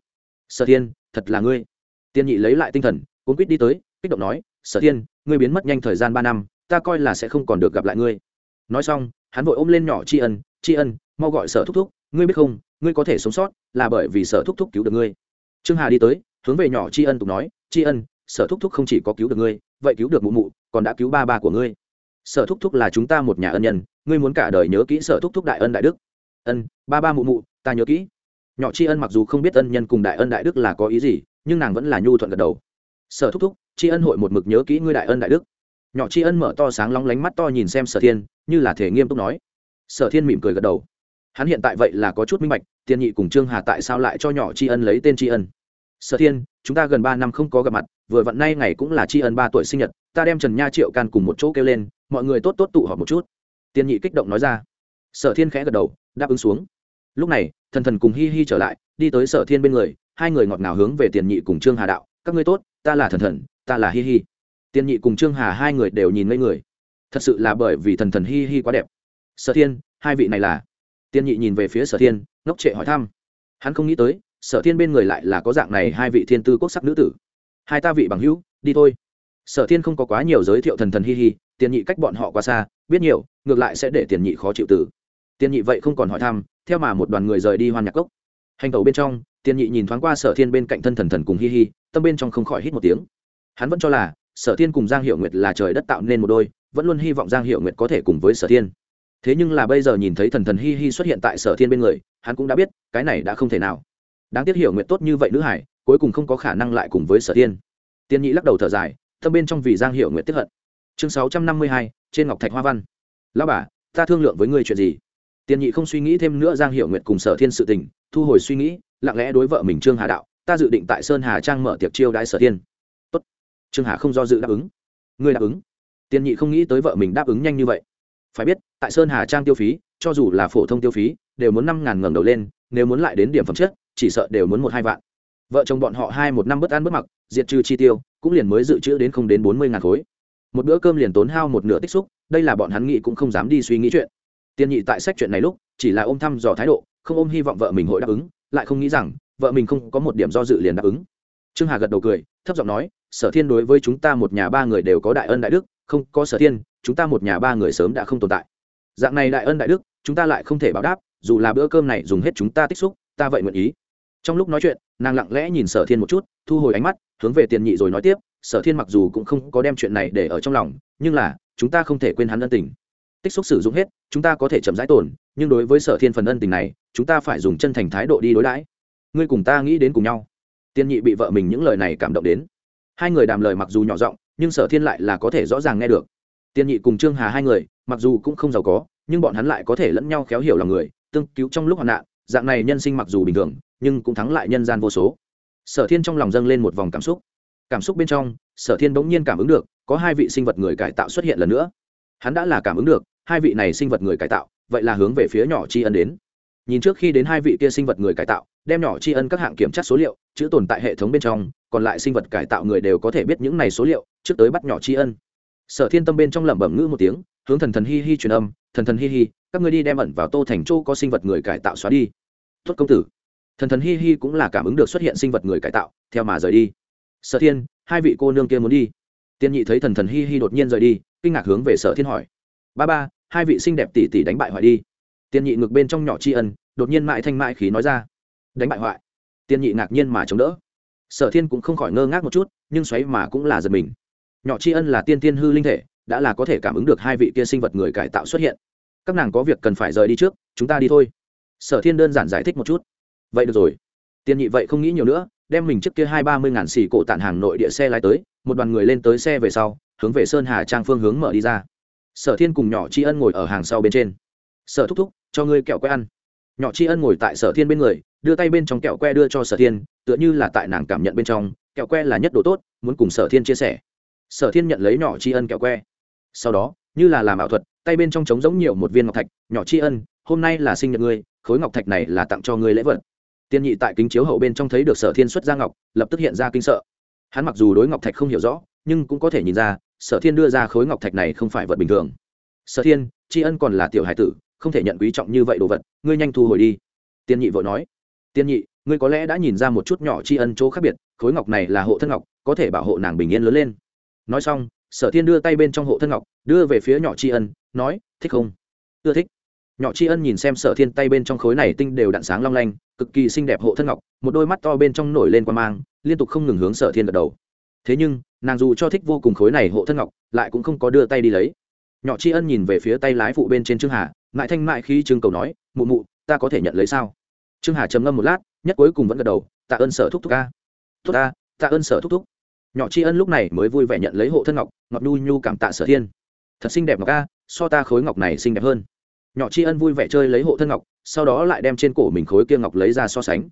Sở thiên, thật là ngươi. Tiên nhị lấy lại tinh thần, cuốn quýt đi tới, kích động nói, sở thiên, ngươi biến mất nhanh thời gian ba năm, ta coi là sẽ không còn được gặp lại ngươi. Nói xong, hắn vội ôm lên nhỏ tri ân tri ân, mau gọi sở thúc thúc, ngươi biết không, ngươi có thể sống sót là bởi vì sở thúc thúc cứu được ngươi. Trương hà đi tới, hướng về nhỏ tri ân tục nói, tri ân sở thúc thúc không chỉ có cứu được ngươi, vậy cứu được mụ mụ, còn đã cứu ba ba của ngươi. Sở thúc thúc là chúng ta một nhà ân nhân, ngươi muốn cả đời nhớ kỹ sở thúc thúc đại ân đại đức. Ân, ba ba mụ mụ, ta nhớ kỹ. Nhỏ tri ân mặc dù không biết ân nhân cùng đại ân đại đức là có ý gì, nhưng nàng vẫn là nhu thuận gật đầu. Sở thúc thúc tri ân hội một mực nhớ kỹ ngươi đại ân đại đức. Nhỏ tri ân mở to sáng lóng lánh mắt to nhìn xem sở thiên, như là thể nghiêm túc nói. Sở thiên mỉm cười gật đầu. Hắn hiện tại vậy là có chút minh bạch tiền nhị cùng trương hà tại sao lại cho nhỏ tri ân lấy tên tri ân. Sở thiên, chúng ta gần ba năm không có gặp mặt vừa vặn nay ngày cũng là tri ân ba tuổi sinh nhật, ta đem trần nha triệu can cùng một chỗ kêu lên, mọi người tốt tốt tụ họp một chút. Tiền nhị kích động nói ra. Sở thiên khẽ gật đầu, đáp ứng xuống. Lúc này, thần thần cùng hi hi trở lại, đi tới sở thiên bên người, hai người ngọt ngào hướng về tiền nhị cùng trương hà đạo, các ngươi tốt, ta là thần thần, ta là hi hi. Tiền nhị cùng trương hà hai người đều nhìn ngây người. Thật sự là bởi vì thần thần hi hi quá đẹp. Sở thiên, hai vị này là? Tiền nhị nhìn về phía sở thiên, ngốc trệ hỏi thăm. Hắn không nghĩ tới, sở thiên bên người lại là có dạng này hai vị thiên tư quốc sắc nữ tử hai ta vị bằng hữu, đi thôi. Sở thiên không có quá nhiều giới thiệu thần thần hi hi, tiền nhị cách bọn họ quá xa, biết nhiều, ngược lại sẽ để tiền nhị khó chịu tử. Tiền nhị vậy không còn hỏi thăm, theo mà một đoàn người rời đi hoan nhạc cốc. Hành tàu bên trong, tiền nhị nhìn thoáng qua sở thiên bên cạnh thân thần thần cùng hi hi, tâm bên trong không khỏi hít một tiếng. Hắn vẫn cho là, sở thiên cùng giang hiệu nguyệt là trời đất tạo nên một đôi, vẫn luôn hy vọng giang hiệu nguyệt có thể cùng với sở thiên. Thế nhưng là bây giờ nhìn thấy thần thần hi hi xuất hiện tại sở thiên bên người, hắn cũng đã biết, cái này đã không thể nào. Đáng tiếc hiểu nguyện tốt như vậy nữ hải cuối cùng không có khả năng lại cùng với sở thiên tiên nhị lắc đầu thở dài thâm bên trong vì giang hiệu nguyện tiếp hận. Chương sáu trăm năm mươi hai, trên ngọc thạch hoa văn. Lao bà, ta thương lượng với ngươi chuyện gì? Tiên nhị không suy nghĩ thêm nữa giang hiệu nguyện cùng sở thiên sự tình, thu hồi suy nghĩ, lặng lẽ đối vợ mình trương hà đạo, ta dự định tại sơn hà trang mở tiệc chiêu đãi sở thiên tốt. Trương hà không do dự đáp ứng. Ngươi đáp ứng? Tiên nhị không nghĩ tới vợ mình đáp ứng nhanh như vậy. Phải biết, tại sơn hà trang tiêu phí, cho dù là phổ thông tiêu phí, đều muốn năm ngàn ngẩng đầu lên, nếu muốn lại đến điểm phẩm chất, chỉ sợ đều muốn một hai vạn vợ chồng bọn họ hai một năm bất ăn bất mặc, diệt trừ chi tiêu, cũng liền mới dự trữ đến không đến bốn mươi ngàn khối. Một bữa cơm liền tốn hao một nửa tích xúc, đây là bọn hắn nghĩ cũng không dám đi suy nghĩ chuyện. Tiên nhị tại sách chuyện này lúc, chỉ là ôm thăm dò thái độ, không ôm hy vọng vợ mình hội đáp ứng, lại không nghĩ rằng, vợ mình không có một điểm do dự liền đáp ứng. Trương hà gật đầu cười, thấp giọng nói, sở thiên đối với chúng ta một nhà ba người đều có đại ân đại đức, không có sở thiên, chúng ta một nhà ba người sớm đã không tồn tại. Dạng này đại ân đại đức, chúng ta lại không thể báo đáp, dù là bữa cơm này dùng hết chúng ta tích xúc, ta vậy nguyện ý trong lúc nói chuyện, nàng lặng lẽ nhìn sở thiên một chút, thu hồi ánh mắt, hướng về tiền nhị rồi nói tiếp, sở thiên mặc dù cũng không có đem chuyện này để ở trong lòng, nhưng là, chúng ta không thể quên hắn ân tình. Tích xúc sử dụng hết, chúng ta có thể chậm rãi tổn nhưng đối với sở thiên phần ân tình này, chúng ta phải dùng chân thành thái độ đi đối đãi. Ngươi cùng ta nghĩ đến cùng nhau. Tiên nhị bị vợ mình những lời này cảm động đến. Hai người đàm lời mặc dù nhỏ giọng, nhưng sở thiên lại là có thể rõ ràng nghe được. Tiên nhị cùng trương hà hai người, mặc dù cũng không giàu có, nhưng bọn hắn lại có thể lẫn nhau khéo hiểu lòng người, tương cứu trong lúc hoạn nạn, dạng này nhân sinh mặc dù bình thường nhưng cũng thắng lại nhân gian vô số. Sở thiên trong lòng dâng lên một vòng cảm xúc. Cảm xúc bên trong, sở thiên bỗng nhiên cảm ứng được, có hai vị sinh vật người cải tạo xuất hiện lần nữa. Hắn đã là cảm ứng được, hai vị này sinh vật người cải tạo, vậy là hướng về phía nhỏ tri ân đến. Nhìn trước khi đến hai vị kia sinh vật người cải tạo, đem nhỏ tri ân các hạng kiểm tra số liệu, chữ tồn tại hệ thống bên trong, còn lại sinh vật cải tạo người đều có thể biết những này số liệu, trước tới bắt nhỏ tri ân. Sở thiên tâm bên trong lẩm bẩm ngữ một tiếng, hướng thần thần hi hi truyền âm, thần thần hi hi, các ngươi đi đem ẩn vào tô thành châu có sinh vật người cải tạo xóa đi. Tốt công tử thần thần hi hi cũng là cảm ứng được xuất hiện sinh vật người cải tạo, theo mà rời đi. Sở thiên, hai vị cô nương kia muốn đi. Tiên nhị thấy thần thần hi hi đột nhiên rời đi, kinh ngạc hướng về sở thiên hỏi. Ba ba, hai vị xinh đẹp tỷ tỷ đánh bại hoại đi. Tiên nhị ngược bên trong nhỏ tri ân, đột nhiên mại thanh mại khí nói ra. Đánh bại hoại. Tiên nhị ngạc nhiên mà chống đỡ. Sở thiên cũng không khỏi ngơ ngác một chút, nhưng xoáy mà cũng là giật mình. Nhỏ tri ân là tiên tiên hư linh thể, đã là có thể cảm ứng được hai vị kia sinh vật người cải tạo xuất hiện. Các nàng có việc cần phải rời đi trước, chúng ta đi thôi. Sở thiên đơn giản giải thích một chút vậy được rồi. Tiền nhị vậy không nghĩ nhiều nữa, đem mình trước kia hai ba mươi ngàn xì cổ tản hàng nội địa xe lái tới, một đoàn người lên tới xe về sau, hướng về sơn hà trang phương hướng mở đi ra. Sở thiên cùng nhỏ tri ân ngồi ở hàng sau bên trên. Sở thúc thúc, cho ngươi kẹo que ăn. Nhỏ tri ân ngồi tại sở thiên bên người, đưa tay bên trong kẹo que đưa cho sở thiên, tựa như là tại nàng cảm nhận bên trong, kẹo que là nhất độ tốt, muốn cùng sở thiên chia sẻ. Sở thiên nhận lấy nhỏ tri ân kẹo que. Sau đó, như là làm ảo thuật, tay bên trong trống giống nhiều một viên ngọc thạch. Nhỏ tri ân, hôm nay là sinh nhật ngươi, khối ngọc thạch này là tặng cho ngươi lễ vật tiên nhị tại kính chiếu hậu bên trong thấy được sở thiên xuất ra ngọc, lập tức hiện ra kinh sợ. Hắn mặc dù đối ngọc thạch không hiểu rõ, nhưng cũng có thể nhìn ra, sở thiên đưa ra khối ngọc thạch này không phải vật bình thường. Sở thiên, tri ân còn là tiểu hải tử, không thể nhận quý trọng như vậy đồ vật, ngươi nhanh thu hồi đi. Tiên nhị vội nói. Tiên nhị, ngươi có lẽ đã nhìn ra một chút nhỏ tri ân chỗ khác biệt, khối ngọc này là hộ thân ngọc, có thể bảo hộ nàng bình yên lớn lên. Nói xong, sở thiên đưa tay bên trong hộ thân ngọc, đưa về phía nhỏ tri ân, nói, thích không? Ưa thích nhỏ tri ân nhìn xem sở thiên tay bên trong khối này tinh đều đạn sáng long lanh, cực kỳ xinh đẹp hộ thân ngọc, một đôi mắt to bên trong nổi lên qua mang, liên tục không ngừng hướng sở thiên gật đầu. Thế nhưng, nàng dù cho thích vô cùng khối này hộ thân ngọc, lại cũng không có đưa tay đi lấy. Nhỏ tri ân nhìn về phía tay lái phụ bên trên trương hà mãi thanh mại khi trương cầu nói, mụ mụ, ta có thể nhận lấy sao? Trương hà trầm ngâm một lát, nhất cuối cùng vẫn gật đầu, tạ ơn sở thúc thúc ca Thúc ta, tạ ơn sở thúc thúc. Nhỏ tri ân lúc này mới vui vẻ nhận lấy hộ thân ngọc ngọc nhu nhu cảm tạ sở thiên. Thật xinh đẹp ngọc ca so ta khối ngọc này xinh đẹp hơn nhỏ tri ân vui vẻ chơi lấy hộ thân ngọc, sau đó lại đem trên cổ mình khối kia ngọc lấy ra so sánh.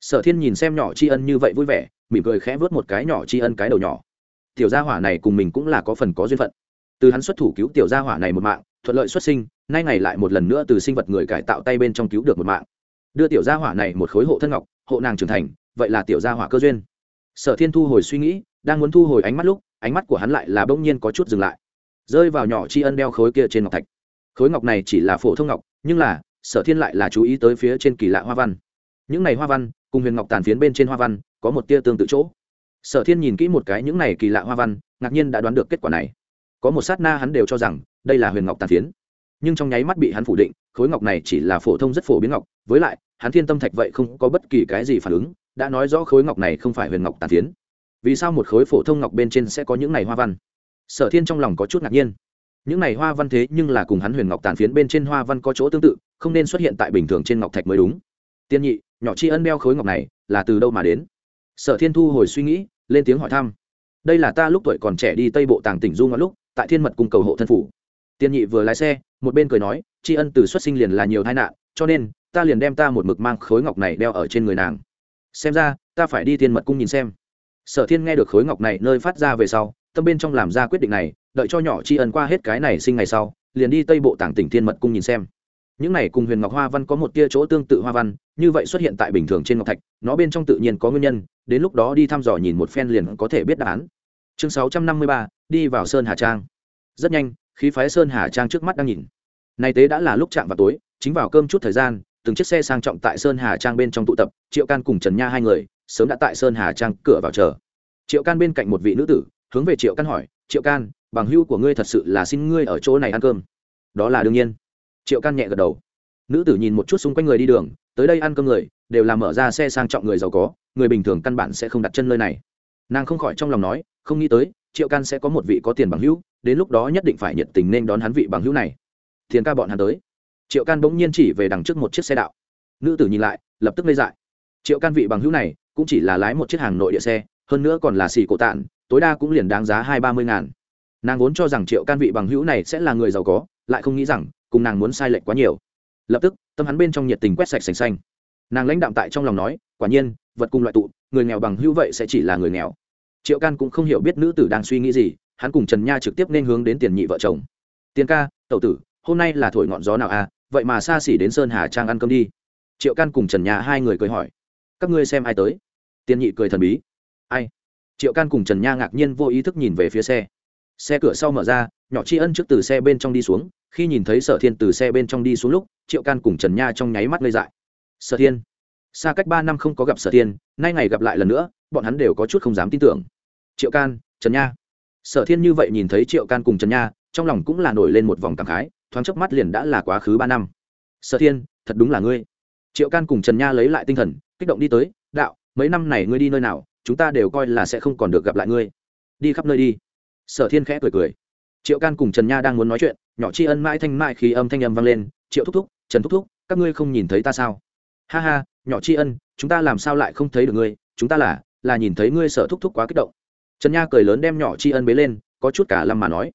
Sở thiên nhìn xem nhỏ tri ân như vậy vui vẻ, mỉm cười khẽ vớt một cái nhỏ tri ân cái đầu nhỏ. Tiểu gia hỏa này cùng mình cũng là có phần có duyên phận. Từ hắn xuất thủ cứu tiểu gia hỏa này một mạng, thuận lợi xuất sinh, nay ngày lại một lần nữa từ sinh vật người cải tạo tay bên trong cứu được một mạng. Đưa tiểu gia hỏa này một khối hộ thân ngọc, hộ nàng trưởng thành, vậy là tiểu gia hỏa cơ duyên. Sở thiên thu hồi suy nghĩ, đang muốn thu hồi ánh mắt lúc, ánh mắt của hắn lại là bỗng nhiên có chút dừng lại. Rơi vào nhỏ tri ân đeo khối kia trên ngọc thạch khối ngọc này chỉ là phổ thông ngọc, nhưng là, sở thiên lại là chú ý tới phía trên kỳ lạ hoa văn. Những này hoa văn, cùng huyền ngọc tàn phiến bên trên hoa văn, có một tia tương tự chỗ. Sở thiên nhìn kỹ một cái những này kỳ lạ hoa văn, ngạc nhiên đã đoán được kết quả này. Có một sát na hắn đều cho rằng, đây là huyền ngọc tàn phiến. Nhưng trong nháy mắt bị hắn phủ định, khối ngọc này chỉ là phổ thông rất phổ biến ngọc, với lại, hắn thiên tâm thạch vậy không có bất kỳ cái gì phản ứng, đã nói rõ khối ngọc này không phải huyền ngọc tàn phiến. Vì sao một khối phổ thông ngọc bên trên sẽ có những này hoa văn? Sở thiên trong lòng có chút ngạc nhiên những này hoa văn thế nhưng là cùng hắn huyền ngọc tàn phiến bên trên hoa văn có chỗ tương tự, không nên xuất hiện tại bình thường trên ngọc thạch mới đúng. Tiên nhị, nhỏ chi ân đeo khối ngọc này là từ đâu mà đến? Sở thiên thu hồi suy nghĩ, lên tiếng hỏi thăm. Đây là ta lúc tuổi còn trẻ đi tây bộ tàng tỉnh du ngọc lúc, tại thiên mật cung cầu hộ thân phủ. Tiên nhị vừa lái xe, một bên cười nói tri ân từ xuất sinh liền là nhiều tai nạn, cho nên, ta liền đem ta một mực mang khối ngọc này đeo ở trên người nàng. Xem ra, ta phải đi thiên mật cung nhìn xem. Sở thiên nghe được khối ngọc này nơi phát ra về sau tâm bên trong làm ra quyết định này, đợi cho nhỏ tri ân qua hết cái này sinh ngày sau, liền đi tây bộ tảng tỉnh thiên mật cung nhìn xem. Những này cùng huyền ngọc hoa văn có một tia chỗ tương tự hoa văn, như vậy xuất hiện tại bình thường trên ngọc thạch, nó bên trong tự nhiên có nguyên nhân, đến lúc đó đi thăm dò nhìn một phen liền có thể biết đáp án. Chương sáu trăm năm mươi ba, đi vào sơn hà trang. Rất nhanh, khí phái sơn hà trang trước mắt đang nhìn. Nay tế đã là lúc chạm vào tối, chính vào cơm chút thời gian, từng chiếc xe sang trọng tại sơn hà trang bên trong tụ tập, triệu can cùng trần nha hai người, sớm đã tại sơn hà trang cửa vào chờ. Triệu can bên cạnh một vị nữ tử hướng về triệu can hỏi, triệu can, bằng hưu của ngươi thật sự là xin ngươi ở chỗ này ăn cơm? Đó là đương nhiên. Triệu can nhẹ gật đầu. Nữ tử nhìn một chút xung quanh người đi đường, tới đây ăn cơm người, đều là mở ra xe sang trọng người giàu có, người bình thường căn bản sẽ không đặt chân nơi này. Nàng không khỏi trong lòng nói, không nghĩ tới, triệu can sẽ có một vị có tiền bằng hữu, đến lúc đó nhất định phải nhiệt tình nên đón hắn vị bằng hữu này. Thiền ca bọn hắn tới. Triệu can bỗng nhiên chỉ về đằng trước một chiếc xe đạo. Nữ tử nhìn lại, lập tức lây dại. Triệu can vị bằng hữu này cũng chỉ là lái một chiếc hàng nội địa xe, hơn nữa còn là xì cổ tạn tối đa cũng liền đáng giá hai ba mươi ngàn. Nàng vốn cho rằng triệu can vị bằng hữu này sẽ là người giàu có, lại không nghĩ rằng cùng nàng muốn sai lệch quá nhiều. Lập tức, tâm hắn bên trong nhiệt tình quét sạch sành xanh. Nàng lãnh đạm tại trong lòng nói, quả nhiên, vật cùng loại tụ, người nghèo bằng hữu vậy sẽ chỉ là người nghèo. Triệu can cũng không hiểu biết nữ tử đang suy nghĩ gì, hắn cùng trần nha trực tiếp nên hướng đến tiền nhị vợ chồng. Tiền ca, tẩu tử, hôm nay là thổi ngọn gió nào à vậy mà xa xỉ đến sơn hà trang ăn cơm đi. Triệu can cùng trần nha hai người cười hỏi, các ngươi xem ai tới? Tiền nhị cười thần bí, ai triệu can cùng trần nha ngạc nhiên vô ý thức nhìn về phía xe. Xe cửa sau mở ra, nhỏ tri ân trước từ xe bên trong đi xuống. Khi nhìn thấy sở thiên từ xe bên trong đi xuống lúc, triệu can cùng trần nha trong nháy mắt lây dại. Sở thiên, xa cách ba năm không có gặp sở thiên, nay ngày gặp lại lần nữa, bọn hắn đều có chút không dám tin tưởng. Triệu can, trần nha. Sở thiên như vậy nhìn thấy triệu can cùng trần nha, trong lòng cũng là nổi lên một vòng cảm khái, thoáng chốc mắt liền đã là quá khứ ba năm. Sở thiên, thật đúng là ngươi. Triệu can cùng trần nha lấy lại tinh thần, kích động đi tới, đạo, mấy năm này ngươi đi nơi nào chúng ta đều coi là sẽ không còn được gặp lại ngươi. Đi khắp nơi đi. Sở thiên khẽ cười cười. Triệu can cùng trần nha đang muốn nói chuyện, nhỏ tri ân mãi thanh mãi khi âm thanh âm vang lên, triệu thúc thúc, trần thúc thúc, các ngươi không nhìn thấy ta sao? Ha ha, nhỏ tri ân, chúng ta làm sao lại không thấy được ngươi? Chúng ta là là nhìn thấy ngươi sở thúc thúc quá kích động. Trần nha cười lớn đem nhỏ tri ân bế lên, có chút cả lâm mà nói.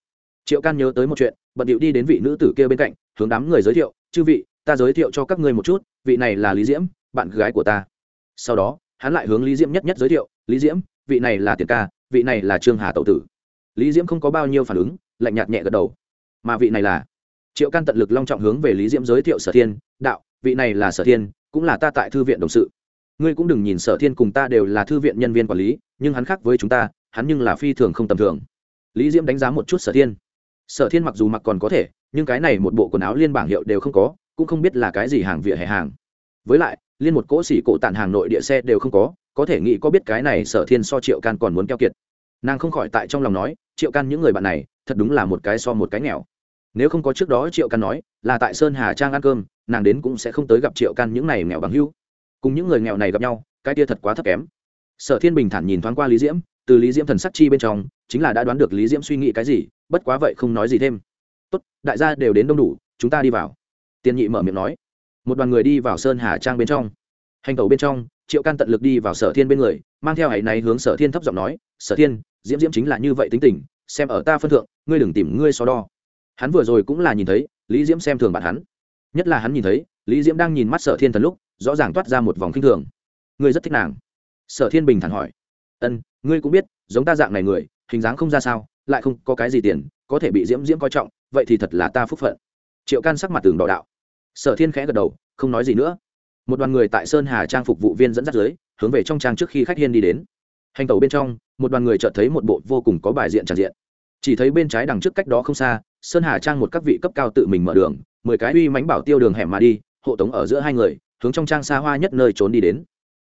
Triệu can nhớ tới một chuyện, bận điệu đi đến vị nữ tử kia bên cạnh, hướng đám người giới thiệu, chư vị, ta giới thiệu cho các ngươi một chút, vị này là lý diễm, bạn gái của ta. Sau đó, hắn lại hướng lý diễm nhất nhất giới thiệu lý diễm, vị này là tiền ca, vị này là trương hà tậu tử. Lý diễm không có bao nhiêu phản ứng, lạnh nhạt nhẹ gật đầu. Mà vị này là triệu can tận lực long trọng hướng về lý diễm giới thiệu sở thiên, đạo, vị này là sở thiên, cũng là ta tại thư viện đồng sự. Ngươi cũng đừng nhìn sở thiên cùng ta đều là thư viện nhân viên quản lý, nhưng hắn khác với chúng ta, hắn nhưng là phi thường không tầm thường. Lý diễm đánh giá một chút sở thiên. Sở thiên mặc dù mặc còn có thể, nhưng cái này một bộ quần áo liên bảng hiệu đều không có, cũng không biết là cái gì hàng vỉa hè hàng. Với lại, liên một cỗ xỉ cổ tản hàng nội địa xe đều không có có thể nghĩ có biết cái này sở thiên so triệu can còn muốn keo kiệt. Nàng không khỏi tại trong lòng nói, triệu can những người bạn này, thật đúng là một cái so một cái nghèo. Nếu không có trước đó triệu can nói, là tại sơn hà trang ăn cơm, nàng đến cũng sẽ không tới gặp triệu can những này nghèo bằng hưu. Cùng những người nghèo này gặp nhau, cái tia thật quá thấp kém. Sở thiên bình thản nhìn thoáng qua lý diễm, từ lý diễm thần sắc chi bên trong, chính là đã đoán được lý diễm suy nghĩ cái gì, bất quá vậy không nói gì thêm. Tốt, đại gia đều đến đông đủ, chúng ta đi vào. Tiên nhị mở miệng nói. Một đoàn người đi vào sơn hà trang bên trong. Hành tẩu bên trong triệu can tận lực đi vào sở thiên bên người, mang theo hãy này hướng sở thiên thấp giọng nói, sở thiên, diễm diễm chính là như vậy tính tình, xem ở ta phân thượng, ngươi đừng tìm ngươi so đo. Hắn vừa rồi cũng là nhìn thấy, lý diễm xem thường bạn hắn. Nhất là hắn nhìn thấy, lý diễm đang nhìn mắt sở thiên thần lúc, rõ ràng toát ra một vòng k i n h thường. Ngươi rất thích nàng. Sở thiên bình thản hỏi. Ân, ngươi cũng biết, giống ta dạng này người, hình dáng không ra sao, lại không có cái gì tiền, có thể bị diễm diễm coi trọng, vậy thì thật là ta phúc phận. Triệu can sắc mặt tường đỏ đạo. Sở thiên khẽ gật đầu, không nói gì nữa một đoàn người tại sơn hà trang phục vụ viên dẫn dắt dưới, hướng về trong trang trước khi khách hiên đi đến. Hành tàu bên trong, một đoàn người chợt thấy một bộ vô cùng có bài diện tràn diện. Chỉ thấy bên trái đằng trước cách đó không xa, sơn hà trang một các vị cấp cao tự mình mở đường, mười cái uy mánh bảo tiêu đường hẻm mà đi, hộ tống ở giữa hai người, hướng trong trang xa hoa nhất nơi trốn đi đến.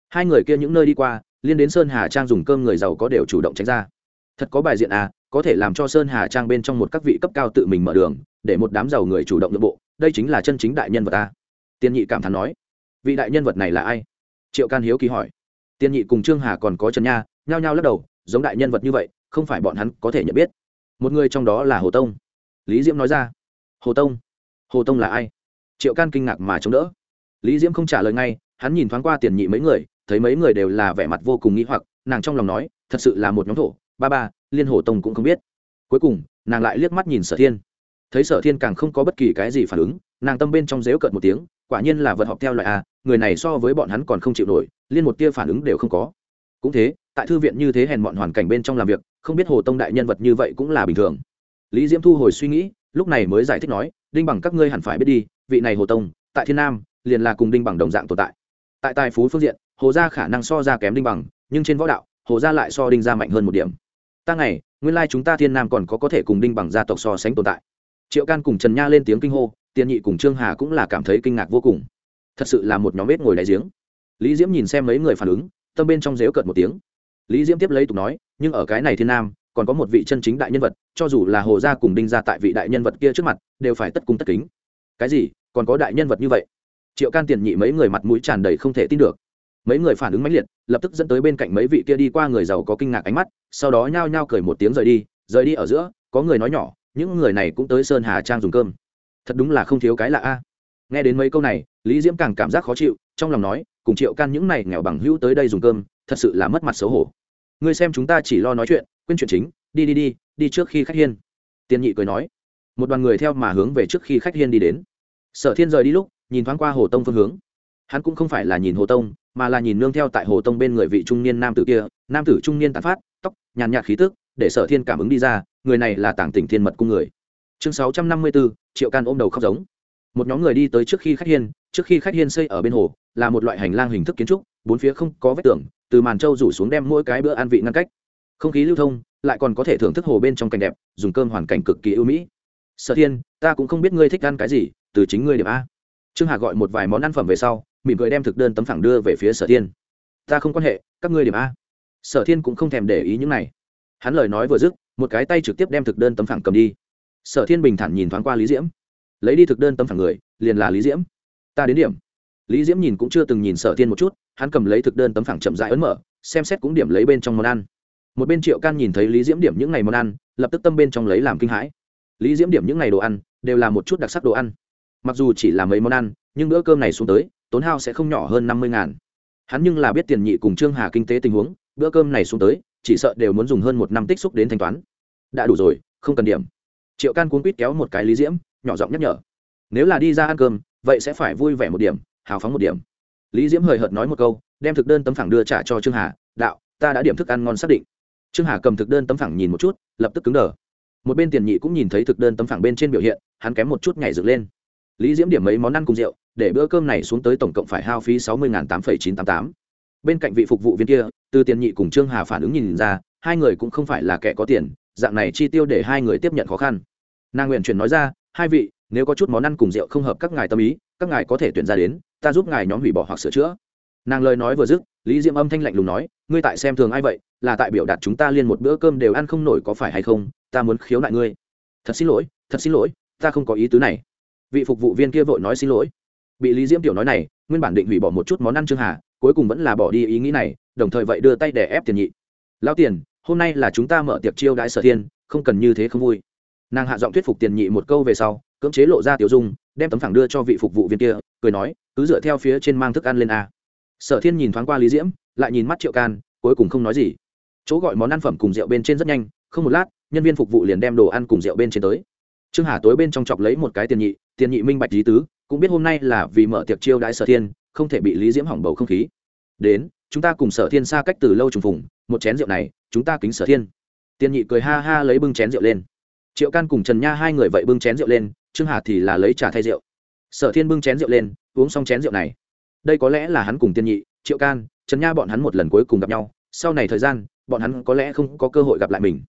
Hai người kia những nơi đi qua, liên đến sơn hà trang dùng cơm người giàu có đều chủ động tránh ra. Thật có bài diện à có thể làm cho sơn hà trang bên trong một các vị cấp cao tự mình mở đường, để một đám giàu người chủ động nội bộ, đây chính là chân chính đại nhân vật ta. Tiên nhị cảm thán nói vị đại nhân vật này là ai? Triệu can hiếu kỳ hỏi. Tiên nhị cùng trương hà còn có trần nha, nhao nhao lắc đầu, giống đại nhân vật như vậy, không phải bọn hắn có thể nhận biết. Một người trong đó là hồ tông. Lý diễm nói ra. Hồ tông? Hồ tông là ai? Triệu can kinh ngạc mà chống đỡ. Lý diễm không trả lời ngay, hắn nhìn thoáng qua tiền nhị mấy người, thấy mấy người đều là vẻ mặt vô cùng nghĩ hoặc, nàng trong lòng nói, thật sự là một nhóm thổ, ba ba, liên hồ tông cũng không biết. Cuối cùng, nàng lại liếc mắt nhìn sở thiên. Thấy sở thiên càng không có bất kỳ cái gì phản ứng, nàng tâm bên trong dếu cợt một tiếng quả nhiên là vật họp theo loại a, người này so với bọn hắn còn không chịu nổi, liên một tia phản ứng đều không có. Cũng thế, tại thư viện như thế hèn bọn hoàn cảnh bên trong làm việc, không biết hồ tông đại nhân vật như vậy cũng là bình thường. Lý diễm thu hồi suy nghĩ, lúc này mới giải thích nói, đinh bằng các ngươi hẳn phải biết đi, vị này hồ tông, tại thiên nam, liền là cùng đinh bằng đồng dạng tồn tại. Tại tài phú phương diện, hồ gia khả năng so ra kém đinh bằng, nhưng trên võ đạo, hồ gia lại so đinh gia mạnh hơn một điểm. Ta ngày, nguyên lai chúng ta thiên nam còn có có thể cùng đinh bằng gia tộc so sánh tồn tại. Triệu can cùng trần nha lên tiếng kinh hô tiền nhị cùng trương hà cũng là cảm thấy kinh ngạc vô cùng. Thật sự là một nhóm bếp ngồi đại giếng. Lý diễm nhìn xem mấy người phản ứng, tâm bên trong dếu cợt một tiếng. Lý diễm tiếp lấy tục nói, nhưng ở cái này thiên nam, còn có một vị chân chính đại nhân vật, cho dù là hồ gia cùng đinh gia tại vị đại nhân vật kia trước mặt, đều phải tất cung tất kính. Cái gì? Còn có đại nhân vật như vậy? Triệu can tiền nhị mấy người mặt mũi tràn đầy không thể tin được. Mấy người phản ứng mãnh liệt, lập tức dẫn tới bên cạnh mấy vị kia đi qua người giàu có kinh ngạc ánh mắt, sau đó nhao nhao cười một tiếng rời đi rời đi ở giữa, có người nói nhỏ, những người này cũng tới sơn hà trang dùng cơm thật đúng là không thiếu cái lạ a. Nghe đến mấy câu này, lý diễm càng cảm giác khó chịu, trong lòng nói, cùng triệu can những này nghèo bằng hữu tới đây dùng cơm, thật sự là mất mặt xấu hổ. Ngươi xem chúng ta chỉ lo nói chuyện, quên chuyện chính, đi đi đi đi trước khi khách hiên. Tiên nhị cười nói. Một đoàn người theo mà hướng về trước khi khách hiên đi đến. Sở thiên rời đi lúc, nhìn thoáng qua hồ tông phương hướng. Hắn cũng không phải là nhìn hồ tông, mà là nhìn nương theo tại hồ tông bên người vị trung niên nam tử kia. Nam tử trung niên tàn phát, tóc nhàn nhạt khí tức, để sở thiên cảm ứng đi ra, người này là tảng tỉnh thiên mật cung người chương sáu trăm năm mươi bốn triệu can ôm đầu khóc giống. Một nhóm người đi tới trước khi khách hiên, trước khi khách hiên xây ở bên hồ, là một loại hành lang hình thức kiến trúc, bốn phía không có vách tường, từ màn trâu rủ xuống đem mỗi cái bữa ăn vị ngăn cách. Không khí lưu thông, lại còn có thể thưởng thức hồ bên trong cảnh đẹp, dùng cơm hoàn cảnh cực kỳ ưu mỹ. Sở thiên, ta cũng không biết ngươi thích ăn cái gì, từ chính ngươi điểm a. Trương hà gọi một vài món ăn phẩm về sau, mỉm cười đem thực đơn tấm phẳng đưa về phía sở thiên. Ta không quan hệ, các ngươi điểm a. Sở thiên cũng không thèm để ý những này. Hắn lời nói vừa dứt, một cái tay trực tiếp đem thực đơn tấm phẳng cầm đi sở thiên bình thản nhìn thoáng qua lý diễm. Lấy đi thực đơn tấm phản người, liền là lý diễm. Ta đến điểm. Lý diễm nhìn cũng chưa từng nhìn sở thiên một chút, hắn cầm lấy thực đơn tấm phẳng chậm rãi ấn mở, xem xét cũng điểm lấy bên trong món ăn. Một bên triệu can nhìn thấy lý diễm điểm những ngày món ăn, lập tức tâm bên trong lấy làm kinh hãi. Lý diễm điểm những ngày đồ ăn, đều là một chút đặc sắc đồ ăn. Mặc dù chỉ là mấy món ăn, nhưng bữa cơm này xuống tới, tốn hao sẽ không nhỏ hơn năm mươi ngàn. Hắn nhưng là biết tiền nhị cùng trương hà kinh tế tình huống, bữa cơm này xuống tới, chỉ sợ đều muốn dùng hơn một năm tích xúc đến thanh toán. Đã đủ rồi, không cần điểm triệu can cuốn quýt kéo một cái lý diễm, nhỏ giọng nhắc nhở. Nếu là đi ra ăn cơm, vậy sẽ phải vui vẻ một điểm, hào phóng một điểm. Lý diễm hời hợt nói một câu, đem thực đơn tấm phẳng đưa trả cho trương hà, đạo, ta đã điểm thức ăn ngon xác định. Trương hà cầm thực đơn tấm phẳng nhìn một chút, lập tức cứng đờ. Một bên tiền nhị cũng nhìn thấy thực đơn tấm phẳng bên trên biểu hiện, hắn kém một chút nhảy dựng lên. Lý diễm điểm mấy món ăn cùng rượu, để bữa cơm này xuống tới tổng cộng phải hao phí sáu mươi tám chín trăm tám tám. Bên cạnh vị phục vụ viên kia, từ tiền nhị cùng trương hà phản ứng nhìn ra, hai người cũng không phải là kẻ có tiền, dạng này chi tiêu để hai người tiếp nhận khó khăn nàng nguyện chuyển nói ra, hai vị, nếu có chút món ăn cùng rượu không hợp các ngài tâm ý, các ngài có thể tuyển ra đến, ta giúp ngài nhóm hủy bỏ hoặc sửa chữa. Nàng lời nói vừa dứt, lý diễm âm thanh lạnh lùng nói, ngươi tại xem thường ai vậy? Là tại biểu đạt chúng ta liên một bữa cơm đều ăn không nổi có phải hay không? Ta muốn khiếu nại ngươi. Thật xin lỗi, thật xin lỗi, ta không có ý tứ này. Vị phục vụ viên kia vội nói xin lỗi. Bị lý diễm tiểu nói này, nguyên bản định hủy bỏ một chút món ăn trương hà, cuối cùng vẫn là bỏ đi ý nghĩ này, đồng thời vậy đưa tay để ép tiền nhị. Lao tiền, hôm nay là chúng ta mở tiệc chiêu đãi sở thiên, không cần như thế không vui nàng hạ giọng thuyết phục tiền nhị một câu về sau, cưỡng chế lộ ra tiểu dung, đem tấm phẳng đưa cho vị phục vụ viên kia, cười nói, cứ dựa theo phía trên mang thức ăn lên a. Sở thiên nhìn thoáng qua lý diễm, lại nhìn mắt triệu can, cuối cùng không nói gì. Chỗ gọi món ăn phẩm cùng rượu bên trên rất nhanh, không một lát, nhân viên phục vụ liền đem đồ ăn cùng rượu bên trên tới. Trương hà tối bên trong chọc lấy một cái tiền nhị tiền nhị minh bạch lý tứ, cũng biết hôm nay là vì mở tiệc chiêu đãi sở thiên, không thể bị lý diễm hỏng bầu không khí. Đến, chúng ta cùng sở thiên xa cách từ lâu trùng phùng, một chén rượu này, chúng ta kính sở thiên. Tiền nhị cười ha ha lấy bưng chén rượu lên triệu can cùng trần nha hai người vậy bưng chén rượu lên, trương hà thì là lấy trà thay rượu. Sở thiên bưng chén rượu lên, uống xong chén rượu này. Đây có lẽ là hắn cùng tiên nhị, triệu can, trần nha bọn hắn một lần cuối cùng gặp nhau. Sau này thời gian, bọn hắn có lẽ không có cơ hội gặp lại mình.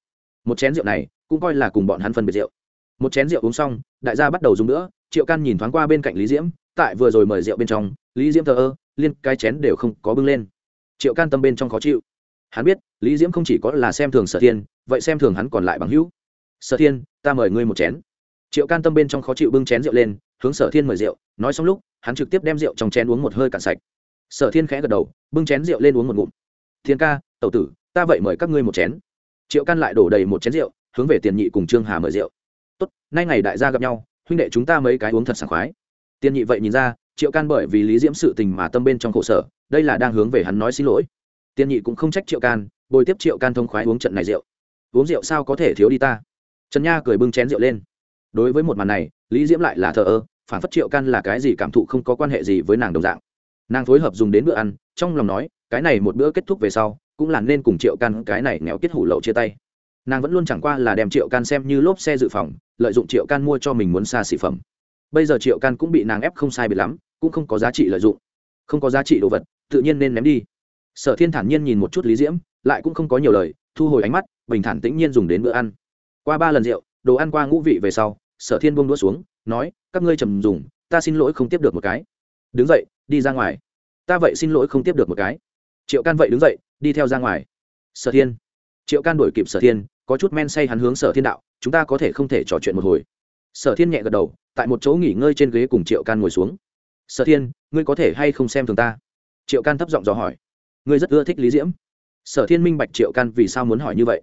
Một chén rượu này cũng coi là cùng bọn hắn phân biệt rượu. Một chén rượu uống xong, đại gia bắt đầu dùng nữa. Triệu can nhìn thoáng qua bên cạnh lý diễm, tại vừa rồi mời rượu bên trong, lý diễm thờ ơ, liên cái chén đều không có bưng lên. Triệu can tâm bên trong khó chịu. Hắn biết, lý diễm không chỉ có là xem thường sở thiên, vậy xem thường hắn còn lại bằng hữu sở thiên, ta mời ngươi một chén. Triệu can tâm bên trong khó chịu bưng chén rượu lên, hướng sở thiên mời rượu. Nói xong lúc, hắn trực tiếp đem rượu trong chén uống một hơi cạn sạch. Sở thiên khẽ gật đầu, bưng chén rượu lên uống một ngụm. Thiên ca, tẩu tử, ta vậy mời các ngươi một chén. Triệu can lại đổ đầy một chén rượu, hướng về tiền nhị cùng trương hà mời rượu. Tốt, nay ngày đại gia gặp nhau, huynh đệ chúng ta mấy cái uống thật sảng khoái. Tiền nhị vậy nhìn ra, triệu can bởi vì lý diễm sự tình mà tâm bên trong khổ sở, đây là đang hướng về hắn nói xin lỗi. Tiền nhị cũng không trách triệu can, bồi tiếp triệu can thông khoái uống trận này rượu. Uống rượu sao có thể thiếu đi ta? Trần nha cười bưng chén rượu lên. Đối với một màn này, lý diễm lại là thờ ơ, phản phất triệu căn là cái gì cảm thụ không có quan hệ gì với nàng đồng dạng. Nàng phối hợp dùng đến bữa ăn, trong lòng nói, cái này một bữa kết thúc về sau, cũng là nên cùng triệu căn cái này nghèo kết hủ lậu chia tay. Nàng vẫn luôn chẳng qua là đem triệu can xem như lốp xe dự phòng, lợi dụng triệu can mua cho mình muốn xa xỉ phẩm. Bây giờ triệu can cũng bị nàng ép không sai bị lắm, cũng không có giá trị lợi dụng. Không có giá trị đồ vật, tự nhiên nên ném đi. Sở thiên thản nhiên nhìn một chút lý diễm, lại cũng không có nhiều lời, thu hồi ánh mắt, bình thản tĩnh nhiên dùng đến bữa ăn qua ba lần rượu, đồ ăn qua ngũ vị về sau, sở thiên buông đũa xuống, nói, các ngươi trầm dùng, ta xin lỗi không tiếp được một cái. Đứng dậy, đi ra ngoài. Ta vậy xin lỗi không tiếp được một cái. Triệu can vậy đứng dậy, đi theo ra ngoài. Sở thiên. Triệu can đổi kịp sở thiên, có chút men say hắn hướng sở thiên đạo, chúng ta có thể không thể trò chuyện một hồi. Sở thiên nhẹ gật đầu, tại một chỗ nghỉ ngơi trên ghế cùng triệu can ngồi xuống. Sở thiên, ngươi có thể hay không xem thường ta? Triệu can thấp giọng dò hỏi. Ngươi rất ưa thích lý diễm. Sở thiên minh bạch triệu can vì sao muốn hỏi như vậy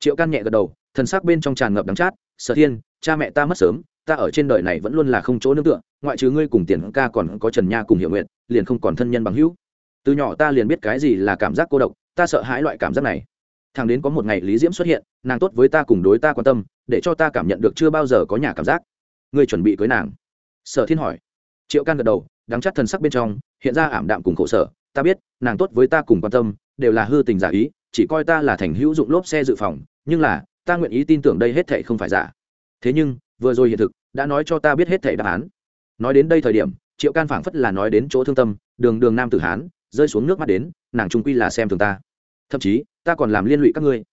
triệu can nhẹ gật đầu, thần sắc bên trong tràn ngập đắng chát, sở thiên, cha mẹ ta mất sớm, ta ở trên đời này vẫn luôn là không chỗ nương tựa, ngoại trừ ngươi cùng tiền ca còn có trần nha cùng hiệu nguyện liền không còn thân nhân bằng hữu. Từ nhỏ ta liền biết cái gì là cảm giác cô độc, ta sợ hãi loại cảm giác này. Thằng đến có một ngày lý diễm xuất hiện, nàng tốt với ta cùng đối ta quan tâm, để cho ta cảm nhận được chưa bao giờ có nhà cảm giác. Ngươi chuẩn bị cưới nàng? Sở thiên hỏi. Triệu can gật đầu, đắng chát thần sắc bên trong, hiện ra ảm đạm cùng khổ sở, ta biết, nàng tốt với ta cùng quan tâm, đều là hư tình giả ý chỉ coi ta là thành hữu dụng lốp xe dự phòng, nhưng là, ta nguyện ý tin tưởng đây hết thệ không phải giả. Thế nhưng, vừa rồi hiện thực, đã nói cho ta biết hết thệ đáp án. Nói đến đây thời điểm, triệu can phảng phất là nói đến chỗ thương tâm, đường đường nam tử hán, rơi xuống nước mắt đến, nàng trung quy là xem thường ta. Thậm chí, ta còn làm liên lụy các ngươi.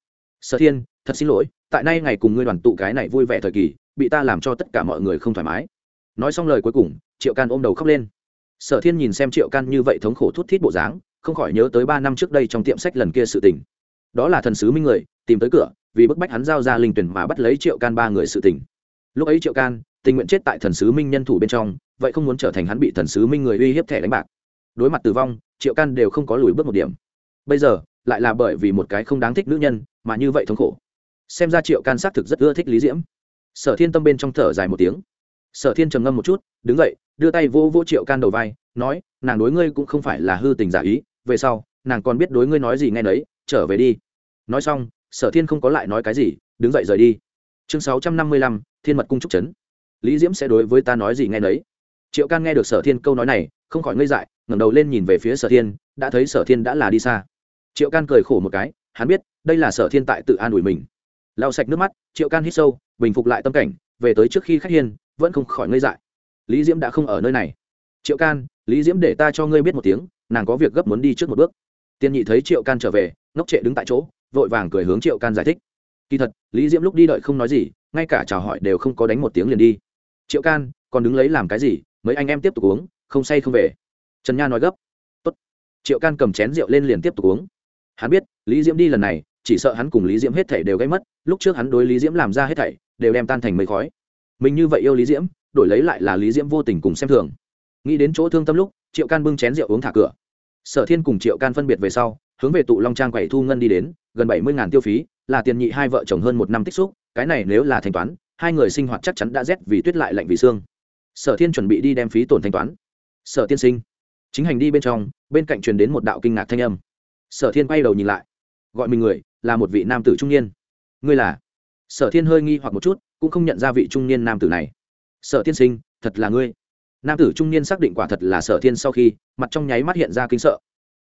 Sở thiên, thật xin lỗi, tại nay ngày cùng ngươi đoàn tụ cái này vui vẻ thời kỳ, bị ta làm cho tất cả mọi người không thoải mái. Nói xong lời cuối cùng, triệu can ôm đầu khóc lên. Sở thiên nhìn xem triệu can như vậy thống khổ thút thít bộ dáng không khỏi nhớ tới ba năm trước đây trong tiệm sách lần kia sự tình. Đó là thần sứ minh người, tìm tới cửa, vì bức bách hắn giao ra linh tuyển mà bắt lấy triệu can ba người sự tình. Lúc ấy triệu can, tình nguyện chết tại thần sứ minh nhân thủ bên trong, vậy không muốn trở thành hắn bị thần sứ minh người uy hiếp thẻ đánh bạc. Đối mặt tử vong, triệu can đều không có lùi bước một điểm. Bây giờ, lại là bởi vì một cái không đáng thích nữ nhân, mà như vậy thống khổ. Xem ra triệu can xác thực rất ưa thích lý diễm. Sở thiên tâm bên trong thở dài một tiếng. Sở thiên trầm ngâm một chút, đứng dậy, đưa tay vô vô triệu can đầu vai, nói, nàng đối ngươi cũng không phải là hư tình giả ý về sau, nàng còn biết đối ngươi nói gì nghe nấy, trở về đi. Nói xong, sở thiên không có lại nói cái gì, đứng dậy rời đi. Chương sáu trăm năm mươi lăm, thiên mật cung trúc trấn. Lý diễm sẽ đối với ta nói gì nghe nấy. Triệu can nghe được sở thiên câu nói này, không khỏi ngây dại, ngẩng đầu lên nhìn về phía sở thiên, đã thấy sở thiên đã là đi xa. Triệu can cười khổ một cái, hắn biết, đây là sở thiên tại tự an ủi mình. Lau sạch nước mắt, triệu can hít sâu, bình phục lại tâm cảnh, về tới trước khi khách hiên, vẫn không khỏi ngây dại. Lý diễm đã không ở nơi này. Triệu can, lý diễm để ta cho ngươi biết một tiếng nàng có việc gấp muốn đi trước một bước. Tiên nhị thấy triệu can trở về, ngốc trệ đứng tại chỗ, vội vàng cười hướng triệu can giải thích. Kỳ thật, lý diễm lúc đi đợi không nói gì, ngay cả chào hỏi đều không có đánh một tiếng liền đi. Triệu can, còn đứng lấy làm cái gì? Mấy anh em tiếp tục uống, không say không về. Trần nha nói gấp. Tốt. triệu can cầm chén rượu lên liền tiếp tục uống. Hắn biết, lý diễm đi lần này, chỉ sợ hắn cùng lý diễm hết thảy đều gây mất, lúc trước hắn đối lý diễm làm ra hết thảy, đều đem tan thành mây khói. Mình như vậy yêu lý diễm, đổi lấy lại là lý diễm vô tình cùng xem thường nghĩ đến chỗ thương tâm lúc, triệu can bưng chén rượu uống thả cửa. Sở thiên cùng triệu can phân biệt về sau, hướng về tụ long trang quầy thu ngân đi đến, gần bảy mươi tiêu phí, là tiền nhị hai vợ chồng hơn một năm tích xúc, cái này nếu là thanh toán, hai người sinh hoạt chắc chắn đã rét vì tuyết lại lạnh vì xương. Sở thiên chuẩn bị đi đem phí tổn thanh toán. Sở tiên sinh. Chính hành đi bên trong, bên cạnh truyền đến một đạo kinh ngạc thanh âm. Sở thiên quay đầu nhìn lại. Gọi mình người, là một vị nam tử trung niên. Ngươi là? Sở thiên hơi nghi hoặc một chút, cũng không nhận ra vị trung niên nam tử này. Sở tiên sinh, thật là ngươi nam tử trung niên xác định quả thật là sở thiên sau khi, mặt trong nháy mắt hiện ra kinh sợ.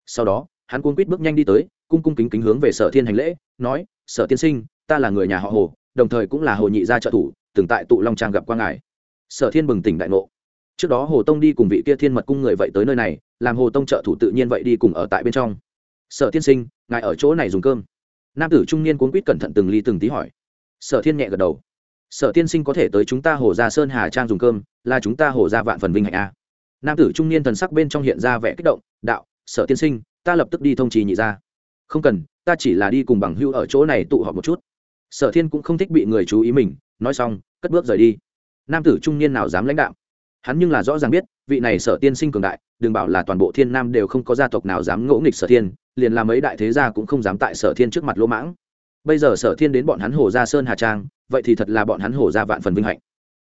Sau đó, hắn cuống quýt bước nhanh đi tới, cung cung kính kính hướng về sở thiên hành lễ, nói, sở tiên sinh, ta là người nhà họ hồ, đồng thời cũng là hồ nhị gia trợ thủ, từng tại tụ long trang gặp qua ngài. Sở thiên bừng tỉnh đại ngộ. Trước đó hồ tông đi cùng vị kia thiên mật cung người vậy tới nơi này, làm hồ tông trợ thủ tự nhiên vậy đi cùng ở tại bên trong. Sở tiên sinh, ngài ở chỗ này dùng cơm. Nam tử trung niên cuốn quýt cẩn thận từng ly từng tí hỏi. Sở thiên nhẹ gật đầu sở tiên sinh có thể tới chúng ta hồ gia sơn hà trang dùng cơm, là chúng ta hồ gia vạn phần vinh hạnh a. Nam tử trung niên thần sắc bên trong hiện ra vẻ kích động, đạo, sở tiên sinh, ta lập tức đi thông trì nhị ra không cần, ta chỉ là đi cùng bằng hưu ở chỗ này tụ họp một chút. Sở thiên cũng không thích bị người chú ý mình, nói xong, cất bước rời đi. Nam tử trung niên nào dám lãnh đạo hắn nhưng là rõ ràng biết, vị này sở tiên sinh cường đại, đừng bảo là toàn bộ thiên nam đều không có gia tộc nào dám ngỗ nghịch sở thiên, liền làm ấy đại thế gia cũng không dám tại sở thiên trước mặt lỗ mãng. Bây giờ sở thiên đến bọn hắn hồ gia sơn hà trang vậy thì thật là bọn hắn hồ gia vạn phần vinh hạnh.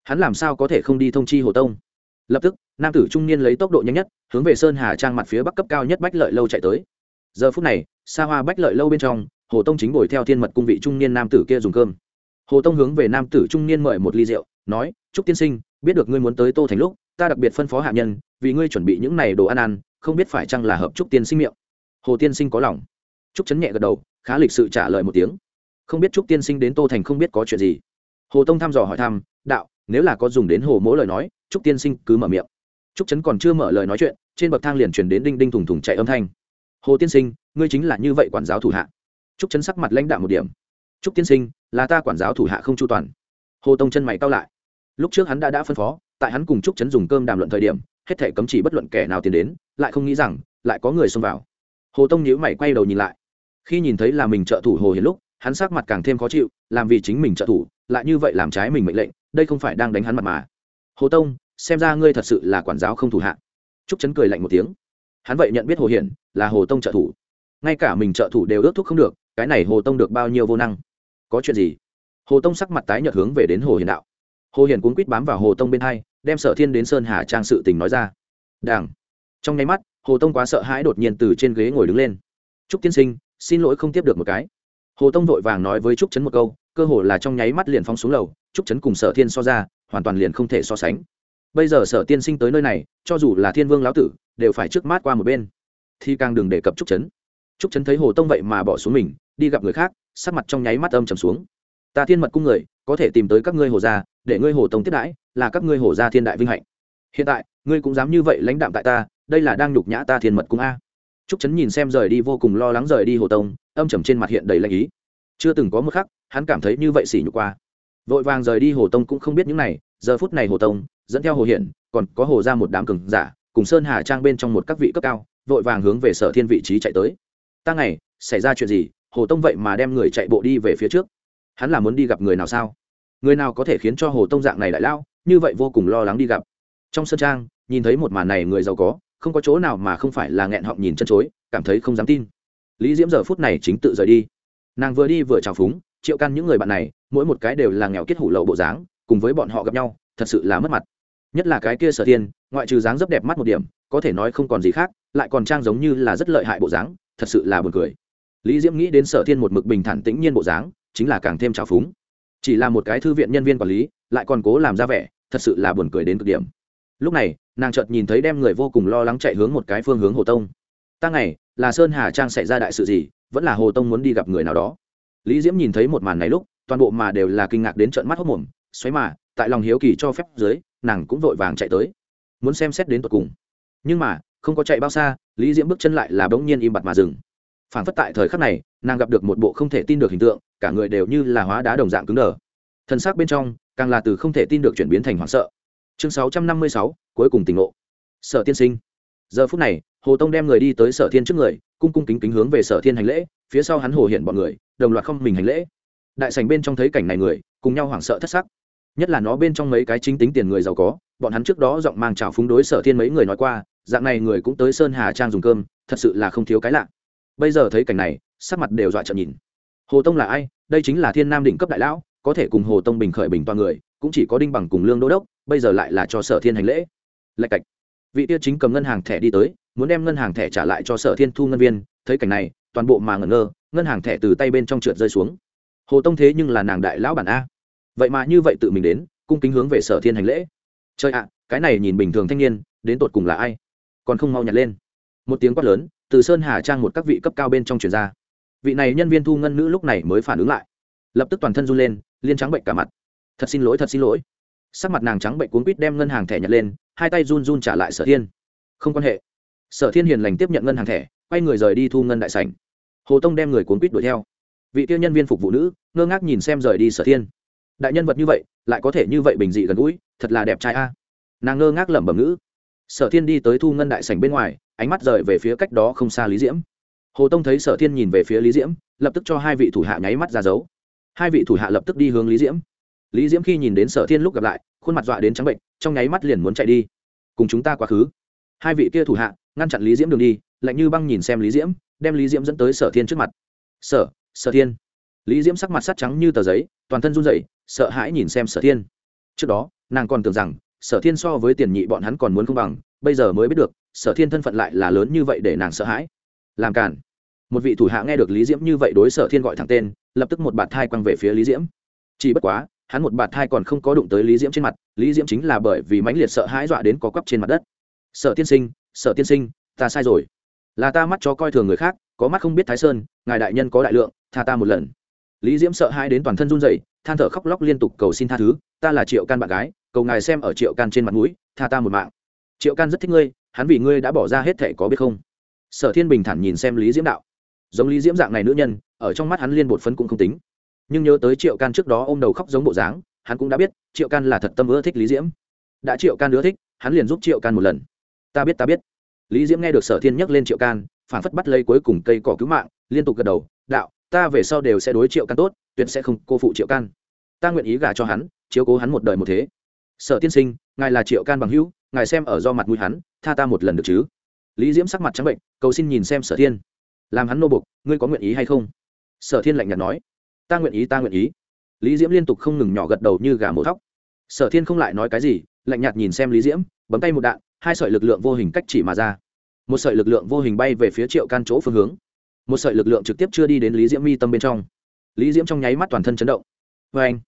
Hắn làm sao có thể không đi thông chi hồ tông? Lập tức, nam tử trung niên lấy tốc độ nhanh nhất, hướng về sơn hà trang mặt phía bắc cấp cao nhất bách lợi lâu chạy tới. Giờ phút này, xa hoa bách lợi lâu bên trong, hồ tông chính ngồi theo thiên mật cung vị trung niên nam tử kia dùng cơm. Hồ tông hướng về nam tử trung niên mời một ly rượu, nói chúc tiên sinh, biết được ngươi muốn tới tô thành lúc, ta đặc biệt phân phó hạ nhân, vì ngươi chuẩn bị những này đồ ăn ăn, không biết phải chăng là hợp chúc tiên sinh miệng. Hồ tiên sinh có lòng. Chúc chấn nhẹ gật đầu, khá lịch sự trả lời một tiếng không biết trúc tiên sinh đến tô thành không biết có chuyện gì. Hồ tông thăm dò hỏi thăm, đạo, nếu là có dùng đến hồ mỗi lời nói, trúc tiên sinh cứ mở miệng. Trúc chấn còn chưa mở lời nói chuyện, trên bậc thang liền chuyển đến đinh đinh thùng thùng chạy âm thanh. Hồ tiên sinh, ngươi chính là như vậy quản giáo thủ hạ. Trúc chấn sắc mặt lãnh đạo một điểm. Trúc tiên sinh, là ta quản giáo thủ hạ không chu toàn. Hồ tông chân mày cao lại. Lúc trước hắn đã đã phân phó, tại hắn cùng trúc chấn dùng cơm đàm luận thời điểm, hết thể cấm chỉ bất luận kẻ nào tiến đến, lại không nghĩ rằng, lại có người xông vào. Hồ tông nhíu mày quay đầu nhìn lại. Khi nhìn thấy là mình trợ thủ hồ hiền lúc hắn sắc mặt càng thêm khó chịu, làm vì chính mình trợ thủ, lại như vậy làm trái mình mệnh lệnh, đây không phải đang đánh hắn mặt mà. Hồ tông, xem ra ngươi thật sự là quản giáo không thủ hạ. Trúc chấn cười lạnh một tiếng. Hắn vậy nhận biết hồ hiển, là hồ tông trợ thủ. Ngay cả mình trợ thủ đều ước thúc không được, cái này hồ tông được bao nhiêu vô năng? Có chuyện gì? Hồ tông sắc mặt tái nhợt hướng về đến hồ hiền đạo. Hồ hiền cuốn quýt bám vào hồ tông bên hai, đem sở thiên đến sơn hà trang sự tình nói ra. Đảng trong nháy mắt, hồ tông quá sợ hãi đột nhiên từ trên ghế ngồi đứng lên. Trúc tiên sinh, xin lỗi không tiếp được một cái hồ tông vội vàng nói với trúc trấn một câu, cơ hồ là trong nháy mắt liền phóng xuống lầu, trúc trấn cùng sở thiên so ra, hoàn toàn liền không thể so sánh. Bây giờ sở tiên sinh tới nơi này, cho dù là thiên vương lão tử, đều phải trước mát qua một bên. Thì càng đừng đề cập trúc trấn trúc trấn thấy hồ tông vậy mà bỏ xuống mình, đi gặp người khác, sắc mặt trong nháy mắt âm trầm xuống. Ta thiên mật cung người, có thể tìm tới các ngươi hồ gia, để ngươi hồ tông tiếp đãi, là các ngươi hồ gia thiên đại vinh hạnh. Hiện tại, ngươi cũng dám như vậy lãnh đạm tại ta, đây là đang nhục nhã ta thiên mật cung a. Trúc trấn nhìn xem rời đi vô cùng lo lắng rời đi hồ tông âm trầm trên mặt hiện đầy lạnh ý. Chưa từng có một khắc, hắn cảm thấy như vậy xỉ nhục qua. Vội vàng rời đi hồ tông cũng không biết những này, giờ phút này hồ tông, dẫn theo hồ hiển, còn có hồ ra một đám cường giả, cùng sơn hà trang bên trong một các vị cấp cao, vội vàng hướng về sở thiên vị trí chạy tới. Ta ngày, xảy ra chuyện gì, hồ tông vậy mà đem người chạy bộ đi về phía trước? Hắn là muốn đi gặp người nào sao? Người nào có thể khiến cho hồ tông dạng này đại lao, như vậy vô cùng lo lắng đi gặp. Trong sơn trang, nhìn thấy một màn này người giàu có, không có chỗ nào mà không phải là nghẹn họng nhìn chân chối, cảm thấy không dám tin lý diễm giờ phút này chính tự rời đi. Nàng vừa đi vừa trào phúng, triệu căn những người bạn này, mỗi một cái đều là nghèo kết hủ lậu bộ dáng, cùng với bọn họ gặp nhau, thật sự là mất mặt. Nhất là cái kia sở thiên, ngoại trừ dáng rất đẹp mắt một điểm, có thể nói không còn gì khác, lại còn trang giống như là rất lợi hại bộ dáng, thật sự là buồn cười. Lý diễm nghĩ đến sở thiên một mực bình thản tĩnh nhiên bộ dáng, chính là càng thêm trào phúng. Chỉ là một cái thư viện nhân viên quản lý, lại còn cố làm ra vẻ, thật sự là buồn cười đến cực điểm. Lúc này, nàng chợt nhìn thấy đem người vô cùng lo lắng chạy hướng một cái phương hướng hồ tông ta ngày, là sơn hà trang xảy ra đại sự gì, vẫn là hồ tông muốn đi gặp người nào đó? Lý diễm nhìn thấy một màn này lúc, toàn bộ mà đều là kinh ngạc đến trận mắt hốc mồm, xoáy mà, tại lòng hiếu kỳ cho phép dưới, nàng cũng vội vàng chạy tới. Muốn xem xét đến tột cùng. Nhưng mà, không có chạy bao xa, lý diễm bước chân lại là bỗng nhiên im bặt mà dừng. Phản phất tại thời khắc này, nàng gặp được một bộ không thể tin được hình tượng, cả người đều như là hóa đá đồng dạng cứng đờ. Thân xác bên trong, càng là từ không thể tin được chuyển biến thành hoảng sợ. Chương sáu trăm năm mươi sáu, cuối cùng tỉnh ngộ. Sở tiên sinh. Giờ phút này hồ tông đem người đi tới sở thiên trước người, cung cung kính kính hướng về sở thiên hành lễ, phía sau hắn hồ hiện bọn người, đồng loạt không mình hành lễ. Đại sành bên trong thấy cảnh này người, cùng nhau hoảng sợ thất sắc. Nhất là nó bên trong mấy cái chính tính tiền người giàu có, bọn hắn trước đó giọng mang trào phúng đối sở thiên mấy người nói qua, dạng này người cũng tới sơn hà trang dùng cơm, thật sự là không thiếu cái lạ. Bây giờ thấy cảnh này, sắc mặt đều dọa trợn nhìn. Hồ tông là ai? Đây chính là thiên nam đỉnh cấp đại lão, có thể cùng hồ tông bình khởi bình toàn người, cũng chỉ có đinh bằng cùng lương đô đốc, bây giờ lại là cho sở thiên hành lễ. Lạch cạch. Vị tiêu chính cầm ngân hàng thẻ đi tới muốn đem ngân hàng thẻ trả lại cho sở thiên thu ngân viên, thấy cảnh này, toàn bộ mà ngẩn ngơ, ngân hàng thẻ từ tay bên trong trượt rơi xuống. Hồ tông thế nhưng là nàng đại lão bản a. Vậy mà như vậy tự mình đến, cung kính hướng về sở thiên hành lễ. Chơi ạ, cái này nhìn bình thường thanh niên, đến tột cùng là ai? Còn không mau nhặt lên. Một tiếng quát lớn, từ sơn hà trang một các vị cấp cao bên trong truyền ra. Vị này nhân viên thu ngân nữ lúc này mới phản ứng lại. Lập tức toàn thân run lên, liên trắng bệnh cả mặt. Thật xin lỗi, thật xin lỗi. Sắc mặt nàng trắng bệnh cuốn quýt đem ngân hàng thẻ nhặt lên, hai tay run run trả lại sở thiên. Không quan hệ sở thiên hiền lành tiếp nhận ngân hàng thẻ, quay người rời đi thu ngân đại sảnh. Hồ tông đem người cuốn quýt đuổi theo. Vị tiêu nhân viên phục vụ nữ, ngơ ngác nhìn xem rời đi sở thiên. Đại nhân vật như vậy, lại có thể như vậy bình dị gần gũi, thật là đẹp trai a. Nàng ngơ ngác lẩm bẩm ngữ. Sở thiên đi tới thu ngân đại sảnh bên ngoài, ánh mắt rời về phía cách đó không xa lý diễm. Hồ tông thấy sở thiên nhìn về phía lý diễm, lập tức cho hai vị thủ hạ nháy mắt ra dấu. Hai vị thủ hạ lập tức đi hướng lý diễm. Lý diễm khi nhìn đến sở thiên lúc gặp lại, khuôn mặt dọa đến trắng bệnh, trong nháy mắt liền muốn chạy đi. Cùng chúng ta quá khứ hai vị kia thủ hạ, ngăn chặn lý diễm đường đi, lạnh như băng nhìn xem lý diễm, đem lý diễm dẫn tới sở thiên trước mặt. Sở sở thiên. Lý diễm sắc mặt sắt trắng như tờ giấy, toàn thân run rẩy, sợ hãi nhìn xem sở thiên. Trước đó, nàng còn tưởng rằng, sở thiên so với tiền nhị bọn hắn còn muốn không bằng, bây giờ mới biết được, sở thiên thân phận lại là lớn như vậy để nàng sợ hãi. Làm cản một vị thủ hạ nghe được lý diễm như vậy đối sở thiên gọi thẳng tên, lập tức một bạt thai quăng về phía lý diễm. Chỉ bất quá, hắn một bạt thai còn không có đụng tới lý diễm trên mặt, lý diễm chính là bởi vì mãnh liệt sợ hãi dọa đến có quắp trên mặt đất sở tiên sinh, sở tiên sinh, ta sai rồi. Là ta mắt cho coi thường người khác, có mắt không biết thái sơn, ngài đại nhân có đại lượng, tha ta một lần. Lý diễm sợ hai đến toàn thân run rẩy, than thở khóc lóc liên tục cầu xin tha thứ, ta là triệu can bạn gái, cầu ngài xem ở triệu can trên mặt mũi, tha ta một mạng. Triệu can rất thích ngươi, hắn vì ngươi đã bỏ ra hết thẻ có biết không? Sở thiên bình thản nhìn xem lý diễm đạo. Giống lý diễm dạng này nữ nhân, ở trong mắt hắn liên bột phấn cũng không tính. Nhưng nhớ tới triệu can trước đó ô m đầu khóc giống bộ dáng, hắn cũng đã biết triệu can là thật tâm ưa thích lý diễm. Đã triệu can ưa thích, hắn liền giúp triệu can một lần ta biết ta biết. Lý diễm nghe được sở thiên nhắc lên triệu can phản phất bắt lấy cuối cùng cây cỏ cứu mạng, liên tục gật đầu, đạo, ta về sau đều sẽ đối triệu can tốt, tuyệt sẽ không cô phụ triệu can. Ta nguyện ý gả cho hắn, chiếu cố hắn một đời một thế. Sở tiên sinh, ngài là triệu can bằng hữu, ngài xem ở do mặt mũi hắn, tha ta một lần được chứ? Lý diễm sắc mặt trắng bệnh, cầu xin nhìn xem sở thiên. Làm hắn nô bục ngươi có nguyện ý hay không? Sở thiên lạnh nhạt nói. Ta nguyện ý, ta nguyện ý. Lý diễm liên tục không ngừng nhỏ gật đầu như gà mổ thóc. Sở thiên không lại nói cái gì, lạnh nhạt nhìn xem lý diễm, bấm tay một đạn hai sợi lực lượng vô hình cách chỉ mà ra. Một sợi lực lượng vô hình bay về phía triệu can chỗ phương hướng. Một sợi lực lượng trực tiếp chưa đi đến lý diễm mi tâm bên trong. Lý diễm trong nháy mắt toàn thân chấn động. Vê anh,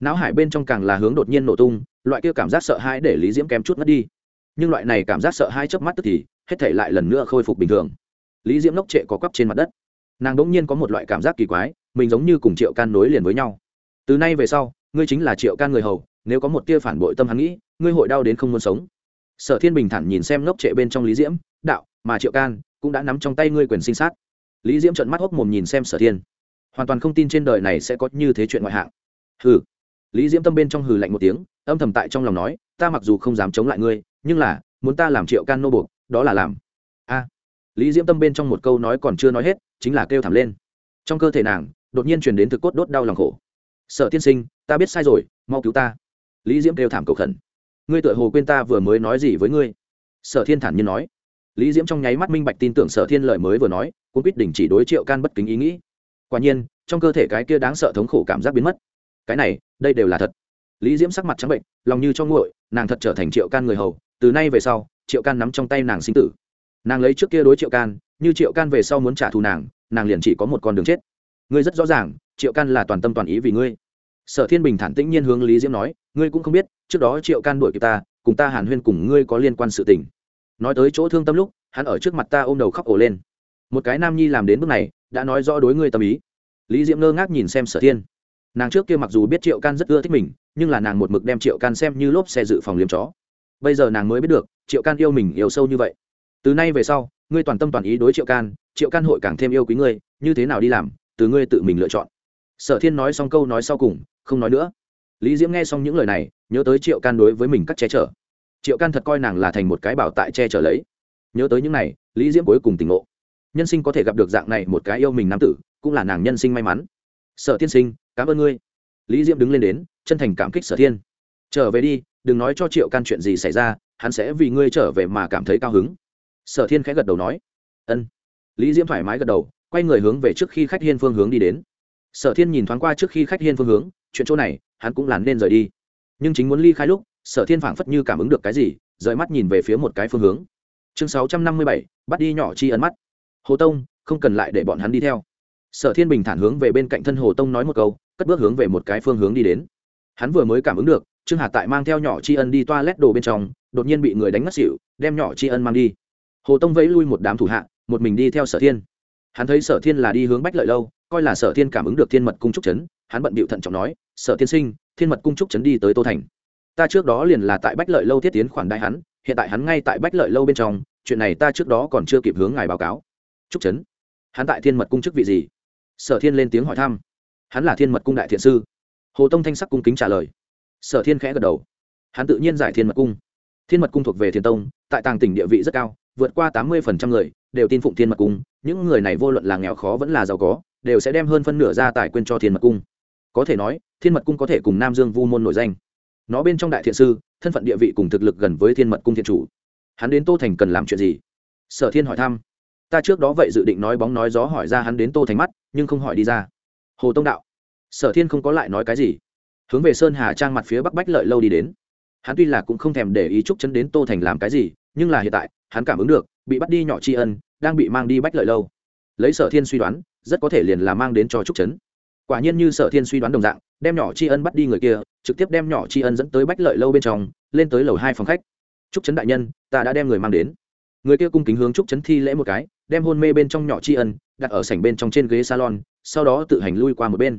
não hải bên trong càng là hướng đột nhiên nổ tung, loại kia cảm giác sợ hãi để lý diễm kém chút mất đi. Nhưng loại này cảm giác sợ hãi chớp mắt tức thì, hết thể lại lần nữa khôi phục bình thường. Lý diễm ngốc trệ có quắp trên mặt đất. Nàng đ ỗ n g nhiên có một loại cảm giác kỳ quái, mình giống như cùng triệu can nối liền với nhau. Từ nay về sau, ngươi chính là triệu can người hầu, nếu có một tia phản bội tâm hắn nghĩ, ngươi hội đau đến không muốn sống sở thiên bình thản nhìn xem ngốc trệ bên trong lý diễm, đạo, mà triệu can cũng đã nắm trong tay ngươi quyền sinh sát. Lý diễm trợn mắt hốc mồm nhìn xem sở thiên. Hoàn toàn không tin trên đời này sẽ có như thế chuyện ngoại hạng. Hừ. Lý diễm tâm bên trong hừ lạnh một tiếng, âm thầm tại trong lòng nói, ta mặc dù không dám chống lại ngươi, nhưng là, muốn ta làm triệu can nô buộc, đó là làm. A. Lý diễm tâm bên trong một câu nói còn chưa nói hết, chính là kêu thảm lên. Trong cơ thể nàng, đột nhiên truyền đến thực cốt đốt đau lòng khổ. Sở tiên sinh, ta biết sai rồi, mau cứu ta. Lý diễm kêu thảm cầu khẩn ngươi tựa hồ quên ta vừa mới nói gì với ngươi. Sở thiên thản nhiên nói. Lý diễm trong nháy mắt minh bạch tin tưởng sở thiên lời mới vừa nói cũng quyết định chỉ đối triệu can bất kính ý nghĩ. Quả nhiên, trong cơ thể cái kia đáng sợ thống khổ cảm giác biến mất. Cái này, đây đều là thật. Lý diễm sắc mặt trắng bệnh, lòng như cho nguội, nàng thật trở thành triệu can người hầu, từ nay về sau, triệu can nắm trong tay nàng sinh tử. Nàng lấy trước kia đối triệu can, như triệu can về sau muốn trả thù nàng nàng liền chỉ có một con đường chết. Ngươi rất rõ ràng, triệu can là toàn tâm toàn ý vì ngươi sở thiên bình thản tĩnh nhiên hướng lý diễm nói, ngươi cũng không biết, trước đó triệu can đuổi kịp ta, cùng ta hàn huyên cùng ngươi có liên quan sự tình. Nói tới chỗ thương tâm lúc, hắn ở trước mặt ta ôm đầu khóc ổ lên. Một cái nam nhi làm đến bước này, đã nói rõ đối ngươi tâm ý. Lý diễm ngơ ngác nhìn xem sở thiên. Nàng trước kia mặc dù biết triệu can rất ưa thích mình, nhưng là nàng một mực đem triệu can xem như lốp xe dự phòng liếm chó. Bây giờ nàng mới biết được, triệu can yêu mình yêu sâu như vậy. Từ nay về sau, ngươi toàn tâm toàn ý đối triệu can triệu can hội càng thêm yêu quý ngươi, như thế nào đi làm, từ ngươi tự mình lựa chọn. Sở thiên nói xong câu nói sau cùng không nói nữa. Lý diễm nghe xong những lời này, nhớ tới triệu can đối với mình cắt che chở. Triệu can thật coi nàng là thành một cái bảo tại che chở lấy. Nhớ tới những này, lý diễm cuối cùng tỉnh ngộ. Nhân sinh có thể gặp được dạng này một cái yêu mình nam tử, cũng là nàng nhân sinh may mắn. Sở tiên sinh, cảm ơn ngươi. Lý diễm đứng lên đến, chân thành cảm kích sở thiên. Trở về đi, đừng nói cho triệu can chuyện gì xảy ra, hắn sẽ vì ngươi trở về mà cảm thấy cao hứng. Sở thiên khẽ gật đầu nói. Ân. Lý diễm thoải mái gật đầu, quay người hướng về trước khi khách hiên phương hướng đi đến. Sở thiên nhìn thoáng qua trước khi khách hiên phương hướng chuyện chỗ này, hắn cũng làn nên rời đi. Nhưng chính muốn ly khai lúc, sở thiên phảng phất như cảm ứng được cái gì, rời mắt nhìn về phía một cái phương hướng. Chương sáu trăm năm mươi bảy, bắt đi nhỏ chi ấn mắt. Hồ tông, không cần lại để bọn hắn đi theo. Sở thiên bình thản hướng về bên cạnh thân hồ tông nói một câu, cất bước hướng về một cái phương hướng đi đến. Hắn vừa mới cảm ứng được, trương hà tại mang theo nhỏ chi ân đi toa lét đồ bên trong, đột nhiên bị người đánh ngất xỉu, đem nhỏ tri ân mang đi. Hồ tông vẫy lui một đám thủ hạ, một mình đi theo sở thiên. Hắn thấy sở thiên là đi hướng bách lợi lâu, coi là sở thiên cảm ứng được thiên mật cung trúc trấn hắn bận bịu thận trọng nói, sở tiên sinh, thiên mật cung trúc trấn đi tới tô thành. Ta trước đó liền là tại bách lợi lâu thiết tiến khoản đại hắn, hiện tại hắn ngay tại bách lợi lâu bên trong, chuyện này ta trước đó còn chưa kịp hướng ngài báo cáo. Trúc trấn hắn tại thiên mật cung chức vị gì? Sở thiên lên tiếng hỏi thăm. Hắn là thiên mật cung đại thiện sư. Hồ tông thanh sắc cung kính trả lời. Sở thiên khẽ gật đầu. Hắn tự nhiên giải thiên mật cung. Thiên mật cung thuộc về thiên tông, tại tàng tỉnh địa vị rất cao, vượt qua tám mươi người, đều tin phụng thiên mật cung. Những người này vô luận là nghèo khó vẫn là giàu có, đều sẽ đem hơn phân nửa ra tài quên cho thiên mật cung có thể nói, thiên mật cung có thể cùng nam dương vu môn nổi danh. Nó bên trong đại thiện sư, thân phận địa vị cùng thực lực gần với thiên mật cung thiên chủ. Hắn đến tô thành cần làm chuyện gì? Sở thiên hỏi thăm. Ta trước đó vậy dự định nói bóng nói gió hỏi ra hắn đến tô thành mắt, nhưng không hỏi đi ra. Hồ tông đạo. Sở thiên không có lại nói cái gì. Hướng về sơn hà trang mặt phía bắc bách lợi lâu đi đến. Hắn tuy là cũng không thèm để ý trúc chân đến tô thành làm cái gì, nhưng là hiện tại, hắn cảm ứng được, bị bắt đi nhỏ tri ân, đang bị mang đi bách lợi lâu. Lấy sở thiên suy đoán, rất có thể liền là mang đến cho trúc chấn quả nhiên như sở thiên suy đoán đồng dạng, đem nhỏ tri ân bắt đi người kia, trực tiếp đem nhỏ tri ân dẫn tới bách lợi lâu bên trong, lên tới lầu hai phòng khách. Trúc trấn đại nhân, ta đã đem người mang đến. Người kia cung kính hướng trúc trấn thi lễ một cái, đem hôn mê bên trong nhỏ tri ân, đặt ở sảnh bên trong trên ghế salon, sau đó tự hành lui qua một bên.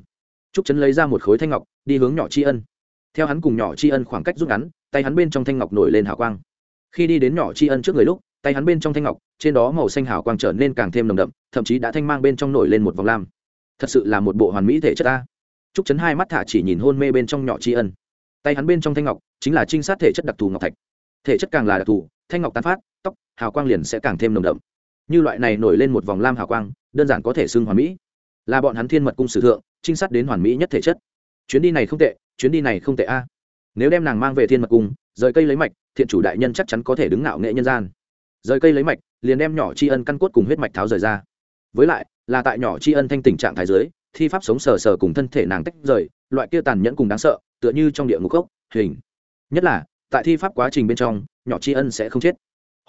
Trúc trấn lấy ra một khối thanh ngọc, đi hướng nhỏ tri ân. Theo hắn cùng nhỏ tri ân khoảng cách rút ngắn, tay hắn bên trong thanh ngọc nổi lên hào quang. Khi đi đến nhỏ tri ân trước người lúc, tay hắn bên trong thanh ngọc, trên đó màu xanh hào quang trở nên càng thêm nồng đậm, thậm chí đã thanh mang bên trong nổi lên một vòng lam thật sự là một bộ hoàn mỹ thể chất ta. Trúc chấn hai mắt thả chỉ nhìn hôn mê bên trong nhỏ tri ân. Tay hắn bên trong thanh ngọc, chính là trinh sát thể chất đặc thù ngọc thạch. Thể chất càng là đặc thù, thanh ngọc tán phát, tóc, hào quang liền sẽ càng thêm nồng đậm. Như loại này nổi lên một vòng lam hào quang, đơn giản có thể xưng hoàn mỹ. Là bọn hắn thiên mật cung sử thượng, trinh sát đến hoàn mỹ nhất thể chất. Chuyến đi này không tệ, chuyến đi này không tệ a. Nếu đem nàng mang về thiên mật cung, rời cây lấy mạch, thiện chủ đại nhân chắc chắn có thể đứng ngạo nghệ nhân gian. Rời cây lấy mạch, liền đem nhỏ tri ân căn cốt cùng huyết mạch tháo rời ra với lại, là tại nhỏ tri ân thanh tình trạng thái giới thi pháp sống sờ sờ cùng thân thể nàng tách rời, loại kia tàn nhẫn cùng đáng sợ, tựa như trong địa ngục cốc hình. Nhất là, tại thi pháp quá trình bên trong, nhỏ tri ân sẽ không chết.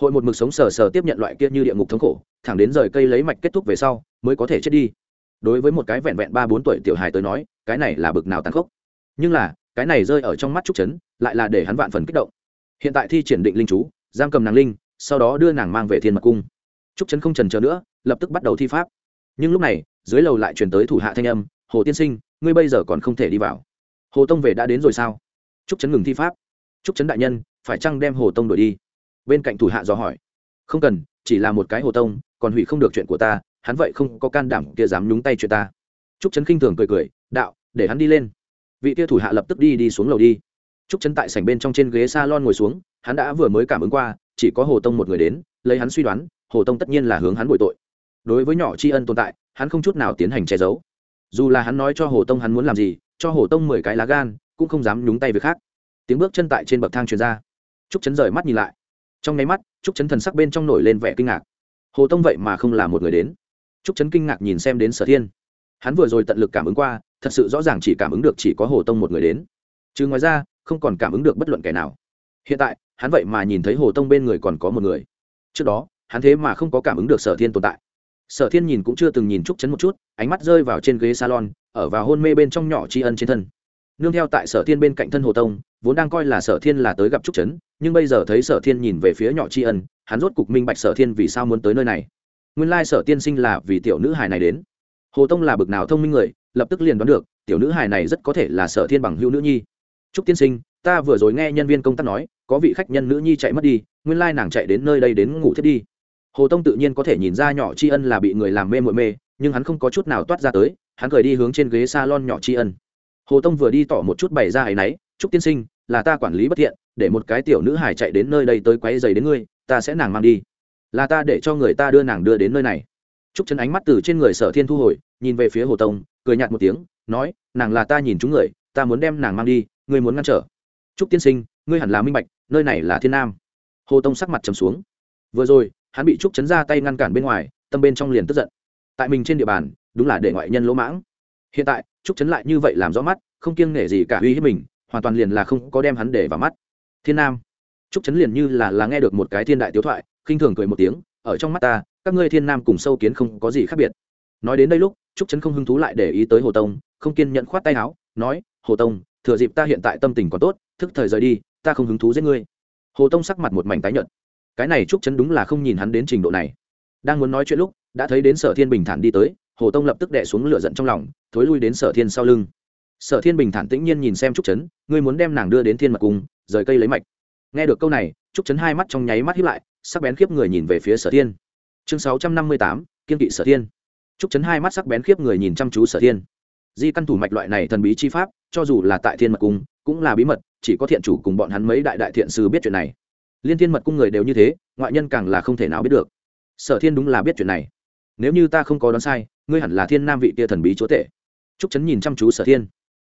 Hội một mực sống sờ sờ tiếp nhận loại kia như địa ngục thống khổ, thẳng đến rời cây lấy mạch kết thúc về sau, mới có thể chết đi. Đối với một cái vẹn vẹn ba bốn tuổi tiểu hài tới nói, cái này là bực nào tàn khốc. Nhưng là, cái này rơi ở trong mắt trúc trấn lại là để hắn vạn phần kích động. Hiện tại thi triển định linh chú, giam cầm nàng linh, sau đó đưa nàng mang về thiên mật cung. Trúc trấn không trần chờ nữa lập tức bắt đầu thi pháp. Nhưng lúc này, dưới lầu lại truyền tới thủ hạ thanh âm, hồ tiên sinh, ngươi bây giờ còn không thể đi vào. Hồ tông về đã đến rồi sao? Trúc trấn ngừng thi pháp. Trúc trấn đại nhân, phải chăng đem hồ tông đổi đi? Bên cạnh thủ hạ dò hỏi. Không cần, chỉ là một cái hồ tông, còn hủy không được chuyện của ta, hắn vậy không có can đảm kia dám nhúng tay chuyện ta. Trúc trấn khinh thường cười cười, đạo, để hắn đi lên. Vị kia thủ hạ lập tức đi đi xuống lầu đi. Trúc trấn tại sảnh bên trong trên ghế s a lon ngồi xuống, hắn đã vừa mới cảm ứng qua, chỉ có hồ tông một người đến, lấy hắn suy đoán, hồ tông tất nhiên là hướng hắn bội tội đối với nhỏ tri ân tồn tại, hắn không chút nào tiến hành che giấu. Dù là hắn nói cho hồ tông hắn muốn làm gì, cho hồ tông mười cái lá gan, cũng không dám nhúng tay việc khác. Tiếng bước chân tại trên bậc thang truyền ra. Trúc chấn rời mắt nhìn lại. Trong nháy mắt, trúc chấn thần sắc bên trong nổi lên vẻ kinh ngạc. Hồ tông vậy mà không là một người đến. Trúc chấn kinh ngạc nhìn xem đến sở thiên. Hắn vừa rồi tận lực cảm ứng qua, thật sự rõ ràng chỉ cảm ứng được chỉ có hồ tông một người đến. Chứ ngoài ra, không còn cảm ứng được bất luận kẻ nào. Hiện tại, hắn vậy mà nhìn thấy hồ tông bên người còn có một người. Trước đó, hắn thế mà không có cảm ứng được sở thiên tồn tại sở thiên nhìn cũng chưa từng nhìn trúc chấn một chút, ánh mắt rơi vào trên ghế salon, ở vào hôn mê bên trong nhỏ tri ân trên thân. Nương theo tại sở thiên bên cạnh thân hồ tông, vốn đang coi là sở thiên là tới gặp trúc chấn, nhưng bây giờ thấy sở thiên nhìn về phía nhỏ tri ân, hắn rốt cục minh bạch sở thiên vì sao muốn tới nơi này. Nguyên lai sở tiên sinh là vì tiểu nữ hài này đến. Hồ tông là bực nào thông minh người, lập tức liền đoán được, tiểu nữ hài này rất có thể là sở thiên bằng hữu nữ nhi. Trúc tiên sinh, ta vừa rồi nghe nhân viên công tác nói, có vị khách nhân nữ nhi chạy mất đi, nguyên lai nàng chạy đến nơi đây đến ngủ thiết đi hồ tông tự nhiên có thể nhìn ra nhỏ tri ân là bị người làm mê mội mê, nhưng hắn không có chút nào toát ra tới, hắn cười đi hướng trên ghế s a lon nhỏ tri ân. Hồ tông vừa đi tỏ một chút bày ra ấ y n chúc tiên sinh, là ta quản lý bất thiện, để một cái tiểu nữ hải chạy đến nơi đây tới quáy dày đến ngươi, ta sẽ nàng mang đi. Là ta để cho người ta đưa nàng đưa đến nơi này. Chúc chân ánh mắt từ trên người sở thiên thu hồi, nhìn về phía hồ tông, cười nhạt một tiếng, nói, nàng là ta nhìn chúng người, ta muốn đem nàng mang đi, ngươi muốn ngăn trở. Chúc tiên sinh, ngươi hẳn là minh bạch, nơi này là thiên nam. Hồ tông sắc mặt trầm xuống. Vừa rồi hắn bị trúc chấn ra tay ngăn cản bên ngoài, tâm bên trong liền tức giận. Tại mình trên địa bàn, đúng là để ngoại nhân lỗ mãng. Hiện tại, trúc chấn lại như vậy làm rõ mắt, không kiêng nể gì cả uy hiếp mình, hoàn toàn liền là không có đem hắn để vào mắt. Thiên nam, trúc chấn liền như là là nghe được một cái thiên đại tiếu thoại, khinh thường cười một tiếng, ở trong mắt ta, các ngươi thiên nam cùng sâu kiến không có gì khác biệt. Nói đến đây lúc, trúc chấn không hứng thú lại để ý tới hồ tông, không kiên nhận khoát tay áo, nói, hồ tông, thừa dịp ta hiện tại tâm tình còn tốt, thức thời rời đi, ta không hứng thú giết ngươi. Hồ tông sắc mặt một mảnh tái nhợt cái này trúc chấn đúng là không nhìn hắn đến trình độ này. Đang muốn nói chuyện lúc, đã thấy đến sở thiên bình thản đi tới, hồ tông lập tức đẻ xuống lửa giận trong lòng, thối lui đến sở thiên sau lưng. Sở thiên bình thản tĩnh nhiên nhìn xem trúc chấn ngươi muốn đem nàng đưa đến thiên mật cung, rời cây lấy mạch. Nghe được câu này, trúc chấn hai mắt trong nháy mắt hiếp lại, sắc bén khiếp người nhìn về phía sở thiên. Chương sáu trăm năm mươi tám, kiên kỵ sở thiên. Trúc chấn hai mắt sắc bén khiếp người nhìn chăm chú sở thiên. Di căn thủ mạch loại này thần bí chi pháp, cho dù là tại thiên mật cung, cũng là bí mật, chỉ có thiện chủ cùng bọn hắn mấy đại đại thiện sư biết chuyện này liên thiên mật cung người đều như thế, ngoại nhân càng là không thể nào biết được. Sở thiên đúng là biết chuyện này. Nếu như ta không có đoán sai, ngươi hẳn là thiên nam vị tia thần bí chúa tể. Trúc chấn nhìn chăm chú sở thiên.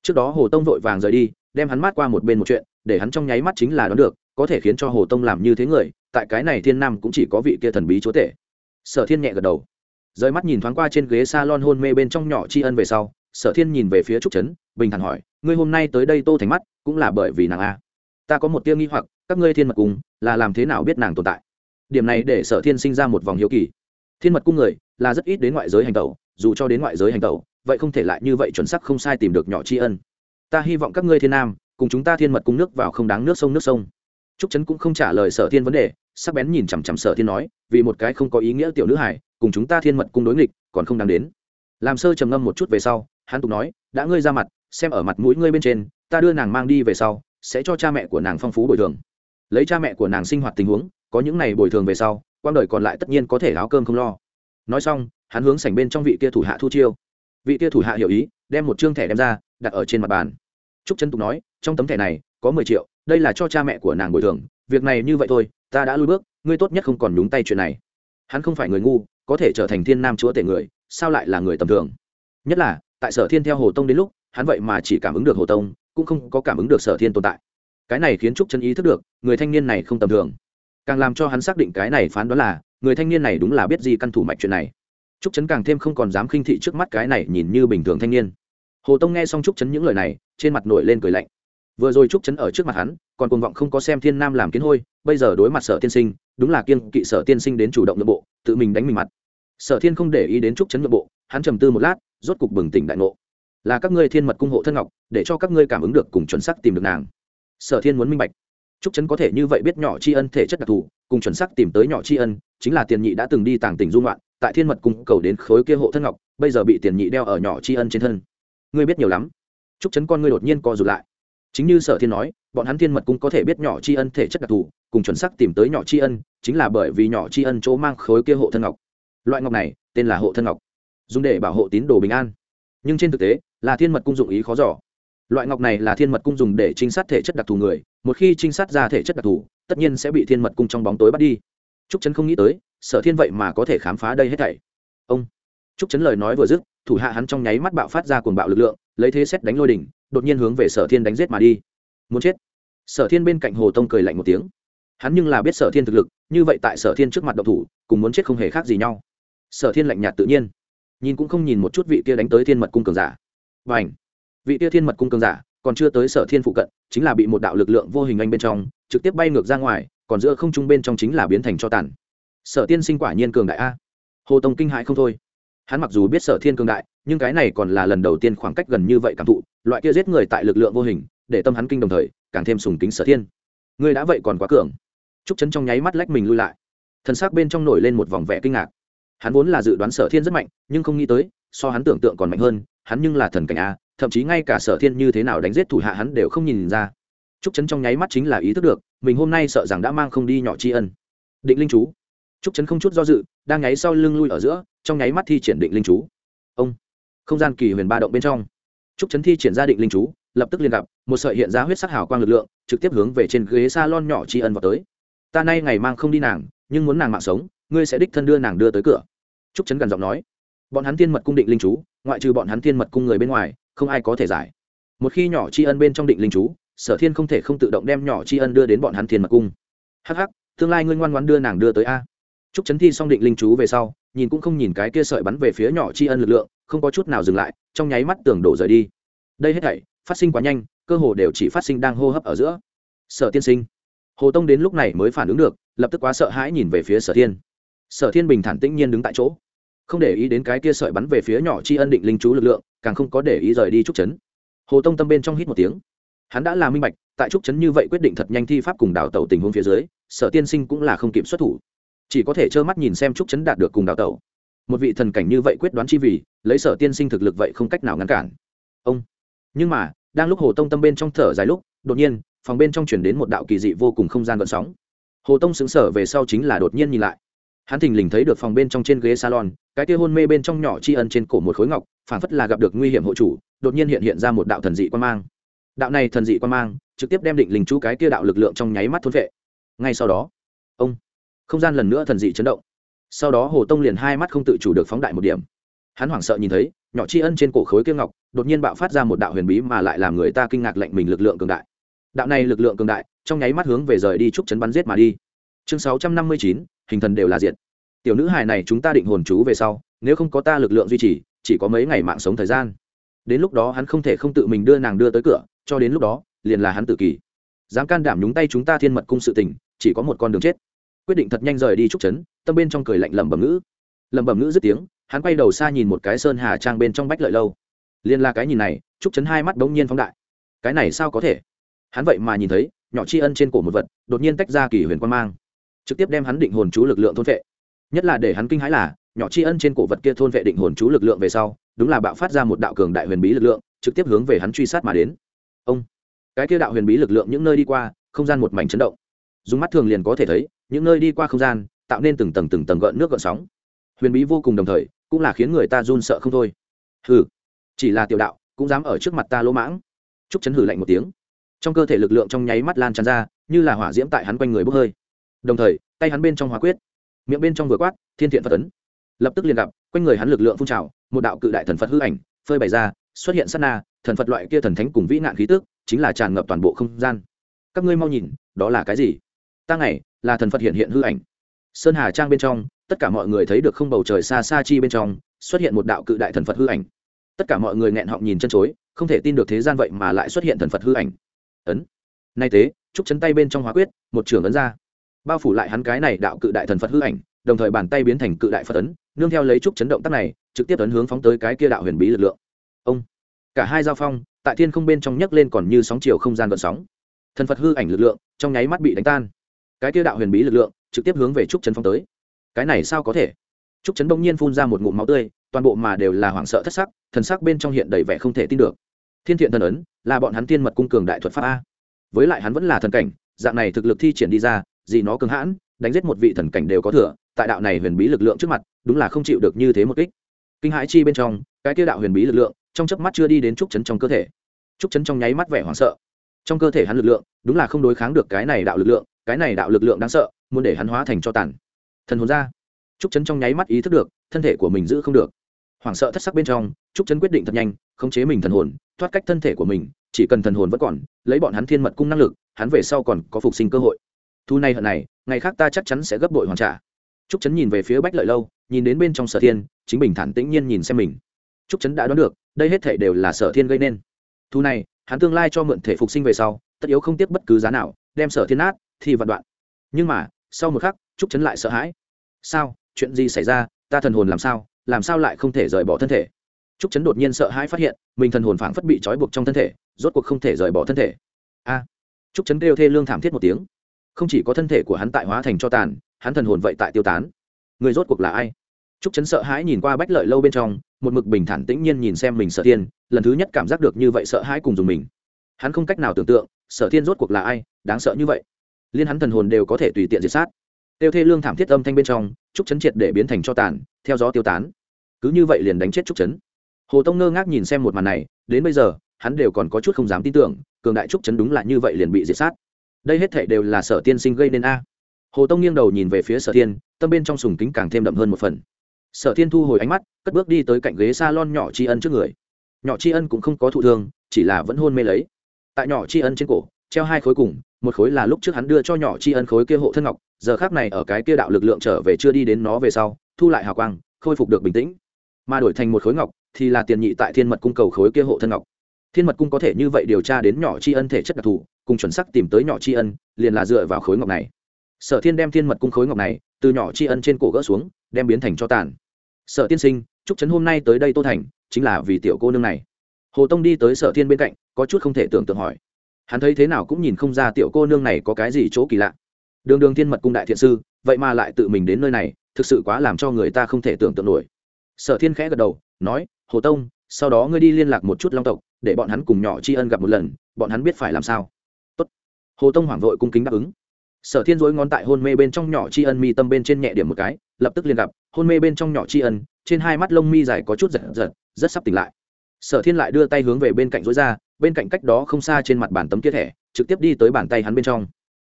Trước đó hồ tông vội vàng rời đi, đem hắn mát qua một bên một chuyện, để hắn trong nháy mắt chính là đoán được, có thể khiến cho hồ tông làm như thế người, tại cái này thiên nam cũng chỉ có vị kia thần bí chúa tể. Sở thiên nhẹ gật đầu. Rời mắt nhìn thoáng qua trên ghế s a lon hôn mê bên trong nhỏ tri ân về sau, sở thiên nhìn về phía trúc trấn bình thản hỏi, ngươi hôm nay tới đây tô thành mắt, cũng là bởi vì nàng a ta có một tiêu nghi hoặc, các ngươi thiên mật cung là làm thế nào biết nàng tồn tại? Điểm này để sở thiên sinh ra một vòng hiếu kỳ. Thiên mật cung người là rất ít đến ngoại giới hành tẩu, dù cho đến ngoại giới hành tẩu, vậy không thể lại như vậy chuẩn sắc không sai tìm được nhỏ tri ân. Ta hy vọng các ngươi thiên nam cùng chúng ta thiên mật cung nước vào không đáng nước sông nước sông. Trúc trấn cũng không trả lời sở thiên vấn đề, sắc bén nhìn chằm chằm sở thiên nói, vì một cái không có ý nghĩa tiểu nữ hải cùng chúng ta thiên mật cung đối nghịch, còn không đáng đến. Làm sơ trầm ngâm một chút về sau, hắn tục nói, đã ngươi ra mặt, xem ở mặt mũi ngươi bên trên, ta đưa nàng mang đi về sau sẽ cho cha mẹ của nàng phong phú bồi thường. Lấy cha mẹ của nàng sinh hoạt tình huống, có những này bồi thường về sau quang đời còn lại tất nhiên có thể áo cơm không lo. Nói xong, hắn hướng sảnh bên trong vị kia thủ hạ thu chiêu. Vị kia thủ hạ hiểu ý, đem một chương thẻ đem ra, đặt ở trên mặt bàn. Trúc trấn tục nói, trong tấm thẻ này, có mười triệu, đây là cho cha mẹ của nàng bồi thường. Việc này như vậy thôi, ta đã lui bước, ngươi tốt nhất không còn đúng tay chuyện này. Hắn không phải người ngu, có thể trở thành thiên nam chúa tể người, sao lại là người tầm thường? Nhất là, tại sở thiên theo hồ tông đến lúc, hắn vậy mà chỉ cảm ứng được hồ tông cũng không có cảm ứng được sở thiên tồn tại. Cái này khiến trúc chân ý thức được, người thanh niên này không tầm thường. Càng làm cho hắn xác định cái này phán đoán là, người thanh niên này đúng là biết gì căn thủ mạch chuyện này. Trúc chấn càng thêm không còn dám khinh thị trước mắt cái này nhìn như bình thường thanh niên. Hồ tông nghe xong trúc chấn những lời này, trên mặt nổi lên cười lạnh. Vừa rồi trúc chấn ở trước mặt hắn, còn cuồng vọng không có xem thiên nam làm kiến hôi, bây giờ đối mặt sở tiên sinh, đúng là kiên kỵ sở tiên sinh đến chủ động nội bộ, tự mình đánh mình mặt. Sở thiên không để ý đến trúc chấn nội bộ, hắn trầm tư một lát, rốt cục bừng tỉnh đại ngộ là các ngươi thiên mật cung hộ thân ngọc, để cho các ngươi cảm ứng được cùng chuẩn xác tìm được nàng. Sở thiên muốn minh bạch. Trúc chấn có thể như vậy biết nhỏ tri ân thể chất đặc thù, cùng chuẩn xác tìm tới nhỏ tri ân, chính là tiền nhị đã từng đi tàng tỉnh dung loạn tại thiên mật cung cầu đến khối kia hộ thân ngọc, bây giờ bị tiền nhị đeo ở nhỏ tri ân trên thân. Ngươi biết nhiều lắm. Trúc chấn con ngươi đột nhiên co rụt lại. Chính như sở thiên nói, bọn hắn thiên mật cung có thể biết nhỏ tri ân thể chất đặc thù, cùng chuẩn xác tìm tới nhỏ tri ân, chính là bởi vì nhỏ tri ân chỗ mang khối kia hộ thân ngọc. Loại ngọc này, tên là hộ thân ngọc. Dùng để bảo hộ tín đồ bình an nhưng trên thực tế, là thiên mật cung dụng ý khó giỏ loại ngọc này là thiên mật cung dùng để trinh sát thể chất đặc thù người, một khi trinh sát ra thể chất đặc thù, tất nhiên sẽ bị thiên mật cung trong bóng tối bắt đi. Trúc trấn không nghĩ tới, sở thiên vậy mà có thể khám phá đây hết thảy. Ông, trúc trấn lời nói vừa dứt, thủ hạ hắn trong nháy mắt bạo phát ra cuồng bạo lực lượng, lấy thế xét đánh lôi đỉnh, đột nhiên hướng về sở thiên đánh giết mà đi. Muốn chết? Sở thiên bên cạnh hồ tông cười lạnh một tiếng. Hắn nhưng là biết sở thiên thực lực, như vậy tại sở thiên trước mặt độc thủ, cùng muốn chết không hề khác gì nhau. Sở thiên lạnh nhạt tự nhiên nhìn cũng không nhìn một chút vị kia đánh tới thiên mật cung cường giả. Và ảnh vị kia thiên mật cung cường giả còn chưa tới sở thiên phụ cận, chính là bị một đạo lực lượng vô hình anh bên trong, trực tiếp bay ngược ra ngoài, còn giữa không trung bên trong chính là biến thành cho tàn. Sở tiên sinh quả nhiên cường đại a. Hồ tông kinh hại không thôi. Hắn mặc dù biết sở thiên cường đại, nhưng cái này còn là lần đầu tiên khoảng cách gần như vậy cảm thụ, loại kia giết người tại lực lượng vô hình, để tâm hắn kinh đồng thời, càng thêm sùng kính sở thiên. Ngươi đã vậy còn quá cường. Trúc chấn trong nháy mắt lách mình lui lại. Thân xác bên trong nổi lên một vòng vẻ kinh ngạc hắn vốn là dự đoán sở thiên rất mạnh, nhưng không nghĩ tới, so hắn tưởng tượng còn mạnh hơn, hắn nhưng là thần cảnh a, thậm chí ngay cả sở thiên như thế nào đánh giết thủ hạ hắn đều không nhìn ra. Trúc chấn trong nháy mắt chính là ý thức được, mình hôm nay sợ rằng đã mang không đi nhỏ tri ân. Định linh chú. Trúc chấn không chút do dự, đang nháy sau lưng lui ở giữa, trong nháy mắt thi triển định linh chú. Ông. Không gian kỳ huyền ba động bên trong. Trúc chấn thi triển ra định linh chú, lập tức liên gặp, một sợi hiện ra huyết sắc hào quang lực lượng, trực tiếp hướng về trên ghế s a lon nhỏ tri ân vào tới. Ta nay ngày mang không đi nàng, nhưng muốn nàng mạng sống, ngươi sẽ đích thân đưa nàng đưa tới cửa trúc Trấn gần giọng nói bọn hắn tiên mật cung định linh chú ngoại trừ bọn hắn tiên mật cung người bên ngoài không ai có thể giải. Một khi nhỏ tri ân bên trong định linh chú sở thiên không thể không tự động đem nhỏ tri ân đưa đến bọn hắn thiên mật cung. Hắc hắc, tương lai ngươi ngoan ngoan đưa nàng đưa tới a. Trúc Trấn thi xong định linh chú về sau nhìn cũng không nhìn cái kia sợi bắn về phía nhỏ tri ân lực lượng không có chút nào dừng lại trong nháy mắt tưởng đổ rời đi. Đây hết thảy phát sinh quá nhanh cơ hồ đều chỉ phát sinh đang hô hấp ở giữa. Sở tiên sinh hồ tông đến lúc này mới phản ứng được lập tức quá sợ hãi nhìn về phía sở thiên sở thiên bình thản tĩnh nhiên đứng tại chỗ. Không để ý đến cái kia sợi bắn về phía nhỏ tri ân định linh chú lực lượng, càng không có để ý rời đi trúc chấn hồ tông tâm bên trong hít một tiếng. Hắn đã là minh bạch, tại trúc trấn như vậy quyết định thật nhanh thi pháp cùng đào tẩu tình huống phía dưới, sở tiên sinh cũng là không kịp xuất thủ. Chỉ có thể trơ mắt nhìn xem trúc trấn đạt được cùng đào tẩu. Một vị thần cảnh như vậy quyết đoán chi vì, lấy sở tiên sinh thực lực vậy không cách nào ngăn cản. Ông. Nhưng mà, đang lúc hồ tông tâm bên trong thở dài lúc, đột nhiên, phòng bên trong chuyển đến một đạo kỳ dị vô cùng không gian gợn sóng. Hồ tông xứng sở về sau chính là đột nhiên nhìn lại hắn thình lình thấy được phòng bên trong trên ghế salon, cái kia hôn mê bên trong nhỏ tri ân trên cổ một khối ngọc phản phất là gặp được nguy hiểm hộ chủ, đột nhiên hiện hiện ra một đạo thần dị quan mang. Đạo này thần dị quan mang, trực tiếp đem định linh chú cái kia đạo lực lượng trong nháy mắt thôn vệ. Ngay sau đó, ông, không gian lần nữa thần dị chấn động. Sau đó hồ tông liền hai mắt không tự chủ được phóng đại một điểm. Hắn hoảng sợ nhìn thấy, nhỏ tri ân trên cổ khối kia ngọc, đột nhiên bạo phát ra một đạo huyền bí mà lại làm người ta kinh ngạc lệnh mình lực lượng cường đại. Đạo này lực lượng cường đại, trong nháy mắt hướng về rời đi trúc chấn bắn giết mà đi. Chương sáu trăm năm mươi chín hình thần đều là diệt. Tiểu nữ hài này chúng ta định hồn chú về sau, nếu không có ta lực lượng duy trì, chỉ có mấy ngày mạng sống thời gian. Đến lúc đó hắn không thể không tự mình đưa nàng đưa tới cửa, cho đến lúc đó, liền là hắn tự kỷ. Dám can đảm nhúng tay chúng ta thiên mật cung sự tình, chỉ có một con đường chết. Quyết định thật nhanh rời đi trúc trấn, tâm bên trong cười lạnh lẩm bẩm ngữ. Lẩm bẩm ngữ dứt tiếng, hắn quay đầu xa nhìn một cái sơn hà trang bên trong bách lợi lâu. Liền là cái nhìn này, trúc trấn hai mắt đống nhiên phóng đại. Cái này sao có thể? Hắn vậy mà nhìn thấy, nhỏ tri ân trên cổ một vật, đột nhiên tách ra kỳ huyền quan mang trực tiếp đem hắn định hồn chú lực lượng thôn vệ. Nhất là để hắn kinh hãi là, nhỏ tri ân trên cổ vật kia thôn vệ định hồn chú lực lượng về sau, đúng là bạo phát ra một đạo cường đại huyền bí lực lượng, trực tiếp hướng về hắn truy sát mà đến. Ông, cái kia đạo huyền bí lực lượng những nơi đi qua, không gian một mảnh chấn động. Dùng mắt thường liền có thể thấy, những nơi đi qua không gian, tạo nên từng tầng từng tầng gợn nước gợn sóng. Huyền bí vô cùng đồng thời, cũng là khiến người ta run sợ không thôi. Hừ, chỉ là tiểu đạo, cũng dám ở trước mặt ta lỗ mãng. Chúc chấn hử lạnh một tiếng. Trong cơ thể lực lượng trong nháy mắt lan tràn ra, như là hỏa diễm tại hắn quanh người bốc hơi đồng thời, tay hắn bên trong hóa quyết, miệng bên trong vừa quát, thiên thiện phật tấn lập tức liền gặp, quanh người hắn lực lượng phun trào, một đạo cự đại thần phật hư ảnh phơi bày ra, xuất hiện sát na, thần phật loại kia thần thánh cùng vĩ nạn khí tức, chính là tràn ngập toàn bộ không gian. Các ngươi mau nhìn, đó là cái gì? Ta ngày, là thần phật hiện hiện hư ảnh. Sơn hà trang bên trong, tất cả mọi người thấy được không bầu trời xa xa chi bên trong, xuất hiện một đạo cự đại thần phật hư ảnh. Tất cả mọi người nghẹn họng nhìn chân chối, không thể tin được thế gian vậy mà lại xuất hiện thần phật hư ảnh. Ấn. Nay tế trúc chấn tay bên trong hóa quyết, một trường ấn ra bao phủ lại hắn cái này đạo cự đại thần phật hư ảnh, đồng thời bàn tay biến thành cự đại phật ấn, nương theo lấy trúc chấn động tác này, trực tiếp ấn hướng phóng tới cái kia đạo huyền bí lực lượng. Ông, cả hai giao phong, tại thiên không bên trong nhấc lên còn như sóng chiều không gian vận sóng. Thần phật hư ảnh lực lượng trong nháy mắt bị đánh tan. Cái kia đạo huyền bí lực lượng trực tiếp hướng về trúc chấn phong tới. Cái này sao có thể? Trúc chấn đông nhiên phun ra một ngụm máu tươi, toàn bộ mà đều là hoảng sợ thất sắc, thần sắc bên trong hiện đầy vẻ không thể tin được. Thiên thiện thần ấn là bọn hắn tiên mật cung cường đại thuật pháp a. Với lại hắn vẫn là thần cảnh, dạng này thực lực thi triển đi ra gì nó cường hãn, đánh giết một vị thần cảnh đều có thừa, tại đạo này huyền bí lực lượng trước mặt, đúng là không chịu được như thế một kích. Kinh hãi chi bên trong, cái kia đạo huyền bí lực lượng, trong chớp mắt chưa đi đến trúc chấn trong cơ thể. Trúc chấn trong nháy mắt vẻ hoảng sợ. Trong cơ thể hắn lực lượng, đúng là không đối kháng được cái này đạo lực lượng, cái này đạo lực lượng đáng sợ, muốn để hắn hóa thành cho tàn. Thần hồn ra. Trúc chấn trong nháy mắt ý thức được, thân thể của mình giữ không được. Hoảng sợ thất sắc bên trong, trúc chấn quyết định thật nhanh, khống chế mình thần hồn, thoát cách thân thể của mình, chỉ cần thần hồn vẫn còn, lấy bọn hắn thiên mật cung năng lực, hắn về sau còn có phục sinh cơ hội thu này hận này, ngày khác ta chắc chắn sẽ gấp bội hoàn trả. Trúc chấn nhìn về phía bách lợi lâu, nhìn đến bên trong sở thiên, chính bình thản tĩnh nhiên nhìn xem mình. Trúc chấn đã đoán được, đây hết thể đều là sở thiên gây nên. Thu này, hắn tương lai cho mượn thể phục sinh về sau, tất yếu không tiếc bất cứ giá nào, đem sở thiên át thì vạn đoạn. Nhưng mà, sau một khắc, trúc chấn lại sợ hãi. Sao? Chuyện gì xảy ra? Ta thần hồn làm sao? Làm sao lại không thể rời bỏ thân thể? Trúc chấn đột nhiên sợ hãi phát hiện, mình thần hồn phảng phất bị trói buộc trong thân thể, rốt cuộc không thể rời bỏ thân thể. A! Trúc chấn kêu thê lương thảm thiết một tiếng không chỉ có thân thể của hắn tại hóa thành cho tàn, hắn thần hồn vậy tại tiêu tán. Người rốt cuộc là ai? Trúc chấn sợ hãi nhìn qua bách lợi lâu bên trong, một mực bình thản tĩnh nhiên nhìn xem mình sợ tiên lần thứ nhất cảm giác được như vậy sợ hãi cùng dùng mình. Hắn không cách nào tưởng tượng, sở thiên rốt cuộc là ai, đáng sợ như vậy. Liên hắn thần hồn đều có thể tùy tiện diệt sát. Tiêu thê lương thảm thiết âm thanh bên trong, trúc chấn triệt để biến thành cho tàn, theo gió tiêu tán. Cứ như vậy liền đánh chết trúc chấn. Hồ tông ngơ ngác nhìn xem một màn này, đến bây giờ, hắn đều còn có chút không dám tin tưởng, cường đại trúc chấn đúng là như vậy liền bị diệt sát đây hết thể đều là sở tiên sinh gây nên a. Hồ tông nghiêng đầu nhìn về phía sở tiên tâm bên trong sùng kính càng thêm đậm hơn một phần. Sở tiên thu hồi ánh mắt, cất bước đi tới cạnh ghế s a lon nhỏ tri ân trước người. Nhỏ tri ân cũng không có thụ thương, chỉ là vẫn hôn mê lấy. Tại nhỏ tri ân trên cổ, treo hai khối cùng, một khối là lúc trước hắn đưa cho nhỏ tri ân khối kia hộ thân ngọc, giờ khác này ở cái kia đạo lực lượng trở về chưa đi đến nó về sau, thu lại hào quang, khôi phục được bình tĩnh. Mà đổi thành một khối ngọc, thì là tiền nhị tại thiên mật cung cầu khối kia hộ thân ngọc thiên mật cung có thể như vậy điều tra đến nhỏ tri ân thể chất đặc thù, cùng chuẩn sắc tìm tới nhỏ tri ân, liền là dựa vào khối ngọc này. Sở thiên đem thiên mật cung khối ngọc này, từ nhỏ tri ân trên cổ gỡ xuống, đem biến thành cho tàn. Sở tiên sinh, chúc trấn hôm nay tới đây tô thành, chính là vì tiểu cô nương này. Hồ tông đi tới sở thiên bên cạnh, có chút không thể tưởng tượng hỏi. Hắn thấy thế nào cũng nhìn không ra tiểu cô nương này có cái gì chỗ kỳ lạ. Đường đường thiên mật cung đại thiện sư, vậy mà lại tự mình đến nơi này, thực sự quá làm cho người ta không thể tưởng tượng nổi. Sở thiên khẽ gật đầu, nói, hồ tông sau đó ngươi đi liên lạc một chút long tộc, để bọn hắn cùng nhỏ tri ân gặp một lần, bọn hắn biết phải làm sao. Tốt. hồ tông hoảng vội cung kính đáp ứng. Sở thiên dối ngón tại hôn mê bên trong nhỏ tri ân mi tâm bên trên nhẹ điểm một cái, lập tức liền gặp, hôn mê bên trong nhỏ tri ân, trên hai mắt lông mi dài có chút giật giật, rất sắp tỉnh lại. Sở thiên lại đưa tay hướng về bên cạnh dối ra, bên cạnh cách đó không xa trên mặt bàn tấm kia thẻ, trực tiếp đi tới bàn tay hắn bên trong.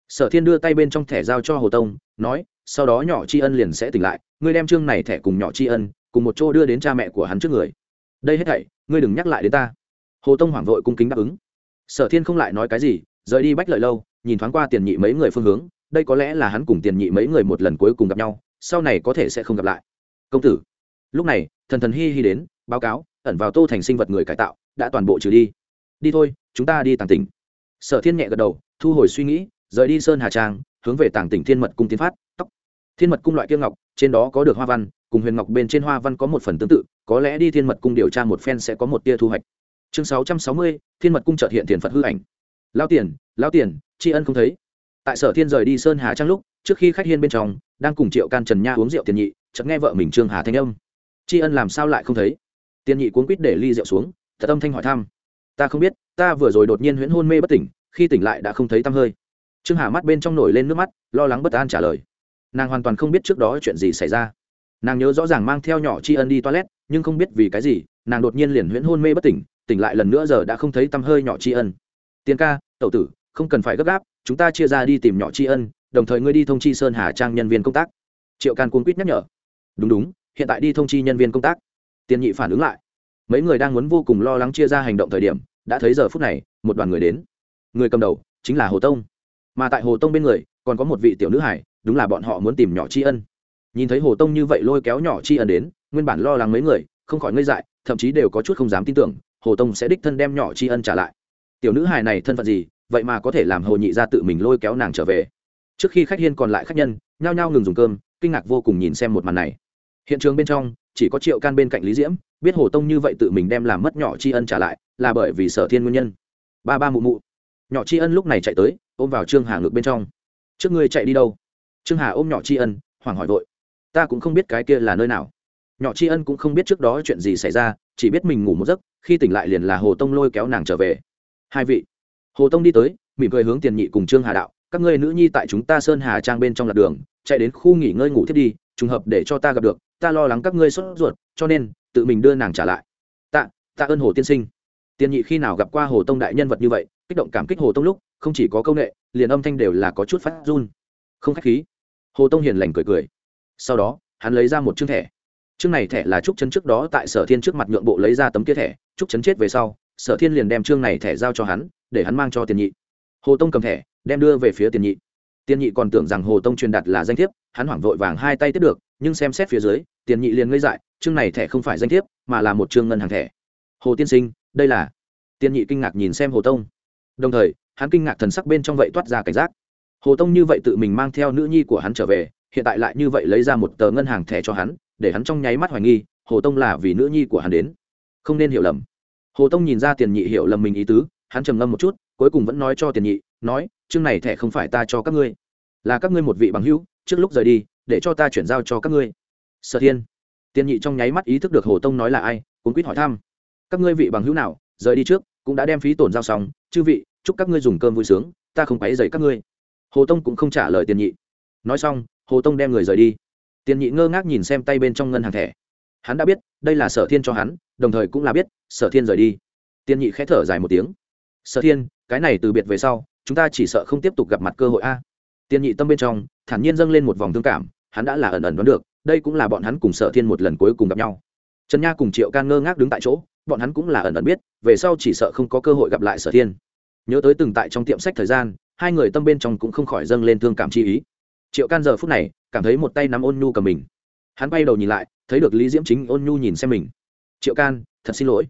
Sở thiên đưa tay bên trong thẻ giao cho hồ tông, nói, sau đó nhỏ tri ân liền sẽ tỉnh lại, ngươi đem chương này thẻ cùng nhỏ tri ân, cùng một chỗ đưa đến cha mẹ của hắn trước người đây hết thảy, ngươi đừng nhắc lại đến ta. Hồ tông hoảng vội cung kính đáp ứng. Sở thiên không lại nói cái gì, rời đi bách lợi lâu, nhìn thoáng qua tiền nhị mấy người phương hướng, đây có lẽ là hắn cùng tiền nhị mấy người một lần cuối cùng gặp nhau, sau này có thể sẽ không gặp lại. Công tử. Lúc này, thần thần hi hi đến, báo cáo, ẩn vào tô thành sinh vật người cải tạo, đã toàn bộ trừ đi. Đi thôi, chúng ta đi tàng tỉnh. Sở thiên nhẹ gật đầu, thu hồi suy nghĩ, rời đi sơn hà trang, hướng về tàng tỉnh thiên mật cung tiến phát. Tóc. Thiên mật cung loại kiêng ngọc, trên đó có được hoa văn, cùng huyền ngọc bên trên hoa văn có một phần tương tự có lẽ đi thiên mật cung điều tra một phen sẽ có một tia thu hoạch. Chương sáu trăm sáu mươi, thiên mật cung trợt hiện tiền phật hư ảnh. Lao tiền lao tiền, tri ân không thấy. Tại sở thiên rời đi sơn hà trang lúc, trước khi khách hiên bên trong, đang cùng triệu can trần nha uống rượu tiền nhị, chợt nghe vợ mình trương hà thanh âm. Tri ân làm sao lại không thấy? Tiền nhị cuốn quýt để ly rượu xuống, thật âm thanh hỏi thăm. Ta không biết, ta vừa rồi đột nhiên huyễn hôn mê bất tỉnh, khi tỉnh lại đã không thấy tăm hơi. Trương hà mắt bên trong nổi lên nước mắt, lo lắng bất an trả lời. Nàng hoàn toàn không biết trước đó chuyện gì xảy ra nàng nhớ rõ ràng mang theo nhỏ tri ân đi toilet, nhưng không biết vì cái gì, nàng đột nhiên liền huyễn hôn mê bất tỉnh tỉnh lại lần nữa giờ đã không thấy tăm hơi nhỏ tri ân. Tiền ca tậu tử, không cần phải gấp gáp, chúng ta chia ra đi tìm nhỏ tri ân, đồng thời ngươi đi thông chi sơn hà trang nhân viên công tác. Triệu can cuốn quýt nhắc nhở. Đúng đúng, hiện tại đi thông chi nhân viên công tác. Tiền nhị phản ứng lại. Mấy người đang muốn vô cùng lo lắng chia ra hành động thời điểm, đã thấy giờ phút này, một đoàn người đến. Người cầm đầu chính là hồ tông. Mà tại hồ tông bên người, còn có một vị tiểu nữ hải đúng là bọn họ muốn tìm nhỏ tri ân nhìn thấy hồ tông như vậy lôi kéo nhỏ tri ân đến, nguyên bản lo lắng mấy người, không khỏi ngây dại, thậm chí đều có chút không dám tin tưởng, hồ tông sẽ đích thân đem nhỏ tri ân trả lại. Tiểu nữ hài này thân phận gì, vậy mà có thể làm hồ nhị ra tự mình lôi kéo nàng trở về? Trước khi khách hiên còn lại khách nhân, nhao nhao ngừng dùng cơm, kinh ngạc vô cùng nhìn xem một màn này. Hiện trường bên trong, chỉ có triệu can bên cạnh lý diễm, biết hồ tông như vậy tự mình đem làm mất nhỏ tri ân trả lại, là bởi vì sở thiên nguyên nhân. Ba ba mụ mụ. Nhỏ tri ân lúc này chạy tới, ôm vào trương hà ngược bên trong. Trước ngươi chạy đi đâu? Trương hà ôm nhỏ tri ân, hoảng hỏi vội ta cũng không biết cái kia là nơi nào. Nhỏ tri ân cũng không biết trước đó chuyện gì xảy ra, chỉ biết mình ngủ một giấc, khi tỉnh lại liền là hồ tông lôi kéo nàng trở về. Hai vị, hồ tông đi tới, mỉm cười hướng tiền nhị cùng trương hà đạo, các ngươi nữ nhi tại chúng ta sơn hà trang bên trong lạc đường, chạy đến khu nghỉ ngơi ngủ thiết đi, trùng hợp để cho ta gặp được, ta lo lắng các ngươi sốt ruột, cho nên, tự mình đưa nàng trả lại. Tạ tạ ơn hồ tiên sinh. Tiền nhị khi nào gặp qua hồ tông đại nhân vật như vậy, kích động cảm kích hồ tông lúc, không chỉ có công nghệ liền âm thanh đều là có chút phát run. Không khách khí. Hồ tông hiền lành cười cười sau đó, hắn lấy ra một chương thẻ. Chương này thẻ là trúc chấn trước đó tại sở thiên trước mặt nhượng bộ lấy ra tấm kia thẻ, trúc chấn chết về sau, sở thiên liền đem chương này thẻ giao cho hắn, để hắn mang cho tiền nhị. Hồ tông cầm thẻ, đem đưa về phía tiền nhị. Tiền nhị còn tưởng rằng hồ tông truyền đặt là danh thiếp, hắn hoảng vội vàng hai tay tiếp được, nhưng xem xét phía dưới, tiền nhị liền ngây dại, chương này thẻ không phải danh thiếp, mà là một chương ngân hàng thẻ. Hồ tiên sinh, đây là. Tiền nhị kinh ngạc nhìn xem hồ tông. Đồng thời, hắn kinh ngạc thần sắc bên trong vậy toát ra cảnh giác. Hồ tông như vậy tự mình mang theo nữ nhi của hắn trở về hiện tại lại như vậy lấy ra một tờ ngân hàng thẻ cho hắn, để hắn trong nháy mắt hoài nghi, hồ tông là vì nữ nhi của hắn đến. Không nên hiểu lầm. Hồ tông nhìn ra tiền nhị hiểu lầm mình ý tứ, hắn trầm ngâm một chút, cuối cùng vẫn nói cho tiền nhị, nói, chương này thẻ không phải ta cho các ngươi, là các ngươi một vị bằng hữu, trước lúc rời đi, để cho ta chuyển giao cho các ngươi. Sở thiên. Tiền nhị trong nháy mắt ý thức được hồ tông nói là ai cũng quýt hỏi thăm. Các ngươi vị bằng hữu nào, rời đi trước, cũng đã đem phí tổn giao xong, chư vị, chúc các ngươi dùng cơm vui sướng, ta không quấy dày các ngươi. Hồ tông cũng không trả lời tiền nhị. Nói xong hồ tông đem người rời đi. Tiền nhị ngơ ngác nhìn xem tay bên trong ngân hàng thẻ. Hắn đã biết, đây là sở thiên cho hắn, đồng thời cũng là biết, sở thiên rời đi. Tiền nhị khẽ thở dài một tiếng. Sở thiên, cái này từ biệt về sau, chúng ta chỉ sợ không tiếp tục gặp mặt cơ hội a. Tiền nhị tâm bên trong, thản nhiên dâng lên một vòng thương cảm, hắn đã là ẩn ẩn đoán được, đây cũng là bọn hắn cùng sở thiên một lần cuối cùng gặp nhau. Trần nha cùng triệu can ngơ ngác đứng tại chỗ, bọn hắn cũng là ẩn ẩn biết, về sau chỉ sợ không có cơ hội gặp lại sở thiên. Nhớ tới từng tại trong tiệm sách thời gian, hai người tâm bên trong cũng không khỏi dâng lên thương cảm chi ý triệu can giờ phút này cảm thấy một tay nắm ôn nhu cầm mình. Hắn bay đầu nhìn lại, thấy được lý diễm chính ôn nhu nhìn xem mình. Triệu can, thật xin lỗi.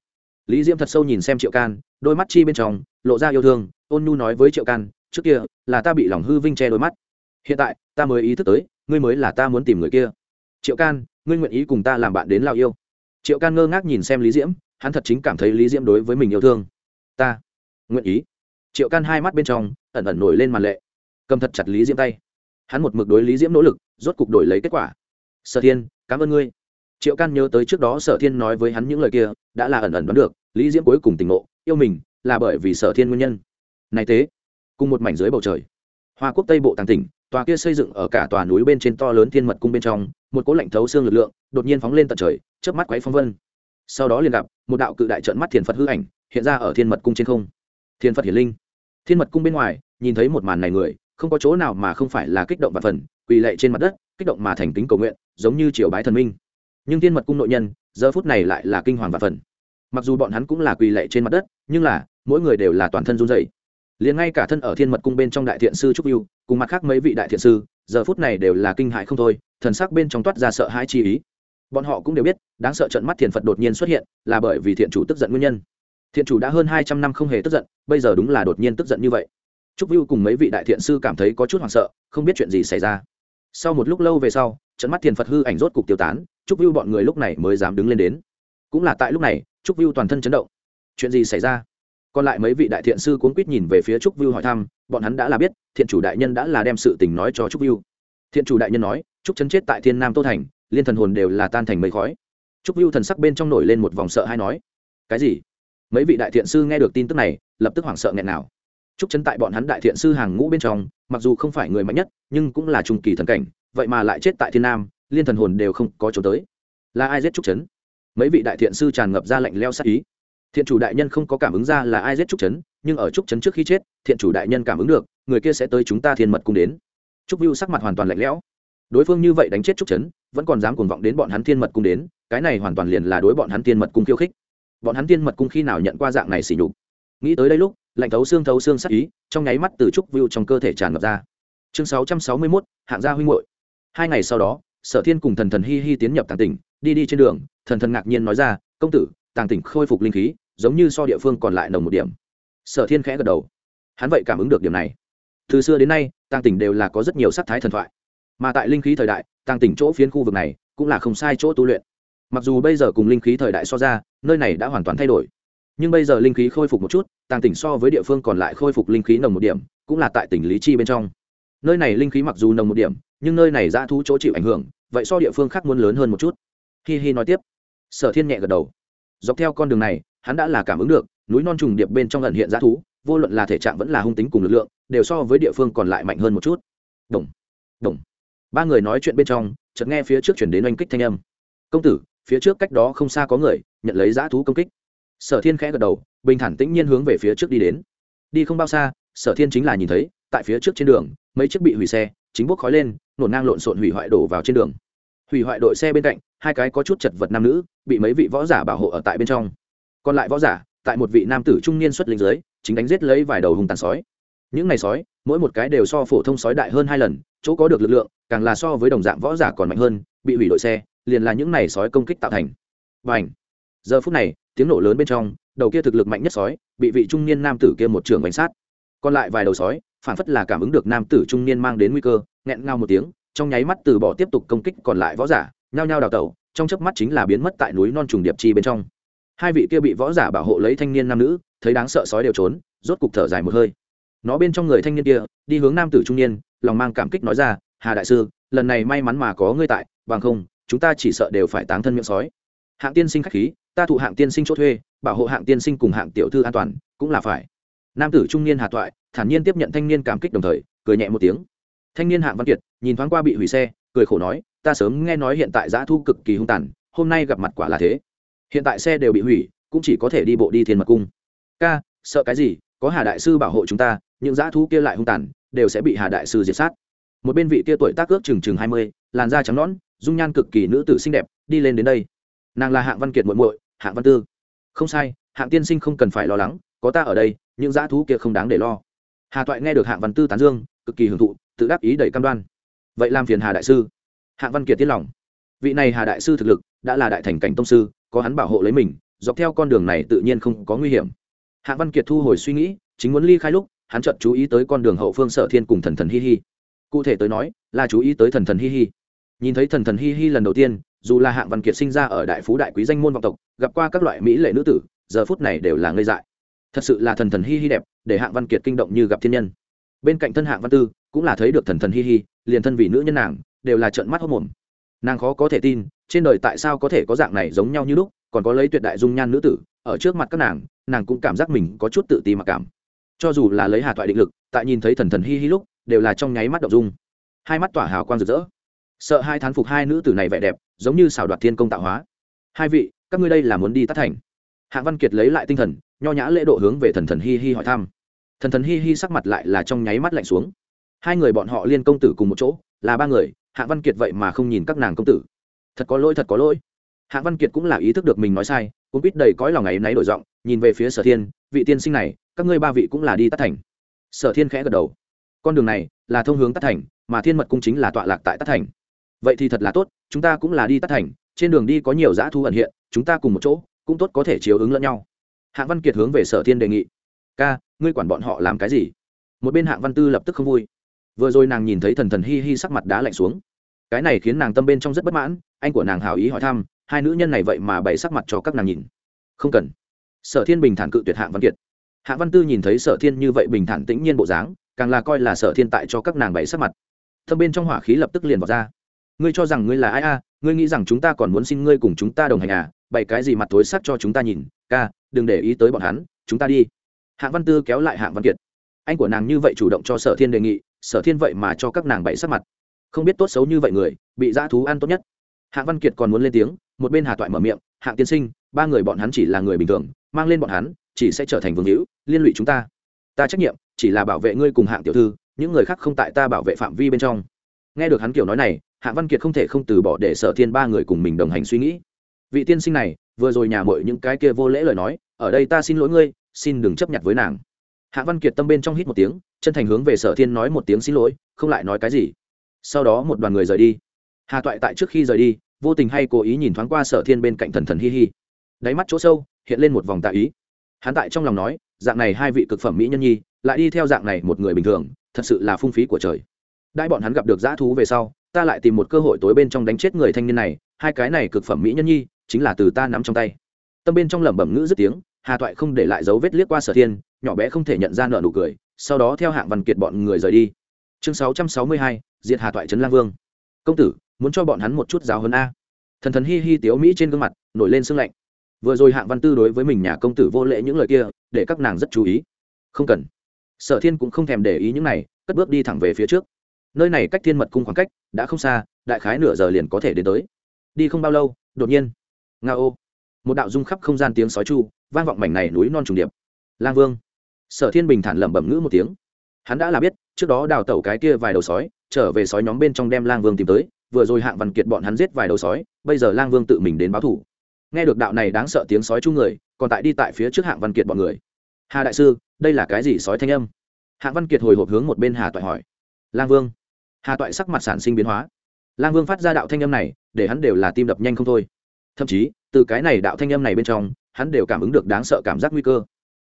Lý diễm thật sâu nhìn xem triệu can, đôi mắt chi bên trong lộ ra yêu thương, ôn nhu nói với triệu can, trước kia là ta bị lòng hư vinh che đôi mắt. Hiện tại, ta mới ý thức tới, ngươi mới là ta muốn tìm người kia. Triệu can, ngươi nguyện ý cùng ta làm bạn đến lao yêu? Triệu can ngơ ngác nhìn xem lý diễm, hắn thật chính cảm thấy lý diễm đối với mình yêu thương. Ta nguyện ý. Triệu can hai mắt bên trong ẩn ẩn nổi lên màn lệ, cầm thật chặt lý diễm tay hắn một mực đối lý diễm nỗ lực, rốt cục đổi lấy kết quả. Sở thiên, cảm ơn ngươi. Triệu can nhớ tới trước đó sở thiên nói với hắn những lời kia, đã là ẩn ẩn đoán được, lý diễm cuối cùng tỉnh ngộ, yêu mình là bởi vì sở thiên nguyên nhân. Này thế, cùng một mảnh dưới bầu trời. Hoa quốc tây bộ tàng tỉnh, tòa kia xây dựng ở cả tòa núi bên trên to lớn thiên mật cung bên trong, một cỗ lạnh thấu xương lực lượng, đột nhiên phóng lên tận trời, chớp mắt quấy phong vân. Sau đó liền gặp một đạo cự đại trận mắt thiền phật hư ảnh, hiện ra ở thiên mật cung trên không. Thiên phật hiển linh. Thiên mật cung bên ngoài, nhìn thấy một màn này người không có chỗ nào mà không phải là kích động và phần, quỳ lệ trên mặt đất, kích động mà thành kính cầu nguyện, giống như triều bái thần minh. Nhưng thiên mật cung nội nhân, giờ phút này lại là kinh hoàng và phần. Mặc dù bọn hắn cũng là quỳ lệ trên mặt đất, nhưng là, mỗi người đều là toàn thân run dày liền ngay cả thân ở thiên mật cung bên trong đại thiện sư trúc yêu cùng mặt khác mấy vị đại thiện sư, giờ phút này đều là kinh hại không thôi, thần sắc bên trong toát ra sợ hãi chi ý. Bọn họ cũng đều biết, đáng sợ trận mắt thiền phật đột nhiên xuất hiện, là bởi vì thiện chủ tức giận nguyên nhân. Thiện chủ đã hơn hai trăm năm không hề tức giận, bây giờ đúng là đột nhiên tức giận như vậy trúc vưu cùng mấy vị đại thiện sư cảm thấy có chút hoảng sợ, không biết chuyện gì xảy ra. Sau một lúc lâu về sau, trận mắt thiền phật hư ảnh rốt cục tiêu tán, trúc vưu bọn người lúc này mới dám đứng lên đến. Cũng là tại lúc này, trúc vưu toàn thân chấn động. Chuyện gì xảy ra? Còn lại mấy vị đại thiện sư cuốn quýt nhìn về phía trúc vưu hỏi thăm, bọn hắn đã là biết, thiện chủ đại nhân đã là đem sự tình nói cho trúc vưu. Thiện chủ đại nhân nói, trúc chấn chết tại thiên nam tô thành, liên thần hồn đều là tan thành mây khói. Trúc vưu thần sắc bên trong nổi lên một vòng sợ hay nói, cái gì? Mấy vị đại thiện sư nghe được tin tức này, lập tức hoảng sợ nghẹn nào trúc chấn tại bọn hắn đại thiện sư hàng ngũ bên trong, mặc dù không phải người mạnh nhất, nhưng cũng là trung kỳ thần cảnh, vậy mà lại chết tại thiên nam, liên thần hồn đều không có chỗ tới. Là ai giết trúc chấn? Mấy vị đại thiện sư tràn ngập ra lệnh leo sát ý. Thiện chủ đại nhân không có cảm ứng ra là ai giết trúc chấn, nhưng ở trúc chấn trước khi chết, thiện chủ đại nhân cảm ứng được, người kia sẽ tới chúng ta thiên mật cung đến. Trúc vưu sắc mặt hoàn toàn lạnh lẽo. Đối phương như vậy đánh chết trúc chấn, vẫn còn dám cuồng vọng đến bọn hắn thiên mật cung đến, cái này hoàn toàn liền là đối bọn hắn thiên mật cung khiêu khích. Bọn hắn thiên mật cung khi nào nhận qua dạng này xỉ nhục? Nghĩ tới đây lúc lạnh thấu xương thấu xương sắc ý, trong nháy mắt từ trúc vưu trong cơ thể tràn ngập ra. Chương sáu trăm sáu mươi mốt, hạng gia huynh hội hai ngày sau đó, sở thiên cùng thần thần hi hi tiến nhập tàng tỉnh, đi đi trên đường, thần thần ngạc nhiên nói ra, công tử, tàng tỉnh khôi phục linh khí, giống như so địa phương còn lại nồng một điểm. Sở thiên khẽ gật đầu. Hắn vậy cảm ứng được điểm này. Từ xưa đến nay, tàng tỉnh đều là có rất nhiều sắc thái thần thoại. Mà tại linh khí thời đại, tàng tỉnh chỗ phiến khu vực này cũng là không sai chỗ tu luyện. Mặc dù bây giờ cùng linh khí thời đại so ra, nơi này đã hoàn toàn thay đổi nhưng bây giờ linh khí khôi phục một chút, tàng tỉnh so với địa phương còn lại khôi phục linh khí nồng một điểm, cũng là tại tỉnh lý chi bên trong. Nơi này linh khí mặc dù nồng một điểm, nhưng nơi này dã thú chỗ chịu ảnh hưởng, vậy so địa phương khác muốn lớn hơn một chút. Hi hi nói tiếp. Sở thiên nhẹ gật đầu. Dọc theo con đường này, hắn đã là cảm ứng được, núi non trùng điệp bên trong lần hiện dã thú, vô luận là thể trạng vẫn là hung tính cùng lực lượng, đều so với địa phương còn lại mạnh hơn một chút. Đồng đồng. Ba người nói chuyện bên trong, chợt nghe phía trước chuyển đến oanh kích thanh âm. Công tử, phía trước cách đó không xa có người, nhận lấy dã thú công kích sở thiên khẽ gật đầu, bình thản tĩnh nhiên hướng về phía trước đi đến. Đi không bao xa, sở thiên chính là nhìn thấy, tại phía trước trên đường, mấy chiếc bị hủy xe, chính bốc khói lên, nổn ngang lộn xộn hủy hoại đổ vào trên đường. Hủy hoại đội xe bên cạnh, hai cái có chút chật vật nam nữ, bị mấy vị võ giả bảo hộ ở tại bên trong. Còn lại võ giả, tại một vị nam tử trung niên xuất linh dưới, chính đánh giết lấy vài đầu hung tàn sói. Những ngày sói, mỗi một cái đều so phổ thông sói đại hơn hai lần, chỗ có được lực lượng, càng là so với đồng dạng võ giả còn mạnh hơn, bị hủy đội xe, liền là những ngày sói công kích tạo thành. Và ảnh giờ phút này, tiếng nổ lớn bên trong, đầu kia thực lực mạnh nhất sói, bị vị trung niên nam tử kia một trường bánh sát. Còn lại vài đầu sói, phản phất là cảm ứng được nam tử trung niên mang đến nguy cơ, nghẹn ngao một tiếng, trong nháy mắt từ bỏ tiếp tục công kích còn lại võ giả, nhao nhao đào tẩu, trong chớp mắt chính là biến mất tại núi non trùng điệp chi bên trong. Hai vị kia bị võ giả bảo hộ lấy thanh niên nam nữ, thấy đáng sợ sói đều trốn, rốt cục thở dài một hơi. Nó bên trong người thanh niên kia, đi hướng nam tử trung niên, lòng mang cảm kích nói ra, hà đại sư, lần này may mắn mà có ngươi tại, bằng không, chúng ta chỉ sợ đều phải táng thân miệng sói. Hạng tiên sinh khách khí ta thụ hạng tiên sinh chỗ thuê, bảo hộ hạng tiên sinh cùng hạng tiểu thư an toàn, cũng là phải. Nam tử trung niên hà toại, thản nhiên tiếp nhận thanh niên cảm kích đồng thời, cười nhẹ một tiếng. Thanh niên hạng văn kiệt, nhìn thoáng qua bị hủy xe, cười khổ nói, ta sớm nghe nói hiện tại giã thu cực kỳ hung tàn, hôm nay gặp mặt quả là thế. Hiện tại xe đều bị hủy, cũng chỉ có thể đi bộ đi thiên mật cung. Ca, sợ cái gì? Có hà đại sư bảo hộ chúng ta, những giã thu kia lại hung tàn, đều sẽ bị hà đại sư diệt sát. Một bên vị kia tuổi tác ước chừng chừng hai mươi, làn da trắng nõn, dung nhan cực kỳ nữ tử xinh đẹp, đi lên đến đây. Nàng là hạng văn kiệt muội muội hạng văn tư. Không sai, hạng tiên sinh không cần phải lo lắng, có ta ở đây, những dã thú kia không đáng để lo. Hà toại nghe được hạng văn tư tán dương, cực kỳ hưởng thụ, tự đáp ý đầy cam đoan. Vậy làm phiền hà đại sư. Hạng văn kiệt tiết lòng. Vị này hà đại sư thực lực, đã là đại thành cảnh tông sư, có hắn bảo hộ lấy mình, dọc theo con đường này tự nhiên không có nguy hiểm. Hạng văn kiệt thu hồi suy nghĩ, chính muốn ly khai lúc, hắn chợt chú ý tới con đường hậu phương sở thiên cùng thần thần hi hi. Cụ thể tới nói, là chú ý tới thần thần hi hi nhìn thấy thần thần hi hi lần đầu tiên, dù là hạng văn kiệt sinh ra ở đại phú đại quý danh môn vọng tộc, gặp qua các loại mỹ lệ nữ tử, giờ phút này đều là ngây dại. Thật sự là thần thần hi hi đẹp, để hạng văn kiệt kinh động như gặp thiên nhân. Bên cạnh thân hạng văn tư, cũng là thấy được thần thần hi hi, liền thân vì nữ nhân nàng, đều là trợn mắt hốc mồm. Nàng khó có thể tin, trên đời tại sao có thể có dạng này giống nhau như lúc, còn có lấy tuyệt đại dung nhan nữ tử, ở trước mặt các nàng nàng cũng cảm giác mình có chút tự ti mặc cảm. Cho dù là lấy hà toại định lực, tại nhìn thấy thần thần hi hi lúc, đều là trong nháy mắt động dung. Hai mắt tỏa hào quang rực rỡ sợ hai thán phục hai nữ tử này vẻ đẹp, giống như xảo đoạt thiên công tạo hóa. Hai vị, các ngươi đây là muốn đi tắt thành. Hạ văn kiệt lấy lại tinh thần, nho nhã lễ độ hướng về thần thần hi hi hỏi thăm. Thần thần hi hi sắc mặt lại là trong nháy mắt lạnh xuống. Hai người bọn họ liên công tử cùng một chỗ, là ba người, hạ văn kiệt vậy mà không nhìn các nàng công tử. Thật có lỗi, thật có lỗi. Hạ văn kiệt cũng là ý thức được mình nói sai, cũng biết đầy cõi lòng ngày náy đổi giọng, nhìn về phía sở thiên, vị tiên sinh này, các ngươi ba vị cũng là đi tắt thành. Sở thiên khẽ gật đầu. Con đường này là thông hướng tắt thành, mà thiên mật cung chính là tọa lạc tại tắt thành vậy thì thật là tốt, chúng ta cũng là đi tắt thành, trên đường đi có nhiều dã thu ẩn hiện, chúng ta cùng một chỗ, cũng tốt có thể chiếu ứng lẫn nhau. Hạng văn kiệt hướng về sở thiên đề nghị. Ca, ngươi quản bọn họ làm cái gì? Một bên hạng văn tư lập tức không vui. Vừa rồi nàng nhìn thấy thần thần hi hi sắc mặt đá lạnh xuống. Cái này khiến nàng tâm bên trong rất bất mãn, anh của nàng hào ý hỏi thăm, hai nữ nhân này vậy mà bày sắc mặt cho các nàng nhìn. Không cần. Sở thiên bình thản cự tuyệt hạng văn kiệt. Hạng văn tư nhìn thấy sở thiên như vậy bình thản tĩnh nhiên bộ dáng, càng là coi là sở thiên tại cho các nàng bày sắc mặt. Thâm bên trong hỏa khí lập tức liền vào ra ngươi cho rằng ngươi là ai a? Ngươi nghĩ rằng chúng ta còn muốn xin ngươi cùng chúng ta đồng hành à? Bày cái gì mặt tối sắc cho chúng ta nhìn. Ca, đừng để ý tới bọn hắn. Chúng ta đi. Hạng văn tư kéo lại hạng văn kiệt. Anh của nàng như vậy chủ động cho sở thiên đề nghị. Sở thiên vậy mà cho các nàng bậy sắc mặt. Không biết tốt xấu như vậy người, bị dã thú ăn tốt nhất. Hạng văn kiệt còn muốn lên tiếng. Một bên hà toại mở miệng. Hạng tiên sinh, ba người bọn hắn chỉ là người bình thường. Mang lên bọn hắn, chỉ sẽ trở thành vương hữu, liên lụy chúng ta. Ta trách nhiệm chỉ là bảo vệ ngươi cùng hạng tiểu thư, những người khác không tại ta bảo vệ phạm vi bên trong. Nghe được hắn kiểu nói này Hạ văn kiệt không thể không từ bỏ để sở thiên ba người cùng mình đồng hành suy nghĩ. Vị tiên sinh này, vừa rồi nhà mội những cái kia vô lễ lời nói, ở đây ta xin lỗi ngươi, xin đừng chấp nhận với nàng. Hạ văn kiệt tâm bên trong hít một tiếng, chân thành hướng về sở thiên nói một tiếng xin lỗi, không lại nói cái gì. Sau đó một đoàn người rời đi. Hà toại tại trước khi rời đi, vô tình hay cố ý nhìn thoáng qua sở thiên bên cạnh thần thần hi hi. Đáy mắt chỗ sâu, hiện lên một vòng tạ ý. Hắn tại trong lòng nói, dạng này hai vị cực phẩm mỹ nhân nhi, lại đi theo dạng này một người bình thường, thật sự là phung phí của trời. Đại bọn hắn gặp được dã thú về sau ta lại tìm một cơ hội tối bên trong đánh chết người thanh niên này, hai cái này cực phẩm mỹ nhân nhi, chính là từ ta nắm trong tay. Tâm bên trong lẩm bẩm ngữ dứt tiếng, hà toại không để lại dấu vết liếc qua sở thiên, nhỏ bé không thể nhận ra nợ nụ cười, sau đó theo hạng văn kiệt bọn người rời đi. Chương sáu trăm sáu mươi hai, diệt hà toại trấn lang vương. Công tử, muốn cho bọn hắn một chút giáo hơn a. Thần thần hi hi tiếu mỹ trên gương mặt, nổi lên sưng lạnh. Vừa rồi hạng văn tư đối với mình nhà công tử vô lễ những lời kia, để các nàng rất chú ý. Không cần. Sở thiên cũng không thèm để ý những này, cất bước đi thẳng về phía trước. Nơi này cách thiên mật cung khoảng cách đã không xa, đại khái nửa giờ liền có thể đến tới. Đi không bao lâu, đột nhiên, nga ô, một đạo rung khắp không gian tiếng sói chu, vang vọng mảnh này núi non trùng điệp. Lang vương, sở thiên bình thản lẩm bẩm ngữ một tiếng. Hắn đã là biết, trước đó đào tẩu cái kia vài đầu sói, trở về sói nhóm bên trong đem lang vương tìm tới, vừa rồi hạng văn kiệt bọn hắn giết vài đầu sói, bây giờ lang vương tự mình đến báo thủ. Nghe được đạo này đáng sợ tiếng sói chu người, còn tại đi tại phía trước hạng văn kiệt bọn người. Hà đại sư, đây là cái gì sói thanh âm? Hạng văn kiệt hồi hộp hướng một bên hà toại hỏi. Lang vương hà toại sắc mặt sản sinh biến hóa. Lang vương phát ra đạo thanh âm này, để hắn đều là tim đập nhanh không thôi. Thậm chí, từ cái này đạo thanh âm này bên trong, hắn đều cảm ứng được đáng sợ cảm giác nguy cơ.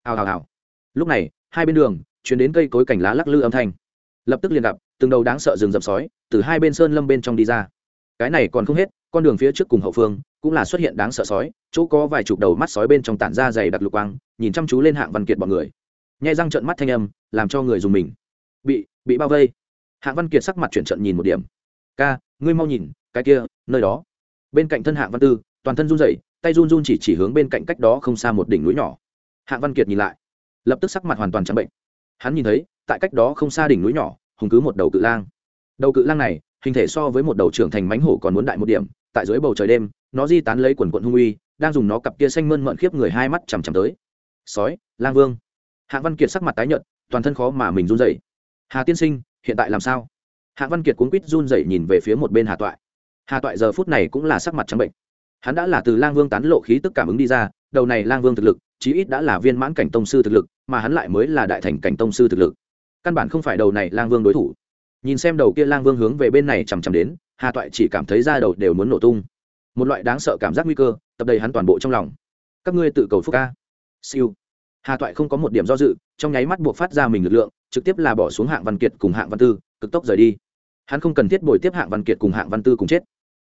Hào hào hào. Lúc này, hai bên đường, chuyển đến cây cối cảnh lá lắc lư âm thanh. Lập tức liền gặp, từng đầu đáng sợ rừng rậm sói, từ hai bên sơn lâm bên trong đi ra. Cái này còn không hết, con đường phía trước cùng hậu phương, cũng là xuất hiện đáng sợ sói, chỗ có vài chục đầu mắt sói bên trong tản ra dày đặc lục quang, nhìn chăm chú lên hạng văn kiệt bọn người. Nhai răng trợn mắt thanh âm, làm cho người dùng mình. Bị bị bao vây hạng văn kiệt sắc mặt chuyển trận nhìn một điểm. Ca, ngươi mau nhìn, cái kia, nơi đó. Bên cạnh thân hạng văn tư, toàn thân run rẩy, tay run run chỉ chỉ hướng bên cạnh cách đó không xa một đỉnh núi nhỏ. Hạng văn kiệt nhìn lại, lập tức sắc mặt hoàn toàn trắng bệnh. Hắn nhìn thấy, tại cách đó không xa đỉnh núi nhỏ, hùng cứ một đầu cự lang. Đầu cự lang này, hình thể so với một đầu trưởng thành mánh hổ còn muốn đại một điểm, tại dưới bầu trời đêm, nó di tán lấy quần quận hung uy, đang dùng nó cặp kia xanh mơn mận khiếp người hai mắt chằm chằm tới. Sói, lang vương. Hạ văn kiệt sắc mặt tái nhợt, toàn thân khó mà mình run dậy hà tiên sinh hiện tại làm sao? Hạ văn kiệt cuốn quýt run dậy nhìn về phía một bên hà toại. Hà toại giờ phút này cũng là sắc mặt trắng bệnh. Hắn đã là từ lang vương tán lộ khí tức cảm ứng đi ra, đầu này lang vương thực lực, chí ít đã là viên mãn cảnh tông sư thực lực, mà hắn lại mới là đại thành cảnh tông sư thực lực. Căn bản không phải đầu này lang vương đối thủ. Nhìn xem đầu kia lang vương hướng về bên này chằm chằm đến, hà toại chỉ cảm thấy da đầu đều muốn nổ tung. Một loại đáng sợ cảm giác nguy cơ, tập đầy hắn toàn bộ trong lòng. Các ngươi tự cầu phúc ca. Siêu hà toại không có một điểm do dự, trong nháy mắt buộc phát ra mình lực lượng, trực tiếp là bỏ xuống hạng văn kiệt cùng hạng văn tư, cực tốc rời đi. Hắn không cần thiết bồi tiếp hạng văn kiệt cùng hạng văn tư cùng chết.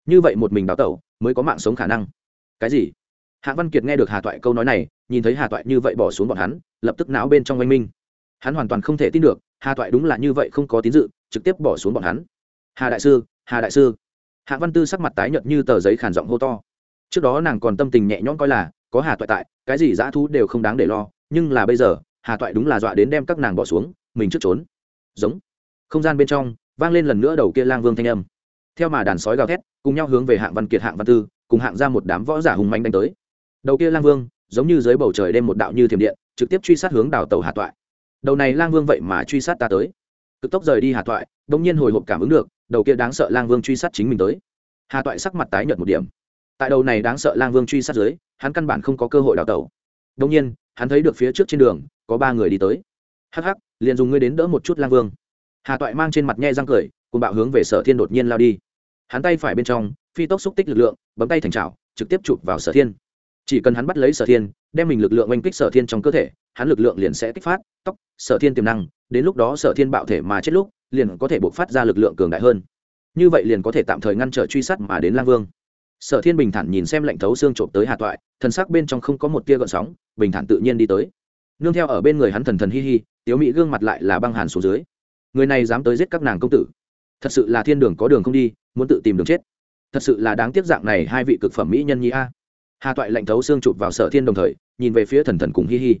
Như vậy một mình đào tẩu, mới có mạng sống khả năng. Cái gì? Hạng văn kiệt nghe được hà toại câu nói này, nhìn thấy hà toại như vậy bỏ xuống bọn hắn, lập tức não bên trong oanh minh. Hắn hoàn toàn không thể tin được, hà toại đúng là như vậy không có tín dự, trực tiếp bỏ xuống bọn hắn. Hà đại sư, hà đại sư. Hạ văn tư sắc mặt tái nhợt như tờ giấy khản giọng hô to. Trước đó nàng còn tâm tình nhẹ nhõm coi là, có hà toại tại, cái gì dã thú đều không đáng để lo nhưng là bây giờ, hà toại đúng là dọa đến đem các nàng bỏ xuống, mình trước trốn. Giống. Không gian bên trong, vang lên lần nữa đầu kia lang vương thanh âm. Theo mà đàn sói gào thét, cùng nhau hướng về hạng văn kiệt, hạng văn tư, cùng hạng ra một đám võ giả hùng manh đánh tới. Đầu kia lang vương, giống như dưới bầu trời đêm một đạo như thiểm điện, trực tiếp truy sát hướng đào tàu hà toại. Đầu này lang vương vậy mà truy sát ta tới. Cực tốc rời đi hà toại đông nhiên hồi hộp cảm ứng được, đầu kia đáng sợ lang vương truy sát chính mình tới. Hà toại sắc mặt tái nhợt một điểm. Tại đầu này đáng sợ lang vương truy sát dưới, hắn căn bản không có cơ hội đào tẩu đông nhiên, hắn thấy được phía trước trên đường, có ba người đi tới. Hắc hắc, liền dùng ngươi đến đỡ một chút lang vương. Hà toại mang trên mặt nhe răng cười cùng bạo hướng về sở thiên đột nhiên lao đi. Hắn tay phải bên trong, phi tốc xúc tích lực lượng, bấm tay thành trào trực tiếp chụp vào sở thiên. Chỉ cần hắn bắt lấy sở thiên, đem mình lực lượng oanh kích sở thiên trong cơ thể, hắn lực lượng liền sẽ kích phát tóc sở thiên tiềm năng, đến lúc đó sở thiên bạo thể mà chết lúc, liền có thể buộc phát ra lực lượng cường đại hơn. Như vậy liền có thể tạm thời ngăn trở truy sát mà đến lang vương sở thiên bình thản nhìn xem lệnh thấu xương trộm tới hà toại, thần sắc bên trong không có một tia gợn sóng, bình thản tự nhiên đi tới. Nương theo ở bên người hắn thần thần hi hi, tiếu mỹ gương mặt lại là băng hàn xuống dưới. Người này dám tới giết các nàng công tử. Thật sự là thiên đường có đường không đi, muốn tự tìm đường chết. Thật sự là đáng tiếc dạng này hai vị cực phẩm mỹ nhân nhi a. Hà toại lệnh thấu xương chụp vào sở thiên đồng thời, nhìn về phía thần thần cùng hi hi.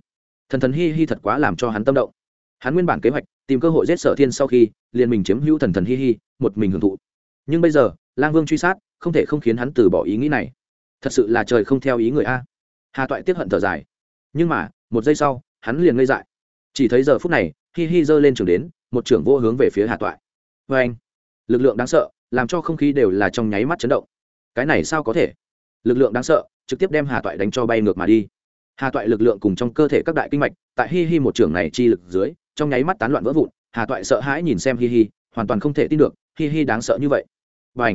Thần thần hi hi thật quá làm cho hắn tâm động. Hắn nguyên bản kế hoạch, tìm cơ hội giết sở thiên sau khi, liền mình chiếm hữu thần thần hi hi, một mình hưởng thụ. Nhưng bây giờ, lang vương truy sát không thể không khiến hắn từ bỏ ý nghĩ này. Thật sự là trời không theo ý người a. Hà toại tiếp hận thở dài. Nhưng mà, một giây sau, hắn liền ngây dại. Chỉ thấy giờ phút này, hi hi giơ lên trường đến, một trưởng vô hướng về phía hà toại. Vê anh, lực lượng đáng sợ, làm cho không khí đều là trong nháy mắt chấn động. Cái này sao có thể? Lực lượng đáng sợ, trực tiếp đem hà toại đánh cho bay ngược mà đi. Hà toại lực lượng cùng trong cơ thể các đại kinh mạch, tại hi hi một trưởng này chi lực dưới, trong nháy mắt tán loạn vỡ vụn. Hà toại sợ hãi nhìn xem hi hi, hoàn toàn không thể tin được, hi hi đáng sợ như vậy. Và h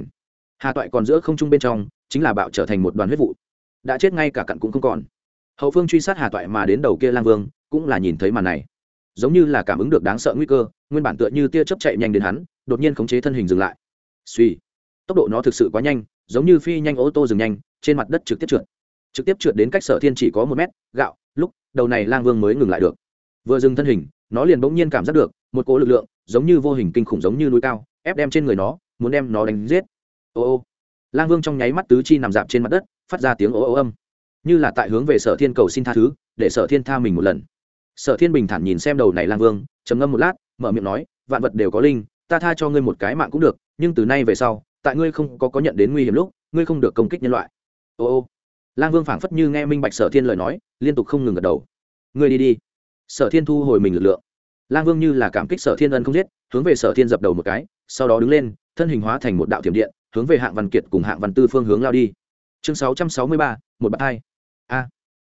hà toại còn giữa không trung bên trong, chính là bạo trở thành một đoàn huyết vụ. Đã chết ngay cả cặn cũng không còn. Hậu phương truy sát hà toại mà đến đầu kia lang vương, cũng là nhìn thấy màn này. Giống như là cảm ứng được đáng sợ nguy cơ, nguyên bản tựa như tia chớp chạy nhanh đến hắn, đột nhiên khống chế thân hình dừng lại. Suy, tốc độ nó thực sự quá nhanh, giống như phi nhanh ô tô dừng nhanh, trên mặt đất trực tiếp trượt. Trực tiếp trượt đến cách sở thiên chỉ có một mét, gạo, lúc, đầu này lang vương mới ngừng lại được. Vừa dừng thân hình, nó liền bỗng nhiên cảm giác được, một cỗ lực lượng, giống như vô hình kinh khủng giống như núi cao, ép đem trên người nó, muốn đem nó đánh giết ô ô. Lang vương trong nháy mắt tứ chi nằm dạp trên mặt đất, phát ra tiếng ô ô âm. Như là tại hướng về sở thiên cầu xin tha thứ, để sở thiên tha mình một lần. Sở thiên bình thản nhìn xem đầu này lang vương, trầm ngâm một lát, mở miệng nói, vạn vật đều có linh, ta tha cho ngươi một cái mạng cũng được, nhưng từ nay về sau, tại ngươi không có có nhận đến nguy hiểm lúc, ngươi không được công kích nhân loại. Ô ô. Lang vương phảng phất như nghe minh bạch sở thiên lời nói, liên tục không ngừng gật đầu. Ngươi đi đi. Sở thiên thu hồi mình lực lượng. Lang vương như là cảm kích sở thiên ân không giết, hướng về sở thiên dập đầu một cái, sau đó đứng lên, thân hình hóa thành một đạo thiểm điện hướng về hạng văn kiệt cùng hạng văn tư phương hướng lao đi. Chương sáu trăm sáu mươi ba, một bậc hai. A.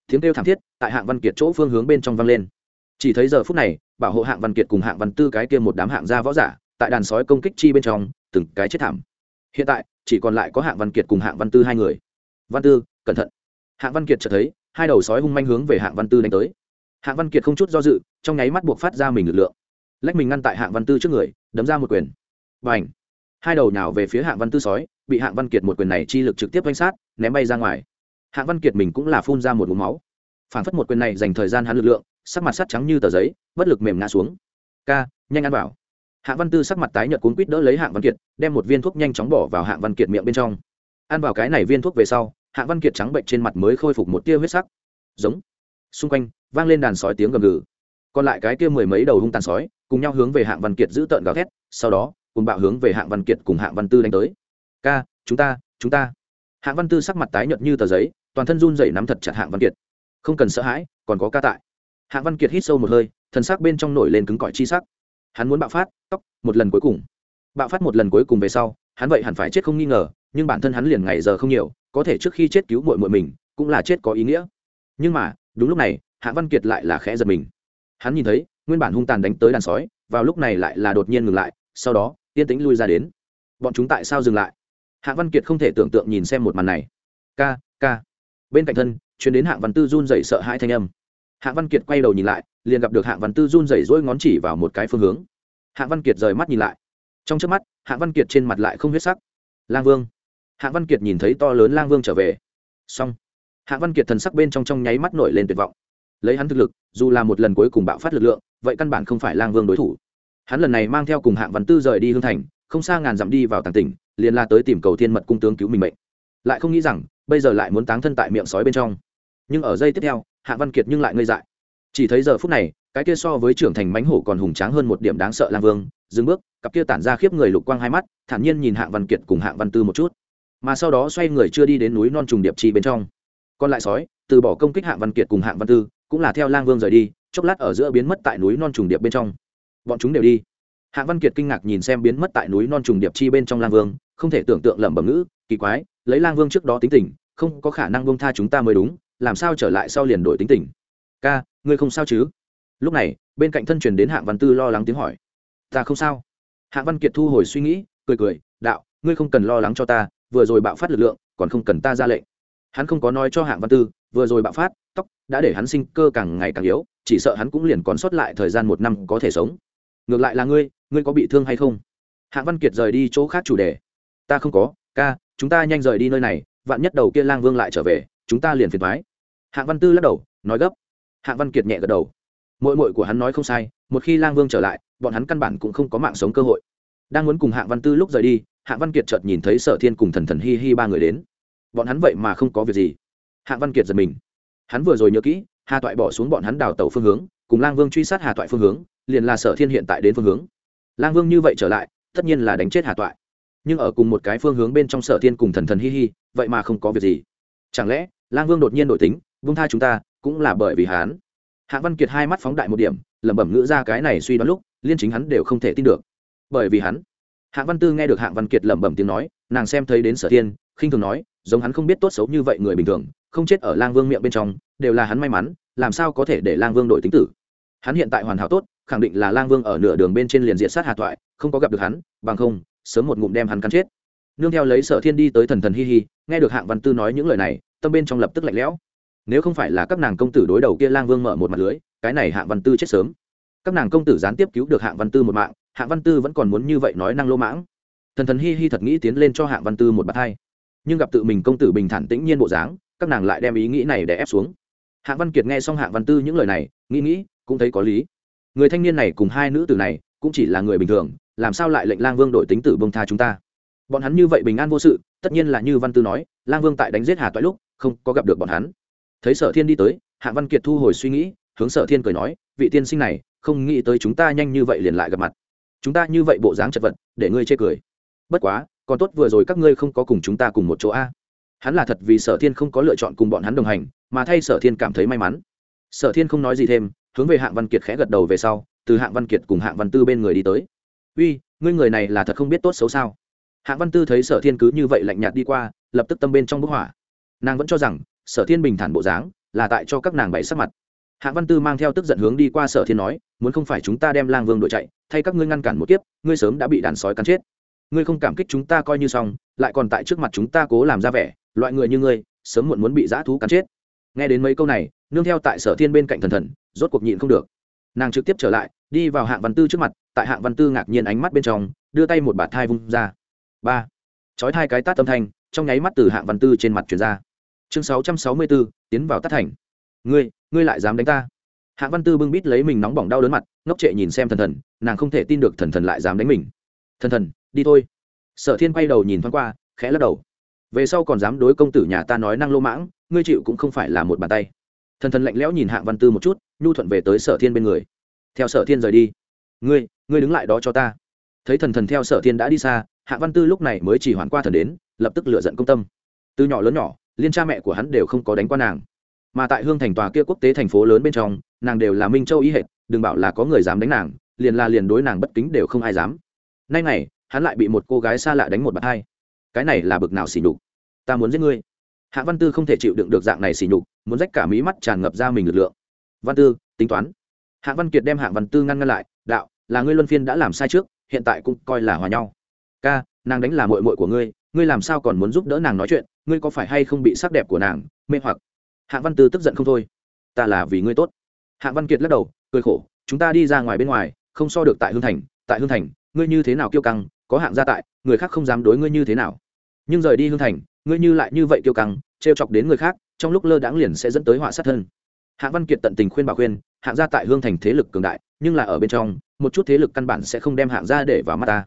Tiếng kêu thảm thiết tại hạng văn kiệt chỗ phương hướng bên trong vang lên. Chỉ thấy giờ phút này, bảo hộ hạng văn kiệt cùng hạng văn tư cái kia một đám hạng gia võ giả, tại đàn sói công kích chi bên trong, từng cái chết thảm. Hiện tại, chỉ còn lại có hạng văn kiệt cùng hạng văn tư hai người. Văn tư, cẩn thận. Hạng văn kiệt chợt thấy, hai đầu sói hung manh hướng về hạng văn tư đánh tới. Hạng văn kiệt không chút do dự, trong nháy mắt buộc phát ra mình lực lượng. Lách mình ngăn tại hạng văn tư trước người, đấm ra một quyền. Và ảnh hai đầu nhào về phía hạng văn tư sói, bị hạng văn kiệt một quyền này chi lực trực tiếp quanh sát, ném bay ra ngoài. Hạng văn kiệt mình cũng là phun ra một mũ máu. Phản phất một quyền này dành thời gian hắn lực lượng, sắc mặt sắt trắng như tờ giấy, bất lực mềm ngã xuống. Ca, nhanh ăn vào. Hạng văn tư sắc mặt tái nhợt cuốn quýt đỡ lấy hạng văn kiệt, đem một viên thuốc nhanh chóng bỏ vào hạng văn kiệt miệng bên trong. Ăn vào cái này viên thuốc về sau, hạng văn kiệt trắng bệnh trên mặt mới khôi phục một tia huyết sắc. Giống. Xung quanh, vang lên đàn sói tiếng gầm gừ. Còn lại cái kia mười mấy đầu hung tàn sói, cùng nhau hướng về hạng văn kiệt giữ tợn gào thét, sau đó cùng bạo hướng về hạng văn kiệt cùng hạng văn tư đánh tới. Ca, chúng ta chúng ta. Hạng văn tư sắc mặt tái nhợt như tờ giấy, toàn thân run rẩy nắm thật chặt hạng văn kiệt. Không cần sợ hãi, còn có ca tại. Hạng văn kiệt hít sâu một hơi, thần sắc bên trong nổi lên cứng cỏi chi sắc. Hắn muốn bạo phát, tóc, một lần cuối cùng. Bạo phát một lần cuối cùng về sau, hắn vậy hẳn phải chết không nghi ngờ, nhưng bản thân hắn liền ngày giờ không nhiều, có thể trước khi chết cứu mội mội mình, cũng là chết có ý nghĩa. Nhưng mà, đúng lúc này, hạng văn kiệt lại là khẽ giật mình. Hắn nhìn thấy, nguyên bản hung tàn đánh tới đàn sói, vào lúc này lại là đột nhiên ngừng lại sau đó, yên tĩnh lui ra đến. Bọn chúng tại sao dừng lại? Hạ văn kiệt không thể tưởng tượng nhìn xem một màn này. Ca ca. Bên cạnh thân chuyến đến hạng văn tư run dậy sợ hãi thanh âm. Hạng văn kiệt quay đầu nhìn lại, liền gặp được hạng văn tư run dậy dỗi ngón chỉ vào một cái phương hướng. Hạng văn kiệt rời mắt nhìn lại. Trong trước mắt hạng văn kiệt trên mặt lại không huyết sắc. Lang vương. Hạng văn kiệt nhìn thấy to lớn lang vương trở về. Xong. Hạng văn kiệt thần sắc bên trong trong nháy mắt nổi lên tuyệt vọng. Lấy hắn thực lực, dù là một lần cuối cùng bạo phát lực lượng, vậy căn bản không phải lang vương đối thủ hắn lần này mang theo cùng hạng văn tư rời đi hương thành, không xa ngàn dặm đi vào tàng tỉnh, liền la tới tìm cầu thiên mật cung tướng cứu mình mệnh. Lại không nghĩ rằng, bây giờ lại muốn táng thân tại miệng sói bên trong. Nhưng ở giây tiếp theo hạ văn kiệt nhưng lại ngây dại. Chỉ thấy giờ phút này, cái kia so với trưởng thành mánh hổ còn hùng tráng hơn một điểm đáng sợ lang vương, dừng bước, cặp kia tản ra khiếp người lục quang hai mắt, thản nhiên nhìn hạng văn kiệt cùng hạng văn tư một chút. Mà sau đó xoay người chưa đi đến núi non trùng điệp chi bên trong. Còn lại sói, từ bỏ công kích hạng văn kiệt cùng hạng văn tư, cũng là theo lang vương rời đi, chốc lát ở giữa biến mất tại núi non trùng điệp bên trong bọn chúng đều đi. Hạ văn kiệt kinh ngạc nhìn xem biến mất tại núi non trùng điệp chi bên trong lang vương, không thể tưởng tượng lẩm bẩm ngữ, kỳ quái, lấy lang vương trước đó tính tình, không có khả năng bông tha chúng ta mới đúng, làm sao trở lại sau liền đổi tính tình? Ca, ngươi không sao chứ? Lúc này, bên cạnh thân truyền đến hạng văn tư lo lắng tiếng hỏi. Ta không sao. Hạng văn kiệt thu hồi suy nghĩ, cười cười, đạo, ngươi không cần lo lắng cho ta, vừa rồi bạo phát lực lượng, còn không cần ta ra lệnh. Hắn không có nói cho hạng văn tư, vừa rồi bạo phát, tóc, đã để hắn sinh cơ càng ngày càng yếu, chỉ sợ hắn cũng liền còn sót lại thời gian một năm có thể sống ngược lại là ngươi ngươi có bị thương hay không? Hạng văn kiệt rời đi chỗ khác chủ đề. Ta không có, ca, chúng ta nhanh rời đi nơi này, vạn nhất đầu kia lang vương lại trở về, chúng ta liền phiền thoái. Hạng văn tư lắc đầu, nói gấp. Hạng văn kiệt nhẹ gật đầu. Mội mội của hắn nói không sai, một khi lang vương trở lại, bọn hắn căn bản cũng không có mạng sống cơ hội. Đang muốn cùng hạng văn tư lúc rời đi hạng văn kiệt chợt nhìn thấy sở thiên cùng thần thần hi hi ba người đến. Bọn hắn vậy mà không có việc gì. Hạng văn kiệt giật mình. Hắn vừa rồi nhớ kỹ, hà toại bỏ xuống bọn hắn đào tàu phương hướng, cùng lang vương truy sát hà toại phương hướng liền là sở thiên hiện tại đến phương hướng. Lang vương như vậy trở lại, tất nhiên là đánh chết hà toại. Nhưng ở cùng một cái phương hướng bên trong sở thiên cùng thần thần hi hi, vậy mà không có việc gì. Chẳng lẽ, lang vương đột nhiên đổi tính vung tha chúng ta, cũng là bởi vì hắn? Hạng văn kiệt hai mắt phóng đại một điểm, lẩm bẩm ngữ ra cái này suy đoán lúc, liên chính hắn đều không thể tin được. Bởi vì hắn, hạng văn tư nghe được hạng văn kiệt lẩm bẩm tiếng nói, nàng xem thấy đến sở thiên, khinh thường nói, giống hắn không biết tốt xấu như vậy người bình thường, không chết ở lang vương miệng bên trong, đều là hắn may mắn, làm sao có thể để lang vương đổi tính tử? Hắn hiện tại hoàn hảo tốt khẳng định là lang vương ở nửa đường bên trên liền diện sát hà thoại, không có gặp được hắn, bằng không, sớm một ngụm đem hắn cắn chết. Nương theo lấy sở thiên đi tới thần thần hi hi, nghe được hạng văn tư nói những lời này, tâm bên trong lập tức lạnh lẽo. Nếu không phải là các nàng công tử đối đầu kia lang vương mở một mặt lưới, cái này hạng văn tư chết sớm. Các nàng công tử gián tiếp cứu được hạng văn tư một mạng, hạng văn tư vẫn còn muốn như vậy nói năng lô mãng. Thần thần hi hi thật nghĩ tiến lên cho hạng văn tư một bạt hai. Nhưng gặp tự mình công tử bình thản tĩnh nhiên bộ dáng, các nàng lại đem ý nghĩ này để ép xuống. Hạng văn kiệt nghe xong hạng văn tư những lời này, nghĩ nghĩ, cũng thấy có lý người thanh niên này cùng hai nữ tử này cũng chỉ là người bình thường, làm sao lại lệnh lang vương đổi tính tử bông tha chúng ta? Bọn hắn như vậy bình an vô sự, tất nhiên là như văn tư nói, lang vương tại đánh giết hà toại lúc, không có gặp được bọn hắn. Thấy sở thiên đi tới, hạ văn kiệt thu hồi suy nghĩ, hướng sở thiên cười nói, vị tiên sinh này, không nghĩ tới chúng ta nhanh như vậy liền lại gặp mặt. Chúng ta như vậy bộ dáng chật vật, để ngươi chê cười. Bất quá, còn tốt vừa rồi các ngươi không có cùng chúng ta cùng một chỗ a. Hắn là thật vì sở thiên không có lựa chọn cùng bọn hắn đồng hành, mà thay sở thiên cảm thấy may mắn. Sở thiên không nói gì thêm hướng về hạng văn kiệt khẽ gật đầu về sau, từ hạng văn kiệt cùng hạng văn tư bên người đi tới. Uy, ngươi người này là thật không biết tốt xấu sao? Hạng văn tư thấy sở thiên cứ như vậy lạnh nhạt đi qua, lập tức tâm bên trong bức hỏa. Nàng vẫn cho rằng, sở thiên bình thản bộ dáng là tại cho các nàng bày sắc mặt. Hạng văn tư mang theo tức giận hướng đi qua sở thiên nói, muốn không phải chúng ta đem lang vương đội chạy, thay các ngươi ngăn cản một kiếp, ngươi sớm đã bị đàn sói cắn chết. Ngươi không cảm kích chúng ta coi như xong, lại còn tại trước mặt chúng ta cố làm ra vẻ, loại người như ngươi, sớm muộn muốn bị dã thú cắn chết. Nghe đến mấy câu này nương theo tại sở thiên bên cạnh thần thần, rốt cuộc nhịn không được. Nàng trực tiếp trở lại, đi vào hạng văn tư trước mặt, tại hạng văn tư ngạc nhiên ánh mắt bên trong, đưa tay một bạt thai vung ra. Ba. Chói hai cái tát âm thanh, trong nháy mắt từ hạng văn tư trên mặt chuyển ra. Chương sáu trăm sáu mươi bốn tiến vào tát thành. Ngươi ngươi lại dám đánh ta? Hạng văn tư bưng bít lấy mình nóng bỏng đau đớn mặt, ngốc trệ nhìn xem thần thần, nàng không thể tin được thần thần lại dám đánh mình. Thần thần, đi thôi. Sở thiên quay đầu nhìn thoáng qua, khẽ lắc đầu. Về sau còn dám đối công tử nhà ta nói năng lô mãng, ngươi chịu cũng không phải là một bàn tay thần thần lạnh lẽo nhìn hạng văn tư một chút, nhu thuận về tới sở thiên bên người. Theo sở thiên rời đi. Ngươi ngươi đứng lại đó cho ta. Thấy thần thần theo sở thiên đã đi xa, hạng văn tư lúc này mới chỉ hoàn qua thần đến, lập tức lựa giận công tâm. Từ nhỏ lớn nhỏ, liên cha mẹ của hắn đều không có đánh qua nàng. Mà tại hương thành tòa kia quốc tế thành phố lớn bên trong, nàng đều là minh châu ý hệt, đừng bảo là có người dám đánh nàng, liền là liền đối nàng bất kính đều không ai dám. Nay này hắn lại bị một cô gái xa lạ đánh một bạt hai. Cái này là bực nào xỉ đục ta muốn giết ngươi hạ văn tư không thể chịu đựng được dạng này xỉ nhục, muốn rách cả mí mắt tràn ngập ra mình lực lượng. Văn tư, tính toán. Hạ văn kiệt đem hạ văn tư ngăn ngăn lại, đạo, là ngươi luân phiên đã làm sai trước, hiện tại cũng coi là hòa nhau. Ca, nàng đánh là mội mội của ngươi ngươi làm sao còn muốn giúp đỡ nàng nói chuyện, ngươi có phải hay không bị sắc đẹp của nàng, mê hoặc? Hạ văn tư tức giận không thôi. Ta là vì ngươi tốt. Hạ văn kiệt lắc đầu, cười khổ, chúng ta đi ra ngoài bên ngoài, không so được tại hương thành, tại hương thành, ngươi như thế nào kiêu căng, có hạng gia tại, người khác không dám đối ngươi như thế nào nhưng rời đi hương thành, ngươi như lại như vậy kiêu căng, trêu chọc đến người khác, trong lúc lơ đãng liền sẽ dẫn tới họa sát thân. Hạng văn kiệt tận tình khuyên bảo khuyên, hạng gia tại hương thành thế lực cường đại, nhưng là ở bên trong, một chút thế lực căn bản sẽ không đem hạng gia để vào mắt ta.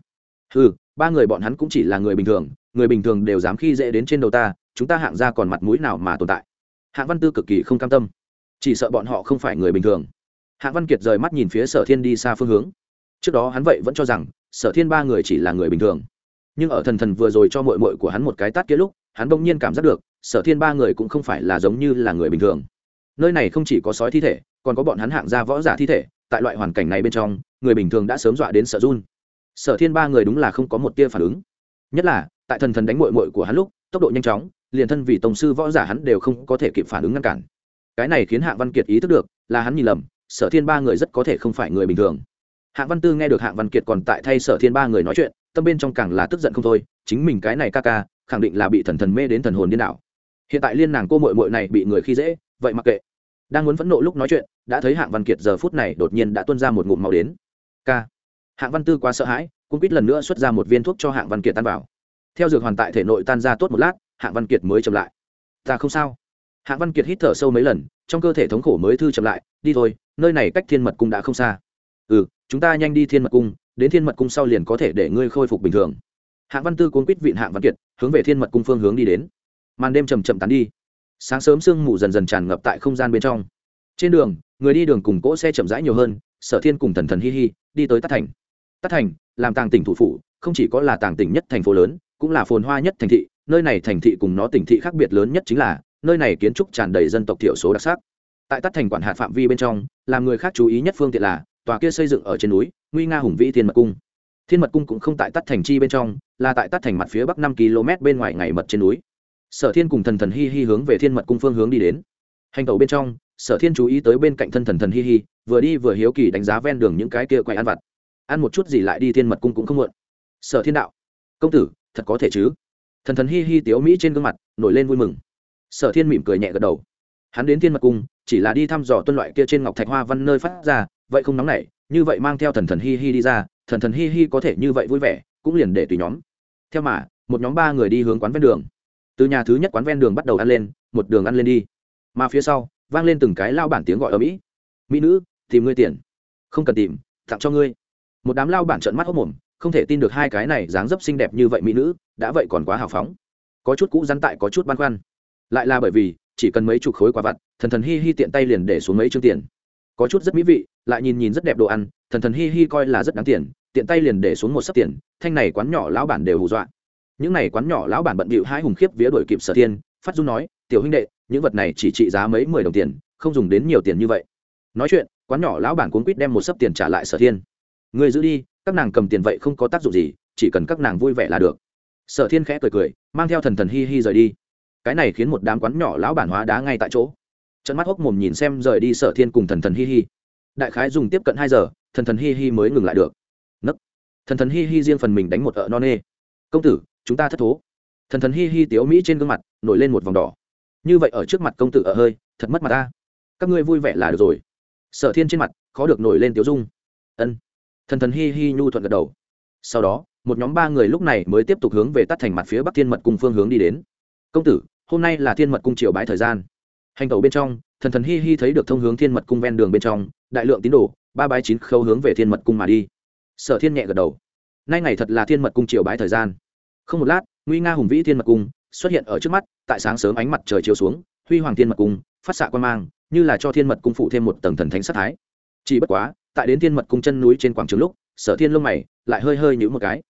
Ừ ba người bọn hắn cũng chỉ là người bình thường, người bình thường đều dám khi dễ đến trên đầu ta, chúng ta hạng gia còn mặt mũi nào mà tồn tại? Hạng văn tư cực kỳ không cam tâm. Chỉ sợ bọn họ không phải người bình thường. Hạng văn kiệt rời mắt nhìn phía sở thiên đi xa phương hướng. Trước đó hắn vậy vẫn cho rằng, sở thiên ba người chỉ là người bình thường nhưng ở thần thần vừa rồi cho mội mội của hắn một cái tát kia lúc, hắn bỗng nhiên cảm giác được, sở thiên ba người cũng không phải là giống như là người bình thường. Nơi này không chỉ có sói thi thể, còn có bọn hắn hạng gia võ giả thi thể, tại loại hoàn cảnh này bên trong, người bình thường đã sớm dọa đến sở run. Sở thiên ba người đúng là không có một tia phản ứng. Nhất là, tại thần thần đánh mội mội của hắn lúc, tốc độ nhanh chóng, liền thân vì tổng sư võ giả hắn đều không có thể kịp phản ứng ngăn cản. Cái này khiến hạng văn kiệt ý thức được, là hắn nhìn lầm, sở thiên ba người rất có thể không phải người bình thường. Hạng văn tư nghe được hạng văn kiệt còn tại thay sở thiên ba người nói chuyện tâm bên trong càng là tức giận không thôi, chính mình cái này ca ca, khẳng định là bị thần thần mê đến thần hồn điên đảo. Hiện tại liên nàng cô mội mội này bị người khi dễ, vậy mặc kệ. Đang muốn phẫn nộ lúc nói chuyện, đã thấy hạng văn kiệt giờ phút này đột nhiên đã tuân ra một ngụm màu đến. K hạng văn tư quá sợ hãi, cũng quýt lần nữa xuất ra một viên thuốc cho hạng văn kiệt tan vào. Theo dược hoàn tại thể nội tan ra tốt một lát, hạng văn kiệt mới chậm lại. Ta không sao. Hạng văn kiệt hít thở sâu mấy lần, trong cơ thể thống khổ mới thư chậm lại, đi thôi, nơi này cách thiên mật cung đã không xa. Ừ chúng ta nhanh đi thiên mật cung đến thiên mật cung sau liền có thể để ngươi khôi phục bình thường. Hạng văn tư cuốn quýt vịn hạng văn kiệt, hướng về thiên mật cung phương hướng đi đến. Màn đêm chầm chậm tán đi. Sáng sớm sương mù dần dần tràn ngập tại không gian bên trong. Trên đường, người đi đường cùng cỗ xe chậm rãi nhiều hơn, sở thiên cùng thần thần hi hi đi tới tát thành. Tát thành làm tàng tỉnh thủ phủ, không chỉ có là tàng tỉnh nhất thành phố lớn, cũng là phồn hoa nhất thành thị, nơi này thành thị cùng nó tỉnh thị khác biệt lớn nhất chính là, nơi này kiến trúc tràn đầy dân tộc thiểu số đặc sắc. Tại tát thành quản hạt phạm vi bên trong, làm người khác chú ý nhất phương tiện là tòa kia xây dựng ở trên núi, nguy nga hùng vĩ thiên mật cung. Thiên mật cung cũng không tại tát thành chi bên trong, là tại tát thành mặt phía bắc năm km bên ngoài ngày mật trên núi. Sở thiên cùng thần thần hi hi hướng về thiên mật cung phương hướng đi đến. Hành tàu bên trong, sở thiên chú ý tới bên cạnh thân thần thần hi hi, vừa đi vừa hiếu kỳ đánh giá ven đường những cái kia quay ăn vặt. Ăn một chút gì lại đi thiên mật cung cũng không muộn. Sở thiên đạo, công tử, thật có thể chứ? Thần thần hi hi tiếu mỹ trên gương mặt, nổi lên vui mừng. Sở thiên mỉm cười nhẹ gật đầu. Hắn đến thiên mật cung chỉ là đi thăm dò tuân loại kia trên ngọc thạch hoa văn nơi phát ra, vậy không nóng nảy, như vậy mang theo thần thần hi hi đi ra, thần thần hi hi có thể như vậy vui vẻ, cũng liền để tùy nhóm. Theo mà, một nhóm ba người đi hướng quán ven đường. Từ nhà thứ nhất quán ven đường bắt đầu ăn lên, một đường ăn lên đi. Mà phía sau, vang lên từng cái lao bản tiếng gọi ở mỹ. Mỹ nữ, tìm ngươi tiền. Không cần tìm, tặng cho ngươi. Một đám lao bản trợn mắt hốc mồm, không thể tin được hai cái này dáng dấp xinh đẹp như vậy mỹ nữ, đã vậy còn quá hào phóng. Có chút cũ rắn tại có chút băn khoăn. Lại là bởi vì chỉ cần mấy chục khối quả vặt, thần thần hi hi tiện tay liền để xuống mấy chương tiền. Có chút rất mỹ vị, lại nhìn nhìn rất đẹp đồ ăn, thần thần hi hi coi là rất đáng tiền, tiện tay liền để xuống một sấp tiền, thanh này quán nhỏ lão bản đều hù dọa. Những này quán nhỏ lão bản bận bịu hai hùng khiếp vía đổi kịp sở tiên phát dung nói, tiểu huynh đệ, những vật này chỉ trị giá mấy mười đồng tiền, không dùng đến nhiều tiền như vậy. Nói chuyện, quán nhỏ lão bản cuốn quýt đem một sấp tiền trả lại sở thiên. Người giữ đi, các nàng cầm tiền vậy không có tác dụng gì, chỉ cần các nàng vui vẻ là được. Sở thiên khẽ cười cười, mang theo thần thần hi hi rời đi cái này khiến một đám quán nhỏ lão bản hóa đá ngay tại chỗ. Trận mắt hốc mồm nhìn xem rời đi sở thiên cùng thần thần hi hi. Đại khái dùng tiếp cận hai giờ, thần thần hi hi mới ngừng lại được. Nấc. Thần thần hi hi riêng phần mình đánh một ợ non nê. Công tử, chúng ta thất thố. Thần thần hi hi tiếu mỹ trên gương mặt, nổi lên một vòng đỏ. Như vậy ở trước mặt công tử ở hơi, thật mất mặt ta. Các ngươi vui vẻ là được rồi. Sở thiên trên mặt, khó được nổi lên tiếu dung. Ân. Thần thần hi hi nhu thuận gật đầu. Sau đó, một nhóm ba người lúc này mới tiếp tục hướng về tắt thành mặt phía bắc thiên mật cùng phương hướng đi đến. Công tử hôm nay là thiên mật cung triều bái thời gian. Hành tẩu bên trong, thần thần hi hi thấy được thông hướng thiên mật cung ven đường bên trong, đại lượng tín đồ, ba bái chín khâu hướng về thiên mật cung mà đi. Sở thiên nhẹ gật đầu. Nay ngày thật là thiên mật cung triều bái thời gian. Không một lát, nguy nga hùng vĩ thiên mật cung xuất hiện ở trước mắt, tại sáng sớm ánh mặt trời chiếu xuống, huy hoàng thiên mật cung, phát xạ quan mang, như là cho thiên mật cung phụ thêm một tầng thần thánh sát thái. Chỉ bất quá, tại đến thiên mật cung chân núi trên quảng trường lúc, sở thiên lông mày lại hơi hơi nhữ một cái.